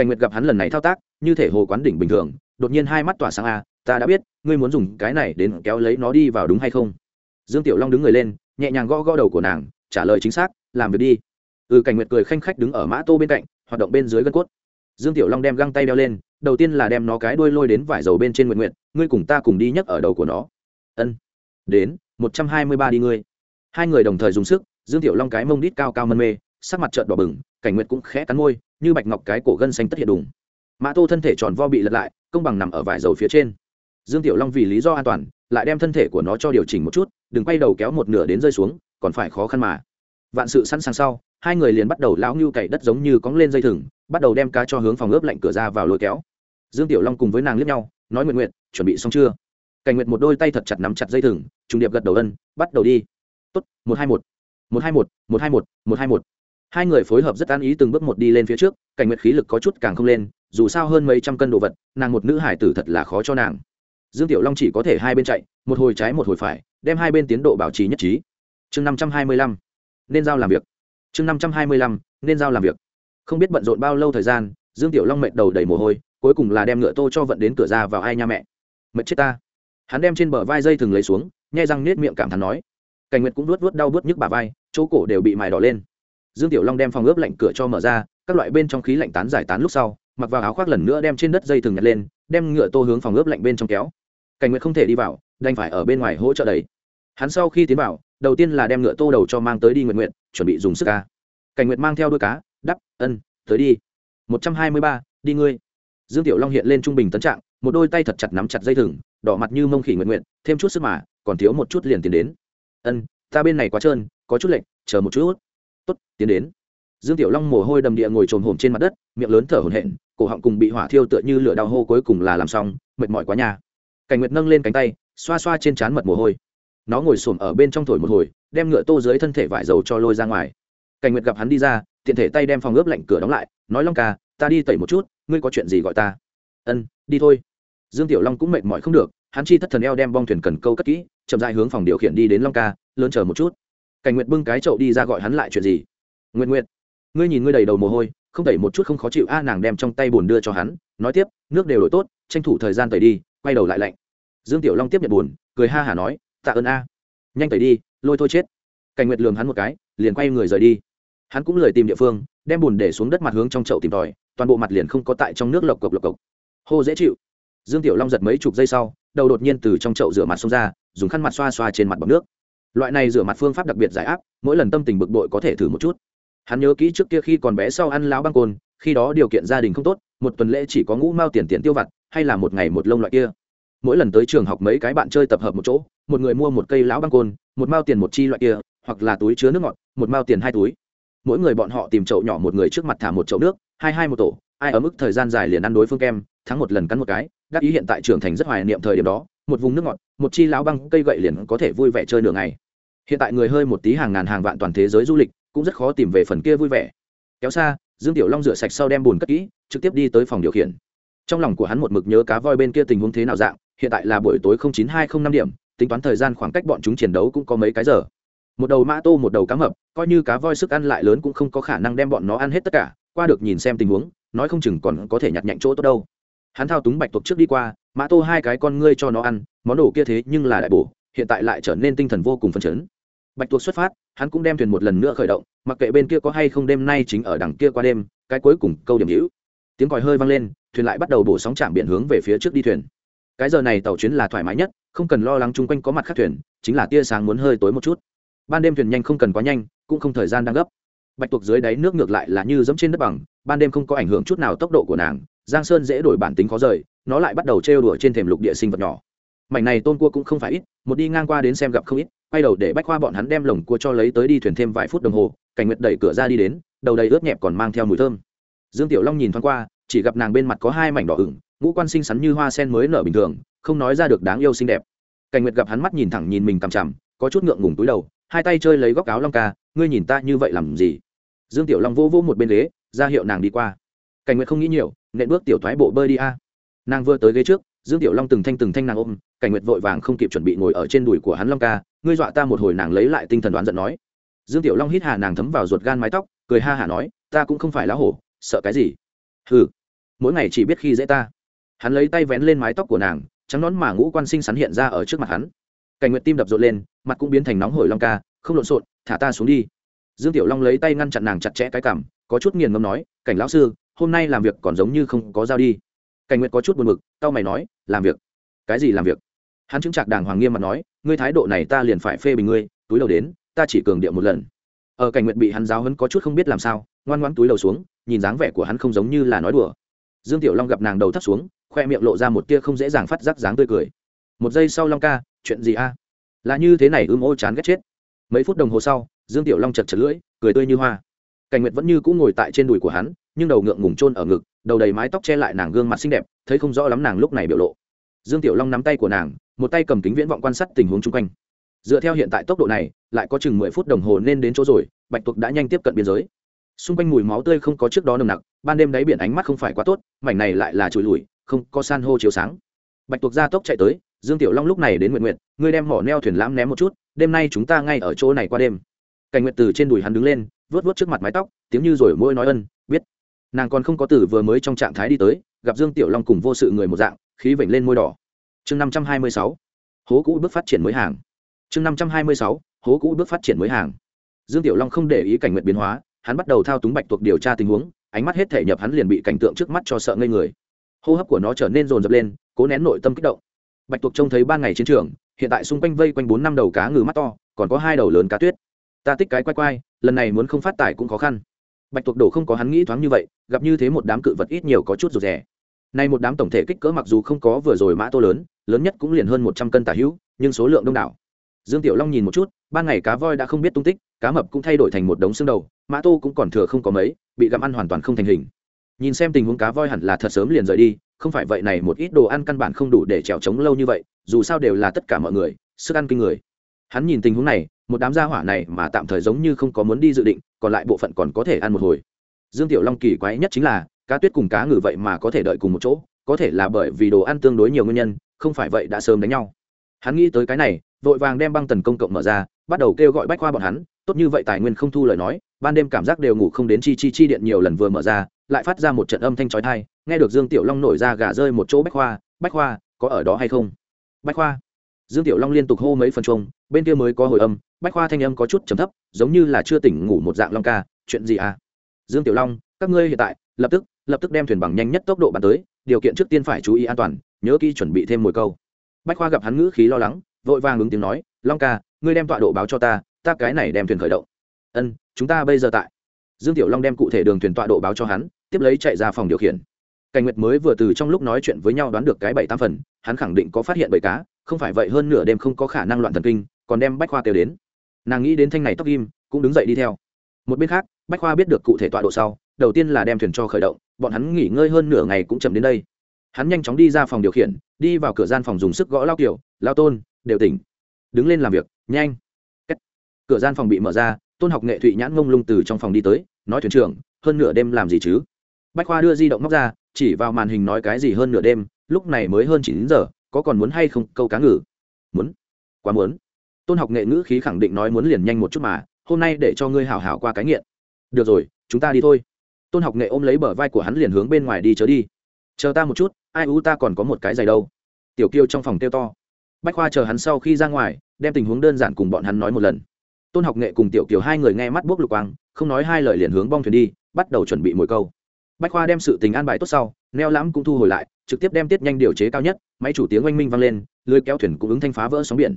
[SPEAKER 1] cảnh nguyệt gặp hắn lần này thao tác, như thể hồ quán đỉnh bình thường, đột nhiên hai mắt tỏa sáng. A ta đã biết, ngươi muốn dùng cái này đến kéo lấy nó đi vào đúng hay không? Dương tiểu long đứng người lên, nhẹ nhàng gõ gõ đầu của nàng, trả lời chính xác, làm việc đi. Ừ cảnh nguyệt cười khanh khách đứng ở mã tô bên cạnh, hoạt động bên dưới gân cốt. Dương tiểu long đem găng tay đeo lên, đầu tiên là đem nó cái đuôi lôi đến vải dầu bên trên nguyện nguyện ngươi cùng ta cùng đi nhấc ở đầu của nó. Ân. Đến, một trăm hai mươi ba đi ngươi. Hai người đồng thời dùng sức, dương tiểu long cái mông đít cao cao mân mê, sắc mặt trợn đỏ bừng, cảnh nguyệt cũng khẽ cắn môi như bạch ngọc cái cổ gân xanh tất hiện đùng. Mã tô thân thể tròn vo bị lật lại, công bằng nằm ở vải dầu phía trên. Dương tiểu long vì lý do an toàn, lại đem thân thể của nó cho điều chỉnh một chút, đừng quay đầu kéo một nửa đến rơi xuống, còn phải khó khăn mà. Vạn sự sẵn sàng sau, hai người liền bắt đầu lão ngưu cày đất giống như cóng lên dây thừng, bắt đầu đem cá cho hướng phòng ướp lạnh cửa ra vào lôi kéo. Dương tiểu long cùng với nàng liếc nhau, nói nguyện nguyện, chuẩn bị xong chưa? Cảnh nguyện một đôi tay thật chặt nắm chặt dây thừng, trùng điệp gật đầu ân, bắt đầu đi. Tốt, một hai một. Một hai một một hai một một hai một hai người phối hợp rất an ý từng bước một đi lên phía trước, cảnh nguyệt khí lực có chút càng không lên, dù sao hơn mấy trăm cân đồ vật, nàng một nữ hải tử thật là khó cho nàng. Dương tiểu long chỉ có thể hai bên chạy, một hồi trái một hồi phải, đem hai bên tiến độ bảo trì nhất trí. Chương năm trăm hai mươi lăm, nên giao làm việc. Chương năm trăm hai mươi lăm, nên giao làm việc. Không biết bận rộn bao lâu thời gian, dương tiểu long mệt đầu đầy mồ hôi, cuối cùng là đem ngựa tô cho vận đến cửa ra vào ai nha mẹ. Mệt chết ta. Hắn đem trên bờ vai dây thừng lấy xuống, nhai răng nết miệng cảm thán nói. Cảnh nguyệt cũng luốt vớt đau bớt nhức bà vai, chỗ cổ đều bị mài đỏ lên dương tiểu long đem phòng ướp lạnh cửa cho mở ra, các loại bên trong khí lạnh tán giải tán lúc sau, mặc vào áo khoác lần nữa đem trên đất dây thừng nhặt lên, đem ngựa tô hướng phòng ướp lạnh bên trong kéo. Cảnh nguyệt không thể đi vào, đành phải ở bên ngoài hỗ trợ đầy. Hắn sau khi tiến vào, đầu tiên là đem ngựa tô đầu cho mang tới đi nguyện nguyện chuẩn bị dùng sức ca cảnh nguyệt mang theo đôi cá, đắp, ân, tới đi. Một trăm hai mươi ba, đi ngươi. Dương tiểu long hiện lên trung bình tấn trạng, một đôi tay thật chặt nắm chặt dây thừng, đỏ mặt như mông khỉ nguyện nguyện thêm chút sức mà, còn thiếu một chút liền tiến đến. Ân, ta bên này quá trơn, có chút lệnh chờ một chút tốt, tiến đến. Dương tiểu long mồ hôi đầm địa ngồi trồm hổm trên mặt đất, miệng lớn thở hổn hển, cổ họng cùng bị hỏa thiêu tựa như lửa đau hô cuối cùng là làm xong, mệt mỏi quá nhà cảnh nguyệt nâng lên cánh tay, xoa xoa trên trán mật mồ hôi. Nó ngồi xổm ở bên trong thổi một hồi, đem ngựa tô dưới thân thể vải dầu cho lôi ra ngoài. Cảnh nguyệt gặp hắn đi ra, tiện thể tay đem phòng ướp lạnh cửa đóng lại, nói long ca, ta đi tẩy một chút, ngươi có chuyện gì gọi ta? Ân, đi thôi. Dương tiểu long cũng mệt mỏi không được, hắn chi thất thần eo đem bong thuyền cần câu cất kỹ, chậm dài hướng phòng điều khiển đi đến long ca, lớn chờ một chút cảnh nguyệt bưng cái chậu đi ra gọi hắn lại chuyện gì? Nguyện nguyện ngươi nhìn ngươi đầy đầu mồ hôi, không tẩy một chút không khó chịu, a, nàng đem trong tay bùn đưa cho hắn, nói tiếp, nước đều đổi tốt, tranh thủ thời gian tẩy đi, quay đầu lại lạnh. Dương tiểu long tiếp nhận bùn cười ha hả nói, tạ ơn a. Nhanh tẩy đi, lôi thôi chết. Cảnh nguyệt lường hắn một cái, liền quay người rời đi. Hắn cũng lười tìm địa phương, đem bùn để xuống đất mặt hướng trong chậu tìm tòi, toàn bộ mặt liền không có tại trong nước lộc cộc lộc cộc. Hô dễ chịu. Dương tiểu long giật mấy chục giây sau, đầu đột nhiên từ trong chậu rửa mặt xông ra, dùng khăn mặt xoa xoa trên mặt bọc nước loại này rửa mặt phương pháp đặc biệt giải áp, mỗi lần tâm tình bực bội có thể thử một chút. Hắn nhớ kỹ trước kia khi còn bé sau ăn láo băng côn, khi đó điều kiện gia đình không tốt, một tuần lễ chỉ có ngũ mao tiền tiền tiêu vặt, hay là một ngày một lông loại kia. Mỗi lần tới trường học mấy cái bạn chơi tập hợp một chỗ, một người mua một cây láo băng côn, một mao tiền một chi loại kia, hoặc là túi chứa nước ngọt, một mao tiền hai túi. Mỗi người bọn họ tìm chậu nhỏ một người trước mặt thả một chậu nước, hai hai một tổ, ai ở mức thời gian dài liền ăn đối phương kem thắng một lần cắn một cái, đắc ý hiện tại trưởng thành rất hoài niệm thời điểm đó, một vùng nước ngọt, một chi láo băng cây gậy liền có thể vui vẻ chơi nửa ngày. Hiện tại người hơi một tí hàng ngàn hàng vạn toàn thế giới du lịch, cũng rất khó tìm về phần kia vui vẻ. Kéo xa, dương tiểu long rửa sạch sau đem bùn cất kỹ, trực tiếp đi tới phòng điều khiển. Trong lòng của hắn một mực nhớ cá voi bên kia tình huống thế nào dạng, hiện tại là buổi tối chín hai không năm điểm, tính toán thời gian khoảng cách bọn chúng chiến đấu cũng có mấy cái giờ. Một đầu mã tô, một đầu cá mập, coi như cá voi sức ăn lại lớn cũng không có khả năng đem bọn nó ăn hết tất cả, qua được nhìn xem tình huống, nói không chừng còn có thể nhặt nhạnh chỗ tốt đâu hắn thao túng bạch tuộc trước đi qua, mã tô hai cái con ngươi cho nó ăn, món đồ kia thế nhưng là đại bổ, hiện tại lại trở nên tinh thần vô cùng phấn chấn. Bạch tuộc xuất phát, hắn cũng đem thuyền một lần nữa khởi động, mặc kệ bên kia có hay không đêm nay chính ở đằng kia qua đêm, cái cuối cùng câu điểm hữu. Tiếng còi hơi vang lên, thuyền lại bắt đầu bổ sóng chạm biển hướng về phía trước đi thuyền. Cái giờ này tàu chuyến là thoải mái nhất, không cần lo lắng chung quanh có mặt khác thuyền, chính là tia sáng muốn hơi tối một chút. Ban đêm thuyền nhanh không cần quá nhanh, cũng không thời gian đang gấp. Bạch tuộc dưới đáy nước ngược lại là như dẫm trên đất bằng, ban đêm không có ảnh hưởng chút nào tốc độ của nàng giang sơn dễ đổi bản tính khó rời, nó lại bắt đầu trêu đùa trên thềm lục địa sinh vật nhỏ. Mảnh này tôn cua cũng không phải ít, một đi ngang qua đến xem gặp không ít, quay đầu để bách khoa bọn hắn đem lồng cua cho lấy tới đi thuyền thêm vài phút đồng hồ, cảnh nguyệt đẩy cửa ra đi đến, đầu đầy ướt nhẹp còn mang theo mùi thơm. Dương tiểu long nhìn thoáng qua, chỉ gặp nàng bên mặt có hai mảnh đỏ ửng, ngũ quan xinh xắn như hoa sen mới nở bình thường, không nói ra được đáng yêu xinh đẹp. Cảnh nguyệt gặp hắn mắt nhìn thẳng nhìn mình cằm chằm, có chút ngượng ngùng túi đầu, hai tay chơi lấy góc áo long ca, ngươi nhìn ta như vậy làm gì? Dương tiểu long vô vô một bên ghế, ra hiệu nàng đi qua cảnh nguyệt không nghĩ nhiều nện bước tiểu thoái bộ bơi đi a. Nàng vừa tới ghế trước dương tiểu long từng thanh từng thanh nàng ôm cảnh nguyệt vội vàng không kịp chuẩn bị ngồi ở trên đùi của hắn long ca ngươi dọa ta một hồi nàng lấy lại tinh thần đoán giận nói. Dương tiểu long hít hà nàng thấm vào ruột gan mái tóc cười ha hả nói ta cũng không phải lá hổ sợ cái gì? Hừ, mỗi ngày chỉ biết khi dễ ta. Hắn lấy tay vén lên mái tóc của nàng trắng nón mà ngũ quan sinh sắn hiện ra ở trước mặt hắn. Cảnh nguyệt tim đập rộn lên mặt cũng biến thành nóng hổi long ca không lộn xộn thả ta xuống đi. Dương tiểu long lấy tay ngăn chặn nàng chặt chẽ cái cảm có chút nghiền ngâm nói cảnh lão sư hôm nay làm việc còn giống như không có giao đi. Cảnh nguyệt có chút buồn mực tao mày nói, làm việc? Cái gì làm việc? Hắn chứng chặt đàng hoàng nghiêm mặt nói, ngươi thái độ này ta liền phải phê bình ngươi, túi đầu đến, ta chỉ cường điệu một lần. Ở cảnh nguyệt bị hắn giáo hấn có chút không biết làm sao, ngoan ngoãn túi đầu xuống, nhìn dáng vẻ của hắn không giống như là nói đùa. Dương tiểu long gặp nàng đầu thấp xuống, khoe miệng lộ ra một tia không dễ dàng phát giác dáng tươi cười. Một giây sau long ca, chuyện gì a? Là như thế này ưm ô chán ghét chết. Mấy phút đồng hồ sau, dương tiểu long chật chật lưỡi, cười tươi như hoa. Cảnh nguyệt vẫn như cũng ngồi tại trên đùi của hắn nhưng đầu ngượng ngùng trôn ở ngực, đầu đầy mái tóc che lại nàng gương mặt xinh đẹp, thấy không rõ lắm nàng lúc này biểu lộ. Dương tiểu long nắm tay của nàng, một tay cầm kính viễn vọng quan sát tình huống chung quanh. Dựa theo hiện tại tốc độ này, lại có chừng mười phút đồng hồ nên đến chỗ rồi, bạch tuộc đã nhanh tiếp cận biên giới. Xung quanh mùi máu tươi không có trước đó nồng nặc, ban đêm đáy biển ánh mắt không phải quá tốt, mảnh này lại là trùi lùi không có san hô chiếu sáng. Bạch tuộc ra tốc chạy tới, dương tiểu long lúc này đến nguyện nguyện ngươi đem mỏ neo thuyền lãm ném một chút, đêm nay chúng ta ngay ở chỗ này qua đêm. Cảnh nguyện từ trên đùi hắn đứng lên vớt vớt trước mặt mái tóc, tiếng như rồi môi nói ân, biết nàng còn không có tử vừa mới trong trạng thái đi tới, gặp dương tiểu long cùng vô sự người một dạng, khí vểnh lên môi đỏ. Chương năm trăm hai mươi sáu, hố cũ bước phát triển mới hàng. Chương năm trăm hai mươi sáu, hố cũ bước phát triển mới hàng. Dương tiểu long không để ý cảnh nguyện biến hóa, hắn bắt đầu thao túng bạch tuộc điều tra tình huống, ánh mắt hết thể nhập hắn liền bị cảnh tượng trước mắt cho sợ ngây người. Hô hấp của nó trở nên rồn rập lên, cố nén nội tâm kích động. Bạch tuộc trông thấy ban ngày chiến trường, hiện tại xung quanh vây quanh bốn năm đầu cá ngừ mắt to, còn có hai đầu lớn cá tuyết. Ta tích cái quay quay lần này muốn không phát tải cũng khó khăn bạch tuộc đổ không có hắn nghĩ thoáng như vậy, gặp như thế một đám cự vật ít nhiều có chút rụt rè. Nay một đám tổng thể kích cỡ mặc dù không có vừa rồi mã tô lớn lớn nhất cũng liền hơn một trăm cân tả hữu, nhưng số lượng đông đảo. Dương tiểu long nhìn một chút, ban ngày cá voi đã không biết tung tích, cá mập cũng thay đổi thành một đống xương đầu, mã tô cũng còn thừa không có mấy, bị gặm ăn hoàn toàn không thành hình. Nhìn xem tình huống cá voi hẳn là thật sớm liền rời đi, không phải vậy này một ít đồ ăn căn bản không đủ để trèo trống lâu như vậy, dù sao đều là tất cả mọi người, sức ăn kinh người. Hắn nhìn tình huống này một đám gia hỏa này mà tạm thời giống như không có muốn đi dự định, còn lại bộ phận còn có thể ăn một hồi. Dương tiểu long kỳ quái nhất chính là, cá tuyết cùng cá ngừ vậy mà có thể đợi cùng một chỗ, có thể là bởi vì đồ ăn tương đối nhiều nguyên nhân, không phải vậy đã sớm đánh nhau. Hắn nghĩ tới cái này, vội vàng đem băng tần công cộng mở ra, bắt đầu kêu gọi bách khoa bọn hắn, tốt như vậy tài nguyên không thu lời nói, ban đêm cảm giác đều ngủ không đến chi chi chi điện nhiều lần vừa mở ra, lại phát ra một trận âm thanh chói tai, nghe được dương tiểu long nổi ra gà rơi một chỗ bách khoa bách khoa, có ở đó hay không? Bách khoa. Dương tiểu long liên tục hô mấy phần chung bên kia mới có hồi âm, bách khoa thanh âm có chút trầm thấp, giống như là chưa tỉnh ngủ một dạng long ca, chuyện gì à? Dương tiểu long, các ngươi hiện tại, lập tức lập tức đem thuyền bằng nhanh nhất tốc độ bàn tới, điều kiện trước tiên phải chú ý an toàn, nhớ kỹ chuẩn bị thêm mồi câu. Bách khoa gặp hắn ngữ khí lo lắng, vội vàng ứng tiếng nói, long ca, ngươi đem tọa độ báo cho ta ta cái này đem thuyền khởi động. Ân, chúng ta bây giờ tại. Dương tiểu long đem cụ thể đường thuyền tọa độ báo cho hắn, tiếp lấy chạy ra phòng điều khiển. Cảnh nguyệt mới vừa từ trong lúc nói chuyện với nhau đoán được cái bảy tam phần, hắn khẳng định có phát hiện bầy cá, không phải vậy hơn nửa đêm không có khả năng loạn thần kinh còn đem bách khoa kêu đến. Nàng nghĩ đến thanh này tóc ghim, cũng đứng dậy đi theo. Một bên khác, bách khoa biết được cụ thể tọa độ sau, đầu tiên là đem thuyền cho khởi động, bọn hắn nghỉ ngơi hơn nửa ngày cũng chậm đến đây. Hắn nhanh chóng đi ra phòng điều khiển, đi vào cửa gian phòng dùng sức gõ lao kiểu, lao tôn, đều tỉnh. Đứng lên làm việc, nhanh. Kết. cửa gian phòng bị mở ra, tôn học nghệ thụy nhãn ngông lung từ trong phòng đi tới, nói thuyền trưởng, hơn nửa đêm làm gì chứ? Bách khoa đưa di động móc ra, chỉ vào màn hình nói cái gì hơn nửa đêm, lúc này mới hơn chín giờ, có còn muốn hay không câu cá ngừ? Muốn. Quá muốn tôn học nghệ ngữ khí khẳng định nói muốn liền nhanh một chút mà, hôm nay để cho ngươi hào hào qua cái nghiện. Được rồi, chúng ta đi thôi. Tôn học nghệ ôm lấy bờ vai của hắn liền hướng bên ngoài đi chớ đi. Chờ ta một chút, ai u ta còn có một cái giày đâu. Tiểu kiêu trong phòng tiêu to. Bách khoa chờ hắn sau khi ra ngoài, đem tình huống đơn giản cùng bọn hắn nói một lần. Tôn học nghệ cùng tiểu kiều hai người nghe mắt bốc lục quang, không nói hai lời liền hướng bong thuyền đi, bắt đầu chuẩn bị mồi câu. Bách khoa đem sự tình an bài tốt sau, neo lãm cũng thu hồi lại, trực tiếp đem tiết nhanh điều chế cao nhất, máy chủ tiếng oanh minh vang lên, lưới kéo thuyền cũng ứng thanh phá vỡ sóng biển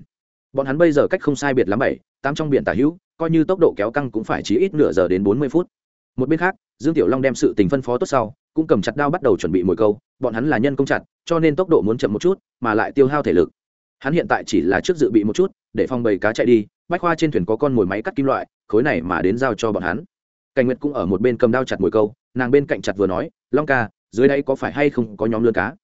[SPEAKER 1] bọn hắn bây giờ cách không sai biệt lắm bảy, tám trong biển tả hữu, coi như tốc độ kéo căng cũng phải chỉ ít nửa giờ đến bốn mươi phút. Một bên khác, dương tiểu long đem sự tình phân phó tốt sau, cũng cầm chặt đao bắt đầu chuẩn bị mồi câu, bọn hắn là nhân công chặt, cho nên tốc độ muốn chậm một chút, mà lại tiêu hao thể lực. Hắn hiện tại chỉ là trước dự bị một chút, để phòng bầy cá chạy đi, bách khoa trên thuyền có con mồi máy cắt kim loại, khối này mà đến giao cho bọn hắn. Cảnh nguyệt cũng ở một bên cầm đao chặt mồi câu, nàng bên cạnh chặt vừa nói, long ca, dưới đây có phải hay không có nhóm lươn cá?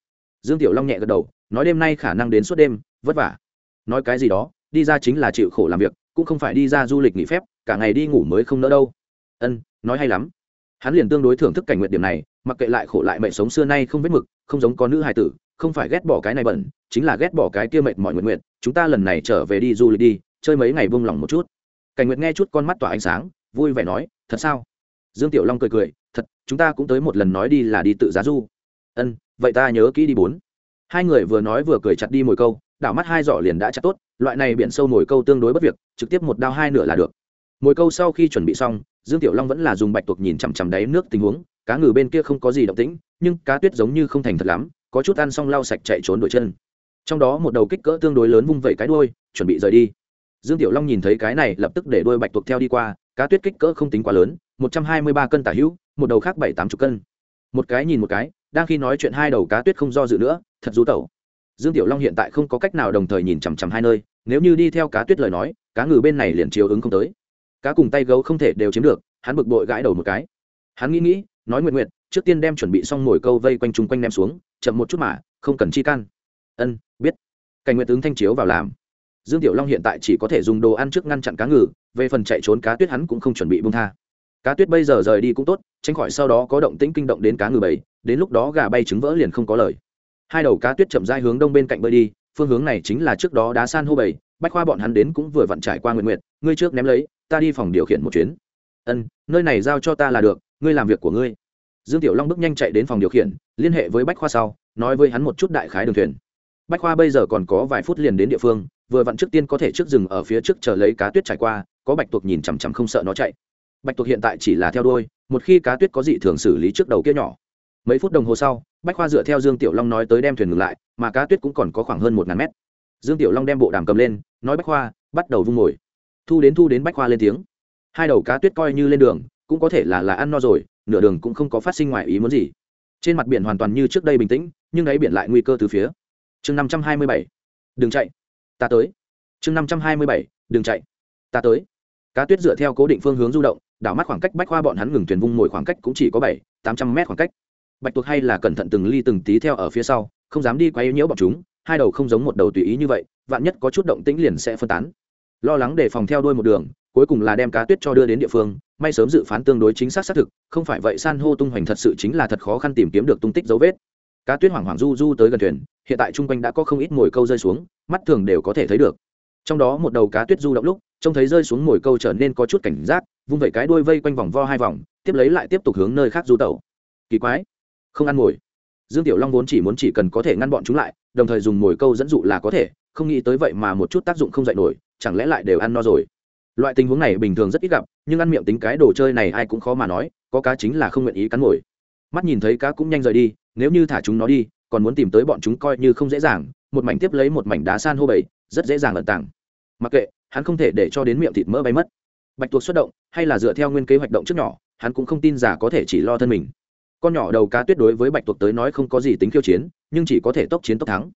[SPEAKER 1] Dương tiểu long nhẹ gật đầu, nói, đêm nay khả năng đến suốt đêm, vất vả. Nói cái gì đó đi ra chính là chịu khổ làm việc, cũng không phải đi ra du lịch nghỉ phép, cả ngày đi ngủ mới không nỡ đâu. Ân, nói hay lắm. Hắn liền tương đối thưởng thức cảnh nguyện điểm này, mặc kệ lại khổ lại mệnh sống xưa nay không vết mực, không giống có nữ hài tử, không phải ghét bỏ cái này bẩn, chính là ghét bỏ cái kia mệt mọi nguyện nguyện, chúng ta lần này trở về đi du lịch đi, chơi mấy ngày buông lỏng một chút. Cảnh nguyện nghe chút con mắt tỏa ánh sáng, vui vẻ nói, thật sao? Dương tiểu long cười cười, thật, chúng ta cũng tới một lần nói đi là đi tự giá du. Ân, vậy ta nhớ kỹ đi bốn. Hai người vừa nói vừa cười chặt đi mồi câu đảo mắt hai giỏ liền đã chặt tốt, loại này biển sâu mồi câu tương đối bất việc, trực tiếp một đao hai nửa là được. Mồi câu sau khi chuẩn bị xong, dương tiểu long vẫn là dùng bạch tuộc nhìn chằm chằm đáy nước tình huống, cá ngừ bên kia không có gì động tĩnh, nhưng cá tuyết giống như không thành thật lắm, có chút ăn xong lau sạch chạy trốn đuổi chân. Trong đó một đầu kích cỡ tương đối lớn vung vẩy cái đuôi, chuẩn bị rời đi. Dương tiểu long nhìn thấy cái này, lập tức để đuôi bạch tuộc theo đi qua, cá tuyết kích cỡ không tính quá lớn, một trăm hai mươi ba cân tả hữu, một đầu khác bảy tám chục cân. Một cái nhìn một cái, đang khi nói chuyện hai đầu cá tuyết không do dự nữa, thật rú tẩu dương tiểu long hiện tại không có cách nào đồng thời nhìn chằm chằm hai nơi, nếu như đi theo cá tuyết lời nói, cá ngừ bên này liền chiếu ứng không tới. Cá cùng tay gấu không thể đều chiếm được, hắn bực bội gãi đầu một cái. Hắn nghĩ nghĩ, nói nguyện nguyện, trước tiên đem chuẩn bị xong mồi câu vây quanh chung quanh đem xuống, chậm một chút mà, không cần chi can. Ân, biết. Cảnh nguyện tướng thanh chiếu vào làm. Dương tiểu long hiện tại chỉ có thể dùng đồ ăn trước ngăn chặn cá ngừ, về phần chạy trốn cá tuyết hắn cũng không chuẩn bị bung tha. Cá tuyết bây giờ rời đi cũng tốt, tránh khỏi sau đó có động tĩnh kinh động đến cá ngừ bầy, đến lúc đó gà bay trứng vỡ liền không có lời hai đầu cá tuyết chậm rãi hướng đông bên cạnh bơi đi, phương hướng này chính là trước đó đá san hô bảy bách khoa bọn hắn đến cũng vừa vặn trải qua nguyện nguyện, ngươi trước ném lấy, ta đi phòng điều khiển một chuyến. Ân, nơi này giao cho ta là được, ngươi làm việc của ngươi. Dương tiểu long bước nhanh chạy đến phòng điều khiển, liên hệ với bách khoa sau, nói với hắn một chút đại khái đường thuyền. Bách khoa bây giờ còn có vài phút liền đến địa phương, vừa vặn trước tiên có thể trước rừng ở phía trước chờ lấy cá tuyết trải qua, có bạch tuộc nhìn chằm chằm không sợ nó chạy. Bạch tuộc hiện tại chỉ là theo đôi một khi cá tuyết có dị thường xử lý trước đầu kia nhỏ. Mấy phút đồng hồ sau bách khoa dựa theo dương tiểu long nói tới đem thuyền ngừng lại, mà cá tuyết cũng còn có khoảng hơn một ngàn mét. Dương tiểu long đem bộ đàm cầm lên, nói bách khoa, bắt đầu vung mồi thu đến thu đến bách khoa lên tiếng. Hai đầu cá tuyết coi như lên đường, cũng có thể là là ăn no rồi, nửa đường cũng không có phát sinh ngoài ý muốn gì. Trên mặt biển hoàn toàn như trước đây bình tĩnh, nhưng đáy biển lại nguy cơ từ phía. Chương năm trăm hai mươi bảy. Đừng chạy. Ta tới. Chương năm trăm hai mươi bảy. Đừng chạy. Ta tới. Cá tuyết dựa theo cố định phương hướng du động, đảo mắt khoảng cách bách khoa bọn hắn ngừng thuyền vung mồi khoảng cách cũng chỉ có bảy, tám trăm mét khoảng cách bạch tuộc hay là cẩn thận từng ly từng tí theo ở phía sau, không dám đi quá yếu nhiễu bọc chúng, hai đầu không giống một đầu tùy ý như vậy, vạn nhất có chút động tĩnh liền sẽ phân tán. Lo lắng để phòng theo đuôi một đường, cuối cùng là đem cá tuyết cho đưa đến địa phương, may sớm dự phán tương đối chính xác xác thực, không phải vậy san hô tung hoành thật sự chính là thật khó khăn tìm kiếm được tung tích dấu vết. Cá tuyết hoảng hoảng du du tới gần thuyền, hiện tại chung quanh đã có không ít mồi câu rơi xuống, mắt thường đều có thể thấy được. Trong đó một đầu cá tuyết du động lúc, trông thấy rơi xuống mồi câu trở nên có chút cảnh giác, vung vẩy cái đuôi vây quanh vòng vo hai vòng, tiếp lấy lại tiếp tục hướng nơi khác du tẩu. Kỳ quái không ăn mồi. Dương tiểu long vốn chỉ muốn chỉ cần có thể ngăn bọn chúng lại, đồng thời dùng mồi câu dẫn dụ là có thể, không nghĩ tới vậy mà một chút tác dụng không dạy nổi, chẳng lẽ lại đều ăn no rồi? Loại tình huống này bình thường rất ít gặp, nhưng ăn miệng tính cái đồ chơi này ai cũng khó mà nói, có cá chính là không nguyện ý cắn mồi. Mắt nhìn thấy cá cũng nhanh rời đi, nếu như thả chúng nó đi, còn muốn tìm tới bọn chúng coi như không dễ dàng, một mảnh tiếp lấy một mảnh đá san hô bầy, rất dễ dàng ẩn tàng mặc kệ, hắn không thể để cho đến miệng thịt mỡ bay mất. Bạch tuộc xuất động, hay là dựa theo nguyên kế hoạch động trước nhỏ, hắn cũng không tin giả có thể chỉ lo thân mình con nhỏ đầu cá tuyết đối với bạch tuộc tới nói không có gì tính khiêu chiến, nhưng chỉ có thể tốc chiến tốc thắng.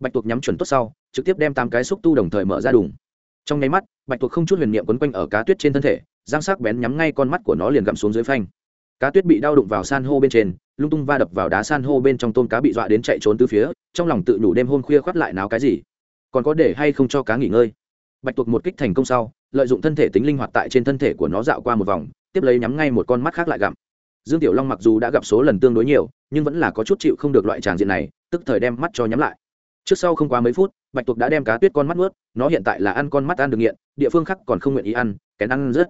[SPEAKER 1] Bạch tuộc nhắm chuẩn tốt sau, trực tiếp đem tám cái xúc tu đồng thời mở ra đùng. Trong nháy mắt, bạch tuộc không chút huyền niệm quấn quanh ở cá tuyết trên thân thể, giang sắc bén nhắm ngay con mắt của nó liền gặm xuống dưới phanh. Cá tuyết bị đau đụng vào san hô bên trên, lung tung va đập vào đá san hô bên trong tôm cá bị dọa đến chạy trốn từ phía, trong lòng tự nhủ đêm hôm khuya khoắt lại náo cái gì. Còn có để hay không cho cá nghỉ ngơi. Bạch tuộc một kích thành công sau, lợi dụng thân thể tính linh hoạt tại trên thân thể của nó dạo qua một vòng, tiếp lấy nhắm ngay một con mắt khác lại gặm dương tiểu long mặc dù đã gặp số lần tương đối nhiều, nhưng vẫn là có chút chịu không được loại tràng diện này, tức thời đem mắt cho nhắm lại. Trước sau không quá mấy phút, bạch tuộc đã đem cá tuyết con mắt nuốt, nó hiện tại là ăn con mắt ăn được nghiện, địa phương khác còn không nguyện ý ăn, kén ăn rất.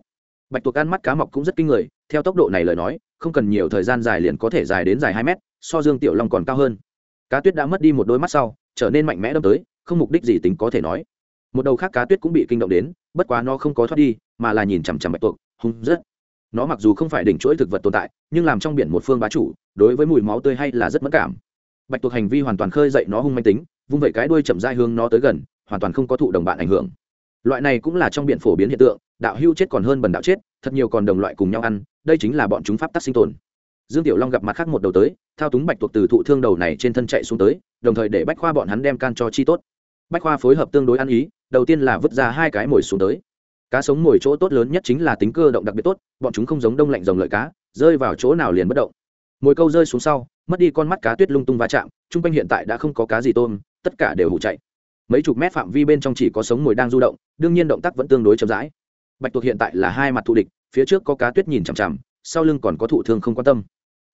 [SPEAKER 1] Bạch tuộc ăn mắt cá mọc cũng rất kinh người, theo tốc độ này lời nói, không cần nhiều thời gian dài liền có thể dài đến dài hai mét, so dương tiểu long còn cao hơn. Cá tuyết đã mất đi một đôi mắt sau, trở nên mạnh mẽ đâm tới, không mục đích gì tính có thể nói. Một đầu khác cá tuyết cũng bị kinh động đến, bất quá nó không có thoát đi, mà là nhìn chằm chằm bạch tuộc, hung rất nó mặc dù không phải đỉnh chuỗi thực vật tồn tại, nhưng làm trong biển một phương bá chủ, đối với mùi máu tươi hay là rất mất cảm. Bạch tuộc hành vi hoàn toàn khơi dậy nó hung manh tính, vung vẩy cái đuôi chậm dai hướng nó tới gần, hoàn toàn không có thụ đồng bạn ảnh hưởng. Loại này cũng là trong biển phổ biến hiện tượng, đạo hưu chết còn hơn bần đạo chết, thật nhiều còn đồng loại cùng nhau ăn, đây chính là bọn chúng pháp tắc sinh tồn. Dương tiểu long gặp mặt khác một đầu tới, thao túng bạch tuộc từ thụ thương đầu này trên thân chạy xuống tới, đồng thời để bách khoa bọn hắn đem can cho chi tốt. Bách khoa phối hợp tương đối ăn ý, đầu tiên là vứt ra hai cái mồi xuống tới cá sống mồi chỗ tốt lớn nhất chính là tính cơ động đặc biệt tốt, bọn chúng không giống đông lạnh rồng lợi cá, rơi vào chỗ nào liền bất động. Mồi câu rơi xuống sau, mất đi con mắt cá tuyết lung tung va chạm, chung quanh hiện tại đã không có cá gì tôm, tất cả đều hụ chạy. Mấy chục mét phạm vi bên trong chỉ có sống mồi đang du động, đương nhiên động tác vẫn tương đối chậm rãi. Bạch tuộc hiện tại là hai mặt thù địch, phía trước có cá tuyết nhìn chằm chằm, sau lưng còn có thụ thương không quan tâm.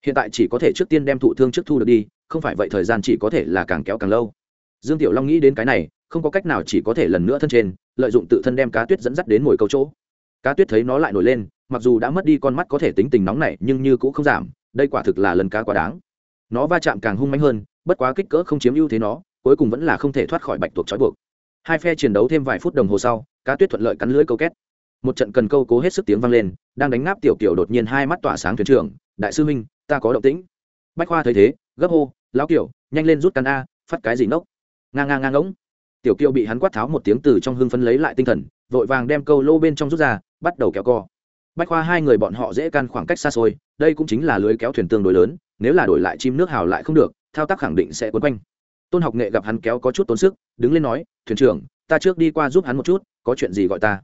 [SPEAKER 1] Hiện tại chỉ có thể trước tiên đem thụ thương trước thu được đi, không phải vậy thời gian chỉ có thể là càng kéo càng lâu. Dương tiểu long nghĩ đến cái này không có cách nào chỉ có thể lần nữa thân trên, lợi dụng tự thân đem cá tuyết dẫn dắt đến mồi câu chỗ. Cá tuyết thấy nó lại nổi lên, mặc dù đã mất đi con mắt có thể tính tình nóng này, nhưng như cũng không giảm, đây quả thực là lần cá quá đáng. Nó va chạm càng hung mạnh hơn, bất quá kích cỡ không chiếm ưu thế nó, cuối cùng vẫn là không thể thoát khỏi bạch tuộc trói buộc. Hai phe chiến đấu thêm vài phút đồng hồ sau, cá tuyết thuận lợi cắn lưới câu két. Một trận cần câu cố hết sức tiếng vang lên, đang đánh ngáp tiểu kiểu đột nhiên hai mắt tỏa sáng thuyền trưởng, đại sư huynh, ta có động tĩnh. Bách khoa thấy thế, gấp hô, lão kiểu nhanh lên rút cắn a, phát cái gì nốc? Ngang ngang ngang ngỗng tiểu kiều bị hắn quát tháo một tiếng từ trong hưng phấn lấy lại tinh thần, vội vàng đem câu lô bên trong rút ra, bắt đầu kéo co. Bách khoa hai người bọn họ dễ can khoảng cách xa xôi, đây cũng chính là lưới kéo thuyền tương đối lớn, nếu là đổi lại chim nước hào lại không được, thao tác khẳng định sẽ quấn quanh. Tôn học nghệ gặp hắn kéo có chút tốn sức, đứng lên nói, thuyền trưởng, ta trước đi qua giúp hắn một chút, có chuyện gì gọi ta?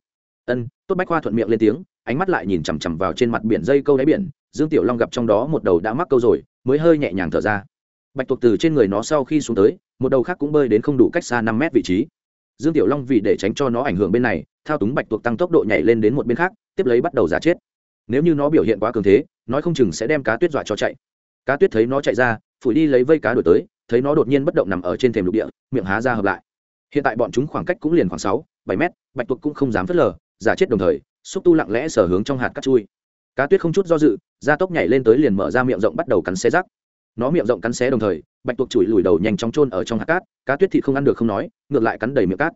[SPEAKER 1] Ân. Tốt bách khoa thuận miệng lên tiếng, ánh mắt lại nhìn chằm chằm vào trên mặt biển dây câu đáy biển, dương tiểu long gặp trong đó một đầu đã mắc câu rồi, mới hơi nhẹ nhàng thở ra bạch tuộc từ trên người nó sau khi xuống tới, một đầu khác cũng bơi đến không đủ cách xa năm mét vị trí. Dương tiểu long vì để tránh cho nó ảnh hưởng bên này, thao túng bạch tuộc tăng tốc độ nhảy lên đến một bên khác, tiếp lấy bắt đầu giả chết. Nếu như nó biểu hiện quá cường thế, nói không chừng sẽ đem cá tuyết dọa cho chạy. Cá tuyết thấy nó chạy ra, phủi đi lấy vây cá đổi tới, thấy nó đột nhiên bất động nằm ở trên thềm lục địa, miệng há ra hợp lại. Hiện tại bọn chúng khoảng cách cũng liền khoảng sáu, bảy mét, bạch tuộc cũng không dám phớt lờ, giả chết đồng thời, xúc tu lặng lẽ sở hướng trong hạt cắt chui. Cá tuyết không chút do dự da tốc nhảy lên tới liền mở ra miệng rộng bắt đầu cắn xe rắc nó miệng rộng cắn xé đồng thời, bạch tuộc chùi lùi đầu nhanh chóng trôn ở trong hạt cát, cá tuyết thịt không ăn được không nói, ngược lại cắn đầy miệng cát.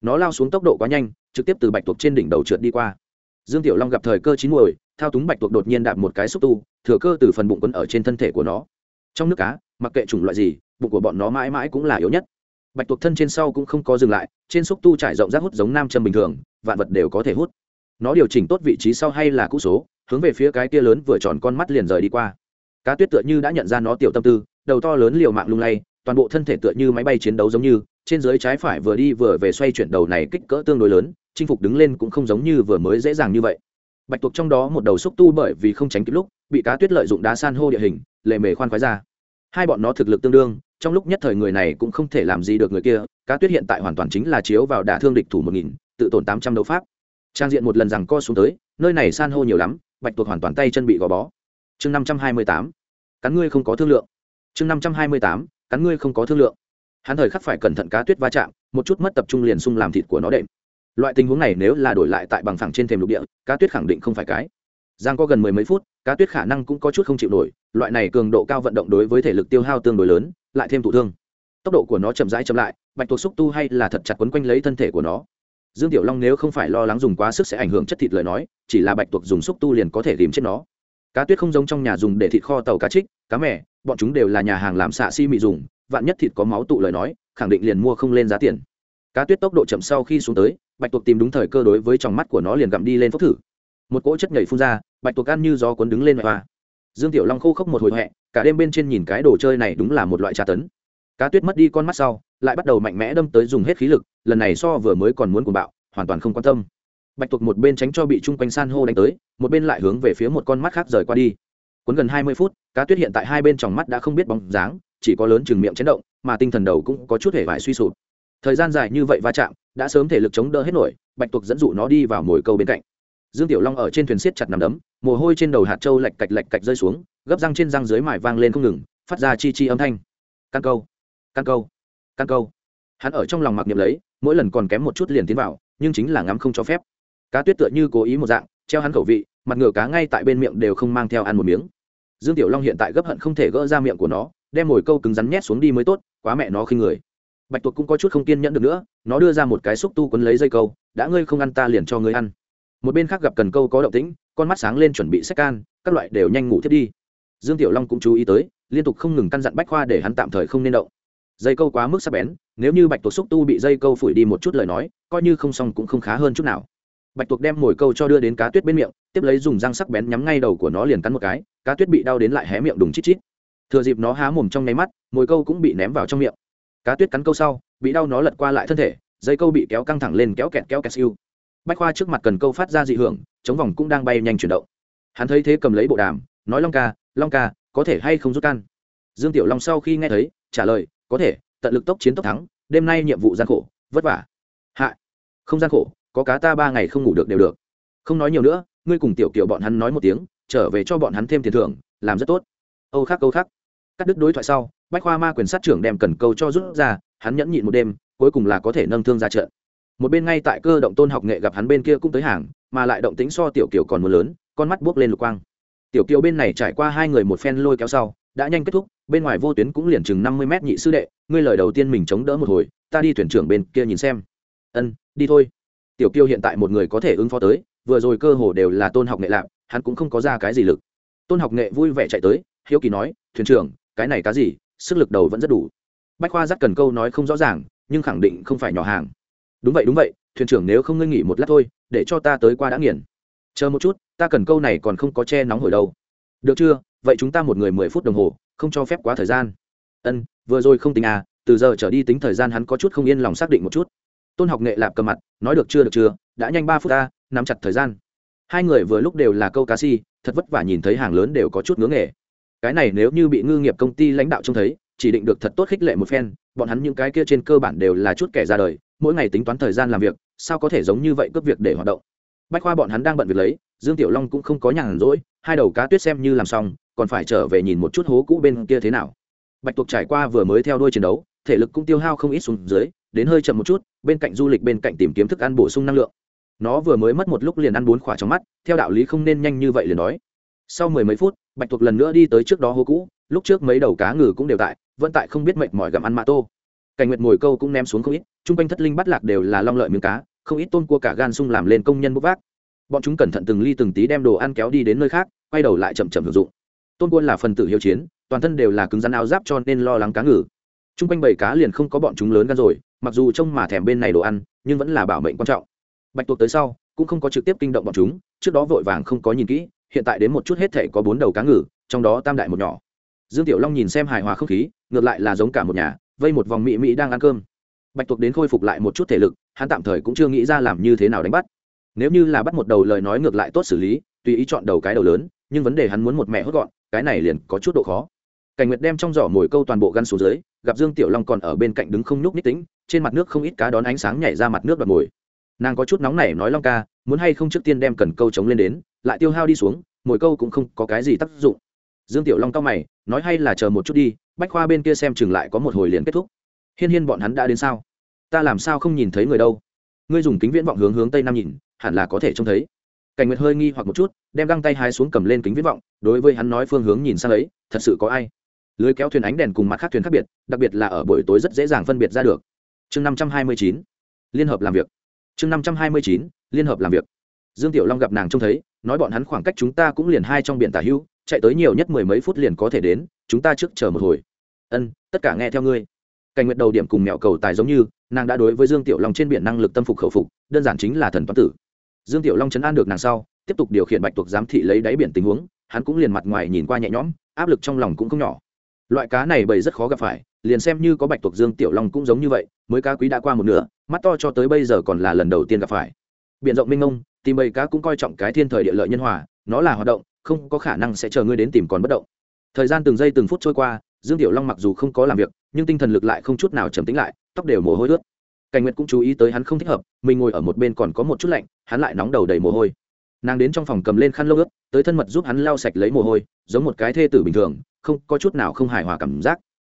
[SPEAKER 1] Nó lao xuống tốc độ quá nhanh, trực tiếp từ bạch tuộc trên đỉnh đầu trượt đi qua. Dương tiểu long gặp thời cơ chín muồi, thao túng bạch tuộc đột nhiên đạp một cái xúc tu, thừa cơ từ phần bụng quấn ở trên thân thể của nó. Trong nước cá, mặc kệ chủng loại gì, bụng của bọn nó mãi mãi cũng là yếu nhất. Bạch tuộc thân trên sau cũng không có dừng lại, trên xúc tu trải rộng rác hút giống nam châm bình thường, vạn vật đều có thể hút. Nó điều chỉnh tốt vị trí sau hay là cũ số, hướng về phía cái kia lớn vừa tròn con mắt liền rời đi qua cá tuyết tựa như đã nhận ra nó tiểu tâm tư, đầu to lớn liều mạng lung lay, toàn bộ thân thể tựa như máy bay chiến đấu giống như, trên dưới trái phải vừa đi vừa về xoay chuyển đầu này kích cỡ tương đối lớn, chinh phục đứng lên cũng không giống như vừa mới dễ dàng như vậy. Bạch tuộc trong đó một đầu xúc tu bởi vì không tránh kịp lúc, bị cá tuyết lợi dụng đá san hô địa hình lệ mề khoan khoái ra. Hai bọn nó thực lực tương đương, trong lúc nhất thời người này cũng không thể làm gì được người kia, cá tuyết hiện tại hoàn toàn chính là chiếu vào đả thương địch thủ một nghìn, tự tổn tám trăm đấu pháp. Trang diện một lần rằng co xuống tới, nơi này san hô nhiều lắm, bạch tuộc hoàn toàn tay chân bị gò bó. Chương năm trăm hai mươi tám cắn ngươi không có thương lượng. Chương năm trăm hai mươi tám, cắn ngươi không có thương lượng. Hắn thời khắc phải cẩn thận cá tuyết va chạm, một chút mất tập trung liền sung làm thịt của nó đệm. Loại tình huống này nếu là đổi lại tại bằng phẳng trên thềm lục địa, cá tuyết khẳng định không phải cái. Giang có gần mười mấy phút, cá tuyết khả năng cũng có chút không chịu nổi, loại này cường độ cao vận động đối với thể lực tiêu hao tương đối lớn, lại thêm tụ thương. Tốc độ của nó chậm rãi chậm lại, bạch tuộc xúc tu hay là thật chặt quấn quanh lấy thân thể của nó. Dương tiểu long nếu không phải lo lắng dùng quá sức sẽ ảnh hưởng chất thịt lời nói, chỉ là bạch tuộc dùng xúc tu liền có thể tìm chết nó cá tuyết không giống trong nhà dùng để thịt kho tàu cá trích, cá mẻ bọn chúng đều là nhà hàng làm xạ si mị dùng, vạn nhất thịt có máu tụ lời nói, khẳng định liền mua không lên giá tiền. Cá tuyết tốc độ chậm sau khi xuống tới, bạch tuộc tìm đúng thời cơ đối với trong mắt của nó liền gặm đi lên phốc thử. Một cỗ chất nhảy phun ra, bạch tuộc ăn như gió cuốn đứng lên hoa dương tiểu long khô khốc một hồi hẹ, cả đêm bên trên nhìn cái đồ chơi này đúng là một loại tra tấn. Cá tuyết mất đi con mắt sau, lại bắt đầu mạnh mẽ đâm tới dùng hết khí lực, lần này so vừa mới còn muốn cuồng bạo, hoàn toàn không quan tâm bạch tuộc một bên tránh cho bị chung quanh san hô đánh tới, một bên lại hướng về phía một con mắt khác rời qua đi. Cuốn gần hai mươi phút, cá tuyết hiện tại hai bên trong mắt đã không biết bóng dáng, chỉ có lớn chừng miệng chấn động, mà tinh thần đầu cũng có chút hề vải suy sụp. Thời gian dài như vậy va chạm, đã sớm thể lực chống đỡ hết nổi, bạch tuộc dẫn dụ nó đi vào mồi câu bên cạnh. Dương tiểu long ở trên thuyền siết chặt nằm đấm, mồ hôi trên đầu hạt trâu lạch cạch lạch cạch rơi xuống, gấp răng trên răng dưới mải vang lên không ngừng, phát ra chi chi âm thanh. Căn câu căn câu căn câu. Hắn ở trong lòng mặc niệm lấy, mỗi lần còn kém một chút liền tiến vào, nhưng chính là ngắm không cho phép cá tuyết tựa như cố ý một dạng, treo hắn khẩu vị, mặt ngựa cá ngay tại bên miệng đều không mang theo ăn một miếng. Dương tiểu long hiện tại gấp hận không thể gỡ ra miệng của nó, đem mồi câu cứng rắn nhét xuống đi mới tốt, quá mẹ nó khi người. Bạch tuộc cũng có chút không kiên nhẫn được nữa, nó đưa ra một cái xúc tu quấn lấy dây câu, đã ngươi không ăn ta liền cho ngươi ăn. Một bên khác gặp cần câu có động tĩnh, con mắt sáng lên chuẩn bị sách can, các loại đều nhanh ngủ thiết đi. Dương tiểu long cũng chú ý tới, liên tục không ngừng căn dặn bách khoa để hắn tạm thời không nên động. Dây câu quá mức sắc bén, nếu như bạch tuộc xúc tu bị dây câu phủi đi một chút lời nói, coi như không xong cũng không khá hơn chút nào bạch tuộc đem mồi câu cho đưa đến cá tuyết bên miệng, tiếp lấy dùng răng sắc bén nhắm ngay đầu của nó liền cắn một cái, cá tuyết bị đau đến lại hé miệng đùng chít chít. Thừa dịp nó há mồm trong nháy mắt, mồi câu cũng bị ném vào trong miệng. Cá tuyết cắn câu sau, bị đau nó lật qua lại thân thể, dây câu bị kéo căng thẳng lên kéo kẹt kéo kẹt siêu bách khoa trước mặt cần câu phát ra dị hưởng, chống vòng cũng đang bay nhanh chuyển động. Hắn thấy thế cầm lấy bộ đàm, nói long ca long ca, có thể hay không rút can? Dương tiểu long sau khi nghe thấy, trả lời, có thể, tận lực tốc chiến tốc thắng, đêm nay nhiệm vụ gian khổ, vất vả. Hạ. Không gian khổ có cá ta ba ngày không ngủ được đều được. Không nói nhiều nữa ngươi cùng tiểu kiểu bọn hắn nói một tiếng trở về cho bọn hắn thêm tiền thưởng làm rất tốt. Âu khắc Âu khắc, cắt đứt đối thoại sau bách khoa ma quyền sát trưởng đem cần câu cho rút ra hắn nhẫn nhịn một đêm cuối cùng là có thể nâng thương ra trận. Một bên ngay tại cơ động tôn học nghệ gặp hắn bên kia cũng tới hàng mà lại động tính so tiểu kiều còn mưa lớn con mắt buốc lên lục quang. Tiểu kiều bên này trải qua hai người một phen lôi kéo sau đã nhanh kết thúc bên ngoài vô tuyến cũng liền chừng năm mươi mét nhị sư đệ ngươi lời đầu tiên mình chống đỡ một hồi ta đi thuyền trưởng bên kia nhìn xem. Ân đi thôi tiểu kiêu hiện tại một người có thể ứng phó tới, vừa rồi cơ hồ đều là tôn học nghệ lạp hắn cũng không có ra cái gì lực. Tôn học nghệ vui vẻ chạy tới, hiếu kỳ nói, thuyền trưởng, cái này cá gì? Sức lực đầu vẫn rất đủ. Bách khoa dắt cần câu nói không rõ ràng, nhưng khẳng định không phải nhỏ hàng. Đúng vậy đúng vậy, thuyền trưởng nếu không ngơi nghỉ một lát thôi, để cho ta tới qua đã nghiền. Chờ một chút, ta cần câu này còn không có che nóng hổi đâu. Được chưa? Vậy chúng ta một người mười phút đồng hồ, không cho phép quá thời gian. Ân, vừa rồi không tính à từ giờ trở đi tính thời gian hắn có chút không yên lòng xác định một chút tôn học nghệ lạp cầm mặt, nói được chưa được chưa, đã nhanh ba phút ta, nắm chặt thời gian. Hai người vừa lúc đều là câu cá si, thật vất vả nhìn thấy hàng lớn đều có chút ngưỡng nghề. Cái này nếu như bị ngư nghiệp công ty lãnh đạo trông thấy, chỉ định được thật tốt khích lệ một phen, bọn hắn những cái kia trên cơ bản đều là chút kẻ ra đời, mỗi ngày tính toán thời gian làm việc, sao có thể giống như vậy cướp việc để hoạt động. Bách khoa bọn hắn đang bận việc lấy, dương tiểu long cũng không có nhàn rỗi, hai đầu cá tuyết xem như làm xong, còn phải trở về nhìn một chút hố cũ bên kia thế nào. Bạch tuộc trải qua vừa mới theo đuôi chiến đấu thể lực cũng tiêu hao không ít xuống dưới, đến hơi chậm một chút, bên cạnh du lịch bên cạnh tìm kiếm thức ăn bổ sung năng lượng. Nó vừa mới mất một lúc liền ăn bốn khỏa trong mắt, theo đạo lý không nên nhanh như vậy liền nói. sau mười mấy phút, bạch thuộc lần nữa đi tới trước đó hô cũ, lúc trước mấy đầu cá ngừ cũng đều tại, vẫn tại không biết mệt mỏi gặm ăn mạ tô. Cảnh nguyệt mồi câu cũng ném xuống không ít, chung quanh thất linh bắt lạc đều là long lợi miếng cá, không ít tôn cua cả gan sung làm lên công nhân bốc vác. Bọn chúng cẩn thận từng ly từng tí đem đồ ăn kéo đi đến nơi khác, quay đầu lại chậm chậm hưởng dụng. Tôn cua là phần tử hiệu chiến, toàn thân đều là cứng rắn áo giáp cho nên lo lắng cá ngừ t r u n g quanh bảy cá liền không có bọn chúng lớn gan rồi, mặc dù trông mà thèm bên này đồ ăn, nhưng vẫn là bảo mệnh quan trọng. Bạch tuộc tới sau, cũng không có trực tiếp kinh động bọn chúng, trước đó vội vàng không có nhìn kỹ, hiện tại đến một chút hết thể có bốn đầu cá ngừ, trong đó tam đại một nhỏ. Dương tiểu long nhìn xem hài hòa không khí, ngược lại là giống cả một nhà, vây một vòng mỹ mỹ đang ăn cơm. Bạch tuộc đến khôi phục lại một chút thể lực, hắn tạm thời cũng chưa nghĩ ra làm như thế nào đánh bắt. Nếu như là bắt một đầu lời nói ngược lại tốt xử lý, tùy ý chọn đầu cái đầu lớn, nhưng vấn đề hắn muốn một mẹ hốt gọn, cái này liền có chút độ khó cảnh nguyệt đem trong giỏ mồi câu toàn bộ gắn xuống dưới, gặp dương tiểu long còn ở bên cạnh đứng không nhúc nhích tính trên mặt nước không ít cá đón ánh sáng nhảy ra mặt nước đoạt mồi. Nàng có chút nóng nảy nói long ca, muốn hay không trước tiên đem cần câu chống lên đến, lại tiêu hao đi xuống, mồi câu cũng không có cái gì tác dụng. Dương tiểu long cao mày, nói hay là chờ một chút đi, bách khoa bên kia xem chừng lại có một hồi liền kết thúc. Hiên hiên bọn hắn đã đến sao? Ta làm sao không nhìn thấy người đâu? Ngươi dùng kính viễn vọng hướng hướng tây nam nhìn, hẳn là có thể trông thấy. Cảnh nguyệt hơi nghi hoặc một chút, đem găng tay hái xuống cầm lên kính viễn vọng, đối với hắn nói phương hướng nhìn sang ấy, thật sự có ai? Lưới kéo thuyền ánh đèn cùng mặt khác thuyền khác biệt, đặc biệt là ở buổi tối rất dễ dàng phân biệt ra được. Chương năm trăm hai mươi chín, liên hợp làm việc. Chương năm trăm hai mươi chín, liên hợp làm việc. Dương tiểu long gặp nàng trông thấy, nói bọn hắn khoảng cách chúng ta cũng liền hai trong biển tả hưu, chạy tới nhiều nhất mười mấy phút liền có thể đến, chúng ta trước chờ một hồi. Ân, tất cả nghe theo ngươi. Cảnh nguyện đầu điểm cùng mẹo cầu tài giống như, nàng đã đối với dương tiểu long trên biển năng lực tâm phục khẩu phục, đơn giản chính là thần toán tử. Dương tiểu long chấn an được nàng sau, tiếp tục điều khiển bạch tuộc giám thị lấy đáy biển tình huống, hắn cũng liền mặt ngoài nhìn qua nhẹ nhõm, áp lực trong lòng cũng không nhỏ loại cá này bầy rất khó gặp phải, liền xem như có bạch tuộc dương tiểu long cũng giống như vậy, mới cá quý đã qua một nửa, mắt to cho tới bây giờ còn là lần đầu tiên gặp phải. Biển rộng minh ông tìm bầy cá cũng coi trọng cái thiên thời địa lợi nhân hòa, nó là hoạt động, không có khả năng sẽ chờ ngươi đến tìm còn bất động. Thời gian từng giây từng phút trôi qua, dương tiểu long mặc dù không có làm việc, nhưng tinh thần lực lại không chút nào trầm tính lại, tóc đều mồ hôi ướt. Cảnh nguyệt cũng chú ý tới hắn không thích hợp, mình ngồi ở một bên còn có một chút lạnh, hắn lại nóng đầu đầy mồ hôi. Nàng đến trong phòng cầm lên khăn lâu ướt, tới thân mật giúp hắn lau sạch lấy mồ hôi, giống một cái thê tử bình thường không có chút nào không hài hòa cảm giác.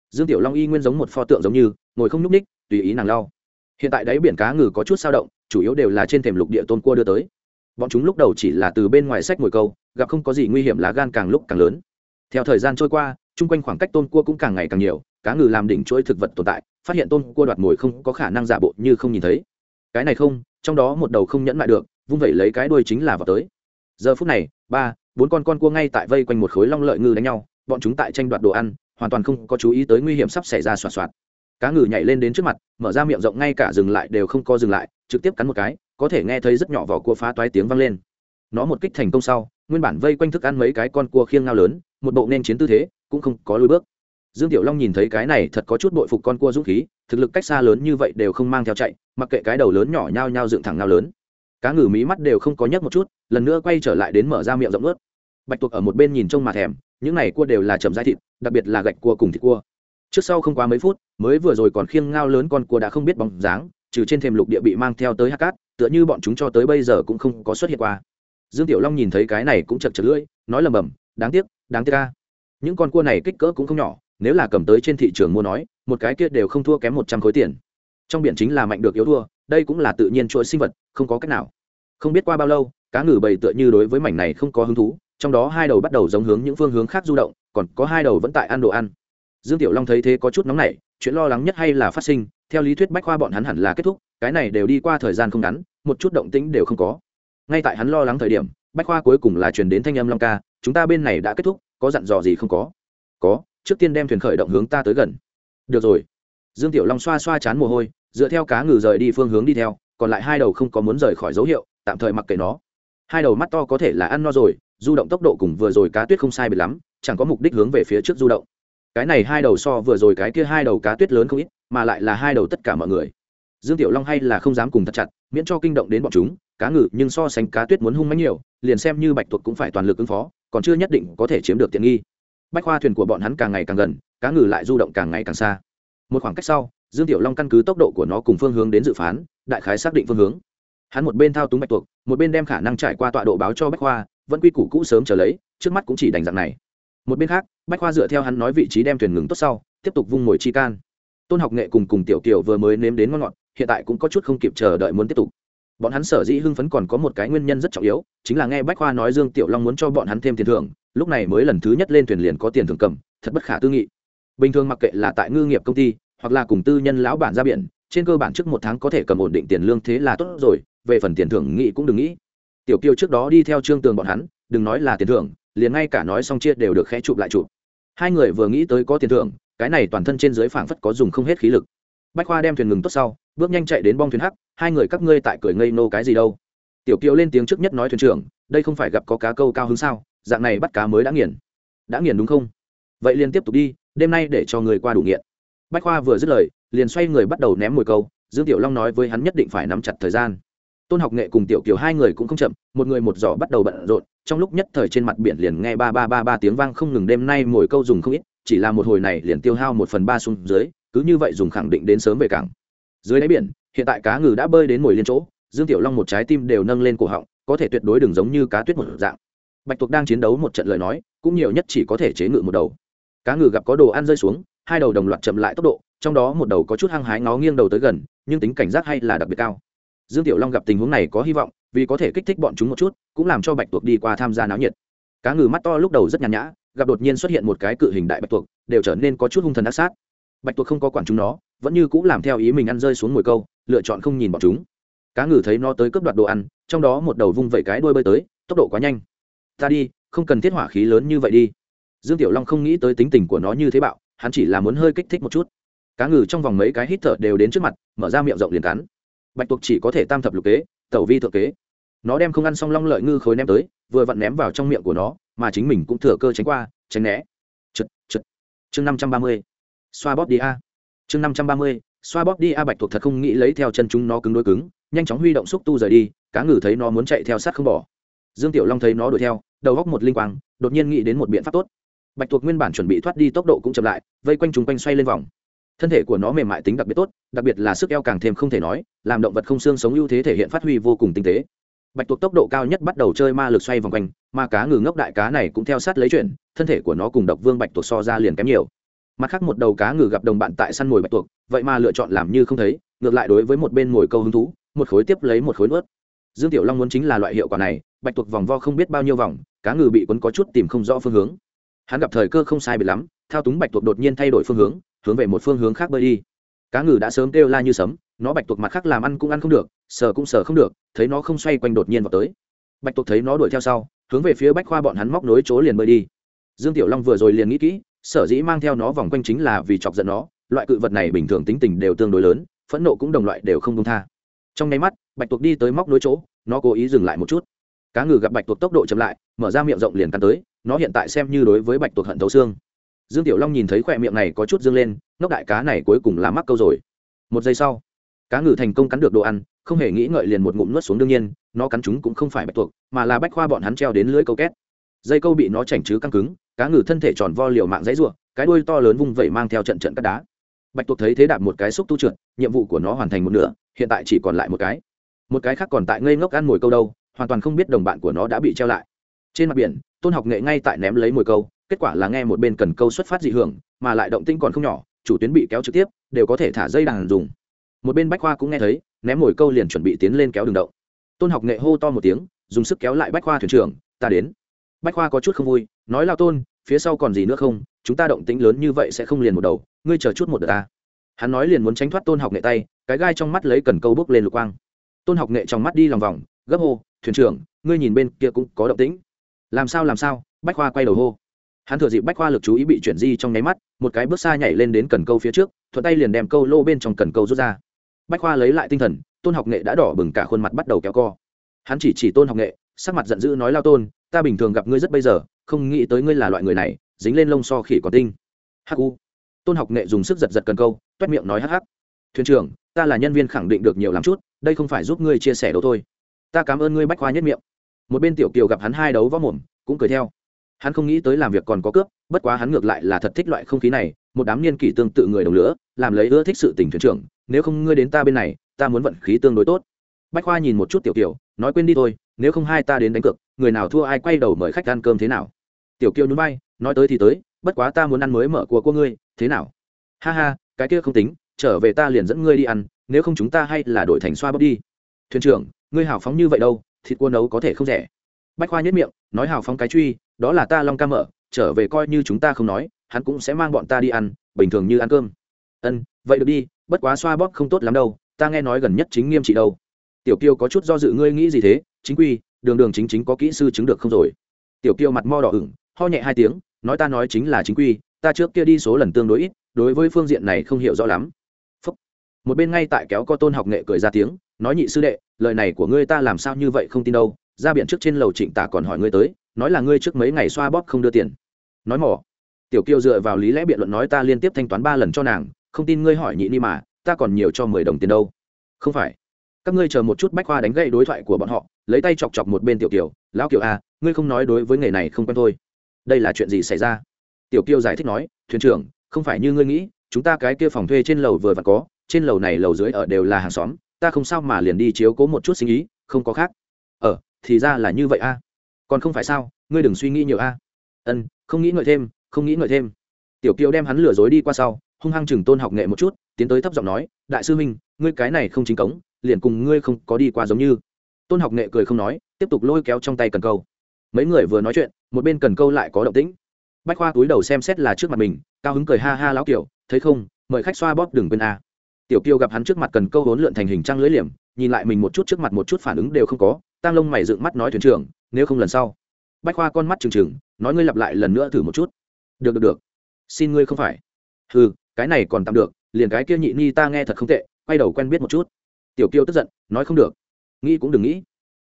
[SPEAKER 1] Dương tiểu long y nguyên giống một pho tượng giống như, ngồi không nhúc ních tùy ý nàng lau. Hiện tại đáy biển cá ngừ có chút sao động, chủ yếu đều là trên thềm lục địa tôn cua đưa tới. Bọn chúng lúc đầu chỉ là từ bên ngoài sách ngồi câu, gặp không có gì nguy hiểm lá gan càng lúc càng lớn. Theo thời gian trôi qua, chung quanh khoảng cách tôn cua cũng càng ngày càng nhiều, cá ngừ làm đỉnh chuỗi thực vật tồn tại, phát hiện tôn cua đoạt mồi không có khả năng giả bộ như không nhìn thấy. Cái này không, trong đó một đầu không nhẫn lại được, vung vẩy lấy cái đuôi chính là vào tới. Giờ phút này, ba, bốn con con cua ngay tại vây quanh một khối long lợi ngư đánh nhau bọn chúng tại tranh đoạt đồ ăn, hoàn toàn không có chú ý tới nguy hiểm sắp xảy ra soạt soạt cá ngừ nhảy lên đến trước mặt, mở ra miệng rộng ngay cả dừng lại đều không co dừng lại, trực tiếp cắn một cái, có thể nghe thấy rất nhỏ vỏ cua phá toái tiếng vang lên. Nó một kích thành công sau, nguyên bản vây quanh thức ăn mấy cái con cua khiêng ngao lớn, một bộ nên chiến tư thế, cũng không có lối bước. Dương tiểu long nhìn thấy cái này thật có chút bội phục con cua dũng khí, thực lực cách xa lớn như vậy đều không mang theo chạy, mặc kệ cái đầu lớn nhỏ nhao nhao dựng thẳng ngao lớn. Cá ngừ mí mắt đều không có nhấc một chút, lần nữa quay trở lại đến mở ra miệng rộng ướt bạch tuộc ở một bên nhìn trông mà thèm những này cua đều là chậm dai thịt, đặc biệt là gạch cua cùng thịt cua. Trước sau không quá mấy phút, mới vừa rồi còn khiêng ngao lớn con cua đã không biết bóng dáng, trừ trên thềm lục địa bị mang theo tới hạt cát, tựa như bọn chúng cho tới bây giờ cũng không có xuất hiện qua. Dương tiểu long nhìn thấy cái này cũng chật chật lưỡi, nói lầm bầm, đáng tiếc đáng tiếc ca những con cua này kích cỡ cũng không nhỏ, nếu là cầm tới trên thị trường mua nói, một cái kia đều không thua kém một trăm khối tiền. Trong biển chính là mạnh được yếu thua, đây cũng là tự nhiên chuỗi sinh vật, không có cách nào. Không biết qua bao lâu, cá ngừ bầy tựa như đối với mảnh này không có hứng thú trong đó hai đầu bắt đầu giống hướng những phương hướng khác du động, còn có hai đầu vẫn tại ăn đồ ăn. Dương tiểu long thấy thế có chút nóng nảy, chuyện lo lắng nhất hay là phát sinh, theo lý thuyết bách khoa bọn hắn hẳn là kết thúc, cái này đều đi qua thời gian không ngắn, một chút động tĩnh đều không có. Ngay tại hắn lo lắng thời điểm, bách khoa cuối cùng là truyền đến thanh âm long ca, chúng ta bên này đã kết thúc, có dặn dò gì không có? Có, trước tiên đem thuyền khởi động hướng ta tới gần. Được rồi. Dương tiểu long xoa xoa chán mồ hôi, dựa theo cá ngừ rời đi phương hướng đi theo, còn lại hai đầu không có muốn rời khỏi dấu hiệu, tạm thời mặc kệ nó. Hai đầu mắt to có thể là ăn no rồi du động tốc độ cùng vừa rồi cá tuyết không sai biệt lắm, chẳng có mục đích hướng về phía trước du động. Cái này hai đầu so vừa rồi cái kia hai đầu cá tuyết lớn không ít, mà lại là hai đầu tất cả mọi người. Dương tiểu long hay là không dám cùng thật chặt, miễn cho kinh động đến bọn chúng, cá ngừ, nhưng so sánh cá tuyết muốn hung mánh nhiều, liền xem như bạch tuộc cũng phải toàn lực ứng phó, còn chưa nhất định có thể chiếm được tiện nghi. Bách khoa thuyền của bọn hắn càng ngày càng gần, cá ngừ lại du động càng ngày càng xa. Một khoảng cách sau, dương tiểu long căn cứ tốc độ của nó cùng phương hướng đến dự phán, đại khái xác định phương hướng. Hắn một bên thao túng bạch tuộc, một bên đem khả năng trải qua tọa độ báo cho bách khoa vẫn quy củ cũ sớm trở lấy, trước mắt cũng chỉ đành dạng này. Một bên khác, bách khoa dựa theo hắn nói vị trí đem thuyền ngừng tốt sau, tiếp tục vung mồi chi can. Tôn học nghệ cùng cùng tiểu kiều vừa mới nếm đến ngon ngọt, hiện tại cũng có chút không kịp chờ đợi muốn tiếp tục. Bọn hắn sở dĩ hưng phấn còn có một cái nguyên nhân rất trọng yếu, chính là nghe bách khoa nói dương tiểu long muốn cho bọn hắn thêm tiền thưởng, lúc này mới lần thứ nhất lên thuyền liền có tiền thưởng cầm, thật bất khả tư nghị. Bình thường mặc kệ là tại ngư nghiệp công ty, hoặc là cùng tư nhân lão bản ra biển, trên cơ bản trước một tháng có thể cầm ổn định tiền lương thế là tốt rồi, về phần tiền thưởng nghị cũng đừng nghĩ tiểu kiều trước đó đi theo trương tường bọn hắn, đừng nói là tiền thưởng, liền ngay cả nói xong chia đều được khẽ chụp lại chụp. Hai người vừa nghĩ tới có tiền thưởng, cái này toàn thân trên dưới phảng phất có dùng không hết khí lực. Bách khoa đem thuyền ngừng tốt sau, bước nhanh chạy đến bong thuyền hắc, hai người các ngươi tại cười ngây nô cái gì đâu. Tiểu kiều lên tiếng trước nhất nói thuyền trưởng, đây không phải gặp có cá câu cao hứng sao, dạng này bắt cá mới đã nghiền. Đã nghiền đúng không? Vậy liền tiếp tục đi, đêm nay để cho người qua đủ nghiện. Bách khoa vừa dứt lời, liền xoay người bắt đầu ném mồi câu, dương tiểu long nói với hắn nhất định phải nắm chặt thời gian tôn học nghệ cùng tiểu kiều hai người cũng không chậm, một người một giỏ bắt đầu bận rộn, trong lúc nhất thời trên mặt biển liền nghe ba ba ba ba tiếng vang không ngừng đêm nay mồi câu dùng không ít, chỉ là một hồi này liền tiêu hao một phần ba xuống dưới, cứ như vậy dùng khẳng định đến sớm về cảng. Dưới đáy biển, hiện tại cá ngừ đã bơi đến mồi liên chỗ, dương tiểu long một trái tim đều nâng lên cổ họng, có thể tuyệt đối đừng giống như cá tuyết một dạng. Bạch tuộc đang chiến đấu một trận lời nói, cũng nhiều nhất chỉ có thể chế ngự một đầu. Cá ngừ gặp có đồ ăn rơi xuống, hai đầu đồng loạt chậm lại tốc độ, trong đó một đầu có chút hăng hái ngó nghiêng đầu tới gần, nhưng tính cảnh giác hay là đặc biệt cao dương tiểu long gặp tình huống này có hy vọng, vì có thể kích thích bọn chúng một chút, cũng làm cho bạch tuộc đi qua tham gia náo nhiệt. Cá ngừ mắt to lúc đầu rất nhàn nhã, gặp đột nhiên xuất hiện một cái cự hình đại bạch tuộc, đều trở nên có chút hung thần ác sát. Bạch tuộc không có quản chúng nó, vẫn như cũng làm theo ý mình ăn rơi xuống mồi câu, lựa chọn không nhìn bọn chúng. Cá ngừ thấy nó tới cướp đoạt đồ ăn, trong đó một đầu vung vẩy cái đuôi bơi tới, tốc độ quá nhanh. Ta đi, không cần thiết hỏa khí lớn như vậy đi. Dương tiểu long không nghĩ tới tính tình của nó như thế bạo, hắn chỉ là muốn hơi kích thích một chút. Cá ngừ trong vòng mấy cái hít thở đều đến trước mặt, mở ra miệng rộng liền cắn bạch tuộc chỉ có thể tam thập lục kế, tẩu vi thượng kế. Nó đem không ăn xong long lợi ngư khối ném tới, vừa vặn ném vào trong miệng của nó, mà chính mình cũng thừa cơ tránh qua, tránh né. Chật chật. Chương năm trăm ba mươi. Xoa bóp đi a. Chương năm trăm ba mươi, xoa bóp đi a, bạch thuộc thật không nghĩ lấy theo chân chúng nó cứng đôi cứng, nhanh chóng huy động xúc tu rời đi, cá ngừ thấy nó muốn chạy theo sát không bỏ. Dương tiểu long thấy nó đuổi theo, đầu góc một linh quang, đột nhiên nghĩ đến một biện pháp tốt. Bạch thuộc nguyên bản chuẩn bị thoát đi tốc độ cũng chậm lại, vây quanh chúng quanh xoay lên vòng thân thể của nó mềm mại tính đặc biệt tốt, đặc biệt là sức eo càng thêm không thể nói, làm động vật không xương sống ưu thế thể hiện phát huy vô cùng tinh tế. Bạch tuộc tốc độ cao nhất bắt đầu chơi ma lực xoay vòng quanh mà cá ngừ ngốc đại cá này cũng theo sát lấy chuyện thân thể của nó cùng độc vương bạch tuộc so ra liền kém nhiều. Mặt khác một đầu cá ngừ gặp đồng bạn tại săn mồi bạch tuộc, vậy mà lựa chọn làm như không thấy, ngược lại đối với một bên mồi câu hứng thú, một khối tiếp lấy một khối nuốt. Dương tiểu long muốn chính là loại hiệu quả này, bạch tuộc vòng vo không biết bao nhiêu vòng, cá ngừ bị quấn có chút tìm không rõ phương hướng. Hắn gặp thời cơ không sai bị lắm thao túng bạch tuộc đột nhiên thay đổi phương hướng hướng về một phương hướng khác bơi đi. Cá ngừ đã sớm kêu la như sấm, nó bạch tuộc mặt khác làm ăn cũng ăn không được, sờ cũng sờ không được, thấy nó không xoay quanh đột nhiên vào tới. Bạch tuộc thấy nó đuổi theo sau, hướng về phía bách khoa bọn hắn móc nối chỗ liền bơi đi. Dương tiểu long vừa rồi liền nghĩ kỹ, sở dĩ mang theo nó vòng quanh chính là vì chọc giận nó, loại cự vật này bình thường tính tình đều tương đối lớn, phẫn nộ cũng đồng loại đều không công tha. Trong nháy mắt, bạch tuộc đi tới móc nối chỗ, nó cố ý dừng lại một chút. Cá ngừ gặp bạch tuộc tốc độ chậm lại, mở ra miệng rộng liền cắn tới, nó hiện tại xem như đối với bạch tuộc hận thấu xương dương tiểu long nhìn thấy khoe miệng này có chút dương lên, ngốc đại cá này cuối cùng là mắc câu rồi. Một giây sau, cá ngừ thành công cắn được đồ ăn, không hề nghĩ ngợi liền một ngụm nuốt xuống đương nhiên, nó cắn chúng cũng không phải bạch tuộc, mà là bách khoa bọn hắn treo đến lưới câu két. Dây câu bị nó chảnh chứ căng cứng, cá ngừ thân thể tròn vo liều mạng dãy ruộng cái đuôi to lớn vung vẩy mang theo trận trận cắt đá. Bạch tuộc thấy thế đạp một cái xúc tu trượt, nhiệm vụ của nó hoàn thành một nửa, hiện tại chỉ còn lại một cái. Một cái khác còn tại ngây ngốc ăn mồi câu đâu, hoàn toàn không biết đồng bạn của nó đã bị treo lại. Trên mặt biển, tôn học nghệ ngay tại ném lấy mồi câu kết quả là nghe một bên cần câu xuất phát dị hưởng, mà lại động tinh còn không nhỏ, chủ tuyến bị kéo trực tiếp, đều có thể thả dây đàn dùng. Một bên bách khoa cũng nghe thấy, ném mồi câu liền chuẩn bị tiến lên kéo đường đậu tôn học nghệ hô to một tiếng, dùng sức kéo lại bách khoa thuyền trưởng, ta đến. Bách khoa có chút không vui, nói lao tôn, phía sau còn gì nữa không? Chúng ta động tĩnh lớn như vậy sẽ không liền một đầu, ngươi chờ chút một đợt ta. Hắn nói liền muốn tránh thoát tôn học nghệ tay, cái gai trong mắt lấy cần câu bước lên lục quang. Tôn học nghệ trong mắt đi lòng vòng, gấp hô, thuyền trưởng, ngươi nhìn bên kia cũng có động tĩnh. Làm sao làm sao? Bách khoa quay đầu hô hắn thừa dịp bách khoa lực chú ý bị chuyển di trong nháy mắt, một cái bước xa nhảy lên đến cần câu phía trước, thuận tay liền đem câu lô bên trong cần câu rút ra. Bách khoa lấy lại tinh thần, tôn học nghệ đã đỏ bừng cả khuôn mặt bắt đầu kéo co. Hắn chỉ chỉ tôn học nghệ, sắc mặt giận dữ nói lao tôn, ta bình thường gặp ngươi rất bây giờ, không nghĩ tới ngươi là loại người này, dính lên lông so khỉ còn tinh. Hắc u. Tôn học nghệ dùng sức giật giật cần câu, toét miệng nói hắc hắc. Thuyền trưởng, ta là nhân viên khẳng định được nhiều lắm chút, đây không phải giúp ngươi chia sẻ đâu thôi. Ta cảm ơn ngươi bách khoa nhất miệng. Một bên tiểu kiều gặp hắn hai đấu võ mồm, cũng cười theo hắn không nghĩ tới làm việc còn có cướp, bất quá hắn ngược lại là thật thích loại không khí này, một đám niên kỷ tương tự người đồng lửa, làm lấy ưa thích sự tình thuyền trưởng, nếu không ngươi đến ta bên này, ta muốn vận khí tương đối tốt. Bách khoa nhìn một chút tiểu kiều, nói quên đi thôi, nếu không hai ta đến đánh cược, người nào thua ai quay đầu mời khách ăn cơm thế nào? Tiểu kiều nhún vai, nói tới thì tới, bất quá ta muốn ăn mới mở của cô ngươi, thế nào? Ha ha, cái kia không tính, trở về ta liền dẫn ngươi đi ăn, nếu không chúng ta hay là đổi thành xoa bóp đi. Thuyền trưởng, ngươi hào phóng như vậy đâu, thịt cua nấu có thể không rẻ. Bách khoa nhất miệng, nói hào phóng cái truy đó là ta long ca mở, trở về coi như chúng ta không nói, hắn cũng sẽ mang bọn ta đi ăn, bình thường như ăn cơm. Ân, vậy được đi, bất quá xoa bóp không tốt lắm đâu, ta nghe nói gần nhất chính nghiêm trị đâu. Tiểu kiêu có chút do dự, ngươi nghĩ gì thế? Chính quy, đường đường chính chính có kỹ sư chứng được không rồi? Tiểu kiêu mặt mo đỏ ửng, ho nhẹ hai tiếng, nói ta nói chính là chính quy, ta trước kia đi số lần tương đối ít, đối với phương diện này không hiểu rõ lắm. Phúc. một bên ngay tại kéo co tôn học nghệ cười ra tiếng, nói nhị sư đệ, lời này của ngươi ta làm sao như vậy không tin đâu? Ra biển trước trên lầu trịnh tả còn hỏi ngươi tới nói là ngươi trước mấy ngày xoa bóp không đưa tiền. Nói mỏ. Tiểu kiều dựa vào lý lẽ biện luận nói ta liên tiếp thanh toán ba lần cho nàng, không tin ngươi hỏi nhị ni mà, ta còn nhiều cho mười đồng tiền đâu. Không phải. Các ngươi chờ một chút bách khoa đánh gậy đối thoại của bọn họ, lấy tay chọc chọc một bên tiểu kiều lão kiều à ngươi không nói đối với nghề này không quen thôi. Đây là chuyện gì xảy ra? Tiểu kiều giải thích nói, thuyền trưởng, không phải như ngươi nghĩ, chúng ta cái kia phòng thuê trên lầu vừa vặn có, trên lầu này lầu dưới ở đều là hàng xóm, ta không sao mà liền đi chiếu cố một chút sinh ý, không có khác. Ờ thì ra là như vậy a còn không phải sao, ngươi đừng suy nghĩ nhiều a. Ân, không nghĩ ngợi thêm, không nghĩ ngợi thêm. Tiểu kiều đem hắn lừa dối đi qua sau, hung hăng chừng tôn học nghệ một chút, tiến tới thấp giọng nói, đại sư minh ngươi cái này không chính cống, liền cùng ngươi không có đi qua giống như. Tôn học nghệ cười không nói, tiếp tục lôi kéo trong tay cần câu. Mấy người vừa nói chuyện, một bên cần câu lại có động tĩnh. Bách khoa túi đầu xem xét là trước mặt mình, cao hứng cười ha ha lão kiểu thấy không, mời khách xoa bóp đừng quên a. Tiểu kiều gặp hắn trước mặt cần câu hốn lượn thành hình trăng lưỡi liềm, nhìn lại mình một chút trước mặt một chút phản ứng đều không có tăng lông mày dựng mắt nói thuyền trưởng nếu không lần sau. Bách khoa con mắt trừng trừng, nói ngươi lặp lại lần nữa thử một chút. Được được được. Xin ngươi không phải. Ừ cái này còn tạm được, liền cái kia nhị ni ta nghe thật không tệ, quay đầu quen biết một chút. Tiểu kiêu tức giận, nói không được. Nghĩ cũng đừng nghĩ.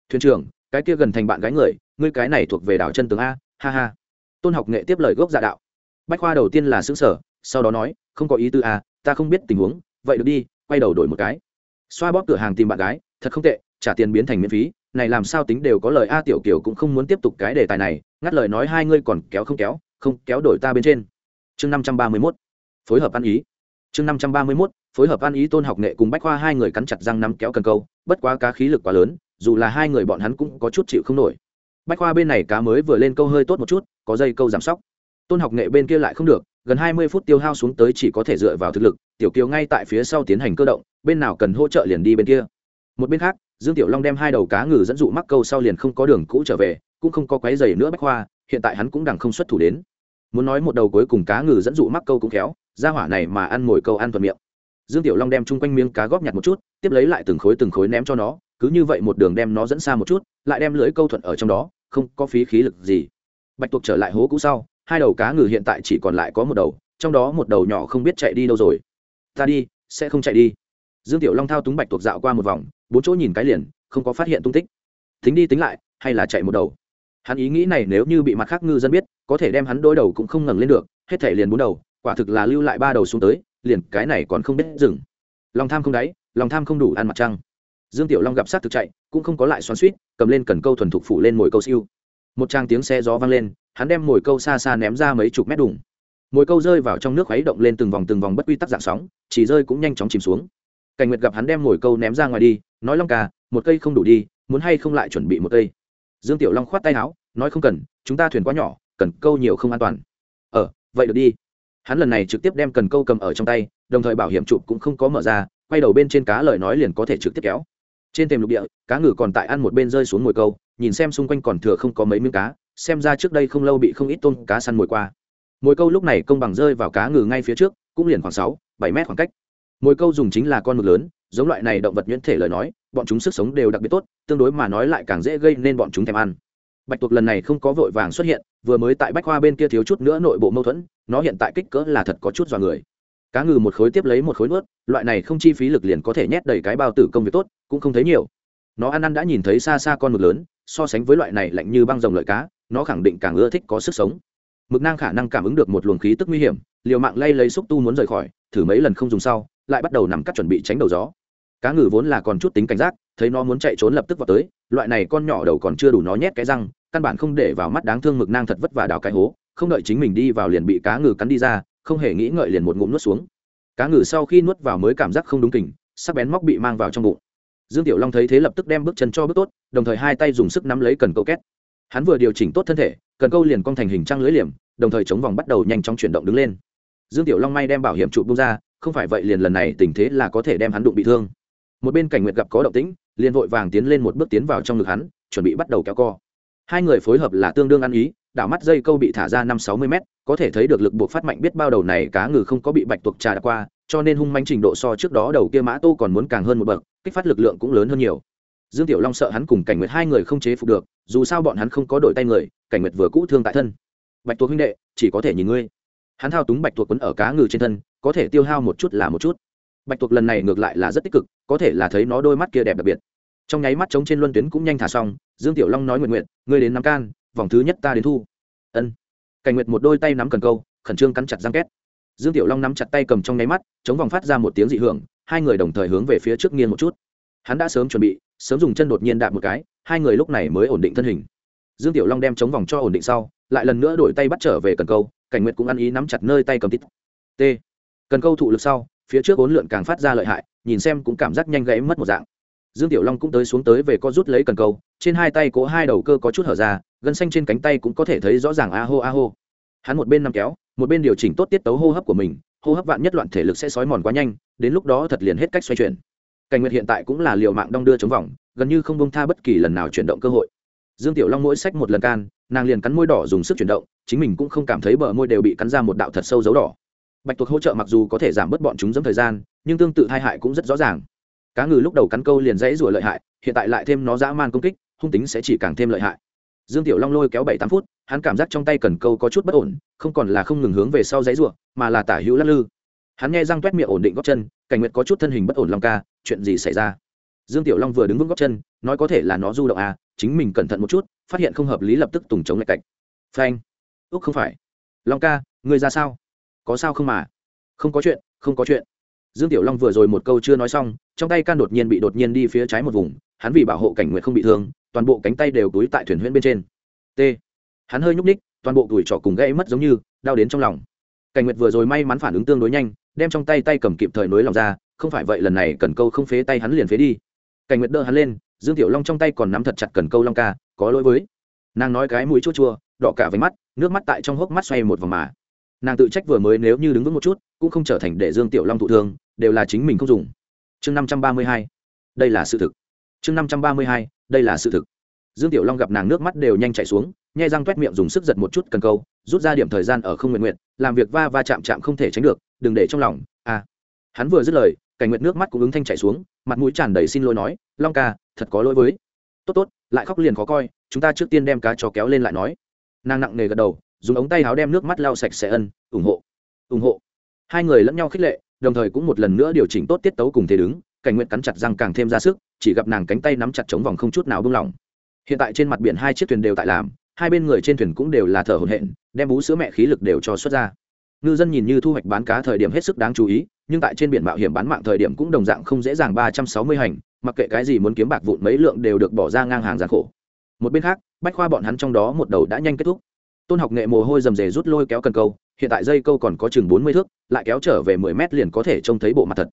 [SPEAKER 1] Thuyền trưởng, cái kia gần thành bạn gái người, ngươi cái này thuộc về đảo chân tướng a, ha ha. Tôn học nghệ tiếp lời gốc dạ đạo. Bách khoa đầu tiên là xứng sở sau đó nói, không có ý tư a, ta không biết tình huống, vậy được đi, quay đầu đổi một cái. Xoa bóp cửa hàng tìm bạn gái, thật không tệ, trả tiền biến thành miễn phí này làm sao tính đều có lời a tiểu kiều cũng không muốn tiếp tục cái đề tài này, ngắt lời nói hai ngươi còn kéo không kéo không kéo đổi ta bên trên. Chương năm trăm ba mươi mốt, phối hợp ăn ý. Chương năm trăm ba mươi mốt, phối hợp ăn ý tôn học nghệ cùng bách khoa hai người cắn chặt răng nắm kéo cần câu, bất quá cá khí lực quá lớn, dù là hai người bọn hắn cũng có chút chịu không nổi. Bách khoa bên này cá mới vừa lên câu hơi tốt một chút, có dây câu giảm sóc. Tôn học nghệ bên kia lại không được, gần hai mươi phút tiêu hao xuống tới chỉ có thể dựa vào thực lực, tiểu kiều ngay tại phía sau tiến hành cơ động, bên nào cần hỗ trợ liền đi bên kia. Một bên khác dương tiểu long đem hai đầu cá ngừ dẫn dụ mắc câu sau liền không có đường cũ trở về, cũng không có quái giày nữa bách khoa hiện tại hắn cũng đằng không xuất thủ đến. Muốn nói một đầu cuối cùng cá ngừ dẫn dụ mắc câu cũng khéo ra hỏa này mà ăn mồi câu ăn thuận miệng. Dương tiểu long đem chung quanh miếng cá góp nhặt một chút, tiếp lấy lại từng khối từng khối ném cho nó, cứ như vậy một đường đem nó dẫn xa một chút, lại đem lưới câu thuận ở trong đó, không có phí khí lực gì. Bạch tuộc trở lại hố cũ sau, hai đầu cá ngừ hiện tại chỉ còn lại có một đầu, trong đó một đầu nhỏ không biết chạy đi đâu rồi. Ta đi, sẽ không chạy đi. Dương tiểu long thao túng bạch tuộc dạo qua một vòng bốn chỗ nhìn cái liền, không có phát hiện tung tích. Tính đi tính lại, hay là chạy một đầu? Hắn ý nghĩ này nếu như bị mặt khác ngư dân biết, có thể đem hắn đôi đầu cũng không ngẩng lên được, hết thể liền bốn đầu, quả thực là lưu lại ba đầu xuống tới, liền cái này còn không biết dừng. Lòng tham không đáy, lòng tham không đủ ăn mặt trăng. Dương tiểu long gặp sát thực chạy, cũng không có lại xoắn suýt cầm lên cần câu thuần thục phủ lên mồi câu siêu. Một trang tiếng xe gió vang lên, hắn đem mồi câu xa xa ném ra mấy chục mét đùng. Mồi câu rơi vào trong nước khuấy động lên từng vòng từng vòng bất quy tắc dạng sóng, chỉ rơi cũng nhanh chóng chìm xuống cảnh nguyệt gặp hắn đem ngồi câu ném ra ngoài đi, nói, long ca, một cây không đủ đi, muốn hay không lại chuẩn bị một cây? Dương tiểu long khoát tay áo, nói, không cần, chúng ta thuyền quá nhỏ, cần câu nhiều không an toàn. Ờ vậy được đi. Hắn lần này trực tiếp đem cần câu cầm ở trong tay, đồng thời bảo hiểm chụp cũng không có mở ra, quay đầu bên trên cá lời nói liền có thể trực tiếp kéo. Trên thềm lục địa, cá ngừ còn tại ăn một bên rơi xuống mồi câu, nhìn xem xung quanh còn thừa không có mấy miếng cá, xem ra trước đây không lâu bị không ít tôm cá săn mồi qua. Mồi câu lúc này công bằng rơi vào cá ngừ ngay phía trước, cũng liền khoảng sáu, bảy mét khoảng cách mồi câu dùng chính là con mực lớn, giống loại này động vật nhuyễn thể lời nói, bọn chúng sức sống đều đặc biệt tốt, tương đối mà nói lại càng dễ gây nên bọn chúng thèm ăn. Bạch tuộc lần này không có vội vàng xuất hiện, vừa mới tại bách khoa bên kia thiếu chút nữa nội bộ mâu thuẫn, nó hiện tại kích cỡ là thật có chút dọa người. Cá ngừ một khối tiếp lấy một khối nuốt, loại này không chi phí lực liền có thể nhét đầy cái bao tử công việc tốt, cũng không thấy nhiều. Nó ăn ăn đã nhìn thấy xa xa con mực lớn, so sánh với loại này lạnh như băng rồng lợi cá, nó khẳng định càng ưa thích có sức sống. Mực nang khả năng cảm ứng được một luồng khí tức nguy hiểm, liều mạng lay lấy xúc tu muốn rời khỏi, thử mấy lần không dùng sau lại bắt đầu nằm cắt chuẩn bị tránh đầu gió. Cá ngừ vốn là còn chút tính cảnh giác, thấy nó muốn chạy trốn lập tức vào tới, loại này con nhỏ đầu còn chưa đủ nó nhét cái răng, căn bản không để vào mắt đáng thương mực nang thật vất vả đào cái hố, không đợi chính mình đi vào liền bị cá ngừ cắn đi ra, không hề nghĩ ngợi liền một ngụm nuốt xuống. Cá ngừ sau khi nuốt vào mới cảm giác không đúng kỉnh sắc bén móc bị mang vào trong bụng. Dương tiểu long thấy thế lập tức đem bước chân cho bước tốt, đồng thời hai tay dùng sức nắm lấy cần câu két. Hắn vừa điều chỉnh tốt thân thể, cần câu liền cong thành hình trăng lưới liềm, đồng thời chống vòng bắt đầu nhanh chóng chuyển động đứng lên. Dương tiểu long may đem bảo hiểm trụ bung ra không phải vậy liền lần này tình thế là có thể đem hắn đụng bị thương. Một bên cảnh nguyệt gặp có động tĩnh, liền vội vàng tiến lên một bước tiến vào trong ngực hắn, chuẩn bị bắt đầu kéo co. Hai người phối hợp là tương đương ăn ý, đảo mắt dây câu bị thả ra năm sáu mươi m có thể thấy được lực buộc phát mạnh biết bao đầu này cá ngừ không có bị bạch tuộc trà đã qua, cho nên hung manh trình độ so trước đó đầu kia mã tô còn muốn càng hơn một bậc, kích phát lực lượng cũng lớn hơn nhiều. Dương tiểu long sợ hắn cùng cảnh nguyệt hai người không chế phục được, dù sao bọn hắn không có đổi tay người, cảnh nguyệt vừa cũ thương tại thân. Bạch tuộc huynh đệ, chỉ có thể nhìn ngươi. Hắn thao túng bạch tuộc quấn ở cá ngừ trên thân có thể tiêu hao một chút là một chút. Bạch tuộc lần này ngược lại là rất tích cực, có thể là thấy nó đôi mắt kia đẹp đặc biệt. Trong nháy mắt trống trên luân tuyến cũng nhanh thả xong, dương tiểu long nói nguyện nguyện, ngươi đến nắm can, vòng thứ nhất ta đến thu. Ân. Cảnh nguyệt một đôi tay nắm cần câu, khẩn trương cắn chặt răng két. Dương tiểu long nắm chặt tay cầm trong nháy mắt, chống vòng phát ra một tiếng dị hưởng, hai người đồng thời hướng về phía trước nghiêng một chút. Hắn đã sớm chuẩn bị, sớm dùng chân đột nhiên đạp một cái, hai người lúc này mới ổn định thân hình. Dương tiểu long đem chống vòng cho ổn định sau, lại lần nữa đổi tay bắt trở về cần câu, cảnh nguyệt cũng ăn ý nắm chặt nơi tay cầm tít. T cần câu thụ lực sau, phía trước bốn lượn càng phát ra lợi hại, nhìn xem cũng cảm giác nhanh gãy mất một dạng. Dương tiểu long cũng tới xuống tới về co rút lấy cần câu, trên hai tay cố hai đầu cơ có chút hở ra, gân xanh trên cánh tay cũng có thể thấy rõ ràng a hô a hô. Hắn một bên nằm kéo, một bên điều chỉnh tốt tiết tấu hô hấp của mình, hô hấp vạn nhất loạn thể lực sẽ sói mòn quá nhanh, đến lúc đó thật liền hết cách xoay chuyển. Cảnh nguyệt hiện tại cũng là liều mạng đong đưa chống vòng, gần như không bông tha bất kỳ lần nào chuyển động cơ hội. Dương tiểu long mỗi sách một lần can, nàng liền cắn môi đỏ dùng sức chuyển động, chính mình cũng không cảm thấy bờ môi đều bị cắn ra một đạo thật sâu dấu đỏ bạch tuộc hỗ trợ mặc dù có thể giảm bớt bọn chúng dẫm thời gian, nhưng tương tự hai hại cũng rất rõ ràng. Cá ngừ lúc đầu cắn câu liền dãy rủa lợi hại, hiện tại lại thêm nó dã man công kích, hung tính sẽ chỉ càng thêm lợi hại. Dương tiểu long lôi kéo bảy tám phút, hắn cảm giác trong tay cần câu có chút bất ổn, không còn là không ngừng hướng về sau dãy rủa, mà là tả hữu lắc lư. Hắn nghe răng t miệng ổn định góc chân, cảnh nguyệt có chút thân hình bất ổn long ca, chuyện gì xảy ra? Dương tiểu long vừa đứng vững góc chân, nói có thể là nó du động à chính mình cẩn thận một chút, phát hiện không hợp lý lập tức tùng chống lại cạnh phanh. Úc không phải. Long ca, ngươi ra sao? Có sao không mà? Không có chuyện, không có chuyện. Dương tiểu long vừa rồi một câu chưa nói xong, trong tay can đột nhiên bị đột nhiên đi phía trái một vùng, hắn vì bảo hộ cảnh nguyệt không bị thương, toàn bộ cánh tay đều túi tại thuyền huyễn bên trên. T. Hắn hơi nhúc ních toàn bộ tuổi trỏ cùng gãy mất giống như, đau đến trong lòng. Cảnh nguyệt vừa rồi may mắn phản ứng tương đối nhanh, đem trong tay tay cầm kịp thời nối lòng ra, không phải vậy lần này cần câu không phế tay hắn liền phế đi. Cảnh nguyệt đỡ hắn lên, dương tiểu long trong tay còn nắm thật chặt cần câu long ca, có lỗi với. Nàng nói cái mũi chua chua, đỏ cả váy mắt, nước mắt tại trong hốc mắt xoay một vòng mà nàng tự trách vừa mới nếu như đứng vững một chút, cũng không trở thành để dương tiểu long thụ thương, đều là chính mình không dùng. Chương năm trăm ba mươi hai, đây là sự thực. Chương năm trăm ba mươi hai, đây là sự thực. Dương tiểu long gặp nàng nước mắt đều nhanh chảy xuống, nhai răng t miệng dùng sức giật một chút cần câu, rút ra điểm thời gian ở không nguyện nguyện, làm việc va va chạm chạm không thể tránh được, đừng để trong lòng à. Hắn vừa dứt lời, cảnh nguyện nước mắt cũng ứng thanh chảy xuống, mặt mũi tràn đầy xin lỗi nói, long ca, thật có lỗi với. Tốt tốt, lại khóc liền khó coi, chúng ta trước tiên đem cá cho kéo lên lại nói. Nàng nặng nề gật đầu dùng ống tay áo đem nước mắt lau sạch sẽ ân, ủng hộ ủng hộ. Hai người lẫn nhau khích lệ, đồng thời cũng một lần nữa điều chỉnh tốt tiết tấu cùng thế đứng, cảnh nguyện cắn chặt răng càng thêm ra sức, chỉ gặp nàng cánh tay nắm chặt chống vòng không chút nào buông lỏng. Hiện tại trên mặt biển hai chiếc thuyền đều tại làm, hai bên người trên thuyền cũng đều là thở hổn hển, đem bú sữa mẹ khí lực đều cho xuất ra. Ngư dân nhìn như thu hoạch bán cá thời điểm hết sức đáng chú ý, nhưng tại trên biển mạo hiểm bán mạng thời điểm cũng đồng dạng không dễ dàng ba trăm sáu mươi hành, mặc kệ cái gì muốn kiếm bạc vụn mấy lượng đều được bỏ ra ngang hàng gian khổ. Một bên khác, bách khoa bọn hắn trong đó một đầu đã nhanh kết thúc tôn học nghệ mồ hôi rầm rề rút lôi kéo cần câu, hiện tại dây câu còn có chừng bốn mươi thước, lại kéo trở về mười mét liền có thể trông thấy bộ mặt thật.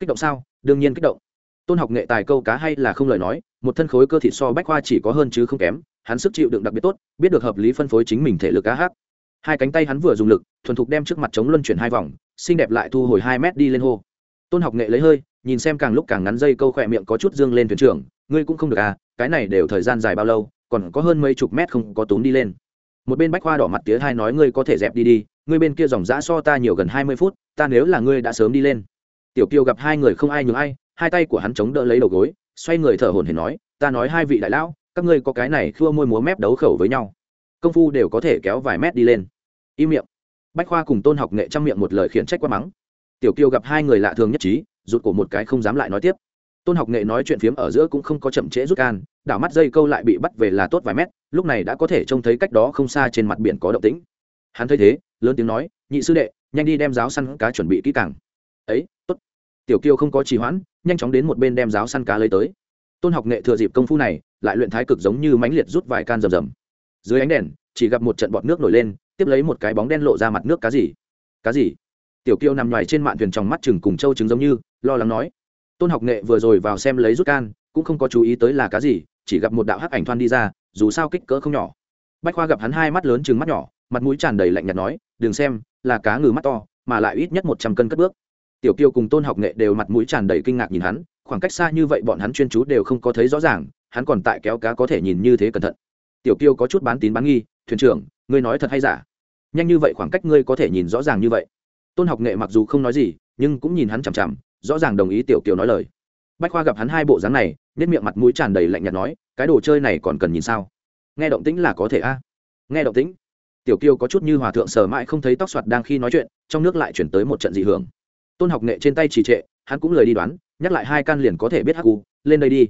[SPEAKER 1] Kích động sao? Đương nhiên kích động. Tôn học nghệ tài câu cá hay là không lời nói, một thân khối cơ thịt so bách khoa chỉ có hơn chứ không kém, hắn sức chịu đựng đặc biệt tốt, biết được hợp lý phân phối chính mình thể lực cá hát hai cánh tay hắn vừa dùng lực, thuần thục đem trước mặt chống luân chuyển hai vòng, xinh đẹp lại thu hồi hai mét đi lên hô. Tôn học nghệ lấy hơi, nhìn xem càng lúc càng ngắn dây câu khỏe miệng có chút dương lên thuyền trưởng, ngươi cũng không được à cái này đều thời gian dài bao lâu, còn có hơn mấy chục mét không có túm đi lên một bên bách khoa đỏ mặt tía hai nói, ngươi có thể dẹp đi đi, ngươi bên kia dòng giã so ta nhiều gần hai mươi phút, ta nếu là ngươi đã sớm đi lên. Tiểu kiều gặp hai người không ai nhường ai, hai tay của hắn chống đỡ lấy đầu gối, xoay người thở hổn hển nói, ta nói hai vị đại lão, các ngươi có cái này khua môi múa mép đấu khẩu với nhau. Công phu đều có thể kéo vài mét đi lên. Im miệng. Bách khoa cùng tôn học nghệ trang miệng một lời khiển trách quá mắng. Tiểu kiều gặp hai người lạ thường nhất trí, rụt cổ một cái không dám lại nói tiếp. Tôn học nghệ nói chuyện phiếm ở giữa cũng không có chậm trễ rút can, đảo mắt dây câu lại bị bắt về là tốt vài mét lúc này đã có thể trông thấy cách đó không xa trên mặt biển có động tĩnh. Hắn thấy thế, lớn tiếng nói, nhị sư đệ, nhanh đi đem giáo săn cá chuẩn bị kỹ càng. Ấy, tốt. Tiểu kiêu không có trì hoãn, nhanh chóng đến một bên đem giáo săn cá lấy tới. Tôn học nghệ thừa dịp công phu này, lại luyện thái cực giống như mãnh liệt rút vài can rầm rầm. Dưới ánh đèn, chỉ gặp một trận bọt nước nổi lên, tiếp lấy một cái bóng đen lộ ra mặt nước. Cá gì? Cá gì? Tiểu kiêu nằm ngoài trên mạn thuyền trong mắt chừng cùng châu trứng giống như, lo lắng nói. Tôn học nghệ vừa rồi vào xem lấy rút can, cũng không có chú ý tới là cá gì, chỉ gặp một đạo hắc ảnh thoan đi ra dù sao kích cỡ không nhỏ. Bách khoa gặp hắn hai mắt lớn chừng mắt nhỏ, mặt mũi tràn đầy lạnh nhạt nói, đừng xem, là cá ngừ mắt to, mà lại ít nhất một trăm cân cất bước. Tiểu kiều cùng tôn học nghệ đều mặt mũi tràn đầy kinh ngạc nhìn hắn, khoảng cách xa như vậy bọn hắn chuyên chú đều không có thấy rõ ràng, hắn còn tại kéo cá có thể nhìn như thế cẩn thận. Tiểu kiều có chút bán tín bán nghi, thuyền trưởng, ngươi nói thật hay giả? Nhanh như vậy khoảng cách ngươi có thể nhìn rõ ràng như vậy? Tôn học nghệ mặc dù không nói gì, nhưng cũng nhìn hắn chằm chằm, rõ ràng đồng ý tiểu kiều nói lời. Bách khoa gặp hắn hai bộ dáng này nếp miệng mặt mũi tràn đầy lạnh nhạt nói cái đồ chơi này còn cần nhìn sao? Nghe động tĩnh là có thể a. Nghe động tĩnh. Tiểu kiêu có chút như hòa thượng sờ mãi không thấy tóc soạt đang khi nói chuyện, trong nước lại chuyển tới một trận dị hưởng. Tôn học nghệ trên tay trì trệ, hắn cũng lời đi đoán, nhắc lại hai can liền có thể biết hắc u, lên đây đi.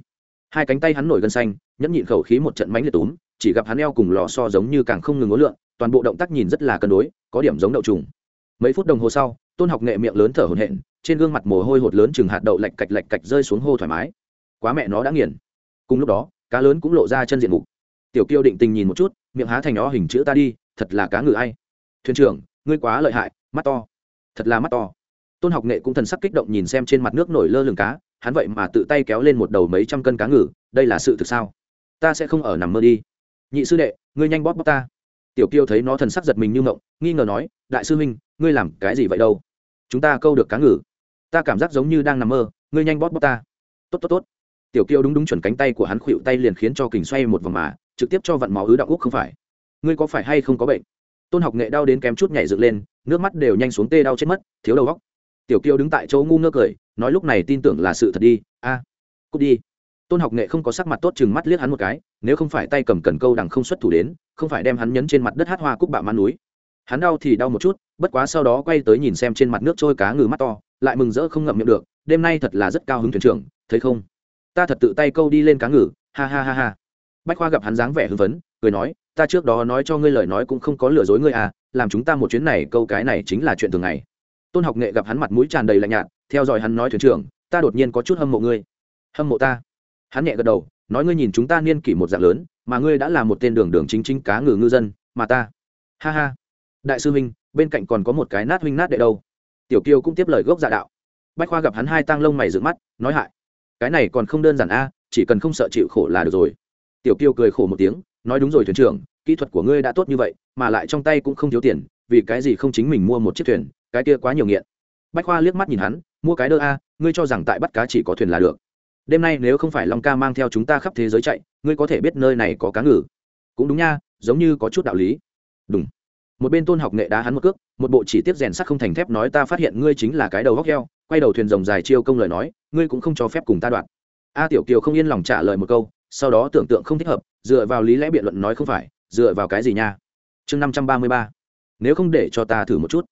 [SPEAKER 1] Hai cánh tay hắn nổi gân xanh, nhẫn nhịn khẩu khí một trận mánh liệt túm, chỉ gặp hắn eo cùng lò so giống như càng không ngừng ngối lượng toàn bộ động tác nhìn rất là cân đối, có điểm giống đậu trùng. Mấy phút đồng hồ sau, tôn học nghệ miệng lớn thở hổn hển, trên gương mặt mồ hôi hột lớn chừng hạt đậu lạch cạch lạch cạch rơi xuống hô thoải mái. Quá mẹ nó đã nghiền. Cùng lúc đó cá lớn cũng lộ ra chân diện mục. Tiểu kiêu định tình nhìn một chút, miệng há thành nó hình chữ ta đi, thật là cá ngừ ai. Thuyền trưởng, ngươi quá lợi hại, mắt to. Thật là mắt to. Tôn học nghệ cũng thần sắc kích động nhìn xem trên mặt nước nổi lơ lửng cá, hắn vậy mà tự tay kéo lên một đầu mấy trăm cân cá ngừ, đây là sự thực sao? Ta sẽ không ở nằm mơ đi. Nhị sư đệ, ngươi nhanh bóp bóp ta. Tiểu kiêu thấy nó thần sắc giật mình như mộng nghi ngờ nói, đại sư huynh, ngươi làm cái gì vậy đâu? Chúng ta câu được cá ngừ. Ta cảm giác giống như đang nằm mơ, ngươi nhanh bóp bóp ta. Tốt tốt tốt tiểu kiêu đúng đúng chuẩn cánh tay của hắn khuỵu tay liền khiến cho kình xoay một vòng mà trực tiếp cho vặn máu ứ đạo úc không phải. Ngươi có phải hay không có bệnh? Tôn học nghệ đau đến kém chút nhảy dựng lên nước mắt đều nhanh xuống tê đau chết mất thiếu đầu góc tiểu kiêu đứng tại chỗ ngu ngơ cười nói lúc này tin tưởng là sự thật đi a à, cút đi. Tôn học nghệ không có sắc mặt tốt chừng mắt liếc hắn một cái nếu không phải tay cầm cần câu đằng không xuất thủ đến không phải đem hắn nhấn trên mặt đất hát hoa cúc bạo man núi. Hắn đau thì đau một chút bất quá sau đó quay tới nhìn xem trên mặt nước trôi cá ngừ mắt to lại mừng rỡ không ngậm miệng được đêm nay thật là rất cao hứng thuyền trưởng thấy không? Ta thật tự tay câu đi lên cá ngừ, ha ha ha ha. Bách khoa gặp hắn dáng vẻ hưng phấn, cười nói, ta trước đó nói cho ngươi lời nói cũng không có lừa dối ngươi à làm chúng ta một chuyến này câu cái này chính là chuyện thường ngày. Tôn học nghệ gặp hắn mặt mũi tràn đầy lạnh nhạt, theo dõi hắn nói thuyền trưởng, ta đột nhiên có chút hâm mộ ngươi. Hâm mộ ta? Hắn nhẹ gật đầu, nói ngươi nhìn chúng ta niên kỷ một dạng lớn, mà ngươi đã là một tên đường đường chính chính cá ngừ ngư dân, mà ta? Ha ha. Đại sư huynh bên cạnh còn có một cái nát huynh nát đệ đâu. Tiểu kiều cũng tiếp lời gốc dạ đạo. Bách khoa gặp hắn hai tang lông mày dựng mắt, nói hại cái này còn không đơn giản a, chỉ cần không sợ chịu khổ là được rồi. Tiểu kiều cười khổ một tiếng, nói đúng rồi thuyền trưởng, kỹ thuật của ngươi đã tốt như vậy, mà lại trong tay cũng không thiếu tiền, vì cái gì không chính mình mua một chiếc thuyền, cái kia quá nhiều nghiện. Bách khoa liếc mắt nhìn hắn, mua cái đơ a, ngươi cho rằng tại bắt cá chỉ có thuyền là được. Đêm nay nếu không phải long ca mang theo chúng ta khắp thế giới chạy, ngươi có thể biết nơi này có cá ngừ. Cũng đúng nha, giống như có chút đạo lý. Đúng một bên tôn học nghệ đá hắn một cước, một bộ chỉ tiếp rèn sắt không thành thép nói ta phát hiện ngươi chính là cái đầu góc heo quay đầu thuyền rồng dài chiêu công lời nói ngươi cũng không cho phép cùng ta đoạn a tiểu kiều không yên lòng trả lời một câu sau đó tưởng tượng không thích hợp dựa vào lý lẽ biện luận nói không phải dựa vào cái gì nha? Chương năm trăm ba mươi ba. Nếu không để cho ta thử một chút.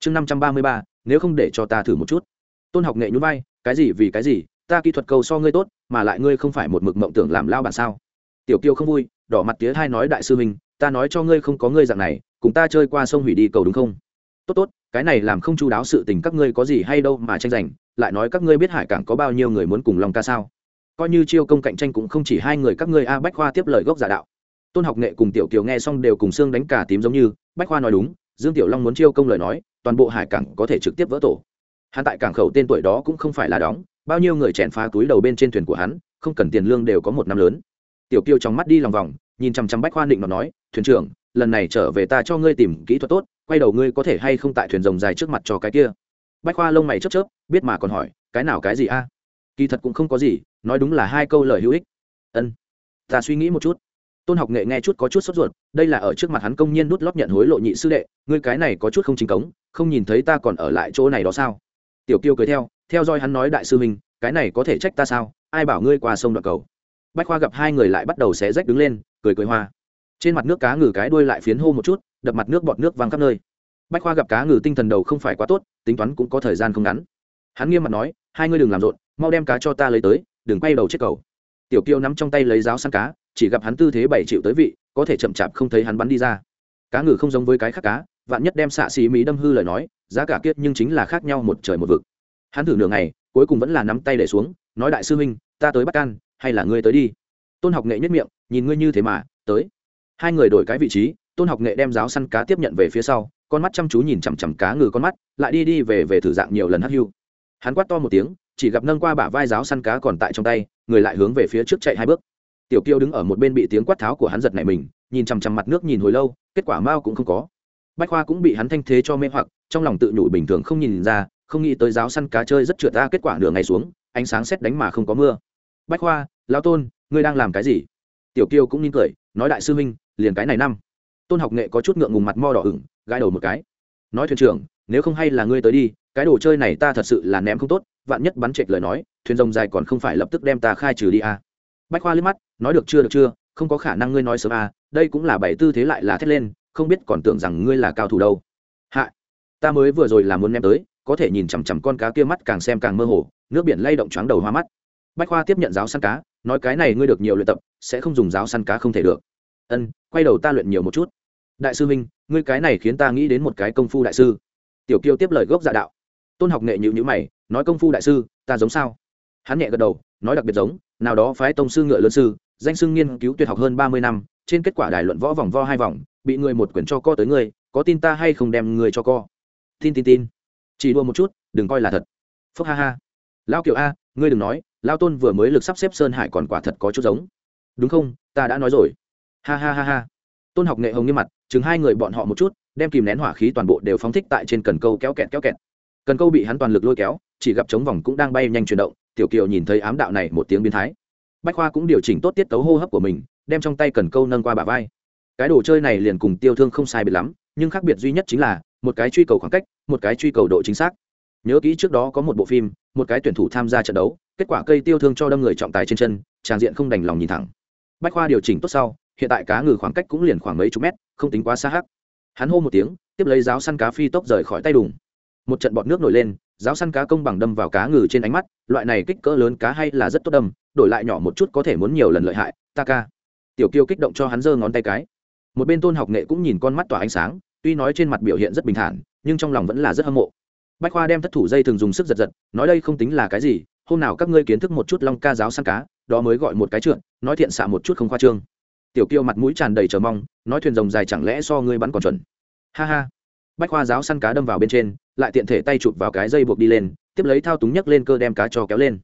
[SPEAKER 1] Chương năm trăm ba mươi ba nếu không để cho ta thử một chút. Tôn học nghệ nhún vai cái gì vì cái gì ta kỹ thuật cầu so ngươi tốt mà lại ngươi không phải một mực mộng tưởng làm lao bản sao? Tiểu kiều không vui đỏ mặt tía hai nói đại sư mình, ta nói cho ngươi không có ngươi dạng này cùng ta chơi qua sông hủy đi cầu đúng không? Tốt tốt cái này làm không chu đáo sự tình các ngươi có gì hay đâu mà tranh giành, lại nói các ngươi biết hải cảng có bao nhiêu người muốn cùng long ca sao? Coi như chiêu công cạnh tranh cũng không chỉ hai người các ngươi a, bách khoa tiếp lời gốc giả đạo. Tôn học nghệ cùng tiểu kiều nghe xong đều cùng xương đánh cả tím giống như, bách khoa nói đúng, dương tiểu long muốn chiêu công lời nói, toàn bộ hải cảng có thể trực tiếp vỡ tổ. Hắn tại cảng khẩu tên tuổi đó cũng không phải là đóng, bao nhiêu người chèn phá túi đầu bên trên thuyền của hắn, không cần tiền lương đều có một năm lớn. Tiểu kiều trong mắt đi lòng vòng, nhìn chằm chằm bách khoa định nó nói, thuyền trưởng, lần này trở về ta cho ngươi tìm kỹ thuật tốt quay đầu ngươi có thể hay không tại thuyền rồng dài trước mặt cho cái kia. Bách khoa lông mày chớp chớp, biết mà còn hỏi, cái nào cái gì a? Kỳ thật cũng không có gì, nói đúng là hai câu lời hữu ích. Ân, ta suy nghĩ một chút. Tôn học nghệ nghe chút có chút sốt ruột, đây là ở trước mặt hắn công nhiên nút lót nhận hối lộ nhị sư đệ, ngươi cái này có chút không chính cống, không nhìn thấy ta còn ở lại chỗ này đó sao? Tiểu kiêu cười theo theo dõi hắn nói đại sư minh cái này có thể trách ta sao? Ai bảo ngươi qua sông đoạn cầu? Bách khoa gặp hai người lại bắt đầu xé rách đứng lên, cười cười hoa trên mặt nước cá ngừ cái đuôi lại phiến hô một chút, đập mặt nước bọt nước văng khắp nơi. Bách khoa gặp cá ngừ tinh thần đầu không phải quá tốt, tính toán cũng có thời gian không ngắn. Hắn nghiêm mặt nói, hai ngươi đừng làm rộn, mau đem cá cho ta lấy tới, đừng quay đầu chết cầu. Tiểu kiêu nắm trong tay lấy giáo săn cá, chỉ gặp hắn tư thế bảy triệu tới vị, có thể chậm chạp không thấy hắn bắn đi ra. Cá ngừ không giống với cái khác cá, vạn nhất đem xạ xì mỹ đâm hư lời nói, giá cả kiết nhưng chính là khác nhau một trời một vực. Hắn thử nửa ngày, cuối cùng vẫn là nắm tay để xuống, nói, đại sư huynh, ta tới bắt can, hay là ngươi tới đi? Tôn học nghệ nhất miệng, nhìn ngươi như thế mà, tới hai người đổi cái vị trí, tôn học nghệ đem giáo săn cá tiếp nhận về phía sau, con mắt chăm chú nhìn chằm chằm cá ngừ con mắt, lại đi đi về về thử dạng nhiều lần hắc hưu. Hắn quát to một tiếng, chỉ gặp nâng qua bả vai giáo săn cá còn tại trong tay, người lại hướng về phía trước chạy hai bước. Tiểu kiêu đứng ở một bên bị tiếng quát tháo của hắn giật này mình, nhìn chằm chằm mặt nước nhìn hồi lâu, kết quả mao cũng không có. Bách khoa cũng bị hắn thanh thế cho mê hoặc, trong lòng tự nhủ bình thường không nhìn ra, không nghĩ tới giáo săn cá chơi rất trượt ra kết quả nửa ngày xuống, ánh sáng xét đánh mà không có mưa. Bách khoa lao tôn, ngươi đang làm cái gì? Tiểu kiêu cũng nín cười, nói đại sư huynh liền cái này năm. Tôn học nghệ có chút ngượng ngùng mặt mo đỏ ửng, gãi đầu một cái. Nói thuyền trưởng, nếu không hay là ngươi tới đi, cái đồ chơi này ta thật sự là ném không tốt, vạn nhất bắn trệch lời nói, thuyền rồng dài còn không phải lập tức đem ta khai trừ đi à. bách khoa liếc mắt, nói được chưa được chưa, không có khả năng ngươi nói sớm à đây cũng là bảy tư thế lại là thét lên, không biết còn tưởng rằng ngươi là cao thủ đâu. Hạ, ta mới vừa rồi là muốn ném tới, có thể nhìn chằm chằm con cá kia mắt càng xem càng mơ hồ, nước biển lay động choáng đầu hoa mắt. Bách khoa tiếp nhận giáo săn cá, nói cái này ngươi được nhiều luyện tập, sẽ không dùng giáo săn cá không thể được ân, quay đầu ta luyện nhiều một chút. Đại sư minh ngươi cái này khiến ta nghĩ đến một cái công phu đại sư. Tiểu kiêu tiếp lời gốc dạ đạo. Tôn học nghệ nhịu nhữ mày, nói công phu đại sư, ta giống sao? Hắn nhẹ gật đầu, nói đặc biệt giống, nào đó phái tông sư ngựa lớn sư, danh sư nghiên cứu tuyệt học hơn ba mươi năm, trên kết quả đài luận võ vòng vo hai vòng, bị người một quyển cho co tới ngươi, có tin ta hay không đem người cho co? Tin tin tin. Chỉ đua một chút, đừng coi là thật. Phúc ha ha. Lao kiều a, ngươi đừng nói lao tôn vừa mới lực sắp xếp sơn hải còn quả thật có chút giống. Đúng không? Ta đã nói rồi ha ha ha ha. Tôn học nghệ hồng nghiêm mặt chứng hai người bọn họ một chút, đem kìm nén hỏa khí toàn bộ đều phóng thích tại trên cần câu kéo kẹt kéo kẹt. Cần câu bị hắn toàn lực lôi kéo, chỉ gặp chống vòng cũng đang bay nhanh chuyển động, tiểu kiều nhìn thấy ám đạo này một tiếng biến thái. Bách khoa cũng điều chỉnh tốt tiết tấu hô hấp của mình, đem trong tay cần câu nâng qua bả vai. Cái đồ chơi này liền cùng tiêu thương không sai biệt lắm, nhưng khác biệt duy nhất chính là, một cái truy cầu khoảng cách, một cái truy cầu độ chính xác. Nhớ kỹ trước đó có một bộ phim, một cái tuyển thủ tham gia trận đấu, kết quả cây tiêu thương cho đâm người trọng tài trên chân, tràng diện không đành lòng nhìn thẳng. Bách khoa điều chỉnh tốt sau hiện tại cá ngừ khoảng cách cũng liền khoảng mấy chục mét, không tính quá xa hắc. Hắn hô một tiếng, tiếp lấy giáo săn cá phi tốc rời khỏi tay đùng. Một trận bọt nước nổi lên, giáo săn cá công bằng đâm vào cá ngừ trên ánh mắt, loại này kích cỡ lớn cá hay là rất tốt đâm, đổi lại nhỏ một chút có thể muốn nhiều lần lợi hại, ta ca. Tiểu kiêu kích động cho hắn giơ ngón tay cái. Một bên tôn học nghệ cũng nhìn con mắt tỏa ánh sáng, tuy nói trên mặt biểu hiện rất bình thản, nhưng trong lòng vẫn là rất hâm mộ. Bách khoa đem thất thủ dây thường dùng sức giật giật, nói đây không tính là cái gì, hôm nào các ngươi kiến thức một chút long ca giáo săn cá, đó mới gọi một cái trượt nói thiện xạ một chút không khoa trương tiểu kiêu mặt mũi tràn đầy chờ mong, nói thuyền rồng dài chẳng lẽ so ngươi bắn còn chuẩn. Ha ha. Bách khoa giáo săn cá đâm vào bên trên, lại tiện thể tay chụp vào cái dây buộc đi lên, tiếp lấy thao túng nhấc lên cơ đem cá cho kéo lên.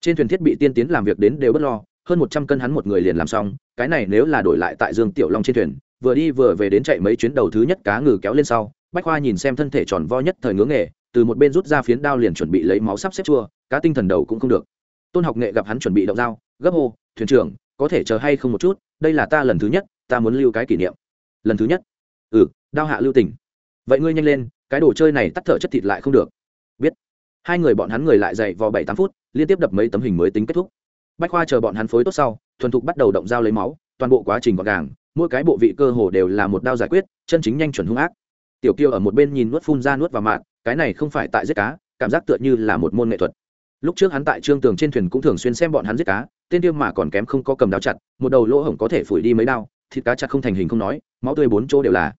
[SPEAKER 1] Trên thuyền thiết bị tiên tiến làm việc đến đều bất lo, hơn một trăm cân hắn một người liền làm xong, cái này nếu là đổi lại tại dương tiểu long trên thuyền, vừa đi vừa về đến chạy mấy chuyến đầu thứ nhất cá ngừ kéo lên sau, bách khoa nhìn xem thân thể tròn vo nhất thời ngưỡng nghề, từ một bên rút ra phiến đao liền chuẩn bị lấy máu sắp xếp chua, cá tinh thần đầu cũng không được. Tôn học nghệ gặp hắn chuẩn bị động dao, gấp hô, thuyền trưởng có thể chờ hay không một chút, đây là ta lần thứ nhất, ta muốn lưu cái kỷ niệm. Lần thứ nhất? Ừ đao hạ lưu tình. Vậy ngươi nhanh lên, cái đồ chơi này tắt thở chất thịt lại không được. Biết. Hai người bọn hắn người lại dậy vào bảy tám phút, liên tiếp đập mấy tấm hình mới tính kết thúc. Bách khoa chờ bọn hắn phối tốt sau, thuần thục bắt đầu động dao lấy máu, toàn bộ quá trình gọn gàng, mỗi cái bộ vị cơ hồ đều là một đao giải quyết, chân chính nhanh chuẩn hung ác. Tiểu kiêu ở một bên nhìn nuốt phun ra nuốt vào mạng cái này không phải tại giết cá, cảm giác tựa như là một môn nghệ thuật. Lúc trước hắn tại trương tường trên thuyền cũng thường xuyên xem bọn hắn giết cá tên tiêm mà còn kém không có cầm đao chặt, một đầu lỗ hổng có thể phủi đi mấy đao, thịt cá chặt không thành hình không nói, máu tươi bốn chỗ đều là.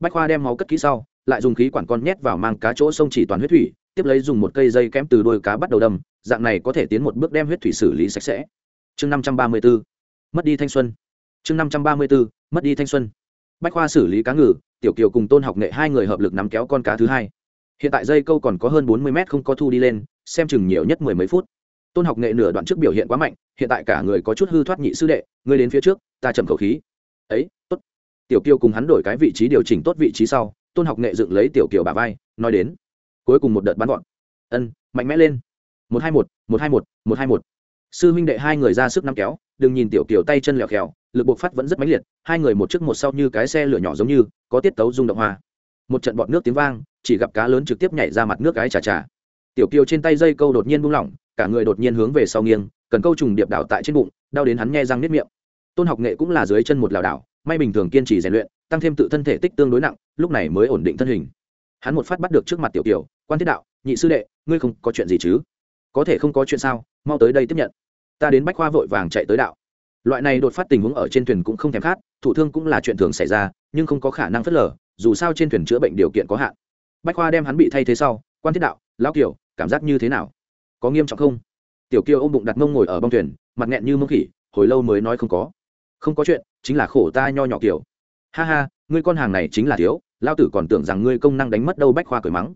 [SPEAKER 1] Bách khoa đem máu cất kỹ sau, lại dùng khí quản con nhét vào mang cá chỗ sông chỉ toàn huyết thủy, tiếp lấy dùng một cây dây kém từ đôi cá bắt đầu đâm, dạng này có thể tiến một bước đem huyết thủy xử lý sạch sẽ. Chương năm trăm ba mươi b mất đi thanh xuân. Chương năm trăm ba mươi b mất đi thanh xuân. Bách khoa xử lý cá ngừ, tiểu kiều cùng tôn học nghệ hai người hợp lực nắm kéo con cá thứ hai. Hiện tại dây câu còn có hơn bốn mươi mét không có thu đi lên, xem chừng nhiều nhất mười mấy phút tôn học nghệ nửa đoạn trước biểu hiện quá mạnh, hiện tại cả người có chút hư thoát nhị sư đệ, ngươi đến phía trước, ta chậm khẩu khí. Ấy, tốt. Tiểu kiều cùng hắn đổi cái vị trí điều chỉnh tốt vị trí sau, tôn học nghệ dựng lấy tiểu kiều bà vai, nói đến. Cuối cùng một đợt bắn gọn. Ân, mạnh mẽ lên. Một hai một một hai một một hai một. Sư huynh đệ hai người ra sức nắm kéo, đừng nhìn tiểu kiều tay chân lẹo khèo lực buộc phát vẫn rất mãnh liệt, hai người một trước một sau như cái xe lửa nhỏ giống như, có tiết tấu rung động hoa một trận bọt nước tiếng vang, chỉ gặp cá lớn trực tiếp nhảy ra mặt nước cái chà chà. Tiểu kiều trên tay dây câu đột nhiên buông lỏng cả người đột nhiên hướng về sau nghiêng cần câu trùng điệp đảo tại trên bụng đau đến hắn nghe răng nếp miệng. Tôn học nghệ cũng là dưới chân một lảo đảo may bình thường kiên trì rèn luyện tăng thêm tự thân thể tích tương đối nặng lúc này mới ổn định thân hình. Hắn một phát bắt được trước mặt tiểu tiểu, quan thiết đạo nhị sư đệ ngươi không có chuyện gì chứ? Có thể không có chuyện sao mau tới đây tiếp nhận. Ta đến bách khoa vội vàng chạy tới đạo. Loại này đột phát tình huống ở trên thuyền cũng không thèm khát thủ thương cũng là chuyện thường xảy ra nhưng không có khả năng phớt lờ dù sao trên thuyền chữa bệnh điều kiện có hạn. Bách khoa đem hắn bị thay thế sau quan thiết đạo lão kiểu cảm giác như thế nào? Có nghiêm trọng không? Tiểu kiều ôm bụng đặt mông ngồi ở bông thuyền, mặt nghẹn như mông khỉ, hồi lâu mới nói không có. Không có chuyện, chính là khổ ta nho nhỏ kiểu ha ha, ngươi con hàng này chính là thiếu, lao tử còn tưởng rằng ngươi công năng đánh mất đâu bách khoa cười mắng.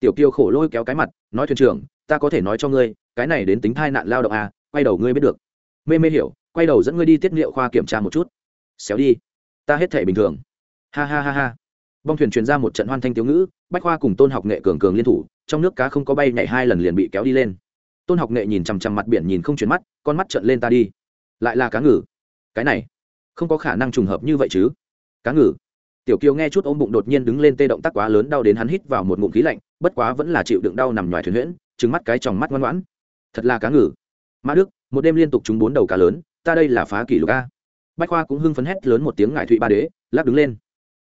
[SPEAKER 1] Tiểu kiều khổ lôi kéo cái mặt, nói thuyền trưởng, ta có thể nói cho ngươi, cái này đến tính thai nạn lao động à quay đầu ngươi biết được. Mê mê hiểu, quay đầu dẫn ngươi đi tiết liệu khoa kiểm tra một chút. Xéo đi, ta hết thể bình thường. Ha ha ha ha. Bong thuyền truyền ra một trận hoan thanh tiếu ngữ, bách khoa cùng tôn học nghệ cường cường liên thủ, trong nước cá không có bay nhảy hai lần liền bị kéo đi lên tôn học nghệ nhìn chằm chằm mặt biển nhìn không chuyển mắt, con mắt trợn lên ta đi. Lại là cá ngừ. Cái này, không có khả năng trùng hợp như vậy chứ. Cá ngừ. Tiểu kiều nghe chút ôm bụng đột nhiên đứng lên tê động tác quá lớn, đau đến hắn hít vào một ngụm khí lạnh, bất quá vẫn là chịu đựng đau nằm ngoài thuyền huyễn trứng mắt cái tròng mắt ngoan ngoãn. Thật là cá ngừ. Mã đức, một đêm liên tục trúng bốn đầu cá lớn, ta đây là phá kỷ lục a. Bách khoa cũng hưng phấn hét lớn một tiếng ngại thụy ba đế, lắc đứng lên.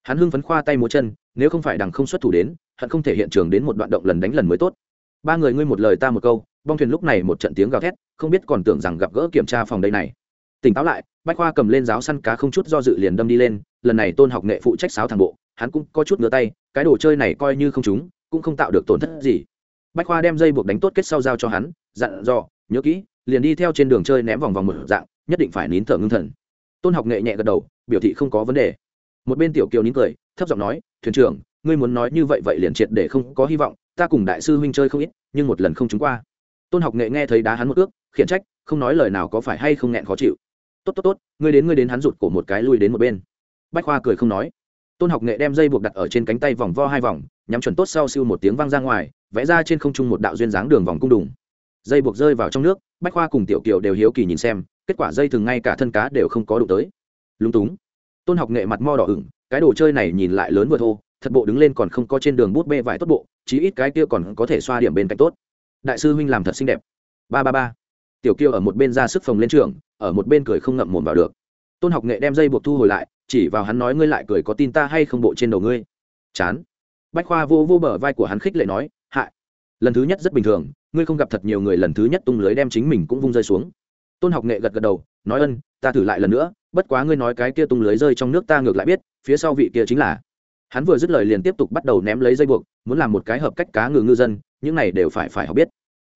[SPEAKER 1] Hắn hưng phấn khoa tay múa chân, nếu không phải đằng không xuất thủ đến, hận không thể hiện trường đến một đoạn động lần đánh lần mới tốt. Ba người ngươi một lời ta một câu bong thuyền lúc này một trận tiếng gào thét, không biết còn tưởng rằng gặp gỡ kiểm tra phòng đây này. Tỉnh táo lại, bách khoa cầm lên giáo săn cá không chút do dự liền đâm đi lên, lần này tôn học nghệ phụ trách sáo thằng bộ, hắn cũng có chút ngửa tay, cái đồ chơi này coi như không chúng cũng không tạo được tổn thất gì. Bách khoa đem dây buộc đánh tốt kết sau giao cho hắn, dặn dò, nhớ kỹ, liền đi theo trên đường chơi ném vòng vòng một dạng, nhất định phải nín thở ngưng thần. Tôn học nghệ nhẹ gật đầu, biểu thị không có vấn đề. Một bên tiểu kiều nín cười, thấp giọng nói, thuyền trưởng, ngươi muốn nói như vậy vậy liền triệt để không có hy vọng, ta cùng đại sư huynh chơi không ít, nhưng một lần không trúng qua tôn học nghệ nghe thấy đá hắn một ước khiển trách, không nói lời nào có phải hay không nghẹn khó chịu. Tốt tốt tốt, ngươi đến ngươi đến hắn rụt cổ một cái lui đến một bên. Bách khoa cười không nói. Tôn học nghệ đem dây buộc đặt ở trên cánh tay vòng vo hai vòng, nhắm chuẩn tốt sau siêu một tiếng vang ra ngoài, vẽ ra trên không trung một đạo duyên dáng đường vòng cung đùng. Dây buộc rơi vào trong nước, bách khoa cùng tiểu kiều đều hiếu kỳ nhìn xem, kết quả dây thường ngay cả thân cá đều không có đụng tới. Lúng túng. Tôn học nghệ mặt mo đỏ ửng, cái đồ chơi này nhìn lại lớn vừa thô, thật bộ đứng lên còn không có trên đường bút bê vải tốt bộ, chí ít cái kia còn có thể xoa điểm bên cạnh tốt đại sư huynh làm thật xinh đẹp. Ba ba ba. Tiểu kiêu ở một bên ra sức phòng lên trường, ở một bên cười không ngậm mồm vào được. Tôn học nghệ đem dây buộc thu hồi lại, chỉ vào hắn nói ngươi lại cười có tin ta hay không bộ trên đầu ngươi. Chán. Bách khoa vô vô bờ vai của hắn khích lệ nói hại lần thứ nhất rất bình thường, ngươi không gặp thật nhiều người lần thứ nhất tung lưới đem chính mình cũng vung rơi xuống. Tôn học nghệ gật gật đầu, nói, ân, ta thử lại lần nữa, bất quá ngươi nói cái kia tung lưới rơi trong nước ta ngược lại biết, phía sau vị kia chính là. Hắn vừa dứt lời liền tiếp tục bắt đầu ném lấy dây buộc, muốn làm một cái hợp cách cá ngừ ngư dân những này đều phải phải học biết.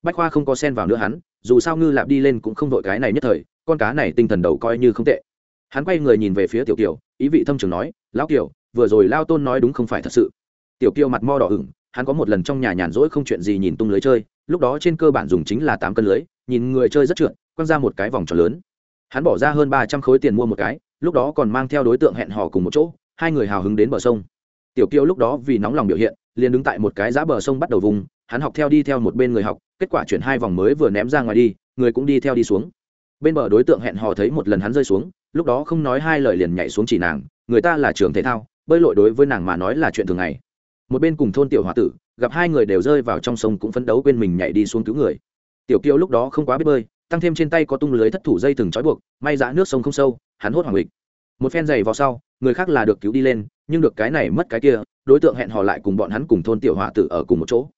[SPEAKER 1] Bách khoa không có sen vào nữa hắn, dù sao ngư lạp đi lên cũng không vội cái này nhất thời, con cá này tinh thần đầu coi như không tệ. Hắn quay người nhìn về phía tiểu kiều, ý vị thâm trường nói, lão kiều, vừa rồi lao tôn nói đúng không phải thật sự? Tiểu kiều mặt mo đỏ ửng, hắn có một lần trong nhà nhàn rỗi không chuyện gì nhìn tung lưới chơi, lúc đó trên cơ bản dùng chính là tám cân lưới, nhìn người chơi rất trượt, quăng ra một cái vòng tròn lớn. Hắn bỏ ra hơn ba trăm khối tiền mua một cái, lúc đó còn mang theo đối tượng hẹn hò cùng một chỗ, hai người hào hứng đến bờ sông. Tiểu kiều lúc đó vì nóng lòng biểu hiện, liền đứng tại một cái giá bờ sông bắt đầu vùng hắn học theo đi theo một bên người học, kết quả chuyển hai vòng mới vừa ném ra ngoài đi, người cũng đi theo đi xuống. Bên bờ đối tượng hẹn hò thấy một lần hắn rơi xuống, lúc đó không nói hai lời liền nhảy xuống chỉ nàng, người ta là trường thể thao, bơi lội đối với nàng mà nói là chuyện thường ngày. Một bên cùng thôn tiểu h o a tử, gặp hai người đều rơi vào trong sông cũng phấn đấu quên mình nhảy đi xuống cứu người. Tiểu kiều lúc đó không quá biết bơi, tăng thêm trên tay có tung lưới thất thủ dây thừng trói buộc, may giã nước sông không sâu, hắn hốt hoàng bịch một phen giày vào sau, người khác là được cứu đi lên, nhưng được cái này mất cái kia, đối tượng hẹn hò lại cùng bọn hắn cùng thôn tiểu hòa tử ở cùng một chỗ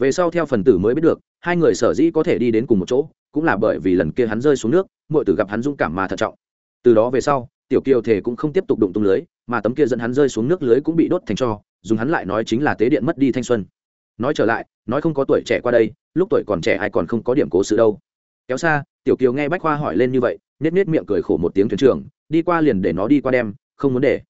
[SPEAKER 1] về sau theo phần tử mới biết được, hai người sở dĩ có thể đi đến cùng một chỗ, cũng là bởi vì lần kia hắn rơi xuống nước mọi tử gặp hắn dũng cảm mà thận trọng. Từ đó về sau, tiểu kiều thể cũng không tiếp tục đụng tung lưới, mà tấm kia dẫn hắn rơi xuống nước lưới cũng bị đốt thành cho, dùng hắn lại nói chính là tế điện mất đi thanh xuân. Nói trở lại, nói không có tuổi trẻ qua đây, lúc tuổi còn trẻ ai còn không có điểm cố sự đâu. Kéo xa, tiểu kiều nghe bách khoa hỏi lên như vậy nết nết miệng cười khổ một tiếng thuyền trưởng, đi qua liền để nó đi qua đem, không muốn để.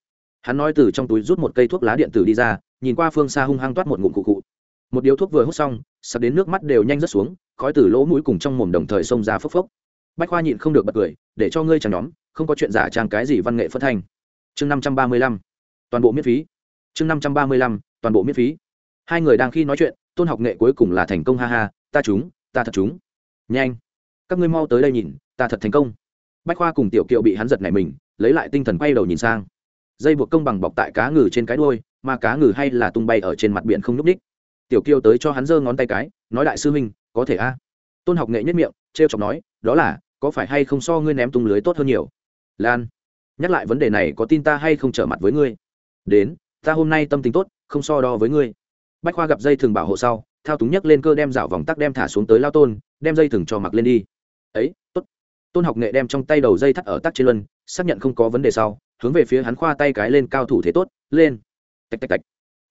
[SPEAKER 1] Hắn nói từ trong túi rút một cây thuốc lá điện tử đi ra, nhìn qua phương xa hung hăng toát một ngụm cụ cụ một điếu thuốc vừa hút xong sắp đến nước mắt đều nhanh rớt xuống, khói từ lỗ mũi cùng trong mồm đồng thời xông ra phốc phốc. Bách khoa nhịn không được bật cười, để cho ngươi chẳng nhóm, không có chuyện giả trang cái gì văn nghệ phân thành. chương năm trăm ba mươi lăm, toàn bộ miễn phí. Chương năm trăm ba mươi lăm, toàn bộ miễn phí. Hai người đang khi nói chuyện, tôn học nghệ cuối cùng là thành công, ha ha, ta chúng ta thật chúng nhanh, các ngươi mau tới đây nhìn, ta thật thành công. Bách khoa cùng tiểu kiệu bị hắn giật này mình, lấy lại tinh thần quay đầu nhìn sang. Dây buộc công bằng bọc tại cá ngừ trên cái đuôi, mà cá ngừ hay là tung bay ở trên mặt biển không nhúc ních tiểu Kiêu tới cho hắn giơ ngón tay cái, nói đại sư huynh, có thể a? Tôn học nghệ nhất miệng t r e o chọc nói, đó là, có phải hay không so ngươi ném tung lưới tốt hơn nhiều? Lan, nhắc lại vấn đề này có tin ta hay không trở mặt với ngươi? Đến, ta hôm nay tâm tính tốt, không so đo với ngươi. Bách khoa gặp dây thường bảo hộ sau, thao túng nhấc lên cơ đem rảo vòng tắc đem thả xuống tới lao tôn, đem dây thừng cho mặc lên đi. Ấy, tốt. Tôn học nghệ đem trong tay đầu dây thắt ở tắc trên luân, xác nhận không có vấn đề sau, hướng về phía hắn khoa tay cái lên cao thủ thế tốt, lên. Tạch tạch tạch.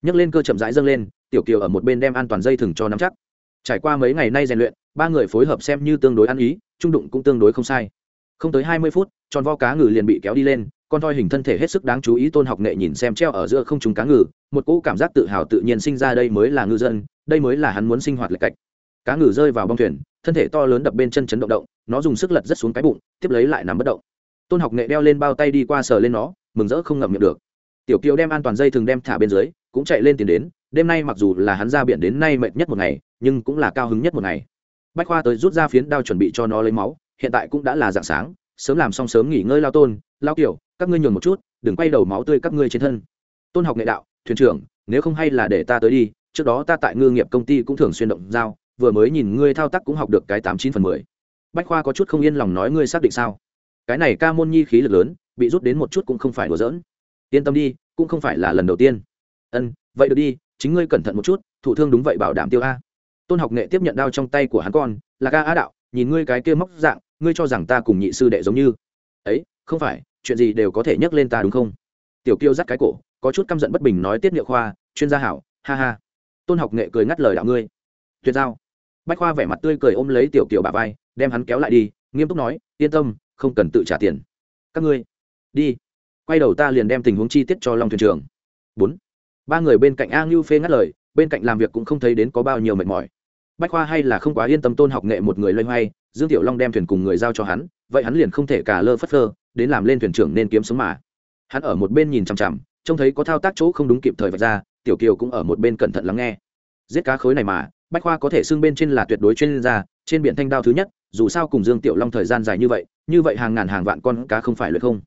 [SPEAKER 1] Nhấc lên cơ chậm rãi dâng lên tiểu kiều ở một bên đem an toàn dây thừng cho nắm chắc. Trải qua mấy ngày nay rèn luyện, ba người phối hợp xem như tương đối ăn ý, trung đụng cũng tương đối không sai. Không tới hai mươi phút, tròn vo cá ngừ liền bị kéo đi lên, con thoi hình thân thể hết sức đáng chú ý tôn học nghệ nhìn xem treo ở giữa không trùng cá ngừ, một cỗ cảm giác tự hào tự nhiên sinh ra đây mới là ngư dân, đây mới là hắn muốn sinh hoạt lệch cạch. Cá ngừ rơi vào bong thuyền, thân thể to lớn đập bên chân chấn động động, nó dùng sức lật rất xuống cái bụng, tiếp lấy lại nằm bất động. Tôn học nghệ đeo lên bao tay đi qua sờ lên nó, mừng rỡ không ngậm miệng được. Tiểu kiều đem an toàn dây thường đem thả bên dưới cũng chạy lên tiền đến, đêm nay mặc dù là hắn ra biển đến nay mệt nhất một ngày, nhưng cũng là cao hứng nhất một ngày. Bách khoa tới rút ra phiến đao chuẩn bị cho nó lấy máu, hiện tại cũng đã là dạng sáng, sớm làm xong sớm nghỉ ngơi lao tôn, lao kiểu, các ngươi nhường một chút, đừng quay đầu máu tươi các ngươi trên thân. Tôn học nghệ đạo, thuyền trưởng, nếu không hay là để ta tới đi, trước đó ta tại ngư nghiệp công ty cũng thường xuyên động giao, vừa mới nhìn ngươi thao tác cũng học được cái tám chín phần mười. Bách khoa có chút không yên lòng nói ngươi xác định sao? Cái này ca môn nhi khí lực lớn, bị rút đến một chút cũng không phải đùa giỡn. Yên tâm đi, cũng không phải là lần đầu tiên ân, vậy được đi, chính ngươi cẩn thận một chút Thủ thương đúng vậy bảo đảm tiêu a. Tôn học nghệ tiếp nhận đao trong tay của hắn con, là ca á đạo, nhìn ngươi cái kia móc dạng, ngươi cho rằng ta cùng nhị sư đệ giống như. Ấy, không phải, chuyện gì đều có thể nhắc lên ta đúng không? Tiểu kiêu dắt cái cổ, có chút căm giận bất bình nói tiết niệu khoa, chuyên gia hảo, ha ha. Tôn học nghệ cười ngắt lời đạo ngươi. Tuyệt giao. Bách khoa vẻ mặt tươi cười ôm lấy tiểu kiều bà vai, đem hắn kéo lại đi, nghiêm túc nói, yên tâm, không cần tự trả tiền. Các ngươi, đi. Quay đầu ta liền đem tình huống chi tiết cho long thuyền trưởng. Bốn ba người bên cạnh a ngưu phê ngắt lời, bên cạnh làm việc cũng không thấy đến có bao nhiêu mệt mỏi. Bách khoa hay là không quá yên tâm tôn học nghệ một người loay hoay, dương tiểu long đem thuyền cùng người giao cho hắn, vậy hắn liền không thể cả lơ phất phơ, đến làm lên thuyền trưởng nên kiếm sống mà. Hắn ở một bên nhìn chằm chằm, trông thấy có thao tác chỗ không đúng kịp thời vạch ra, tiểu kiều cũng ở một bên cẩn thận lắng nghe. Giết cá khối này mà, bách khoa có thể xưng bên trên là tuyệt đối chuyên gia, trên biển thanh đao thứ nhất, dù sao cùng dương tiểu long thời gian dài như vậy như vậy hàng ngàn hàng vạn con cá không phải lượt không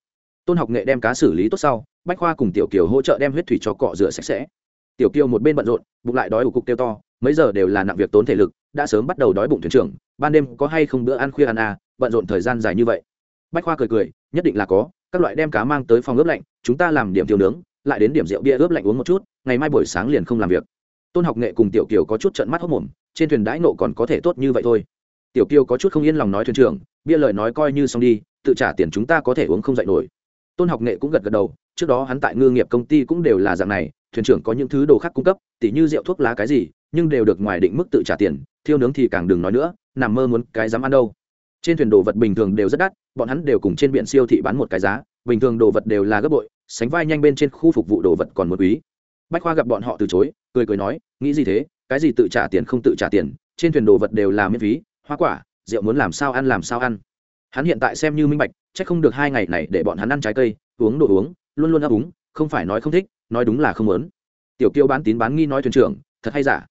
[SPEAKER 1] tôn học nghệ đem cá xử lý tốt sau, bách khoa cùng tiểu kiều hỗ trợ đem huyết thủy cho cọ rửa sạch sẽ. Tiểu kiều một bên bận rộn, bụng lại đói ủ cục tiêu to, mấy giờ đều là nặng việc tốn thể lực, đã sớm bắt đầu đói bụng thuyền trưởng, ban đêm có hay không bữa ăn khuya ăn à bận rộn thời gian dài như vậy. Bách khoa cười cười, nhất định là có, các loại đem cá mang tới phòng ướp lạnh, chúng ta làm điểm tiêu nướng, lại đến điểm rượu bia ướp lạnh uống một chút, ngày mai buổi sáng liền không làm việc. Tôn học nghệ cùng tiểu kiều có chút trận mắt hốc mồm, trên thuyền đãi nộ còn có thể tốt như vậy thôi. Tiểu kiều có chút không yên lòng nói thuyền trưởng, bia lời nói coi như xong đi, tự trả tiền chúng ta có thể uống không dạy nổi tôn học nghệ cũng gật gật đầu, trước đó hắn tại ngư nghiệp công ty cũng đều là dạng này, thuyền trưởng có những thứ đồ khác cung cấp, tỉ như rượu thuốc lá cái gì, nhưng đều được ngoài định mức tự trả tiền, thiêu nướng thì càng đừng nói nữa, nằm mơ muốn cái dám ăn đâu. Trên thuyền đồ vật bình thường đều rất đắt, bọn hắn đều cùng trên biển siêu thị bán một cái giá, bình thường đồ vật đều là gấp bội, sánh vai nhanh bên trên khu phục vụ đồ vật còn một quý. Bách khoa gặp bọn họ từ chối, cười cười nói, nghĩ gì thế, cái gì tự trả tiền không tự trả tiền, trên thuyền đồ vật đều là miễn phí, hoa quả, rượu muốn làm sao ăn làm sao ăn. Hắn hiện tại xem như minh bạch chắc không được hai ngày này để bọn hắn ăn trái cây, uống đồ uống, luôn luôn ấp úng, không phải nói không thích, nói đúng là không muốn. Tiểu kiêu bán tín bán nghi nói thuyền trưởng, thật hay giả?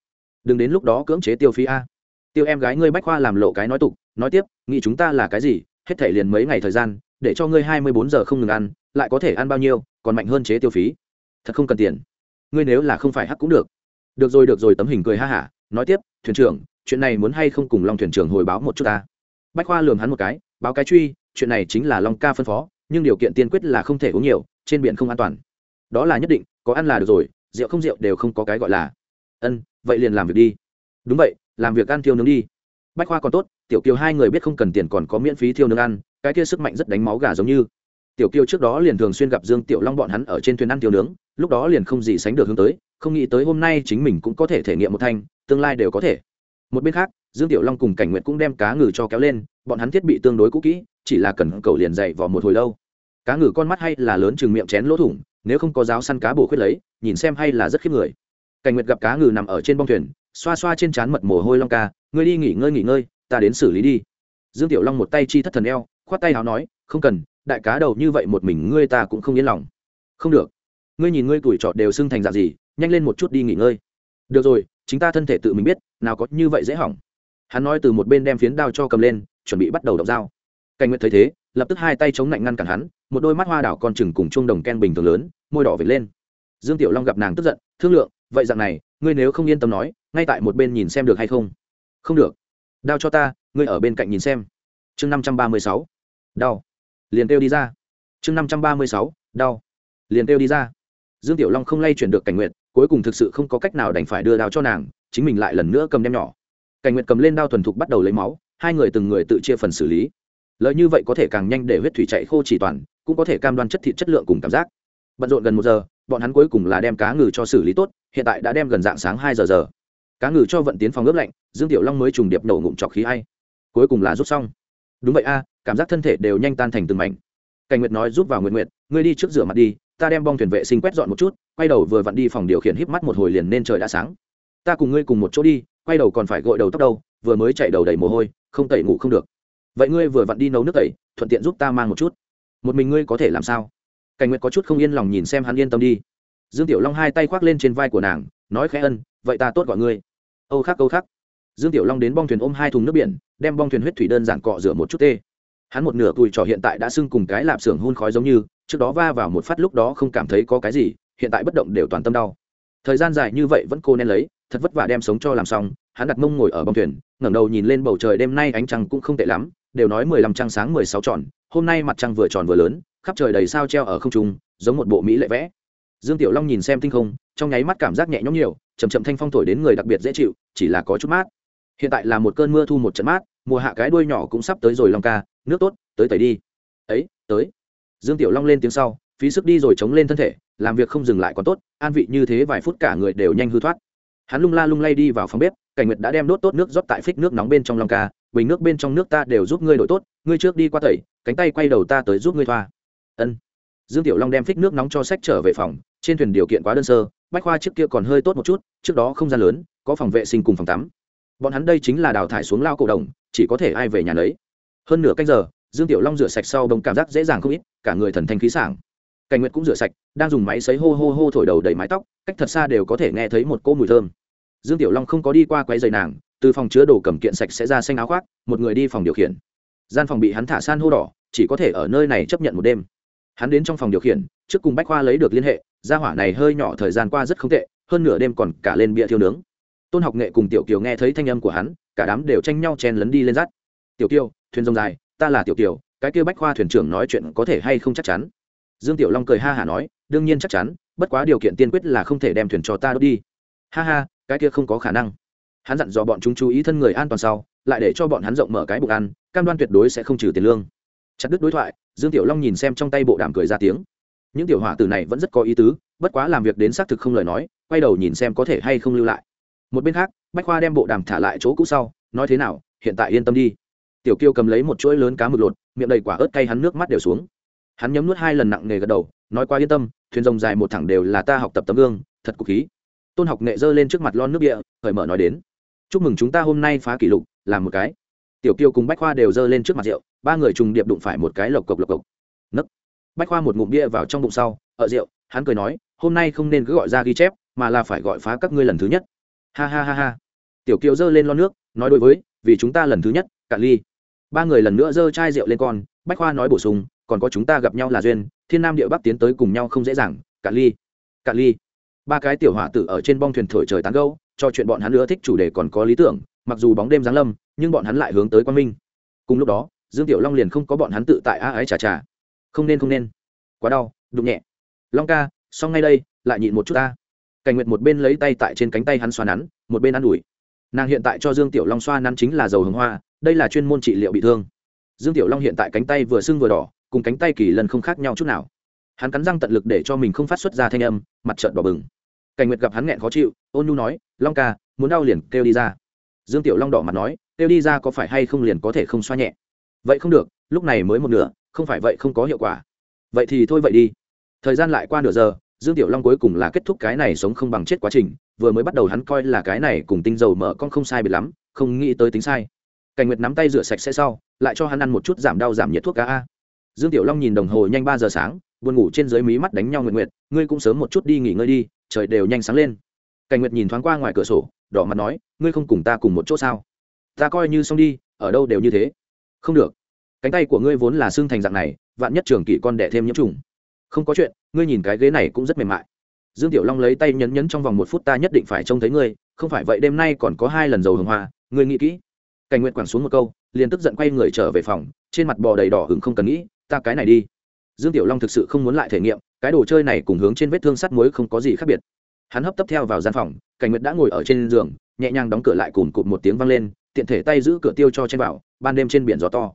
[SPEAKER 1] Đừng đến lúc đó cưỡng chế tiêu phí a. Tiêu em gái ngươi bách khoa làm lộ cái nói tục, nói tiếp, nghĩ chúng ta là cái gì, hết thể liền mấy ngày thời gian, để cho ngươi hai mươi bốn giờ không ngừng ăn, lại có thể ăn bao nhiêu, còn mạnh hơn chế tiêu phí. Thật không cần tiền. Ngươi nếu là không phải hắc cũng được. Được rồi được rồi, tấm hình cười ha hả, nói tiếp, thuyền trưởng, chuyện này muốn hay không cùng long thuyền trưởng hồi báo một chút ta. Bách khoa lường hắn một cái, báo cái truy chuyện này chính là long ca phân phó, nhưng điều kiện tiên quyết là không thể uống nhiều, trên biển không an toàn. Đó là nhất định, có ăn là được rồi, rượu không rượu đều không có cái gọi là. Ân, vậy liền làm việc đi. Đúng vậy, làm việc ăn thiêu nướng đi. Bách khoa còn tốt, tiểu kiều hai người biết không cần tiền còn có miễn phí thiêu nướng ăn, cái kia sức mạnh rất đánh máu gà giống như. Tiểu kiều trước đó liền thường xuyên gặp dương tiểu long bọn hắn ở trên thuyền ăn thiêu nướng, lúc đó liền không gì sánh được hướng tới, không nghĩ tới hôm nay chính mình cũng có thể thể nghiệm một thanh, tương lai đều có thể. Một bên khác, dương tiểu long cùng cảnh nguyện cũng đem cá ngừ cho kéo lên bọn hắn thiết bị tương đối cũ kỹ, chỉ là cần cầu liền dậy vào một hồi lâu. Cá ngừ con mắt hay là lớn chừng miệng chén lỗ thủng, nếu không có giáo săn cá bổ khuyết lấy, nhìn xem hay là rất khiếp người. Cảnh nguyệt gặp cá ngừ nằm ở trên bông thuyền, xoa xoa trên trán mật mồ hôi long ca, ngươi đi nghỉ ngơi nghỉ ngơi, ta đến xử lý đi. Dương tiểu long một tay chi thất thần eo, khoát tay áo nói, không cần, đại cá đầu như vậy một mình ngươi ta cũng không yên lòng. Không được. Ngươi nhìn ngươi tuổi trọt đều xưng thành dạng gì, nhanh lên một chút đi nghỉ ngơi. Được rồi, chính ta thân thể tự mình biết, nào có như vậy dễ hỏng. Hắn nói từ một bên đem phiến đao cho cầm lên chuẩn bị bắt đầu động dao. Cảnh nguyệt thấy thế, lập tức hai tay chống lạnh ngăn cản hắn, một đôi mắt hoa đảo con chừng cùng chuông đồng ken bình thường lớn, môi đỏ vệt lên. Dương tiểu long gặp nàng tức giận, thương lượng, vậy dạng này, ngươi nếu không yên tâm nói, ngay tại một bên nhìn xem được hay không? Không được. Đau cho ta, ngươi ở bên cạnh nhìn xem. Chương năm trăm ba mươi sáu. Đau liền kêu đi ra. Chương năm trăm ba mươi sáu. Đau liền kêu đi ra. Dương tiểu long không lay chuyển được cảnh nguyện cuối cùng thực sự không có cách nào đành phải đưa đao cho nàng, chính mình lại lần nữa cầm đem nhỏ. Cảnh nguyện cầm lên đao thuần thục bắt đầu lấy máu hai người từng người tự chia phần xử lý. Lợi như vậy có thể càng nhanh để huyết thủy chạy khô chỉ toàn, cũng có thể cam đoan chất thịt chất lượng cùng cảm giác. Bận rộn gần một giờ, bọn hắn cuối cùng là đem cá ngừ cho xử lý tốt, hiện tại đã đem gần dạng sáng hai giờ giờ. Cá ngừ cho vận tiến phòng ướp lạnh, dương tiểu long mới trùng điệp nổ ngụm trọc khí hay cuối cùng là rút xong. Đúng vậy a, cảm giác thân thể đều nhanh tan thành từng mảnh. Cảnh nguyệt nói giúp vào nguyện nguyệt, ngươi đi trước rửa mặt đi, ta đem bong thuyền vệ sinh quét dọn một chút, quay đầu vừa vặn đi phòng điều khiển híp mắt một hồi liền nên trời đã sáng. Ta cùng ngươi cùng một chỗ đi, quay đầu còn phải gội đầu tóc đâu, vừa mới chạy đầu đầy mồ hôi không tẩy ngủ không được. Vậy ngươi vừa vặn đi nấu nước tẩy, thuận tiện giúp ta mang một chút. Một mình ngươi có thể làm sao? Cảnh nguyệt có chút không yên lòng nhìn xem hắn yên tâm đi. Dương tiểu long hai tay khoác lên trên vai của nàng, nói khẽ ân, vậy ta tốt gọi ngươi. Âu khắc âu khắc. Dương tiểu long đến bong thuyền ôm hai thùng nước biển, đem bong thuyền huyết thủy đơn giản cọ rửa một chút tê. Hắn một nửa tuổi trò hiện tại đã sưng cùng cái lạp xưởng hôn khói giống như, trước đó va vào một phát lúc đó không cảm thấy có cái gì, hiện tại bất động đều toàn tâm đau. Thời gian dài như vậy vẫn cô nên lấy thật vất vả đem sống cho làm xong, hắn đặt mông ngồi ở bong thuyền, ngẩng đầu nhìn lên bầu trời đêm nay ánh trăng cũng không tệ lắm, đều nói mười lăm trăng sáng mười sáu tròn hôm nay mặt trăng vừa tròn vừa lớn, khắp trời đầy sao treo ở không trung, giống một bộ mỹ lệ vẽ. Dương tiểu long nhìn xem tinh không, trong nháy mắt cảm giác nhẹ nhõm nhiều chầm chậm thanh phong thổi đến người đặc biệt dễ chịu, chỉ là có chút mát. Hiện tại là một cơn mưa thu một trận mát, mùa hạ cái đuôi nhỏ cũng sắp tới rồi long ca, nước tốt, tới tẩy đi. Ấy, tới. Dương tiểu long lên tiếng sau, phí sức đi rồi chống lên thân thể, làm việc không dừng lại còn tốt, an vị như thế vài phút cả người đều nhanh hư thoát hắn lung la lung lay đi vào phòng bếp, cảnh nguyệt đã đem đốt tốt nước rót tại phích nước nóng bên trong lòng ca, bình nước bên trong nước ta đều giúp ngươi đổi tốt, ngươi trước đi qua tẩy, cánh tay quay đầu ta tới giúp ngươi thoa. Ân. Dương tiểu long đem phích nước nóng cho sách trở về phòng, trên thuyền điều kiện quá đơn sơ, bách khoa trước kia còn hơi tốt một chút, trước đó không gian lớn, có phòng vệ sinh cùng phòng tắm. Bọn hắn đây chính là đào thải xuống lao cổ đồng, chỉ có thể ai về nhà lấy hơn nửa canh giờ, dương tiểu long rửa sạch sau đồng cảm giác dễ dàng không ít, cả người thần thanh khí sảng cảnh nguyệt cũng rửa sạch, đang dùng máy xấy hô hô hô thổi đầu đầy mái tóc, cách thật xa đều có thể nghe thấy một cỗ mùi thơm. Dương tiểu long không có đi qua quấy giày nàng, từ phòng chứa đồ cầm kiện sạch sẽ ra xanh áo khoác, một người đi phòng điều khiển. Gian phòng bị hắn thả san hô đỏ, chỉ có thể ở nơi này chấp nhận một đêm. Hắn đến trong phòng điều khiển, trước cùng bách khoa lấy được liên hệ, gia hỏa này hơi nhỏ thời gian qua rất không tệ, hơn nửa đêm còn cả lên bia thiêu nướng. Tôn học nghệ cùng tiểu kiều nghe thấy thanh âm của hắn, cả đám đều tranh nhau chen lấn đi lên rắt tiểu kiều, thuyền rồng dài, ta là tiểu kiều, cái kia bách khoa thuyền trưởng nói chuyện có thể hay không chắc chắn? Dương tiểu long cười ha hả nói, đương nhiên chắc chắn, bất quá điều kiện tiên quyết là không thể đem thuyền cho ta đốt đi. Ha ha, cái kia không có khả năng. Hắn dặn dò bọn chúng chú ý thân người an toàn sau, lại để cho bọn hắn rộng mở cái bụng ăn, cam đoan tuyệt đối sẽ không trừ tiền lương. Chặt đứt đối thoại, dương tiểu long nhìn xem trong tay bộ đàm cười ra tiếng. Những tiểu hỏa tử này vẫn rất có ý tứ, bất quá làm việc đến xác thực không lời nói, quay đầu nhìn xem có thể hay không lưu lại. Một bên khác, bách khoa đem bộ đàm thả lại chỗ cũ sau, nói thế nào, hiện tại yên tâm đi. Tiểu kiêu cầm lấy một chuỗi lớn cá mực lột, miệng đầy quả ớt cay hắn nước mắt đều xuống hắn nhấm nuốt hai lần nặng nề gật đầu, nói qua yên tâm, thuyền rồng dài một thẳng đều là ta học tập tấm gương, thật cục khí. Tôn học nghệ giơ lên trước mặt lon nước địa khởi mở nói đến. Chúc mừng chúng ta hôm nay phá kỷ lục, làm một cái. Tiểu kiêu cùng bách khoa đều giơ lên trước mặt rượu, ba người trùng điệp đụng phải một cái lộc cộc lộc cộc. Nấc. Bách khoa một ngụm bia vào trong bụng sau, ở rượu, hắn cười nói, hôm nay không nên cứ gọi ra ghi chép, mà là phải gọi phá các ngươi lần thứ nhất. Ha ha ha ha. Tiểu kiều giơ lên lon nước, nói đối với, vì chúng ta lần thứ nhất, cạn ly. Ba người lần nữa giơ chai rượu lên con, bách khoa nói bổ sung còn có chúng ta gặp nhau là duyên, thiên nam địa bắc tiến tới cùng nhau không dễ dàng cạn ly cạn ly. Ba cái tiểu hỏa tử ở trên bong thuyền thổi trời tán gâu cho chuyện bọn hắn nữa thích chủ đề còn có lý tưởng, mặc dù bóng đêm giáng lâm, nhưng bọn hắn lại hướng tới quang minh. Cùng lúc đó, dương tiểu long liền không có bọn hắn tự tại a ái chà chà. Không nên không nên. Quá đau, đụng nhẹ. Long ca, xong ngay đây, lại nhịn một chút ta. Cảnh nguyệt một bên lấy tay tại trên cánh tay hắn xoa nắn, một bên ă n ủi. Nàng hiện tại cho dương tiểu long xoa nắn chính là dầu hồng hoa, đây là chuyên môn trị liệu bị thương. Dương tiểu long hiện tại cánh tay vừa sưng vừa đỏ cùng cánh tay kỳ lần không khác nhau chút nào. Hắn cắn răng tận lực để cho mình không phát xuất ra thanh âm, mặt trợn đỏ bừng. Cảnh nguyệt gặp hắn nghẹn khó chịu, ôn nhu nói, long ca, muốn đau liền kêu đi ra. Dương tiểu long đỏ mặt nói, kêu đi ra có phải hay không liền có thể không xoa nhẹ? Vậy không được, lúc này mới một nửa, không phải vậy không có hiệu quả. Vậy thì thôi vậy đi. Thời gian lại qua nửa giờ, dương tiểu long cuối cùng là kết thúc cái này sống không bằng chết quá trình, vừa mới bắt đầu hắn coi là cái này cùng tinh dầu mở con không sai biệt lắm, không nghĩ tới tính sai. Cảnh nguyệt nắm tay rửa sạch sẽ sau, lại cho hắn ăn một chút giảm đau giảm nhiệt thuốc cá a dương tiểu long nhìn đồng hồ nhanh ba giờ sáng, buồn ngủ trên dưới mí mắt đánh nhau nguyệt nguyệt, ngươi cũng sớm một chút đi nghỉ ngơi đi, trời đều nhanh sáng lên. Cảnh nguyệt nhìn thoáng qua ngoài cửa sổ, đỏ mặt nói, ngươi không cùng ta cùng một chỗ sao? Ta coi như xong đi, ở đâu đều như thế. Không được. Cánh tay của ngươi vốn là xương thành dạng này, vạn nhất trường kỷ con đẻ thêm nhiễm trùng. Không có chuyện, ngươi nhìn cái ghế này cũng rất mềm mại. Dương tiểu long lấy tay nhấn nhấn trong vòng một phút, ta nhất định phải trông thấy ngươi, không phải vậy đêm nay còn có hai lần dầu hồng hoa, ngươi nghĩ kỹ. Cảnh nguyện quẳng xuống một câu, liền tức giận quay người trở về phòng, trên mặt bò đầy đỏ hừng không cần nghĩ ta cái này đi. Dương tiểu long thực sự không muốn lại thể nghiệm, cái đồ chơi này cùng hướng trên vết thương sắt muối không có gì khác biệt. Hắn hấp tấp theo vào gian phòng, cảnh nguyệt đã ngồi ở trên giường, nhẹ nhàng đóng cửa lại cùn cụt một tiếng vang lên, tiện thể tay giữ cửa tiêu cho trên vào ban đêm trên biển gió to.